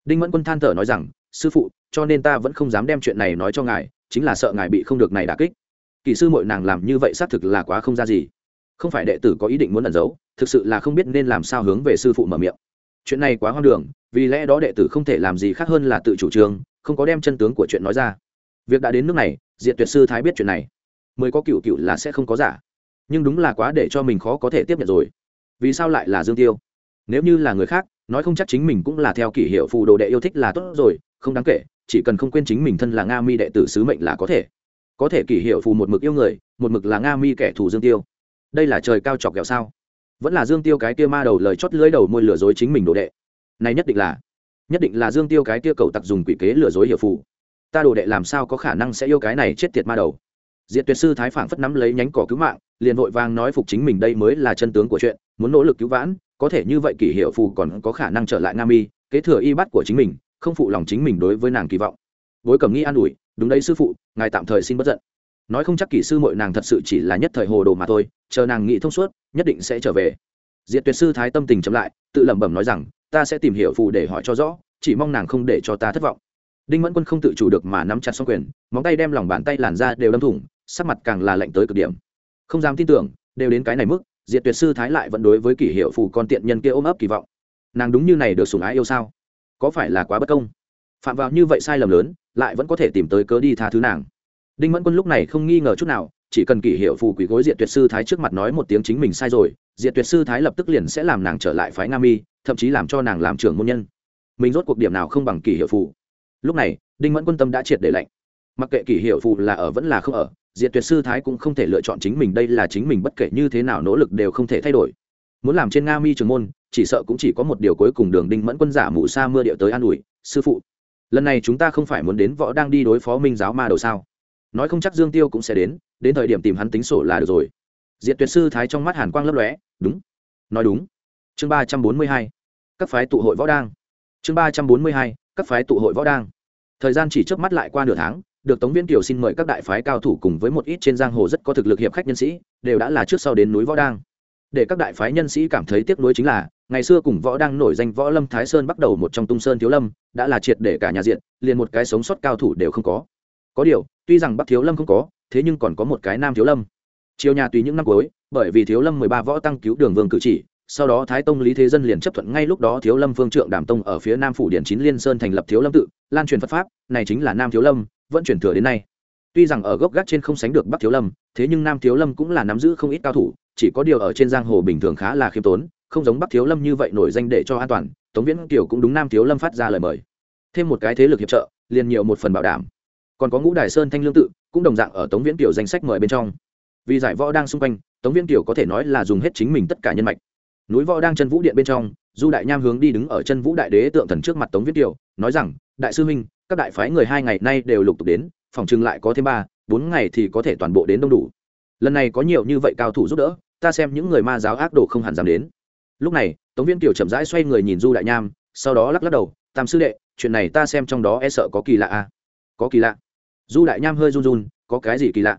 Đinh mẫn quân than thở nói rằng, sư phụ, cho nên ta vẫn không dám đem chuyện này nói cho ngài, chính là sợ ngài bị không được này đà kích. Kỳ sư mội nàng làm như vậy xác thực là quá không ra gì. Không phải đệ tử có ý định muốn ẩn giấu, thực sự là không biết nên làm sao hướng về sư phụ mở miệng chuyện này quá hoang đường, vì lẽ đó đệ tử không thể làm gì khác hơn là tự chủ trương, không có đem chân tướng của chuyện nói ra. Việc đã đến nước này diện tuyệt sư thái biết chuyện này. Mới có cựu cựu là sẽ không có giả. Nhưng đúng là quá để cho mình khó có thể tiếp nhận rồi. Vì sao lại là dương tiêu? Nếu như là người khác, nói không chắc chính mình cũng là theo kỷ hiệu phù đồ đệ yêu thích là tốt rồi, không đáng kể, chỉ cần không quên chính mình thân là nga mi đệ tử sứ mệnh là có thể. Có thể kỷ hiệu phù một mực yêu người, một mực là nga mi kẻ thù dương tiêu. Đây là trời cao chọc kẹo sao? Vẫn là dương tiêu cái kia ma đầu lời chót lưỡi đầu môi lừa dối chính mình đồ đệ. Này nhất định là, nhất định là dương tiêu cái kia cầu tặc dùng quỷ kế lừa dối hiệu phụ ta đồ đệ làm sao có khả năng sẽ yêu cái này chết tiệt ma đầu? Diệt tuyệt sư thái phảng phất nắm lấy nhánh cỏ cứu mạng, liền vội vàng nói phục chính mình đây mới là chân tướng của chuyện, muốn nỗ lực cứu vãn, có thể như vậy kỷ hiệu phù còn có khả năng trở lại nam y kế thừa y bắt của chính mình, không phụ lòng chính mình đối với nàng kỳ vọng. Bối cẩm nghi an ủi, đúng đấy sư phụ, ngài tạm thời xin bất giận nói không chắc kỹ sư mội nàng thật sự chỉ là nhất thời hồ đồ mà thôi, chờ nàng nghĩ thông suốt, nhất định sẽ trở về. Diệt tuyệt sư thái tâm tình chậm lại, tự lẩm bẩm nói rằng, ta sẽ tìm hiểu phù để hỏi cho rõ, chỉ mong nàng không để cho ta thất vọng. Đinh mẫn quân không tự chủ được mà nắm chặt xong quyền, móng tay đem lòng bàn tay làn ra đều đâm thủng, sắc mặt càng là lạnh tới cực điểm. Không dám tin tưởng, đều đến cái này mức, diệt tuyệt sư thái lại vẫn đối với kỷ hiệu phù con tiện nhân kia ôm ấp kỳ vọng. Nàng đúng như này được sùng ái yêu sao? Có phải là quá bất công? Phạm vào như vậy sai lầm lớn, lại vẫn có thể tìm tới cớ đi tha thứ nàng đinh mẫn quân lúc này không nghi ngờ chút nào, chỉ cần kỷ hiệu phù quỷ gối diệt tuyệt sư thái trước mặt nói một tiếng chính mình sai rồi, diệt tuyệt sư thái lập tức liền sẽ làm nàng trở lại phái nga mi, thậm chí làm cho nàng làm trưởng môn nhân. Mình rốt cuộc điểm nào không bằng kỷ hiệu phù. Lúc này, đinh mẫn quân tâm đã triệt để lạnh. Mặc kệ kỷ hiệu phù là ở vẫn là không ở, diệt tuyệt sư thái cũng không thể lựa chọn chính mình, đây là chính mình bất kể như thế nào nỗ lực đều không thể thay đổi. Muốn làm trên nga mi trường môn, chỉ sợ cũng chỉ có một điều cuối cùng đường đinh mẫn quân giả mù sa mưa điệu tới an ủi, sư phụ, lần này chúng ta không phải muốn đến võ đang đi đối phó minh giáo ma đầu sao? Nói không chắc dương tiêu cũng sẽ đến đến thời điểm tìm hắn tính sổ là được rồi. Diệt tuyệt sư thái trong mắt hàn quang lấp lóe, đúng, nói đúng. Chương ba trăm bốn mươi hai, các phái tụ hội võ đang. Chương ba trăm bốn mươi hai, các phái tụ hội võ đang. Thời gian chỉ trước mắt lại qua nửa tháng, được tống viên kiều xin mời các đại phái cao thủ cùng với một ít trên giang hồ rất có thực lực hiệp khách nhân sĩ, đều đã là trước sau đến núi võ đang. Để các đại phái nhân sĩ cảm thấy tiếc nuối chính là, ngày xưa cùng võ đang nổi danh võ lâm thái sơn bắt đầu một trong tung sơn thiếu lâm, đã là triệt để cả nhà diện, liền một cái sống sót cao thủ đều không có có điều, tuy rằng bắc thiếu lâm không có, thế nhưng còn có một cái nam thiếu lâm. Chiều nhà tùy những năm cuối, bởi vì thiếu lâm mười ba võ tăng cứu đường vương cử chỉ, sau đó thái tông lý thế dân liền chấp thuận ngay lúc đó thiếu lâm phương trượng đàm tông ở phía nam phủ điển chín liên sơn thành lập thiếu lâm tự, lan truyền phật pháp, này chính là nam thiếu lâm, vẫn truyền thừa đến nay. Tuy rằng ở gốc gác trên không sánh được bắc thiếu lâm, thế nhưng nam thiếu lâm cũng là nắm giữ không ít cao thủ, chỉ có điều ở trên giang hồ bình thường khá là khiêm tốn, không giống bắc thiếu lâm như vậy nổi danh để cho an toàn, tống viễn kiều cũng đúng nam thiếu lâm phát ra lời mời. Thêm một cái thế lực hiệp trợ, liền nhiều một phần bảo đảm còn có ngũ đài sơn thanh lương tự, cũng đồng dạng ở tống viễn kiều danh sách mời bên trong. Vì giải võ đang xung quanh, tống viễn kiều có thể nói là dùng hết chính mình tất cả nhân mạch. Núi võ đang chân vũ điện bên trong, du đại nham hướng đi đứng ở chân vũ đại đế tượng thần trước mặt tống viễn kiều, nói rằng, đại sư huynh, các đại phái người hai ngày nay đều lục tục đến, phòng chừng lại có thêm ba, bốn ngày thì có thể toàn bộ đến đông đủ. Lần này có nhiều như vậy cao thủ giúp đỡ, ta xem những người ma giáo ác đồ không hẳn dám đến. Lúc này, tống viễn kiều chậm rãi xoay người nhìn du đại nham, sau đó lắc lắc đầu, tam sư đệ, chuyện này ta xem trong đó e sợ có kỳ lạ à có kỳ lạ? Du đại nham hơi run run, có cái gì kỳ lạ?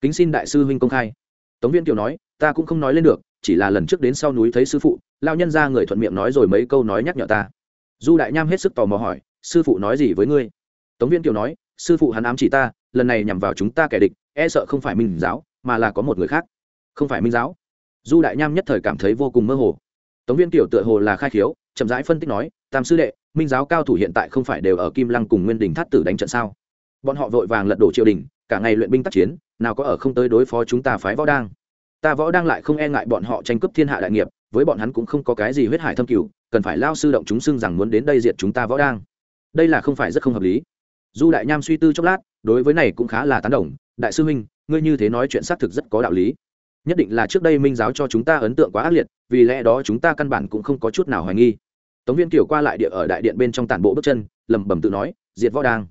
Kính xin đại sư huynh công khai. Tống viên kiều nói, ta cũng không nói lên được, chỉ là lần trước đến sau núi thấy sư phụ lao nhân ra người thuận miệng nói rồi mấy câu nói nhắc nhở ta. Du đại nham hết sức tò mò hỏi, sư phụ nói gì với ngươi? Tống viên kiều nói, sư phụ hắn ám chỉ ta, lần này nhằm vào chúng ta kẻ địch e sợ không phải minh giáo, mà là có một người khác. Không phải minh giáo. Du đại nham nhất thời cảm thấy vô cùng mơ hồ. Tống viên kiều tựa hồ là khai khiếu, chậm rãi phân tích nói, tam sư đệ, minh giáo cao thủ hiện tại không phải đều ở kim lăng cùng nguyên đình thắt tử đánh trận sao? Bọn họ vội vàng lật đổ triều đình, cả ngày luyện binh tác chiến, nào có ở không tới đối phó chúng ta phái võ đang. Ta võ đang lại không e ngại bọn họ tranh cướp thiên hạ đại nghiệp, với bọn hắn cũng không có cái gì huyết hải thâm cửu cần phải lao sư động chúng xưng rằng muốn đến đây diệt chúng ta võ đang. Đây là không phải rất không hợp lý. Du đại nham suy tư chốc lát, đối với này cũng khá là tán đồng, đại sư huynh, ngươi như thế nói chuyện xác thực rất có đạo lý. Nhất định là trước đây minh giáo cho chúng ta ấn tượng quá ác liệt, vì lẽ đó chúng ta căn bản cũng không có chút nào hoài nghi. Tống viên kiểu qua lại địa ở đại điện bên trong tản bộ bước chân, lẩm bẩm tự nói, diệt võ đang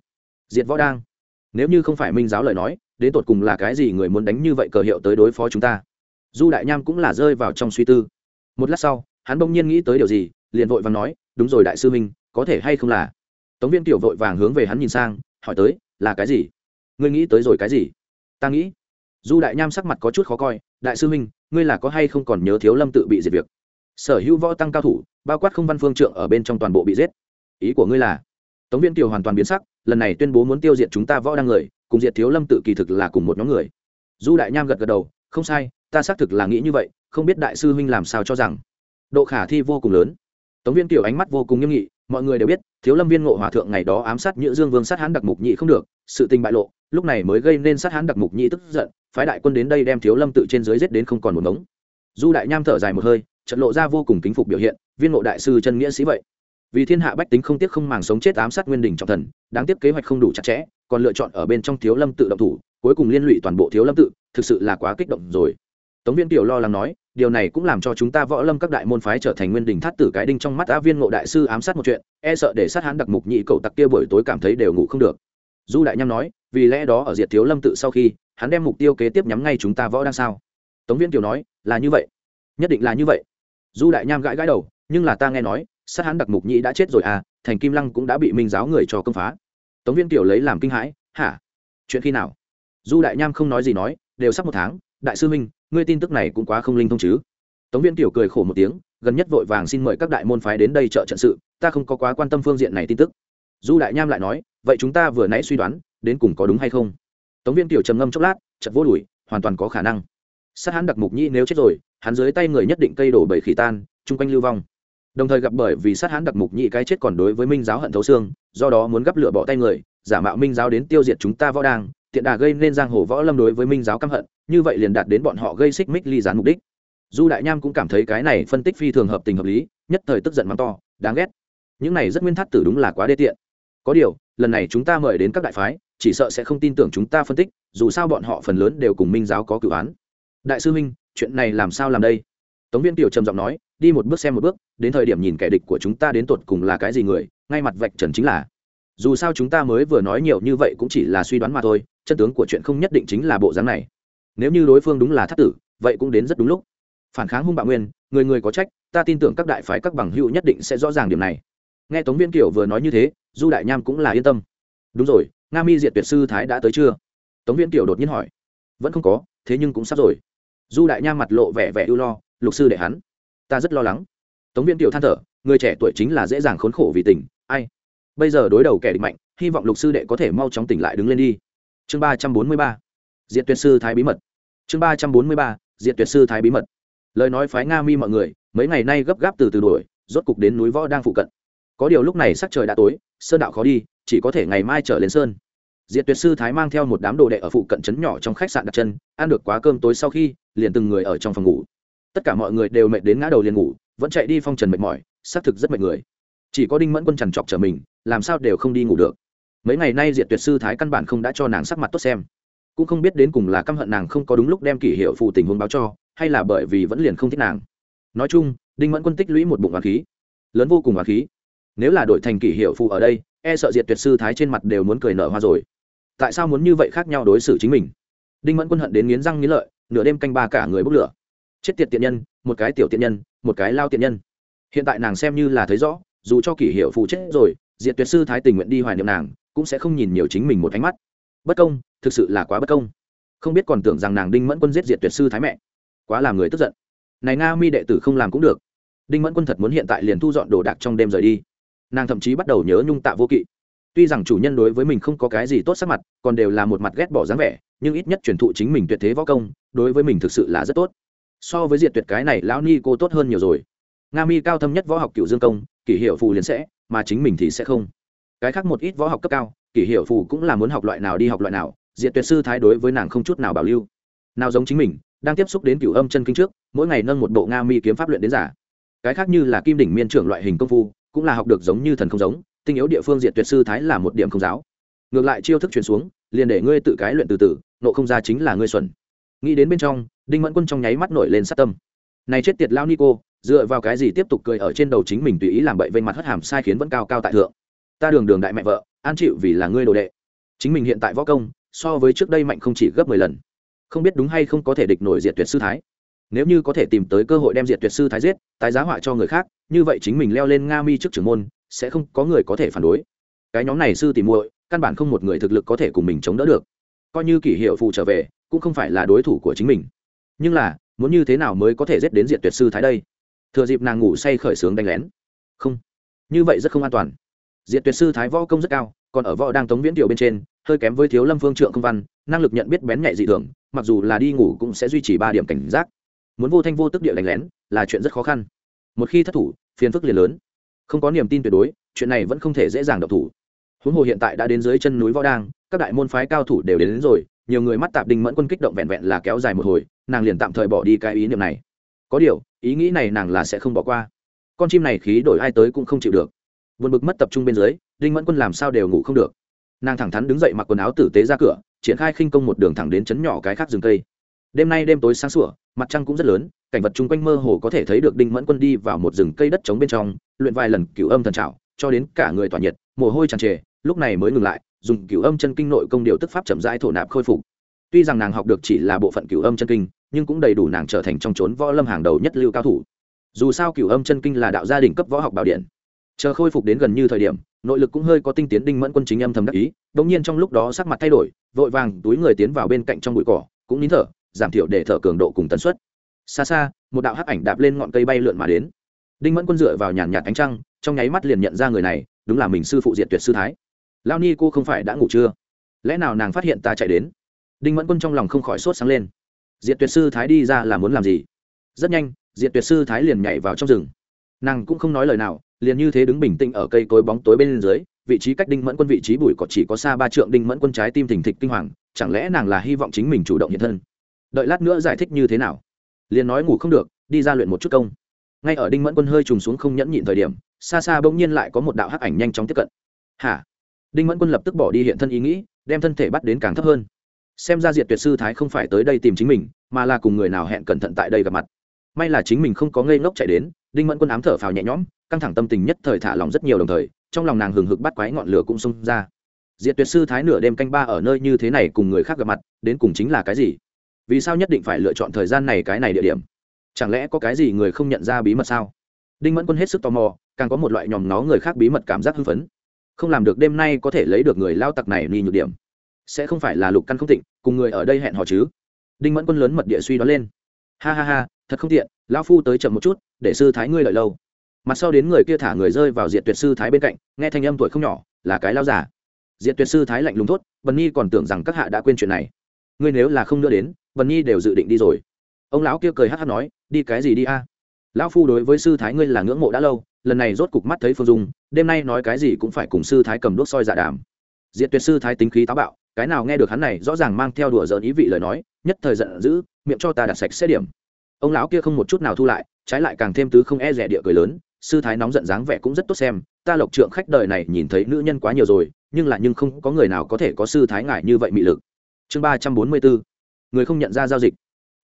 diệt võ đang. Nếu như không phải minh giáo lời nói đến tột cùng là cái gì người muốn đánh như vậy cờ hiệu tới đối phó chúng ta? Du đại nham cũng là rơi vào trong suy tư. Một lát sau hắn bỗng nhiên nghĩ tới điều gì liền vội vàng nói đúng rồi đại sư minh có thể hay không là? Tống viên tiểu vội vàng hướng về hắn nhìn sang hỏi tới là cái gì? Ngươi nghĩ tới rồi cái gì? Ta nghĩ. Du đại nham sắc mặt có chút khó coi đại sư minh, ngươi là có hay không còn nhớ thiếu lâm tự bị diệt việc? Sở hữu võ tăng cao thủ bao quát không văn phương trượng ở bên trong toàn bộ bị giết. Ý của ngươi là? Tống viên tiểu hoàn toàn biến sắc lần này tuyên bố muốn tiêu diệt chúng ta võ đang người, cùng diệt thiếu lâm tự kỳ thực là cùng một nhóm người. Du đại nham gật gật đầu, không sai, ta xác thực là nghĩ như vậy, không biết đại sư huynh làm sao cho rằng. Độ khả thi vô cùng lớn. Tống viên tiểu ánh mắt vô cùng nghiêm nghị, mọi người đều biết, thiếu lâm viên ngộ hòa thượng ngày đó ám sát nhữ dương vương sát hán đặc mục nhị không được, sự tình bại lộ, lúc này mới gây nên sát hán đặc mục nhị tức giận, phái đại quân đến đây đem thiếu lâm tự trên dưới giết đến không còn một mống du đại nham thở dài một hơi trận lộ ra vô cùng kính phục biểu hiện, viên ngộ đại sư chân nghĩa sĩ vậy vì thiên hạ bách tính không tiếc không màng sống chết ám sát nguyên đình trọng thần, đáng tiếc kế hoạch không đủ chặt chẽ, còn lựa chọn ở bên trong thiếu lâm tự động thủ, cuối cùng liên lụy toàn bộ thiếu lâm tự, thực sự là quá kích động rồi. Tống viên tiểu lo lắng nói, điều này cũng làm cho chúng ta võ lâm các đại môn phái trở thành nguyên đình thắt tử cái đinh trong mắt á viên ngộ đại sư ám sát một chuyện e sợ để sát hắn đặc mục nhị cậu tặc kia buổi tối cảm thấy đều ngủ không được. Du đại nham nói, vì lẽ đó ở diệt thiếu lâm tự sau khi, hắn đem mục tiêu kế tiếp nhắm ngay chúng ta võ đang sao? Tống viên kiều nói, là như vậy. Nhất định là như vậy. Du đại nham gãi gãi đầu, nhưng là ta nghe nói sát hắn đặc mục nhĩ đã chết rồi à thành kim lăng cũng đã bị minh giáo người cho công phá. Tống viên kiều lấy làm kinh hãi, hả? Chuyện khi nào? Du đại nham không nói gì nói, đều sắp một tháng, đại sư minh ngươi tin tức này cũng quá không linh thông chứ? Tống viên kiều cười khổ một tiếng, gần nhất vội vàng xin mời các đại môn phái đến đây trợ trận sự, ta không có quá quan tâm phương diện này tin tức. Du đại nham lại nói, vậy chúng ta vừa nãy suy đoán, đến cùng có đúng hay không? Tống viên kiều trầm ngâm chốc lát chật vô đùi hoàn toàn có khả năng. Sát hắn đặc mục nhĩ nếu chết rồi, hắn dưới tay người nhất định cây đổ bầy khỉ tan, chung quanh lưu vong đồng thời gặp bởi vì sát hán đặc mục nhị cái chết còn đối với minh giáo hận thấu xương, do đó muốn gấp lửa bỏ tay người, giả mạo minh giáo đến tiêu diệt chúng ta võ đang, tiện đà gây nên giang hồ võ lâm đối với minh giáo căm hận, như vậy liền đạt đến bọn họ gây xích mích ly gián mục đích. Du đại nham cũng cảm thấy cái này phân tích phi thường hợp tình hợp lý, nhất thời tức giận mắng to, đáng ghét. Những này rất nguyên thắt tử đúng là quá đê tiện. Có điều, lần này chúng ta mời đến các đại phái, chỉ sợ sẽ không tin tưởng chúng ta phân tích, dù sao bọn họ phần lớn đều cùng minh giáo có cửu án. Đại sư minh chuyện này làm sao làm đây? Tống viên tiểu trầm giọng nói đi một bước xem một bước, đến thời điểm nhìn kẻ địch của chúng ta đến tột cùng là cái gì người, ngay mặt vạch trần chính là. Dù sao chúng ta mới vừa nói nhiều như vậy cũng chỉ là suy đoán mà thôi, chân tướng của chuyện không nhất định chính là bộ dáng này. Nếu như đối phương đúng là thất tử, vậy cũng đến rất đúng lúc. Phản kháng hung bạo nguyên, người người có trách, ta tin tưởng các đại phái các bằng hữu nhất định sẽ rõ ràng điểm này. Nghe tống viên kiểu vừa nói như thế, du đại nham cũng là yên tâm. Đúng rồi, nga mi diệt tuyệt sư thái đã tới chưa? Tống viên kiểu đột nhiên hỏi. Vẫn không có, thế nhưng cũng sắp rồi. Du đại nham mặt lộ vẻ vẻ ưu lo, lục sư đệ hắn ta rất lo lắng. Tống viên tiểu than thở, người trẻ tuổi chính là dễ dàng khốn khổ vì tình, ai? Bây giờ đối đầu kẻ địch mạnh, hy vọng lục sư đệ có thể mau chóng tỉnh lại đứng lên đi. Chương ba trăm bốn mươi ba diện tuyệt sư thái bí mật. Chương ba trăm bốn mươi ba diện tuyệt sư thái bí mật. Lời nói phái nga mi mọi người, mấy ngày nay gấp gáp từ từ đuổi, rốt cục đến núi võ đang phụ cận. Có điều lúc này sắc trời đã tối, sơn đạo khó đi, chỉ có thể ngày mai trở lên sơn. Diệt tuyệt sư thái mang theo một đám đồ đệ ở phụ cận trấn nhỏ trong khách sạn đặt chân, ăn được quá cơm tối sau khi, liền từng người ở trong phòng ngủ tất cả mọi người đều mệt đến ngã đầu liền ngủ, vẫn chạy đi phong trần mệt mỏi, xác thực rất mệt người. Chỉ có đinh mẫn quân trằn trọc trở mình, làm sao đều không đi ngủ được. Mấy ngày nay diệt tuyệt sư thái căn bản không đã cho nàng sắc mặt tốt xem. Cũng không biết đến cùng là căm hận nàng không có đúng lúc đem kỷ hiệu phụ tình huống báo cho, hay là bởi vì vẫn liền không thích nàng. Nói chung, đinh mẫn quân tích lũy một bụng hoàng khí. Lớn vô cùng hoàng khí. Nếu là đội thành kỷ hiệu phụ ở đây e sợ diệt tuyệt sư thái trên mặt đều muốn cười nở hoa rồi. Tại sao muốn như vậy khác nhau đối xử chính mình? Đinh mẫn quân hận đến nghiến răng nghiến lợi, nửa đêm canh ba cả người bốc lửa chết tiệt tiện nhân, một cái tiểu tiện nhân, một cái lao tiện nhân. Hiện tại nàng xem như là thấy rõ, dù cho kỷ hiệu phụ chết rồi, diệt tuyệt sư thái tình nguyện đi hoài niệm nàng, cũng sẽ không nhìn nhiều chính mình một ánh mắt. Bất công, thực sự là quá bất công. Không biết còn tưởng rằng nàng đinh mẫn quân giết diệt tuyệt sư thái mẹ. Quá làm người tức giận. Này nga mi đệ tử không làm cũng được. Đinh mẫn quân thật muốn hiện tại liền thu dọn đồ đạc trong đêm rời đi. Nàng thậm chí bắt đầu nhớ nhung tạ vô kỵ. Tuy rằng chủ nhân đối với mình không có cái gì tốt sắc mặt, còn đều là một mặt ghét bỏ dáng vẻ, nhưng ít nhất truyền thụ chính mình tuyệt thế võ công, đối với mình thực sự là rất tốt so với diệt tuyệt cái này lão ni cô tốt hơn nhiều rồi. Nga mi cao thâm nhất võ học cựu dương công, kỷ hiệu phù liền sẽ, mà chính mình thì sẽ không. Cái khác một ít võ học cấp cao, kỷ hiệu phù cũng là muốn học loại nào đi học loại nào, diệt tuyệt sư thái đối với nàng không chút nào bảo lưu. Nào giống chính mình, đang tiếp xúc đến cửu âm chân kinh trước, mỗi ngày nâng một bộ nga mi kiếm pháp luyện đến giả. Cái khác như là kim đỉnh miên trưởng loại hình công phu, cũng là học được giống như thần không giống, tinh yếu địa phương diệt tuyệt sư thái là một điểm không giáo. Ngược lại chiêu thức truyền xuống, liền để ngươi tự cái luyện từ từ, nộ không ra chính là ngươi xuẩn nghĩ đến bên trong, đinh mẫn quân trong nháy mắt nổi lên sát tâm. Này chết tiệt lao nico, dựa vào cái gì tiếp tục cười ở trên đầu chính mình tùy ý làm bậy vây mặt hất hàm sai khiến vẫn cao cao tại thượng. Ta đường đường đại mẹ vợ, an chịu vì là ngươi đồ đệ. Chính mình hiện tại võ công, so với trước đây mạnh không chỉ gấp mười lần. Không biết đúng hay không có thể địch nổi diệt tuyệt sư thái. Nếu như có thể tìm tới cơ hội đem diệt tuyệt sư thái giết, tái giá họa cho người khác, như vậy chính mình leo lên nga mi trước trưởng môn, sẽ không có người có thể phản đối. Cái nhóm này sư tìm muội, căn bản không một người thực lực có thể cùng mình chống đỡ được. Coi như kỷ hiệu phụ trở về cũng không phải là đối thủ của chính mình. Nhưng là muốn như thế nào mới có thể giết đến diện tuyệt sư thái đây? Thừa dịp nàng ngủ say khởi sướng đánh lén. Không. Như vậy rất không an toàn. Diện tuyệt sư thái võ công rất cao còn ở võ đang tống viễn tiểu bên trên hơi kém với thiếu lâm phương trượng công văn năng lực nhận biết bén nhạy dị thường mặc dù là đi ngủ cũng sẽ duy trì ba điểm cảnh giác. Muốn vô thanh vô tức địa đánh lén là chuyện rất khó khăn. Một khi thất thủ phiền phức liền lớn. Không có niềm tin tuyệt đối chuyện này vẫn không thể dễ dàng độc thủ. Huống hồ hiện tại đã đến dưới chân núi võ đang các đại môn phái cao thủ đều đến, đến rồi nhiều người mắt tạp đình mẫn quân kích động vẹn vẹn là kéo dài một hồi, nàng liền tạm thời bỏ đi cái ý niệm này. Có điều, ý nghĩ này nàng là sẽ không bỏ qua. Con chim này khí đổi ai tới cũng không chịu được. Vượt bực mất tập trung bên dưới, đinh mẫn quân làm sao đều ngủ không được. Nàng thẳng thắn đứng dậy mặc quần áo tử tế ra cửa, triển khai khinh công một đường thẳng đến chấn nhỏ cái khác rừng cây. Đêm nay đêm tối sáng sủa, mặt trăng cũng rất lớn, cảnh vật chung quanh mơ hồ có thể thấy được đinh mẫn quân đi vào một rừng cây đất trống bên trong, luyện vài lần cửu âm thần trào cho đến cả người tỏa nhiệt, mồ hôi tràn trề, lúc này mới ngừng lại dùng cửu âm chân kinh nội công điều tức pháp chậm rãi thổ nạp khôi phục. Tuy rằng nàng học được chỉ là bộ phận cửu âm chân kinh, nhưng cũng đầy đủ nàng trở thành trong trốn võ lâm hàng đầu nhất lưu cao thủ. Dù sao cửu âm chân kinh là đạo gia đình cấp võ học bảo điện. Chờ khôi phục đến gần như thời điểm, nội lực cũng hơi có tinh tiến đinh mẫn quân chính âm thầm đắc ý đ ỗ n g nhiên trong lúc đó sắc mặt thay đổi, vội vàng túi người tiến vào bên cạnh trong bụi cỏ, cũng nín thở, giảm thiểu để thở cường độ cùng tần suất. Xa xa, một đạo hắc ảnh đạp lên ngọn cây bay lượn mà đến. Đinh mẫn quân dựa vào nhàn nhạt ánh trăng, trong nháy mắt liền nhận ra người này, đúng là mình sư phụ diện tuyệt sư thái lao ni cô không phải đã ngủ chưa? Lẽ nào nàng phát hiện ta chạy đến? Đinh mẫn quân trong lòng không khỏi sốt sáng lên. Diệt tuyệt sư thái đi ra là muốn làm gì? Rất nhanh, Diệt tuyệt sư thái liền nhảy vào trong rừng. Nàng cũng không nói lời nào, liền như thế đứng bình tĩnh ở cây cối bóng tối bên dưới, vị trí cách đinh mẫn quân vị trí bùi cỏ chỉ có xa ba trượng đinh mẫn quân trái tim thình thịch kinh hoàng, chẳng lẽ nàng là hy vọng chính mình chủ động hiện thân? Đợi lát nữa giải thích như thế nào? Liền nói ngủ không được, đi ra luyện một chút công. Ngay ở đinh mẫn quân hơi trùng xuống không nhẫn nhịn thời điểm, xa xa bỗng nhiên lại có một đạo hắc ảnh nhanh chóng tiếp cận. Hả? Đinh mẫn quân lập tức bỏ đi hiện thân ý nghĩ, đem thân thể bắt đến càng thấp hơn. Xem ra diệt tuyệt sư thái không phải tới đây tìm chính mình, mà là cùng người nào hẹn cẩn thận tại đây gặp mặt. May là chính mình không có ngây ngốc chạy đến, đinh mẫn quân ám thở phào nhẹ nhõm, căng thẳng tâm tình nhất thời thả lòng rất nhiều đồng thời, trong lòng nàng hừng hực bắt quái ngọn lửa cũng xông ra. Diệt tuyệt sư thái nửa đêm canh ba ở nơi như thế này cùng người khác gặp mặt, đến cùng chính là cái gì? Vì sao nhất định phải lựa chọn thời gian này cái này địa điểm? Chẳng lẽ có cái gì người không nhận ra bí mật sao? Đinh mẫn quân hết sức tò mò, càng có một loại nhòm nó người khác bí mật cảm giác hưng phấn không làm được đêm nay có thể lấy được người lao tặc này ni nhược điểm. Sẽ không phải là lục căn không tịnh, cùng người ở đây hẹn hò chứ. Đinh mẫn quân lớn mật địa suy đoán lên. Ha ha ha, thật không tiện, lão phu tới chậm một chút, để sư thái ngươi lợi lâu. Mặt sau đến người kia thả người rơi vào diện tuyệt sư thái bên cạnh, nghe thanh âm tuổi không nhỏ, là cái lao giả. Diện tuyệt sư thái lạnh lùng thốt, bần nhi còn tưởng rằng các hạ đã quên chuyện này. Ngươi nếu là không nữa đến, bần nhi đều dự định đi rồi. Ông lão kia cười hát hát nói, đi cái gì đi a? Lão phu đối với sư thái ngươi là ngưỡng mộ đã lâu lần này rốt cục mắt thấy phương dung, đêm nay nói cái gì cũng phải cùng sư thái cầm đốt soi dạ đàm. Diện tuyệt sư thái tính khí táo bạo, cái nào nghe được hắn này rõ ràng mang theo đùa giỡn ý vị lời nói, nhất thời giận dữ, miệng cho ta đặt sạch xét điểm. Ông lão kia không một chút nào thu lại, trái lại càng thêm tứ không e rẻ địa cười lớn, sư thái nóng giận dáng vẻ cũng rất tốt xem, ta lộc trượng khách đời này nhìn thấy nữ nhân quá nhiều rồi, nhưng là nhưng không có người nào có thể có sư thái ngại như vậy mị lực. Chương ba trăm bốn mươi bốn, người không nhận ra giao dịch.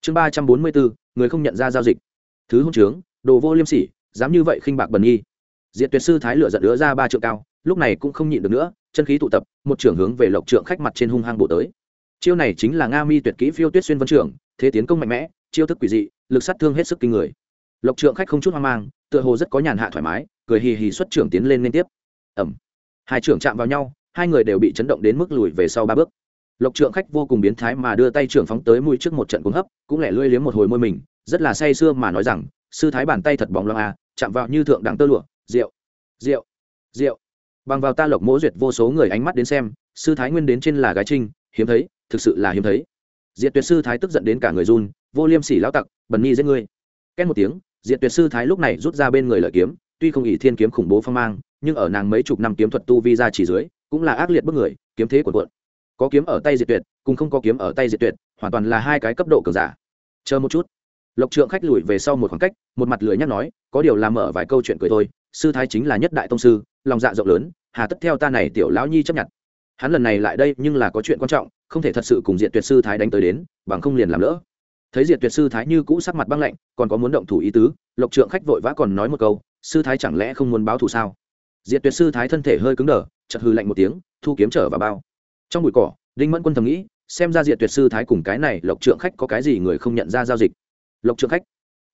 Chương ba trăm bốn mươi bốn, người không nhận ra giao dịch. Thứ hôn trướng, đồ vô liêm sỉ dám như vậy khinh bạc bần nghi diệt tuyệt sư thái lựa giận đứa ra ba trượng cao, lúc này cũng không nhịn được nữa, chân khí tụ tập, một trưởng hướng về lộc trượng khách mặt trên hung hăng bộ tới. Chiêu này chính là nga mi tuyệt kỹ phiêu tuyết xuyên vân trưởng, thế tiến công mạnh mẽ, chiêu thức quỷ dị, lực sát thương hết sức kinh người. Lộc trượng khách không chút hoang mang, tựa hồ rất có nhàn hạ thoải mái, cười hì hì xuất trưởng tiến lên liên tiếp. Ẩm hai trưởng chạm vào nhau, hai người đều bị chấn động đến mức lùi về sau ba bước. Lộc trượng khách vô cùng biến thái mà đưa tay trưởng phóng tới mũi trước một trận cuống hấp, cũng lẻ lưỡi liếm một hồi môi mình, rất là say sưa mà nói rằng sư thái bàn tay thật bóng loang à chạm vào như thượng đẳng tơ lụa, rượu rượu rượu. Bằng vào ta lộc mỗ duyệt vô số người ánh mắt đến xem, sư thái nguyên đến trên là gái trinh, hiếm thấy, thực sự là hiếm thấy. Diệt tuyệt sư thái tức giận đến cả người run, vô liêm sỉ lão tặc, bần nhi giết ngươi. Két một tiếng, diệt tuyệt sư thái lúc này rút ra bên người lợi kiếm, tuy không ỷ thiên kiếm khủng bố phong mang, nhưng ở nàng mấy chục năm kiếm thuật tu vi ra chỉ dưới, cũng là ác liệt bức người, kiếm thế của cuộn. Có kiếm ở tay diệt tuyệt, cùng không có kiếm ở tay diệt tuyệt, hoàn toàn là hai cái cấp độ cường giả. Chờ một chút lộc trượng khách lùi về sau một khoảng cách, một mặt lười nhắc nói, có điều làm mở vài câu chuyện cười thôi, sư thái chính là nhất đại tông sư, lòng dạ rộng lớn, hà tất theo ta này tiểu lão nhi chấp nhận. Hắn lần này lại đây nhưng là có chuyện quan trọng, không thể thật sự cùng diện tuyệt sư thái đánh tới đến, bằng không liền làm lỡ. Thấy diệt tuyệt sư thái như cũ sắc mặt băng lạnh, còn có muốn động thủ ý tứ, lộc trượng khách vội vã còn nói một câu, sư thái chẳng lẽ không muốn báo thù sao? Diệt tuyệt sư thái thân thể hơi cứng đờ chật hư lạnh một tiếng, thu kiếm trở vào bao. Trong bụi cỏ, đinh mẫn quân thầm nghĩ, xem ra diệt tuyệt sư thái cùng cái này lộc trượng khách có cái gì người không nhận ra giao dịch lộc trượng khách.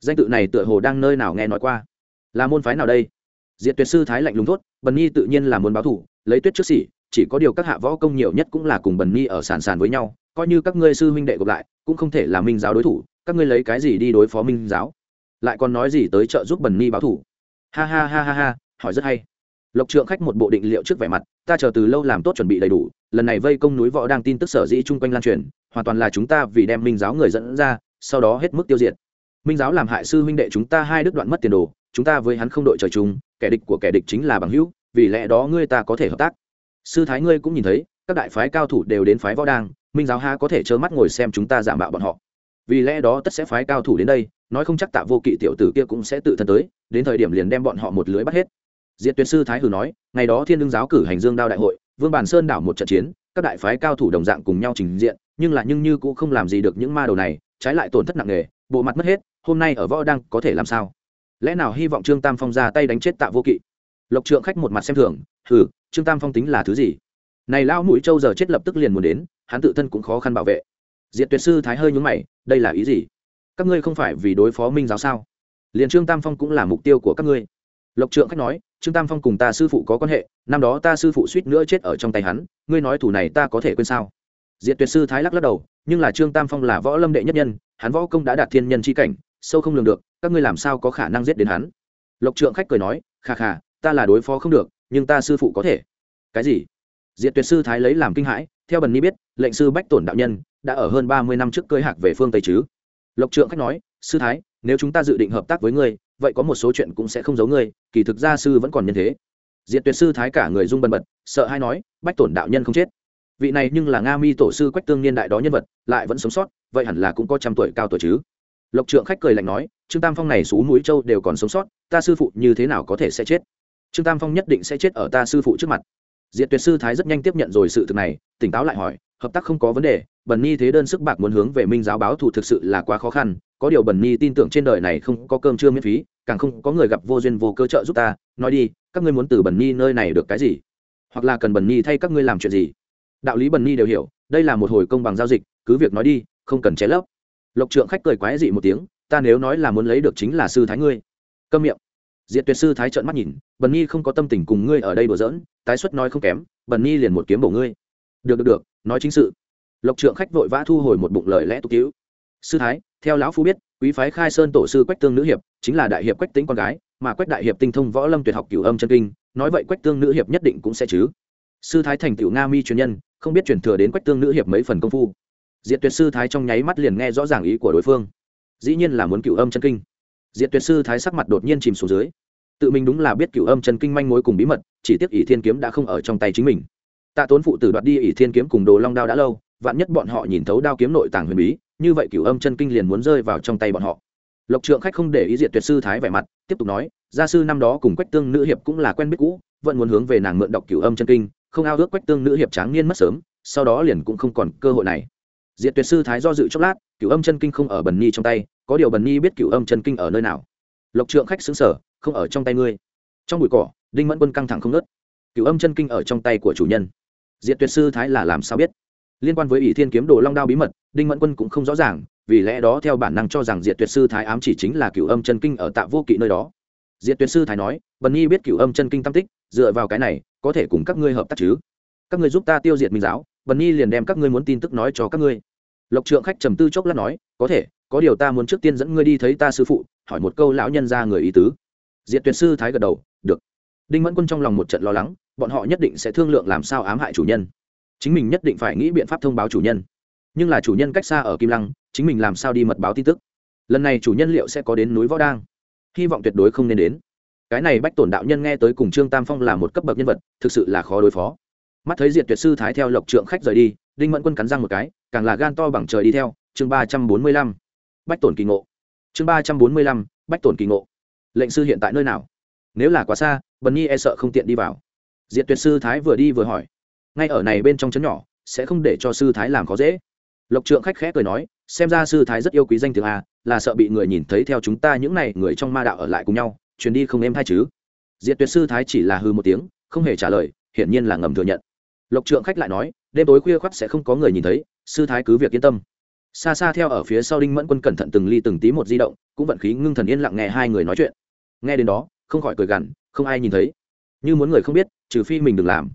Danh tự này tựa hồ đang nơi nào nghe nói qua. Là môn phái nào đây? Diệt tuyệt sư thái lạnh lùng thốt, bần nhi tự nhiên là muốn báo thù, lấy tuyết trước xỉ chỉ có điều các hạ võ công nhiều nhất cũng là cùng bần nhi ở sàn sàn với nhau, coi như các ngươi sư huynh đệ gộp lại, cũng không thể là minh giáo đối thủ, các ngươi lấy cái gì đi đối phó minh giáo? Lại còn nói gì tới trợ giúp bần nhi báo thủ ha ha ha ha ha, hỏi rất hay. Lộc trượng khách một bộ định liệu trước vẻ mặt, ta chờ từ lâu làm tốt chuẩn bị đầy đủ, lần này vây công núi võ đang tin tức sở dĩ chung quanh lan truyền, hoàn toàn là chúng ta vì đem minh giáo người dẫn ra sau đó hết mức tiêu diệt. Minh giáo làm hại sư huynh đệ chúng ta hai đứt đoạn mất tiền đồ, chúng ta với hắn không đội trời chung, kẻ địch của kẻ địch chính là bằng hữu, vì lẽ đó ngươi ta có thể hợp tác. Sư thái ngươi cũng nhìn thấy, các đại phái cao thủ đều đến phái võ đang, minh giáo ha có thể trơ mắt ngồi xem chúng ta giả mạo bọn họ. Vì lẽ đó tất sẽ phái cao thủ đến đây, nói không chắc tạ vô kỵ tiểu tử kia cũng sẽ tự thân tới, đến thời điểm liền đem bọn họ một lưới bắt hết. Diệt tuyệt sư thái hử nói, ngày đó thiên đương giáo cử hành dương đao đại hội, vương bản sơn đảo một trận chiến, các đại phái cao thủ đồng dạng cùng nhau trình diện, nhưng là nhưng như cũng không làm gì được những ma đầu này trái lại tổn thất nặng nề, bộ mặt mất hết, hôm nay ở võ đang có thể làm sao? Lẽ nào hy vọng trương tam phong ra tay đánh chết tạ vô kỵ? Lộc trượng khách một mặt xem thường hử trương tam phong tính là thứ gì? Này lão mũi trâu giờ chết lập tức liền muốn đến, hắn tự thân cũng khó khăn bảo vệ. Diệt tuyệt sư thái hơi nhúng mày, đây là ý gì? Các ngươi không phải vì đối phó minh giáo sao? Liền trương tam phong cũng là mục tiêu của các ngươi. Lộc trượng khách nói, trương tam phong cùng ta sư phụ có quan hệ, năm đó ta sư phụ suýt nữa chết ở trong tay hắn, ngươi nói thủ này ta có thể quên sao? Diệt tuyệt sư thái lắc lắc đầu nhưng là trương tam phong là võ lâm đệ nhất nhân, hắn võ công đã đạt thiên nhân c h i cảnh, sâu không lường được, các ngươi làm sao có khả năng giết đến hắn? Lộc trượng khách cười nói khà khà ta là đối phó không được, nhưng ta sư phụ có thể. Cái gì? Diệt tuyệt sư thái lấy làm kinh hãi, theo bần ni biết, lệnh sư bách tổn đạo nhân đã ở hơn ba mươi năm trước cơi hạc về phương tây chứ. Lộc trượng khách nói, sư thái, nếu chúng ta dự định hợp tác với ngươi, vậy có một số chuyện cũng sẽ không giấu ngươi, kỳ thực gia sư vẫn còn nhân thế. Diện tuyệt sư thái cả người rung bần bật, sợ hay nói, bách tổn đạo nhân không chết vị này nhưng là nga mi tổ sư quách tương niên đại đó nhân vật, lại vẫn sống sót, vậy hẳn là cũng có trăm tuổi cao tuổi chứ. Lộc trượng khách cười lạnh nói, trương tam phong này xú núi châu đều còn sống sót, ta sư phụ như thế nào có thể sẽ chết? Trương tam phong nhất định sẽ chết ở ta sư phụ trước mặt. Diệt tuyệt sư thái rất nhanh tiếp nhận rồi sự thực này, tỉnh táo lại hỏi, hợp tác không có vấn đề, bần ni thế đơn sức bạc muốn hướng về minh giáo báo thù thực sự là quá khó khăn, có điều bần ni tin tưởng trên đời này không có cơm trưa miễn phí, càng không có người gặp vô duyên vô cơ trợ giúp ta, nói đi, các ngươi muốn từ bần ni nơi này được cái gì? Hoặc là cần bần ni thay các ngươi làm chuyện gì? Đạo lý bần ni đều hiểu, đây là một hồi công bằng giao dịch, cứ việc nói đi, không cần che lấp. Lộc trượng khách cười quái dị một tiếng, ta nếu nói là muốn lấy được chính là sư thái ngươi. Câm miệng. Diệt tuyệt sư thái trợn mắt nhìn, bần ni không có tâm tình cùng ngươi ở đây đùa giỡn, tái xuất nói không kém, bần ni liền một kiếm bổ ngươi. Được được được, nói chính sự. Lộc trượng khách vội vã thu hồi một bụng lời lẽ tục cứu sư thái, theo lão phu biết, quý phái khai sơn tổ sư quách tương nữ hiệp, chính là đại hiệp quách tính con gái, mà quách đại hiệp tinh thông võ lâm tuyệt học cửu âm chân kinh, nói vậy quách tương nữ hiệp nhất định cũng sẽ chứ. Sư thái thành tựu nga mi truyền nhân không biết truyền thừa đến quách tương nữ hiệp mấy phần công phu. Diệt tuyệt sư thái trong nháy mắt liền nghe rõ ràng ý của đối phương. Dĩ nhiên là muốn cửu âm chân kinh. Diệt tuyệt sư thái sắc mặt đột nhiên chìm xuống dưới. Tự mình đúng là biết cửu âm chân kinh manh mối cùng bí mật, chỉ tiếc ỷ thiên kiếm đã không ở trong tay chính mình. Tạ tốn phụ tử đoạt đi ỷ thiên kiếm cùng đồ long đao đã lâu, vạn nhất bọn họ nhìn thấu đao kiếm nội tàng huyền bí, như vậy cửu âm chân kinh liền muốn rơi vào trong tay bọn họ. Lộc trượng khách không để ý diệt tuyệt sư thái vẻ mặt, tiếp tục nói, gia sư năm đó cùng quách tương nữ hiệp cũng là quen biết cũ, vẫn muốn hướng về nàng mượn đọc cửu âm chân kinh không ao ước quách tương nữ hiệp tráng niên mất sớm, sau đó liền cũng không còn cơ hội này. Diệt tuyệt sư thái do dự chốc lát, cửu âm chân kinh không ở bần nhi trong tay, có điều bần nhi biết cửu âm chân kinh ở nơi nào. Lộc trượng khách xứng sở, không ở trong tay ngươi. Trong bụi cỏ, đinh mẫn quân căng thẳng không nớt cửu âm chân kinh ở trong tay của chủ nhân. Diệt tuyệt sư thái là làm sao biết? Liên quan với ỷ thiên kiếm đồ long đao bí mật, đinh mẫn quân cũng không rõ ràng, vì lẽ đó theo bản năng cho rằng diệt tuyệt sư thái ám chỉ chính là cửu âm chân kinh ở tạ vô kỵ nơi đó. Diệt tuyệt sư thái nói, bần nhi biết cửu âm chân kinh tam tích, dựa vào cái này có thể cùng các ngươi hợp tác chứ? Các ngươi giúp ta tiêu diệt minh giáo, Vân nhi liền đem các ngươi muốn tin tức nói cho các ngươi. Lộc trượng khách trầm tư chốc lát nói, có thể, có điều ta muốn trước tiên dẫn ngươi đi thấy ta sư phụ, hỏi một câu lão nhân ra người ý tứ. Diệt tuyệt sư thái gật đầu, được. Đinh mẫn quân trong lòng một trận lo lắng, bọn họ nhất định sẽ thương lượng làm sao ám hại chủ nhân. Chính mình nhất định phải nghĩ biện pháp thông báo chủ nhân. Nhưng là chủ nhân cách xa ở kim lăng, chính mình làm sao đi mật báo tin tức? Lần này chủ nhân liệu sẽ có đến núi võ đang? Hy vọng tuyệt đối không nên đến cái này bách tổn đạo nhân nghe tới cùng trương tam phong là một cấp bậc nhân vật, thực sự là khó đối phó. Mắt thấy diệt tuyệt sư thái theo lộc trượng khách rời đi, đinh mẫn quân cắn răng một cái, càng là gan to bằng trời đi theo. Chương ba trăm bốn mươi lăm. Bách tổn kỳ ngộ. Chương ba trăm bốn mươi lăm. Bách tổn kỳ ngộ. Lệnh sư hiện tại nơi nào? Nếu là quá xa, bần nhi e sợ không tiện đi vào. Diệt tuyệt sư thái vừa đi vừa hỏi. Ngay ở này bên trong chấn nhỏ, sẽ không để cho sư thái làm khó dễ. Lộc trượng khách khẽ cười nói, xem ra sư thái rất yêu quý danh tiếng a, là sợ bị người nhìn thấy theo chúng ta những n à y người trong ma đạo ở lại cùng nhau chuyến đi không êm thay chứ? Diệt tuyệt sư thái chỉ là hư một tiếng, không hề trả lời, hiển nhiên là ngầm thừa nhận. Lộc trượng khách lại nói, đêm tối khuya khoắt sẽ không có người nhìn thấy, sư thái cứ việc yên tâm. Xa xa theo ở phía sau đinh mẫn quân cẩn thận từng ly từng tí một di động, cũng vận khí ngưng thần yên lặng nghe hai người nói chuyện. Nghe đến đó, không khỏi cười gằn, không ai nhìn thấy. Như muốn người không biết, trừ phi mình đừng làm.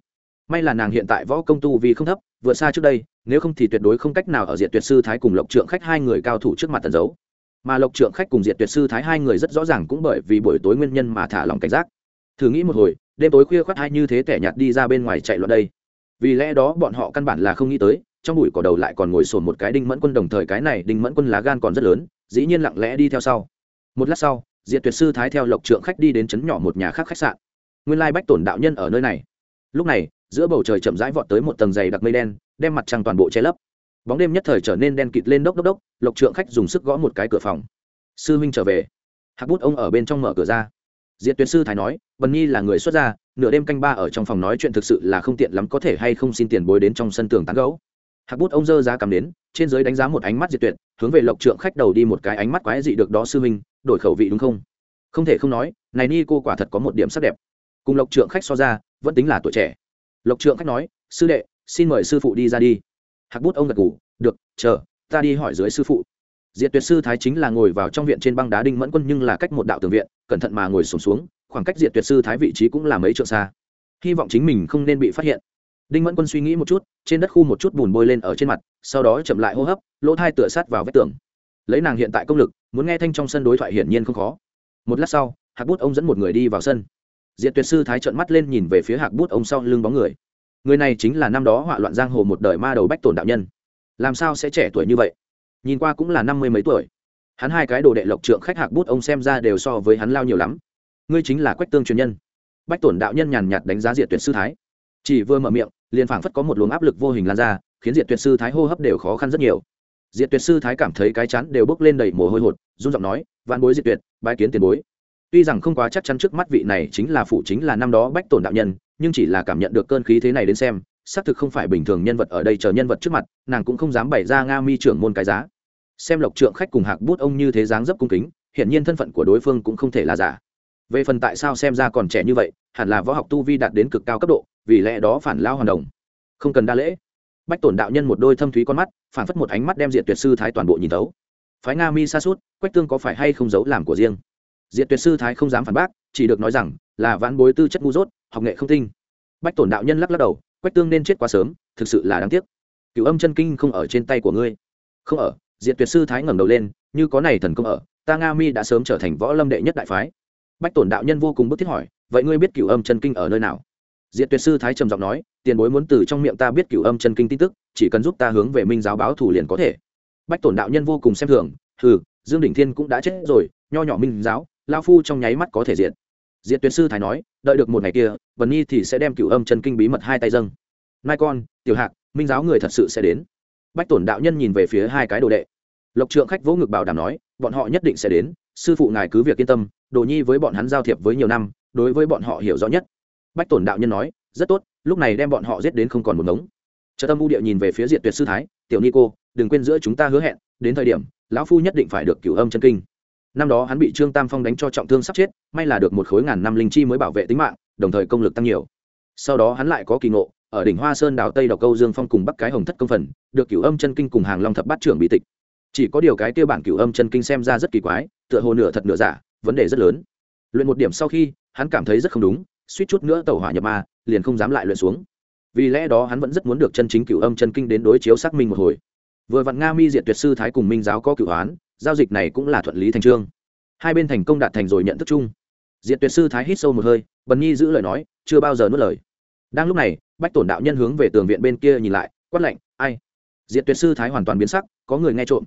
May là nàng hiện tại võ công tu vì không thấp, vượt xa trước đây, nếu không thì tuyệt đối không cách nào ở diện tuyệt sư thái cùng lộc trượng khách hai người cao thủ trước mặt tần giấu mà lộc trượng khách cùng diệt tuyệt sư thái hai người rất rõ ràng cũng bởi vì buổi tối nguyên nhân mà thả lòng cảnh giác. Thử nghĩ một hồi, đêm tối khuya khoác hai như thế kẻ nhạt đi ra bên ngoài chạy loạn đây. Vì lẽ đó bọn họ căn bản là không nghĩ tới, trong bụi cỏ đầu lại còn ngồi sồn một cái đinh mẫn quân đồng thời cái này đinh mẫn quân lá gan còn rất lớn, dĩ nhiên lặng lẽ đi theo sau. Một lát sau, diệt tuyệt sư thái theo lộc trượng khách đi đến chấn nhỏ một nhà khác khách sạn. Nguyên lai bách tổn đạo nhân ở nơi này. Lúc này, giữa bầu trời chậm rãi vọt tới một tầng dày đặc mây đen, đem mặt trăng toàn bộ che lấp bóng đêm nhất thời trở nên đen kịt lên đốc đốc đốc, lộc trượng khách dùng sức gõ một cái cửa phòng. Sư huynh trở về. Hạc bút ông ở bên trong mở cửa ra. Diệt tuyệt sư thái nói bần nhi là người xuất gia, nửa đêm canh ba ở trong phòng nói chuyện thực sự là không tiện lắm, có thể hay không xin tiền bối đến trong sân tường tán gấu hạc bút ông dơ giá cầm đến, trên giới đánh giá một ánh mắt diệt tuyệt, hướng về lộc trượng khách đầu đi một cái ánh mắt quái dị được đó, sư huynh, đổi khẩu vị đúng không? Không thể không nói, này ni cô quả thật có một điểm sắc đẹp. Cùng lộc trượng khách so ra, vẫn tính là tuổi trẻ. Lộc trượng khách nói, sư đệ, xin mời sư phụ đi ra đi hạc bút ông gật ngủ được chờ ta đi hỏi dưới sư phụ. Diệt tuyệt sư thái chính là ngồi vào trong viện trên băng đá đinh mẫn quân nhưng là cách một đạo tường viện cẩn thận mà ngồi sùng xuống, xuống khoảng cách diệt tuyệt sư thái vị trí cũng là mấy trượng xa. Hy vọng chính mình không nên bị phát hiện. Đinh mẫn quân suy nghĩ một chút trên đất khu một chút bùn bôi lên ở trên mặt sau đó chậm lại hô hấp lỗ thai tựa sát vào vách tường. Lấy nàng hiện tại công lực muốn nghe thanh trong sân đối thoại hiển nhiên không khó. Một lát sau hạc bút ông dẫn một người đi vào sân. Diệt tuyệt sư thái trợn mắt lên nhìn về phía hạc bút ông sau lưng bóng người người này chính là năm đó họa loạn giang hồ một đời ma đầu bách tổn đạo nhân. Làm sao sẽ trẻ tuổi như vậy? Nhìn qua cũng là năm mươi mấy tuổi. Hắn hai cái đồ đệ lộc trượng khách hạc bút ông xem ra đều so với hắn lao nhiều lắm. Ngươi chính là quách tương truyền nhân. Bách tổn đạo nhân nhàn nhạt đánh giá diệt tuyệt sư thái. Chỉ vừa mở miệng, liền phảng phất có một luồng áp lực vô hình lan ra, khiến diệt tuyệt sư thái hô hấp đều khó khăn rất nhiều. Diệt tuyệt sư thái cảm thấy cái chắn đều bốc lên đầy mồ hôi hột, run giọng nói, vạn bối diệt tuyệt, bái kiến tiền bối. Tuy rằng không quá chắc chắn trước mắt vị này chính là phụ chính là năm đó bách tổn đạo nhân nhưng chỉ là cảm nhận được cơn khí thế này đến xem, xác thực không phải bình thường nhân vật ở đây chờ nhân vật trước mặt, nàng cũng không dám bày ra nga mi trưởng môn cái giá. Xem lộc trượng khách cùng hạc bút ông như thế dáng dấp cung kính, hiển nhiên thân phận của đối phương cũng không thể là giả. Về phần tại sao xem ra còn trẻ như vậy, hẳn là võ học tu vi đạt đến cực cao cấp độ, vì lẽ đó phản lao hoàn đồng. Không cần đa lễ. Bách tổn đạo nhân một đôi thâm thúy con mắt phản phất một ánh mắt đem diện tuyệt sư thái toàn bộ nhìn tấu phái nga mi sa sút quách tương có phải hay không giấu làm của riêng? Diện tuyệt sư thái không dám phản bác, chỉ được nói rằng là vãn bối tư chất ngu dốt học nghệ không tinh. Bách tổn đạo nhân lắc lắc đầu, quách tương nên chết quá sớm, thực sự là đáng tiếc. Cựu âm chân kinh không ở trên tay của ngươi. Không ở diện tuyệt sư thái ngẩng đầu lên, như có này thần công ở, ta nga mi đã sớm trở thành võ lâm đệ nhất đại phái. Bách tổn đạo nhân vô cùng bức thiết hỏi, vậy ngươi biết cựu âm chân kinh ở nơi nào? Diện tuyệt sư thái trầm giọng nói, tiền bối muốn từ trong miệng ta biết cựu âm chân kinh tin tức, chỉ cần giúp ta hướng về minh giáo báo thủ liền có thể. Bách tổn đạo nhân vô cùng xem thường, hừ, dương đỉnh thiên cũng đã chết rồi, nho nhỏ minh giáo lao phu trong nháy mắt có thể diện diện tuyệt sư thái nói, đợi được một ngày kia vần nhi thì sẽ đem cựu âm chân kinh bí mật hai tay dâng. Mai con, tiểu hạc, minh giáo người thật sự sẽ đến. Bách tổn đạo nhân nhìn về phía hai cái đồ đệ. Lộc trượng khách vỗ ngực bảo đảm nói, bọn họ nhất định sẽ đến, sư phụ ngài cứ việc yên tâm, đồ nhi với bọn hắn giao thiệp với nhiều năm, đối với bọn họ hiểu rõ nhất. Bách tổn đạo nhân nói, rất tốt, lúc này đem bọn họ giết đến không còn một ngống. Trợ tâm u địa nhìn về phía diện tuyệt sư thái, tiểu ni cô, đừng quên giữa chúng ta hứa hẹn, đến thời điểm, lão phu nhất định phải được cửu âm chân kinh năm đó hắn bị trương tam phong đánh cho trọng thương sắp chết, may là được một khối ngàn năm linh chi mới bảo vệ tính mạng, đồng thời công lực tăng nhiều. Sau đó hắn lại có kỳ ngộ, ở đỉnh hoa sơn đào tây đọc câu dương phong cùng bắc cái hồng thất công phần, được cửu âm chân kinh cùng hàng long thập bát trưởng bị tịch. Chỉ có điều cái kia bản cửu âm chân kinh xem ra rất kỳ quái, tựa hồ nửa thật nửa giả, vấn đề rất lớn. Luyện một điểm sau khi, hắn cảm thấy rất không đúng, suýt chút nữa tàu hỏa nhập ma, liền không dám lại luyện xuống. Vì lẽ đó hắn vẫn rất muốn được chân chính cửu âm chân kinh đến đối chiếu xác minh một hồi. Vừa vặn nga mi diệt tuyệt sư thái cùng minh giáo có cửu hoán giao dịch này cũng là thuận lý thành trương. Hai bên thành công đạt thành rồi nhận thức chung. Diệt tuyệt sư thái hít sâu một hơi, bần nhi giữ lời nói, chưa bao giờ nuốt lời. Đang lúc này, bách tổn đạo nhân hướng về tường viện bên kia nhìn lại, quát lạnh, ai? Diệt tuyệt sư thái hoàn toàn biến sắc, có người nghe trộm.